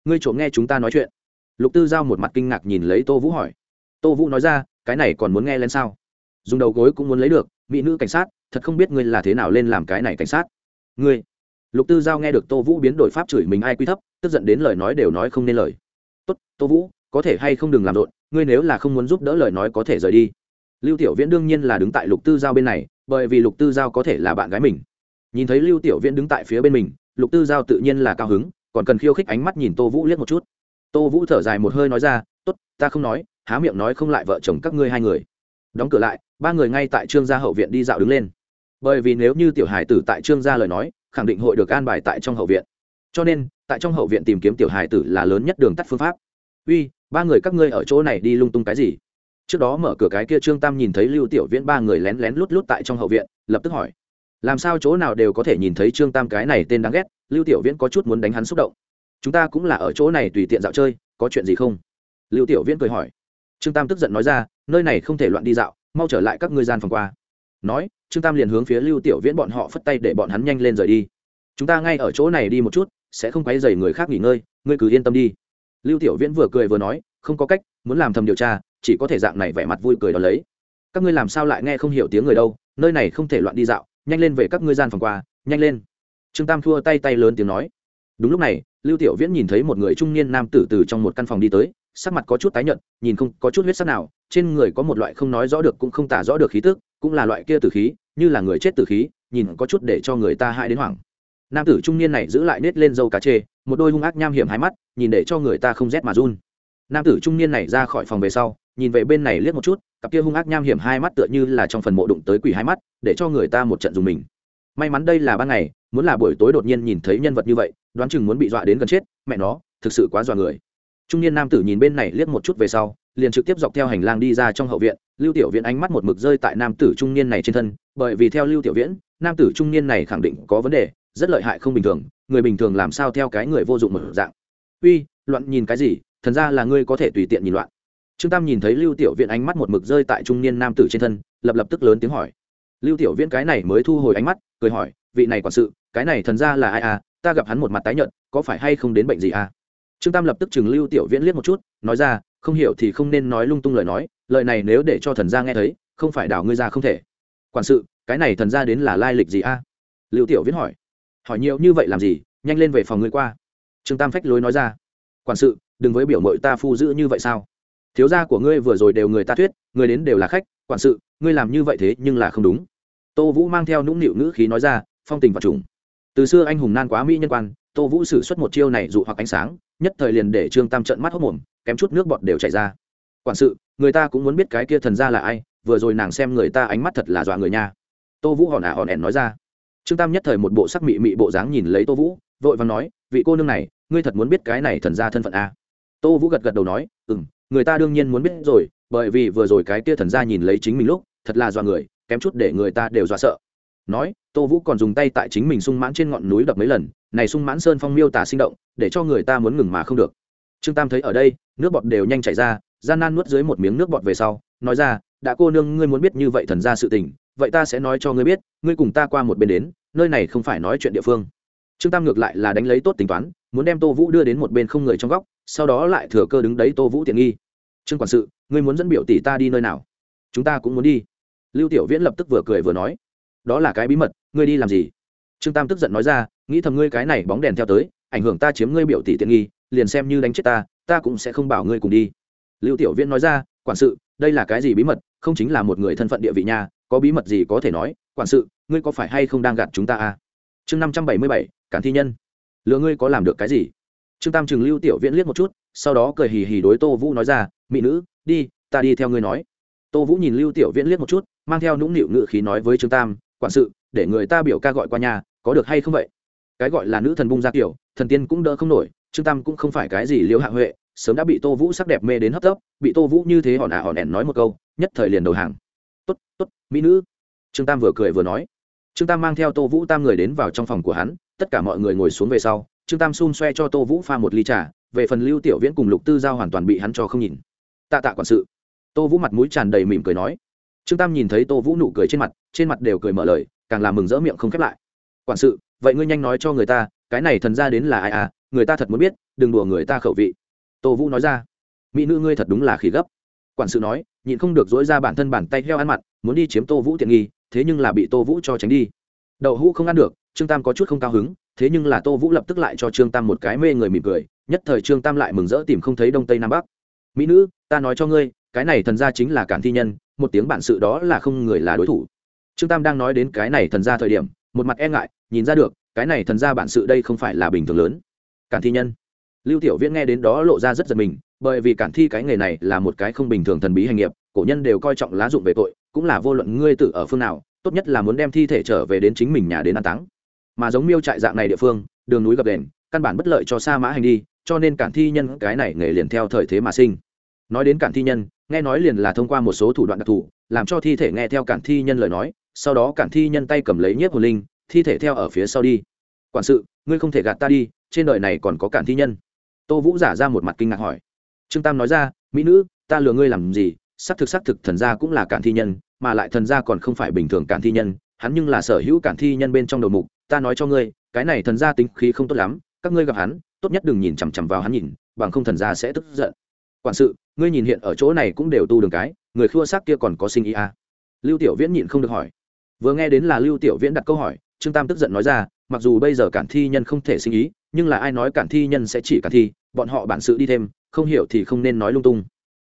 Ngươi trộm nghe chúng ta nói chuyện. Lục tư giao một mặt kinh ngạc nhìn lấy tô vũ hỏi. Tô vũ nói ra, cái này còn muốn nghe lên sao? Dùng đầu gối cũng muốn lấy được, mỹ nữ cảnh sát, thật không biết ngươi là thế nào lên làm cái này cảnh sát. Ngươi? Lục tư giao nghe được tô vũ biến đổi pháp chửi mình ai quy thấp, tức giận đến lời nói đều nói không nên lời. Tốt, tô vũ, có thể hay không đừng làm rộn, ngươi nếu là không muốn giúp đỡ lời nói có thể rời đi. Lưu tiểu viễn đương nhiên là đứng tại lục tư giao bên này bởi vì lục tư giao có thể là bạn gái mình. Nhìn thấy lưu tiểu viễn đứng tại phía bên mình, lục tư giao tự nhiên là cao hứng, còn cần khiêu khích ánh mắt nhìn tô vũ liếc một chút. Tô vũ thở dài một hơi nói ra, tốt, ta không nói, há miệng nói không lại vợ chồng các ngươi hai người. Đóng cửa lại, ba người ngay tại trương gia hậu viện đi dạo đứng lên. Bởi vì nếu như tiểu hải tử tại trương gia lời nói, khẳng định hội được an bài tại trong hậu viện. Cho nên, tại trong hậu viện tìm kiếm tiểu hải tử là lớn nhất đường tắt phương pháp. Uy, ba người các ngươi ở chỗ này đi lung tung cái gì? Trước đó mở cửa cái kia trương tam nhìn thấy lưu tiểu viễn ba người lén lén lút lút tại trong hậu viện, lập tức hỏi, làm sao chỗ nào đều có thể nhìn thấy trương tam cái này tên đáng ghét? Lưu tiểu viễn có chút muốn đánh hắn xúc động. Chúng ta cũng là ở chỗ này tùy tiện dạo chơi, có chuyện gì không? Lưu tiểu viễn cười hỏi. Trương tam tức giận nói ra, nơi này không thể loạn đi dạo, mau trở lại các ngươi gian phòng qua. Nói, trương tam liền hướng phía lưu tiểu viễn bọn họ phất tay để bọn hắn nhanh lên rời đi. Chúng ta ngay ở chỗ này đi một chút, sẽ không quấy dày người khác nghỉ ngơi, ngươi cứ yên tâm đi. Lưu tiểu viễn vừa cười vừa nói, không có cách, muốn làm thầm điều tra chỉ có thể dạng này vẻ mặt vui cười đó lấy. Các ngươi làm sao lại nghe không hiểu tiếng người đâu, nơi này không thể loạn đi dạo, nhanh lên về các ngươi gian phòng qua, nhanh lên. Trương tam thua tay tay lớn tiếng nói. Đúng lúc này, lưu tiểu viễn nhìn thấy một người trung niên nam tử từ trong một căn phòng đi tới, sắc mặt có chút tái nhợt, nhìn không có chút huyết sắc nào, trên người có một loại không nói rõ được cũng không tả rõ được khí tức, cũng là loại kia tử khí, như là người chết tử khí, nhìn có chút để cho người ta hại đến hoảng. Nam tử trung niên này giữ lại nết lên dâu cá chê, một đôi hung ác nham hiểm hai mắt, nhìn để cho người ta không rét mà run nam tử trung niên này ra khỏi phòng về sau, nhìn về bên này liếc một chút, cặp kia hung ác nham hiểm hai mắt tựa như là trong phần mộ đụng tới quỷ hai mắt, để cho người ta một trận dùng mình. May mắn đây là ban ngày, muốn là buổi tối đột nhiên nhìn thấy nhân vật như vậy, đoán chừng muốn bị dọa đến gần chết, mẹ nó, thực sự quá dọa người. Trung niên nam tử nhìn bên này liếc một chút về sau, liền trực tiếp dọc theo hành lang đi ra trong hậu viện, lưu tiểu viễn ánh mắt một mực rơi tại nam tử trung niên này trên thân, bởi vì theo lưu tiểu viễn, nam tử trung niên này khẳng định có vấn đề, rất lợi hại không bình thường, người bình thường làm sao theo cái người vô dụng một dạng. Uy, loạn nhìn cái gì? Thần ra là ngươi có thể tùy tiện nhìn loạn. Trương tam nhìn thấy lưu tiểu viễn ánh mắt một mực rơi tại trung niên nam tử trên thân, lập lập tức lớn tiếng hỏi. Lưu tiểu viễn cái này mới thu hồi ánh mắt, cười hỏi, vị này quản sự, cái này thần ra là ai à? Ta gặp hắn một mặt tái nhợt, có phải hay không đến bệnh gì à? Trương tam lập tức chừng lưu tiểu viễn liếc một chút, nói ra, không hiểu thì không nên nói lung tung lời nói, lời này nếu để cho thần gia nghe thấy, không phải đảo ngươi ra không thể. Quản sự, cái này thần gia đến là lai lịch gì a lưu tiểu viễn hỏi. Hỏi nhiều như vậy làm gì, nhanh lên về phòng ngươi qua. Trương tam phách lối nói ra. Quản sự đừng với biểu mội ta phu giữ như vậy sao? Thiếu gia của ngươi vừa rồi đều người ta thuyết, người đến đều là khách, quản sự, ngươi làm như vậy thế nhưng là không đúng. Tô vũ mang theo nũng nịu ngữ khí nói ra, phong tình và trùng. Từ xưa anh hùng nan quá mỹ nhân quan, tô vũ xử suất một chiêu này dụ hoặc ánh sáng, nhất thời liền để trương tam trận mắt hốc mồm, kém chút nước bọt đều chảy ra. Quản sự, người ta cũng muốn biết cái kia thần ra là ai, vừa rồi nàng xem người ta ánh mắt thật là dọa người nha. Tô vũ hòn ả hòn ẻn nói ra. Trương tam nhất thời một bộ sắc mị mị bộ dáng nhìn lấy tô vũ, vội và nói, vị cô nương này, ngươi thật muốn biết cái này thần ra thân phận a? Tô vũ gật gật đầu nói ừ m người ta đương nhiên muốn biết rồi, bởi vì vừa rồi cái kia thần ra nhìn lấy chính mình lúc, thật là dọa người, kém chút để người ta đều dọa sợ. Nói, tô vũ còn dùng tay tại chính mình sung mãn trên ngọn núi đập mấy lần, này sung mãn sơn phong miêu tả sinh động, để cho người ta muốn ngừng mà không được. Trương tam thấy ở đây, nước bọt đều nhanh chảy ra, gian nan nuốt dưới một miếng nước bọt về sau, nói ra, đã cô nương, ngươi muốn biết như vậy thần ra sự tình, vậy ta sẽ nói cho ngươi biết, ngươi cùng ta qua một bên đến, nơi này không phải nói chuyện địa phương. Trương tam ngược lại là đánh lấy tốt tính toán muốn đem tô vũ đưa đến một bên không người trong góc sau đó lại thừa cơ đứng đấy tô vũ tiện nghi. Trương quản sự ngươi muốn dẫn biểu tỷ ta đi nơi nào? Chúng ta cũng muốn đi. Lưu tiểu viễn lập tức vừa cười vừa nói. Đó là cái bí mật ngươi đi làm gì? Trương tam tức giận nói ra nghĩ thầm ngươi cái này bóng đèn theo tới ảnh hưởng ta chiếm ngươi biểu tỷ tiện nghi liền xem như đánh chết ta ta cũng sẽ không bảo ngươi cùng đi. Lưu tiểu viễn nói ra quản sự đây là cái gì bí mật? Không chính là một người thân phận địa vị nhà, có bí mật gì có thể nói? Quản sự ngươi có phải hay không đang gạt chúng ta à? Chương năm trăm bảy mươi bảy cản thi nhân lừa ngươi có làm được cái gì? Trương tam chừng lưu tiểu viễn liếc một chút, sau đó cười hì hì đối tô vũ nói ra, mỹ nữ, đi, ta đi theo ngươi nói. Tô vũ nhìn lưu tiểu viễn liếc một chút, mang theo nũng nịu ngự khí nói với trương tam, quản sự, để người ta biểu ca gọi qua nhà, có được hay không vậy? Cái gọi là nữ thần bung ra kiểu, thần tiên cũng đỡ không nổi, trương tam cũng không phải cái gì liễu hạ huệ, sớm đã bị tô vũ sắc đẹp mê đến hấp tấp, bị tô vũ như thế hòn ả hòn ẻn nói một câu, nhất thời liền đầu hàng. Tốt tốt, mỹ nữ. Trương tam vừa cười vừa nói. Trương tam mang theo tô vũ tam người đến vào trong phòng của hắn tất cả mọi người ngồi xuống về sau, trương tam xun xoe cho tô vũ pha một ly trà, về phần lưu tiểu viễn cùng lục tư giao hoàn toàn bị hắn cho không nhìn. Tạ tạ quản sự. Tô vũ mặt mũi tràn đầy mỉm cười nói. Trương tam nhìn thấy tô vũ nụ cười trên mặt trên mặt đều cười mở lời, càng làm mừng rỡ miệng không khép lại. Quản sự, vậy ngươi nhanh nói cho người ta, cái này thần ra đến là ai à người ta thật muốn biết, đừng đùa người ta khẩu vị. Tô vũ nói ra. Mỹ nữ ngươi thật đúng là khỉ gấp. Quản sự nói, nhịn không được dỗi ra bản thân bàn tay heo ăn mặn, muốn đi chiếm tô vũ tiện nghi, thế nhưng là bị tô vũ cho tránh đi. Đậu hũ không ăn được trương tam có chút không cao hứng, thế nhưng là tô vũ lập tức lại cho trương tam một cái mê người mỉm cười, nhất thời trương tam lại mừng rỡ tìm không thấy đông tây nam bắc. Mỹ nữ, ta nói cho ngươi, cái này thần gia chính là cản thi nhân, một tiếng bản sự đó là không người là đối thủ. Trương tam đang nói đến cái này thần gia thời điểm, một mặt e ngại, nhìn ra được, cái này thần gia bản sự đây không phải là bình thường lớn. Cản thi nhân? Lưu tiểu viễn nghe đến đó lộ ra rất giật mình, bởi vì cản thi cái nghề này là một cái không bình thường thần bí hành nghiệp, cổ nhân đều coi trọng lá dụng về tội, cũng là vô luận ngươi tự ở phương nào, tốt nhất là muốn đem thi thể trở về đến chính mình nhà đến an táng mà giống miêu trại dạng này địa phương, đường núi gập đền, căn bản bất lợi cho sa mã hành đi, cho nên cản thi nhân cái này nghề liền theo thời thế mà sinh. Nói đến cản thi nhân, nghe nói liền là thông qua một số thủ đoạn đặc thù, làm cho thi thể nghe theo cản thi nhân lời nói, sau đó cản thi nhân tay cầm lấy nhiếp hồn linh, thi thể theo ở phía sau đi. Quản sự, ngươi không thể gạt ta đi, trên đời này còn có cản thi nhân? Tô vũ giả ra một mặt kinh ngạc hỏi. Trương tam nói ra, mỹ nữ, ta lừa ngươi làm gì? Xác thực xác thực thần gia cũng là cản thi nhân, mà lại thần gia còn không phải bình thường cản thi nhân, hắn nhưng là sở hữu cản thi nhân bên trong đầu mục ta nói cho ngươi, cái này thần gia tính khí không tốt lắm, các ngươi gặp hắn, tốt nhất đừng nhìn chằm chằm vào hắn nhìn, bằng không thần gia sẽ tức giận. Quản sự, ngươi nhìn hiện ở chỗ này cũng đều tu đường cái, người khua xác kia còn có sinh ý à. lưu tiểu viễn nhịn không được hỏi. Vừa nghe đến là lưu tiểu viễn đặt câu hỏi, trương tam tức giận nói ra, mặc dù bây giờ cản thi nhân không thể sinh ý, nhưng là ai nói cản thi nhân sẽ chỉ cản thi, bọn họ bản sự đi thêm, không hiểu thì không nên nói lung tung.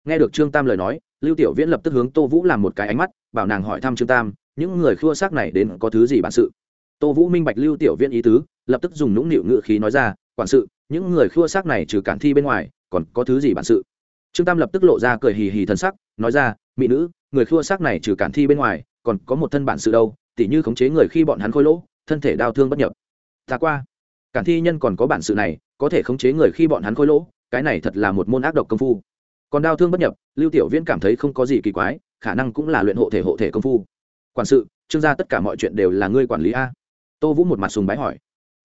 Nghe được trương tam lời nói, lưu tiểu viễn lập tức hướng tô vũ làm một cái ánh mắt, bảo nàng hỏi thăm trương tam, những người khua xác này đến có thứ gì bản sự? Tô vũ minh bạch lưu tiểu viễn ý tứ, lập tức dùng nũng nịu ngự khí nói ra, quản sự, những người khua xác này trừ cản thi bên ngoài, còn có thứ gì bản sự? Trương tam lập tức lộ ra cười hì hì thân sắc, nói ra, mỹ nữ, người khua xác này trừ cản thi bên ngoài, còn có một thân bản sự đâu, tỉ như khống chế người khi bọn hắn khôi lỗ, thân thể đau thương bất nhập. Ta qua, cản thi nhân còn có bản sự này, có thể khống chế người khi bọn hắn khôi lỗ, cái này thật là một môn ác độc công phu. Còn đau thương bất nhập, lưu tiểu viễn cảm thấy không có gì kỳ quái, khả năng cũng là luyện hộ thể hộ thể công phu. Quản sự, trương gia tất cả mọi chuyện đều là ngươi quản lý a tô vũ một mặt sùng bái hỏi,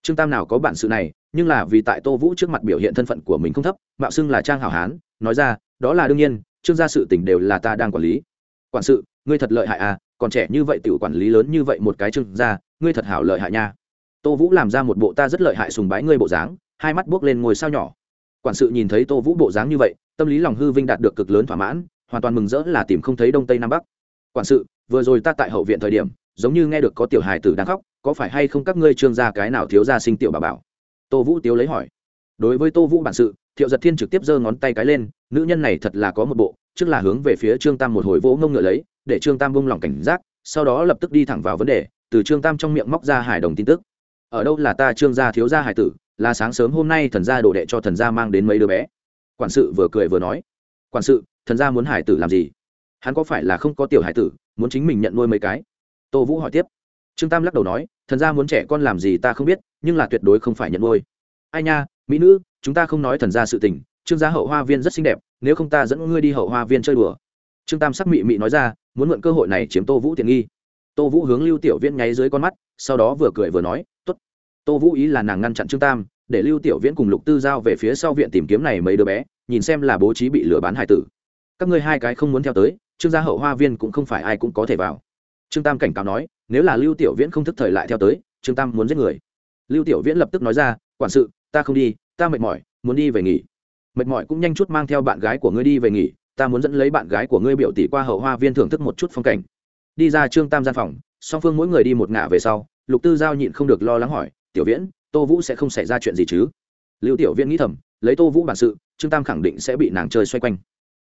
trương tam nào có bản sự này, nhưng là vì tại tô vũ trước mặt biểu hiện thân phận của mình không thấp, mạo xưng là trang hảo hán, nói ra, đó là đương nhiên, trương gia sự tỉnh đều là ta đang quản lý. Quản sự, ngươi thật lợi hại à còn trẻ như vậy tự quản lý lớn như vậy một cái trương gia, ngươi thật hảo lợi hại nha. Tô vũ làm ra một bộ ta rất lợi hại sùng bái ngươi bộ dáng, hai mắt buốc lên ngồi sao nhỏ. Quản sự nhìn thấy tô vũ bộ dáng như vậy, tâm lý lòng hư vinh đạt được cực lớn thỏa mãn, hoàn toàn mừng rỡ là tìm không thấy đông tây nam bắc. Quản sự, vừa rồi ta tại hậu viện thời điểm, giống như nghe được có tiểu hài tử đang khóc có phải hay không các ngươi trương gia cái nào thiếu gia sinh tiểu bà bảo? Tô vũ tiếu lấy hỏi. Đối với tô vũ bản sự, thiệu giật thiên trực tiếp giơ ngón tay cái lên, nữ nhân này thật là có một bộ, trước là hướng về phía trương tam một hồi vỗ ngông ngựa lấy, để trương tam bông lòng cảnh giác, sau đó lập tức đi thẳng vào vấn đề, từ trương tam trong miệng móc ra hải đồng tin tức. Ở đâu là ta trương gia thiếu gia hải tử, là sáng sớm hôm nay thần gia đồ đệ cho thần gia mang đến mấy đứa bé? Quản sự vừa cười vừa nói. Quản sự, thần gia muốn hải tử làm gì? Hắn có phải là không có tiểu hải tử, muốn chính mình nhận nuôi mấy cái? Tô vũ hỏi tiếp trương tam lắc đầu nói, thần gia muốn trẻ con làm gì ta không biết, nhưng là tuyệt đối không phải nhận nuôi. Ai nha, mỹ nữ, chúng ta không nói thần gia sự tình, trương gia hậu hoa viên rất xinh đẹp, nếu không ta dẫn ngươi đi hậu hoa viên chơi đùa. Trương tam sắc mị mị nói ra, muốn mượn cơ hội này chiếm tô vũ tiện nghi. Tô vũ hướng lưu tiểu viễn nháy dưới con mắt, sau đó vừa cười vừa nói t ố t tô vũ ý là nàng ngăn chặn trương tam, để lưu tiểu viễn cùng lục tư giao về phía sau viện tìm kiếm này mấy đứa bé, nhìn xem là bố trí bị lừa bán hải tử. Các ngươi hai cái không muốn theo tới, trương gia hậu hoa viên cũng không phải ai cũng có thể vào trương tam cảnh cáo nói, nếu là lưu tiểu viễn không thức thời lại theo tới, trương tam muốn giết người. Lưu tiểu viễn lập tức nói ra, quản sự, ta không đi, ta mệt mỏi, muốn đi về nghỉ. Mệt mỏi cũng nhanh chút mang theo bạn gái của ngươi đi về nghỉ, ta muốn dẫn lấy bạn gái của ngươi biểu tỷ qua hậu hoa viên thưởng thức một chút phong cảnh. Đi ra trương tam gian phòng, song phương mỗi người đi một ngả về sau, lục tư giao nhịn không được lo lắng hỏi, tiểu viễn, tô vũ sẽ không xảy ra chuyện gì chứ? Lưu tiểu viễn nghĩ thầm, lấy tô vũ bản sự, trương tam khẳng định sẽ bị nàng chơi xoay quanh.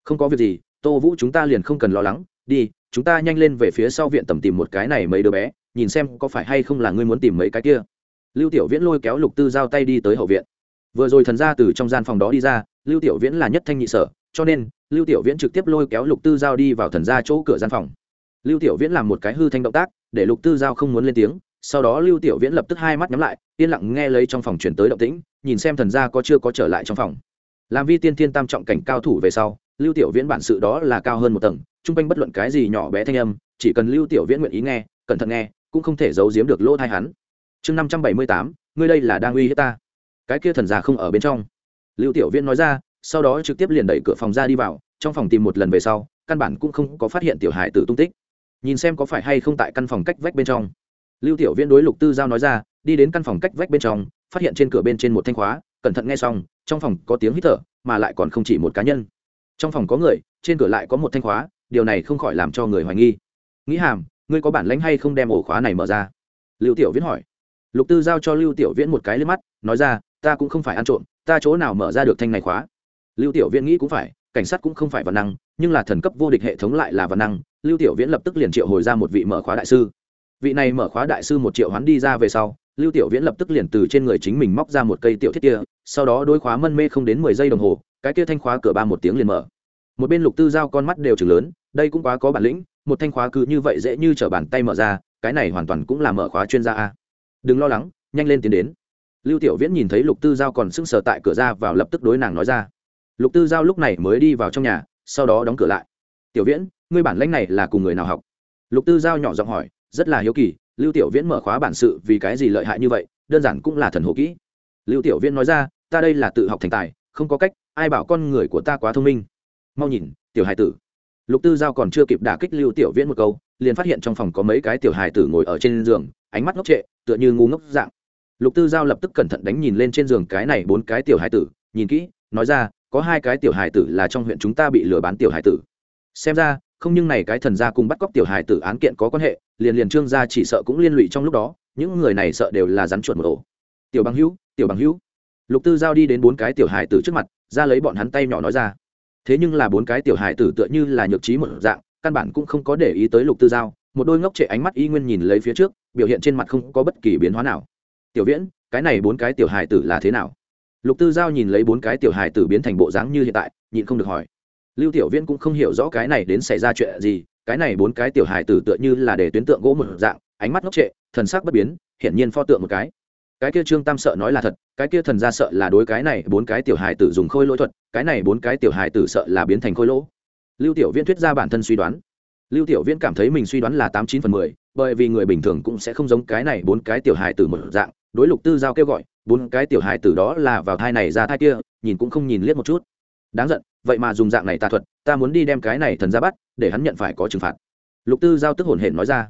Không có việc gì, tô vũ chúng ta liền không cần lo lắng, đi chúng ta nhanh lên về phía sau viện tầm tìm một cái này mấy đứa bé, nhìn xem có phải hay không là ngươi muốn tìm mấy cái kia. Lưu tiểu viễn lôi kéo lục tư giao tay đi tới hậu viện. Vừa rồi thần ra từ trong gian phòng đó đi ra, lưu tiểu viễn là nhất thanh nhị sở, cho nên, lưu tiểu viễn trực tiếp lôi kéo lục tư giao đi vào thần ra chỗ cửa gian phòng. Lưu tiểu viễn làm một cái hư thanh động tác, để lục tư giao không muốn lên tiếng, sau đó lưu tiểu viễn lập tức hai mắt nhắm lại, yên lặng nghe lấy trong phòng chuyển tới động tĩnh, nhìn xem thần gia có chưa có trở lại trong phòng. Làm vi tiên thiên tam trọng cảnh cao thủ về sau, lưu tiểu viễn bản sự đó là cao hơn một tầng chung quanh bất luận cái gì nhỏ bé thanh âm, chỉ cần lưu tiểu viễn nguyện ý nghe, cẩn thận nghe, cũng không thể giấu giếm được lỗ thai hắn. Chương năm trăm bảy mươi tám, ngươi đây là đang uy hiếp ta. Cái kia thần già không ở bên trong. Lưu tiểu viễn nói ra, sau đó trực tiếp liền đẩy cửa phòng ra đi vào, trong phòng tìm một lần về sau, căn bản cũng không có phát hiện tiểu hải tử tung tích. Nhìn xem có phải hay không tại căn phòng cách vách bên trong. Lưu tiểu viễn đối lục tư giao nói ra, đi đến căn phòng cách vách bên trong, phát hiện trên cửa bên trên một thanh khóa, cẩn thận nghe xong, trong phòng có tiếng hít thở, mà lại còn không chỉ một cá nhân. Trong phòng có người, trên cửa lại có một thanh khóa điều này không khỏi làm cho người hoài nghi. Nghĩ hàm, ngươi có bản lãnh hay không đem ổ khóa này mở ra? Lưu tiểu viễn hỏi. Lục tư giao cho lưu tiểu viễn một cái lên mắt, nói ra, ta cũng không phải ăn trộm, ta chỗ nào mở ra được thanh này khóa? Lưu tiểu viễn nghĩ cũng phải, cảnh sát cũng không phải văn năng, nhưng là thần cấp vô địch hệ thống lại là văn năng, lưu tiểu viễn lập tức liền triệu hồi ra một vị mở khóa đại sư. Vị này mở khóa đại sư một triệu hoán đi ra về sau, lưu tiểu viễn lập tức liền từ trên người chính mình móc ra một cây tiểu thiết kia, sau đó đôi khóa mân mê không đến mười giây đồng hồ, cái kia thanh khóa cửa ba một tiếng liền mở một bên lục tư giao con mắt đều chừng lớn, đây cũng quá có bản lĩnh, một thanh khóa cứ như vậy dễ như t bàn tay mở ra, cái này hoàn toàn cũng là mở khóa chuyên gia a. Đừng lo lắng, nhanh lên tiến đến. Lưu tiểu viễn nhìn thấy lục tư giao còn sững sờ tại cửa ra vào lập tức đối nàng nói ra. Lục tư giao lúc này mới đi vào trong nhà, sau đó đóng cửa lại. Tiểu viễn, ngươi bản lãnh này là cùng người nào học? Lục tư giao nhỏ giọng hỏi, rất là hiếu kỳ, lưu tiểu viễn mở khóa bản sự vì cái gì lợi hại như vậy, đơn giản cũng là thần hồ kỹ. Lưu tiểu viễn nói ra, ta đây là tự học thành tài, không có cách, ai bảo con người của ta quá thông minh mau nhìn, tiểu hài tử. Lục tư giao còn chưa kịp đả kích lưu tiểu viễn một câu, liền phát hiện trong phòng có mấy cái tiểu hài tử ngồi ở trên giường, ánh mắt ngốc trệ, tựa như ngu ngốc dạng. Lục tư giao lập tức cẩn thận đánh nhìn lên trên giường cái này bốn cái tiểu hài tử, nhìn kỹ, nói ra, có hai cái tiểu hài tử là trong huyện chúng ta bị lừa bán tiểu hài tử. Xem ra, không nhưng này cái thần gia cùng bắt cóc tiểu hài tử án kiện có quan hệ, liền liền trương gia chỉ sợ cũng liên lụy trong lúc đó, những người này sợ đều là rắn chuột một ổ. Tiểu bằng hữu, tiểu bằng hữu. Lục tư giao đi đến bốn cái tiểu hài tử trước mặt, ra lấy bọn hắn tay nhỏ nói ra thế nhưng là bốn cái tiểu hải tử tựa như là nhược trí một dạng, căn bản cũng không có để ý tới lục tư giao, một đôi ngốc trệ ánh mắt y nguyên nhìn lấy phía trước, biểu hiện trên mặt không có bất kỳ biến hóa nào. Tiểu viễn, cái này bốn cái tiểu hải tử là thế nào? Lục tư giao nhìn lấy bốn cái tiểu hải tử biến thành bộ dáng như hiện tại, nhịn không được hỏi. Lưu tiểu viễn cũng không hiểu rõ cái này đến xảy ra chuyện gì, cái này bốn cái tiểu hải tử tựa như là để tuyến tượng gỗ một dạng, ánh mắt ngốc trệ, thần sắc bất biến, hiển nhiên pho tượng một cái cái kia trương tam sợ nói là thật, cái kia thần ra sợ là đối cái này bốn cái tiểu hài tử dùng khôi lỗi thuật, cái này bốn cái tiểu hài tử sợ là biến thành khôi lỗ lưu tiểu viễn thuyết ra bản thân suy đoán. Lưu tiểu viễn cảm thấy mình suy đoán là tám chín phần mười, bởi vì người bình thường cũng sẽ không giống cái này bốn cái tiểu hài tử một dạng, đối lục tư giao kêu gọi, bốn cái tiểu hài tử đó là vào thai này ra thai kia, nhìn cũng không nhìn liếc một chút. Đáng giận, vậy mà dùng dạng này tà thuật, ta muốn đi đem cái này thần ra bắt, để hắn nhận phải có trừng phạt. Lục tư giao tức hồn hển nói ra.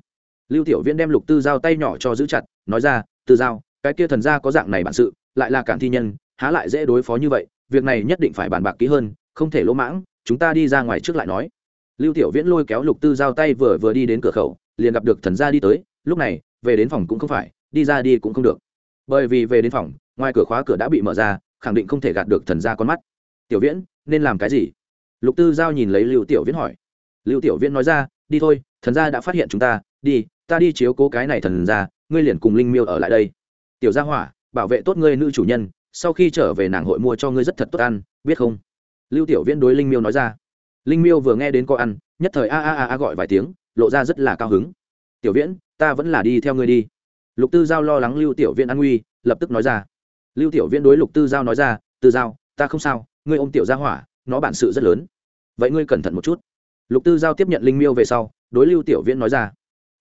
Lưu tiểu viễn đem lục tư giao tay nhỏ cho giữ chặt, nói ra, tư giao cái kia thần gia có dạng này bản sự, lại là cản thi nhân, há lại dễ đối phó như vậy, việc này nhất định phải bàn bạc kỹ hơn, không thể lỗ mãng, chúng ta đi ra ngoài trước lại nói. Lưu tiểu viễn lôi kéo lục tư giao tay vừa vừa đi đến cửa khẩu, liền gặp được thần gia đi tới, lúc này, về đến phòng cũng không phải, đi ra đi cũng không được. Bởi vì về đến phòng, ngoài cửa khóa cửa đã bị mở ra, khẳng định không thể gạt được thần gia con mắt. Tiểu viễn, nên làm cái gì? Lục tư giao nhìn lấy lưu tiểu viễn hỏi. Lưu tiểu viễn nói ra, đi thôi, thần gia đã phát hiện chúng ta, đi ta đi chiếu cố cái này thần gia, ngươi liền cùng linh miêu ở lại đây tiểu gia hỏa, bảo vệ tốt ngươi nữ chủ nhân, sau khi trở về nàng hội mua cho ngươi rất thật tốt ăn, biết không? Lưu tiểu viễn đối linh miêu nói ra. Linh miêu vừa nghe đến có ăn, nhất thời a a a a gọi vài tiếng, lộ ra rất là cao hứng. Tiểu viễn, ta vẫn là đi theo ngươi đi. Lục tư giao lo lắng lưu tiểu viễn an nguy, lập tức nói ra. Lưu tiểu viễn đối lục tư giao nói ra, tư giao, ta không sao, ngươi ôm tiểu gia hỏa, nó bản sự rất lớn. Vậy ngươi cẩn thận một chút. Lục tư giao tiếp nhận linh miêu về sau, đối lưu tiểu viễn nói ra.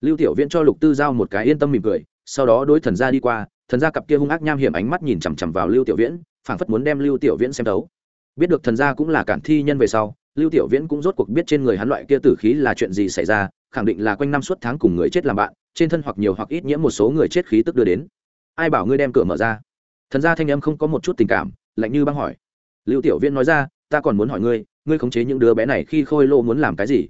Lưu tiểu viễn cho lục tư giao một cái yên tâm mỉm cười, sau đó đối thần gia đi qua thần gia cặp kia hung ác nham hiểm ánh mắt nhìn chằm chằm vào lưu tiểu viễn, phảng phất muốn đem lưu tiểu viễn xem đấu biết được thần gia cũng là cản thi nhân về sau, lưu tiểu viễn cũng rốt cuộc biết trên người hắn loại kia tử khí là chuyện gì xảy ra, khẳng định là quanh năm suốt tháng cùng người chết làm bạn, trên thân hoặc nhiều hoặc ít nhiễm một số người chết khí tức đưa đến. Ai bảo ngươi đem cửa mở ra? Thần gia thanh âm không có một chút tình cảm, lạnh như băng hỏi. Lưu tiểu viễn nói ra, ta còn muốn hỏi ngươi ngươi khống chế những đứa bé này khi khôi lô muốn làm cái gì?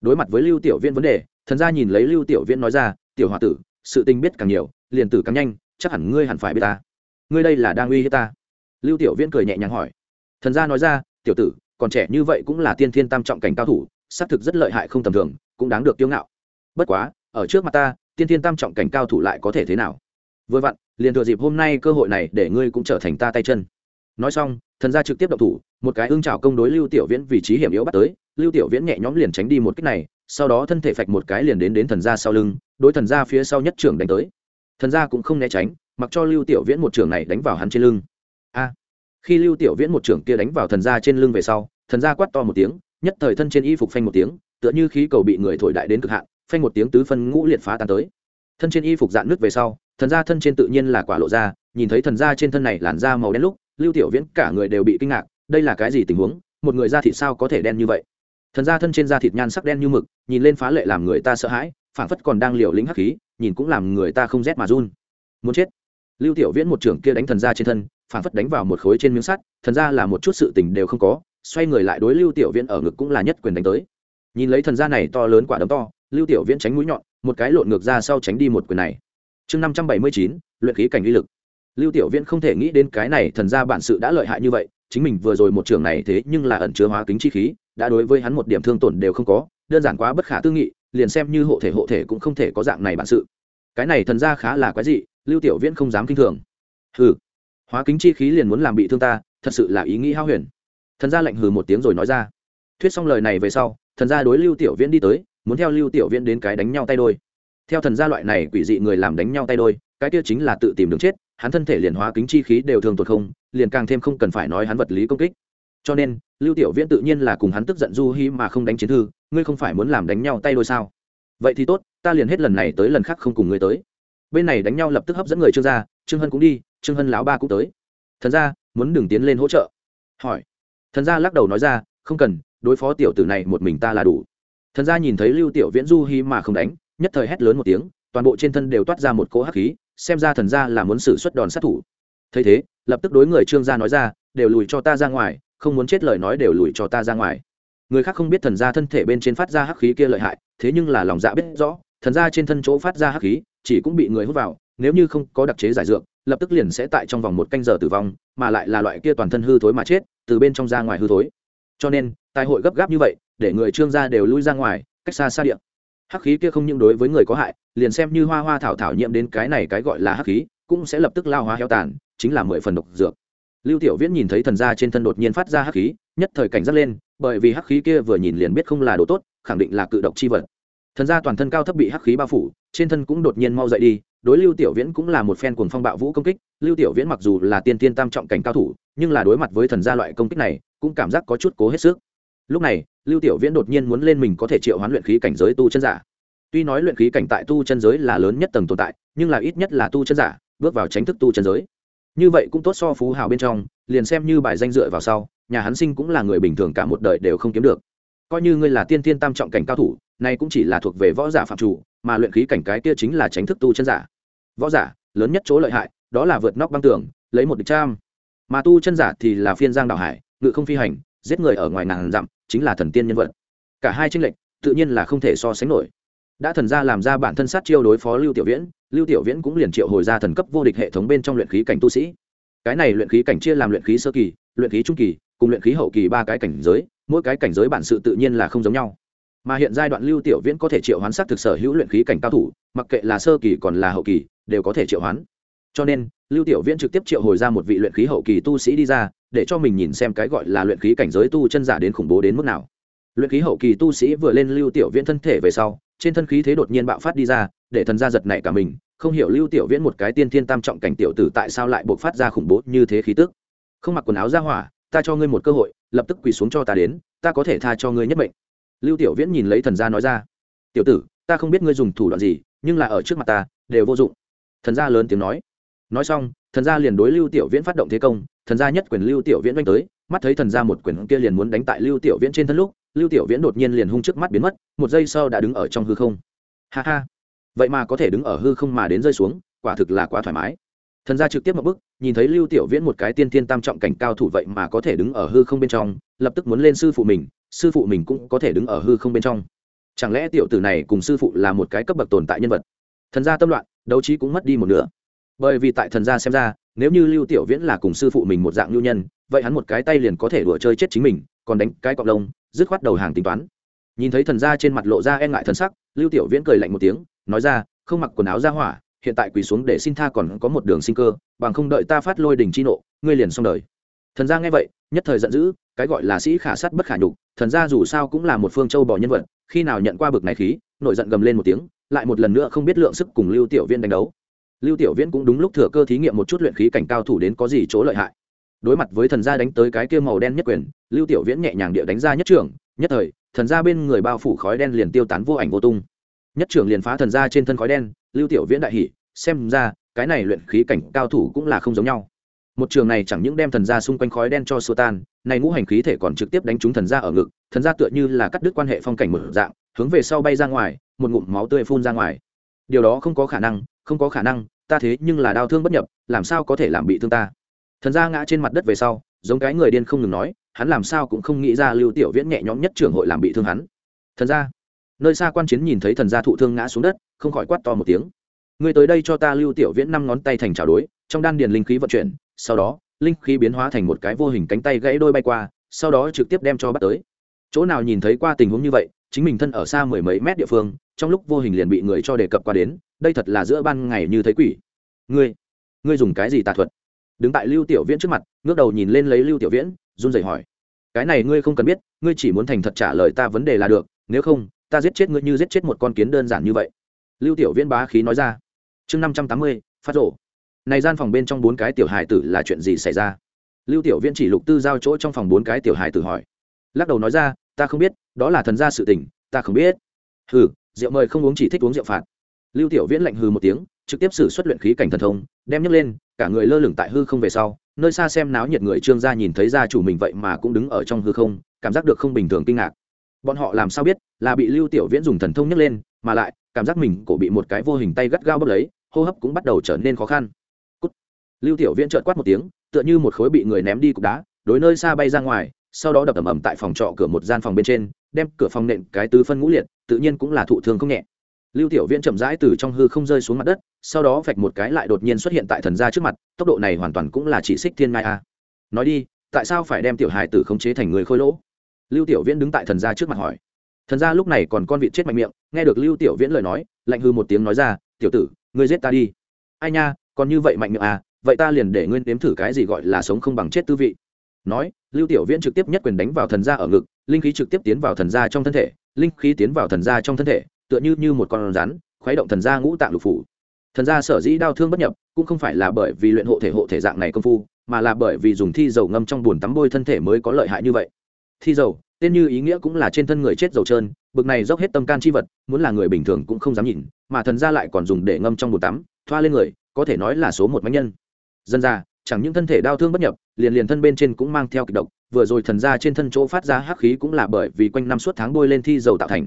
Đối mặt với lưu tiểu viễn vấn đề, thần gia nhìn lấy lưu tiểu viễn nói ra, tiểu hòa tử, sự tình biết càng nhiều, liền tử càng nhanh chắc hẳn ngươi hẳn phải biết ta. Ngươi đây là đang uy hiếp ta. Lưu tiểu viễn cười nhẹ nhàng hỏi. Thần gia nói ra, tiểu tử, còn trẻ như vậy cũng là tiên thiên tam trọng cảnh cao thủ, xác thực rất lợi hại không tầm thường, cũng đáng được kiêu ngạo. Bất quá, ở trước mặt ta, tiên thiên tam trọng cảnh cao thủ lại có thể thế nào? Vừa vặn, liền thừa dịp hôm nay cơ hội này để ngươi cũng trở thành ta tay chân. Nói xong, thần gia trực tiếp động thủ, một cái ưng trào công đối lưu tiểu viễn vị trí hiểm yếu bắt tới. Lưu tiểu viễn nhẹ nhõm liền tránh đi một cách này, sau đó thân thể phạch một cái liền đến đến thần gia sau lưng, đối thần gia phía sau nhất trưởng đánh tới thần gia cũng không né tránh, mặc cho lưu tiểu viễn một trưởng này đánh vào hắn trên lưng. A! Khi lưu tiểu viễn một trưởng kia đánh vào thần gia trên lưng về sau, thần gia quát to một tiếng, nhất thời thân trên y phục phanh một tiếng, tựa như khí cầu bị người thổi đại đến cực hạn, phanh một tiếng tứ phân ngũ liệt phá tan tới. Thân trên y phục dạn nước về sau, thần gia thân trên tự nhiên là quả lộ ra, nhìn thấy thần gia trên thân này làn da màu đen lúc, lưu tiểu viễn cả người đều bị kinh ngạc, đây là cái gì tình huống, một người da thịt sao có thể đen như vậy? Thần gia thân trên da thịt nhan sắc đen như mực, nhìn lên phá lệ làm người ta sợ hãi, phảng phất còn đang liều lĩnh hắc khí nhìn cũng làm người ta không rét mà run. Muốn chết. Lưu tiểu viễn một trưởng kia đánh thần gia trên thân phản phất đánh vào một khối trên miếng sắt, thần gia là một chút sự tình đều không có, xoay người lại đối lưu tiểu viễn ở ngực cũng là nhất quyền đánh tới. Nhìn lấy thần gia này to lớn quả đấm to, lưu tiểu viễn tránh mũi nhọn, một cái lộn ngược ra sau tránh đi một quyền này. Chương năm trăm bảy mươi chín, luyện khí cảnh uy lực. Lưu tiểu viễn không thể nghĩ đến cái này thần gia bản sự đã lợi hại như vậy, chính mình vừa rồi một trường này thế nhưng là ẩn chứa hóa kính chi khí, đã đối với hắn một điểm thương tổn đều không có, đơn giản quá bất khả tư nghị liền xem như hộ thể hộ thể cũng không thể có dạng này bản sự. Cái này thần gia khá là quái dị, lưu tiểu viễn không dám kinh thường. Hừ, hóa kính chi khí liền muốn làm bị thương ta, thật sự là ý nghĩ hao huyền. Thần gia lạnh hừ một tiếng rồi nói ra. Thuyết xong lời này về sau, thần gia đối lưu tiểu viễn đi tới, muốn theo lưu tiểu viễn đến cái đánh nhau tay đôi. Theo thần gia loại này quỷ dị người làm đánh nhau tay đôi, cái kia chính là tự tìm đường chết, hắn thân thể liền hóa kính chi khí đều thường tuột không, liền càng thêm không cần phải nói hắn vật lý công kích cho nên, lưu tiểu viễn tự nhiên là cùng hắn tức giận du hi mà không đánh chiến thư, ngươi không phải muốn làm đánh nhau tay đôi sao? Vậy thì tốt, ta liền hết lần này tới lần khác không cùng ngươi tới. Bên này đánh nhau lập tức hấp dẫn người trương gia, trương hân cũng đi, trương hân lão ba cũng tới. Thần gia, muốn đừng tiến lên hỗ trợ. Hỏi. Thần gia lắc đầu nói ra, không cần, đối phó tiểu tử này một mình ta là đủ. Thần gia nhìn thấy lưu tiểu viễn du hi mà không đánh, nhất thời hét lớn một tiếng, toàn bộ trên thân đều toát ra một cỗ hắc khí, xem ra thần gia là muốn xử suất đòn sát thủ. Thấy thế, lập tức đối người trương gia nói ra, đều lùi cho ta ra ngoài không muốn chết lời nói đều lùi cho ta ra ngoài. Người khác không biết thần gia thân thể bên trên phát ra hắc khí kia lợi hại, thế nhưng là lòng dạ biết rõ, thần gia trên thân chỗ phát ra hắc khí, chỉ cũng bị người hút vào, nếu như không có đặc chế giải dược, lập tức liền sẽ tại trong vòng một canh giờ tử vong, mà lại là loại kia toàn thân hư thối mà chết, từ bên trong ra ngoài hư thối. Cho nên tài hội gấp gáp như vậy, để người trương gia đều lui ra ngoài, cách xa xa điện hắc khí kia không những đối với người có hại, liền xem như hoa hoa thảo thảo nhiễm đến cái này cái gọi là hắc khí, cũng sẽ lập tức lao hóa heo tàn, chính là mười phần độc dược lưu tiểu viễn nhìn thấy thần gia trên thân đột nhiên phát ra hắc khí, nhất thời cảnh giác lên, bởi vì hắc khí kia vừa nhìn liền biết không là đồ tốt, khẳng định là cự độc chi vật. Thần gia toàn thân cao thấp bị hắc khí bao phủ, trên thân cũng đột nhiên mau dậy đi, đối lưu tiểu viễn cũng là một phen cuồng phong bạo vũ công kích. Lưu tiểu viễn mặc dù là tiên tiên tam trọng cảnh cao thủ, nhưng là đối mặt với thần gia loại công kích này, cũng cảm giác có chút cố hết sức. Lúc này, lưu tiểu viễn đột nhiên muốn lên mình có thể triệu hoán luyện khí cảnh giới tu chân giả. Tuy nói luyện khí cảnh tại tu chân giới là lớn nhất tầng tồn tại, nhưng là ít nhất là tu chân giả, bước vào tránh thức tu chân giới như vậy cũng tốt so phú hào bên trong, liền xem như bài danh dựa vào sau, nhà hắn sinh cũng là người bình thường cả một đời đều không kiếm được. Coi như ngươi là tiên tiên tam trọng cảnh cao thủ này cũng chỉ là thuộc về võ giả phạm chủ, mà luyện khí cảnh cái kia chính là tránh thức tu chân giả. Võ giả, lớn nhất chỗ lợi hại, đó là vượt nóc băng tường, lấy một địch trăm. Mà tu chân giả thì là phiên giang đạo hải, ngự không phi hành, giết người ở ngoài ngàn dặm, chính là thần tiên nhân vật. Cả hai tranh lệch, tự nhiên là không thể so sánh nổi đã thần gia làm ra bản thân sát chiêu đối phó lưu tiểu viễn, lưu tiểu viễn cũng liền triệu hồi ra thần cấp vô địch hệ thống bên trong luyện khí cảnh tu sĩ. Cái này luyện khí cảnh chia làm luyện khí sơ kỳ, luyện khí trung kỳ, cùng luyện khí hậu kỳ ba cái cảnh giới, mỗi cái cảnh giới bản sự tự nhiên là không giống nhau. Mà hiện giai đoạn lưu tiểu viễn có thể triệu hoán sát thực sở hữu luyện khí cảnh cao thủ, mặc kệ là sơ kỳ còn là hậu kỳ, đều có thể triệu hoán. Cho nên, lưu tiểu viễn trực tiếp triệu hồi ra một vị luyện khí hậu kỳ tu sĩ đi ra, để cho mình nhìn xem cái gọi là luyện khí cảnh giới tu chân giả đến khủng bố đến mức nào. Luyện khí hậu kỳ tu sĩ vừa lên lưu tiểu viễn thân thể về sau trên thân khí thế đột nhiên bạo phát đi ra, để thần gia giật nảy cả mình, không hiểu lưu tiểu viễn một cái tiên thiên tam trọng cảnh tiểu tử tại sao lại buộc phát ra khủng bố như thế khí tức. Không mặc quần áo ra hỏa, ta cho ngươi một cơ hội, lập tức quỳ xuống cho ta đến, ta có thể tha cho ngươi nhất mệnh. Lưu tiểu viễn nhìn lấy thần gia nói ra, tiểu tử, ta không biết ngươi dùng thủ đoạn gì, nhưng là ở trước mặt ta, đều vô dụng. Thần gia lớn tiếng nói. Nói xong, thần gia liền đối lưu tiểu viễn phát động thế công, thần gia nhất quyền lưu tiểu viễn đánh tới, mắt thấy thần gia một quyền kia liền muốn đánh tại lưu tiểu viễn trên thân lúc lưu tiểu viễn đột nhiên liền hung trước mắt biến mất, một giây sau đã đứng ở trong hư không. Ha ha. Vậy mà có thể đứng ở hư không mà đến rơi xuống, quả thực là quá thoải mái. Thần gia trực tiếp một bước, nhìn thấy lưu tiểu viễn một cái tiên tiên tam trọng cảnh cao thủ vậy mà có thể đứng ở hư không bên trong, lập tức muốn lên sư phụ mình, sư phụ mình cũng có thể đứng ở hư không bên trong. Chẳng lẽ tiểu tử này cùng sư phụ là một cái cấp bậc tồn tại nhân vật? Thần gia tâm loạn, đấu trí cũng mất đi một nửa. Bởi vì tại thần gia xem ra nếu như lưu tiểu viễn là cùng sư phụ mình một dạng lưu nhân, vậy hắn một cái tay liền có thể đùa chơi chết chính mình, còn đánh cái cọc lông, dứt khoát đầu hàng tính toán. Nhìn thấy thần gia trên mặt lộ ra e ngại thần sắc, lưu tiểu viễn cười lạnh một tiếng, nói ra, không mặc quần áo ra hỏa, hiện tại quỳ xuống để xin tha còn có một đường sinh cơ, bằng không đợi ta phát lôi đỉnh chi nộ, ngươi liền xong đời. Thần gia nghe vậy, nhất thời giận dữ, cái gọi là sĩ khả sắt bất khả nhục, thần gia dù sao cũng là một phương châu bò nhân vật, khi nào nhận qua bực này khí nội giận gầm lên một tiếng, lại một lần nữa không biết lượng sức cùng lưu tiểu viễn đánh đấu lưu tiểu viễn cũng đúng lúc thừa cơ thí nghiệm một chút luyện khí cảnh cao thủ đến có gì chỗ lợi hại. Đối mặt với thần gia đánh tới cái kia màu đen nhất quyền, lưu tiểu viễn nhẹ nhàng địa đánh ra nhất trưởng, nhất thời, thần gia bên người bao phủ khói đen liền tiêu tán vô ảnh vô tung. Nhất trưởng liền phá thần gia trên thân khói đen, lưu tiểu viễn đại hỉ, xem ra, cái này luyện khí cảnh cao thủ cũng là không giống nhau. Một trường này chẳng những đem thần gia xung quanh khói đen cho xua tan, này ngũ hành khí thể còn trực tiếp đánh trúng thần gia ở ngực, thần gia tựa như là cắt đứt quan hệ phong cảnh mở dạng, hướng về sau bay ra ngoài, một ngụm máu tươi phun ra ngoài. Điều đó không có khả năng không có khả năng, ta thế nhưng là đau thương bất nhập, làm sao có thể làm bị thương ta? Thần gia ngã trên mặt đất về sau, giống cái người điên không ngừng nói, hắn làm sao cũng không nghĩ ra lưu tiểu viễn nhẹ nhõm nhất trưởng hội làm bị thương hắn. Thần gia, nơi xa quan chiến nhìn thấy thần gia thụ thương ngã xuống đất, không khỏi quát to một tiếng. Ngươi tới đây cho ta lưu tiểu viễn năm ngón tay thành trào đối, trong đan điền linh khí vận chuyển, sau đó, linh khí biến hóa thành một cái vô hình cánh tay gãy đôi bay qua, sau đó trực tiếp đem cho bắt tới. Chỗ nào nhìn thấy qua tình huống như vậy, chính mình thân ở xa mười mấy mét địa phương, trong lúc vô hình liền bị người cho đề cập qua đến đây thật là giữa ban ngày như thấy quỷ. Ngươi ngươi dùng cái gì tà thuật? Đứng tại lưu tiểu viễn trước mặt, ngước đầu nhìn lên lấy lưu tiểu viễn, run rẩy hỏi. Cái này ngươi không cần biết, ngươi chỉ muốn thành thật trả lời ta vấn đề là được, nếu không, ta giết chết ngươi như giết chết một con kiến đơn giản như vậy. Lưu tiểu viễn bá khí nói ra. Chương năm trăm tám mươi, phát rổ. Này gian phòng bên trong bốn cái tiểu hài tử là chuyện gì xảy ra? Lưu tiểu viễn chỉ lục tư giao chỗ trong phòng bốn cái tiểu hài tử hỏi. Lắc đầu nói ra, ta không biết, đó là thần gia sự tình, ta không biết. Hừ, rượu mời không uống chỉ thích uống rượu phạt lưu tiểu viễn lạnh hừ một tiếng, trực tiếp sử xuất luyện khí cảnh thần thông, đem nhấc lên, cả người lơ lửng tại hư không về sau, nơi xa xem náo nhiệt người trương gia nhìn thấy gia chủ mình vậy mà cũng đứng ở trong hư không, cảm giác được không bình thường kinh ngạc. Bọn họ làm sao biết là bị lưu tiểu viễn dùng thần thông nhấc lên, mà lại, cảm giác mình cổ bị một cái vô hình tay gắt gao bốc lấy, hô hấp cũng bắt đầu trở nên khó khăn. Cút. lưu tiểu viễn chợt quát một tiếng, tựa như một khối bị người ném đi cục đá, đối nơi xa bay ra ngoài, sau đó đập ầm ầm tại phòng trọ cửa một gian phòng bên trên, đem cửa phòng nện cái tứ phân ngũ liệt, tự nhiên cũng là thụ thương không nhẹ lưu tiểu viễn chậm rãi từ trong hư không rơi xuống mặt đất, sau đó vạch một cái lại đột nhiên xuất hiện tại thần gia trước mặt, tốc độ này hoàn toàn cũng là chỉ xích thiên ngai a. Nói đi, tại sao phải đem tiểu hài tử khống chế thành người khôi lỗ? Lưu tiểu viễn đứng tại thần gia trước mặt hỏi. Thần gia lúc này còn con vịt chết mạnh miệng, nghe được lưu tiểu viễn lời nói, lạnh hư một tiếng nói ra, tiểu tử, ngươi giết ta đi. Ai nha, còn như vậy mạnh miệng à vậy ta liền để ngươi nếm thử cái gì gọi là sống không bằng chết tư vị. Nói, lưu tiểu viễn trực tiếp nhất quyền đánh vào thần gia ở ngực, linh khí trực tiếp tiến vào thần gia trong thân thể, linh khí tiến vào thần gia trong thân thể tựa như như một con rắn, khuấy động thần gia ngũ tạng lục phủ. Thần gia sở dĩ đau thương bất nhập, cũng không phải là bởi vì luyện hộ thể hộ thể dạng này công phu, mà là bởi vì dùng thi dầu ngâm trong bùn tắm bôi thân thể mới có lợi hại như vậy. Thi dầu, tên như ý nghĩa cũng là trên thân người chết dầu trơn, bực này dốc hết tâm can chi vật, muốn là người bình thường cũng không dám nhìn, mà thần gia lại còn dùng để ngâm trong bùn tắm, thoa lên người, có thể nói là số một máy nhân. Dân ra chẳng những thân thể đau thương bất nhập, liền liền thân bên trên cũng mang theo kịch độc, vừa rồi thần gia trên thân chỗ phát ra hắc khí cũng là bởi vì quanh năm suốt tháng bôi lên thi dầu tạo thành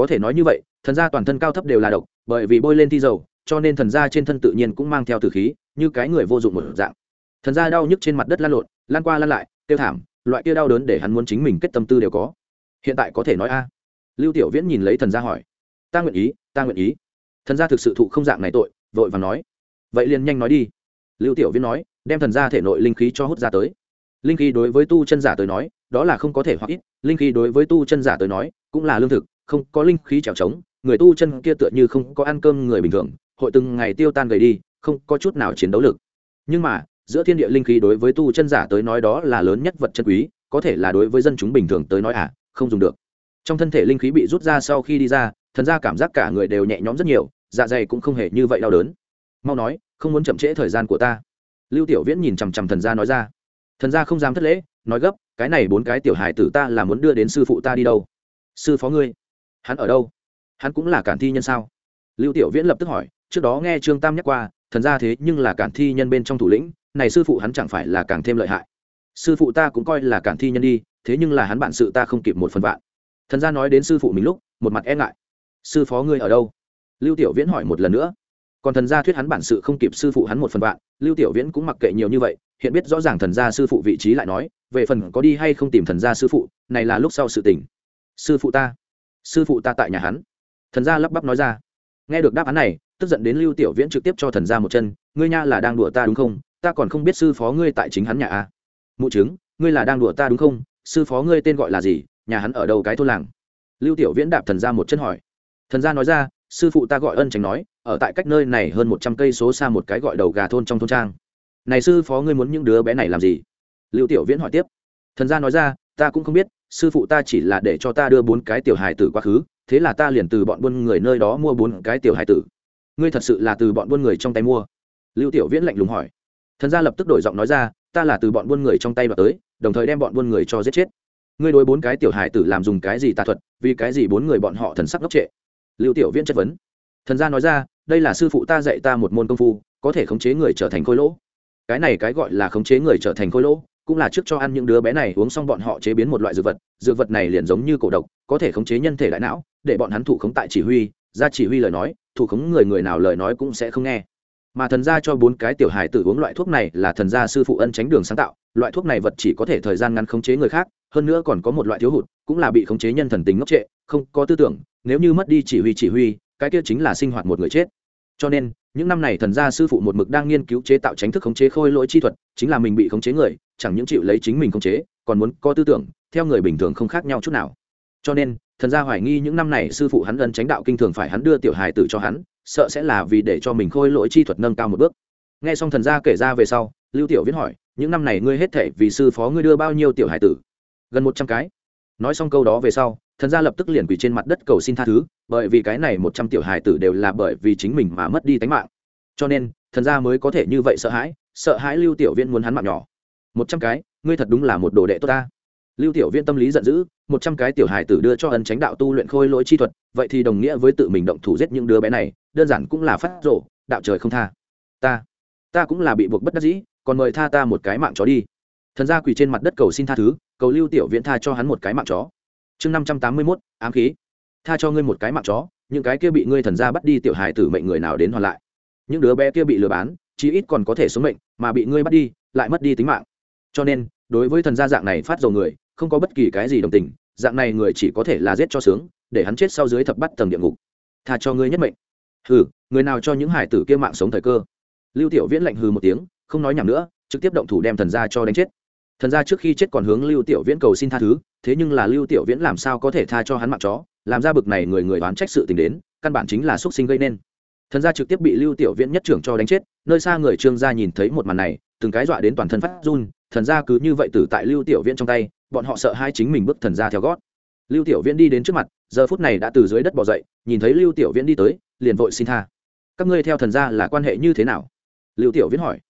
có thể nói như vậy, thần gia toàn thân cao thấp đều là độc, bởi vì bôi lên thi dầu, cho nên thần gia trên thân tự nhiên cũng mang theo tử khí, như cái người vô dụng một dạng. Thần gia đau nhức trên mặt đất lan lộn, lan qua lan lại, tiêu thảm, loại kia đau đớn để hắn muốn chính mình kết tâm tư đều có. Hiện tại có thể nói a? Lưu tiểu viễn nhìn lấy thần gia hỏi. Ta nguyện ý, ta nguyện ý. Thần gia thực sự thụ không dạng này tội, vội và nói. Vậy liền nhanh nói đi. Lưu tiểu viễn nói, đem thần gia thể nội linh khí cho hút ra tới. Linh khí đối với tu chân giả tới nói, đó là không có thể hoặc ít. Linh khí đối với tu chân giả tới nói, cũng là lương thực không có linh khí trèo trống, người tu chân kia tựa như không có ăn cơm người bình thường, hội từng ngày tiêu tan gầy đi, không có chút nào chiến đấu lực. Nhưng mà, giữa thiên địa linh khí đối với tu chân giả tới nói đó là lớn nhất vật chân quý, có thể là đối với dân chúng bình thường tới nói à không dùng được. Trong thân thể linh khí bị rút ra sau khi đi ra, thần ra cảm giác cả người đều nhẹ nhõm rất nhiều dạ dày cũng không hề như vậy đau đớn. Mau nói, không muốn chậm trễ thời gian của ta. Lưu tiểu viễn nhìn chằm chằm thần gia nói ra. Thần gia không dám thất lễ, nói gấp, cái này bốn cái tiểu hài tử ta là muốn đưa đến sư phụ ta đi đâu? Sư phó ngươi hắn ở đâu? Hắn cũng là cản thi nhân sao? Lưu tiểu viễn lập tức hỏi, trước đó nghe trương tam nhắc qua, thần gia thế nhưng là cản thi nhân bên trong thủ lĩnh, này sư phụ hắn chẳng phải là càng thêm lợi hại. Sư phụ ta cũng coi là cản thi nhân đi, thế nhưng là hắn bản sự ta không kịp một phần vạn. Thần gia nói đến sư phụ mình lúc, một mặt e ngại. Sư phó ngươi ở đâu? Lưu tiểu viễn hỏi một lần nữa. Còn thần gia thuyết hắn bản sự không kịp sư phụ hắn một phần vạn, lưu tiểu viễn cũng mặc kệ nhiều như vậy, hiện biết rõ ràng thần gia sư phụ vị trí lại nói, về phần có đi hay không tìm thần gia sư phụ, này là lúc sau sự tình. Sư phụ ta sư phụ ta tại nhà hắn. Thần gia lắp bắp nói ra. Nghe được đáp án này, tức giận đến lưu tiểu viễn trực tiếp cho thần gia một chân, ngươi nha là đang đùa ta đúng không? Ta còn không biết sư phó ngươi tại chính hắn nhà a à? mụ chứng ngươi là đang đùa ta đúng không? Sư phó ngươi tên gọi là gì? Nhà hắn ở đâu cái thôn làng? Lưu tiểu viễn đạp thần gia một chân hỏi. Thần gia nói ra, sư phụ ta gọi ân tránh nói, ở tại cách nơi này hơn một trăm cây số xa một cái gọi đầu gà thôn trong thôn trang. Này sư phó ngươi muốn những đứa bé này làm gì? Lưu tiểu viễn hỏi tiếp. Thần gia nói ra, ta cũng không biết sư phụ ta chỉ là để cho ta đưa bốn cái tiểu hài tử quá khứ, thế là ta liền từ bọn buôn người nơi đó mua bốn cái tiểu hài tử. Ngươi thật sự là từ bọn buôn người trong tay mua? Lưu tiểu viễn lạnh lùng hỏi. Thần gia lập tức đổi giọng nói ra, ta là từ bọn buôn người trong tay đoạt tới, đồng thời đem bọn buôn người cho giết chết. Ngươi đối bốn cái tiểu hài tử làm dùng cái gì tà thuật, vì cái gì bốn người bọn họ thần sắc ngốc trệ? Lưu tiểu viễn chất vấn. Thần gia nói ra, đây là sư phụ ta dạy ta một môn công phu, có thể khống chế người trở thành khối lỗ. Cái này cái gọi là khống chế người trở thành khối lỗ cũng là trước cho ăn những đứa bé này uống xong bọn họ chế biến một loại dược vật dược vật này liền giống như cổ độc, có thể khống chế nhân thể đại não, để bọn hắn thủ khống tại chỉ huy, ra chỉ huy lời nói, thủ khống người người nào lời nói cũng sẽ không nghe. Mà thần gia cho bốn cái tiểu hài tử uống loại thuốc này là thần gia sư phụ ân tránh đường sáng tạo, loại thuốc này vật chỉ có thể thời gian ngắn khống chế người khác, hơn nữa còn có một loại thiếu hụt, cũng là bị khống chế nhân thần tính ngốc trệ, không có tư tưởng, nếu như mất đi chỉ huy chỉ huy, cái kia chính là sinh hoạt một người chết cho nên, những năm này thần gia sư phụ một mực đang nghiên cứu chế tạo tránh thức khống chế khôi lỗi chi thuật, chính là mình bị khống chế người, chẳng những chịu lấy chính mình khống chế, còn muốn có tư tưởng, theo người bình thường không khác nhau chút nào. Cho nên, thần gia hoài nghi những năm này sư phụ hắn ân tránh đạo kinh thường phải hắn đưa tiểu hài tử cho hắn, sợ sẽ là vì để cho mình khôi lỗi chi thuật nâng cao một bước. Nghe xong thần gia kể ra về sau, lưu tiểu viết hỏi, những năm này ngươi hết thể vì sư phó ngươi đưa bao nhiêu tiểu hài tử? Gần một trăm cái. Nói xong câu đó về sau thần gia lập tức liền quỳ trên mặt đất cầu xin tha thứ, bởi vì cái này một trăm tiểu hài tử đều là bởi vì chính mình mà mất đi tánh mạng. Cho nên, thần gia mới có thể như vậy sợ hãi sợ hãi lưu tiểu viên muốn hắn mạng nhỏ. Một trăm cái, ngươi thật đúng là một đồ đệ tốt ta. Lưu tiểu viên tâm lý giận dữ, một trăm cái tiểu hài tử đưa cho ân tránh đạo tu luyện khôi lỗi chi thuật, vậy thì đồng nghĩa với tự mình động thủ giết những đứa bé này, đơn giản cũng là phát rổ đạo trời không tha. Ta ta cũng là bị buộc bất đắc dĩ, còn mời tha ta một cái mạng chó đi. Thần gia quỳ trên mặt đất cầu xin tha thứ, cầu lưu tiểu viễn tha cho hắn một cái mạng chó chương năm trăm tám mươi mốt, ám khí. Tha cho ngươi một cái mạng chó, những cái kia bị ngươi thần gia bắt đi tiểu hài tử mệnh người nào đến hoàn lại. Những đứa bé kia bị lừa bán, chí ít còn có thể sống mệnh, mà bị ngươi bắt đi, lại mất đi tính mạng. Cho nên, đối với thần gia dạng này phát dầu người, không có bất kỳ cái gì đồng tình, dạng này người chỉ có thể là giết cho sướng, để hắn chết sau dưới thập bắt tầng địa ngục. Tha cho ngươi nhất mệnh. Hừ, người nào cho những hải tử kia mạng sống thời cơ? Lưu tiểu viễn lạnh hừ một tiếng, không nói nhảm nữa, trực tiếp động thủ đem thần gia cho đánh chết. Thần gia trước khi chết còn hướng lưu tiểu viễn cầu xin tha thứ thế nhưng là lưu tiểu viễn làm sao có thể tha cho hắn mạng chó? Làm ra bực này người người đoán trách sự tình đến, căn bản chính là xuất sinh gây nên. Thần gia trực tiếp bị lưu tiểu viễn nhất trưởng cho đánh chết, nơi xa người trương gia nhìn thấy một màn này, từng cái dọa đến toàn thân phát run, thần gia cứ như vậy tử tại lưu tiểu viễn trong tay, bọn họ sợ hai chính mình bước thần gia theo gót. Lưu tiểu viễn đi đến trước mặt, giờ phút này đã từ dưới đất bỏ dậy, nhìn thấy lưu tiểu viễn đi tới, liền vội xin tha. Các ngươi theo thần gia là quan hệ như thế nào? Lưu tiểu viễn hỏi.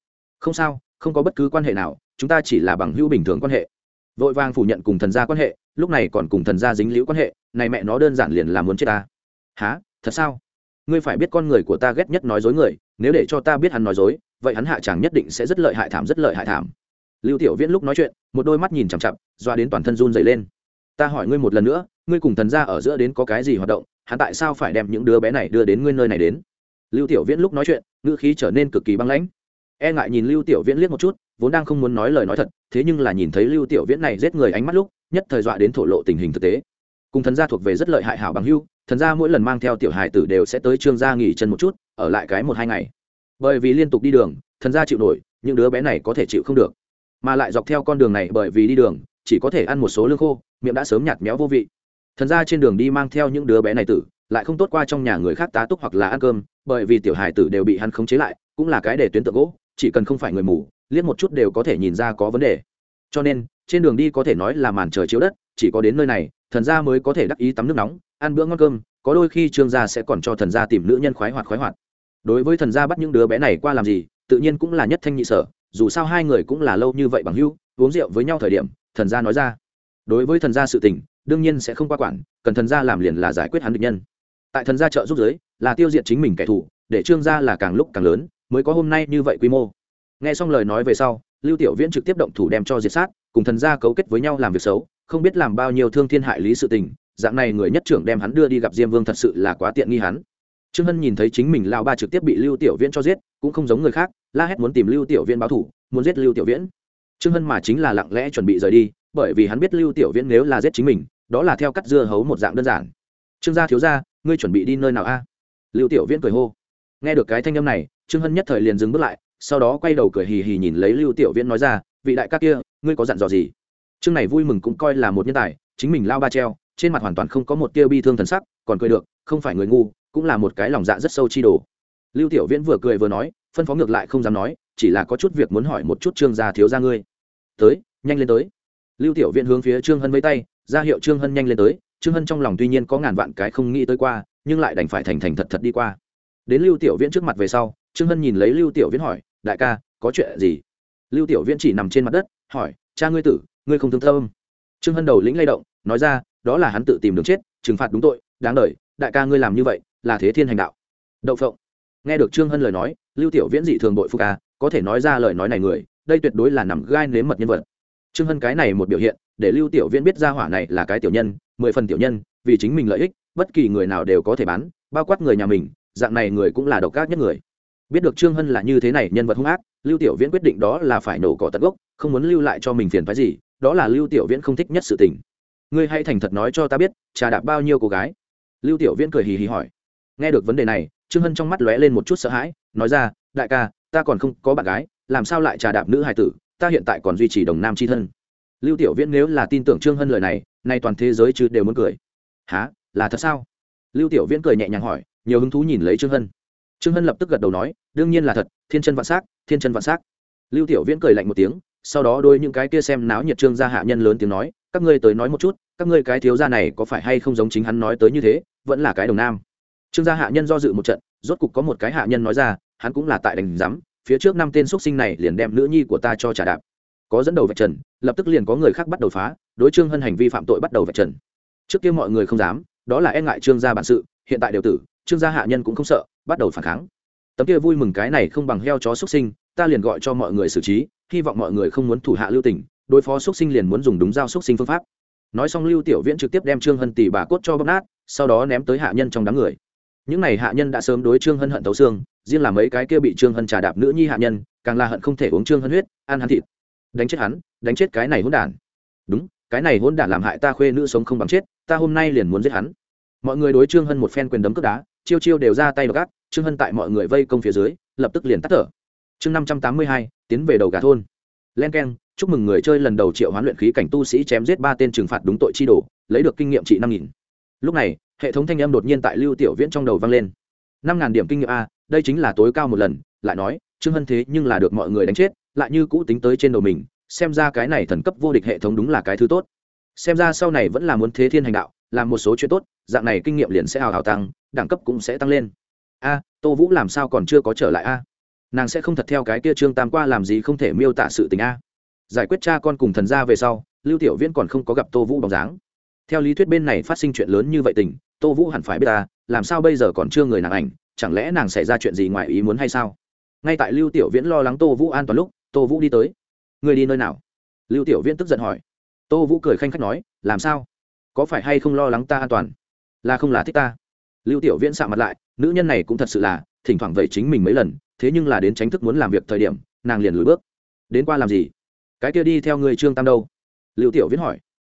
Không sao, không có bất cứ quan hệ nào, chúng ta chỉ là bằng hữu bình thường quan hệ vội vàng phủ nhận cùng thần gia quan hệ, lúc này còn cùng thần gia dính liễu quan hệ, này mẹ nó đơn giản liền là muốn chết ta. Há thật sao? Ngươi phải biết con người của ta ghét nhất nói dối người, nếu để cho ta biết hắn nói dối, vậy hắn hạ chàng nhất định sẽ rất lợi hại thảm, rất lợi hại thảm. Lưu tiểu viễn lúc nói chuyện, một đôi mắt nhìn chằm chặp doa đến toàn thân run dày lên. Ta hỏi ngươi một lần nữa, ngươi cùng thần gia ở giữa đến có cái gì hoạt động, hắn tại sao phải đem những đứa bé này đưa đến ngươi nơi này đến? Lưu tiểu viễn lúc nói chuyện, ngữ khí trở nên cực kỳ băng lãnh. E ngại nhìn lưu tiểu viễn liếc một chút vốn đang không muốn nói lời nói thật, thế nhưng là nhìn thấy lưu tiểu viễn này giết người ánh mắt lúc, nhất thời dọa đến thổ lộ tình hình thực tế. Cùng thần gia thuộc về rất lợi hại hảo bằng hưu thần gia mỗi lần mang theo tiểu hài tử đều sẽ tới trương gia nghỉ chân một chút, ở lại cái một hai ngày. Bởi vì liên tục đi đường, thần gia chịu nổi, những đứa bé này có thể chịu không được. Mà lại dọc theo con đường này, bởi vì đi đường, chỉ có thể ăn một số lương khô, miệng đã sớm nhạt méo vô vị. Thần gia trên đường đi mang theo những đứa bé này tử, lại không tốt qua trong nhà người khác tá túc hoặc là ăn cơm, bởi vì tiểu hài tử đều bị hắn khống chế lại, cũng là cái để tuyến tượng gỗ, chỉ cần không phải người mù liếc một chút đều có thể nhìn ra có vấn đề. Cho nên trên đường đi có thể nói là màn trời chiếu đất chỉ có đến nơi này thần gia mới có thể đắc ý tắm nước nóng ăn bữa ngon cơm có đôi khi trương gia sẽ còn cho thần gia tìm nữ nhân khoái hoạt khoái hoạt. Đối với thần gia bắt những đứa bé này qua làm gì tự nhiên cũng là nhất thanh nhị sở dù sao hai người cũng là lâu như vậy bằng hữu, uống rượu với nhau thời điểm thần gia nói ra. Đối với thần gia sự tình đương nhiên sẽ không qua quản cần thần gia làm liền là giải quyết hắn địch nhân. Tại thần gia trợ giúp giới là tiêu diệt chính mình kẻ thù để trương gia là càng lúc càng lớn mới có hôm nay như vậy quy mô nghe xong lời nói về sau, lưu tiểu viễn trực tiếp động thủ đem cho diệt sát, cùng thần gia cấu kết với nhau làm việc xấu, không biết làm bao nhiêu thương thiên hại lý sự tình, dạng này người nhất trưởng đem hắn đưa đi gặp diêm vương thật sự là quá tiện nghi hắn. Trương hân nhìn thấy chính mình lao ba trực tiếp bị lưu tiểu viễn cho giết, cũng không giống người khác, la hét muốn tìm lưu tiểu viễn báo thủ, muốn giết lưu tiểu viễn. Trương hân mà chính là lặng lẽ chuẩn bị rời đi, bởi vì hắn biết lưu tiểu viễn nếu là giết chính mình, đó là theo cắt dưa hấu một dạng đơn giản. Trương gia thiếu gia, ngươi chuẩn bị đi nơi nào a? Lưu tiểu viễn cười hô. Nghe được cái thanh âm này, trương hân nhất thời liền dừng bước lại sau đó quay đầu cười hì hì nhìn lấy lưu tiểu viễn nói ra, vị đại ca kia, ngươi có dặn dò gì? Trương này vui mừng cũng coi là một nhân tài, chính mình lao ba treo, trên mặt hoàn toàn không có một tia bi thương thần sắc, còn cười được, không phải người ngu, cũng là một cái lòng dạ rất sâu chi đồ. Lưu tiểu viễn vừa cười vừa nói, phân phó ngược lại không dám nói, chỉ là có chút việc muốn hỏi một chút trương gia thiếu gia ngươi. Tới, nhanh lên tới. Lưu tiểu viễn hướng phía trương hân với tay, ra hiệu trương hân nhanh lên tới, trương hân trong lòng tuy nhiên có ngàn vạn cái không nghĩ tới qua, nhưng lại đành phải thành thành thật thật đi qua. Đến lưu tiểu viễn trước mặt về sau, trương hân nhìn lấy lưu tiểu viễn hỏi đại ca, có chuyện gì? Lưu tiểu viễn chỉ nằm trên mặt đất, hỏi, cha ngươi tử, ngươi không thương tâm? Trương hân đầu lĩnh lay động, nói ra, đó là hắn tự tìm đường chết, trừng phạt đúng tội, đáng đời, đại ca ngươi làm như vậy, là thế thiên hành đạo. Đậu phộng. Nghe được trương hân lời nói, lưu tiểu viễn dị thường đội phúc à có thể nói ra lời nói này người, đây tuyệt đối là nằm gai nếm mật nhân vật. Trương hân cái này một biểu hiện, để lưu tiểu viễn biết ra hỏa này là cái tiểu nhân, mười phần tiểu nhân, vì chính mình lợi ích, bất kỳ người nào đều có thể bán, bao quát người nhà mình, dạng này người cũng là độc ác nhất người biết được trương hân là như thế này nhân vật hung ác, lưu tiểu viễn quyết định đó là phải nổ cỏ tận gốc, không muốn lưu lại cho mình phiền phái gì, đó là lưu tiểu viễn không thích nhất sự tình. Ngươi hãy thành thật nói cho ta biết, trà đạp bao nhiêu cô gái? Lưu tiểu viễn cười hì hì hỏi. Nghe được vấn đề này, trương hân trong mắt lóe lên một chút sợ hãi, nói ra, đại ca, ta còn không có bạn gái, làm sao lại trà đạp nữ hài tử, ta hiện tại còn duy trì đồng nam c h i thân. Lưu tiểu viễn nếu là tin tưởng trương hân lời này, nay toàn thế giới chứ đều muốn cười. Há là thật sao? Lưu tiểu viễn cười nhẹ nhàng hỏi, nhiều hứng thú nhìn lấy trương hân trương hân lập tức gật đầu nói, đương nhiên là thật, thiên chân vạn s á c thiên chân vạn s á c lưu tiểu viễn cười lạnh một tiếng, sau đó đôi những cái kia xem náo nhiệt trương gia hạ nhân lớn tiếng nói, các ngươi tới nói một chút, các ngươi cái thiếu gia này có phải hay không giống chính hắn nói tới như thế, vẫn là cái đồng nam? Trương gia hạ nhân do dự một trận, rốt cục có một cái hạ nhân nói ra, hắn cũng là tại đành giám, phía trước năm tên x sinh này liền đem nữ nhi của ta cho trả đạp. Có dẫn đầu vạch trần, lập tức liền có người khác bắt đầu phá, đối trương hân hành vi phạm tội bắt đầu vạch trần. Trước kia mọi người không dám, đó là e ngại trương gia bản sự, hiện tại đều tử, trương gia hạ nhân cũng không sợ bắt đầu phản kháng. Tấm kia vui mừng cái này không bằng heo chó xuất sinh, ta liền gọi cho mọi người xử trí, hy vọng mọi người không muốn thủ hạ lưu tình đối phó xuất sinh liền muốn dùng đúng dao xuất sinh phương pháp. Nói xong lưu tiểu viễn trực tiếp đem trương hân tỷ bà cốt cho bóp nát, sau đó ném tới hạ nhân trong đám người. Những n à y hạ nhân đã sớm đối trương hân hận thấu xương, riêng là mấy cái kia bị trương hân trà đạp nữ nhi hạ nhân, càng là hận không thể uống trương hân huyết, ăn hắn thịt. Đánh chết hắn, đánh chết cái này hôn đản. Đúng, cái này hôn đản làm hại ta khuê nữ sống không bằng chết, ta hôm nay liền muốn giết hắn. Mọi người đối trương hân một phen quyền đấm cướp đá chiêu chiêu đều ra tay gác trương hân tại mọi người vây công phía dưới, lập tức liền tắt thở. Chương năm trăm tám mươi hai, tiến về đầu gà thôn. Len k e n chúc mừng người chơi lần đầu triệu hoán luyện khí cảnh tu sĩ chém giết ba tên trừng phạt đúng tội chi đồ, lấy được kinh nghiệm trị năm nghìn. Lúc này, hệ thống thanh âm đột nhiên tại lưu tiểu viễn trong đầu vang lên. năm ngàn điểm kinh nghiệm a, đây chính là tối cao một lần, lại nói, trương hân thế nhưng là được mọi người đánh chết, lại như cũ tính tới trên đầu mình, xem ra cái này thần cấp vô địch hệ thống đúng là cái thứ tốt. Xem ra sau này vẫn là muốn thế thiên hành đạo, làm một số chuyện tốt, dạng này kinh nghiệm liền sẽ hào hào tăng đẳng cấp cũng sẽ tăng lên. A, tô vũ làm sao còn chưa có trở lại a? Nàng sẽ không thật theo cái kia trương tam qua làm gì không thể miêu tả sự tình a. Giải quyết cha con cùng thần gia về sau, lưu tiểu viễn còn không có gặp tô vũ bóng dáng. Theo lý thuyết bên này phát sinh chuyện lớn như vậy tình, tô vũ hẳn phải biết ta làm sao bây giờ còn chưa người nàng ảnh, chẳng lẽ nàng xảy ra chuyện gì ngoài ý muốn hay sao? Ngay tại lưu tiểu viễn lo lắng tô vũ an toàn lúc, tô vũ đi tới. Người đi nơi nào? Lưu tiểu viễn tức giận hỏi. Tô vũ cười khanh khách nói, làm sao? Có phải hay không lo lắng ta an toàn? Là không là thích ta? Lưu tiểu viễn sạ mặt lại, nữ nhân này cũng thật sự là, thỉnh thoảng vậy chính mình mấy lần, thế nhưng là đến tránh thức muốn làm việc thời điểm, nàng liền lùi bước. Đến qua làm gì? Cái kia đi theo người trương tam đâu? Lưu tiểu viễn hỏi.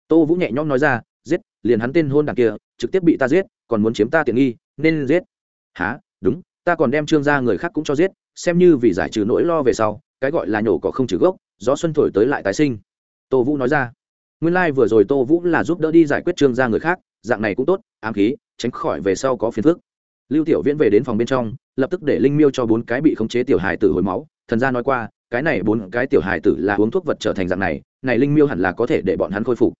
Tô vũ nhẹ nhõm nói ra, giết, liền hắn tên hôn đằng kia, trực tiếp bị ta giết, còn muốn chiếm ta tiện nghi, nên giết. Há đúng, ta còn đem trương ra người khác cũng cho giết, xem như vì giải trừ nỗi lo về sau, cái gọi là nhổ cỏ không trừ gốc, gió xuân thổi tới lại tái sinh. Tô vũ nói ra. Nguyên lai、like、vừa rồi tô vũ là giúp đỡ đi giải quyết trương ra người khác dạng này cũng tốt, ám khí, tránh khỏi về sau có phiền phức. Lưu tiểu viễn về đến phòng bên trong, lập tức để linh miêu cho bốn cái bị khống chế tiểu hài tử hồi máu. Thần gia nói qua, cái này bốn cái tiểu hài tử là uống thuốc vật trở thành dạng này này linh miêu hẳn là có thể để bọn hắn khôi phục.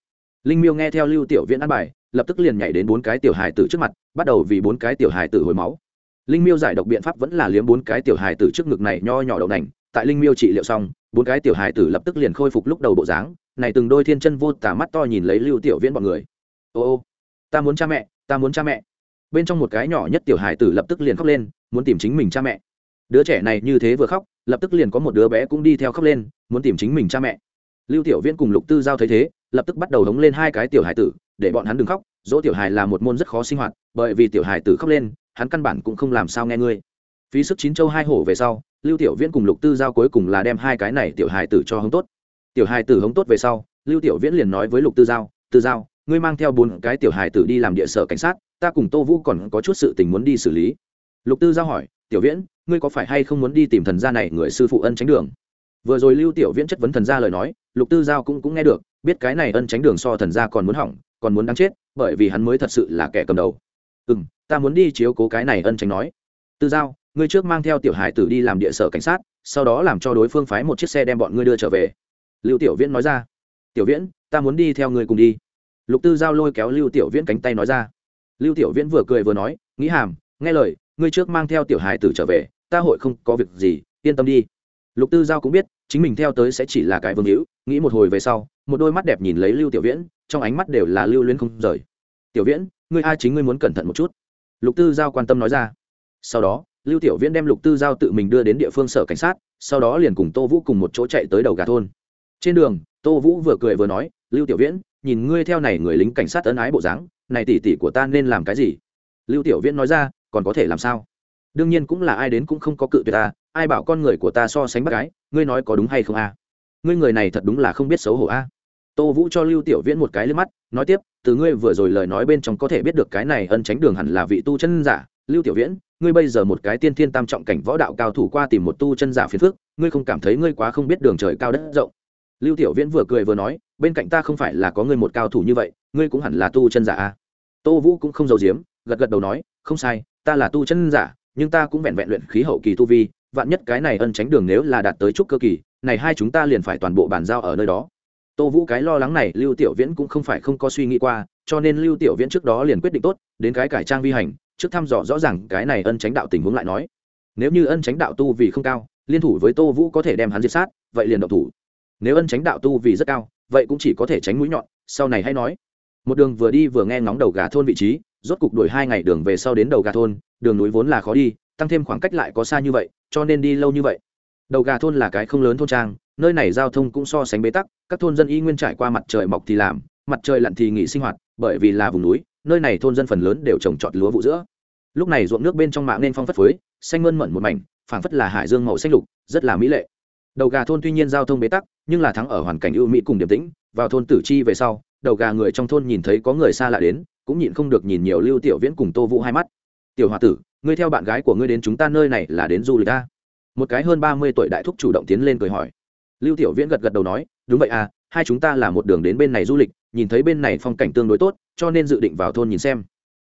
Linh miêu nghe theo lưu tiểu viễn ăn bài, lập tức liền nhảy đến bốn cái tiểu hài tử trước mặt, bắt đầu vì bốn cái tiểu hài tử hồi máu. Linh miêu giải độc biện pháp vẫn là liếm bốn cái tiểu hài tử trước ngực này nho nhỏ đậu nành. Tại linh miêu trị liệu xong, bốn cái tiểu hài tử lập tức liền khôi phục lúc đầu bộ dáng. Này từng đôi thiên chân vô tả mắt to nhìn lấy lưu tiểu viễn bọn người. Ô ô ta muốn cha mẹ, ta muốn cha mẹ. Bên trong một cái nhỏ nhất tiểu hải tử lập tức liền khóc lên, muốn tìm chính mình cha mẹ. Đứa trẻ này như thế vừa khóc, lập tức liền có một đứa bé cũng đi theo khóc lên, muốn tìm chính mình cha mẹ. Lưu tiểu viễn cùng lục tư giao thấy thế, lập tức bắt đầu hống lên hai cái tiểu hải tử, để bọn hắn đừng khóc, dỗ tiểu Hải là một môn rất khó sinh hoạt, bởi vì tiểu Hải tử khóc lên, hắn căn bản cũng không làm sao nghe ngươi. Phí sức chín châu hai hổ về sau, lưu tiểu viễn cùng lục tư giao cuối cùng là đem hai cái này tiểu hải tử cho hống tốt. Tiểu Hải tử hống tốt về sau, lưu tiểu viễn liền nói với lục tư giao tư giao ngươi mang theo bốn cái tiểu hài tử đi làm địa sở cảnh sát, ta cùng tô vũ còn có chút sự tình muốn đi xử lý. Lục tư giao hỏi, tiểu viễn, ngươi có phải hay không muốn đi tìm thần gia này người sư phụ ân tránh đường? Vừa rồi lưu tiểu viễn chất vấn thần gia lời nói, lục tư giao cũng cũng nghe được, biết cái này ân tránh đường so thần gia còn muốn hỏng, còn muốn đáng chết, bởi vì hắn mới thật sự là kẻ cầm đầu. Ừ m ta muốn đi chiếu cố cái này ân tránh nói. Tư giao, ngươi trước mang theo tiểu hải tử đi làm địa sở cảnh sát, sau đó làm cho đối phương phái một chiếc xe đem bọn ngươi đưa trở về. Lưu tiểu viễn nói ra. Tiểu viễn, ta muốn đi theo ngươi cùng đi lục tư giao lôi kéo lưu tiểu viễn cánh tay nói ra. Lưu tiểu viễn vừa cười vừa nói, nghĩ hàm, nghe lời, ngươi trước mang theo tiểu hải tử trở về, ta hội không có việc gì, yên tâm đi. Lục tư giao cũng biết, chính mình theo tới sẽ chỉ là cái vương hữu, nghĩ một hồi về sau, một đôi mắt đẹp nhìn lấy lưu tiểu viễn, trong ánh mắt đều là lưu luyến không rời. Tiểu viễn, ngươi ai chính ngươi muốn cẩn thận một chút? Lục tư giao quan tâm nói ra. Sau đó, lưu tiểu viễn đem lục tư giao tự mình đưa đến địa phương sở cảnh sát, sau đó liền cùng tô vũ cùng một chỗ chạy tới đầu gà thôn. Trên đường, tô vũ vừa cười vừa nói, lưu tiểu viễn nhìn ngươi theo này người lính cảnh sát ân ái bộ dáng, này tỷ tỷ của ta nên làm cái gì? Lưu tiểu viễn nói ra, còn có thể làm sao? Đương nhiên cũng là ai đến cũng không có cự tuyệt ta, ai bảo con người của ta so sánh bác gái, ngươi nói có đúng hay không a? Ngươi người này thật đúng là không biết xấu hổ a. Tô vũ cho lưu tiểu viễn một cái lên mắt, nói tiếp, từ ngươi vừa rồi lời nói bên trong có thể biết được cái này ân tránh đường hẳn là vị tu chân giả. Lưu tiểu viễn, ngươi bây giờ một cái tiên thiên tam trọng cảnh võ đạo cao thủ qua tìm một tu chân giả phiền phức, ngươi không cảm thấy ngươi quá không biết đường trời cao đất rộng lưu tiểu viễn vừa cười vừa nói, bên cạnh ta không phải là có ngươi một cao thủ như vậy, ngươi cũng hẳn là tu chân giả a. Tô vũ cũng không giấu giếm, gật gật đầu nói, không sai, ta là tu chân giả, nhưng ta cũng vẹn vẹn luyện khí hậu kỳ tu vi, vạn nhất cái này ân tránh đường nếu là đạt tới trúc cơ kỳ, này hai chúng ta liền phải toàn bộ bàn giao ở nơi đó. Tô vũ cái lo lắng này, lưu tiểu viễn cũng không phải không có suy nghĩ qua, cho nên lưu tiểu viễn trước đó liền quyết định tốt, đến cái cải trang vi hành, trước thăm dò rõ ràng cái này ân tránh đạo tình huống lại nói, nếu như ân tránh đạo tu vì không cao, liên thủ với tô vũ có thể đem hắn diệt sát, vậy liền động thủ nếu ân tránh đạo tu vì rất cao, vậy cũng chỉ có thể tránh mũi nhọn, sau này hay nói. Một đường vừa đi vừa nghe ngóng đầu gà thôn vị trí, rốt cục đổi hai ngày đường về sau đến đầu gà thôn, đường núi vốn là khó đi, tăng thêm khoảng cách lại có xa như vậy, cho nên đi lâu như vậy. Đầu gà thôn là cái không lớn thôn trang, nơi này giao thông cũng so sánh bế tắc, các thôn dân y nguyên trải qua mặt trời mọc thì làm, mặt trời lặn thì nghỉ sinh hoạt, bởi vì là vùng núi, nơi này thôn dân phần lớn đều trồng trọt lúa vụ giữa. Lúc này ruộng nước bên trong mạng nên phong phất phới, xanh mơn mận một mảnh, phảng phất là hải dương màu xanh lục, rất là mỹ lệ đầu gà thôn tuy nhiên giao thông bế tắc, nhưng là thắng ở hoàn cảnh ưu mỹ cùng điềm tĩnh, vào thôn tử chi về sau, đầu gà người trong thôn nhìn thấy có người xa lạ đến, cũng nhịn không được nhìn nhiều lưu tiểu viễn cùng tô vũ hai mắt. Tiểu h o a tử, ngươi theo bạn gái của ngươi đến chúng ta nơi này là đến du lịch ta? Một cái hơn ba mươi tuổi đại thúc chủ động tiến lên cười hỏi. Lưu tiểu viễn gật gật đầu nói, đúng vậy à hai chúng ta là một đường đến bên này du lịch, nhìn thấy bên này phong cảnh tương đối tốt, cho nên dự định vào thôn nhìn xem.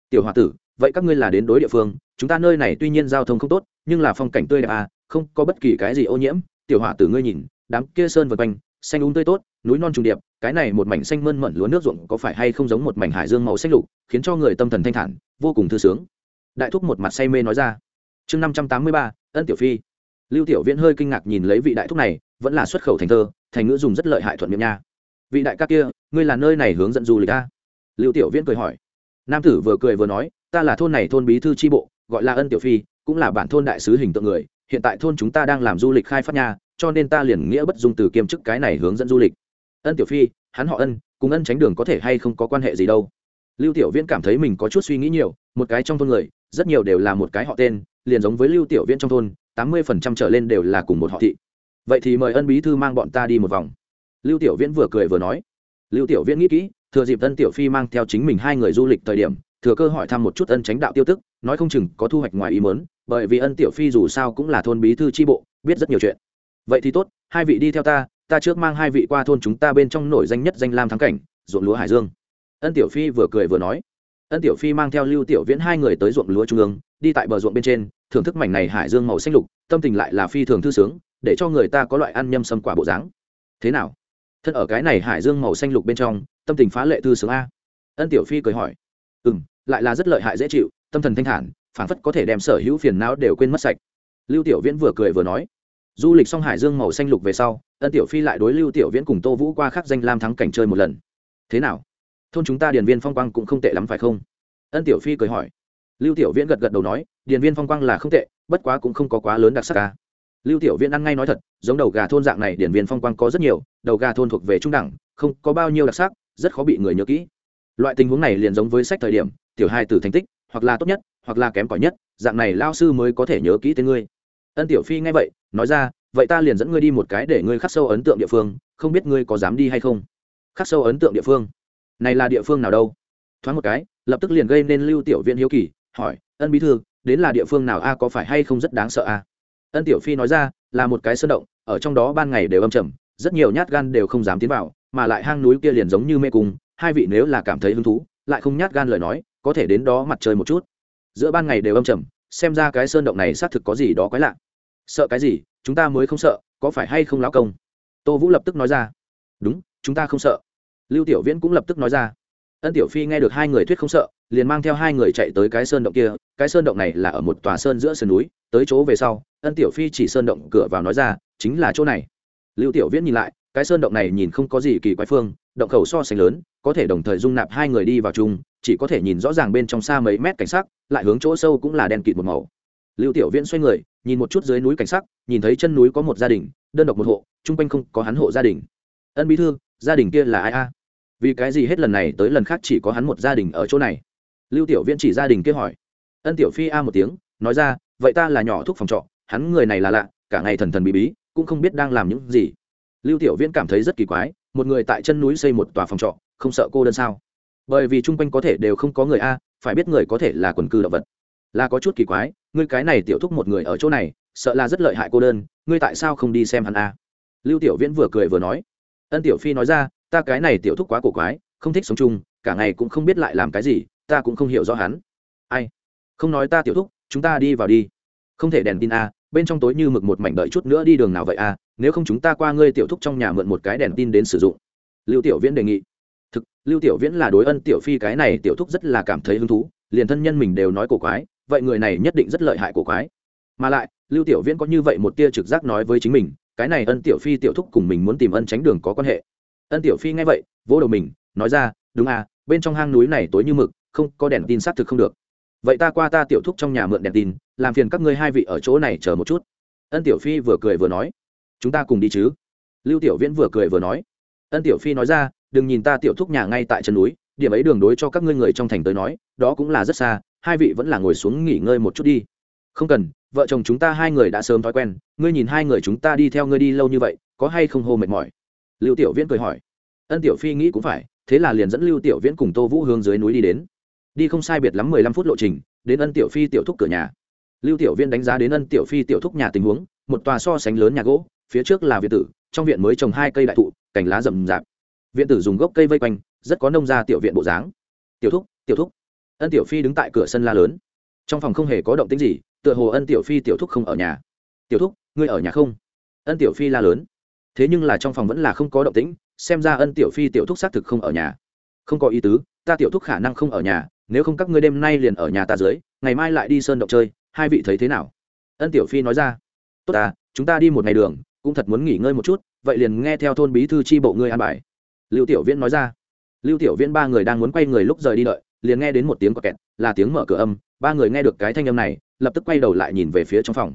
Tiểu h o a tử, vậy các ngươi là đến đối địa phương, chúng ta nơi này tuy nhiên giao thông không tốt, nhưng là phong cảnh tươi đẹp à không có bất kỳ cái gì ô nhiễm tiểu hỏa tử ngươi nhìn, đám kia sơn vượt quanh, xanh úng tươi tốt, núi non trùng điệp, cái này một mảnh xanh mơn mận lúa nước ruộng có phải hay không giống một mảnh hải dương màu xanh lục, khiến cho người tâm thần thanh thản, vô cùng thư sướng. Đại thúc một mặt say mê nói ra. Chương năm trăm tám mươi ba, ân tiểu phi. Lưu tiểu viễn hơi kinh ngạc nhìn lấy vị đại thúc này, vẫn là xuất khẩu thành thơ, thành ngữ dùng rất lợi hại thuận miệng nha. Vị đại ca kia, ngươi là nơi này hướng dẫn du lịch ta? lưu tiểu viễn cười hỏi. Nam tử vừa cười vừa nói, ta là thôn này thôn bí thư tri bộ, gọi là ân tiểu phi, cũng là bản thôn đại sứ hình tượng người hiện tại thôn chúng ta đang làm du lịch khai phát nha, cho nên ta liền nghĩa bất dung từ kiêm chức cái này hướng dẫn du lịch. Ân tiểu phi, hắn họ ân, cùng ân tránh đường có thể hay không có quan hệ gì đâu? Lưu tiểu viễn cảm thấy mình có chút suy nghĩ nhiều, một cái trong thôn người, rất nhiều đều là một cái họ tên, liền giống với lưu tiểu viễn trong thôn, tám mươi phần trăm trở lên đều là cùng một họ thị. Vậy thì mời ân bí thư mang bọn ta đi một vòng. Lưu tiểu viễn vừa cười vừa nói. Lưu tiểu viễn nghĩ kỹ, thừa dịp ân tiểu phi mang theo chính mình hai người du lịch thời điểm, thừa cơ hỏi thăm một chút ân tránh đạo tiêu tức, nói không chừng có thu hoạch ngoài ý mớn bởi vì ân tiểu phi dù sao cũng là thôn bí thư tri bộ, biết rất nhiều chuyện. Vậy thì tốt, hai vị đi theo ta ta trước mang hai vị qua thôn chúng ta bên trong nổi danh nhất danh lam thắng cảnh, ruộng lúa hải dương. Ân tiểu phi vừa cười vừa nói. Ân tiểu phi mang theo lưu tiểu viễn hai người tới ruộng lúa trung ương, đi tại bờ ruộng bên trên, thưởng thức mảnh này hải dương màu xanh lục, tâm tình lại là phi thường thư sướng, để cho người ta có loại ăn nhâm sâm quả bộ dáng. Thế nào? Thân ở cái này hải dương màu xanh lục bên trong, tâm tình phá lệ thư sướng a. Ân tiểu phi cười hỏi. Ừ m lại là rất lợi hại dễ chịu, tâm thần thanh thản phản phất có thể đem sở hữu phiền não đều quên mất sạch. Lưu tiểu viễn vừa cười vừa nói, du lịch xong hải dương màu xanh lục về sau, ân tiểu phi lại đối lưu tiểu viễn cùng tô vũ qua khắc danh lam thắng cảnh chơi một lần. Thế nào? Thôn chúng ta điền viên phong quang cũng không tệ lắm phải không? Ân tiểu phi cười hỏi. Lưu tiểu viễn gật gật đầu nói, điền viên phong quang là không tệ, bất quá cũng không có quá lớn đặc sắc ca lưu tiểu viễn ăn ngay nói thật, giống đầu gà thôn dạng này điển viên phong quang có rất nhiều, đầu gà thôn thuộc về trung đẳng, không có bao nhiêu đặc sắc, rất khó bị người nhớ kỹ. Loại tình huống này liền giống với sách thời điểm, tiểu hai từ thành tích, hoặc là tốt nhất hoặc là kém cỏi nhất, dạng này lao sư mới có thể nhớ kỹ tên ngươi. Ân tiểu phi nghe vậy, nói ra, vậy ta liền dẫn ngươi đi một cái để ngươi khắc sâu ấn tượng địa phương, không biết ngươi có dám đi hay không? Khắc sâu ấn tượng địa phương? Này là địa phương nào đâu? Thoáng một cái, lập tức liền gây nên lưu tiểu Viên hiếu kỳ, hỏi, ân bí thư, đến là địa phương nào a, có phải hay không rất đáng sợ a? Ân tiểu phi nói ra, là một cái sơn động, ở trong đó ban ngày đều âm trầm, rất nhiều nhát gan đều không dám tiến vào, mà lại hang núi kia liền giống như mê cung, hai vị nếu là cảm thấy hứng thú, lại không nhát gan lời nói, có thể đến đó mặt trời một chút giữa ban ngày đều âm trầm, xem ra cái sơn động này xác thực có gì đó quái lạ. Sợ cái gì? Chúng ta mới không sợ, có phải hay không lão công? Tô vũ lập tức nói ra. Đúng, chúng ta không sợ. Lưu tiểu viễn cũng lập tức nói ra. Ân tiểu phi nghe được hai người thuyết không sợ, liền mang theo hai người chạy tới cái sơn động kia. Cái sơn động này là ở một tòa sơn giữa sườn núi, tới chỗ về sau, ân tiểu phi chỉ sơn động cửa vào nói ra, chính là chỗ này. Lưu tiểu viễn nhìn lại, cái sơn động này nhìn không có gì kỳ quái phương, động khẩu so sánh lớn, có thể đồng thời dung nạp hai người đi vào chung chỉ có thể nhìn rõ ràng bên trong xa mấy mét cảnh sắc, lại hướng chỗ sâu cũng là đen kịt một màu. Lưu tiểu viễn xoay người, nhìn một chút dưới núi cảnh sắc, nhìn thấy chân núi có một gia đình, đơn độc một hộ, chung quanh không có hắn hộ gia đình. Ân bí thư, gia đình kia là ai a? Vì cái gì hết lần này tới lần khác chỉ có hắn một gia đình ở chỗ này? Lưu tiểu viễn chỉ gia đình kia hỏi. Ân tiểu phi a một tiếng, nói ra, vậy ta là nhỏ thuốc phòng trọ, hắn người này là lạ, cả ngày thần thần bí bí, cũng không biết đang làm những gì. Lưu tiểu viễn cảm thấy rất kỳ quái, một người tại chân núi xây một tòa phòng trọ, không sợ cô đơn sao? Bởi vì chung quanh có thể đều không có người a, phải biết người có thể là quần cư động vật. Là có chút kỳ quái, ngươi cái này tiểu thúc một người ở chỗ này, sợ là rất lợi hại cô đơn, ngươi tại sao không đi xem hắn a? Lưu tiểu viễn vừa cười vừa nói. Ân tiểu phi nói ra, ta cái này tiểu thúc quá cổ quái, không thích sống chung, cả ngày cũng không biết lại làm cái gì, ta cũng không hiểu rõ hắn. Ai? Không nói ta tiểu thúc, chúng ta đi vào đi. Không thể đèn tin a, bên trong tối như mực một mảnh đợi chút nữa đi đường nào vậy a, nếu không chúng ta qua ngươi tiểu thúc trong nhà mượn một cái đèn tin đến sử dụng. Lưu tiểu viễn đề nghị lưu tiểu viễn là đối ân tiểu phi cái này tiểu thúc rất là cảm thấy hứng thú, liền thân nhân mình đều nói cổ quái, vậy người này nhất định rất lợi hại cổ quái. Mà lại, lưu tiểu viễn có như vậy một tia trực giác nói với chính mình, cái này ân tiểu phi tiểu thúc cùng mình muốn tìm ân tránh đường có quan hệ. Ân tiểu phi nghe vậy, vỗ đầu mình, nói ra, đúng à bên trong hang núi này tối như mực, không, có đèn tin xác thực không được. Vậy ta qua ta tiểu thúc trong nhà mượn đèn tin, làm phiền các ngươi hai vị ở chỗ này chờ một chút. Ân tiểu phi vừa cười vừa nói, chúng ta cùng đi chứ. Lưu tiểu viễn vừa cười vừa nói, ân tiểu phi nói ra đừng nhìn ta tiểu thúc nhà ngay tại chân núi, điểm ấy đường đối cho các ngươi người trong thành tới nói, đó cũng là rất xa, hai vị vẫn là ngồi xuống nghỉ ngơi một chút đi. Không cần, vợ chồng chúng ta hai người đã sớm thói quen, ngươi nhìn hai người chúng ta đi theo ngươi đi lâu như vậy, có hay không hô mệt mỏi? Lưu tiểu viễn cười hỏi. Ân tiểu phi nghĩ cũng phải, thế là liền dẫn lưu tiểu viễn cùng tô vũ hướng dưới núi đi đến. Đi không sai biệt lắm mười lăm phút lộ trình, đến ân tiểu phi tiểu thúc cửa nhà. Lưu tiểu viễn đánh giá đến ân tiểu phi tiểu thúc nhà tình huống, một tòa so sánh lớn nhà gỗ, phía trước là viện tử, trong viện mới trồng hai cây đại thụ, cành lá rậm rạp viện tử dùng gốc cây vây quanh, rất có nông gia tiểu viện bộ dáng. Tiểu thúc tiểu thúc. Ân tiểu phi đứng tại cửa sân la lớn. Trong phòng không hề có động tính gì, tựa hồ ân tiểu phi tiểu thúc không ở nhà. Tiểu thúc, ngươi ở nhà không? Ân tiểu phi la lớn. Thế nhưng là trong phòng vẫn là không có động tĩnh, xem ra ân tiểu phi tiểu thúc xác thực không ở nhà. Không có ý tứ, ta tiểu thúc khả năng không ở nhà, nếu không các ngươi đêm nay liền ở nhà ta dưới, ngày mai lại đi sơn động chơi, hai vị thấy thế nào? Ân tiểu phi nói ra. Tốt ta, chúng ta đi một ngày đường, cũng thật muốn nghỉ ngơi một chút, vậy liền nghe theo thôn bí thư tri bộ ngươi an bài lưu tiểu viễn nói ra. Lưu tiểu viễn ba người đang muốn quay người lúc rời đi đợi, liền nghe đến một tiếng có kẹt, là tiếng mở cửa âm, ba người nghe được cái thanh âm này, lập tức quay đầu lại nhìn về phía trong phòng.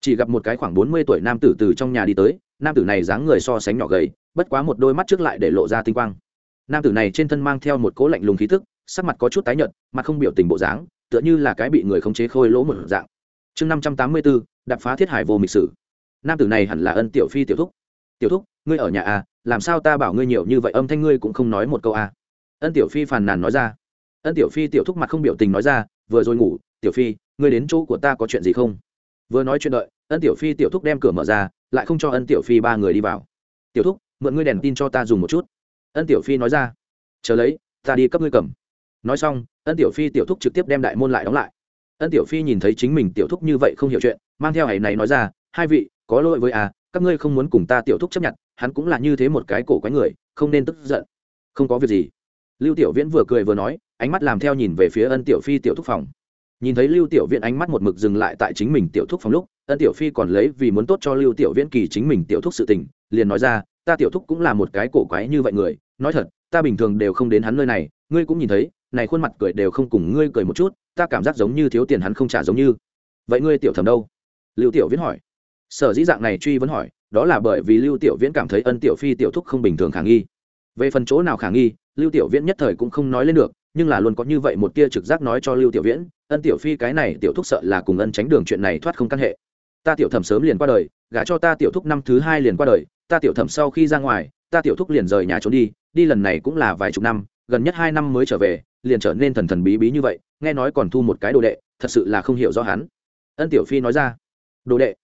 Chỉ gặp một cái khoảng bốn mươi tuổi nam tử từ trong nhà đi tới, nam tử này dáng người so sánh nhỏ gầy, bất quá một đôi mắt trước lại để lộ ra tinh quang. Nam tử này trên thân mang theo một cố lạnh lùng khí thức sắc mặt có chút tái nhợt, mặt không biểu tình bộ dáng, tựa như là cái bị người khống chế khôi lỗ một dạng. Chương năm trăm tám mươi bốn đập phá thiết hải vô mịch sử. Nam tử này hẳn là ân tiểu phi tiểu thúc tiểu thúc, ngươi ở nhà à làm sao ta bảo ngươi nhiều như vậy âm thanh ngươi cũng không nói một câu à? Ân tiểu phi phàn nàn nói ra. Ân tiểu phi tiểu thúc mặt không biểu tình nói ra, vừa rồi ngủ, tiểu phi, ngươi đến chỗ của ta có chuyện gì không? Vừa nói chuyện đợi, ân tiểu phi tiểu thúc đem cửa mở ra, lại không cho ân tiểu phi ba người đi vào. Tiểu thúc, mượn ngươi đèn tin cho ta dùng một chút. Ân tiểu phi nói ra. Chờ lấy, ta đi cấp ngươi cầm. Nói xong, ân tiểu phi tiểu thúc trực tiếp đem đại môn lại đóng lại. Ân tiểu phi nhìn thấy chính mình tiểu thúc như vậy không hiểu chuyện, mang theo hãy này nói ra, hai vị, có lỗi với à các ngươi không muốn cùng ta tiểu thúc chấp nhận, hắn cũng là như thế một cái cổ quái người, không nên tức giận. Không có việc gì. Lưu tiểu viễn vừa cười vừa nói, ánh mắt làm theo nhìn về phía ân tiểu phi tiểu thúc phòng. Nhìn thấy lưu tiểu viễn ánh mắt một mực dừng lại tại chính mình tiểu thúc phòng lúc, ân tiểu phi còn lấy vì muốn tốt cho lưu tiểu viễn kỳ chính mình tiểu thúc sự tình, liền nói ra, ta tiểu thúc cũng là một cái cổ quái như vậy người, nói thật, ta bình thường đều không đến hắn nơi này, ngươi cũng nhìn thấy, này khuôn mặt cười đều không cùng ngươi cười một chút, ta cảm giác giống như thiếu tiền hắn không trả giống như. Vậy ngươi tiểu thẩm đâu? Lưu tiểu viễn hỏi sở dĩ dạng này truy vấn hỏi, đó là bởi vì lưu tiểu viễn cảm thấy ân tiểu phi tiểu thúc không bình thường khả nghi. Về phần chỗ nào khả nghi, lưu tiểu viễn nhất thời cũng không nói lên được, nhưng là luôn có như vậy một tia trực giác nói cho lưu tiểu viễn, ân tiểu phi cái này tiểu thúc sợ là cùng ân tránh đường chuyện này thoát không căn hệ. Ta tiểu thẩm sớm liền qua đời, gả cho ta tiểu thúc năm thứ hai liền qua đời, ta tiểu thẩm sau khi ra ngoài, ta tiểu thúc liền rời nhà trốn đi đi lần này cũng là vài chục năm, gần nhất hai năm mới trở về, liền trở nên thần thần bí bí như vậy, nghe nói còn thu một cái đồ đệ, thật sự là không hiểu rõ hắn. Ân tiểu phi nói ra, đồ đệ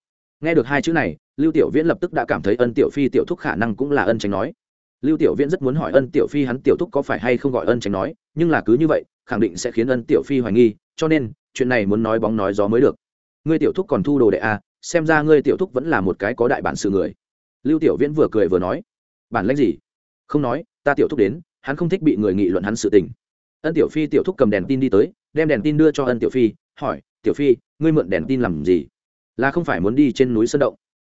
nghe được hai chữ này lưu tiểu viễn lập tức đã cảm thấy ân tiểu phi tiểu thúc khả năng cũng là ân tránh nói. Lưu tiểu viễn rất muốn hỏi ân tiểu phi hắn tiểu thúc có phải hay không gọi ân tránh nói nhưng là cứ như vậy khẳng định sẽ khiến ân tiểu phi hoài nghi cho nên chuyện này muốn nói bóng nói gió mới được. Ngươi tiểu thúc còn thu đồ đệ à, xem ra ngươi tiểu thúc vẫn là một cái có đại bản sự người. Lưu tiểu viễn vừa cười vừa nói. Bản lãnh gì? Không nói ta tiểu thúc đến hắn không thích bị người nghị luận hắn sự tình. Ân tiểu phi tiểu thúc cầm đèn tin đi tới đem đèn tin đưa cho ân tiểu phi hỏi tiểu phi ngươi mượn đèn tin làm gì? Là không phải muốn đi trên núi sơn động.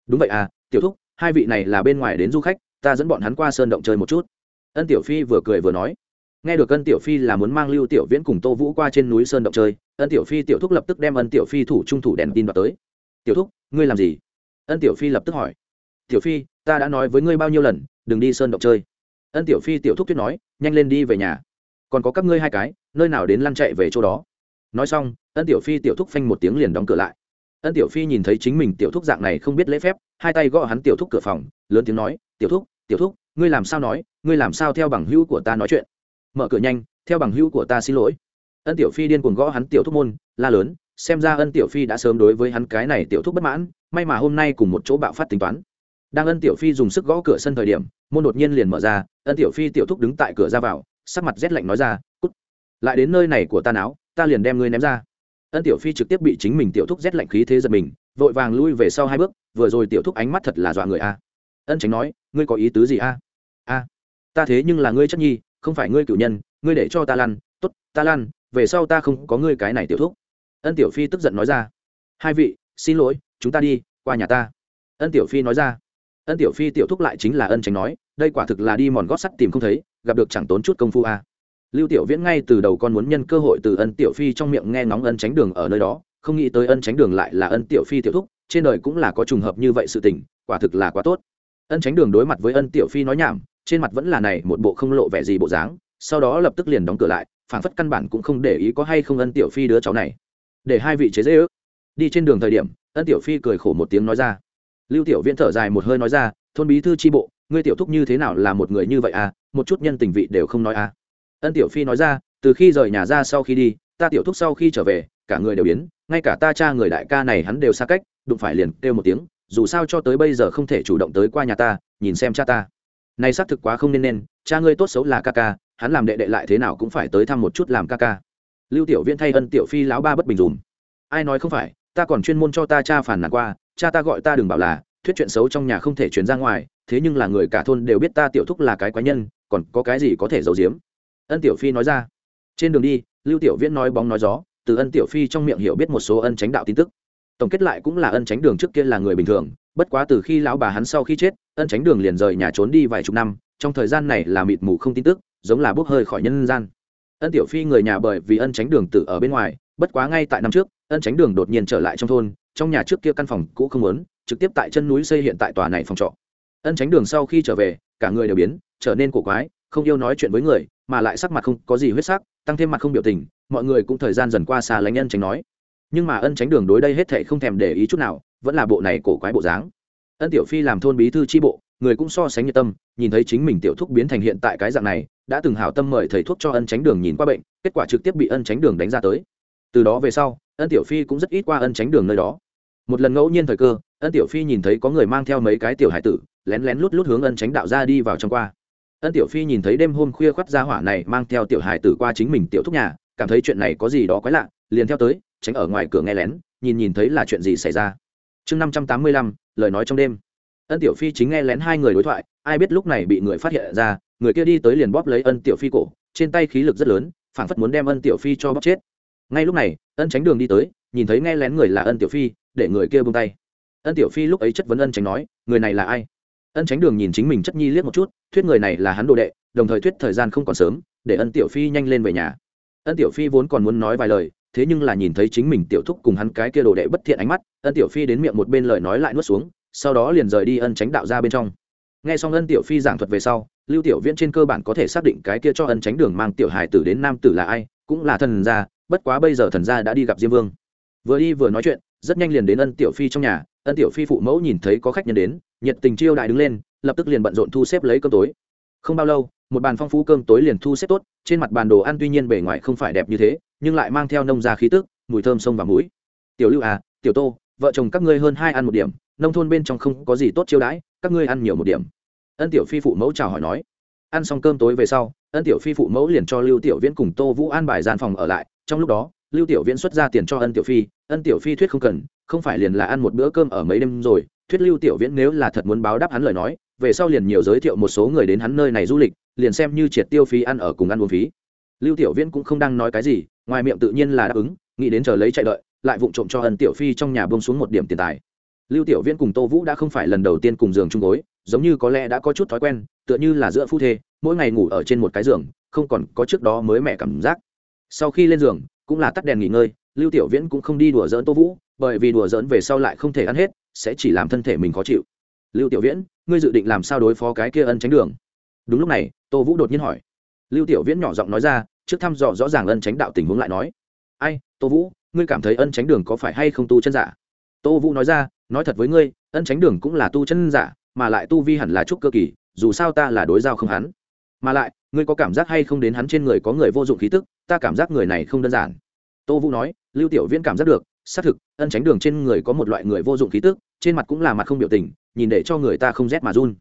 Đúng vậy à tiểu thúc, hai vị này là bên ngoài đến du khách, ta dẫn bọn hắn qua sơn động chơi một chút. Ân tiểu phi vừa cười vừa nói. Nghe được ân tiểu phi là muốn mang lưu tiểu viễn cùng tô vũ qua trên núi sơn động chơi, ân tiểu phi tiểu thúc lập tức đem ân tiểu phi thủ trung thủ đèn tin vào tới. Tiểu thúc, ngươi làm gì? Ân tiểu phi lập tức hỏi. Tiểu phi, ta đã nói với ngươi bao nhiêu lần, đừng đi sơn động chơi. Ân tiểu phi tiểu thúc thuyết nói, nhanh lên đi về nhà. Còn có các ngươi hai cái, nơi nào đến lăn chạy về chỗ đó? Nói xong, ân tiểu phi tiểu thúc phanh một tiếng liền đóng cửa lại ân tiểu phi nhìn thấy chính mình tiểu thúc dạng này không biết lễ phép, hai tay gõ hắn tiểu thúc cửa phòng, lớn tiếng nói, tiểu thúc tiểu thúc, ngươi làm sao nói, ngươi làm sao theo bằng hữu của ta nói chuyện? Mở cửa nhanh, theo bằng hữu của ta xin lỗi. Ân tiểu phi điên cuồng gõ hắn tiểu thúc môn, la lớn, xem ra ân tiểu phi đã sớm đối với hắn cái này tiểu thúc bất mãn, may mà hôm nay cùng một chỗ bạo phát tính toán. Đang ân tiểu phi dùng sức gõ cửa sân thời điểm, môn đột nhiên liền mở ra, ân tiểu phi tiểu thúc đứng tại cửa ra vào, sắc mặt rét lạnh nói ra, cút, lại đến nơi này của ta náo, ta liền đem ngươi ném ra ân tiểu phi trực tiếp bị chính mình tiểu thúc rét lạnh khí thế giật mình, vội vàng lui về sau hai bước, vừa rồi tiểu thúc ánh mắt thật là dọa người a. Ân tránh nói, ngươi có ý tứ gì a? A, ta thế nhưng là ngươi chất nhi, không phải ngươi cựu nhân, ngươi để cho ta lăn t ố t ta lăn, về sau ta không có ngươi cái này tiểu thúc. Ân tiểu phi tức giận nói ra, hai vị, xin lỗi, chúng ta đi, qua nhà ta. Ân tiểu phi nói ra, ân tiểu phi tiểu thúc lại chính là ân tránh nói, đây quả thực là đi mòn gót sắt tìm không thấy, gặp được chẳng tốn chút công phu a lưu tiểu viễn ngay từ đầu con muốn nhân cơ hội từ ân tiểu phi trong miệng nghe ngóng ân tránh đường ở nơi đó, không nghĩ tới ân tránh đường lại là ân tiểu phi tiểu thúc, trên đời cũng là có trùng hợp như vậy sự tình, quả thực là quá tốt. Ân tránh đường đối mặt với ân tiểu phi nói nhảm, trên mặt vẫn là này một bộ không lộ vẻ gì bộ dáng, sau đó lập tức liền đóng cửa lại phản phất căn bản cũng không để ý có hay không ân tiểu phi đứa cháu này. Để hai vị chế dễ ước. Đi trên đường thời điểm, ân tiểu phi cười khổ một tiếng nói ra. Lưu tiểu viễn thở dài một hơi nói ra, thôn bí thư tri bộ, ngươi tiểu thúc như thế nào là một người như vậy à? Một chút nhân tình vị đều không nói à? Ân tiểu phi nói ra, từ khi rời nhà ra sau khi đi, ta tiểu thúc sau khi trở về, cả người đều biến, ngay cả ta cha người đại ca này hắn đều xa cách, đụng phải liền kêu một tiếng, dù sao cho tới bây giờ không thể chủ động tới qua nhà ta, nhìn xem cha ta. Này xác thực quá không nên nên, cha ngươi tốt xấu là ca ca, hắn làm đệ đệ lại thế nào cũng phải tới thăm một chút làm ca ca. Lưu tiểu viễn thay ân tiểu phi lão ba bất bình dùm. Ai nói không phải, ta còn chuyên môn cho ta cha phản nàn qua, cha ta gọi ta đừng bảo là, thuyết chuyện xấu trong nhà không thể truyền ra ngoài, thế nhưng là người cả thôn đều biết ta tiểu thúc là cái quái nhân, còn có cái gì có thể giấu giếm? Ân tiểu phi nói ra. Trên đường đi, lưu tiểu viễn nói bóng nói gió, từ ân tiểu phi trong miệng hiểu biết một số ân tránh đạo tin tức. Tổng kết lại cũng là ân tránh đường trước kia là người bình thường, bất quá từ khi lão bà hắn sau khi chết, ân tránh đường liền rời nhà trốn đi vài chục năm, trong thời gian này là mịt mù không tin tức, giống là bốc hơi khỏi nhân gian. Ân tiểu phi người nhà bởi vì ân tránh đường tự ở bên ngoài, bất quá ngay tại năm trước, ân tránh đường đột nhiên trở lại trong thôn, trong nhà trước kia căn phòng cũ không lớn trực tiếp tại chân núi xây hiện tại tòa này phòng trọ. Ân tránh đường sau khi trở về, cả người đều biến, trở nên cổ quái không yêu nói chuyện với người, mà lại sắc mặt không có gì huyết sắc, tăng thêm mặt không biểu tình, mọi người cũng thời gian dần qua xa lánh ân tránh nói. Nhưng mà ân tránh đường đối đây hết thệ không thèm để ý chút nào, vẫn là bộ này cổ quái bộ dáng. Ân tiểu phi làm thôn bí thư tri bộ, người cũng so sánh nhiệt tâm, nhìn thấy chính mình tiểu thúc biến thành hiện tại cái dạng này, đã từng hảo tâm mời thầy thuốc cho ân tránh đường nhìn qua bệnh, kết quả trực tiếp bị ân tránh đường đánh ra tới. Từ đó về sau, ân tiểu phi cũng rất ít qua ân tránh đường nơi đó. Một lần ngẫu nhiên thời cơ, ân tiểu phi nhìn thấy có người mang theo mấy cái tiểu hải tử, lén lén lút lút hướng ân tránh đạo ra đi vào trong qua ân tiểu phi nhìn thấy đêm hôm khuya khoắt ra hỏa này mang theo tiểu hải tử qua chính mình tiểu thúc nhà, cảm thấy chuyện này có gì đó quái lạ, liền theo tới, tránh ở ngoài cửa nghe lén, nhìn nhìn thấy là chuyện gì xảy ra. Chương năm trăm tám mươi lăm, lời nói trong đêm. Ân tiểu phi chính nghe lén hai người đối thoại, ai biết lúc này bị người phát hiện ra, người kia đi tới liền bóp lấy ân tiểu phi cổ, trên tay khí lực rất lớn, phảng phất muốn đem ân tiểu phi cho bóp chết. Ngay lúc này, ân tránh đường đi tới, nhìn thấy nghe lén người là ân tiểu phi, để người kia bông tay. Ân tiểu phi lúc ấy chất vấn ân tránh nói, người này là ai? Ân tránh đường nhìn chính mình chất nhi liếc một chút, thuyết người này là hắn đồ đệ, đồng thời thuyết thời gian không còn sớm, để ân tiểu phi nhanh lên về nhà. Ân tiểu phi vốn còn muốn nói vài lời, thế nhưng là nhìn thấy chính mình tiểu thúc cùng hắn cái kia đồ đệ bất thiện ánh mắt, ân tiểu phi đến miệng một bên lời nói lại nuốt xuống, sau đó liền rời đi ân tránh đạo ra bên trong. Nghe xong ân tiểu phi giảng thuật về sau, lưu tiểu viễn trên cơ bản có thể xác định cái kia cho ân tránh đường mang tiểu Hải tử đến nam tử là ai, cũng là thần gia, bất quá bây giờ thần gia đã đi gặp diêm vương. Vừa đi vừa nói chuyện, rất nhanh liền đến ân tiểu phi trong nhà, ân tiểu phi phụ mẫu nhìn thấy có khách nhân đến nhiệt tình chiêu đại đứng lên, lập tức liền bận rộn thu xếp lấy cơm tối. Không bao lâu, một bàn phong phú cơm tối liền thu xếp tốt, trên mặt bàn đồ ăn tuy nhiên bề ngoài không phải đẹp như thế, nhưng lại mang theo nông gia khí tức, mùi thơm sông và mũi. Tiểu lưu à tiểu tô, vợ chồng các ngươi hơn hai ăn một điểm, nông thôn bên trong không có gì tốt chiêu đãi, các ngươi ăn nhiều một điểm. Ân tiểu phi phụ mẫu chào hỏi nói. Ăn xong cơm tối về sau, ân tiểu phi phụ mẫu liền cho lưu tiểu viễn cùng tô vũ an bài gian phòng ở lại, trong lúc đó lưu tiểu viễn xuất ra tiền cho ân tiểu phi, ân tiểu phi thuyết không cần, không phải liền là ăn một bữa cơm ở mấy đêm rồi, thuyết lưu tiểu viễn nếu là thật muốn báo đáp hắn lời nói, về sau liền nhiều giới thiệu một số người đến hắn nơi này du lịch, liền xem như triệt tiêu phí ăn ở cùng ăn uống phí. Lưu tiểu viễn cũng không đang nói cái gì, ngoài miệng tự nhiên là đáp ứng, nghĩ đến chờ lấy chạy đợi, lại vụng trộm cho ân tiểu phi trong nhà bông xuống một điểm tiền tài. Lưu tiểu viễn cùng tô vũ đã không phải lần đầu tiên cùng giường chung gối, giống như có lẽ đã có chút thói quen, tựa như là giữa phu thê, mỗi ngày ngủ ở trên một cái giường, không còn có trước đó mới mẹ cảm giác. Sau khi lên giường cũng là tắt đèn nghỉ ngơi, lưu tiểu viễn cũng không đi đùa dỡn tô vũ, bởi vì đùa dỡn về sau lại không thể ăn hết, sẽ chỉ làm thân thể mình khó chịu. Lưu tiểu viễn, ngươi dự định làm sao đối phó cái kia ân tránh đường? Đúng lúc này, tô vũ đột nhiên hỏi. Lưu tiểu viễn nhỏ giọng nói ra, trước thăm dò rõ ràng ân tránh đạo tình huống lại nói. Ai, tô vũ, ngươi cảm thấy ân tránh đường có phải hay không tu chân giả? Tô vũ nói ra, nói thật với ngươi, ân tránh đường cũng là tu chân giả, mà lại tu vi hẳn là trúc cơ kỳ, dù sao ta là đối giao không hắn mà lại, ngươi có cảm giác hay không đến hắn trên người có người vô dụng khí tức, ta cảm giác người này không đơn giản. Tô vũ nói, lưu tiểu viễn cảm giác được, xác thực, ân tránh đường trên người có một loại người vô dụng khí tức, trên mặt cũng là mặt không biểu tình, nhìn để cho người ta không rét mà run.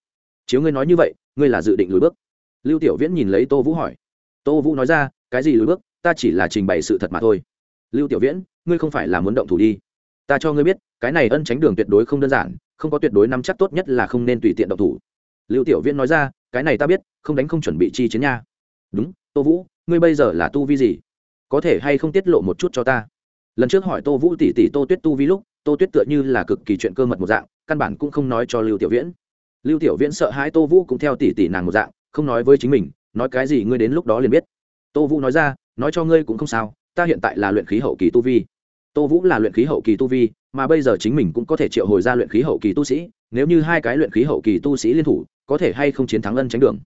Chiếu ngươi nói như vậy, ngươi là dự định lùi bước. Lưu tiểu viễn nhìn lấy tô vũ hỏi. Tô vũ nói ra, cái gì lùi bước, ta chỉ là trình bày sự thật mà thôi. Lưu tiểu viễn, ngươi không phải là muốn động thủ đi. Ta cho ngươi biết, cái này ân tránh đường tuyệt đối không đơn giản, không có tuyệt đối nắm chắc tốt nhất là không nên tùy tiện động thủ. Lưu tiểu viễn nói ra cái này ta biết, không đánh không chuẩn bị chi chiến nha. Đúng, tô vũ, ngươi bây giờ là tu vi gì? Có thể hay không tiết lộ một chút cho ta? Lần trước hỏi tô vũ tỷ tỷ tô tuyết tu vi lúc, tô tuyết tựa như là cực kỳ chuyện cơ mật một dạng, căn bản cũng không nói cho lưu tiểu viễn. Lưu tiểu viễn sợ hãi tô vũ cũng theo tỷ tỷ nàng một dạng, không nói với chính mình, nói cái gì ngươi đến lúc đó liền biết. Tô vũ nói ra, nói cho ngươi cũng không sao, ta hiện tại là luyện khí hậu kỳ tu vi. Tô vũ là luyện khí hậu kỳ tu vi, mà bây giờ chính mình cũng có thể triệu hồi ra luyện khí hậu kỳ tu sĩ, nếu như hai cái luyện khí hậu kỳ tu sĩ liên thủ có thể hay không chiến thắng ân tránh đường.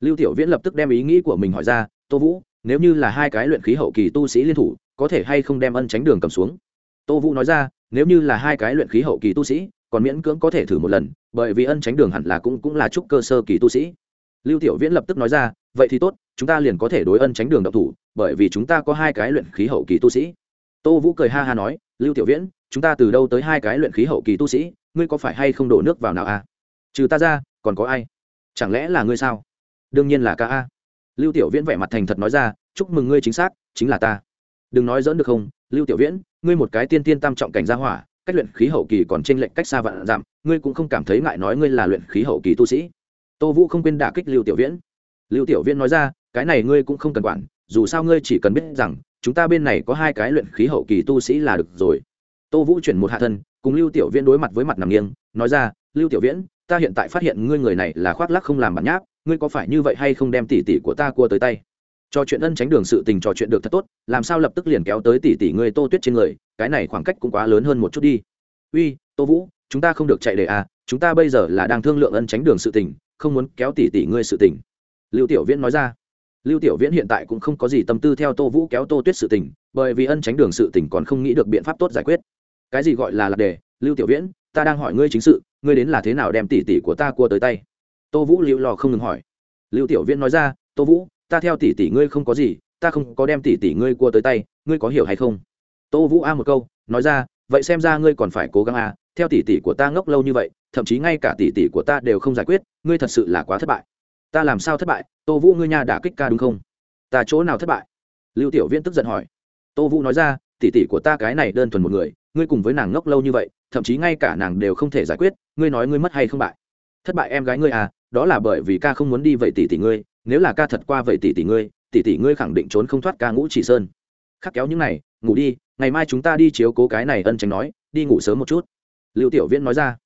Lưu tiểu viễn lập tức đem ý nghĩ của mình hỏi ra, tô vũ, nếu như là hai cái luyện khí hậu kỳ tu sĩ liên thủ, có thể hay không đem ân tránh đường cầm xuống? Tô vũ nói ra, nếu như là hai cái luyện khí hậu kỳ tu sĩ, còn miễn cưỡng có thể thử một lần, bởi vì ân tránh đường hẳn là cũng cũng là trúc cơ sơ kỳ tu sĩ. Lưu tiểu viễn lập tức nói ra, vậy thì tốt, chúng ta liền có thể đối ân tránh đường độc thủ, bởi vì chúng ta có hai cái luyện khí hậu kỳ tu sĩ. Tô vũ cười ha ha nói, lưu tiểu viễn, chúng ta từ đâu tới hai cái luyện khí hậu kỳ tu sĩ, ngươi có phải hay không đổ nước vào nào à? trừ ta ra còn có ai? Chẳng lẽ là ngươi sao? Đương nhiên là ca a. Lưu tiểu viễn vẻ mặt thành thật nói ra, chúc mừng ngươi chính xác, chính là ta. Đừng nói dỡn được không, lưu tiểu viễn, ngươi một cái tiên tiên tam trọng cảnh gia hỏa, cách luyện khí hậu kỳ còn t r ê n lệch cách xa vạn giảm ngươi cũng không cảm thấy ngại nói ngươi là luyện khí hậu kỳ tu sĩ. Tô vũ không quên đả kích lưu tiểu viễn. Lưu tiểu viễn nói ra, cái này ngươi cũng không cần quản, dù sao ngươi chỉ cần biết rằng, chúng ta bên này có hai cái luyện khí hậu kỳ tu sĩ là được rồi. Tô vũ chuyển một hạ thân, cùng lưu tiểu viễn đối mặt với mặt nằm nghiêng, nói ra, lưu tiểu viễn ta hiện tại phát hiện ngươi người này là khoác lắc không làm bản nháp, ngươi có phải như vậy hay không đem tỷ tỷ của ta cua tới tay? Cho chuyện ân tránh đường sự tình trò chuyện được thật tốt, làm sao lập tức liền kéo tới tỷ tỷ ngươi tô tuyết trên người, cái này khoảng cách cũng quá lớn hơn một chút đi. Uy, tô vũ, chúng ta không được chạy đề à chúng ta bây giờ là đang thương lượng ân tránh đường sự tình, không muốn kéo tỷ tỷ ngươi sự tình. Lưu tiểu viễn nói ra. Lưu tiểu viễn hiện tại cũng không có gì tâm tư theo tô vũ kéo tô tuyết sự tình, bởi vì ân tránh đường sự tình còn không nghĩ được biện pháp tốt giải quyết. Cái gì gọi là lạc đề, lưu tiểu viễn ta đang hỏi ngươi chính sự, ngươi đến là thế nào đem tỷ tỷ của ta cua tới tay? Tô vũ lưu lò không ngừng hỏi. Lưu tiểu viễn nói ra, tô vũ, ta theo tỷ tỷ ngươi không có gì, ta không có đem tỷ tỷ ngươi cua tới tay, ngươi có hiểu hay không? Tô vũ a một câu, nói ra, vậy xem ra ngươi còn phải cố gắng a theo tỷ tỷ của ta ngốc lâu như vậy, thậm chí ngay cả tỷ tỷ của ta đều không giải quyết, ngươi thật sự là quá thất bại. Ta làm sao thất bại? Tô vũ ngươi nha đã kích ca đúng không? Ta chỗ nào thất bại? Lưu tiểu viễn tức giận hỏi. Tô vũ nói ra, tỷ tỷ của ta cái này đơn thuần một người ngươi cùng với nàng ngốc lâu như vậy, thậm chí ngay cả nàng đều không thể giải quyết, ngươi nói ngươi mất hay không bại? Thất bại em gái ngươi à đó là bởi vì ca không muốn đi vậy tỷ tỷ ngươi, nếu là ca thật qua vậy tỷ tỷ ngươi, tỷ tỷ ngươi khẳng định trốn không thoát ca ngũ chỉ sơn. Khắc kéo những này, ngủ đi, ngày mai chúng ta đi chiếu cố cái này ân tránh nói, đi ngủ sớm một chút. Lưu tiểu viễn nói ra.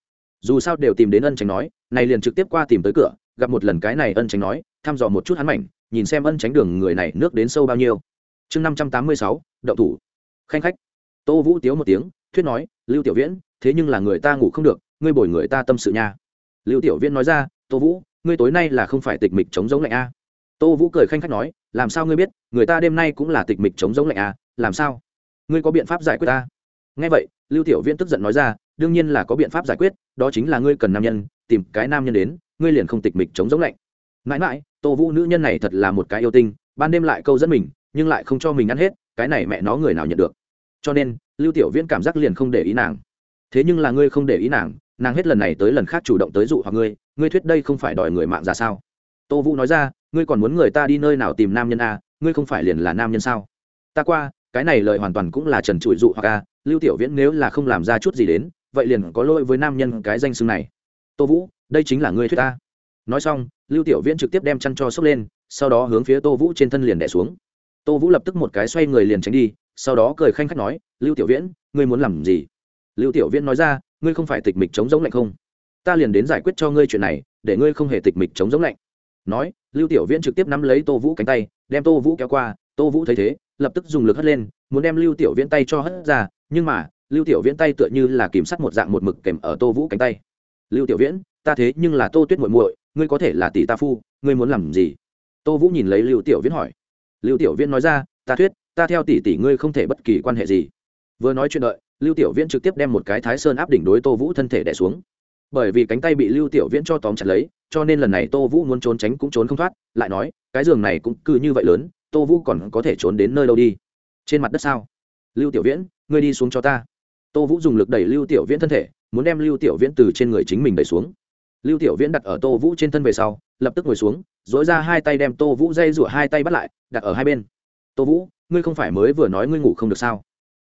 Dù sao đều tìm đến ân tránh nói, này liền trực tiếp qua tìm tới cửa, gặp một lần cái này ân tránh nói, thăm dò một chút hắn mảnh, nhìn xem ân tránh đường người này nước đến sâu bao nhiêu. Chương năm trăm tám mươi sáu đậu thủ. Khanh khách. Tô vũ tiếu một tiếng thuyết nói, lưu tiểu viễn, thế nhưng là người ta ngủ không được, ngươi bồi người ta tâm sự nha. Lưu tiểu viễn nói ra, tô vũ, ngươi tối nay là không phải tịch mịch chống giống lạnh a. Tô vũ cười khanh khách nói, làm sao ngươi biết, người ta đêm nay cũng là tịch mịch chống giống lạnh a, làm sao? Ngươi có biện pháp giải quyết ta? Nghe vậy, lưu tiểu viễn tức giận nói ra, đương nhiên là có biện pháp giải quyết, đó chính là ngươi cần nam nhân, tìm cái nam nhân đến, ngươi liền không tịch mịch chống giống lạnh. Mãi mãi, tô vũ nữ nhân này thật là một cái yêu tinh, ban đêm lại câu dẫn mình, nhưng lại không cho mình ăn hết, cái này mẹ nó người nào nhận được. Cho nên lưu tiểu viễn cảm giác liền không để ý nàng. Thế nhưng là ngươi không để ý nàng nàng hết lần này tới lần khác chủ động tới dụ hoặc ngươi ngươi thuyết đây không phải đòi người mạng ra sao? Tô vũ nói ra, ngươi còn muốn người ta đi nơi nào tìm nam nhân a ngươi không phải liền là nam nhân sao? Ta qua, cái này lời hoàn toàn cũng là trần trụi dụ hoặc a lưu tiểu viễn nếu là không làm ra chút gì đến, vậy liền có lỗi với nam nhân cái danh xưng này. Tô vũ, đây chính là ngươi thuyết ta. Nói xong, lưu tiểu viễn trực tiếp đem chăn cho sốc lên, sau đó hướng phía tô vũ trên thân liền đẻ xuống. Tô vũ lập tức một cái xoay người liền tránh đi sau đó cười khanh khách nói, lưu tiểu viễn, ngươi muốn làm gì? Lưu tiểu viễn nói ra, ngươi không phải tịch mịch chống giống lạnh không? Ta liền đến giải quyết cho ngươi chuyện này, để ngươi không hề tịch mịch chống giống lạnh. Nói, lưu tiểu viễn trực tiếp nắm lấy tô vũ cánh tay, đem tô vũ kéo qua. Tô vũ thấy thế, lập tức dùng lực hất lên, muốn đem lưu tiểu viễn tay cho hất ra, nhưng mà, lưu tiểu viễn tay tựa như là kìm sắt một dạng một mực kèm ở tô vũ cánh tay. Lưu tiểu viễn, ta thế nhưng là tô tuyết muội muội, ngươi có thể là tỷ ta phu, ngươi muốn làm gì? Tô vũ nhìn lấy lưu tiểu viễn hỏi. Lưu tiểu viễn nói ra, ta thuyết ta theo tỷ tỷ ngươi không thể bất kỳ quan hệ gì. Vừa nói chuyện đợi, lưu tiểu viễn trực tiếp đem một cái thái sơn áp đỉnh đối tô vũ thân thể đẻ xuống. Bởi vì cánh tay bị lưu tiểu viễn cho tóm chặt lấy, cho nên lần này tô vũ muốn trốn tránh cũng trốn không thoát, lại nói, cái giường này cũng cứ như vậy lớn, tô vũ còn có thể trốn đến nơi đâu đi? Trên mặt đất sao? Lưu tiểu viễn, ngươi đi xuống cho ta. Tô vũ dùng lực đẩy lưu tiểu viễn thân thể, muốn đem lưu tiểu viễn từ trên người chính mình đẩy xuống. Lưu tiểu viễn đặt ở tô vũ trên thân về sau, lập tức ngồi xuống dỗi ra hai tay đem tô vũ dây rủa hai tay bắt lại, đặt ở hai bên. Tô vũ ngươi không phải mới vừa nói ngươi ngủ không được sao?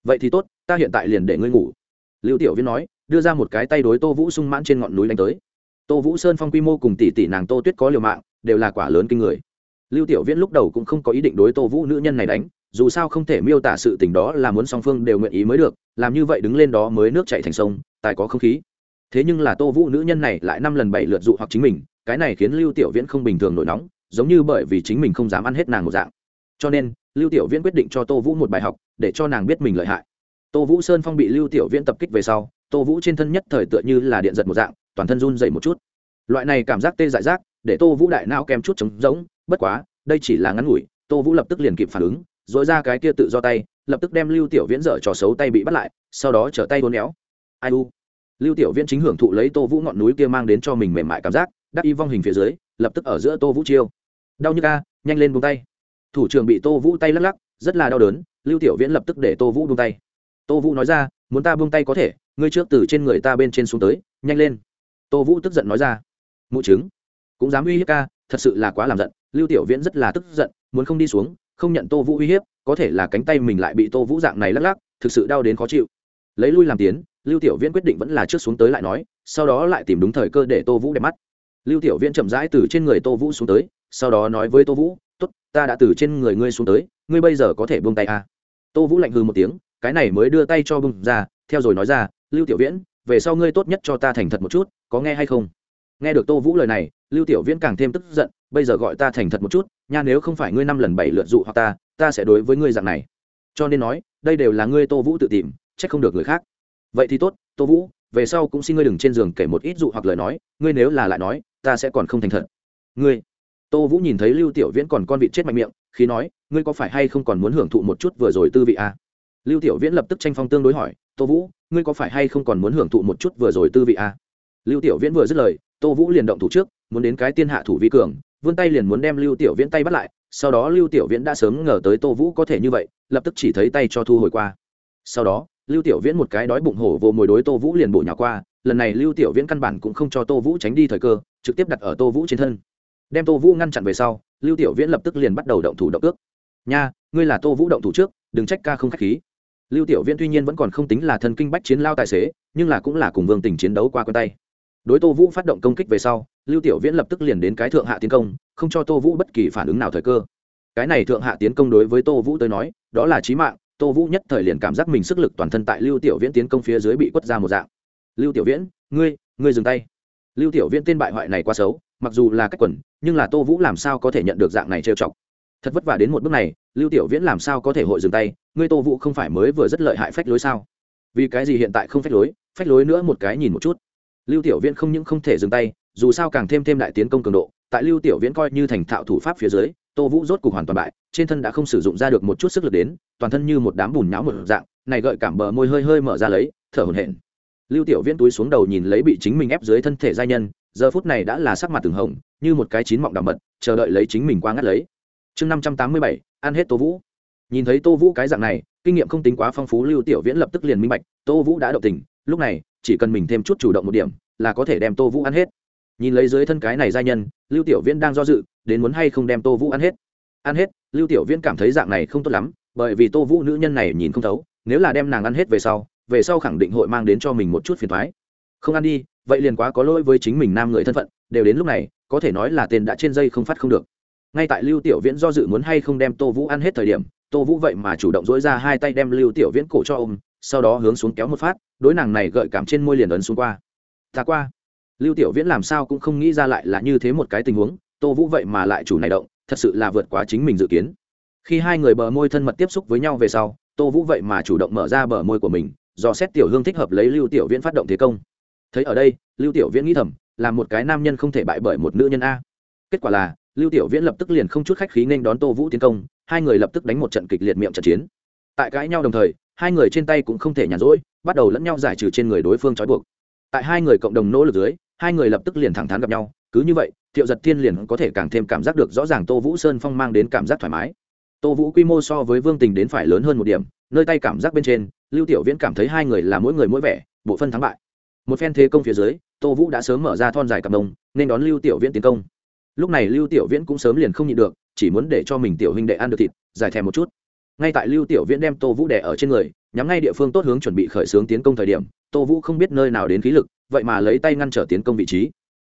Vậy thì tốt, ta hiện tại liền để ngươi ngủ. Lưu tiểu viễn nói, đưa ra một cái tay đối tô vũ sung mãn trên ngọn núi đánh tới. Tô vũ sơn phong quy mô cùng tỷ tỷ nàng tô tuyết có liều mạng, đều là quả lớn kinh người. Lưu tiểu viễn lúc đầu cũng không có ý định đối tô vũ nữ nhân này đánh, dù sao không thể miêu tả sự tình đó là muốn song phương đều nguyện ý mới được, làm như vậy đứng lên đó mới nước chạy thành sông, tài có không khí. Thế nhưng là tô vũ nữ nhân này lại năm lần bảy lượt dụ hoặc chính mình, cái này khiến lưu tiểu viễn không bình thường nổi nóng, giống như bởi vì chính mình không dám ăn hết nàng một dạng. Cho nên lưu tiểu viễn quyết định cho tô vũ một bài học, để cho nàng biết mình lợi hại. Tô vũ sơn phong bị lưu tiểu viễn tập kích về sau, tô vũ trên thân nhất thời tựa như là điện giật một dạng, toàn thân run dậy một chút. Loại này cảm giác tê dại rác để tô vũ đại não kèm chút trống rỗng, bất quá, đây chỉ là ngắn ngủi, tô vũ lập tức liền kịp phản ứng dội ra cái kia tự do tay, lập tức đem lưu tiểu viễn dở trò xấu tay bị bắt lại, sau đó trở tay đốn éo. Ai u. Lưu tiểu viễn chính hưởng thụ lấy tô vũ ngọn núi kia mang đến cho mình mềm mại cảm giác, đắc y vong hình phía dưới, lập tức ở giữa tô vũ chiêu. Đau như ca nhanh lên buông tay thủ trưởng bị tô vũ tay lắc lắc, rất là đau đớn, lưu tiểu viễn lập tức để tô vũ buông tay. Tô vũ nói ra, muốn ta buông tay có thể, ngươi trước từ trên người ta bên trên xuống tới, nhanh lên. Tô vũ tức giận nói ra, mụ chứng, cũng dám uy hiếp ca, thật sự là quá làm giận. Lưu tiểu viễn rất là tức giận, muốn không đi xuống, không nhận tô vũ uy hiếp, có thể là cánh tay mình lại bị tô vũ dạng này lắc lắc, thực sự đau đến khó chịu. Lấy lui làm tiến, lưu tiểu viễn quyết định vẫn là trước xuống tới lại nói, sau đó lại tìm đúng thời cơ để tô vũ đẹp mắt. Lưu tiểu viễn chậm rãi từ trên người tô vũ xuống tới, sau đó nói với tô vũ Tốt, ta đã từ trên người ngươi xuống tới ngươi bây giờ có thể buông tay à. tô vũ lạnh hư một tiếng cái này mới đưa tay cho bung ra theo rồi nói ra lưu tiểu viễn về sau ngươi tốt nhất cho ta thành thật một chút có nghe hay không? Nghe được tô vũ lời này lưu tiểu viễn càng thêm tức giận bây giờ gọi ta thành thật một chút nha nếu không phải ngươi năm lần bảy lượt dụ hoặc ta ta sẽ đối với ngươi dạng này. Cho nên nói đây đều là ngươi tô vũ tự tìm c h ắ c không được người khác. Vậy thì tốt tô vũ về sau cũng xin ngươi đừng trên giường kể một ít dụ hoặc lời nói ngươi nếu là lại nói ta sẽ còn không thành thật. Ngươi tô vũ nhìn thấy lưu tiểu viễn còn con vịt chết mạnh miệng, khi nói, ngươi có phải hay không còn muốn hưởng thụ một chút vừa rồi tư vị à? lưu tiểu viễn lập tức tranh phong tương đối hỏi, tô vũ, ngươi có phải hay không còn muốn hưởng thụ một chút vừa rồi tư vị à? lưu tiểu viễn vừa dứt lời, tô vũ liền động thủ trước, muốn đến cái tiên hạ thủ vi cường, vươn tay liền muốn đem lưu tiểu viễn tay bắt lại, sau đó lưu tiểu viễn đã sớm ngờ tới tô vũ có thể như vậy, lập tức chỉ thấy tay cho thu hồi qua sau đó, lưu tiểu viễn một cái đói bụng hổ vô mồi đối tô vũ liền bổ nhỏ qua, lần này lưu tiểu viễn căn bản cũng không cho tô vũ tránh đi thời cơ, trực tiếp đặt ở tô vũ trên thân đem tô vũ ngăn chặn về sau, lưu tiểu viễn lập tức liền bắt đầu động thủ động ước nha, ngươi là tô vũ động thủ trước, đừng trách ca không k h á c h khí. Lưu tiểu viễn tuy nhiên vẫn còn không tính là thân kinh bách chiến lao tài xế, nhưng là cũng là cùng vương tình chiến đấu qua con tay. Đối tô vũ phát động công kích về sau, lưu tiểu viễn lập tức liền đến cái thượng hạ tiến công, không cho tô vũ bất kỳ phản ứng nào thời cơ. Cái này thượng hạ tiến công đối với tô vũ tới nói, đó là trí mạng, tô vũ nhất thời liền cảm giác mình sức lực toàn thân tại lưu tiểu viễn tiến công phía dưới bị quất ra một dạng. Lưu tiểu viễn, ngươi ngươi dừng tay. Lưu tiểu viễn tên bại hoại này quá xấu mặc dù là cách quần, nhưng là tô vũ làm sao có thể nhận được dạng này trêu chọc? Thật vất vả đến một bước này, lưu tiểu viễn làm sao có thể hội dừng tay? Ngươi tô vũ không phải mới vừa rất lợi hại phách lối sao? Vì cái gì hiện tại không phách lối? Phách lối nữa một cái nhìn một chút. Lưu tiểu viễn không những không thể dừng tay, dù sao càng thêm thêm đại tiến công cường độ, tại lưu tiểu viễn coi như thành thạo thủ pháp phía dưới, tô vũ rốt cục hoàn toàn bại, trên thân đã không sử dụng ra được một chút sức lực đến, toàn thân như một đám bùn nháo một dạng, này gợi cảm bờ môi hơi hơi mở ra lấy, thở hổn hển. Lưu tiểu viễn túi xuống đầu nhìn lấy bị chính mình ép dưới thân thể giai nhân giờ phút này đã là sắc mặt từng hồng, như một cái chín mọng đàm mật, chờ đợi lấy chính mình qua ngắt lấy. Chương năm trăm tám mươi bảy, ăn hết tô vũ. Nhìn thấy tô vũ cái dạng này, kinh nghiệm không tính quá phong phú, lưu tiểu viễn lập tức liền minh bạch, tô vũ đã động tình, lúc này, chỉ cần mình thêm chút chủ động một điểm, là có thể đem tô vũ ăn hết. Nhìn lấy dưới thân cái này giai nhân, lưu tiểu viễn đang do dự, đến muốn hay không đem tô vũ ăn hết. Ăn hết, lưu tiểu viễn cảm thấy dạng này không tốt lắm, bởi vì tô vũ nữ nhân này nhìn không thấu, nếu là đem nàng ăn hết về sau về sau khẳng định hội mang đến cho mình một chút phiền thoái không ăn đi vậy liền quá có lỗi với chính mình nam người thân phận, đều đến lúc này, có thể nói là tên đã trên dây không phát không được. Ngay tại lưu tiểu viễn do dự muốn hay không đem tô vũ ăn hết thời điểm, tô vũ vậy mà chủ động dối ra hai tay đem lưu tiểu viễn cổ cho ôm, sau đó hướng xuống kéo một phát, đối nàng này gợi cảm trên môi liền ấn xuống qua. Ta qua. Lưu tiểu viễn làm sao cũng không nghĩ ra lại là như thế một cái tình huống, tô vũ vậy mà lại chủ này động, thật sự là vượt quá chính mình dự kiến. Khi hai người bờ môi thân mật tiếp xúc với nhau về sau, tô vũ vậy mà chủ động mở ra bờ môi của mình do xét tiểu hương thích hợp lấy lưu tiểu viễn phát động thế công thấy ở đây, lưu tiểu viễn nghĩ thầm, là một cái nam nhân không thể bại bởi một nữ nhân a. Kết quả là, lưu tiểu viễn lập tức liền không chút khách khí nên đón tô vũ tiến công, hai người lập tức đánh một trận kịch liệt miệng trận chiến. Tại cãi nhau đồng thời, hai người trên tay cũng không thể nhàn rỗi, bắt đầu lẫn nhau giải trừ trên người đối phương trói buộc. Tại hai người cộng đồng nỗ lực dưới, hai người lập tức liền thẳng thắn gặp nhau, cứ như vậy, thiệu giật thiên liền có thể càng thêm cảm giác được rõ ràng tô vũ sơn phong mang đến cảm giác thoải mái. Tô vũ quy mô so với vương tình đến phải lớn hơn một điểm, nơi tay cảm giác bên trên, lưu tiểu viễn cảm thấy hai người là mỗi người mỗi vẻ, bộ phân thắng bại một phen thế công phía dưới, tô vũ đã sớm mở ra thon dài cặp đồng nên đón lưu tiểu viễn tiến công. Lúc này lưu tiểu viễn cũng sớm liền không nhịn được, chỉ muốn để cho mình tiểu huynh đệ ăn được thịt, giải thèm một chút. Ngay tại lưu tiểu viễn đem tô vũ đẻ ở trên người, nhắm ngay địa phương tốt hướng chuẩn bị khởi xướng tiến công thời điểm, tô vũ không biết nơi nào đến khí lực, vậy mà lấy tay ngăn trở tiến công vị trí.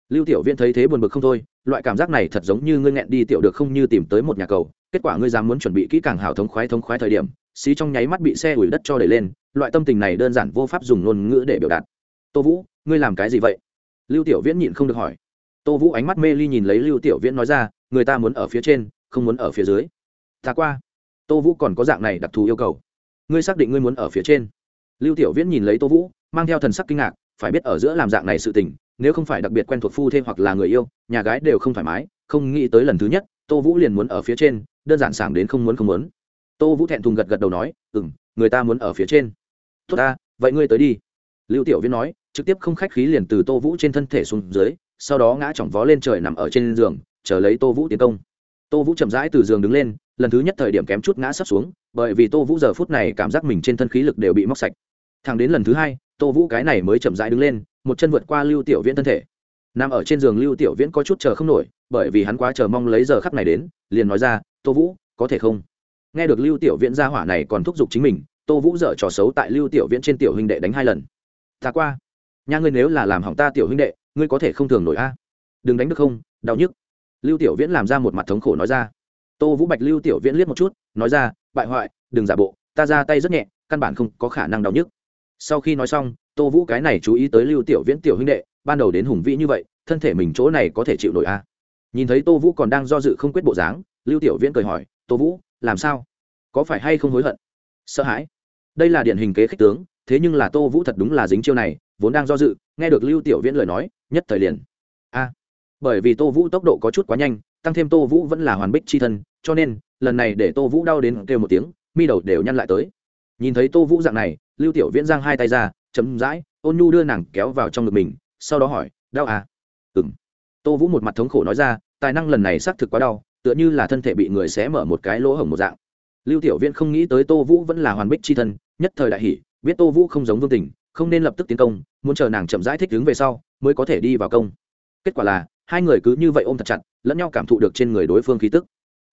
Lưu tiểu viễn thấy thế buồn bực không thôi, loại cảm giác này thật giống như ngươi nghẹn đi tiểu được không như tìm tới một nhà cầu, kết quả ngươi dám muốn chuẩn bị kỹ càng hào thống khoái thống khoái thời điểm, xí trong nháy mắt bị xe ủi đất cho đẩy lên, loại tâm tình này đơn giản vô pháp dùng ngôn ngữ để biểu đạt tô vũ, ngươi làm cái gì vậy? Lưu tiểu viễn nhịn không được hỏi. Tô vũ ánh mắt mê ly nhìn lấy lưu tiểu viễn nói ra, người ta muốn ở phía trên, không muốn ở phía dưới. Ta qua. Tô vũ còn có dạng này đặc thù yêu cầu. Ngươi xác định ngươi muốn ở phía trên. Lưu tiểu viễn nhìn lấy tô vũ, mang theo thần sắc kinh ngạc, phải biết ở giữa làm dạng này sự tình, nếu không phải đặc biệt quen thuộc phu thêm hoặc là người yêu, nhà gái đều không thoải mái, không nghĩ tới lần thứ nhất, tô vũ liền muốn ở phía trên, đơn giản sảng đến không muốn không muốn. Tô vũ thẹn thùng gật gật đầu nói ừ m người ta muốn ở phía trên. Tốt ta, vậy ngươi tới đi lưu tiểu viễn nói, trực tiếp không khách khí liền từ tô vũ trên thân thể xuống dưới, sau đó ngã chỏng vó lên trời nằm ở trên giường, chờ lấy tô vũ tiến công. Tô vũ chậm rãi từ giường đứng lên, lần thứ nhất thời điểm kém chút ngã sắp xuống, bởi vì tô vũ giờ phút này cảm giác mình trên thân khí lực đều bị móc sạch. Thẳng đến lần thứ hai, tô vũ cái này mới chậm rãi đứng lên, một chân vượt qua lưu tiểu viễn thân thể. Nằm ở trên giường lưu tiểu viễn có chút chờ không nổi, bởi vì hắn quá chờ mong lấy giờ khắc này đến, liền nói ra, tô vũ, có thể không? Nghe được lưu tiểu viễn ra hỏa này còn thúc giục chính mình, tô vũ dở trò xấu tại lưu tiểu viễn trên tiểu huynh đệ đánh hai lần ta qua. Nhà ngươi nếu là làm hỏng ta tiểu huynh đệ, ngươi có thể không thường nổi a. Đừng đánh được không, đau nhức. Lưu tiểu viễn làm ra một mặt thống khổ nói ra. Tô vũ bạch lưu tiểu viễn liếc một chút, nói ra, bại hoại, đừng giả bộ, ta ra tay rất nhẹ, căn bản không có khả năng đau nhức. Sau khi nói xong, tô vũ cái này chú ý tới lưu tiểu viễn tiểu huynh đệ, ban đầu đến hùng vĩ như vậy, thân thể mình chỗ này có thể chịu nổi a. Nhìn thấy tô vũ còn đang do dự không quyết bộ dáng, lưu tiểu viễn cười hỏi, tô vũ, làm sao? Có phải hay không hối hận? Sợ hãi. Đây là điển hình kế khích tướng thế nhưng là tô vũ thật đúng là dính chiêu này, vốn đang do dự, nghe được lưu tiểu viễn lời nói, nhất thời liền. A, bởi vì tô vũ tốc độ có chút quá nhanh, tăng thêm tô vũ vẫn là hoàn bích c h i thân, cho nên, lần này để tô vũ đau đến kêu một tiếng, mi đầu đều nhăn lại tới. Nhìn thấy tô vũ dạng này, lưu tiểu viễn giang hai tay ra chấm dãi ôn nhu đưa nàng kéo vào trong ngực mình, sau đó hỏi, đau à? Ừ m tô vũ một mặt thống khổ nói ra, tài năng lần này xác thực quá đau, tựa như là thân thể bị người xé mở một cái lỗ hổng một dạng. Lưu tiểu viễn không nghĩ tới tô vũ vẫn là hoàn bích c h i thân, nhất thời đại hỷ biết tô vũ không giống vương tình, không nên lập tức tiến công, muốn chờ nàng chậm rãi thích đứng về sau, mới có thể đi vào công. Kết quả là, hai người cứ như vậy ôm thật chặt, lẫn nhau cảm thụ được trên người đối phương khí tức.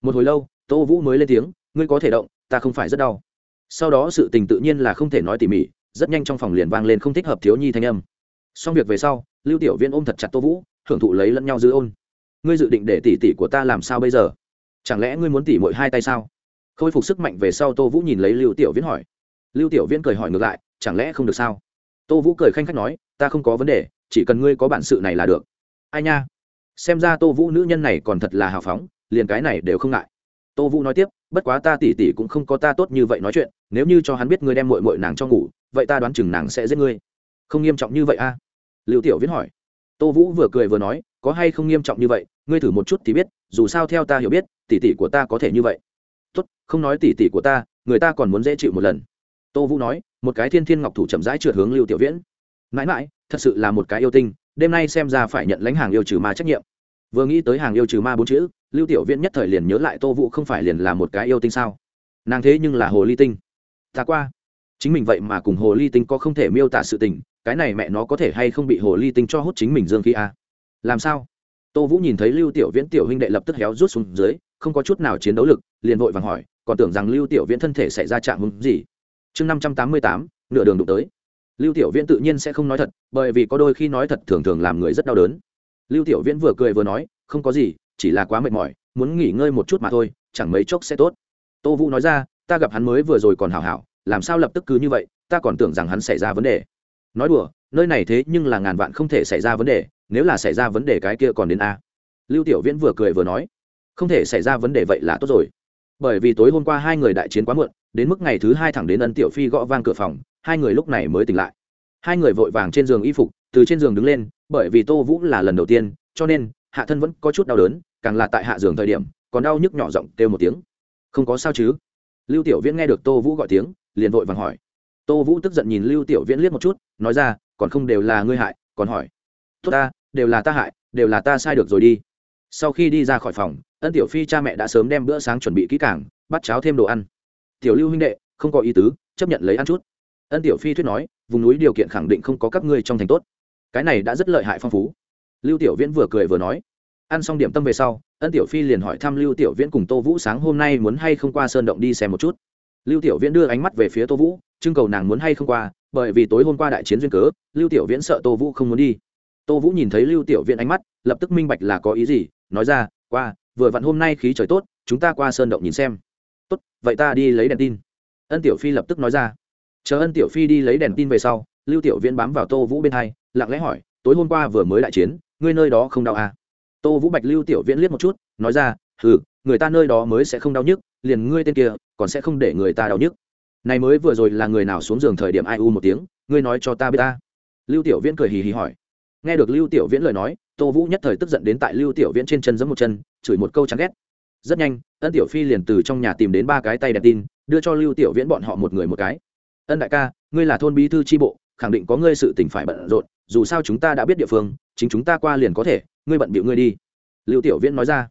Một hồi lâu, tô vũ mới lên tiếng, ngươi có thể động, ta không phải rất đau. Sau đó sự tình tự nhiên là không thể nói tỉ mỉ, rất nhanh trong phòng liền vang lên không thích hợp thiếu nhi thanh âm. Xong việc về sau, lưu tiểu viên ôm thật chặt tô vũ hưởng thụ lấy lẫn nhau giữ ôn. Ngươi dự định để tỷ tỷ của ta làm sao bây giờ? Chẳng lẽ ngươi muốn tỉ mỗi hai tay sao? Khôi phục sức mạnh về sau tô vũ nhìn lấy lưu tiểu viễn hỏi lưu tiểu viễn cười hỏi ngược lại, chẳng lẽ không được sao? Tô vũ cười khanh khách nói, ta không có vấn đề, chỉ cần ngươi có bản sự này là được. Ai nha. Xem ra tô vũ nữ nhân này còn thật là hào phóng, liền cái này đều không ngại. Tô vũ nói tiếp, bất quá ta tỉ tỉ cũng không có ta tốt như vậy nói chuyện, nếu như cho hắn biết ngươi đem mội mội nàng cho ngủ, vậy ta đoán chừng nàng sẽ giết ngươi. Không nghiêm trọng như vậy a? À? liệu tiểu viễn hỏi. Tô vũ vừa cười vừa nói, có hay không nghiêm trọng như vậy, ngươi thử một chút thì biết, dù sao theo ta hiểu biết, tỉ tỉ của ta có thể như vậy. Tốt, không nói tỉ tỉ của ta, người ta còn muốn dễ chịu một lần tô vũ nói, một cái thiên thiên ngọc thủ chậm rãi trượt hướng lưu tiểu viễn. Mãi mãi, thật sự là một cái yêu tinh, đêm nay xem ra phải nhận lãnh hàng yêu trừ ma trách nhiệm. Vừa nghĩ tới hàng yêu trừ ma bốn chữ, lưu tiểu viễn nhất thời liền nhớ lại tô vũ không phải liền là một cái yêu tinh sao? Nàng thế nhưng là hồ ly tinh. Ta qua. Chính mình vậy mà cùng hồ ly tinh có không thể miêu tả sự tình, cái này mẹ nó có thể hay không bị hồ ly tinh cho hút chính mình dương khí à? làm sao? Tô vũ nhìn thấy lưu tiểu viễn tiểu huynh đệ lập tức héo rút xuống dưới, không có chút nào chiến đấu lực, liền vội vàng hỏi, còn tưởng rằng lưu tiểu viễn thân thể xảy ra trạng hứng gì? Chương năm trăm tám mươi tám, nửa đường đụng tới. Lưu tiểu viễn tự nhiên sẽ không nói thật, bởi vì có đôi khi nói thật thường thường làm người rất đau đớn. Lưu tiểu viễn vừa cười vừa nói, không có gì, chỉ là quá mệt mỏi, muốn nghỉ ngơi một chút mà thôi, chẳng mấy chốc sẽ tốt. Tô vũ nói ra, ta gặp hắn mới vừa rồi còn hảo hảo, làm sao lập tức cứ như vậy, ta còn tưởng rằng hắn xảy ra vấn đề. Nói đùa, nơi này thế nhưng là ngàn vạn không thể xảy ra vấn đề, nếu là xảy ra vấn đề cái kia còn đến a. Lưu tiểu viễn vừa cười vừa nói, không thể xảy ra vấn đề vậy là tốt rồi. Bởi vì tối hôm qua hai người đại chiến quá muộn đến mức ngày thứ hai thẳng đến ân tiểu phi gõ vang cửa phòng, hai người lúc này mới tỉnh lại. Hai người vội vàng trên giường y phục, từ trên giường đứng lên, bởi vì tô vũ là lần đầu tiên, cho nên, hạ thân vẫn có chút đau đớn, càng là tại hạ giường thời điểm, còn đau nhức nhỏ giọng kêu một tiếng. Không có sao chứ? Lưu tiểu viễn nghe được tô vũ gọi tiếng, liền vội vàng hỏi. Tô vũ tức giận nhìn lưu tiểu viễn liếc một chút, nói ra, còn không đều là ngươi hại, còn hỏi. Tốt ta, đều là ta hại, đều là ta sai được rồi đi. Sau khi đi ra khỏi phòng, ân tiểu phi cha mẹ đã sớm đem bữa sáng chuẩn bị kỹ càng, bắt cháo thêm đồ ăn tiểu lưu huynh đệ, không có ý tứ, chấp nhận lấy ăn chút. Ân tiểu phi thuyết nói, vùng núi điều kiện khẳng định không có các ngươi trong thành tốt. Cái này đã rất lợi hại phong phú. Lưu tiểu viễn vừa cười vừa nói. Ăn xong điểm tâm về sau, ân tiểu phi liền hỏi thăm lưu tiểu viễn cùng tô vũ sáng hôm nay muốn hay không qua sơn động đi xem một chút. Lưu tiểu viễn đưa ánh mắt về phía tô vũ, trưng cầu nàng muốn hay không qua, bởi vì tối hôm qua đại chiến duyên cớ, lưu tiểu viễn sợ tô vũ không muốn đi. Tô vũ nhìn thấy lưu tiểu viễn ánh mắt, lập tức minh bạch là có ý gì, nói ra, qua, vừa vặn hôm nay khí trời tốt, chúng ta qua sơn động nhìn xem tốt, vậy ta đi lấy đèn tin. Ân tiểu phi lập tức nói ra. Chờ ân tiểu phi đi lấy đèn tin về sau, lưu tiểu viễn bám vào tô vũ bên hai, lặng lẽ hỏi, tối hôm qua vừa mới đại chiến, ngươi nơi đó không đau à? tô vũ bạch lưu tiểu viễn liếc một chút, nói ra ừ người ta nơi đó mới sẽ không đau nhức, liền ngươi tên kia, còn sẽ không để người ta đau nhức. Này mới vừa rồi là người nào xuống giường thời điểm ai u một tiếng, ngươi nói cho ta biết ta. Lưu tiểu viễn cười hì hì hỏi. Nghe được lưu tiểu viễn lời nói, tô vũ nhất thời tức giận đến tại lưu tiểu viễn trên chân giẫm một chân, chửi một câu chán ghét rất nhanh, ân tiểu phi liền từ trong nhà tìm đến ba cái tay đèn tin, đưa cho lưu tiểu viễn bọn họ một người một cái. Ân đại ca, ngươi là thôn bí thư tri bộ, khẳng định có ngươi sự tỉnh phải bận rộn, dù sao chúng ta đã biết địa phương, chính chúng ta qua liền có thể, ngươi bận bịu ngươi đi. Lưu tiểu viễn nói ra.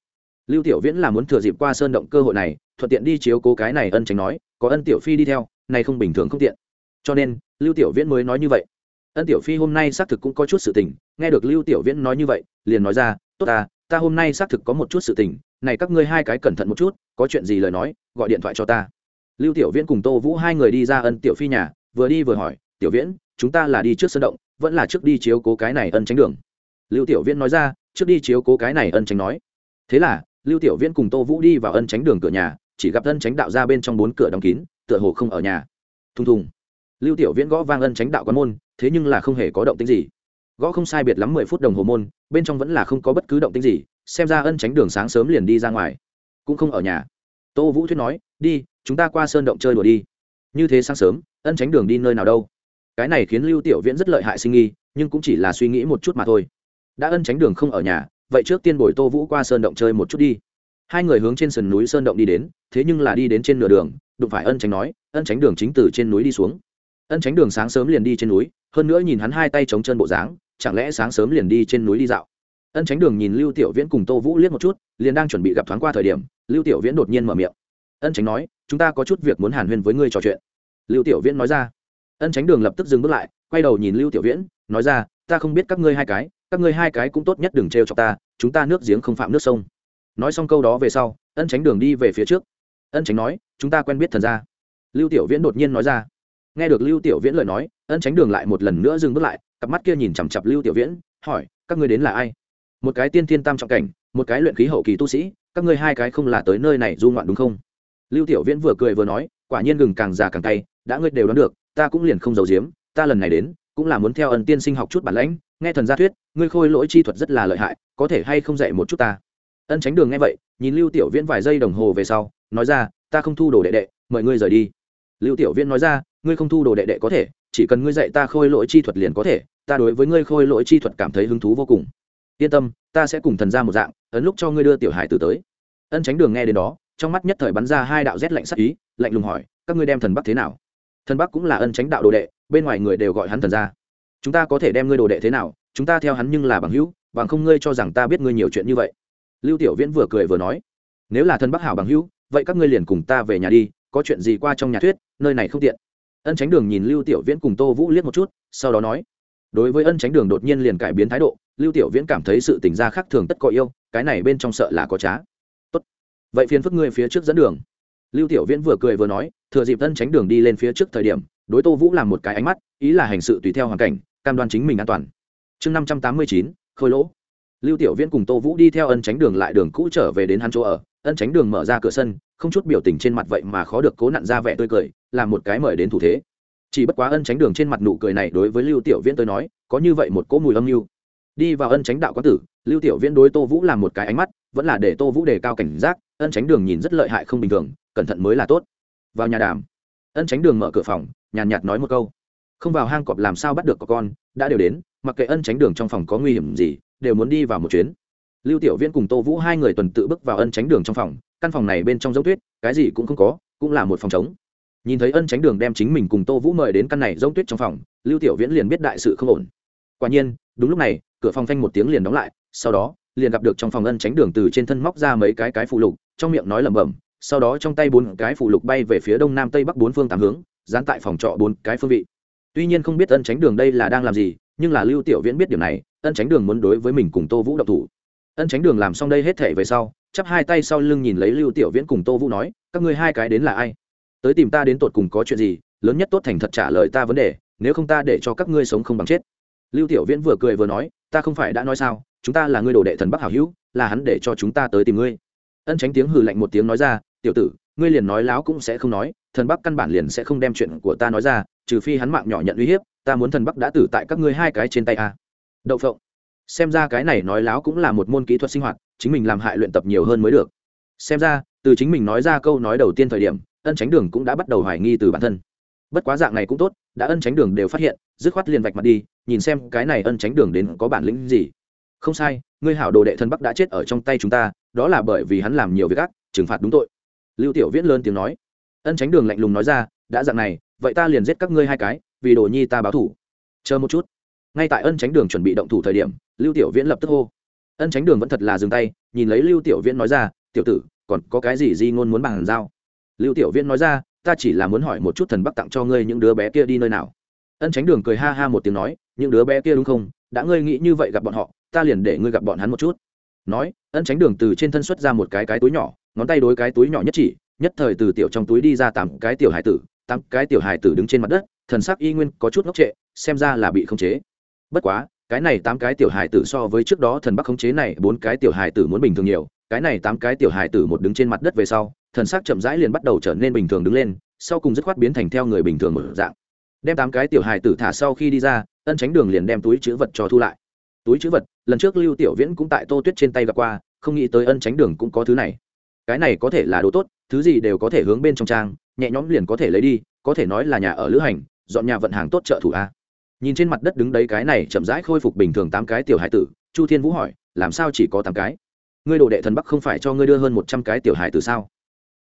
Lưu tiểu viễn là muốn thừa dịp qua sơn động cơ hội này, thuận tiện đi chiếu cố cái này ân tránh nói, có ân tiểu phi đi theo, này không bình thường không tiện. Cho nên, lưu tiểu viễn mới nói như vậy. Ân tiểu phi hôm nay xác thực cũng có chút sự tình, nghe được lưu tiểu viễn nói như vậy, liền nói ra, tốt ta ta hôm nay xác thực có một chút sự tình này các ngươi hai cái cẩn thận một chút, có chuyện gì lời nói, gọi điện thoại cho ta. Lưu tiểu viễn cùng tô vũ hai người đi ra ân tiểu phi nhà, vừa đi vừa hỏi, tiểu viễn, chúng ta là đi trước sân động, vẫn là trước đi chiếu cố cái này ân tránh đường? Lưu tiểu viễn nói ra, trước đi chiếu cố cái này ân tránh nói. Thế là, lưu tiểu viễn cùng tô vũ đi vào ân tránh đường cửa nhà, chỉ gặp ân tránh đạo ra bên trong bốn cửa đóng kín, tựa hồ không ở nhà. Thùng thùng. Lưu tiểu viễn gõ vang ân tránh đạo quán môn, thế nhưng là không hề có động tính gì gõ không sai biệt lắm mười phút đồng hồ môn, bên trong vẫn là không có bất cứ động tinh gì, xem ra ân tránh đường sáng sớm liền đi ra ngoài. Cũng không ở nhà. Tô vũ thuyết nói, đi, chúng ta qua sơn động chơi đùa đi. Như thế sáng sớm, ân tránh đường đi nơi nào đâu. Cái này khiến lưu tiểu viễn rất lợi hại sinh nghi, nhưng cũng chỉ là suy nghĩ một chút mà thôi. Đã ân tránh đường không ở nhà, vậy trước tiên bồi tô vũ qua sơn động chơi một chút đi. Hai người hướng trên sườn núi sơn động đi đến, thế nhưng là đi đến trên nửa đường, đụng phải ân tránh nói, ân tránh đường chính từ trên núi đi xuống. Ân tránh đường sáng sớm liền đi trên núi, hơn nữa nhìn hắn hai tay chống chân bộ dáng chẳng lẽ sáng sớm liền đi trên núi đi dạo? Ân tránh đường nhìn lưu tiểu viễn cùng tô vũ liếc một chút, liền đang chuẩn bị gặp thoáng qua thời điểm, lưu tiểu viễn đột nhiên mở miệng. Ân tránh nói, chúng ta có chút việc muốn hàn huyên với ngươi trò chuyện. Lưu tiểu viễn nói ra. Ân tránh đường lập tức dừng bước lại, quay đầu nhìn lưu tiểu viễn, nói ra, ta không biết các ngươi hai cái, các ngươi hai cái cũng tốt nhất đừng trêu cho ta, chúng ta nước giếng không phạm nước sông. Nói xong câu đó về sau, ân tránh đường đi về phía trước. Ân tránh nói, chúng ta quen biết thần ra lưu tiểu viễn đột nhiên nói ra. Nghe được lưu tiểu viễn lời nói, ân tránh đường lại một lần nữa dừng bước lại cặp mắt kia nhìn chằm chặp lưu tiểu viễn, hỏi, các ngươi đến là ai? Một cái tiên thiên tam trọng cảnh, một cái luyện khí hậu kỳ tu sĩ, các ngươi hai cái không là tới nơi này du ngoạn đúng không? Lưu tiểu viễn vừa cười vừa nói, quả nhiên gừng càng già càng tay đã ngươi đều đoán được, ta cũng liền không giấu giếm, ta lần này đến, cũng là muốn theo ẩn tiên sinh học chút bản lãnh, nghe thần gia thuyết, ngươi khôi lỗi chi thuật rất là lợi hại, có thể hay không dạy một chút ta? Ân tránh đường nghe vậy, nhìn lưu tiểu viễn vài giây đồng hồ về sau, nói ra, ta không thu đồ đệ đệ, mời ngươi rời đi. Lưu tiểu viễn nói ra, ngươi không thu đồ đệ đệ có thể chỉ cần ngươi dạy ta khôi lỗi chi thuật liền có thể, ta đối với ngươi khôi lỗi chi thuật cảm thấy hứng thú vô cùng. Yên tâm, ta sẽ cùng thần ra một dạng, ấn lúc cho ngươi đưa tiểu hải tử tới. Ân tránh đường nghe đến đó, trong mắt nhất thời bắn ra hai đạo rét lạnh sắc ý, lạnh lùng hỏi, các ngươi đem thần bắc thế nào? Thần bắc cũng là ân tránh đạo đồ đệ, bên ngoài người đều gọi hắn thần ra chúng ta có thể đem ngươi đồ đệ thế nào, chúng ta theo hắn nhưng là bằng hữu, bằng không ngươi cho rằng ta biết ngươi nhiều chuyện như vậy. Lưu tiểu viễn vừa cười vừa nói, nếu là thần bắc hảo bằng hữu, vậy các ngươi liền cùng ta về nhà đi, có chuyện gì qua trong nhà thuyết, nơi này không tiện ân tránh đường nhìn lưu tiểu viễn cùng tô vũ liếc một chút, sau đó nói, đối với ân tránh đường đột nhiên liền cải biến thái độ, lưu tiểu viễn cảm thấy sự tình gia khác thường tất có yêu, cái này bên trong sợ là có trá. Tốt, vậy phiền phức ngươi phía trước dẫn đường. Lưu tiểu viễn vừa cười vừa nói, thừa dịp ân tránh đường đi lên phía trước thời điểm, đối tô vũ làm một cái ánh mắt, ý là hành sự tùy theo hoàn cảnh, cam đoan chính mình an toàn. Chương năm trăm tám mươi chín, khôi lỗ. Lưu tiểu viễn cùng tô vũ đi theo ân tránh đường lại đường cũ trở về đến hắn chỗ ở ân tránh đường mở ra cửa sân, không chút biểu tình trên mặt vậy mà khó được cố nặn ra vẻ tươi cười làm một cái mời đến thủ thế. Chỉ bất quá ân tránh đường trên mặt nụ cười này đối với lưu tiểu viễn tôi nói, có như vậy một cỗ mùi âm mưu. Đi vào ân tránh đạo quán tử, lưu tiểu viễn đối tô vũ làm một cái ánh mắt, vẫn là để tô vũ đề cao cảnh giác, ân tránh đường nhìn rất lợi hại không bình thường, cẩn thận mới là tốt. Vào nhà đàm, ân tránh đường mở cửa phòng, nhàn nhạt nói một câu. Không vào hang cọp làm sao bắt được có con, đã đều đến, mặc kệ ân tránh đường trong phòng có nguy hiểm gì, đều muốn đi vào một chuyến lưu tiểu viễn cùng tô vũ hai người tuần tự bước vào ân tránh đường trong phòng, căn phòng này bên trong giống tuyết, cái gì cũng không có, cũng là một phòng trống. Nhìn thấy ân tránh đường đem chính mình cùng tô vũ mời đến căn này giống tuyết trong phòng, lưu tiểu viễn liền biết đại sự không ổn. Quả nhiên, đúng lúc này, cửa phòng phanh một tiếng liền đóng lại, sau đó, liền gặp được trong phòng ân tránh đường từ trên thân móc ra mấy cái cái phụ lục, trong miệng nói lẩm bẩm, sau đó trong tay bốn cái phụ lục bay về phía đông nam tây bắc bốn phương tám hướng, dán tại phòng trọ bốn cái phương vị. Tuy nhiên không biết ân tránh đường đây là đang làm gì, nhưng là lưu tiểu viễn biết điều này, ân tránh đường muốn đối với mình cùng tô vũ độc thủ ân tránh đường làm xong đây hết thể về sau, chắp hai tay sau lưng nhìn lấy lưu tiểu viễn cùng tô vũ nói, các ngươi hai cái đến là ai? Tới tìm ta đến tột cùng có chuyện gì, lớn nhất tốt thành thật trả lời ta vấn đề, nếu không ta để cho các ngươi sống không bằng chết. Lưu tiểu viễn vừa cười vừa nói, ta không phải đã nói sao, chúng ta là ngươi đồ đệ thần bắc hảo hữu, là hắn để cho chúng ta tới tìm ngươi. Ân tránh tiếng hừ lạnh một tiếng nói ra, tiểu tử, ngươi liền nói láo cũng sẽ không nói, thần bắc căn bản liền sẽ không đem chuyện của ta nói ra, trừ phi hắn mạng nhỏ nhận uy hiếp, ta muốn thần bắc đã tử tại các ngươi hai cái trên tay a. À. đậu phộng xem ra cái này nói láo cũng là một môn kỹ thuật sinh hoạt, chính mình làm hại luyện tập nhiều hơn mới được. Xem ra, từ chính mình nói ra câu nói đầu tiên thời điểm, ân tránh đường cũng đã bắt đầu hoài nghi từ bản thân. Bất quá dạng này cũng tốt, đã ân tránh đường đều phát hiện, dứt khoát liền vạch mặt đi, nhìn xem cái này ân tránh đường đến có bản lĩnh gì. Không sai, ngươi hảo đồ đệ thân bắc đã chết ở trong tay chúng ta, đó là bởi vì hắn làm nhiều việc ác, trừng phạt đúng tội. Lưu tiểu viễn lớn tiếng nói. Ân tránh đường lạnh lùng nói ra, đã dạng này, vậy ta liền giết các ngươi hai cái, vì đồ nhi ta báo thủ. Chờ một chút ngay tại ân tránh đường chuẩn bị động thủ thời điểm, lưu tiểu viễn lập tức hô. Ân tránh đường vẫn thật là dừng tay, nhìn lấy lưu tiểu viễn nói ra, tiểu tử, còn có cái gì di ngôn muốn bàn giao? Lưu tiểu viễn nói ra, ta chỉ là muốn hỏi một chút thần bắc tặng cho ngươi những đứa bé kia đi nơi nào? Ân tránh đường cười ha ha một tiếng nói, những đứa bé kia đúng không? Đã ngươi nghĩ như vậy gặp bọn họ, ta liền để ngươi gặp bọn hắn một chút. Nói, ân tránh đường từ trên thân xuất ra một cái cái túi nhỏ, ngón tay đối cái túi nhỏ nhất chỉ, nhất thời từ tiểu trong túi đi ra tám cái tiểu hải tử, tám cái tiểu hải tử đứng trên mặt đất, thần sắc y nguyên có chút ngốc trệ, xem ra là bị khống chế bất quá, cái này tám cái tiểu hải tử so với trước đó thần bắc khống chế này bốn cái tiểu hải tử muốn bình thường nhiều, cái này tám cái tiểu hải tử một đứng trên mặt đất về sau, thần sắc chậm rãi liền bắt đầu trở nên bình thường đứng lên, sau cùng dứt khoát biến thành theo người bình thường một dạng. Đem tám cái tiểu hải tử thả sau khi đi ra, ân tránh đường liền đem túi chữ vật cho thu lại. Túi chữ vật, lần trước lưu tiểu viễn cũng tại tô tuyết trên tay gặp qua, không nghĩ tới ân tránh đường cũng có thứ này. Cái này có thể là đồ tốt, thứ gì đều có thể hướng bên trong trang, nhẹ nhõm liền có thể lấy đi, có thể nói là nhà ở lữ hành, dọn nhà vận hàng tốt trợ thủ a nhìn trên mặt đất đứng đấy cái này chậm rãi khôi phục bình thường tám cái tiểu hải tử, chu thiên vũ hỏi, làm sao chỉ có tám cái? Ngươi đồ đệ thần bắc không phải cho ngươi đưa hơn một trăm cái tiểu hải tử sao?